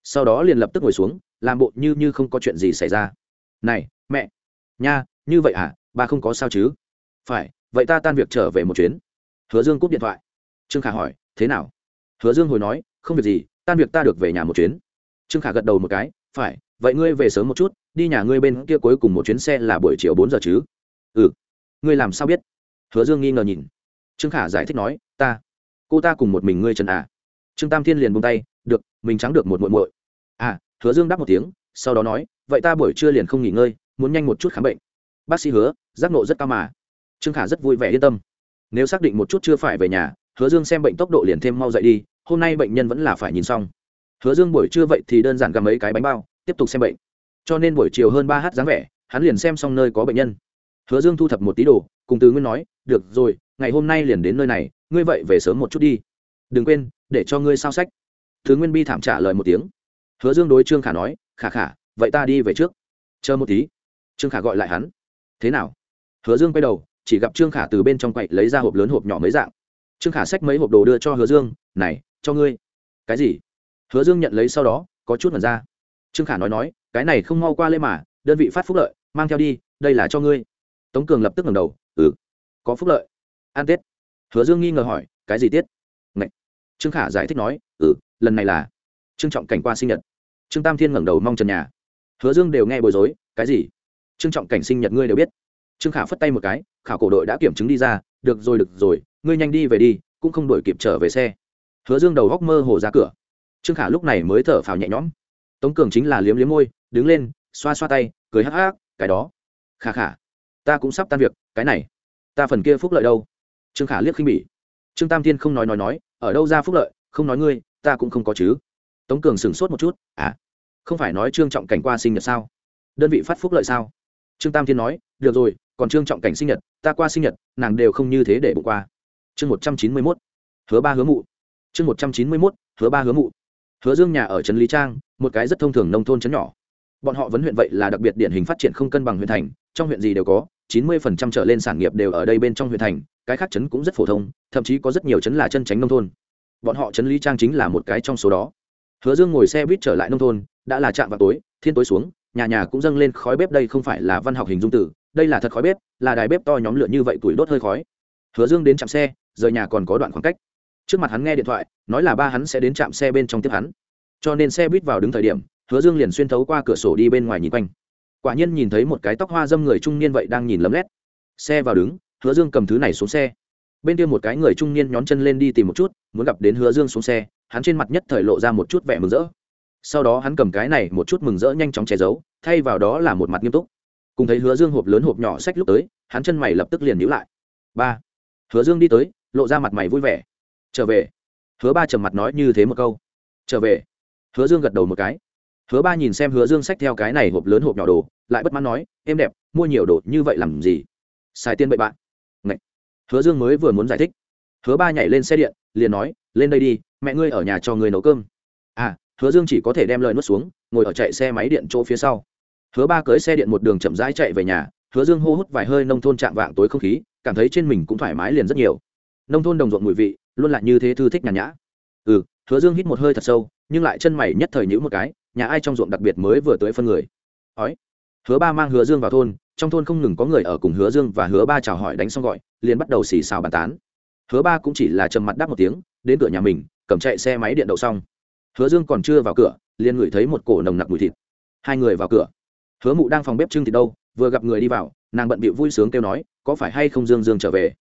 Sau đó liền lập tức ngồi xuống, làm bộ như như không có chuyện gì xảy ra. Này, mẹ. Nha, như vậy à? Ba không có sao chứ? Phải, vậy ta tan việc trở về một chuyến. Hứa dương cúp điện thoại trương khả hỏi, thế nào? Hứa dương hồi nói, không việc gì, tan việc ta được về nhà một chuyến. Trương khả gật đầu một cái, phải, vậy ngươi về sớm một chút, đi nhà ngươi bên kia cuối cùng một chuyến xe là buổi chiều bốn giờ chứ? Ừ. Ngươi làm sao biết? Hứa dương nghi ngờ nhìn. Trương khả giải thích nói, ta, cô ta cùng một mình ngươi trần à? Trương tam thiên liền buông tay, được, mình trắng được một muội muội. À hứa dương đáp một tiếng, sau đó nói, vậy ta buổi trưa liền không nghỉ ngơi, muốn nhanh một chút khám bệnh. Bác sĩ hứa, giác nộ rất cao mà. Trương khả rất vui vẻ yên tâm. Nếu xác định một chút chưa phải về nhà hứa dương xem bệnh tốc độ liền thêm mau dậy đi, hôm nay bệnh nhân vẫn là phải nhìn xong. Hứa dương buổi trưa vậy thì đơn giản gặm mấy cái bánh bao, tiếp tục xem bệnh. Cho nên buổi chiều hơn ba h dáng vẻ, hắn liền xem xong nơi có bệnh nhân. Hứa dương thu thập một tí đồ, cùng từ nguyên nói, được rồi, ngày hôm nay liền đến nơi này, ngươi vậy về sớm một chút đi. Đừng quên, để cho ngươi sao sách. Thứ nguyên bi thảm trả lời một tiếng. Hứa dương đối trương khả nói, khả khả, vậy ta đi về trước. Chờ một tí. Trương khả gọi lại hắn. Thế nào? Hứa dương quay đầu, chỉ gặp trương khả từ bên trong quậy lấy ra hộp lớn hộp nhỏ mấy dạng trương khả sách mấy hộp đồ đưa cho hứa dương, này, cho ngươi. Cái gì? Hứa dương nhận lấy sau đó, có chút mật ra. Trương khả nói nói, cái này không mau qua lễ mà, đơn vị phát phúc lợi, mang theo đi, đây là cho ngươi. Tống cường lập tức ngẩng đầu ừ có phúc lợi. An tết. Hứa dương nghi ngờ hỏi, cái gì tiết Ngậy. trương khả giải thích nói ừ lần này là trương trọng cảnh qua sinh nhật. Trương tam thiên ngẩng đầu mong trần nhà. Hứa dương đều nghe bối rối, cái gì? Trương trọng cảnh sinh nhật ngươi đều biết trương khả phất tay một cái, khảo cổ đội đã kiểm chứng đi ra, được rồi được rồi, ngươi nhanh đi về đi, cũng không đổi kịp trở về xe. Hứa dương đầu góc mơ hồ ra cửa. Trương khả lúc này mới thở phào nhẹ nhõm. Tống cường chính là liếm liếm môi, đứng lên, xoa xoa tay, cười hắc hắc, cái đó. Khả khả, ta cũng sắp tan việc, cái này, ta phần kia phúc lợi đâu? Trương khả liếc khinh bỉ. Trương tam thiên không nói nói nói, ở đâu ra phúc lợi, không nói ngươi, ta cũng không có chứ. Tống cường sửng sốt một chút à không phải nói trương trọng cảnh qua sinh nhật sao? Đơn vị phát phúc lợi sao? Trương tam thiên nói, được rồi còn trương trọng cảnh sinh nhật, ta qua sinh nhật, nàng đều không như thế để bụng qua. Chương một trăm chín mươi mốt, hứa ba hứa mụ. Chương một trăm chín mươi mốt, hứa ba hứa mụ. Hứa dương nhà ở trấn lý trang, một cái rất thông thường nông thôn trấn nhỏ. Bọn họ vấn huyện vậy là đặc biệt điển hình phát triển không cân bằng huyện thành, trong huyện gì đều có, chín mươi phần trăm trở lên sản nghiệp đều ở đây bên trong huyện thành, cái khác trấn cũng rất phổ thông, thậm chí có rất nhiều trấn là chân tránh nông thôn. Bọn họ trấn lý trang chính là một cái trong số đó. Hứa dương ngồi xe buýt trở lại nông thôn, đã là chạm vào tối, thiên tối xuống, nhà nhà cũng dâng lên khói bếp đây không phải là văn học hình dung tử đây là thật khói bếp, là đài bếp to nhóm lửa như vậy tuổi đốt hơi khói. Hứa dương đến trạm xe, rời nhà còn có đoạn khoảng cách. Trước mặt hắn nghe điện thoại, nói là ba hắn sẽ đến trạm xe bên trong tiếp hắn. Cho nên xe buýt vào đứng thời điểm, hứa dương liền xuyên thấu qua cửa sổ đi bên ngoài nhìn quanh. Quả nhiên nhìn thấy một cái tóc hoa dâm người trung niên vậy đang nhìn lấm lét. Xe vào đứng, hứa dương cầm thứ này xuống xe. Bên kia một cái người trung niên nhón chân lên đi tìm một chút, muốn gặp đến hứa dương xuống xe, hắn trên mặt nhất thời lộ ra một chút vẻ mừng rỡ. Sau đó hắn cầm cái này một chút mừng rỡ nhanh chóng che giấu, thay vào đó là một mặt nghiêm túc cùng thấy hứa dương hộp lớn hộp nhỏ sách lúc tới, hắn chân mày lập tức liền nhíu lại. Ba, hứa dương đi tới, lộ ra mặt mày vui vẻ. Trở về. Hứa ba trầm mặt nói như thế một câu. Trở về. Hứa dương gật đầu một cái. Hứa ba nhìn xem hứa dương xách theo cái này hộp lớn hộp nhỏ đồ, lại bất mãn nói, em đẹp, mua nhiều đồ như vậy làm gì? Xài tiền bậy bạn. Ngậy. hứa dương mới vừa muốn giải thích. Hứa ba nhảy lên xe điện, liền nói, lên đây đi, mẹ ngươi ở nhà cho người nấu cơm. À hứa dương chỉ có thể đem lời nuốt xuống, ngồi ở chạy xe máy điện chỗ phía sau hứa ba cưới xe điện một đường chậm rãi chạy về nhà, hứa dương hô hút vài hơi nông thôn chạm vạng tối không khí, cảm thấy trên mình cũng thoải mái liền rất nhiều. Nông thôn đồng ruộng mùi vị, luôn là như thế thư thích nhàn nhã. Ừ hứa dương hít một hơi thật sâu, nhưng lại chân mày nhất thời nhữ một cái, nhà ai trong ruộng đặc biệt mới vừa tới phân người? Ói. Hứa ba mang hứa dương vào thôn, trong thôn không ngừng có người ở cùng hứa dương và hứa ba chào hỏi đánh xong gọi, liền bắt đầu xì xào bàn tán. Hứa ba cũng chỉ là trầm mặt đáp một tiếng, đến cửa nhà mình, cầm chạy xe máy điện đậu xong. Hứa dương còn chưa vào cửa, liền ngửi thấy một cổ nồng nặc mùi thịt. Hai người vào cửa hứa mụ đang phòng bếp trưng thịt đâu, vừa gặp người đi vào, nàng bận bịu vui sướng kêu nói, có phải hay không dương dương trở về?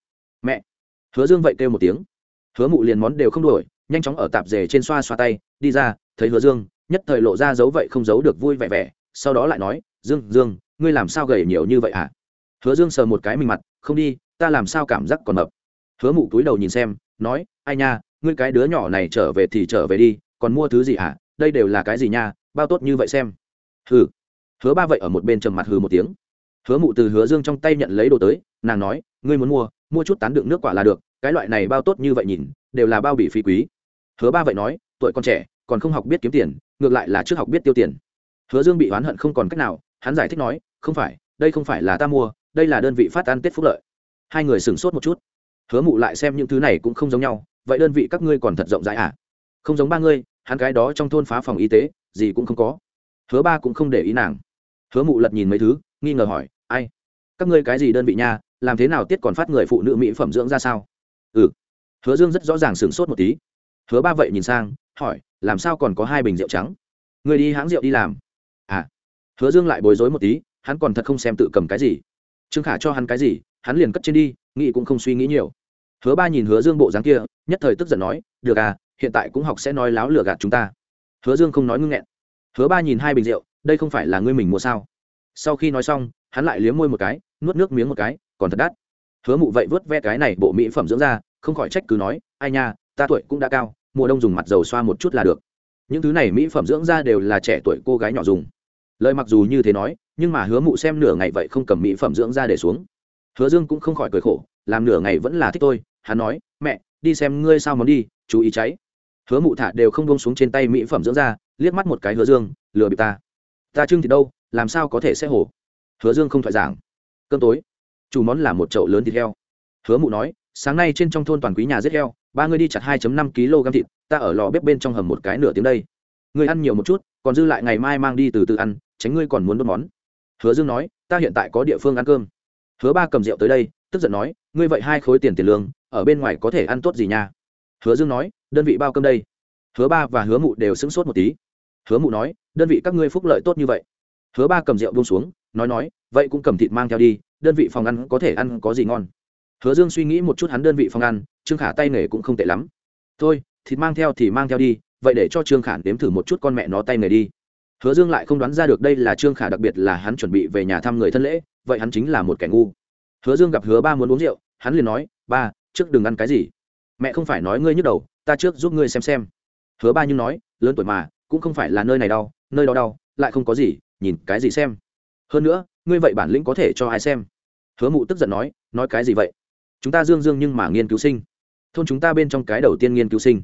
Mẹ. Hứa dương vậy kêu một tiếng. Hứa mụ liền món đều không đổi, nhanh chóng ở tạp dề trên xoa xoa tay, đi ra, thấy hứa dương, nhất thời lộ ra dấu vậy không giấu được vui vẻ vẻ, sau đó lại nói, dương dương, ngươi làm sao gầy nhiều như vậy hả? Hứa dương sờ một cái mình mặt, không đi, ta làm sao cảm giác còn mập. Hứa mụ túi đầu nhìn xem, nói, ai nha, ngươi cái đứa nhỏ này trở về thì trở về đi, còn mua thứ gì hả? Đây đều là cái gì nha, bao tốt như vậy xem. Hừ hứa ba vậy ở một bên trầm mặt hừ một tiếng. Hứa mụ từ hứa dương trong tay nhận lấy đồ tới, nàng nói, ngươi muốn mua mua chút tán đựng nước quả là được, cái loại này bao tốt như vậy nhìn, đều là bao bị phí quý. Hứa ba vậy nói, tuổi con trẻ, còn không học biết kiếm tiền, ngược lại là trước học biết tiêu tiền. Hứa dương bị oán hận không còn cách nào, hắn giải thích nói, không phải, đây không phải là ta mua, đây là đơn vị phát ăn tết phúc lợi. Hai người sửng sốt một chút. Hứa mụ lại xem những thứ này cũng không giống nhau, vậy đơn vị các ngươi còn thật rộng rãi à? Không giống ba ngươi, hắn cái đó trong thôn phá phòng y tế, gì cũng không có. Hứa ba cũng không để ý nàng hứa mụ lật nhìn mấy thứ, nghi ngờ hỏi, ai? Các ngươi cái gì đơn vị nha? Làm thế nào tiết còn phát người phụ nữ mỹ phẩm dưỡng ra sao? Ừ. Hứa dương rất rõ ràng sửng sốt một tí. Hứa ba vậy nhìn sang, hỏi, làm sao còn có hai bình rượu trắng? Người đi hãng rượu đi làm. À. Hứa dương lại bối rối một tí, hắn còn thật không xem tự cầm cái gì. Trương khả cho hắn cái gì, hắn liền cất trên đi, nghĩ cũng không suy nghĩ nhiều. Hứa ba nhìn hứa dương bộ dáng kia, nhất thời tức giận nói, được à hiện tại cũng học sẽ nói láo lừa gạt chúng ta. Hứa dương không nói ngưng nghẹn. Hứa ba nhìn hai bình rượu đây không phải là ngươi mình mua sao? Sau khi nói xong, hắn lại liếm môi một cái, nuốt nước miếng một cái, còn thật đắt. Hứa mụ vậy vớt ve cái này bộ mỹ phẩm dưỡng ra không khỏi trách cứ nói, ai nha, ta tuổi cũng đã cao, mùa đông dùng mặt dầu xoa một chút là được. Những thứ này mỹ phẩm dưỡng da đều là trẻ tuổi cô gái nhỏ dùng. Lời mặc dù như thế nói, nhưng mà hứa mụ xem nửa ngày vậy không cầm mỹ phẩm dưỡng da để xuống. Hứa dương cũng không khỏi cười khổ, làm nửa ngày vẫn là thích tôi. Hắn nói, mẹ, đi xem ngươi sao món đi, chú ý cháy. Hứa mụ thả đều không bông xuống trên tay mỹ phẩm dưỡng da, liếc mắt một cái hứa dương, lừa bị ta ta trưng thì đâu, làm sao có thể sẽ hổ? Hứa dương không thoại giảng. Cơm tối. Chủ món là một chậu lớn thịt heo. Hứa mụ nói, sáng nay trên trong thôn toàn quý nhà giết heo, ba người đi chặt hai năm kg thịt, ta ở lò bếp bên trong hầm một cái nửa tiếng đây. Người ăn nhiều một chút, còn dư lại ngày mai mang đi từ từ ăn, tránh ngươi còn muốn đốt món. Hứa dương nói, ta hiện tại có địa phương ăn cơm. Hứa ba cầm rượu tới đây, tức giận nói, ngươi vậy hai khối tiền tiền lương, ở bên ngoài có thể ăn tốt gì nha? Hứa dương nói, đơn vị bao cơm đây. Hứa ba và hứa mụ đều sững sốt một tí. Hứa mụ nói đơn vị các ngươi phúc lợi tốt như vậy. Hứa ba cầm rượu buông xuống, nói nói, vậy cũng cầm thịt mang theo đi, đơn vị phòng ăn có thể ăn có gì ngon. Hứa dương suy nghĩ một chút hắn đơn vị phòng ăn, trương khả tay nghề cũng không tệ lắm. Thôi, thịt mang theo thì mang theo đi, vậy để cho trương khả nếm thử một chút con mẹ nó tay nghề đi. Hứa dương lại không đoán ra được đây là trương khả đặc biệt là hắn chuẩn bị về nhà thăm người thân lễ, vậy hắn chính là một kẻ ngu. Hứa dương gặp hứa ba muốn uống rượu, hắn liền nói, ba, trước đừng ăn cái gì. Mẹ không phải nói ngươi nhức đầu, ta trước giúp ngươi xem xem. Hứa ba nhưng nói, lớn tuổi mà, cũng không phải là nơi này đâu nơi đó đau, lại không có gì, nhìn cái gì xem. Hơn nữa, ngươi vậy bản lĩnh có thể cho ai xem? Hứa mụ tức giận nói nói cái gì vậy? Chúng ta dương dương nhưng mà nghiên cứu sinh. Thôn chúng ta bên trong cái đầu tiên nghiên cứu sinh.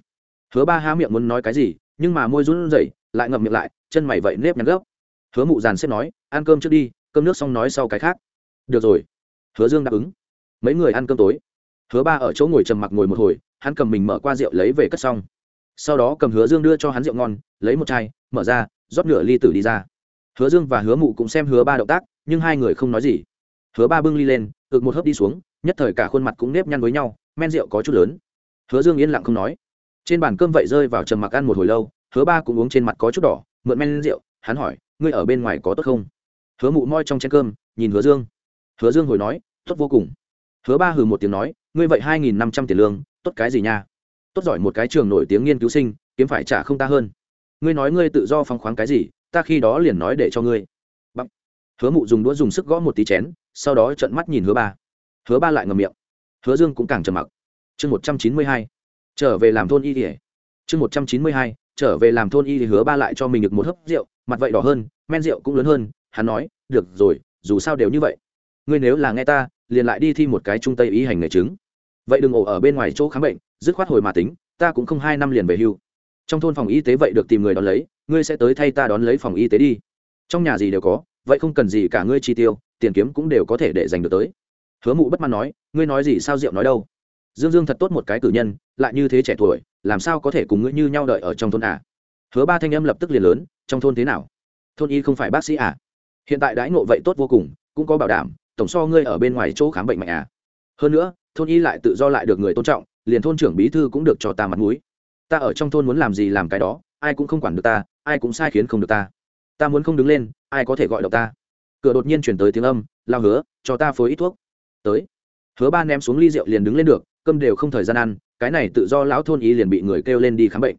Hứa ba há miệng muốn nói cái gì, nhưng mà môi run rẩy, lại ngậm miệng lại, chân mày vậy nếp nhăn gấp. Hứa mụ dàn xếp nói, ăn cơm trước đi, cơm nước xong nói sau cái khác. Được rồi. Hứa dương đáp ứng. Mấy người ăn cơm tối. Hứa ba ở chỗ ngồi trầm mặc ngồi một hồi, hắn cầm mình mở qua rượu lấy về cất xong. Sau đó cầm hứa dương đưa cho hắn rượu ngon, lấy một chai, mở ra rót nửa ly tử đi ra. Hứa dương và hứa mụ cũng xem hứa ba động tác, nhưng hai người không nói gì. Hứa ba bưng ly lên ực một hớp đi xuống, nhất thời cả khuôn mặt cũng nếp nhăn với nhau, men rượu có chút lớn. Hứa dương yên lặng không nói. Trên bàn cơm vậy rơi vào trầm mặc ăn một hồi lâu, hứa ba cũng uống trên mặt có chút đỏ, mượn men rượu, hắn hỏi, ngươi ở bên ngoài có tốt không? Hứa mụ moi trong chén cơm, nhìn hứa dương. Hứa dương hồi nói, tốt vô cùng. Hứa ba hừ một tiếng nói, ngươi vậy hai nghìn năm trăm tiền lương, tốt cái gì nha? Tốt giỏi một cái trường nổi tiếng nghiên cứu sinh, kiếm phải trả không ta hơn ngươi nói ngươi tự do phóng khoáng cái gì, ta khi đó liền nói để cho ngươi. Bằng. hứa mụ dùng đũa dùng sức gõ một tí chén, sau đó trận mắt nhìn hứa ba. Hứa ba lại ngầm miệng. Hứa dương cũng càng trầm mặc. Chương một trăm chín mươi hai, trở về làm thôn y thì chương một trăm chín mươi hai, trở về làm thôn y thì hứa ba lại cho mình được một hớp rượu, mặt vậy đỏ hơn, men rượu cũng lớn hơn, hắn nói, được rồi, dù sao đều như vậy. Ngươi nếu là nghe ta, liền lại đi thi một cái trung tây y hành nghề chứng. Vậy đừng ổ ở bên ngoài chỗ khám bệnh, dứt khoát hồi mà tính, ta cũng không hai năm liền về hưu trong thôn phòng y tế vậy được tìm người đón lấy, ngươi sẽ tới thay ta đón lấy phòng y tế đi. Trong nhà gì đều có, vậy không cần gì cả ngươi chi tiêu, tiền kiếm cũng đều có thể để dành được tới. Hứa mụ bất mãn nói, ngươi nói gì sao diệu nói đâu? Dương dương thật tốt một cái cử nhân, lại như thế trẻ tuổi, làm sao có thể cùng ngươi như nhau đợi ở trong thôn à? Hứa ba thanh âm lập tức liền lớn, trong thôn thế nào? Thôn y không phải bác sĩ à? Hiện tại đãi ngộ vậy tốt vô cùng, cũng có bảo đảm, tổng so ngươi ở bên ngoài chỗ khám bệnh mạnh à? Hơn nữa, thôn y lại tự do lại được người tôn trọng, liền thôn trưởng bí thư cũng được cho ta mặt mũi ta ở trong thôn muốn làm gì làm cái đó, ai cũng không quản được ta, ai cũng sai khiến không được ta. Ta muốn không đứng lên, ai có thể gọi độc ta? Cửa đột nhiên chuyển tới tiếng âm, lao hứa, cho ta phối ít thuốc. Tới. Hứa ba ném xuống ly rượu liền đứng lên được, cơm đều không thời gian ăn, cái này tự do lão thôn y liền bị người kêu lên đi khám bệnh.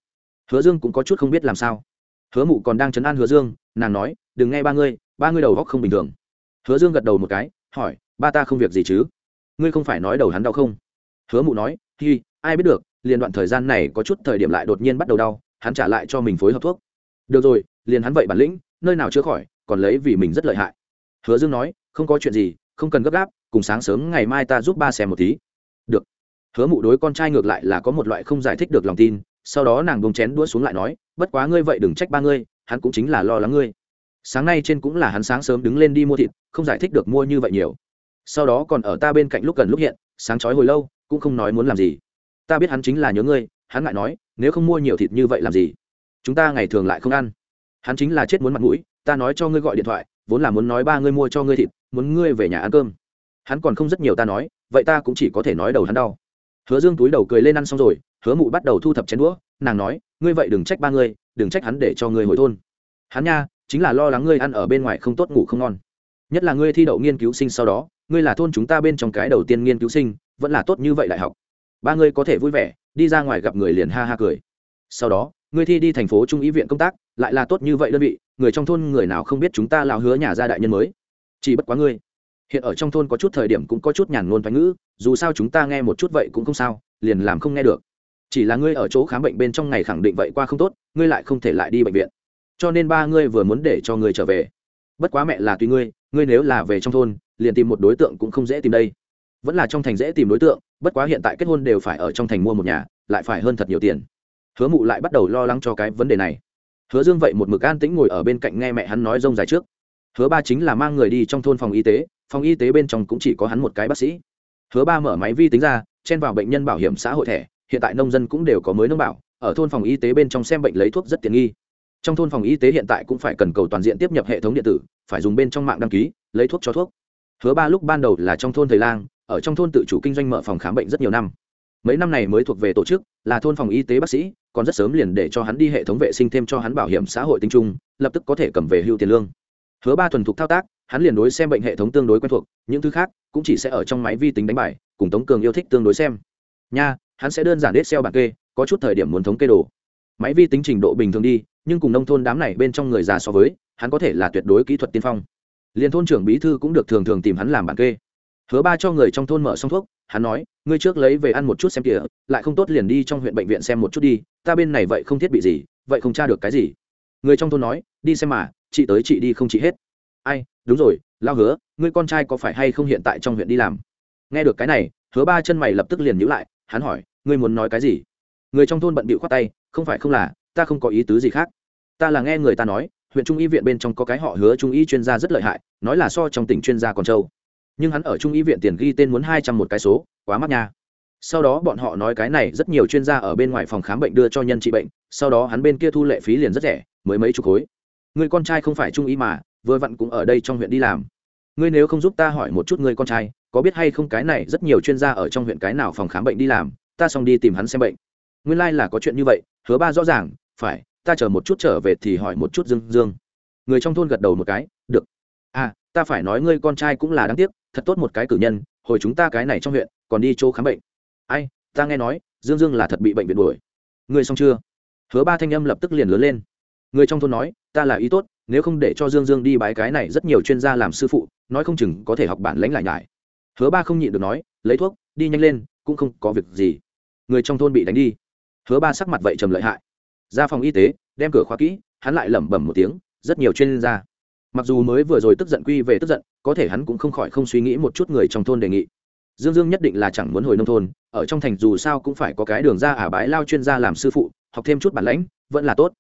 Hứa dương cũng có chút không biết làm sao. Hứa mụ còn đang chấn an hứa dương, nàng nói, đừng nghe ba ngươi ba ngươi đầu góc không bình thường. Hứa dương gật đầu một cái, hỏi, ba ta không việc gì chứ? Ngươi không phải nói đầu hắn đau không? Hứa mụ nói, hi, ai biết được liền đoạn thời gian này có chút thời điểm lại đột nhiên bắt đầu đau, hắn trả lại cho mình phối hợp thuốc. Được rồi, liền hắn vậy bản lĩnh, nơi nào chữa khỏi, còn lấy vì mình rất lợi hại. Hứa dương nói, không có chuyện gì, không cần gấp gáp, cùng sáng sớm ngày mai ta giúp ba xem một tí. Được. Hứa mụ đối con trai ngược lại là có một loại không giải thích được lòng tin, sau đó nàng bông chén đũa xuống lại nói, bất quá ngươi vậy đừng trách ba ngươi, hắn cũng chính là lo lắng ngươi. Sáng nay trên cũng là hắn sáng sớm đứng lên đi mua thịt, không giải thích được mua như vậy nhiều. Sau đó còn ở ta bên cạnh lúc gần lúc hiện, sáng chói hồi lâu, cũng không nói muốn làm gì ta biết hắn chính là nhớ ngươi, hắn lại nói, nếu không mua nhiều thịt như vậy làm gì? Chúng ta ngày thường lại không ăn. Hắn chính là chết muốn mặt mũi, ta nói cho ngươi gọi điện thoại, vốn là muốn nói ba ngươi mua cho ngươi thịt, muốn ngươi về nhà ăn cơm. Hắn còn không rất nhiều ta nói, vậy ta cũng chỉ có thể nói đầu hắn đau. Hứa dương túi đầu cười lên ăn xong rồi, hứa mụ bắt đầu thu thập chén đũa, nàng nói, ngươi vậy đừng trách ba ngươi, đừng trách hắn để cho ngươi hồi thôn. Hắn nha, chính là lo lắng ngươi ăn ở bên ngoài không tốt ngủ không ngon. Nhất là ngươi thi đậu nghiên cứu sinh sau đó, ngươi là thôn chúng ta bên trong cái đầu tiên nghiên cứu sinh, vẫn là tốt như vậy đại học ba ngươi có thể vui vẻ, đi ra ngoài gặp người liền ha ha cười. Sau đó, ngươi thi đi thành phố trung ý viện công tác, lại là tốt như vậy đơn vị, người trong thôn người nào không biết chúng ta lao hứa nhà gia đại nhân mới. Chỉ bất quá ngươi. Hiện ở trong thôn có chút thời điểm cũng có chút nhàn ngôn thoái ngữ, dù sao chúng ta nghe một chút vậy cũng không sao, liền làm không nghe được. Chỉ là ngươi ở chỗ khám bệnh bên trong ngày khẳng định vậy qua không tốt, ngươi lại không thể lại đi bệnh viện. Cho nên ba ngươi vừa muốn để cho ngươi trở về. Bất quá mẹ là tùy ngươi ngươi nếu là về trong thôn, liền tìm một đối tượng cũng không dễ tìm đây vẫn là trong thành dễ tìm đối tượng, bất quá hiện tại kết hôn đều phải ở trong thành mua một nhà, lại phải hơn thật nhiều tiền. Hứa mụ lại bắt đầu lo lắng cho cái vấn đề này. Hứa dương vậy một mực an tĩnh ngồi ở bên cạnh nghe mẹ hắn nói rông dài trước. Hứa ba chính là mang người đi trong thôn phòng y tế, phòng y tế bên trong cũng chỉ có hắn một cái bác sĩ. Hứa ba mở máy vi tính ra, chen vào bệnh nhân bảo hiểm xã hội thẻ, hiện tại nông dân cũng đều có mới nông bảo, ở thôn phòng y tế bên trong xem bệnh lấy thuốc rất tiện nghi. Trong thôn phòng y tế hiện tại cũng phải cần cầu toàn diện tiếp nhập hệ thống điện tử, phải dùng bên trong mạng đăng ký, lấy thuốc cho thuốc. Hứa ba lúc ban đầu là trong thôn thầy lang ở trong thôn tự chủ kinh doanh mở phòng khám bệnh rất nhiều năm. Mấy năm này mới thuộc về tổ chức, là thôn phòng y tế bác sĩ, còn rất sớm liền để cho hắn đi hệ thống vệ sinh thêm cho hắn bảo hiểm xã hội tinh trung lập tức có thể cầm về hưu tiền lương. Hứa ba thuần thục thao tác, hắn liền đối xem bệnh hệ thống tương đối quen thuộc, những thứ khác cũng chỉ sẽ ở trong máy vi tính đánh bài, cùng tống cường yêu thích tương đối xem. Nha, hắn sẽ đơn giản đết xeo bảng kê, có chút thời điểm muốn thống kê đồ. Máy vi tính trình độ bình thường đi, nhưng cùng nông thôn đám này bên trong người già so với, hắn có thể là tuyệt đối kỹ thuật tiên phong. Liền thôn trưởng bí thư cũng được thường thường tìm hắn làm bản kê hứa ba cho người trong thôn mở xong thuốc, hắn nói, ngươi trước lấy về ăn một chút xem kìa, lại không tốt liền đi trong huyện bệnh viện xem một chút đi, ta bên này vậy không thiết bị gì, vậy không tra được cái gì. Người trong thôn nói, đi xem mà, chị tới chị đi không chị hết. Ai, đúng rồi lao hứa, ngươi con trai có phải hay không hiện tại trong huyện đi làm? Nghe được cái này, hứa ba chân mày lập tức liền nhữ lại, hắn hỏi, ngươi muốn nói cái gì? Người trong thôn bận bịu khoát tay, không phải không là, ta không có ý tứ gì khác. Ta là nghe người ta nói, huyện trung y viện bên trong có cái họ hứa trung y chuyên gia rất lợi hại, nói là so trong tỉnh chuyên gia còn châu nhưng hắn ở trung y viện tiền ghi tên muốn hai trăm một cái số, quá mắc nha. Sau đó bọn họ nói cái này, rất nhiều chuyên gia ở bên ngoài phòng khám bệnh đưa cho nhân trị bệnh, sau đó hắn bên kia thu lệ phí liền rất rẻ, mới mấy chục khối. Người con trai không phải trung y mà, vừa vặn cũng ở đây trong huyện đi làm. Ngươi nếu không giúp ta hỏi một chút người con trai, có biết hay không cái này, rất nhiều chuyên gia ở trong huyện cái nào phòng khám bệnh đi làm, ta xong đi tìm hắn xem bệnh. Nguyên lai、like、là có chuyện như vậy, hứa ba rõ ràng, phải, ta chờ một chút trở về thì hỏi một chút dương dương. Người trong thôn gật đầu một cái, được. À ta phải nói ngươi con trai cũng là đáng tiếc thật tốt một cái cử nhân, hồi chúng ta cái này trong huyện, còn đi chỗ khám bệnh. Ai, ta nghe nói, dương dương là thật bị bệnh viện đuổi. Người xong chưa? Hứa ba thanh âm lập tức liền lớn lên. Người trong thôn nói, ta là ý tốt, nếu không để cho dương dương đi bái cái này rất nhiều chuyên gia làm sư phụ, nói không chừng có thể học bản lãnh lại nhải. Hứa ba không nhịn được nói, lấy thuốc, đi nhanh lên, cũng không có việc gì. Người trong thôn bị đánh đi. Hứa ba sắc mặt vậy trầm lợi hại. Ra phòng y tế, đem cửa khóa kỹ, hắn lại lẩm bẩm một tiếng, rất nhiều chuyên gia. Mặc dù mới vừa rồi tức giận quy về tức giận có thể hắn cũng không khỏi không suy nghĩ một chút người trong thôn đề nghị. Dương dương nhất định là chẳng muốn hồi nông thôn, ở trong thành dù sao cũng phải có cái đường ra ả bái lao chuyên gia làm sư phụ, học thêm chút bản lãnh, vẫn là tốt.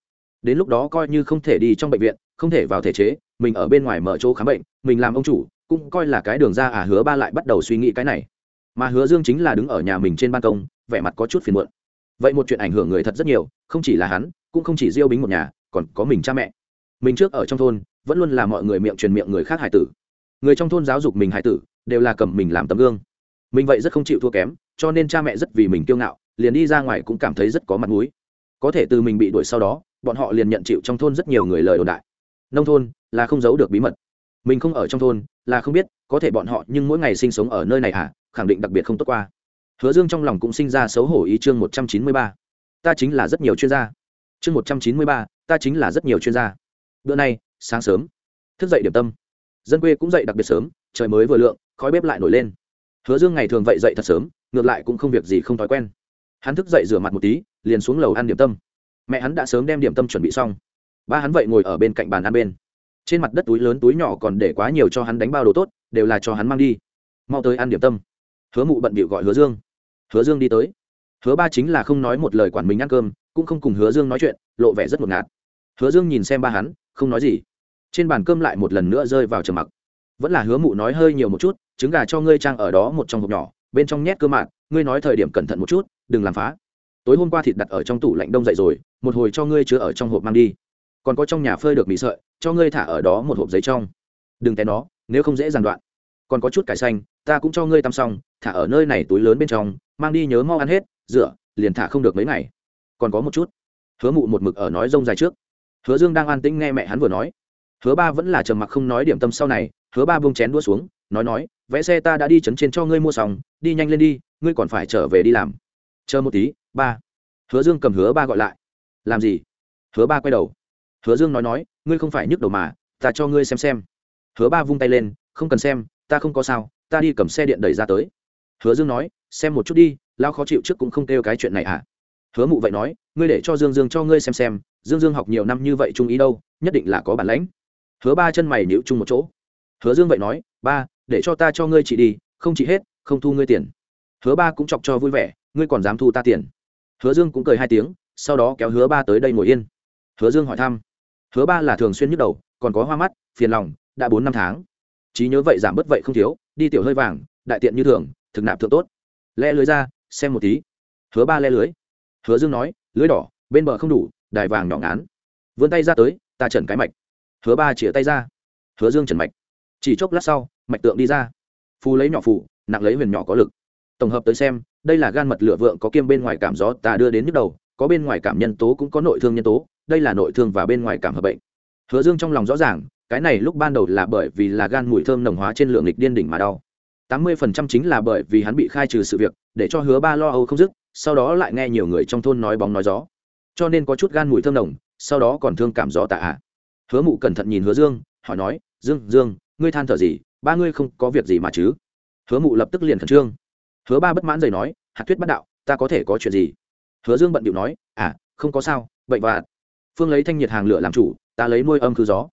Đến lúc đó coi như không thể đi trong bệnh viện, không thể vào thể chế, mình ở bên ngoài mở chỗ khám bệnh, mình làm ông chủ, cũng coi là cái đường ra ả hứa ba lại bắt đầu suy nghĩ cái này. Mà hứa dương chính là đứng ở nhà mình trên ban công, vẻ mặt có chút phiền muộn. Vậy một chuyện ảnh hưởng người thật rất nhiều, không chỉ là hắn, cũng không chỉ diêu bính một nhà, còn có mình cha mẹ. Mình trước ở trong thôn, vẫn luôn là mọi người miệng truyền miệng người khác hải tử người trong thôn giáo dục mình hải tử đều là cầm mình làm tấm gương. Mình vậy rất không chịu thua kém, cho nên cha mẹ rất vì mình kiêu ngạo, liền đi ra ngoài cũng cảm thấy rất có mặt mũi. Có thể từ mình bị đuổi sau đó, bọn họ liền nhận chịu trong thôn rất nhiều người lời đồn đại. Nông thôn là không giấu được bí mật. Mình không ở trong thôn là không biết, có thể bọn họ nhưng mỗi ngày sinh sống ở nơi này à khẳng định đặc biệt không tốt qua. Hứa dương trong lòng cũng sinh ra xấu hổ ý chương một trăm chín mươi ba. Ta chính là rất nhiều chuyên gia. Chương một trăm chín mươi ba, ta chính là rất nhiều chuyên gia. Bữa nay, sáng sớm. Thức dậy điểm tâm dân quê cũng dậy đặc biệt sớm, trời mới vừa lượng, khói bếp lại nổi lên. Hứa dương ngày thường vậy dậy thật sớm, ngược lại cũng không việc gì không thói quen. Hắn thức dậy rửa mặt một tí, liền xuống lầu ăn điểm tâm. Mẹ hắn đã sớm đem điểm tâm chuẩn bị xong. Ba hắn vậy ngồi ở bên cạnh bàn ăn bên. Trên mặt đất túi lớn túi nhỏ còn để quá nhiều cho hắn đánh bao đồ tốt, đều là cho hắn mang đi. Mau tới ăn điểm tâm. Hứa mụ bận bịu gọi hứa dương. Hứa dương đi tới. Hứa ba chính là không nói một lời quản mình ăn cơm, cũng không cùng hứa dương nói chuyện, lộ vẻ rất ngột ngạt. Hứa dương nhìn xem ba hắn, không nói gì trên bàn cơm lại một lần nữa rơi vào trầm mặc. Vẫn là hứa mụ nói hơi nhiều một chút, trứng gà cho ngươi trang ở đó một trong hộp nhỏ, bên trong nhét cơ mạn, ngươi nói thời điểm cẩn thận một chút, đừng làm phá. Tối hôm qua thịt đặt ở trong tủ lạnh đông dậy rồi, một hồi cho ngươi chứa ở trong hộp mang đi. Còn có trong nhà phơi được mì sợi, cho ngươi thả ở đó một hộp giấy trong. Đừng té nó, nếu không dễ giàn đoạn. Còn có chút cải xanh, ta cũng cho ngươi tăm xong, thả ở nơi này túi lớn bên trong, mang đi nhớ mau ăn hết, rửa, liền thả không được mấy ngày. Còn có một chút. Hứa mụ một mực ở nói rông dài trước. Hứa dương đang an tĩnh nghe mẹ hắn vừa nói hứa ba vẫn là trầm mặc không nói điểm tâm sau này, hứa ba bông chén đua xuống, nói nói, vẽ xe ta đã đi chấn trên cho ngươi mua xong, đi nhanh lên đi, ngươi còn phải trở về đi làm. Chờ một tí, ba. Hứa dương cầm hứa ba gọi lại. Làm gì? Hứa ba quay đầu. Hứa dương nói nói, ngươi không phải nhức đầu mà, ta cho ngươi xem xem. Hứa ba vung tay lên, không cần xem, ta không có sao, ta đi cầm xe điện đẩy ra tới. Hứa dương nói, xem một chút đi lao khó chịu trước cũng không kêu cái chuyện này à? Hứa mụ vậy nói, ngươi để cho dương dương cho ngươi xem xem, dương dương học nhiều năm như vậy trung ý đâu, nhất định là có bản lãnh hứa ba chân mày níu chung một chỗ. Hứa dương vậy nói, ba, để cho ta cho ngươi chị đi, không chị hết, không thu ngươi tiền. Hứa ba cũng chọc cho vui vẻ, ngươi còn dám thu ta tiền? Hứa dương cũng cười hai tiếng, sau đó kéo hứa ba tới đây ngồi yên. Hứa dương hỏi thăm, hứa ba là thường xuyên nhức đầu, còn có hoa mắt, phiền lòng, đã bốn năm tháng. Trí nhớ vậy giảm bớt vậy không thiếu, đi tiểu hơi vàng, đại tiện như thường, thực nạp thượng tốt. Le lưới ra, xem một tí. Hứa ba le lưới. Hứa dương nói, lưới đỏ, bên bờ không đủ, đài vàng nhỏ ngán. Vươn tay ra tới, ta trần cái mạch hứa ba chĩa tay ra. Hứa dương trần mạch. Chỉ chốc lát sau, mạch tượng đi ra. Phù lấy nhỏ phù, nặng lấy huyền nhỏ có lực. Tổng hợp tới xem, đây là gan mật lửa vượng có kiêm bên ngoài cảm gió ta đưa đến nhức đầu, có bên ngoài cảm nhân tố cũng có nội thương nhân tố, đây là nội thương và bên ngoài cảm hợp bệnh. Hứa dương trong lòng rõ ràng, cái này lúc ban đầu là bởi vì là gan mùi thơm nồng hóa trên lượng lịch điên đỉnh mà đau. Tám mươi phần trăm chính là bởi vì hắn bị khai trừ sự việc, để cho hứa ba lo âu không dứt, sau đó lại nghe nhiều người trong thôn nói bóng nói gió. Cho nên có chút gan mùi thơm nồng, sau đó còn thương cảm gió tạ ạ hứa mụ cẩn thận nhìn hứa dương, hỏi nói, dương dương, ngươi than thở gì? Ba ngươi không có việc gì mà chứ? Hứa mụ lập tức liền khẩn trương. Hứa ba bất mãn dày nói, hạt thuyết bắt đạo, ta có thể có chuyện gì? Hứa dương bận điệu nói à không có sao, bệnh và… phương lấy thanh nhiệt hàng lửa làm chủ, ta lấy nuôi âm khứ gió.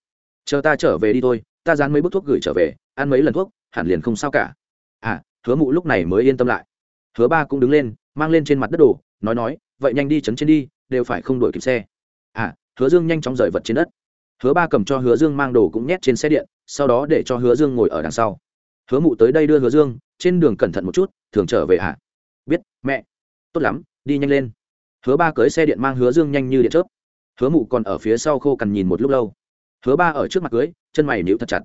Chờ ta trở về đi thôi, ta dán mấy bức thuốc gửi trở về, ăn mấy lần thuốc, hẳn liền không sao cả. À hứa mụ lúc này mới yên tâm lại. Hứa ba cũng đứng lên, mang lên trên mặt đất đồ, nói nói, vậy nhanh đi chấn trên đi, đều phải không đuổi kịp xe. À hứa dương nhanh chóng rời vật trên đất hứa ba cầm cho hứa dương mang đồ cũng nhét trên xe điện, sau đó để cho hứa dương ngồi ở đằng sau. Hứa mụ tới đây đưa hứa dương, trên đường cẩn thận một chút, thường trở về à biết, mẹ. Tốt lắm, đi nhanh lên. Hứa ba cưới xe điện mang hứa dương nhanh như điện chớp. Hứa mụ còn ở phía sau khô cằn nhìn một lúc lâu. Hứa ba ở trước mặt cưới, chân mày níu thật chặt.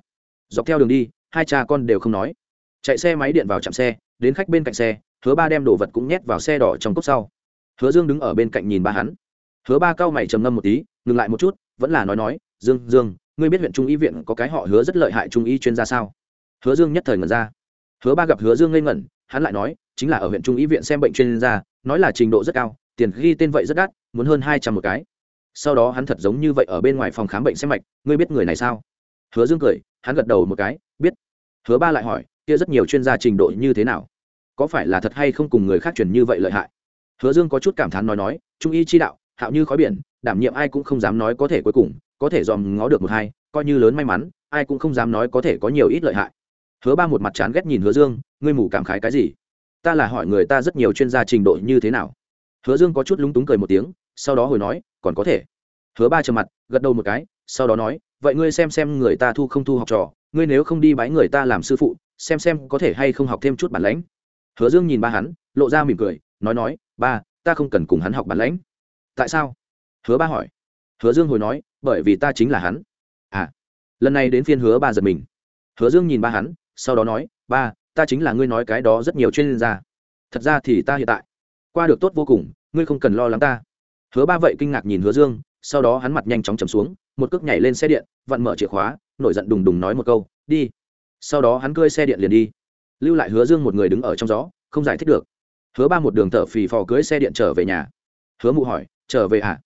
Dọc theo đường đi, hai cha con đều không nói. Chạy xe máy điện vào chạm xe, đến khách bên cạnh xe, hứa ba đem đồ vật cũng nhét vào xe đỏ trong cốc sau. Hứa dương đứng ở bên cạnh nhìn ba hắn. Hứa ba cao mày trầm ngâm một tí, ngừng lại một chút, vẫn là nói nói dương dương, ngươi biết huyện trung y viện có cái họ hứa rất lợi hại trung y chuyên gia sao? Hứa dương nhất thời ngẩn ra. Hứa ba gặp hứa dương ngây ngẩn, hắn lại nói, chính là ở huyện trung y viện xem bệnh chuyên gia, nói là trình độ rất cao, tiền ghi tên vậy rất đắt, muốn hơn hai trăm một cái. Sau đó hắn thật giống như vậy ở bên ngoài phòng khám bệnh xem mạch, ngươi biết người này sao? Hứa dương cười, hắn gật đầu một cái, biết. Hứa ba lại hỏi, kia rất nhiều chuyên gia trình độ như thế nào? Có phải là thật hay không cùng người khác truyền như vậy lợi hại? Hứa dương có chút cảm thán nói nói, trung y chi đạo, hạo như khói biển, đảm nhiệm ai cũng không dám nói có thể cuối cùng có thể dòm ngó được một hai, coi như lớn may mắn, ai cũng không dám nói có thể có nhiều ít lợi hại. Hứa ba một mặt chán ghét nhìn hứa dương, ngươi mù cảm khái cái gì? Ta là hỏi người ta rất nhiều chuyên gia trình độ như thế nào? Hứa dương có chút lúng túng cười một tiếng, sau đó hồi nói, còn có thể. Hứa ba trầm mặt, gật đầu một cái, sau đó nói, vậy ngươi xem xem người ta thu không thu học trò, ngươi nếu không đi bái người ta làm sư phụ, xem xem có thể hay không học thêm chút bản lãnh. Hứa dương nhìn ba hắn, lộ ra mỉm cười, nói nói, ba, ta không cần cùng hắn học bản lãnh. Tại sao? Hứa ba hỏi. Hứa dương hồi nói bởi vì ta chính là hắn. À lần này đến phiên hứa ba giật mình. Hứa dương nhìn ba hắn, sau đó nói, ba, ta chính là ngươi nói cái đó rất nhiều chuyên gia. Thật ra thì ta hiện tại qua được tốt vô cùng, ngươi không cần lo lắng ta. Hứa ba vậy kinh ngạc nhìn hứa dương, sau đó hắn mặt nhanh chóng chầm xuống, một cước nhảy lên xe điện, vặn mở chìa khóa, nổi giận đùng đùng nói một câu, đi. Sau đó hắn cơi xe điện liền đi. Lưu lại hứa dương một người đứng ở trong gió, không giải thích được. Hứa ba một đường thở phì phò cưới xe điện trở về nhà. Hứa mụ hỏi, trở về à?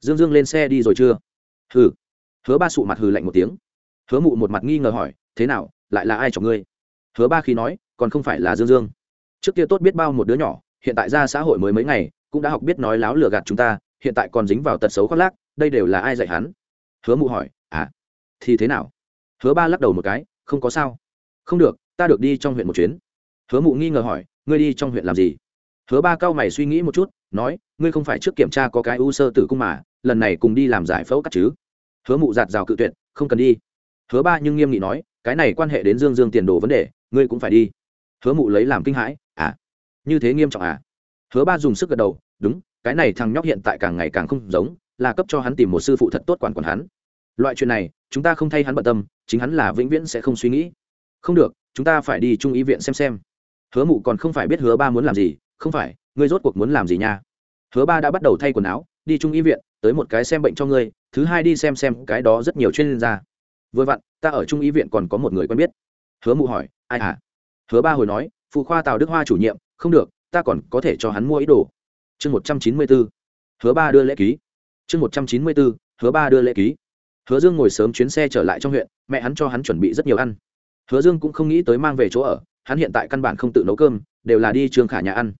Dương dương lên xe đi rồi chưa? Hừ. Hứa ba sụ mặt hừ lạnh một tiếng. Hứa mụ một mặt nghi ngờ hỏi, thế nào, lại là ai chọc ngươi? Hứa ba khi nói, còn không phải là dương dương. Trước kia tốt biết bao một đứa nhỏ, hiện tại ra xã hội mới mấy ngày, cũng đã học biết nói láo lừa gạt chúng ta, hiện tại còn dính vào tật xấu khoác lác, đây đều là ai dạy hắn? Hứa mụ hỏi à thì thế nào? Hứa ba lắc đầu một cái, không có sao. Không được, ta được đi trong huyện một chuyến. Hứa mụ nghi ngờ hỏi, ngươi đi trong huyện làm gì? Hứa ba cao mày suy nghĩ một chút, nói, ngươi không phải trước kiểm tra có cái u sơ tử cung mà lần này cùng đi làm giải phẫu cắt chứ? Hứa mụ giạt rào cự tuyệt, không cần đi. Hứa ba nhưng nghiêm nghị nói, cái này quan hệ đến dương dương tiền đồ vấn đề, ngươi cũng phải đi. Hứa mụ lấy làm kinh hãi à như thế nghiêm trọng à? Hứa ba dùng sức gật đầu, đúng, cái này thằng nhóc hiện tại càng ngày càng không giống, là cấp cho hắn tìm một sư phụ thật tốt quản quản hắn. Loại chuyện này, chúng ta không thay hắn bận tâm, chính hắn là vĩnh viễn sẽ không suy nghĩ. Không được, chúng ta phải đi trung y viện xem xem. Hứa mụ còn không phải biết hứa ba muốn làm gì, không phải, ngươi rốt cuộc muốn làm gì nha? Hứa ba đã bắt đầu thay quần áo đi trung y viện, tới một cái xem bệnh cho ngươi, thứ hai đi xem xem cái đó rất nhiều chuyên gia. Vừa vặn, ta ở trung y viện còn có một người quen biết. Hứa mụ hỏi, ai à hứa ba hồi nói, phụ khoa tào đức hoa chủ nhiệm, không được, ta còn có thể cho hắn mua ý đồ. Chương một trăm chín mươi bốn hứa ba đưa lễ ký. Chương một trăm chín mươi bốn hứa ba đưa lễ ký. Hứa dương ngồi sớm chuyến xe trở lại trong huyện, mẹ hắn cho hắn chuẩn bị rất nhiều ăn. Hứa dương cũng không nghĩ tới mang về chỗ ở, hắn hiện tại căn bản không tự nấu cơm, đều là đi Trường khả nhà ăn.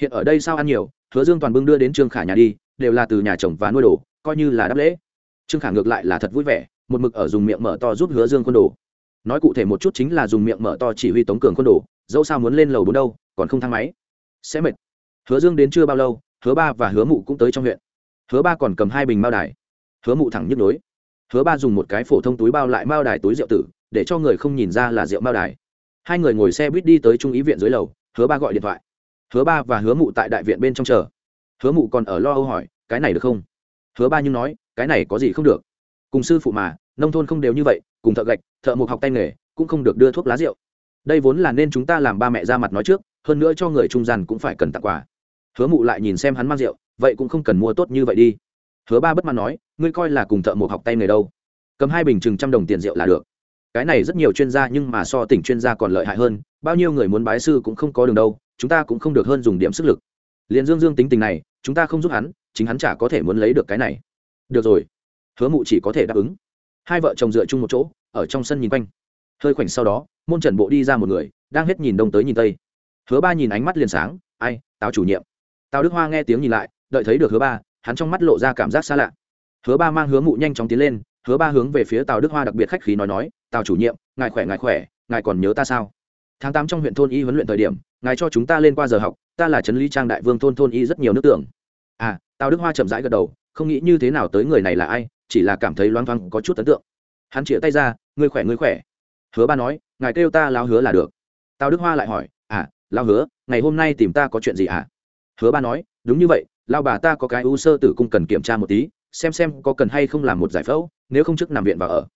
Hiện ở đây sao ăn nhiều, hứa dương toàn bưng đưa đến Trường khả nhà đi đều là từ nhà chồng và nuôi đồ, coi như là đáp lễ. Trương khả ngược lại là thật vui vẻ, một mực ở dùng miệng mở to giúp hứa dương quân đồ. Nói cụ thể một chút chính là dùng miệng mở to chỉ huy tống cường quân đồ, dẫu sao muốn lên lầu bốn đâu, còn không thang máy. Sẽ mệt. Hứa dương đến chưa bao lâu, hứa ba và hứa mụ cũng tới trong huyện. Hứa ba còn cầm hai bình mao đài. Hứa mụ thẳng nhức nối. hứa ba dùng một cái phổ thông túi bao lại mao đài túi rượu tử, để cho người không nhìn ra là rượu mao đài. Hai người ngồi xe buýt đi tới trung ý viện dưới lầu, hứa ba gọi điện thoại. Hứa ba và hứa mụ tại đại viện bên trong chờ hứa mụ còn ở lo âu hỏi, cái này được không? Hứa ba nhưng nói, cái này có gì không được? Cùng sư phụ mà, nông thôn không đều như vậy, cùng thợ gạch, thợ mộc học tay nghề, cũng không được đưa thuốc lá rượu. Đây vốn là nên chúng ta làm ba mẹ ra mặt nói trước, hơn nữa cho người trung gian cũng phải cần tặng quà. Hứa mụ lại nhìn xem hắn mang rượu, vậy cũng không cần mua tốt như vậy đi. Hứa ba bất mãn nói, ngươi coi là cùng thợ mộc học tay nghề đâu? Cầm hai bình chừng trăm đồng tiền rượu là được. Cái này rất nhiều chuyên gia nhưng mà so tỉnh chuyên gia còn lợi hại hơn, bao nhiêu người muốn bái sư cũng không có đường đâu, chúng ta cũng không được hơn dùng điểm sức lực liền dương dương tính tình này, chúng ta không giúp hắn, chính hắn chả có thể muốn lấy được cái này. Được rồi. Hứa mụ chỉ có thể đáp ứng. Hai vợ chồng dựa chung một chỗ, ở trong sân nhìn quanh. Hơi khoảnh sau đó, môn trần bộ đi ra một người, đang hết nhìn đông tới nhìn tây. Hứa ba nhìn ánh mắt liền sáng, ai tào chủ nhiệm. Tào đức hoa nghe tiếng nhìn lại, đợi thấy được hứa ba, hắn trong mắt lộ ra cảm giác xa lạ. Hứa ba mang hứa mụ nhanh chóng tiến lên, hứa ba hướng về phía tào đức hoa đặc biệt khách khí nói nói, tào chủ nhiệm, ngài khỏe ngài khỏe, ngài còn nhớ ta sao? Tháng tám trong huyện thôn y huấn luyện thời điểm, ngài cho chúng ta lên qua giờ học ta là trấn lý trang đại vương thôn thôn y rất nhiều nước tưởng. À tào đức hoa chậm rãi gật đầu, không nghĩ như thế nào tới người này là ai, chỉ là cảm thấy loáng thoáng có chút ấn tượng. Hắn chĩa tay ra, ngươi khỏe ngươi khỏe. Hứa ba nói, ngài kêu ta lao hứa là được. Tào đức hoa lại hỏi à lao hứa, ngày hôm nay tìm ta có chuyện gì à? Hứa ba nói, đúng như vậy lao bà ta có cái u sơ tử cung cần kiểm tra một tí, xem xem có cần hay không làm một giải phẫu, nếu không trước nằm viện và ở.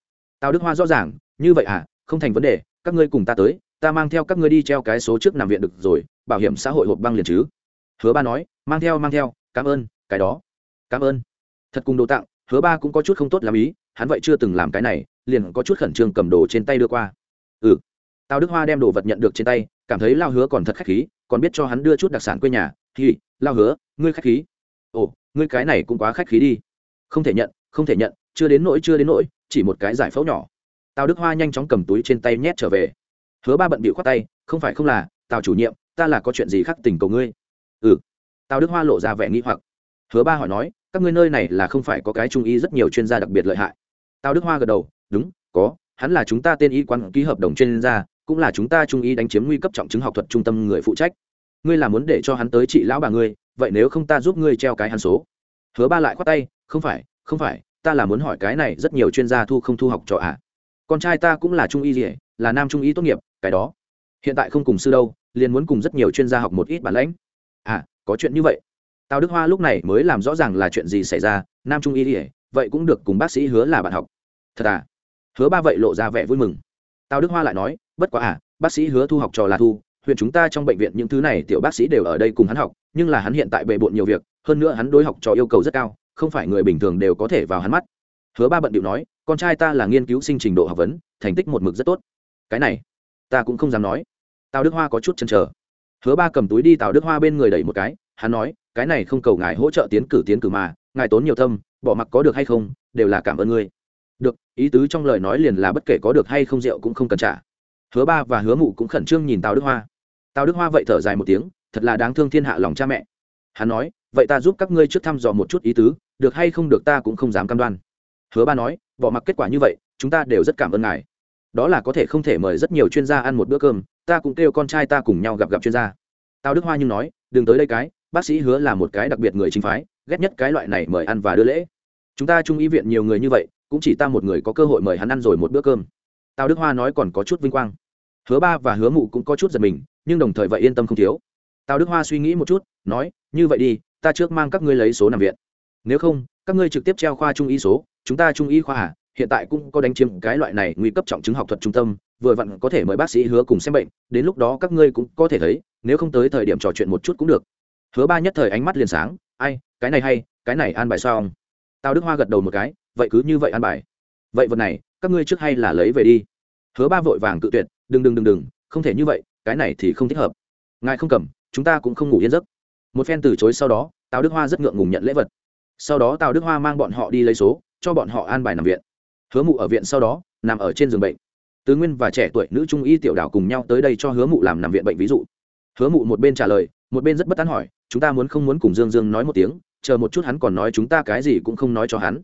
Tào đức hoa rõ ràng, như vậy à không thành vấn đề, các ngươi cùng ta tới, ta mang theo các ngươi đi treo cái số trước nằm viện được rồi bảo hiểm xã hội hộp băng liền chứ? Hứa ba nói, mang theo mang theo, cảm ơn, cái đó, cảm ơn. Thật cùng đồ tặng, hứa ba cũng có chút không tốt làm ý, hắn vậy chưa từng làm cái này, liền có chút khẩn trương cầm đồ trên tay đưa qua. Ừ tào đức hoa đem đồ vật nhận được trên tay, cảm thấy lao hứa còn thật khách khí, còn biết cho hắn đưa chút đặc sản quê nhà. Thì lao hứa, ngươi khách khí. Ồ, ngươi cái này cũng quá khách khí đi. Không thể nhận, không thể nhận, chưa đến nỗi, chưa đến nỗi, chỉ một cái giải phẫu nhỏ. Tào đức hoa nhanh chóng cầm túi trên tay nhét trở về. Hứa ba bận bịu khoác tay, không phải không là, tào chủ nhiệm ta là có chuyện gì khác tình cầu ngươi? Ừ. Tào đức hoa lộ ra vẻ nghĩ hoặc. Hứa ba hỏi nói, các ngươi nơi này là không phải có cái trung y rất nhiều chuyên gia đặc biệt lợi hại. Tào đức hoa gật đầu, đúng, có, hắn là chúng ta tên y quán ký hợp đồng chuyên gia, cũng là chúng ta trung y đánh chiếm nguy cấp trọng chứng học thuật trung tâm người phụ trách. Ngươi là muốn để cho hắn tới trị lão bà ngươi, vậy nếu không ta giúp ngươi treo cái hắn số. Hứa ba lại khoát tay, không phải không phải, ta là muốn hỏi cái này rất nhiều chuyên gia thu không thu học trò ạ à. con trai ta cũng là trung y gì, là nam trung y tốt nghiệp, cái đó. Hiện tại không cùng sư đâu liền muốn cùng rất nhiều chuyên gia học một ít bản lãnh. À có chuyện như vậy. Tào đức hoa lúc này mới làm rõ ràng là chuyện gì xảy ra, nam trung y ỉa vậy cũng được cùng bác sĩ hứa là bạn học. Thật à? Hứa ba vậy lộ ra vẻ vui mừng. Tào đức hoa lại nói, bất quá à bác sĩ hứa thu học trò là thu, huyện chúng ta trong bệnh viện những thứ này tiểu bác sĩ đều ở đây cùng hắn học, nhưng là hắn hiện tại bề bộn nhiều việc, hơn nữa hắn đối học trò yêu cầu rất cao, không phải người bình thường đều có thể vào hắn mắt. Hứa ba bận điệu nói, con trai ta là nghiên cứu sinh trình độ học vấn, thành tích một mực rất tốt. Cái này, ta cũng không dám nói tào đức hoa có chút chần chờ. Hứa ba cầm túi đi tào đức hoa bên người đẩy một cái, hắn nói, cái này không cầu ngài hỗ trợ tiến cử tiến cử mà, ngài tốn nhiều tâm, bỏ mặc có được hay không, đều là cảm ơn ngươi. Được, ý tứ trong lời nói liền là bất kể có được hay không rượu cũng không cần trả. Hứa ba và hứa mụ cũng khẩn trương nhìn tào đức hoa. Tào đức hoa vậy thở dài một tiếng, thật là đáng thương thiên hạ lòng cha mẹ. Hắn nói, vậy ta giúp các ngươi trước thăm dò một chút ý tứ, được hay không được ta cũng không dám cam đoan. Hứa ba nói, bỏ mặc kết quả như vậy, chúng ta đều rất cảm ơn ngài. Đó là có thể không thể mời rất nhiều chuyên gia ăn một bữa cơm ta cũng kêu con trai ta cùng nhau gặp gặp chuyên gia. Tào đức hoa nhưng nói, đừng tới đây cái, bác sĩ hứa là một cái đặc biệt người chính phái, ghét nhất cái loại này mời ăn và đưa lễ. Chúng ta trung y viện nhiều người như vậy, cũng chỉ ta một người có cơ hội mời hắn ăn rồi một bữa cơm. Tào đức hoa nói còn có chút vinh quang. Hứa ba và hứa mụ cũng có chút giật mình, nhưng đồng thời vậy yên tâm không thiếu. Tào đức hoa suy nghĩ một chút, nói, như vậy đi, ta trước mang các ngươi lấy số nằm viện. Nếu không, các ngươi trực tiếp treo khoa trung y số, chúng ta trung y khoa à? Hiện tại cũng có đánh chiếm cái loại này nguy cấp trọng chứng học thuật trung tâm, vừa vặn có thể mời bác sĩ hứa cùng xem bệnh, đến lúc đó các ngươi cũng có thể thấy, nếu không tới thời điểm trò chuyện một chút cũng được. Hứa ba nhất thời ánh mắt liền sáng, ai, cái này hay, cái này an bài xong tào đức hoa gật đầu một cái, vậy cứ như vậy an bài. Vậy vật này, các ngươi trước hay là lấy về đi. Hứa ba vội vàng cự tuyệt, đừng đừng đừng đừng, không thể như vậy, cái này thì không thích hợp. Ngài không cầm, chúng ta cũng không ngủ yên giấc. Một phen từ chối sau đó, tào đức hoa rất ngượng ngùng nhận lễ vật. Sau đó tào đức hoa mang bọn họ đi lấy số, cho bọn họ an bài nằm viện hứa mụ ở viện sau đó, nằm ở trên giường bệnh. Tứ nguyên và trẻ tuổi nữ trung y tiểu đảo cùng nhau tới đây cho hứa mụ làm nằm viện bệnh ví dụ. Hứa mụ một bên trả lời, một bên rất bất tán hỏi, chúng ta muốn không muốn cùng dương dương nói một tiếng, chờ một chút hắn còn nói chúng ta cái gì cũng không nói cho hắn.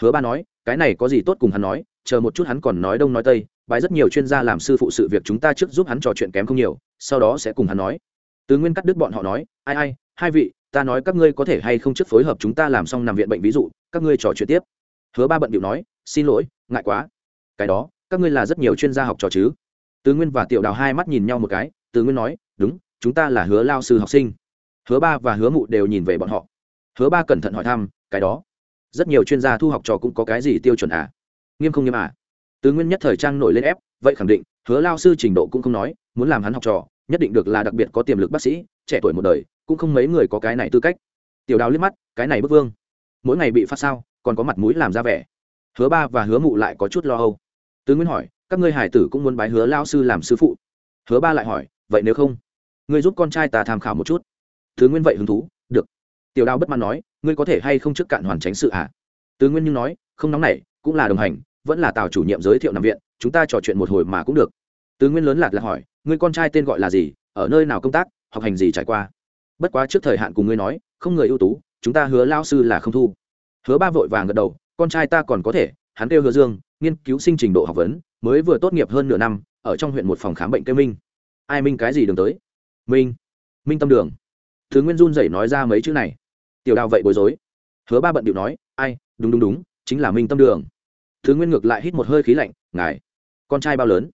Hứa ba nói, cái này có gì tốt cùng hắn nói, chờ một chút hắn còn nói đông nói tây, bài rất nhiều chuyên gia làm sư phụ sự việc chúng ta trước giúp hắn trò chuyện kém không nhiều, sau đó sẽ cùng hắn nói. Tứ nguyên cắt đứt bọn họ nói, ai ai, hai vị, ta nói các ngươi có thể hay không trước phối hợp chúng ta làm xong nằm viện bệnh ví dụ, các ngươi trò chuyện tiếp. Hứa ba bận điệu nói xin lỗi, ngại quá. Cái đó, các ngươi là rất nhiều chuyên gia học trò chứ? Tứ nguyên và tiểu đào hai mắt nhìn nhau một cái tứ nguyên nói, đúng, chúng ta là hứa lao sư học sinh. Hứa ba và hứa mụ đều nhìn về bọn họ. Hứa ba cẩn thận hỏi thăm, cái đó, rất nhiều chuyên gia thu học trò cũng có cái gì tiêu chuẩn à? Nghiêm không nghiêm à? Tứ nguyên nhất thời trang nổi lên ép, vậy khẳng định, hứa lao sư trình độ cũng không nói, muốn làm hắn học trò, nhất định được là đặc biệt có tiềm lực bác sĩ, trẻ tuổi một đời, cũng không mấy người có cái này tư cách. Tiểu đào liếc mắt, cái này bức vương, mỗi ngày bị phát sao, còn có mặt mũi làm ra vẻ hứa ba và hứa mụ lại có chút lo âu. Tứ nguyên hỏi, các ngươi hải tử cũng muốn bái hứa lao sư làm sư phụ. Hứa ba lại hỏi, vậy nếu không, ngươi giúp con trai ta tham khảo một chút. Tứ nguyên vậy hứng thú, được. Tiểu đào bất mãn nói, ngươi có thể hay không trước cạn hoàn tránh sự à tứ nguyên nhưng nói, không nóng nảy, cũng là đồng hành, vẫn là tào chủ nhiệm giới thiệu nằm viện, chúng ta trò chuyện một hồi mà cũng được. Tứ nguyên lớn lạc là hỏi, ngươi con trai tên gọi là gì, ở nơi nào công tác, học hành gì trải qua? Bất quá trước thời hạn cùng ngươi nói, không người ưu tú, chúng ta hứa lao sư là không thu. Hứa ba vội vàng gật đầu con trai ta còn có thể, hắn kêu hứa dương, nghiên cứu sinh trình độ học vấn, mới vừa tốt nghiệp hơn nửa năm, ở trong huyện một phòng khám bệnh kêu minh. Ai minh cái gì đường tới? Minh. Minh tâm đường. Thứ nguyên run rẩy nói ra mấy chữ này. Tiểu đào vậy bối rối. Hứa ba bận điệu nói, ai, đúng đúng đúng, chính là minh tâm đường. Thứ nguyên ngược lại hít một hơi khí lạnh, ngài, con trai bao lớn?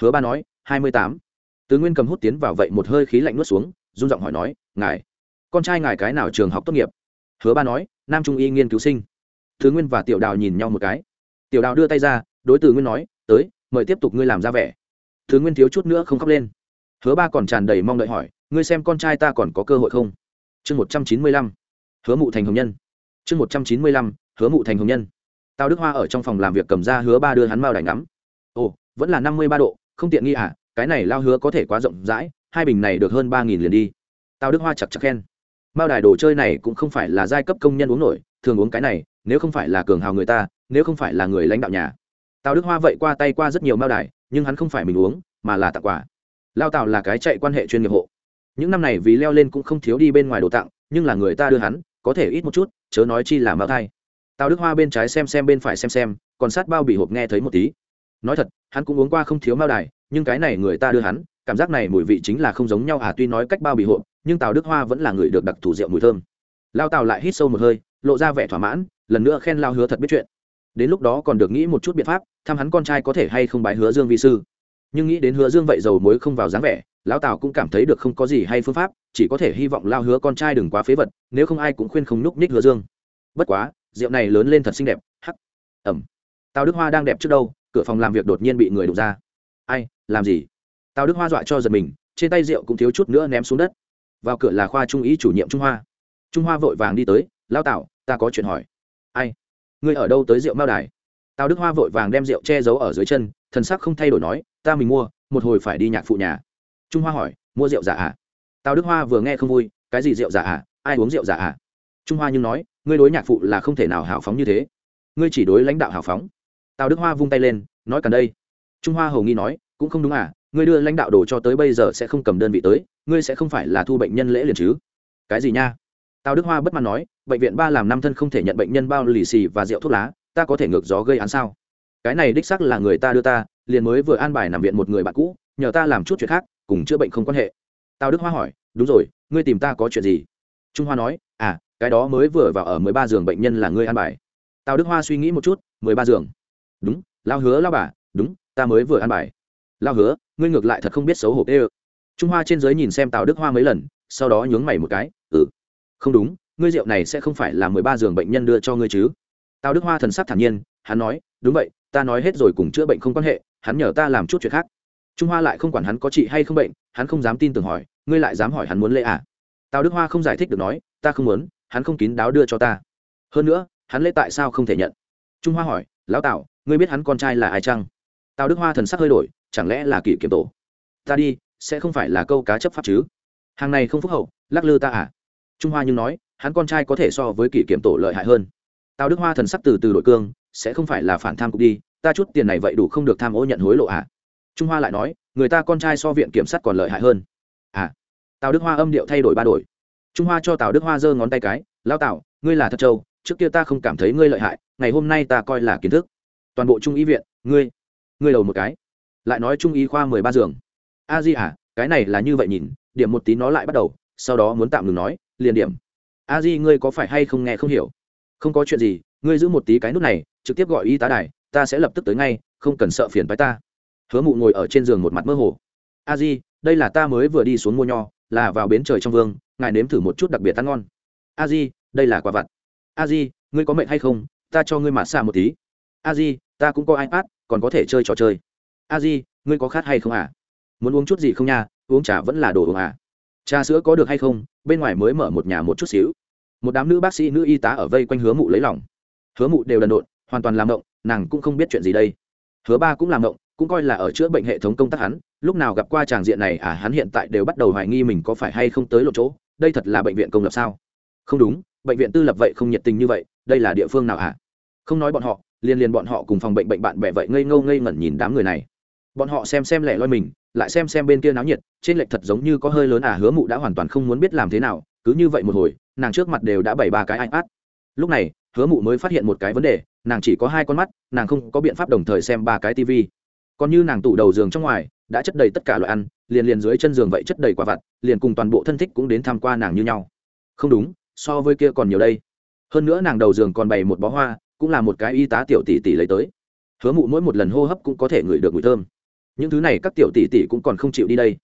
Hứa ba nói, hai mươi tám. Tứ nguyên cầm hút tiến vào vậy một hơi khí lạnh nuốt xuống, run giọng hỏi nói, ngài, con trai ngài cái nào trường học tốt nghiệp? Hứa ba nói, nam trung y nghiên cứu sinh thứ nguyên và tiểu đào nhìn nhau một cái. Tiểu đào đưa tay ra, đối từ nguyên nói, tới, mời tiếp tục ngươi làm ra vẻ. Thứ nguyên thiếu chút nữa không khóc lên. Hứa ba còn tràn đầy mong đợi hỏi, ngươi xem con trai ta còn có cơ hội không? Chương một trăm chín mươi lăm, hứa mụ thành hồng nhân. Chương một trăm chín mươi lăm, hứa mụ thành hồng nhân. Tào đức hoa ở trong phòng làm việc cầm ra hứa ba đưa hắn mao đài ngắm. Ồ, vẫn là năm mươi ba độ, không tiện nghi à cái này lao hứa có thể quá rộng rãi, hai bình này được hơn ba nghìn liền đi. Tào đức hoa chặt chặt khen. Mao đài đồ chơi này cũng không phải là giai cấp công nhân uống nổi, thường uống cái này nếu không phải là cường hào người ta, nếu không phải là người lãnh đạo nhà. Tào đức hoa vậy qua tay qua rất nhiều mao đài, nhưng hắn không phải mình uống, mà là tặng quà. Lao tào là cái chạy quan hệ chuyên nghiệp hộ. Những năm này vì leo lên cũng không thiếu đi bên ngoài đồ tặng, nhưng là người ta đưa hắn, có thể ít một chút, chớ nói chi là mao thai. Tào đức hoa bên trái xem xem bên phải xem xem, còn sát bao bị hộp nghe thấy một tí. Nói thật, hắn cũng uống qua không thiếu mao đài, nhưng cái này người ta đưa hắn, cảm giác này mùi vị chính là không giống nhau à tuy nói cách bao bị hộp, nhưng tào đức hoa vẫn là người được đặc thù rượu mùi thơm. Lao tào lại hít sâu một hơi, lộ ra vẻ thỏa mãn lần nữa khen lao hứa thật biết chuyện. Đến lúc đó còn được nghĩ một chút biện pháp, thăm hắn con trai có thể hay không bái hứa dương vi sư. Nhưng nghĩ đến hứa dương vậy dầu muối không vào dáng vẻ, lão tào cũng cảm thấy được không có gì hay phương pháp, chỉ có thể hy vọng lao hứa con trai đừng quá phế vật, nếu không ai cũng khuyên không núp ních hứa dương. Bất quá, rượu này lớn lên thật xinh đẹp, hắc. Ẩm tào đức hoa đang đẹp trước đâu, cửa phòng làm việc đột nhiên bị người đụng ra. Ai, làm gì? Tào đức hoa dọa cho giật mình, trên tay rượu cũng thiếu chút nữa ném xuống đất. Vào cửa là khoa trung ý chủ nhiệm trung hoa. Trung hoa vội vàng đi tới lao tào, ta có chuyện hỏi ai? Ngươi ở đâu tới rượu mao đài? Tào đức hoa vội vàng đem rượu che giấu ở dưới chân, thần sắc không thay đổi nói, ta mình mua, một hồi phải đi nhạc phụ nhà. Trung hoa hỏi, mua rượu giả à? Tào đức hoa vừa nghe không vui, cái gì rượu giả à? Ai uống rượu giả à? Trung hoa nhưng nói, ngươi đối nhạc phụ là không thể nào hào phóng như thế. Ngươi chỉ đối lãnh đạo hào phóng. Tào đức hoa vung tay lên, nói cần đây. Trung hoa hầu nghi nói, cũng không đúng à ngươi đưa lãnh đạo đồ cho tới bây giờ sẽ không cầm đơn vị tới, ngươi sẽ không phải là thu bệnh nhân lễ liền chứ? Cái gì nha? Tào đức hoa bất mãn nói, bệnh viện ba làm năm thân không thể nhận bệnh nhân bao lì xì và rượu thuốc lá, ta có thể ngược gió gây án sao? Cái này đích xác là người ta đưa ta, liền mới vừa an bài nằm viện một người bạn cũ, nhờ ta làm chút chuyện khác, cùng chữa bệnh không quan hệ. Tào đức hoa hỏi, đúng rồi, ngươi tìm ta có chuyện gì? Trung hoa nói à cái đó mới vừa vào ở mười ba giường bệnh nhân là ngươi an bài. Tào đức hoa suy nghĩ một chút, mười ba giường? Đúng lao hứa lao bà, đúng, ta mới vừa an bài. Lao hứa, ngươi ngược lại thật không biết xấu hổ ê ơ trung hoa trên giới nhìn xem tào đức hoa mấy lần, sau đó nhướng mày một cái ừ không đúng, ngươi rượu này sẽ không phải là mười ba giường bệnh nhân đưa cho ngươi chứ? Tào đức hoa thần sắc thản nhiên, hắn nói, đúng vậy, ta nói hết rồi cùng chữa bệnh không quan hệ, hắn nhờ ta làm chút chuyện khác. Trung hoa lại không quản hắn có trị hay không bệnh, hắn không dám tin tưởng hỏi, ngươi lại dám hỏi hắn muốn lễ à? Tào đức hoa không giải thích được nói, ta không muốn, hắn không kín đáo đưa cho ta. Hơn nữa, hắn lễ tại sao không thể nhận? Trung hoa hỏi, lão tào, ngươi biết hắn con trai là ai chăng? Tào đức hoa thần sắc hơi đổi, chẳng lẽ là kỷ kiểm tổ? Ta đi, sẽ không phải là câu cá chấp pháp chứ? Hàng này không phúc hậu, lắc lư ta à? Trung hoa nhưng nói, hắn con trai có thể so với kỷ kiểm tổ lợi hại hơn. Tào đức hoa thần sắc từ từ đội cương, sẽ không phải là phản tham cục đi, ta chút tiền này vậy đủ không được tham ô nhận hối lộ à trung hoa lại nói, người ta con trai so viện kiểm sát còn lợi hại hơn. À tào đức hoa âm điệu thay đổi ba đổi. Trung hoa cho tào đức hoa giơ ngón tay cái lao tào, ngươi là thật trâu trước kia ta không cảm thấy ngươi lợi hại, ngày hôm nay ta coi là kiến thức. Toàn bộ trung y viện, ngươi ngươi đầu một cái. Lại nói trung y khoa mười ba giường. A di à cái này là như vậy nhìn, điểm một tí nó lại bắt đầu, sau đó muốn tạm ngừng nói liền điểm. A di, ngươi có phải hay không nghe không hiểu? Không có chuyện gì, ngươi giữ một tí cái nút này, trực tiếp gọi y tá đài, ta sẽ lập tức tới ngay, không cần sợ phiền với ta. Hứa mụ ngồi ở trên giường một mặt mơ hồ. A di, đây là ta mới vừa đi xuống mua nho, là vào bến trời trong vương, ngài nếm thử một chút đặc biệt ăn ngon. A di, đây là quả vặt. A di, ngươi có mệnh hay không? Ta cho ngươi mạt xa một tí. A di, ta cũng có ipad, còn có thể chơi trò chơi. A di, ngươi có khát hay không à? Muốn uống chút gì không nha, uống trà vẫn là đồ uống à? Trà sữa có được hay không? Bên ngoài mới mở một nhà một chút xíu. Một đám nữ bác sĩ, nữ y tá ở vây quanh hứa mụ lấy lòng. Hứa mụ đều đần độn, hoàn toàn làm động nàng cũng không biết chuyện gì đây. Hứa ba cũng làm động cũng coi là ở chữa bệnh hệ thống công tác hắn. Lúc nào gặp qua tràng diện này à hắn hiện tại đều bắt đầu hoài nghi mình có phải hay không tới lộ chỗ. Đây thật là bệnh viện công lập sao? Không đúng, bệnh viện tư lập vậy không nhiệt tình như vậy. Đây là địa phương nào à không nói bọn họ, liền liền bọn họ cùng phòng bệnh bệnh bạn bè vậy ngây ngâu ngây ngẩn nhìn đám người này bọn họ xem xem lẻ loi mình, lại xem xem bên kia náo nhiệt, trên lệch thật giống như có hơi lớn à hứa mụ đã hoàn toàn không muốn biết làm thế nào, cứ như vậy một hồi, nàng trước mặt đều đã bảy ba cái ipad lúc này, hứa mụ mới phát hiện một cái vấn đề, nàng chỉ có hai con mắt, nàng không có biện pháp đồng thời xem ba cái tv còn như nàng tủ đầu giường trong ngoài, đã chất đầy tất cả loại ăn, liền liền dưới chân giường vậy chất đầy quả vặt, liền cùng toàn bộ thân thích cũng đến tham qua nàng như nhau. Không đúng, so với kia còn nhiều đây. Hơn nữa nàng đầu giường còn bày một bó hoa, cũng là một cái y tá tiểu tỷ tỷ lấy tới. Hứa mụ mỗi một lần hô hấp cũng có thể ngửi được mùi thơm những thứ này các tiểu tỷ tỷ cũng còn không chịu đi đây.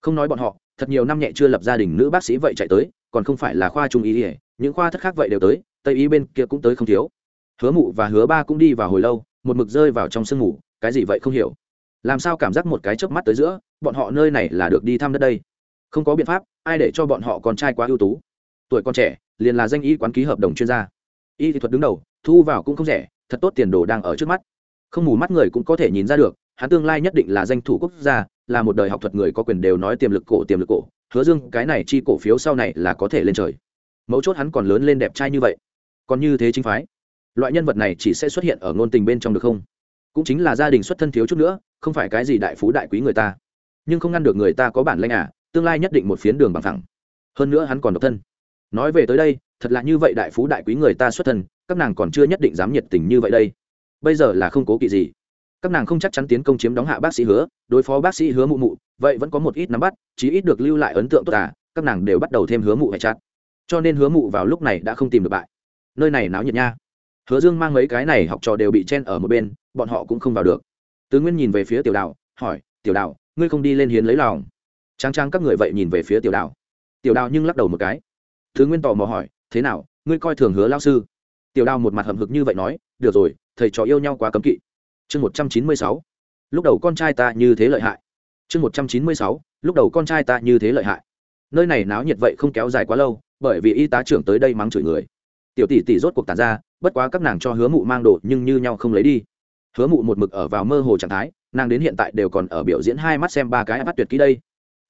Không nói bọn họ, thật nhiều năm nhẹ chưa lập gia đình nữ bác sĩ vậy chạy tới, còn không phải là khoa trung y ỉa những khoa thất khác vậy đều tới, tây y bên kia cũng tới không thiếu. Hứa mụ và hứa ba cũng đi vào hồi lâu, một mực rơi vào trong sương ngủ cái gì vậy không hiểu. Làm sao cảm giác một cái chớp mắt tới giữa, bọn họ nơi này là được đi thăm đất đây. Không có biện pháp, ai để cho bọn họ con trai quá ưu tú. Tuổi con trẻ, liền là danh y quán ký hợp đồng chuyên gia. Y thị thuật đứng đầu, thu vào cũng không rẻ, thật tốt tiền đồ đang ở trước mắt. Không mù mắt người cũng có thể nhìn ra được hắn tương lai nhất định là danh thủ quốc gia, là một đời học thuật người có quyền đều nói tiềm lực cổ, tiềm lực cổ. Hứa dương, cái này chi cổ phiếu sau này là có thể lên trời. Mấu chốt hắn còn lớn lên đẹp trai như vậy. Còn như thế chính phái. Loại nhân vật này chỉ sẽ xuất hiện ở ngôn tình bên trong được không? Cũng chính là gia đình xuất thân thiếu chút nữa, không phải cái gì đại phú đại quý người ta. Nhưng không ngăn được người ta có bản lanh à tương lai nhất định một phiến đường bằng thẳng hơn nữa hắn còn độc thân. Nói về tới đây, thật là như vậy đại phú đại quý người ta xuất thân, các nàng còn chưa nhất định dám nhiệt tình như vậy đây. Bây giờ là không cố kỵ gì các nàng không chắc chắn tiến công chiếm đóng hạ bác sĩ hứa, đối phó bác sĩ hứa mụ mụ, vậy vẫn có một ít nắm bắt, chí ít được lưu lại ấn tượng tốt à các nàng đều bắt đầu thêm hứa mụ hay chặt cho nên hứa mụ vào lúc này đã không tìm được bại. Nơi này náo nhiệt nha. Hứa dương mang mấy cái này học trò đều bị chen ở một bên, bọn họ cũng không vào được. Tứ nguyên nhìn về phía tiểu đào, hỏi, tiểu đào, ngươi không đi lên hiến lấy lòng? Trang trang các người vậy nhìn về phía tiểu đào. Tiểu đào nhưng lắc đầu một cái. Tướng nguyên tò mò hỏi, thế nào, ngươi coi thường hứa lao sư? Tiểu đào một mặt hậm hực như vậy nói, được rồi, thầy trò yêu nhau quá cấm kỵ chương một trăm chín mươi sáu. Lúc đầu con trai ta như thế lợi hại. Chương một trăm chín mươi sáu. Lúc đầu con trai ta như thế lợi hại. Nơi này náo nhiệt vậy không kéo dài quá lâu, bởi vì y tá trưởng tới đây mắng chửi người. Tiểu tỷ tỷ rốt cuộc tàn ra, bất quá các nàng cho hứa mụ mang đồ nhưng như nhau không lấy đi. Hứa mụ một mực ở vào mơ hồ trạng thái, nàng đến hiện tại đều còn ở biểu diễn hai mắt xem ba cái bắt tuyệt kỹ đây.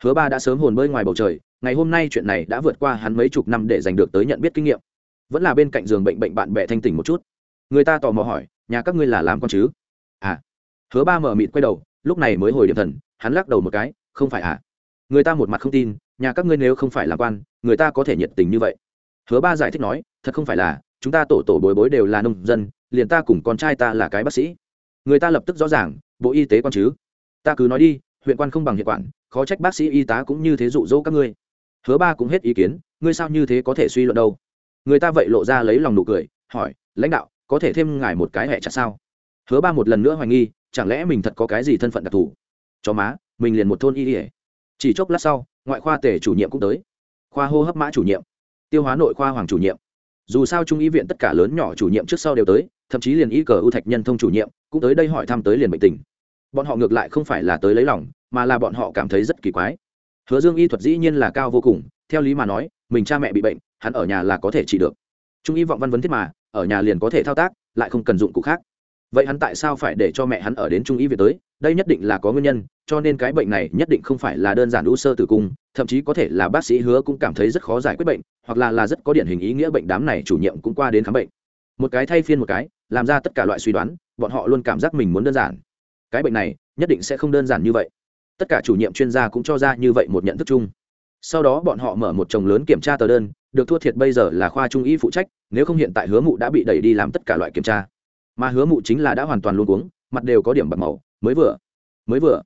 Hứa ba đã sớm hồn bơi ngoài bầu trời, ngày hôm nay chuyện này đã vượt qua hắn mấy chục năm để giành được tới nhận biết kinh nghiệm. Vẫn là bên cạnh giường bệnh bệnh bạn bè thanh tỉnh một chút. Người ta tò mò hỏi, nhà các ngươi là làm con chứ? Hứa ba mở mịt quay đầu, lúc này mới hồi điểm thần, hắn lắc đầu một cái, không phải à người ta một mặt không tin, nhà các ngươi nếu không phải là quan, người ta có thể nhiệt tình như vậy. Hứa ba giải thích nói, thật không phải là, chúng ta tổ tổ bối bối đều là nông dân, liền ta cùng con trai ta là cái bác sĩ. Người ta lập tức rõ ràng, bộ y tế con chứ. Ta cứ nói đi, huyện quan không bằng hiệu quản khó trách bác sĩ y tá cũng như thế dụ dỗ các ngươi. Hứa ba cũng hết ý kiến, ngươi sao như thế có thể suy luận đâu? Người ta vậy lộ ra lấy lòng nụ cười, hỏi, lãnh đạo, có thể thêm ngài một cái hẹ chặt sao? Hứa ba một lần nữa hoài nghi chẳng lẽ mình thật có cái gì thân phận đặc thù? Cho má, mình liền một thôn y ỉa chỉ chốc lát sau, ngoại khoa tể chủ nhiệm cũng tới. Khoa hô hấp mã chủ nhiệm. Tiêu hóa nội khoa hoàng chủ nhiệm. Dù sao trung y viện tất cả lớn nhỏ chủ nhiệm trước sau đều tới, thậm chí liền y cờ ưu thạch nhân thông chủ nhiệm cũng tới đây hỏi thăm tới liền bệnh tình. Bọn họ ngược lại không phải là tới lấy lòng, mà là bọn họ cảm thấy rất kỳ quái. Hứa dương y thuật dĩ nhiên là cao vô cùng, theo lý mà nói, mình cha mẹ bị bệnh, hắn ở nhà là có thể trị được. Trung y vọng văn vấn thiết mà, ở nhà liền có thể thao tác, lại không cần dụng cụ khác vậy hắn tại sao phải để cho mẹ hắn ở đến trung y viện tới? Đây nhất định là có nguyên nhân, cho nên cái bệnh này nhất định không phải là đơn giản u sơ tử cung, thậm chí có thể là bác sĩ hứa cũng cảm thấy rất khó giải quyết bệnh, hoặc là là rất có điển hình ý nghĩa bệnh đám này chủ nhiệm cũng qua đến khám bệnh. Một cái thay phiên một cái, làm ra tất cả loại suy đoán, bọn họ luôn cảm giác mình muốn đơn giản. Cái bệnh này nhất định sẽ không đơn giản như vậy. Tất cả chủ nhiệm chuyên gia cũng cho ra như vậy một nhận thức chung. Sau đó bọn họ mở một chồng lớn kiểm tra tờ đơn, được thua thiệt bây giờ là khoa trung y phụ trách, nếu không hiện tại hứa mụ đã bị đẩy đi làm tất cả loại kiểm tra mà hứa mụ chính là đã hoàn toàn luôn cuống, mặt đều có điểm bạc màu, mới vừa mới vừa,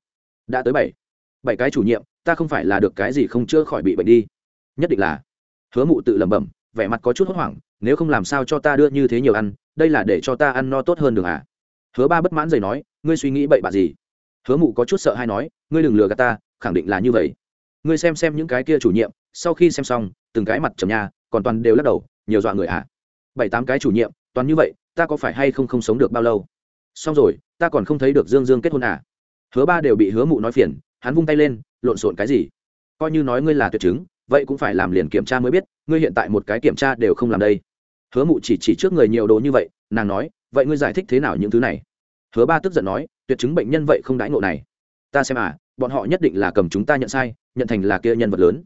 đã tới bảy. Bảy cái chủ nhiệm, ta không phải là được cái gì không chữa khỏi bị bệnh đi. Nhất định là, hứa mụ tự lẩm bẩm, vẻ mặt có chút hốt hoảng, nếu không làm sao cho ta đưa như thế nhiều ăn, đây là để cho ta ăn no tốt hơn được à? Hứa ba bất mãn giày nói, ngươi suy nghĩ bậy bạ gì? Hứa mụ có chút sợ hay nói, ngươi đừng lừa gạt ta, khẳng định là như vậy. Ngươi xem xem những cái kia chủ nhiệm, sau khi xem xong, từng cái mặt trầm nhà còn toàn đều lắc đầu, nhiều dọa người à? Bảy tám cái chủ nhiệm, toàn như vậy ta có phải hay không không sống được bao lâu? Xong rồi, ta còn không thấy được dương dương kết hôn à? Hứa ba đều bị hứa mụ nói phiền, hắn vung tay lên, lộn xộn cái gì? Coi như nói ngươi là tuyệt chứng, vậy cũng phải làm liền kiểm tra mới biết, ngươi hiện tại một cái kiểm tra đều không làm đây. Hứa mụ chỉ chỉ trước người nhiều đồ như vậy, nàng nói, vậy ngươi giải thích thế nào những thứ này? Hứa ba tức giận nói, tuyệt chứng bệnh nhân vậy không đãi ngộ này. Ta xem à bọn họ nhất định là cầm chúng ta nhận sai, nhận thành là kia nhân vật lớn.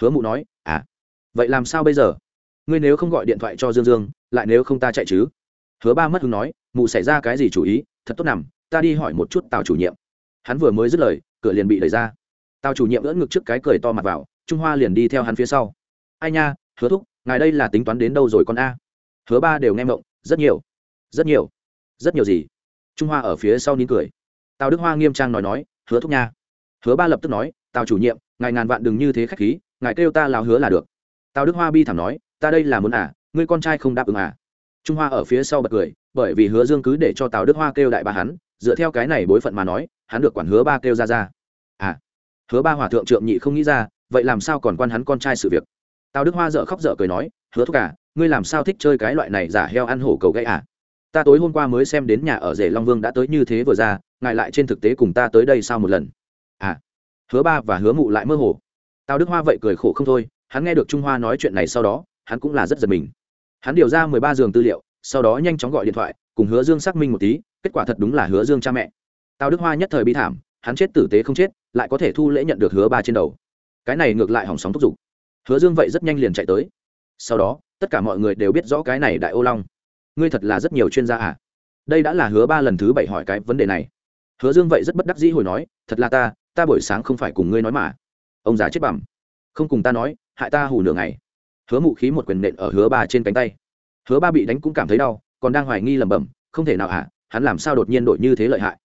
Hứa mụ nói à vậy làm sao bây giờ? Ngươi nếu không gọi điện thoại cho dương dương, lại nếu không ta chạy chứ? Hứa ba mất hứng nói, mụ xảy ra cái gì chủ ý? Thật tốt nằm, ta đi hỏi một chút tào chủ nhiệm. Hắn vừa mới dứt lời, cửa liền bị đẩy ra. Tào chủ nhiệm ưỡn ngực trước cái cười to mặt vào, trung hoa liền đi theo hắn phía sau. Ai nha, hứa thúc, ngài đây là tính toán đến đâu rồi con a? Hứa ba đều nghe mộng rất nhiều rất nhiều rất nhiều gì? Trung hoa ở phía sau nín cười. Tào đức hoa nghiêm trang nói nói, hứa thúc nha. Hứa ba lập tức nói, tào chủ nhiệm, ngài ngàn vạn đừng như thế khách khí, ngài kêu ta lào hứa là được. Tào đức hoa bi thảm nói, ta đây là muốn à ngươi con trai không đáp ứng à? Trung hoa ở phía sau bật cười bởi vì hứa dương cứ để cho tào đức hoa kêu đại bà hắn dựa theo cái này bối phận mà nói hắn được quản hứa ba kêu ra ra. À hứa ba hòa thượng trượng nhị không nghĩ ra vậy làm sao còn quan hắn con trai sự việc? Tào đức hoa dợ khóc dợ cười nói hứa thúc cả à, ngươi làm sao thích chơi cái loại này giả heo ăn hổ cầu gãy à? Ta tối hôm qua mới xem đến nhà ở rể long vương đã tới như thế vừa ra ngài lại trên thực tế cùng ta tới đây sao một lần. À hứa ba và hứa mụ lại mơ hồ. Tào đức hoa vậy cười khổ không thôi hắn nghe được trung hoa nói chuyện này sau đó hắn cũng là rất giật mình hắn điều ra mười ba giường tư liệu, sau đó nhanh chóng gọi điện thoại, cùng hứa dương xác minh một tí, kết quả thật đúng là hứa dương cha mẹ. Tào đức hoa nhất thời bi thảm, hắn chết tử tế không chết, lại có thể thu lễ nhận được hứa ba trên đầu. Cái này ngược lại hỏng sóng thúc giục. Hứa dương vậy rất nhanh liền chạy tới. Sau đó, tất cả mọi người đều biết rõ cái này đại ô long. Ngươi thật là rất nhiều chuyên gia à? Đây đã là hứa ba lần thứ bảy hỏi cái vấn đề này. Hứa dương vậy rất bất đắc dĩ hồi nói, thật là ta ta buổi sáng không phải cùng ngươi nói mà. Ông già chết bẩm. Không cùng ta nói, hại ta hù nửa ngày hứa mụ khí một quyền nện ở hứa ba trên cánh tay. Hứa ba bị đánh cũng cảm thấy đau, còn đang hoài nghi lẩm bẩm, không thể nào hả? Hắn làm sao đột nhiên đổi như thế lợi hại?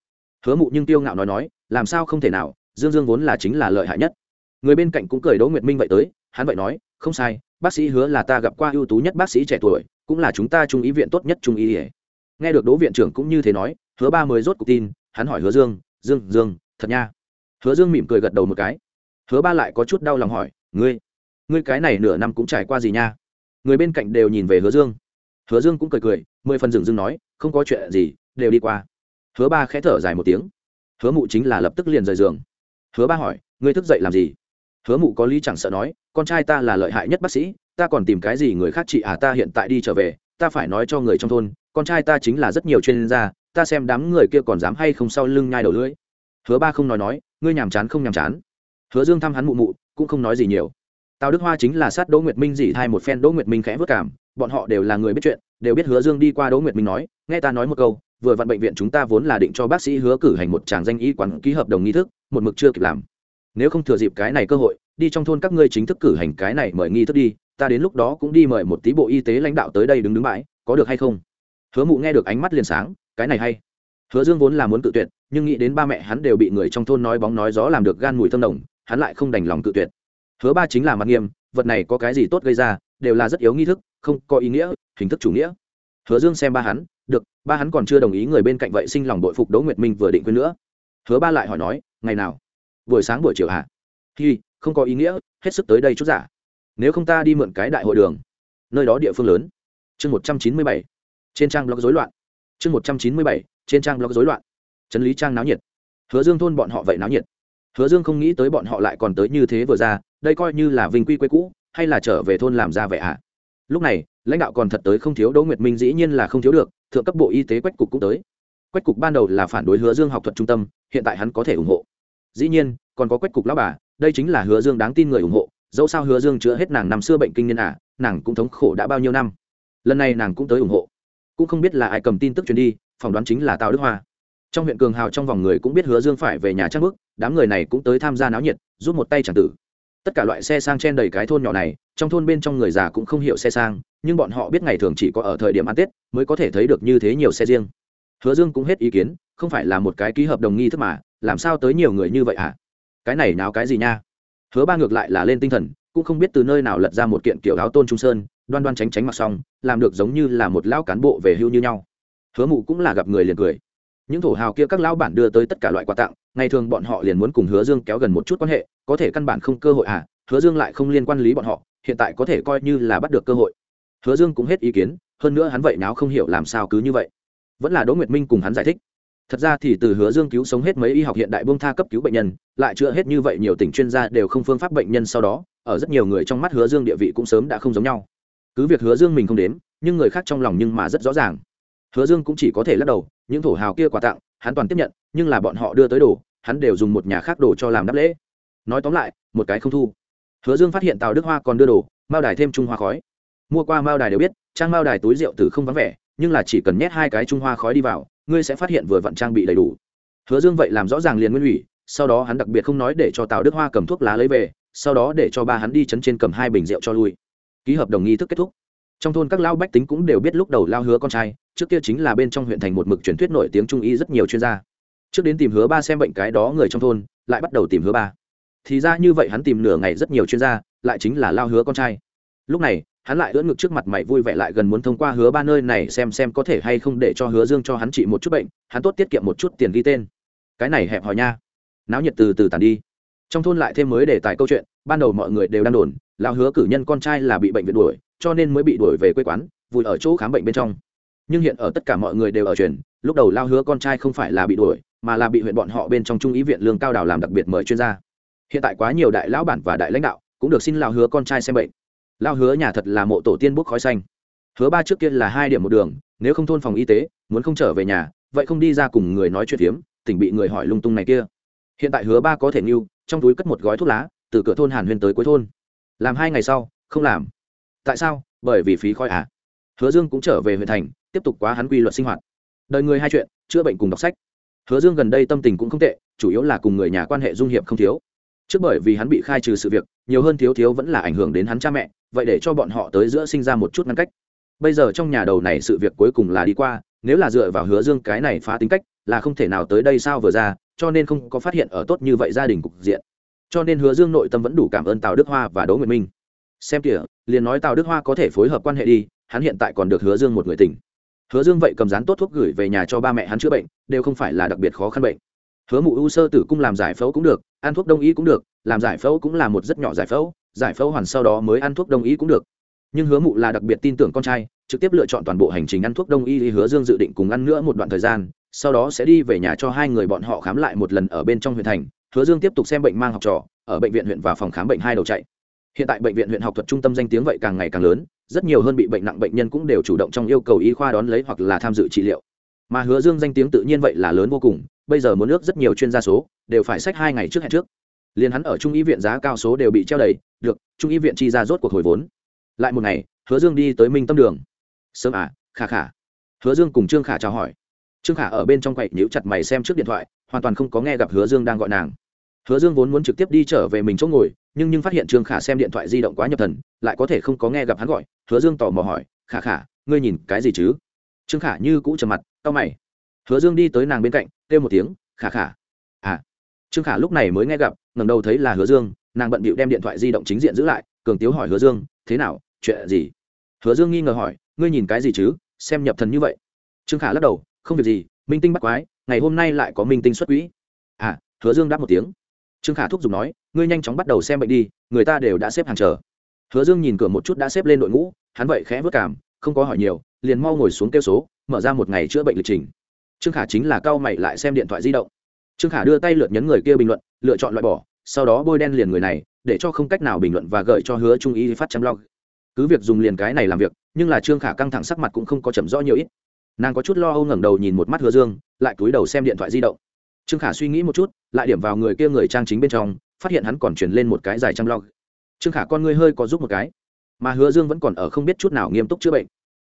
Hứa mụ nhưng tiêu ngạo nói nói, làm sao không thể nào, dương dương vốn là chính là lợi hại nhất. Người bên cạnh cũng cười đỗ nguyệt minh vậy tới, hắn vậy nói, không sai, bác sĩ hứa là ta gặp qua ưu tú nhất bác sĩ trẻ tuổi, cũng là chúng ta trung ý viện tốt nhất trung ý ỉa nghe được đỗ viện trưởng cũng như thế nói, hứa ba mới rốt cuộc tin, hắn hỏi hứa dương dương dương, thật nha. Hứa dương mỉm cười gật đầu một cái. Hứa ba lại có chút đau lòng hỏi, ngươi ngươi cái này nửa năm cũng trải qua gì nha? Người bên cạnh đều nhìn về hứa dương. Hứa dương cũng cười cười, mười phần dừng dưng nói, không có chuyện gì, đều đi qua. Hứa ba khẽ thở dài một tiếng. Hứa mụ chính là lập tức liền rời giường. Hứa ba hỏi, ngươi thức dậy làm gì? Hứa mụ có lý chẳng sợ nói, con trai ta là lợi hại nhất bác sĩ, ta còn tìm cái gì người khác chị à ta hiện tại đi trở về, ta phải nói cho người trong thôn, con trai ta chính là rất nhiều chuyên gia, ta xem đám người kia còn dám hay không sau lưng nhai đầu lưỡi. Hứa ba không nói nói, ngươi nhàm chán không nhàm chán. Hứa dương thăm hắn mụ mụ, cũng không nói gì nhiều tào đức hoa chính là sát đỗ nguyệt minh dỉ thay một phen đỗ nguyệt minh khẽ vất cảm, bọn họ đều là người biết chuyện, đều biết hứa dương đi qua đỗ nguyệt minh nói, nghe ta nói một câu, vừa vặn bệnh viện chúng ta vốn là định cho bác sĩ hứa cử hành một tràng danh y quán ký hợp đồng nghi thức, một mực chưa kịp làm. Nếu không thừa dịp cái này cơ hội, đi trong thôn các ngươi chính thức cử hành cái này mời nghi thức đi, ta đến lúc đó cũng đi mời một tí bộ y tế lãnh đạo tới đây đứng đứng bãi, có được hay không? Hứa mụ nghe được ánh mắt liền sáng, cái này hay. Hứa dương vốn là muốn cự tuyệt, nhưng nghĩ đến ba mẹ hắn đều bị người trong thôn nói bóng nói gió làm được gan mùi thơm đồng hắn lại không đành lòng cự tuyệt hứa ba chính là mặt nghiêm, vật này có cái gì tốt gây ra, đều là rất yếu nghi thức, không có ý nghĩa, hình thức chủ nghĩa. Hứa dương xem ba hắn, được, ba hắn còn chưa đồng ý người bên cạnh vậy sinh lòng bội phục đỗ nguyệt minh vừa định quên nữa. Hứa ba lại hỏi nói, ngày nào? Buổi sáng buổi chiều hả? Hi, không có ý nghĩa, hết sức tới đây chút giả. Nếu không ta đi mượn cái đại hội đường, nơi đó địa phương lớn. Chương một trăm chín mươi bảy, trên trang blog rối loạn. Chương một trăm chín mươi bảy, trên trang blog rối loạn. Trấn lý trang náo nhiệt. Hứa dương thôn bọn họ vậy náo nhiệt. Hứa dương không nghĩ tới bọn họ lại còn tới như thế vừa ra đây coi như là vinh quy quê cũ, hay là trở về thôn làm ra vẻ ạ? À? lúc này, lãnh đạo còn thật tới không thiếu đỗ nguyệt minh dĩ nhiên là không thiếu được, thượng cấp bộ y tế quách cục cũng tới. Quách cục ban đầu là phản đối hứa dương học thuật trung tâm, hiện tại hắn có thể ủng hộ. Dĩ nhiên, còn có quách cục lão bà, đây chính là hứa dương đáng tin người ủng hộ, dẫu sao hứa dương chữa hết nàng năm xưa bệnh kinh niên à nàng cũng thống khổ đã bao nhiêu năm. Lần này nàng cũng tới ủng hộ. Cũng không biết là ai cầm tin tức truyền đi, phỏng đoán chính là tào đức hoa. Trong huyện cường hào trong vòng người cũng biết hứa dương phải về nhà trang bước, đám người này cũng tới tham gia náo nhiệt, giúp một tay c tử tất cả loại xe sang chen đầy cái thôn nhỏ này, trong thôn bên trong người già cũng không hiểu xe sang, nhưng bọn họ biết ngày thường chỉ có ở thời điểm ăn tết mới có thể thấy được như thế nhiều xe riêng. Hứa dương cũng hết ý kiến, không phải là một cái ký hợp đồng nghi thức mà, làm sao tới nhiều người như vậy hả? À? cái này nào cái gì nha? Hứa ba ngược lại là lên tinh thần, cũng không biết từ nơi nào lật ra một kiện kiểu áo tôn trung sơn, đoan đoan tránh tránh mặc xong, làm được giống như là một lão cán bộ về hưu như nhau. Hứa mụ cũng là gặp người liền cười. Những thổ hào kia các lão bản đưa tới tất cả loại quà tặng ngày thường bọn họ liền muốn cùng hứa dương kéo gần một chút quan hệ có thể căn bản không cơ hội à hứa dương lại không liên quan lý bọn họ hiện tại có thể coi như là bắt được cơ hội. Hứa dương cũng hết ý kiến hơn nữa hắn vậy nào không hiểu làm sao cứ như vậy. Vẫn là đỗ nguyệt minh cùng hắn giải thích. Thật ra thì từ hứa dương cứu sống hết mấy y học hiện đại bông tha cấp cứu bệnh nhân lại chữa hết như vậy nhiều tỉnh chuyên gia đều không phương pháp bệnh nhân sau đó ở rất nhiều người trong mắt hứa dương địa vị cũng sớm đã không giống nhau. Cứ việc hứa dương mình không đến, nhưng người khác trong lòng nhưng mà rất rõ ràng. Hứa dương cũng chỉ có thể lắc đầu những thổ hào kia quà tặng hắn toàn tiếp nhận nhưng là bọn họ đưa tới đồ hắn đều dùng một nhà khác đồ cho làm đáp lễ. Nói tóm lại, một cái không thu. Hứa dương phát hiện tào đức hoa còn đưa đồ, mao đài thêm trung hoa khói. Mua qua mao đài đều biết, trang mao đài túi rượu từ không vắng vẻ, nhưng là chỉ cần nhét hai cái trung hoa khói đi vào, ngươi sẽ phát hiện vừa vặn trang bị đầy đủ. Hứa dương vậy làm rõ ràng liền nguyên ủy, sau đó hắn đặc biệt không nói để cho tào đức hoa cầm thuốc lá lấy về, sau đó để cho ba hắn đi chấn trên cầm hai bình rượu cho lui. Ký hợp đồng nghi thức kết thúc. Trong thôn các lao bách tính cũng đều biết lúc đầu lao hứa con trai, trước kia chính là bên trong huyện thành một mực truyền thuyết nổi tiếng trung y rất nhiều chuyên gia trước đến tìm hứa ba xem bệnh cái đó người trong thôn, lại bắt đầu tìm hứa ba. Thì ra như vậy hắn tìm nửa ngày rất nhiều chuyên gia, lại chính là lao hứa con trai. Lúc này, hắn lại ưỡn ngực trước mặt mày vui vẻ lại gần muốn thông qua hứa ba nơi này xem xem có thể hay không để cho hứa dương cho hắn trị một chút bệnh, hắn tốt tiết kiệm một chút tiền ghi tên. Cái này hẹp hòi nha. Náo nhiệt từ từ tàn đi. Trong thôn lại thêm mới để tài câu chuyện, ban đầu mọi người đều đang đồn, lao hứa cử nhân con trai là bị bệnh viện đuổi, cho nên mới bị đuổi về quê quán vùi ở chỗ khám bệnh bên trong. Nhưng hiện ở tất cả mọi người đều ở truyền, lúc đầu lao hứa con trai không phải là bị đuổi mà là bị huyện bọn họ bên trong trung ý viện lương cao đào làm đặc biệt mời chuyên gia. Hiện tại quá nhiều đại lão bản và đại lãnh đạo cũng được xin lao hứa con trai xem bệnh. Lao hứa nhà thật là mộ tổ tiên bốc khói xanh. Hứa ba trước kia là hai điểm một đường, nếu không thôn phòng y tế, muốn không trở về nhà, vậy không đi ra cùng người nói chuyện phiếm, tỉnh bị người hỏi lung tung này kia. Hiện tại hứa ba có thể mưu trong túi cất một gói thuốc lá, từ cửa thôn hàn huyên tới cuối thôn. Làm hai ngày sau, không làm. Tại sao? Bởi vì phí khói à. Hứa dương cũng trở về huyện thành, tiếp tục quá hắn quy luật sinh hoạt. Đời người hai chuyện, chữa bệnh cùng đọc sách hứa dương gần đây tâm tình cũng không tệ, chủ yếu là cùng người nhà quan hệ dung hiệp không thiếu. Trước bởi vì hắn bị khai trừ sự việc, nhiều hơn thiếu thiếu vẫn là ảnh hưởng đến hắn cha mẹ, vậy để cho bọn họ tới giữa sinh ra một chút ngăn cách. Bây giờ trong nhà đầu này sự việc cuối cùng là đi qua, nếu là dựa vào hứa dương cái này phá tính cách, là không thể nào tới đây sao vừa ra, cho nên không có phát hiện ở tốt như vậy gia đình cục diện. Cho nên hứa dương nội tâm vẫn đủ cảm ơn tào đức hoa và đỗ nguyệt minh. Xem kìa, liền nói tào đức hoa có thể phối hợp quan hệ đi, hắn hiện tại còn được hứa dương một người tỉnh hứa dương vậy cầm dán tốt thuốc gửi về nhà cho ba mẹ hắn chữa bệnh, đều không phải là đặc biệt khó khăn bệnh. Hứa mụ u sơ tử cung làm giải phẫu cũng được, ăn thuốc đông y cũng được, làm giải phẫu cũng là một rất nhỏ giải phẫu giải phẫu hoàn sau đó mới ăn thuốc đông y cũng được. Nhưng hứa mụ là đặc biệt tin tưởng con trai, trực tiếp lựa chọn toàn bộ hành trình ăn thuốc đông y thì hứa dương dự định cùng ăn nữa một đoạn thời gian, sau đó sẽ đi về nhà cho hai người bọn họ khám lại một lần ở bên trong huyện thành. Hứa dương tiếp tục xem bệnh mang học trò, ở bệnh viện huyện và phòng khám bệnh hai đầu chạy. Hiện tại bệnh viện huyện học thuật trung tâm danh tiếng vậy càng ngày càng lớn rất nhiều hơn bị bệnh nặng bệnh nhân cũng đều chủ động trong yêu cầu y khoa đón lấy hoặc là tham dự trị liệu. Mà hứa dương danh tiếng tự nhiên vậy là lớn vô cùng, bây giờ muốn nước rất nhiều chuyên gia số, đều phải sách hai ngày trước hẹn trước. Liền hắn ở trung y viện giá cao số đều bị treo đầy, được, trung y viện chi ra rốt cuộc hồi vốn. Lại một ngày, hứa dương đi tới minh tâm đường. Sớm à khả khả. Hứa dương cùng trương khả chào hỏi. Trương khả ở bên trong quậy nhíu chặt mày xem trước điện thoại, hoàn toàn không có nghe gặp hứa dương đang gọi nàng. Hứa dương vốn muốn trực tiếp đi trở về mình chỗ ngồi nhưng nhưng phát hiện trương khả xem điện thoại di động quá nhập thần, lại có thể không có nghe gặp hắn gọi, hứa dương tò mò hỏi, khả khả, ngươi nhìn cái gì chứ? Trương khả như cũ trầm mặt tao mày. Hứa dương đi tới nàng bên cạnh, kêu một tiếng, khả khả. À. Trương khả lúc này mới nghe gặp, ngẩng đầu thấy là hứa dương, nàng bận bịu đem điện thoại di động chính diện giữ lại, cường tiếu hỏi hứa dương, thế nào, chuyện gì? Hứa dương nghi ngờ hỏi, ngươi nhìn cái gì chứ, xem nhập thần như vậy? Trương khả lắc đầu, không việc gì, minh tinh bắt quái, ngày hôm nay lại có minh tinh xuất quỹ. À hứa dương đáp một tiếng trương khả thúc giục nói, ngươi nhanh chóng bắt đầu xem bệnh đi, người ta đều đã xếp hàng chờ. Hứa dương nhìn cửa một chút đã xếp lên đội ngũ, hắn vậy khẽ vất cảm, không có hỏi nhiều, liền mau ngồi xuống kêu số, mở ra một ngày chữa bệnh lịch trình. Trương khả chính là cao mày lại xem điện thoại di động. Trương khả đưa tay lượt nhấn người kia bình luận, lựa chọn loại bỏ, sau đó bôi đen liền người này, để cho không cách nào bình luận và gợi cho hứa trung y phát chăm lo cứ việc dùng liền cái này làm việc, nhưng là trương khả căng thẳng sắc mặt cũng không có chậm rõ nhiều ít. Nàng có chút lo âu ngẩng đầu nhìn một mắt hứa dương, lại cúi đầu xem điện thoại di động trương khả suy nghĩ một chút, lại điểm vào người kia người trang chính bên trong, phát hiện hắn còn chuyển lên một cái dài trăm log. Trương khả con ngươi hơi có giúp một cái, mà hứa dương vẫn còn ở không biết chút nào nghiêm túc chữa bệnh.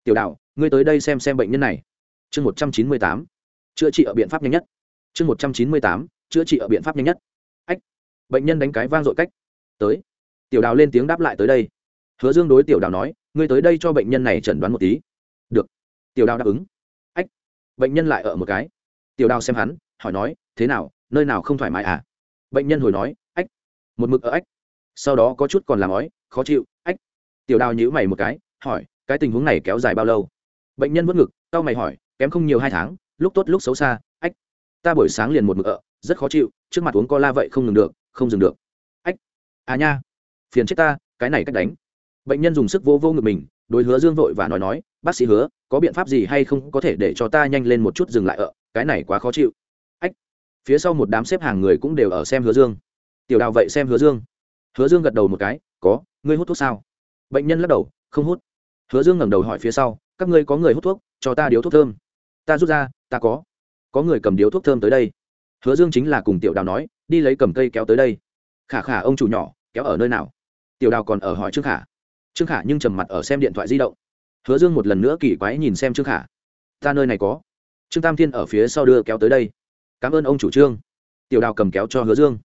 Tiểu đạo, ngươi tới đây xem xem bệnh nhân này. Chương một trăm chín mươi tám, chữa trị ở biện pháp nhanh nhất. Chương một trăm chín mươi tám, chữa trị ở biện pháp nhanh nhất. Ách, bệnh nhân đánh cái vang dội cách. Tới. Tiểu đào lên tiếng đáp lại tới đây. Hứa dương đối tiểu đào nói, ngươi tới đây cho bệnh nhân này chẩn đoán một tí. Được. Tiểu đào đáp ứng. Ách, bệnh nhân lại ở một cái. Tiểu đào xem hắn, hỏi nói thế nào nơi nào không thoải mái à? Bệnh nhân hồi nói ách một mực ở ách. Sau đó có chút còn làm ói khó chịu ách. Tiểu đào nhữ mày một cái hỏi cái tình huống này kéo dài bao lâu? Bệnh nhân vất ngực tao mày hỏi kém không nhiều hai tháng lúc tốt lúc xấu xa ách. Ta buổi sáng liền một mực ở, rất khó chịu trước mặt uống co la vậy không ngừng được không dừng được. Ách à nha phiền chết ta cái này cách đánh. Bệnh nhân dùng sức vô vô ngực mình đối hứa dương vội và nói nói bác sĩ hứa có biện pháp gì hay không có thể để cho ta nhanh lên một chút dừng lại ở, cái này quá khó chịu phía sau một đám xếp hàng người cũng đều ở xem hứa dương. Tiểu đào vậy xem hứa dương. Hứa dương gật đầu một cái, có, ngươi hút thuốc sao? Bệnh nhân lắc đầu, không hút. Hứa dương ngẩng đầu hỏi phía sau, các ngươi có người hút thuốc, cho ta điếu thuốc thơm? Ta rút ra, ta có. Có người cầm điếu thuốc thơm tới đây. Hứa dương chính là cùng tiểu đào nói, đi lấy cầm cây kéo tới đây. Khả khả, ông chủ nhỏ, kéo ở nơi nào? Tiểu đào còn ở hỏi trương khả. Trương khả nhưng trầm mặt ở xem điện thoại di động. Hứa dương một lần nữa kỳ quái nhìn xem trương khả. Ta nơi này có. Trương tam thiên ở phía sau đưa kéo tới đây cảm ơn ông chủ trương. Tiểu đào cầm kéo cho hứa dương.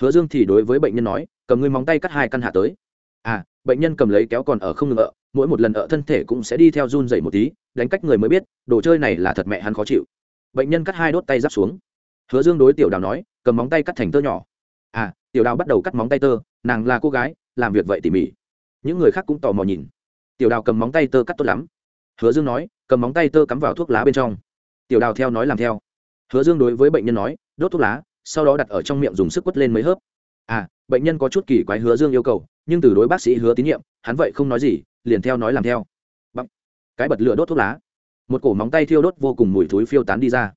Hứa dương thì đối với bệnh nhân nói, cầm ngươi móng tay cắt hai căn hạ tới. À bệnh nhân cầm lấy kéo còn ở không ngừng ợ mỗi một lần ợ thân thể cũng sẽ đi theo run dậy một tí, đánh cách người mới biết, đồ chơi này là thật mẹ hắn khó chịu. Bệnh nhân cắt hai đốt tay giáp xuống. Hứa dương đối tiểu đào nói, cầm móng tay cắt thành tơ nhỏ. À tiểu đào bắt đầu cắt móng tay tơ, nàng là cô gái, làm việc vậy tỉ mỉ. Những người khác cũng tò mò nhìn. Tiểu đào cầm móng tay tơ cắt tốt lắm. Hứa dương nói, cầm móng tay tơ cắm vào thuốc lá bên trong. Tiểu đào theo nói làm theo hứa dương đối với bệnh nhân nói, đốt thuốc lá, sau đó đặt ở trong miệng dùng sức quất lên mấy hớp. À bệnh nhân có chút kỳ quái hứa dương yêu cầu, nhưng từ đối bác sĩ hứa tín nhiệm, hắn vậy không nói gì, liền theo nói làm theo. Bằng. cái bật lửa đốt thuốc lá. Một cổ móng tay thiêu đốt vô cùng mùi thúi phiêu tán đi ra.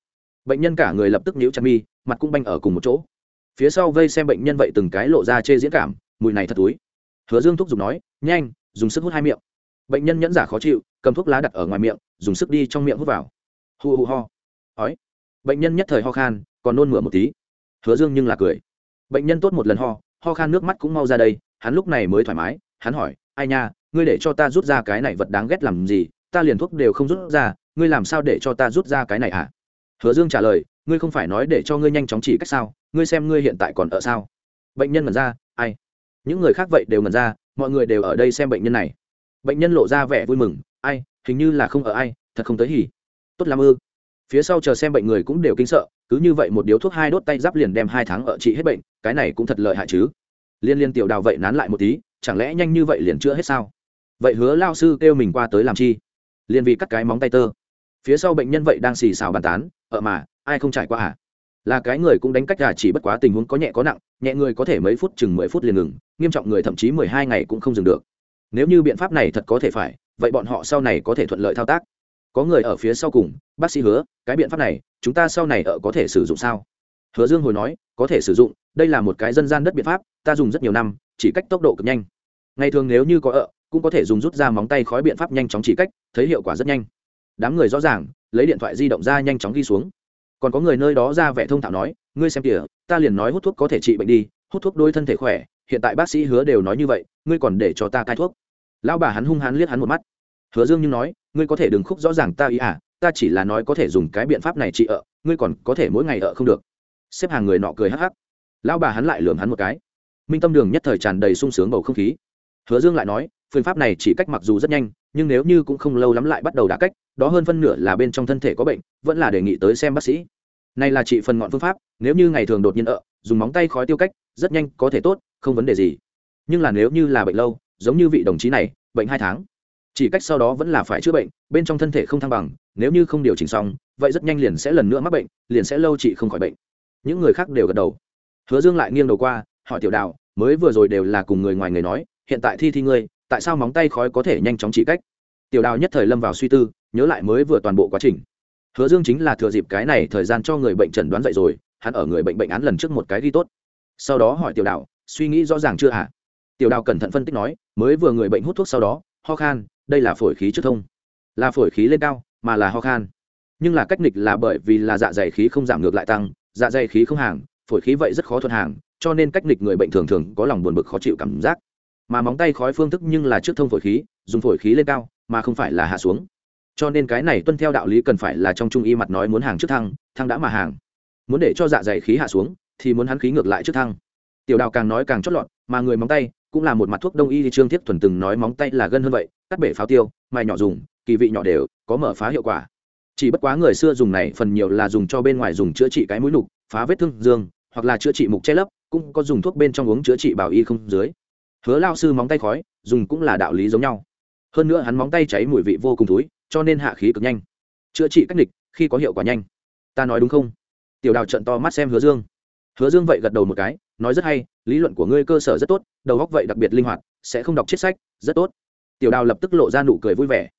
Bệnh nhân cả người lập tức nhíu chặt mi, mặt cũng banh ở cùng một chỗ. Phía sau vây xem bệnh nhân vậy từng cái lộ ra chê diễn cảm, mùi này thật túi. Hứa dương thúc giục nói, nhanh, dùng sức hút hai miệng. Bệnh nhân nhẫn giả khó chịu, cầm thuốc lá đặt ở ngoài miệng, dùng sức đi trong miệng hút vào. Hù hù ho. Ói bệnh nhân nhất thời ho khan, còn nôn mửa một tí. Hứa dương nhưng là cười. Bệnh nhân tốt một lần ho ho khan nước mắt cũng mau ra đây, hắn lúc này mới thoải mái, hắn hỏi, ai nha, ngươi để cho ta rút ra cái này vật đáng ghét làm gì? Ta liền thuốc đều không rút ra, ngươi làm sao để cho ta rút ra cái này hả? À? hứa dương trả lời, ngươi không phải nói để cho ngươi nhanh chóng chỉ cách sao, ngươi xem ngươi hiện tại còn ở sao? Bệnh nhân ngẩn ra, ai? Những người khác vậy đều ngẩn ra, mọi người đều ở đây xem bệnh nhân này. Bệnh nhân lộ ra vẻ vui mừng, ai, hình như là không ở ai, thật không tới hỉ. Tốt lắm ư phía sau chờ xem bệnh người cũng đều kinh sợ, cứ như vậy một điếu thuốc hai đốt tay giáp liền đem hai tháng ở trị hết bệnh, cái này cũng thật lợi hại chứ. Liên liên tiểu đào vậy nán lại một tí, chẳng lẽ nhanh như vậy liền chữa hết sao? Vậy hứa lao sư kêu mình qua tới làm chi? Liền vì cắt cái móng tay tơ. Phía sau bệnh nhân vậy đang xì xào bàn tán ở mà, ai không trải qua à? Là cái người cũng đánh cách gà chỉ bất quá tình huống có nhẹ có nặng, nhẹ người có thể mấy phút chừng mười phút liền ngừng, nghiêm trọng người thậm chí mười hai ngày cũng không dừng được. Nếu như biện pháp này thật có thể phải, vậy bọn họ sau này có thể thuận lợi thao tác có người ở phía sau cùng, bác sĩ hứa, cái biện pháp này, chúng ta sau này ở có thể sử dụng sao? Hứa dương hồi nói, có thể sử dụng, đây là một cái dân gian đất biện pháp, ta dùng rất nhiều năm, chỉ cách tốc độ cực nhanh. Ngày thường nếu như có ợ cũng có thể dùng rút ra móng tay khói biện pháp nhanh chóng chỉ cách, thấy hiệu quả rất nhanh. Đám người rõ ràng, lấy điện thoại di động ra nhanh chóng ghi xuống. Còn có người nơi đó ra vẻ thông thạo nói, ngươi xem kìa, ta liền nói hút thuốc có thể trị bệnh đi, hút thuốc đôi thân thể khỏe, hiện tại bác sĩ hứa đều nói như vậy, ngươi còn để cho ta cai thuốc. Lão bà hắn hung hắn liếc hắn một mắt. Hứa dương nhưng nói ngươi có thể đừng khúc rõ ràng ta ý à ta chỉ là nói có thể dùng cái biện pháp này trị ợ ngươi còn có thể mỗi ngày ợ không được. Xếp hàng người nọ cười hắc hắc. Lão bà hắn lại lườm hắn một cái. Minh tâm đường nhất thời tràn đầy sung sướng bầu không khí. Hứa dương lại nói, phương pháp này chỉ cách mặc dù rất nhanh, nhưng nếu như cũng không lâu lắm lại bắt đầu đã cách, đó hơn phân nửa là bên trong thân thể có bệnh, vẫn là đề nghị tới xem bác sĩ. Này là trị phần ngọn phương pháp, nếu như ngày thường đột nhiên ợ dùng móng tay khói tiêu cách, rất nhanh có thể tốt, không vấn đề gì. Nhưng là nếu như là bệnh lâu, giống như vị đồng chí này, bệnh hai tháng chỉ cách sau đó vẫn là phải chữa bệnh, bên trong thân thể không thăng bằng, nếu như không điều chỉnh xong, vậy rất nhanh liền sẽ lần nữa mắc bệnh, liền sẽ lâu chị không khỏi bệnh. Những người khác đều gật đầu. Hứa dương lại nghiêng đầu qua, hỏi tiểu đào, mới vừa rồi đều là cùng người ngoài người nói, hiện tại thi thi ngươi, tại sao móng tay khói có thể nhanh chóng trị cách? Tiểu đào nhất thời lâm vào suy tư, nhớ lại mới vừa toàn bộ quá trình. Hứa dương chính là thừa dịp cái này thời gian cho người bệnh chẩn đoán dậy rồi, hắn ở người bệnh bệnh án lần trước một cái ghi tốt. Sau đó hỏi tiểu đào, suy nghĩ rõ ràng chưa hả? Tiểu đào cẩn thận phân tích nói, mới vừa người bệnh hút thuốc sau đó, ho khan đây là phổi khí trước thông. Là phổi khí lên cao, mà là ho khan. Nhưng là cách nghịch là bởi vì là dạ dày khí không giảm ngược lại tăng dạ dày khí không hàng, phổi khí vậy rất khó thuận hàng, cho nên cách nghịch người bệnh thường thường có lòng buồn bực khó chịu cảm giác. Mà móng tay khói phương thức nhưng là trước thông phổi khí, dùng phổi khí lên cao, mà không phải là hạ xuống. Cho nên cái này tuân theo đạo lý cần phải là trong trung y mặt nói muốn hàng trước thăng thăng đã mà hàng. Muốn để cho dạ dày khí hạ xuống, thì muốn hắn khí ngược lại trước thăng. Tiểu đào càng nói càng chót lọt, mà người móng tay cũng là một mặt thuốc đông y trương thiết thuần từng nói móng tay là gân hơn vậy, cắt bể pháo tiêu, mài nhỏ dùng, kỳ vị nhỏ đều, có mở phá hiệu quả. Chỉ bất quá người xưa dùng này phần nhiều là dùng cho bên ngoài dùng chữa trị cái mũi nục phá vết thương dương, hoặc là chữa trị mục che lấp, cũng có dùng thuốc bên trong uống chữa trị bảo y không dưới. Hứa lao sư móng tay khói, dùng cũng là đạo lý giống nhau. Hơn nữa hắn móng tay cháy mùi vị vô cùng thúi cho nên hạ khí cực nhanh. Chữa trị cách địch khi có hiệu quả nhanh. Ta nói đúng không? Tiểu đào trận to mắt xem hứa dương. Hứa dương vậy gật đầu một cái nói rất hay, lý luận của ngươi cơ sở rất tốt, đầu góc vậy đặc biệt linh hoạt, sẽ không đọc chết sách, rất tốt. Tiểu đào lập tức lộ ra nụ cười vui vẻ.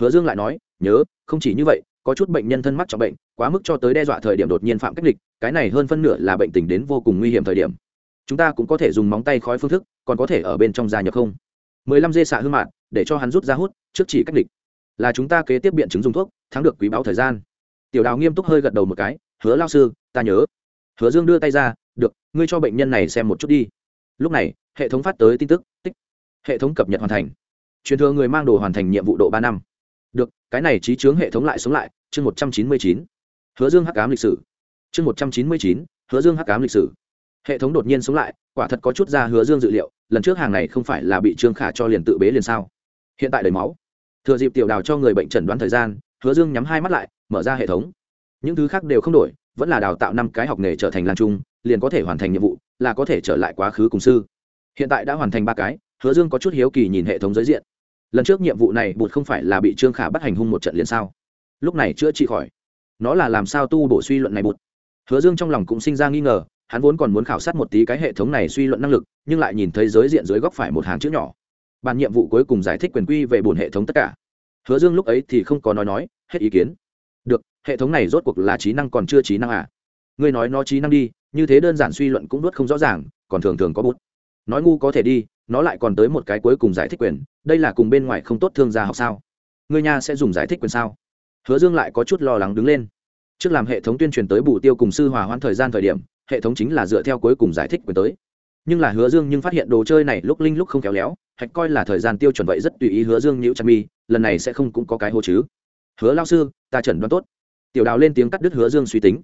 Hứa dương lại nói, nhớ, không chỉ như vậy, có chút bệnh nhân thân mắc trọng bệnh, quá mức cho tới đe dọa thời điểm đột nhiên phạm cách địch cái này hơn phân nửa là bệnh tình đến vô cùng nguy hiểm thời điểm. Chúng ta cũng có thể dùng móng tay khói phương thức, còn có thể ở bên trong gia nhập không? mười lăm dê xạ hương mạn, để cho hắn rút ra hút, trước chỉ cách địch là chúng ta kế tiếp biện chứng dùng thuốc, thắng được quý báo thời gian. Tiểu đào nghiêm túc hơi gật đầu một cái, hứa lao sư, ta nhớ. Hứa dương đưa tay ra được, ngươi cho bệnh nhân này xem một chút đi. Lúc này, hệ thống phát tới tin tức, tích. Hệ thống cập nhật hoàn thành. Truyền thừa người mang đồ hoàn thành nhiệm vụ độ ba năm. Được, cái này trí chướng hệ thống lại sống lại, chương một trăm chín mươi chín. Hứa dương hắc cám lịch sử. Chương một trăm chín mươi chín, hứa dương hắc cám lịch sử. Hệ thống đột nhiên sống lại, quả thật có chút ra hứa dương dự liệu, lần trước hàng này không phải là bị trương khả cho liền tự bế liền sao. Hiện tại đầy máu. Thừa dịp tiểu đào cho người bệnh trần đoán thời gian, hứa dương nhắm hai mắt lại, mở ra hệ thống. Những thứ khác đều không đổi vẫn là đào tạo năm cái học nghề trở thành lan trung, liền có thể hoàn thành nhiệm vụ, là có thể trở lại quá khứ cùng sư. Hiện tại đã hoàn thành ba cái, hứa dương có chút hiếu kỳ nhìn hệ thống giới diện. Lần trước nhiệm vụ này bụt không phải là bị trương khả bắt hành hung một trận liền sao? Lúc này chữa trị khỏi. Nó là làm sao tu bổ suy luận này bụt hứa dương trong lòng cũng sinh ra nghi ngờ, hắn vốn còn muốn khảo sát một tí cái hệ thống này suy luận năng lực, nhưng lại nhìn thấy giới diện dưới góc phải một hàng chữ nhỏ. Bàn nhiệm vụ cuối cùng giải thích quyền quy về bổn hệ thống tất cả. Hứa dương lúc ấy thì không có nói nói, hết ý kiến được, hệ thống này rốt cuộc là trí năng còn chưa trí năng à? Ngươi nói nó trí năng đi, như thế đơn giản suy luận cũng nuốt không rõ ràng, còn thường thường có bút. Nói ngu có thể đi, nó lại còn tới một cái cuối cùng giải thích quyền, đây là cùng bên ngoài không tốt thương gia học sao? Ngươi nha sẽ dùng giải thích quyền sao? Hứa dương lại có chút lo lắng đứng lên. Trước làm hệ thống tuyên truyền tới bù tiêu cùng sư hòa hoãn thời gian thời điểm, hệ thống chính là dựa theo cuối cùng giải thích quyền tới. Nhưng là hứa dương nhưng phát hiện đồ chơi này lúc linh lúc không kéo léo, hạch coi là thời gian tiêu chuẩn vậy rất tùy ý hứa dương nhữ chăn mi, lần này sẽ không cũng có cái hô chứ. Hứa lao sư ta chẩn đoán tốt. Tiểu đào lên tiếng cắt đứt hứa dương suy tính.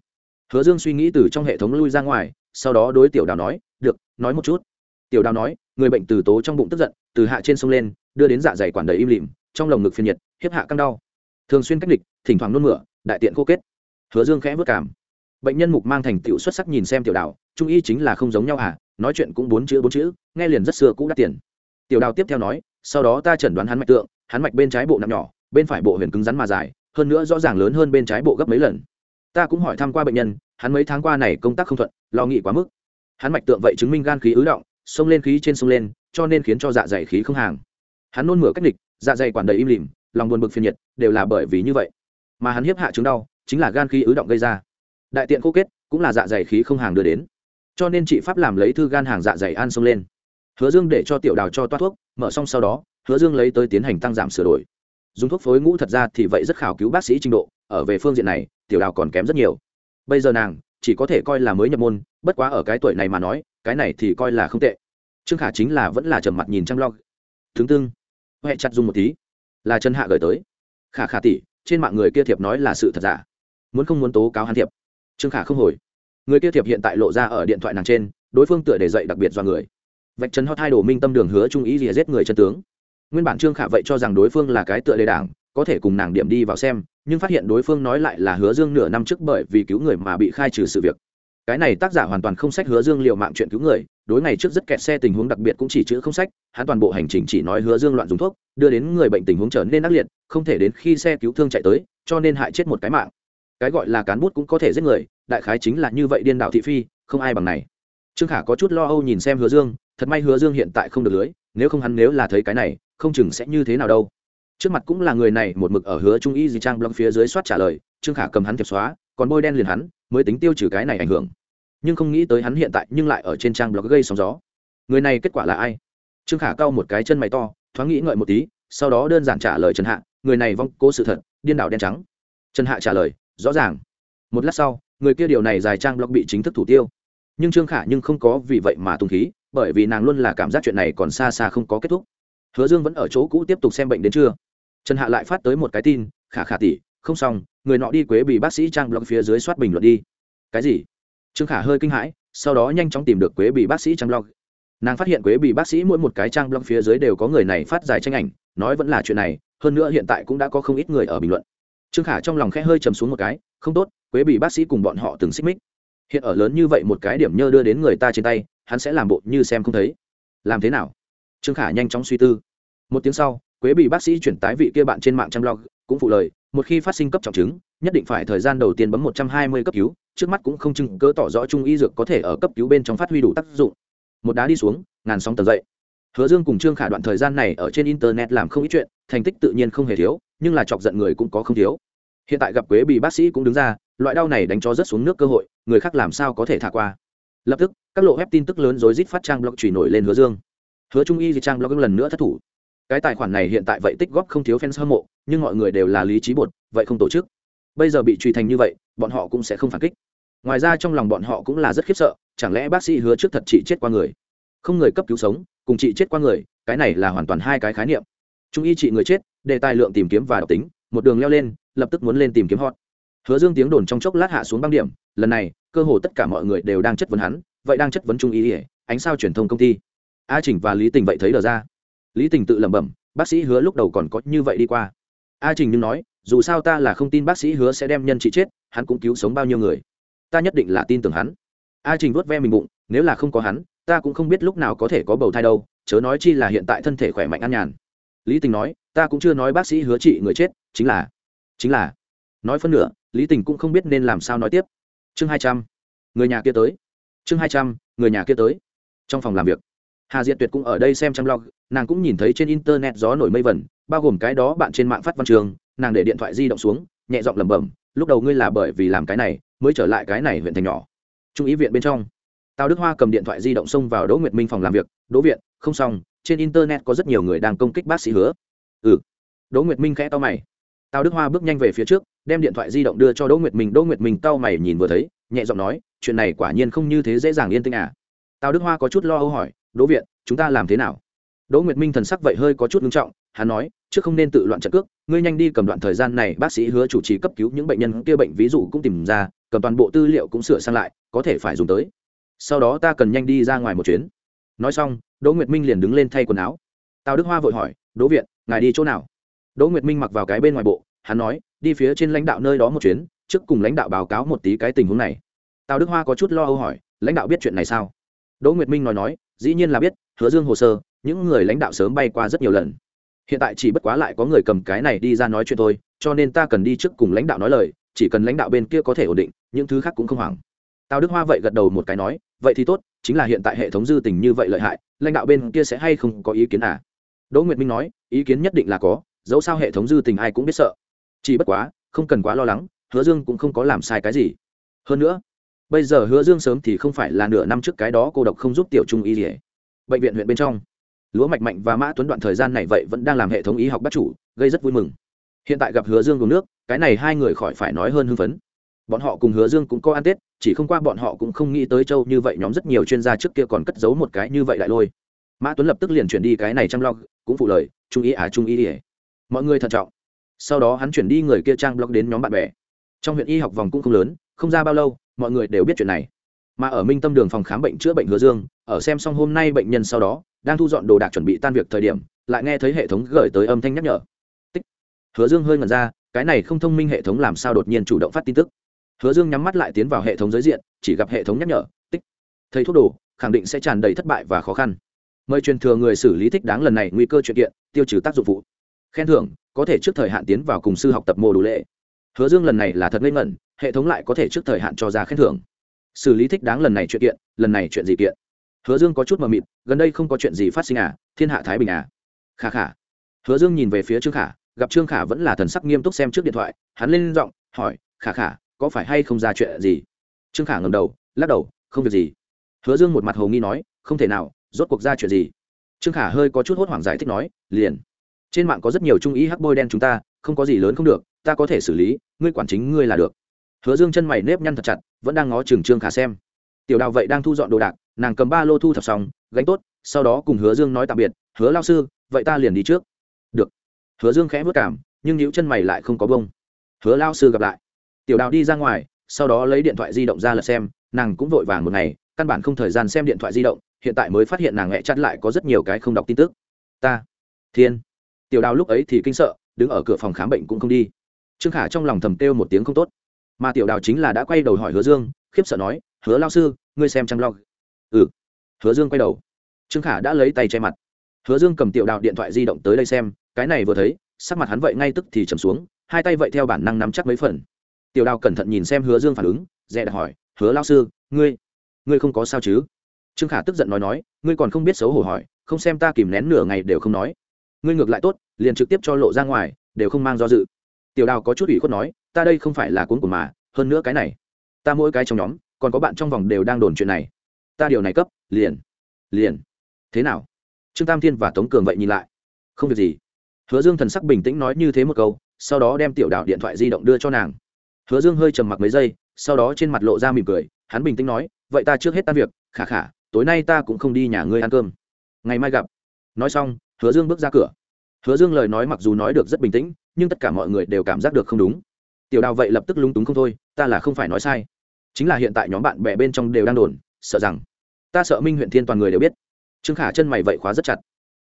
Hứa dương suy nghĩ từ trong hệ thống lui ra ngoài, sau đó đối tiểu đào nói, được, nói một chút. Tiểu đào nói, người bệnh từ tố trong bụng tức giận, từ hạ trên sông lên, đưa đến dạ dày quản đầy im lìm, trong lồng ngực phiền nhiệt, hiếp hạ căng đau. Thường xuyên cách địch, thỉnh thoảng nôn mửa, đại tiện khô kết. Hứa dương khẽ vất cảm. Bệnh nhân mục mang thành tựu xuất sắc nhìn xem tiểu đào, trung y chính là không giống nhau à nói chuyện cũng bốn chữ bốn chữ, nghe liền rất xưa cũng đắt tiền. Tiểu đào tiếp theo nói, sau đó ta chẩn đoán hắn mạch tượng, hắn mạch bên trái bộ nặng nhỏ, bên phải bộ huyền cứng rắn mà dài hơn nữa rõ ràng lớn hơn bên trái bộ gấp mấy lần. Ta cũng hỏi thăm qua bệnh nhân, hắn mấy tháng qua này công tác không thuận, lo nghĩ quá mức. Hắn mạch tượng vậy chứng minh gan khí ứ động xông lên khí trên sông lên, cho nên khiến cho dạ dày khí không hàng. Hắn nôn mửa cách địch dạ dày quản đầy im lìm, lòng buồn bực phiền nhiệt, đều là bởi vì như vậy. Mà hắn hiếp hạ chứng đau, chính là gan khí ứ động gây ra. Đại tiện khô kết, cũng là dạ dày khí không hàng đưa đến. Cho nên chị pháp làm lấy thư gan hàng dạ dày an xông lên. Hứa dương để cho tiểu đào cho toát thuốc, mở xong sau đó, hứa dương lấy tới tiến hành tăng giảm sửa đổi dùng thuốc phối ngũ thật ra thì vậy rất khảo cứu bác sĩ trình độ, ở về phương diện này, tiểu đào còn kém rất nhiều. Bây giờ nàng chỉ có thể coi là mới nhập môn, bất quá ở cái tuổi này mà nói, cái này thì coi là không tệ. Trương khả chính là vẫn là trầm mặt nhìn chăm lo thứ tương huệ chặt dùng một tí. Là chân hạ gửi tới. Khả khả tỷ, trên mạng người kia thiệp nói là sự thật giả. Muốn không muốn tố cáo hắn thiệp. Trương khả không hồi. Người kia thiệp hiện tại lộ ra ở điện thoại nàng trên, đối phương tựa để dậy đặc biệt do người. Vạch trần hot hai đồ minh tâm đường hứa trung ý rìa giết người chân tướng nguyên bản trương khả vậy cho rằng đối phương là cái tựa đề đảng, có thể cùng nàng điểm đi vào xem, nhưng phát hiện đối phương nói lại là hứa dương nửa năm trước bởi vì cứu người mà bị khai trừ sự việc. Cái này tác giả hoàn toàn không sách hứa dương liệu mạng chuyện cứu người, đối ngày trước rất kẹt xe tình huống đặc biệt cũng chỉ chữ không sách, hắn toàn bộ hành trình chỉ nói hứa dương loạn dùng thuốc, đưa đến người bệnh tình huống trở nên ác liệt, không thể đến khi xe cứu thương chạy tới, cho nên hại chết một cái mạng. Cái gọi là cán bút cũng có thể giết người, đại khái chính là như vậy điên đạo thị phi, không ai bằng này. Trương khả có chút lo âu nhìn xem hứa dương, thật may hứa dương hiện tại không được lưới, nếu không hắn nếu là thấy cái này không chừng sẽ như thế nào đâu. Trước mặt cũng là người này, một mực ở hứa trung y gì trang blog phía dưới soát trả lời, trương khả cầm hắn thiệp xóa còn bôi đen liền hắn, mới tính tiêu trừ cái này ảnh hưởng. Nhưng không nghĩ tới hắn hiện tại nhưng lại ở trên trang blog gây sóng gió. Người này kết quả là ai? Trương khả cau một cái chân mày to, thoáng nghĩ ngợi một tí, sau đó đơn giản trả lời trần hạ, người này vong cố sự thật, điên đảo đen trắng. Trần hạ trả lời, rõ ràng. Một lát sau, người kia điều này dài trang blog bị chính thức thủ tiêu. Nhưng trương khả nhưng không có vì vậy mà tung khí, bởi vì nàng luôn là cảm giác chuyện này còn xa xa không có kết thúc hứa dương vẫn ở chỗ cũ tiếp tục xem bệnh đến trưa. Trần hạ lại phát tới một cái tin, khả khả tỷ, không xong, người nọ đi quế bị bác sĩ trang blog phía dưới soát bình luận đi. Cái gì? Trương khả hơi kinh hãi, sau đó nhanh chóng tìm được quế bị bác sĩ trang blog. Nàng phát hiện quế bị bác sĩ mỗi một cái trang blog phía dưới đều có người này phát dài tranh ảnh, nói vẫn là chuyện này, hơn nữa hiện tại cũng đã có không ít người ở bình luận. Trương khả trong lòng khẽ hơi chầm xuống một cái, không tốt, quế bị bác sĩ cùng bọn họ từng xích mích. Hiện ở lớn như vậy một cái điểm nhơ đưa đến người ta trên tay, hắn sẽ làm bộ như xem không thấy. Làm thế nào? Trương khả nhanh chóng suy tư. Một tiếng sau, quế bị bác sĩ chuyển tái vị kia bạn trên mạng chăm lo cũng phụ lời, một khi phát sinh cấp trọng chứng, nhất định phải thời gian đầu tiên bấm một trăm hai mươi cấp cứu, trước mắt cũng không chứng cơ tỏ rõ trung y dược có thể ở cấp cứu bên trong phát huy đủ tác dụng. Một đá đi xuống, ngàn sóng tờ dậy. Hứa dương cùng trương khả đoạn thời gian này ở trên internet làm không ít chuyện, thành tích tự nhiên không hề thiếu, nhưng là chọc giận người cũng có không thiếu. Hiện tại gặp quế bị bác sĩ cũng đứng ra, loại đau này đánh cho rất xuống nước cơ hội, người khác làm sao có thể thả qua. Lập tức, các lộ web tin tức lớn rối rít phát trang blog chửi nổi lên hứa dương hứa trung y thì trang blog lần nữa thất thủ. Cái tài khoản này hiện tại vậy tích góp không thiếu fans hâm mộ, nhưng mọi người đều là lý trí bột, vậy không tổ chức. Bây giờ bị truy thành như vậy, bọn họ cũng sẽ không phản kích. Ngoài ra trong lòng bọn họ cũng là rất khiếp sợ, chẳng lẽ bác sĩ hứa trước thật chị chết qua người? Không người cấp cứu sống, cùng chị chết qua người, cái này là hoàn toàn hai cái khái niệm. Trung y trị người chết, đề tài lượng tìm kiếm và độc tính, một đường leo lên, lập tức muốn lên tìm kiếm hot. Hứa dương tiếng đồn trong chốc lát hạ xuống băng điểm, lần này, cơ hồ tất cả mọi người đều đang chất vấn hắn, vậy đang chất vấn trung y ánh sao truyền thông công ty a chỉnh và lý tình vậy thấy đờ ra. Lý tình tự lẩm bẩm, bác sĩ hứa lúc đầu còn có như vậy đi qua. A trình nhưng nói, dù sao ta là không tin bác sĩ hứa sẽ đem nhân trị chết, hắn cũng cứu sống bao nhiêu người. Ta nhất định là tin tưởng hắn. A trình vuốt ve mình bụng, nếu là không có hắn, ta cũng không biết lúc nào có thể có bầu thai đâu, chớ nói chi là hiện tại thân thể khỏe mạnh an nhàn. Lý tình nói, ta cũng chưa nói bác sĩ hứa trị người chết, chính là chính là. Nói phân nửa, lý tình cũng không biết nên làm sao nói tiếp. Chương hai trăm, người nhà kia tới. Chương hai trăm, người nhà kia tới. Trong phòng làm việc hà diệt tuyệt cũng ở đây xem chăm log nàng cũng nhìn thấy trên internet gió nổi mây vẩn bao gồm cái đó bạn trên mạng phát văn trường, nàng để điện thoại di động xuống, nhẹ giọng lẩm bẩm, lúc đầu ngươi là bởi vì làm cái này, mới trở lại cái này huyện thành nhỏ. Trung ý viện bên trong, tào đức hoa cầm điện thoại di động xông vào đỗ nguyệt minh phòng làm việc, đỗ viện, không xong, trên internet có rất nhiều người đang công kích bác sĩ hứa. Ừ. Đỗ nguyệt minh khẽ to mày. Tào đức hoa bước nhanh về phía trước, đem điện thoại di động đưa cho đỗ nguyệt minh, đỗ nguyệt minh cau mày nhìn vừa thấy, nhẹ giọng nói, chuyện này quả nhiên không như thế dễ dàng yên tĩnh à? Tào đức hoa có chút lo âu hỏi đỗ viện, chúng ta làm thế nào? Đỗ nguyệt minh thần sắc vậy hơi có chút nghiêm trọng, hắn nói, trước không nên tự loạn trận cước, ngươi nhanh đi cầm đoạn thời gian này, bác sĩ hứa chủ trì cấp cứu những bệnh nhân kia bệnh ví dụ cũng tìm ra, cầm toàn bộ tư liệu cũng sửa sang lại, có thể phải dùng tới. Sau đó ta cần nhanh đi ra ngoài một chuyến. Nói xong, đỗ nguyệt minh liền đứng lên thay quần áo. Tào đức hoa vội hỏi, đỗ viện, ngài đi chỗ nào? Đỗ nguyệt minh mặc vào cái bên ngoài bộ, hắn nói, đi phía trên lãnh đạo nơi đó một chuyến, trước cùng lãnh đạo báo cáo một tí cái tình huống này. Tào đức hoa có chút lo âu hỏi, lãnh đạo biết chuyện này sao? Đỗ nguyệt minh nói nói dĩ nhiên là biết, hứa dương hồ sơ, những người lãnh đạo sớm bay qua rất nhiều lần. Hiện tại chỉ bất quá lại có người cầm cái này đi ra nói chuyện thôi, cho nên ta cần đi trước cùng lãnh đạo nói lời, chỉ cần lãnh đạo bên kia có thể ổn định, những thứ khác cũng không hoảng. Tào đức hoa vậy gật đầu một cái nói, vậy thì tốt, chính là hiện tại hệ thống dư tình như vậy lợi hại, lãnh đạo bên kia sẽ hay không có ý kiến à? Đỗ nguyệt minh nói, ý kiến nhất định là có, dẫu sao hệ thống dư tình ai cũng biết sợ. Chỉ bất quá, không cần quá lo lắng, hứa dương cũng không có làm sai cái gì. Hơn nữa bây giờ hứa dương sớm thì không phải là nửa năm trước cái đó cô độc không giúp tiểu trung y dỉa bệnh viện huyện bên trong. Lúa mạch mạnh và mã tuấn đoạn thời gian này vậy vẫn đang làm hệ thống y học bắt chủ, gây rất vui mừng. Hiện tại gặp hứa dương uống nước, cái này hai người khỏi phải nói hơn hưng phấn. Bọn họ cùng hứa dương cũng có ăn tết, chỉ không qua bọn họ cũng không nghĩ tới châu như vậy nhóm rất nhiều chuyên gia trước kia còn cất giấu một cái như vậy lại lôi. Mã tuấn lập tức liền chuyển đi cái này chăm lo cũng phụ lời, trung ý à trung ý ỉa mọi người thận trọng. Sau đó hắn chuyển đi người kia trang blog đến nhóm bạn bè. Trong huyện y học vòng cũng không lớn, không ra bao lâu mọi người đều biết chuyện này. Mà ở minh tâm đường phòng khám bệnh chữa bệnh hứa dương, ở xem xong hôm nay bệnh nhân sau đó, đang thu dọn đồ đạc chuẩn bị tan việc thời điểm, lại nghe thấy hệ thống gửi tới âm thanh nhắc nhở. Tích. hứa dương hơi ngẩn ra, cái này không thông minh hệ thống làm sao đột nhiên chủ động phát tin tức. Hứa dương nhắm mắt lại tiến vào hệ thống giới diện, chỉ gặp hệ thống nhắc nhở, tích. Thầy thuốc đồ, khẳng định sẽ tràn đầy thất bại và khó khăn. Mời truyền thừa người xử lý thích đáng lần này nguy cơ chuyện kiện, tiêu trừ tác dụng phụ. Khen thưởng, có thể trước thời hạn tiến vào cùng sư học tập mô đủ lệ. Hứa dương lần này là thật ngây ngẩn hệ thống lại có thể trước thời hạn cho ra khen thưởng. Xử lý thích đáng lần này chuyện kiện, lần này chuyện gì kiện? Hứa dương có chút mờ mịt, gần đây không có chuyện gì phát sinh à thiên hạ thái bình à? Khả khả. Hứa dương nhìn về phía trương khả, gặp trương khả vẫn là thần sắc nghiêm túc xem trước điện thoại, hắn lên giọng hỏi, khả khả, có phải hay không ra chuyện gì? Trương khả ngầm đầu, lắc đầu, không việc gì. Hứa dương một mặt hồ nghi nói, không thể nào, rốt cuộc ra chuyện gì? Trương khả hơi có chút hốt hoảng giải thích nói, liền, trên mạng có rất nhiều trung ý hắc bôi đen chúng ta, không có gì lớn không được, ta có thể xử lý, ngươi quản chính ngươi là được hứa dương chân mày nếp nhăn thật chặt, vẫn đang ngó Trường trương khả xem. Tiểu đào vậy đang thu dọn đồ đạc, nàng cầm ba lô thu thập xong, gánh tốt, sau đó cùng hứa dương nói tạm biệt, hứa lao sư, vậy ta liền đi trước. Được. Hứa dương khẽ vất cảm, nhưng những chân mày lại không có bông hứa lao sư gặp lại. Tiểu đào đi ra ngoài, sau đó lấy điện thoại di động ra lật xem, nàng cũng vội vàng một ngày, căn bản không thời gian xem điện thoại di động, hiện tại mới phát hiện nàng hẹ chắt lại có rất nhiều cái không đọc tin tức. Ta, thiên. Tiểu đào lúc ấy thì kinh sợ, đứng ở cửa phòng khám bệnh cũng không đi. Trương khả trong lòng thầm kêu một tiếng không tốt mà tiểu đào chính là đã quay đầu hỏi hứa dương, khiếp sợ nói, hứa lao sư, ngươi xem trăng log ừ. Hứa dương quay đầu. Trương khả đã lấy tay che mặt. Hứa dương cầm tiểu đào điện thoại di động tới đây xem, cái này vừa thấy, sắc mặt hắn vậy ngay tức thì trầm xuống, hai tay vậy theo bản năng nắm chắc mấy phần. Tiểu đào cẩn thận nhìn xem hứa dương phản ứng, dè đặt hỏi, hứa lao sư, ngươi ngươi không có sao chứ? Trương khả tức giận nói nói, ngươi còn không biết xấu hổ hỏi, không xem ta kìm nén nửa ngày đều không nói. Ngươi ngược lại tốt, liền trực tiếp cho lộ ra ngoài, đều không mang do dự. Tiểu đào có chút ủy khuất nói ta đây không phải là cuốn của mà, hơn nữa cái này, ta mỗi cái trong nhóm, còn có bạn trong vòng đều đang đồn chuyện này. Ta điều này cấp, liền liền. Thế nào? Trương tam thiên và tống cường vậy nhìn lại. Không việc gì. Hứa dương thần sắc bình tĩnh nói như thế một câu, sau đó đem tiểu đạo điện thoại di động đưa cho nàng. Hứa dương hơi trầm mặc mấy giây, sau đó trên mặt lộ ra mỉm cười, hắn bình tĩnh nói, vậy ta trước hết tan việc, khả khả, tối nay ta cũng không đi nhà ngươi ăn cơm. Ngày mai gặp. Nói xong, hứa dương bước ra cửa. Hứa dương lời nói mặc dù nói được rất bình tĩnh, nhưng tất cả mọi người đều cảm giác được không đúng tiểu đào vậy lập tức lúng túng không thôi, ta là không phải nói sai. Chính là hiện tại nhóm bạn bè bên trong đều đang đồn, sợ rằng, ta sợ minh huyện thiên toàn người đều biết. Trương khả chân mày vậy khóa rất chặt.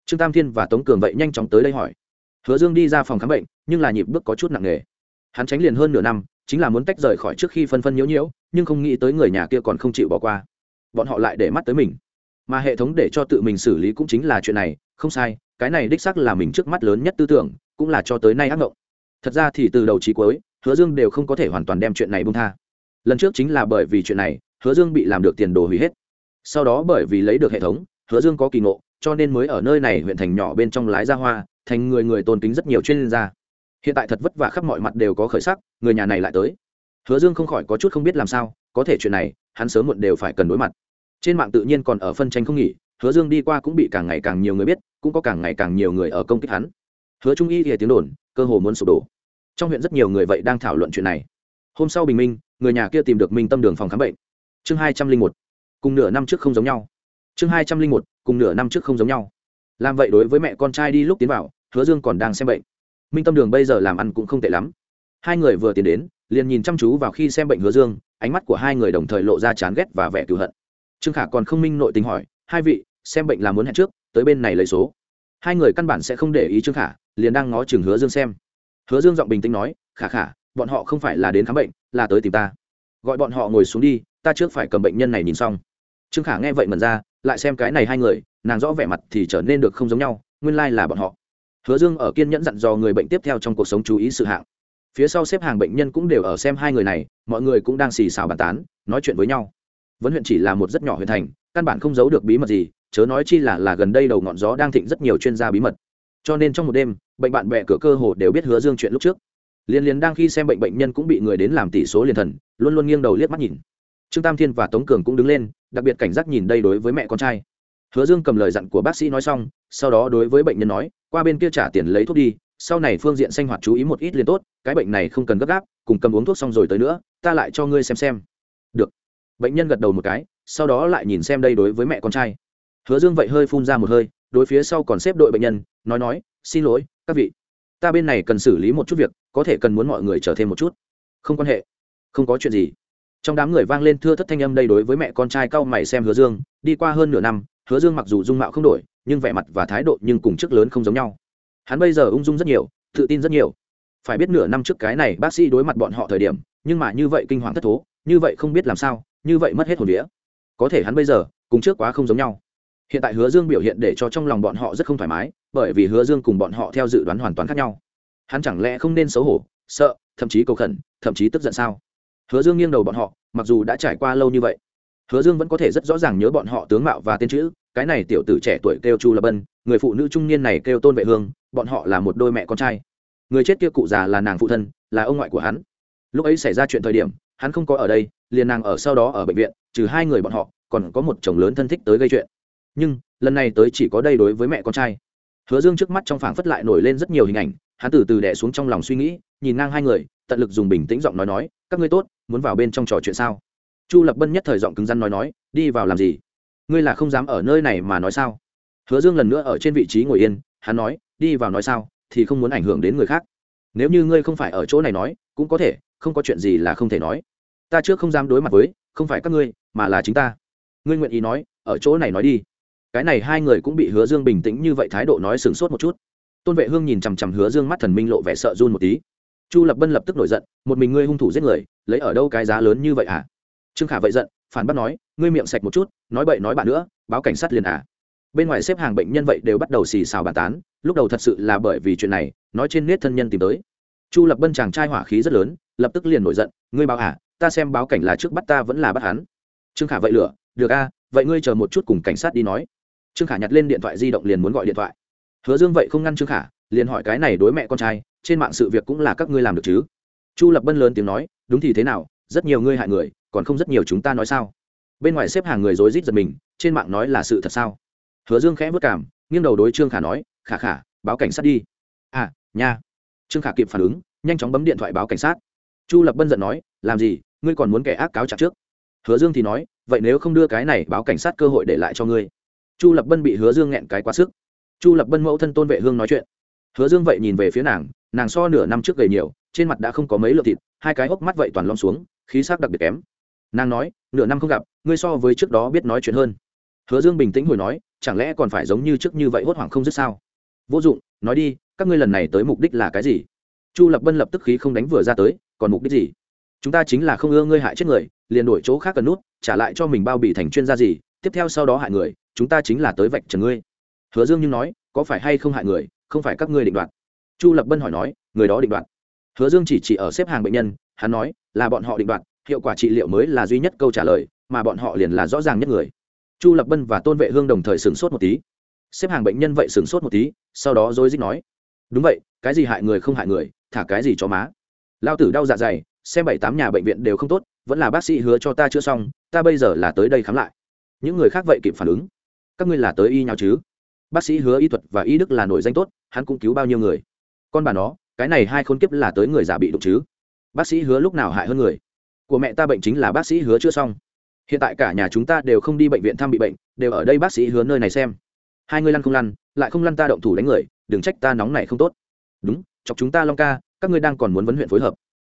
Trương tam thiên và tống cường vậy nhanh chóng tới đây hỏi. Hứa dương đi ra phòng khám bệnh, nhưng là nhịp bước có chút nặng nề. Hắn tránh liền hơn nửa năm, chính là muốn tách rời khỏi trước khi phân phân nhiễu nhiễu, nhưng không nghĩ tới người nhà kia còn không chịu bỏ qua. Bọn họ lại để mắt tới mình. Mà hệ thống để cho tự mình xử lý cũng chính là chuyện này, không sai, cái này đích xác là mình trước mắt lớn nhất tư tưởng, cũng là cho tới nay ác mộng thật ra thì từ đầu trí cuối hứa dương đều không có thể hoàn toàn đem chuyện này bung tha. Lần trước chính là bởi vì chuyện này, hứa dương bị làm được tiền đồ hủy hết. Sau đó bởi vì lấy được hệ thống, hứa dương có kỳ ngộ, cho nên mới ở nơi này huyện thành nhỏ bên trong lái ra hoa, thành người người tôn kính rất nhiều chuyên gia. Hiện tại thật vất vả khắp mọi mặt đều có khởi sắc, người nhà này lại tới. Hứa dương không khỏi có chút không biết làm sao, có thể chuyện này, hắn sớm muộn đều phải cần đối mặt. Trên mạng tự nhiên còn ở phân tranh không nghỉ, hứa dương đi qua cũng bị càng ngày càng nhiều người biết, cũng có càng ngày càng nhiều người ở công kích hắn. Hứa trung y thì tiếng đồn, cơ hồ muốn sụp đổ trong huyện rất nhiều người vậy đang thảo luận chuyện này. Hôm sau bình minh, người nhà kia tìm được minh tâm đường phòng khám bệnh. Chương hai trăm linh một, cùng nửa năm trước không giống nhau. Chương hai trăm linh một, cùng nửa năm trước không giống nhau. Làm vậy đối với mẹ con trai đi lúc tiến vào, hứa dương còn đang xem bệnh. Minh tâm đường bây giờ làm ăn cũng không tệ lắm. Hai người vừa tiến đến, liền nhìn chăm chú vào khi xem bệnh hứa dương, ánh mắt của hai người đồng thời lộ ra chán ghét và vẻ cựu hận. Trương khả còn không minh nội tình hỏi, hai vị, xem bệnh là muốn hẹn trước, tới bên này lấy số. Hai người căn bản sẽ không để ý trương khả, liền đang ngó chừng hứa dương xem hứa dương giọng bình tĩnh nói, khả khả, bọn họ không phải là đến khám bệnh, là tới tìm ta. Gọi bọn họ ngồi xuống đi, ta trước phải cầm bệnh nhân này nhìn xong. Trương khả nghe vậy mần ra, lại xem cái này hai người, nàng rõ vẻ mặt thì trở nên được không giống nhau, nguyên lai、like、là bọn họ. Hứa dương ở kiên nhẫn dặn dò người bệnh tiếp theo trong cuộc sống chú ý sự hạng. Phía sau xếp hàng bệnh nhân cũng đều ở xem hai người này, mọi người cũng đang xì xào bàn tán, nói chuyện với nhau. Vẫn huyện chỉ là một rất nhỏ huyện thành, căn bản không giấu được bí mật gì, chớ nói chi là là gần đây đầu ngọn gió đang thịnh rất nhiều chuyên gia bí mật cho nên trong một đêm, bệnh bạn bè cửa cơ hồ đều biết hứa dương chuyện lúc trước. Liên liên đang khi xem bệnh bệnh nhân cũng bị người đến làm tỷ số liền thần, luôn luôn nghiêng đầu liếc mắt nhìn. Trương tam thiên và tống cường cũng đứng lên, đặc biệt cảnh giác nhìn đây đối với mẹ con trai. Hứa dương cầm lời dặn của bác sĩ nói xong, sau đó đối với bệnh nhân nói, qua bên kia trả tiền lấy thuốc đi, sau này phương diện sinh hoạt chú ý một ít liền tốt, cái bệnh này không cần gấp gáp, cùng cầm uống thuốc xong rồi tới nữa, ta lại cho ngươi xem xem. Được. Bệnh nhân gật đầu một cái, sau đó lại nhìn xem đây đối với mẹ con trai. Hứa dương vậy hơi phun ra một hơi đối phía sau còn xếp đội bệnh nhân, nói nói, xin lỗi, các vị. Ta bên này cần xử lý một chút việc, có thể cần muốn mọi người chờ thêm một chút. Không quan hệ. Không có chuyện gì. Trong đám người vang lên thưa thất thanh âm đây đối với mẹ con trai cau mày xem hứa dương, đi qua hơn nửa năm, hứa dương mặc dù dung mạo không đổi, nhưng vẻ mặt và thái độ nhưng cùng trước lớn không giống nhau. Hắn bây giờ ung dung rất nhiều, tự tin rất nhiều. Phải biết nửa năm trước cái này bác sĩ đối mặt bọn họ thời điểm, nhưng mà như vậy kinh hoàng thất thố, như vậy không biết làm sao, như vậy mất hết hồn vía. Có thể hắn bây giờ, cùng trước quá không giống nhau hiện tại hứa dương biểu hiện để cho trong lòng bọn họ rất không thoải mái, bởi vì hứa dương cùng bọn họ theo dự đoán hoàn toàn khác nhau. Hắn chẳng lẽ không nên xấu hổ, sợ, thậm chí cầu khẩn, thậm chí tức giận sao? Hứa dương nghiêng đầu bọn họ, mặc dù đã trải qua lâu như vậy, hứa dương vẫn có thể rất rõ ràng nhớ bọn họ tướng mạo và tên chữ, cái này tiểu tử trẻ tuổi kêu chu lập bân, người phụ nữ trung niên này kêu tôn vệ hương, bọn họ là một đôi mẹ con trai. Người chết kia cụ già là nàng phụ thân, là ông ngoại của hắn. Lúc ấy xảy ra chuyện thời điểm, hắn không có ở đây, liền nàng ở sau đó ở bệnh viện, trừ hai người bọn họ, còn có một chồng lớn thân thích tới gây chuyện nhưng lần này tới chỉ có đây đối với mẹ con trai. Hứa dương trước mắt trong phảng phất lại nổi lên rất nhiều hình ảnh, hắn từ từ đẻ xuống trong lòng suy nghĩ, nhìn ngang hai người, tận lực dùng bình tĩnh giọng nói nói, các ngươi tốt, muốn vào bên trong trò chuyện sao? Chu lập bân nhất thời giọng cứng rắn nói nói, đi vào làm gì? Ngươi là không dám ở nơi này mà nói sao? Hứa dương lần nữa ở trên vị trí ngồi yên, hắn nói, đi vào nói sao, thì không muốn ảnh hưởng đến người khác. Nếu như ngươi không phải ở chỗ này nói, cũng có thể, không có chuyện gì là không thể nói. Ta trước không dám đối mặt với, không phải các ngươi, mà là chính ta. Ngươi nguyện ý nói, ở chỗ này nói đi cái này hai người cũng bị hứa dương bình tĩnh như vậy thái độ nói sửng sốt một chút. Tôn vệ hương nhìn chằm chằm hứa dương mắt thần minh lộ vẻ sợ run một tí. Chu lập bân lập tức nổi giận, một mình ngươi hung thủ giết người, lấy ở đâu cái giá lớn như vậy à? Trương khả vậy giận, phản bác nói, ngươi miệng sạch một chút, nói bậy nói bạn nữa, báo cảnh sát liền à. Bên ngoài xếp hàng bệnh nhân vậy đều bắt đầu xì xào bàn tán, lúc đầu thật sự là bởi vì chuyện này, nói trên nết thân nhân tìm tới. Chu lập bân chàng trai hỏa khí rất lớn, lập tức liền nổi giận, ngươi báo à ta xem báo cảnh là trước bắt ta vẫn là bắt hắn. Trương khả vậy lửa, được a vậy ngươi chờ một chút cùng cảnh sát đi nói trương khả nhặt lên điện thoại di động liền muốn gọi điện thoại. Hứa dương vậy không ngăn trương khả, liền hỏi cái này đối mẹ con trai, trên mạng sự việc cũng là các ngươi làm được chứ? Chu lập bân lớn tiếng nói, đúng thì thế nào, rất nhiều ngươi hại người, còn không rất nhiều chúng ta nói sao? Bên ngoài xếp hàng người rối rít giật mình, trên mạng nói là sự thật sao? Hứa dương khẽ vất cảm, nghiêng đầu đối trương khả nói, khả khả, báo cảnh sát đi. À nha. Trương khả kịp phản ứng, nhanh chóng bấm điện thoại báo cảnh sát. Chu lập bân giận nói, làm gì, ngươi còn muốn kẻ ác cáo trạng trước? Hứa dương thì nói, vậy nếu không đưa cái này báo cảnh sát cơ hội để lại cho ngươi chu lập bân bị hứa dương nghẹn cái quá sức. Chu lập bân mẫu thân tôn vệ hương nói chuyện. Hứa dương vậy nhìn về phía nàng nàng so nửa năm trước gầy nhiều, trên mặt đã không có mấy lượng thịt, hai cái hốc mắt vậy toàn lom xuống, khí sắc đặc biệt kém. Nàng nói, nửa năm không gặp, ngươi so với trước đó biết nói chuyện hơn. Hứa dương bình tĩnh hồi nói, chẳng lẽ còn phải giống như trước như vậy hốt hoảng không dứt sao? Vô dụng, nói đi, các ngươi lần này tới mục đích là cái gì? Chu lập bân lập tức khí không đánh vừa ra tới, còn mục đích gì? Chúng ta chính là không ưa ngươi hại chết người, liền đổi chỗ khác cần nút, trả lại cho mình bao bì thành chuyên gia gì, tiếp theo sau đó hại người chúng ta chính là tới vạch trần ngươi. Hứa dương nhưng nói, có phải hay không hại người, không phải các ngươi định đoạt? Chu lập bân hỏi nói, người đó định đoạt. Hứa dương chỉ chỉ ở xếp hàng bệnh nhân, hắn nói, là bọn họ định đoạt, hiệu quả trị liệu mới là duy nhất câu trả lời, mà bọn họ liền là rõ ràng nhất người. Chu lập bân và tôn vệ hương đồng thời sửng sốt một tí. Xếp hàng bệnh nhân vậy sửng sốt một tí, sau đó dối dích nói, đúng vậy, cái gì hại người không hại người, thả cái gì cho má. Lao tử đau dạ dày, xem bảy tám nhà bệnh viện đều không tốt, vẫn là bác sĩ hứa cho ta chữa xong, ta bây giờ là tới đây khám lại. Những người khác vậy kịp phản ứng các ngươi là tới y nhau chứ? Bác sĩ hứa y thuật và y đức là nổi danh tốt, hắn cũng cứu bao nhiêu người. Con bà nó, cái này hai khôn kiếp là tới người già bị đụng chứ? Bác sĩ hứa lúc nào hại hơn người? Của mẹ ta bệnh chính là bác sĩ hứa chữa xong. Hiện tại cả nhà chúng ta đều không đi bệnh viện thăm bị bệnh, đều ở đây bác sĩ hứa nơi này xem. Hai ngươi lăn không lăn, lại không lăn ta động thủ đánh người, đừng trách ta nóng này không tốt. Đúng, chọc chúng ta long ca, các ngươi đang còn muốn vấn huyện phối hợp.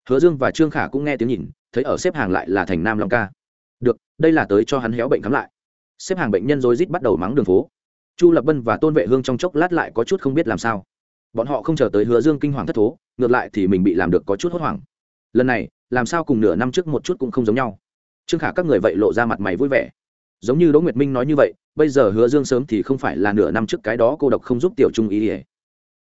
Hứa dương và trương khả cũng nghe tiếng nhìn, thấy ở xếp hàng lại là thành nam long ca. Được, đây là tới cho hắn héo bệnh khám lại xếp hàng bệnh nhân rối rít bắt đầu mắng đường phố. Chu lập bân và tôn vệ hương trong chốc lát lại có chút không biết làm sao. Bọn họ không chờ tới hứa dương kinh hoàng thất thố, ngược lại thì mình bị làm được có chút hốt hoảng. Lần này, làm sao cùng nửa năm trước một chút cũng không giống nhau. Trương khả các người vậy lộ ra mặt mày vui vẻ. Giống như đỗ nguyệt minh nói như vậy, bây giờ hứa dương sớm thì không phải là nửa năm trước cái đó cô độc không giúp tiểu trung ý ỉa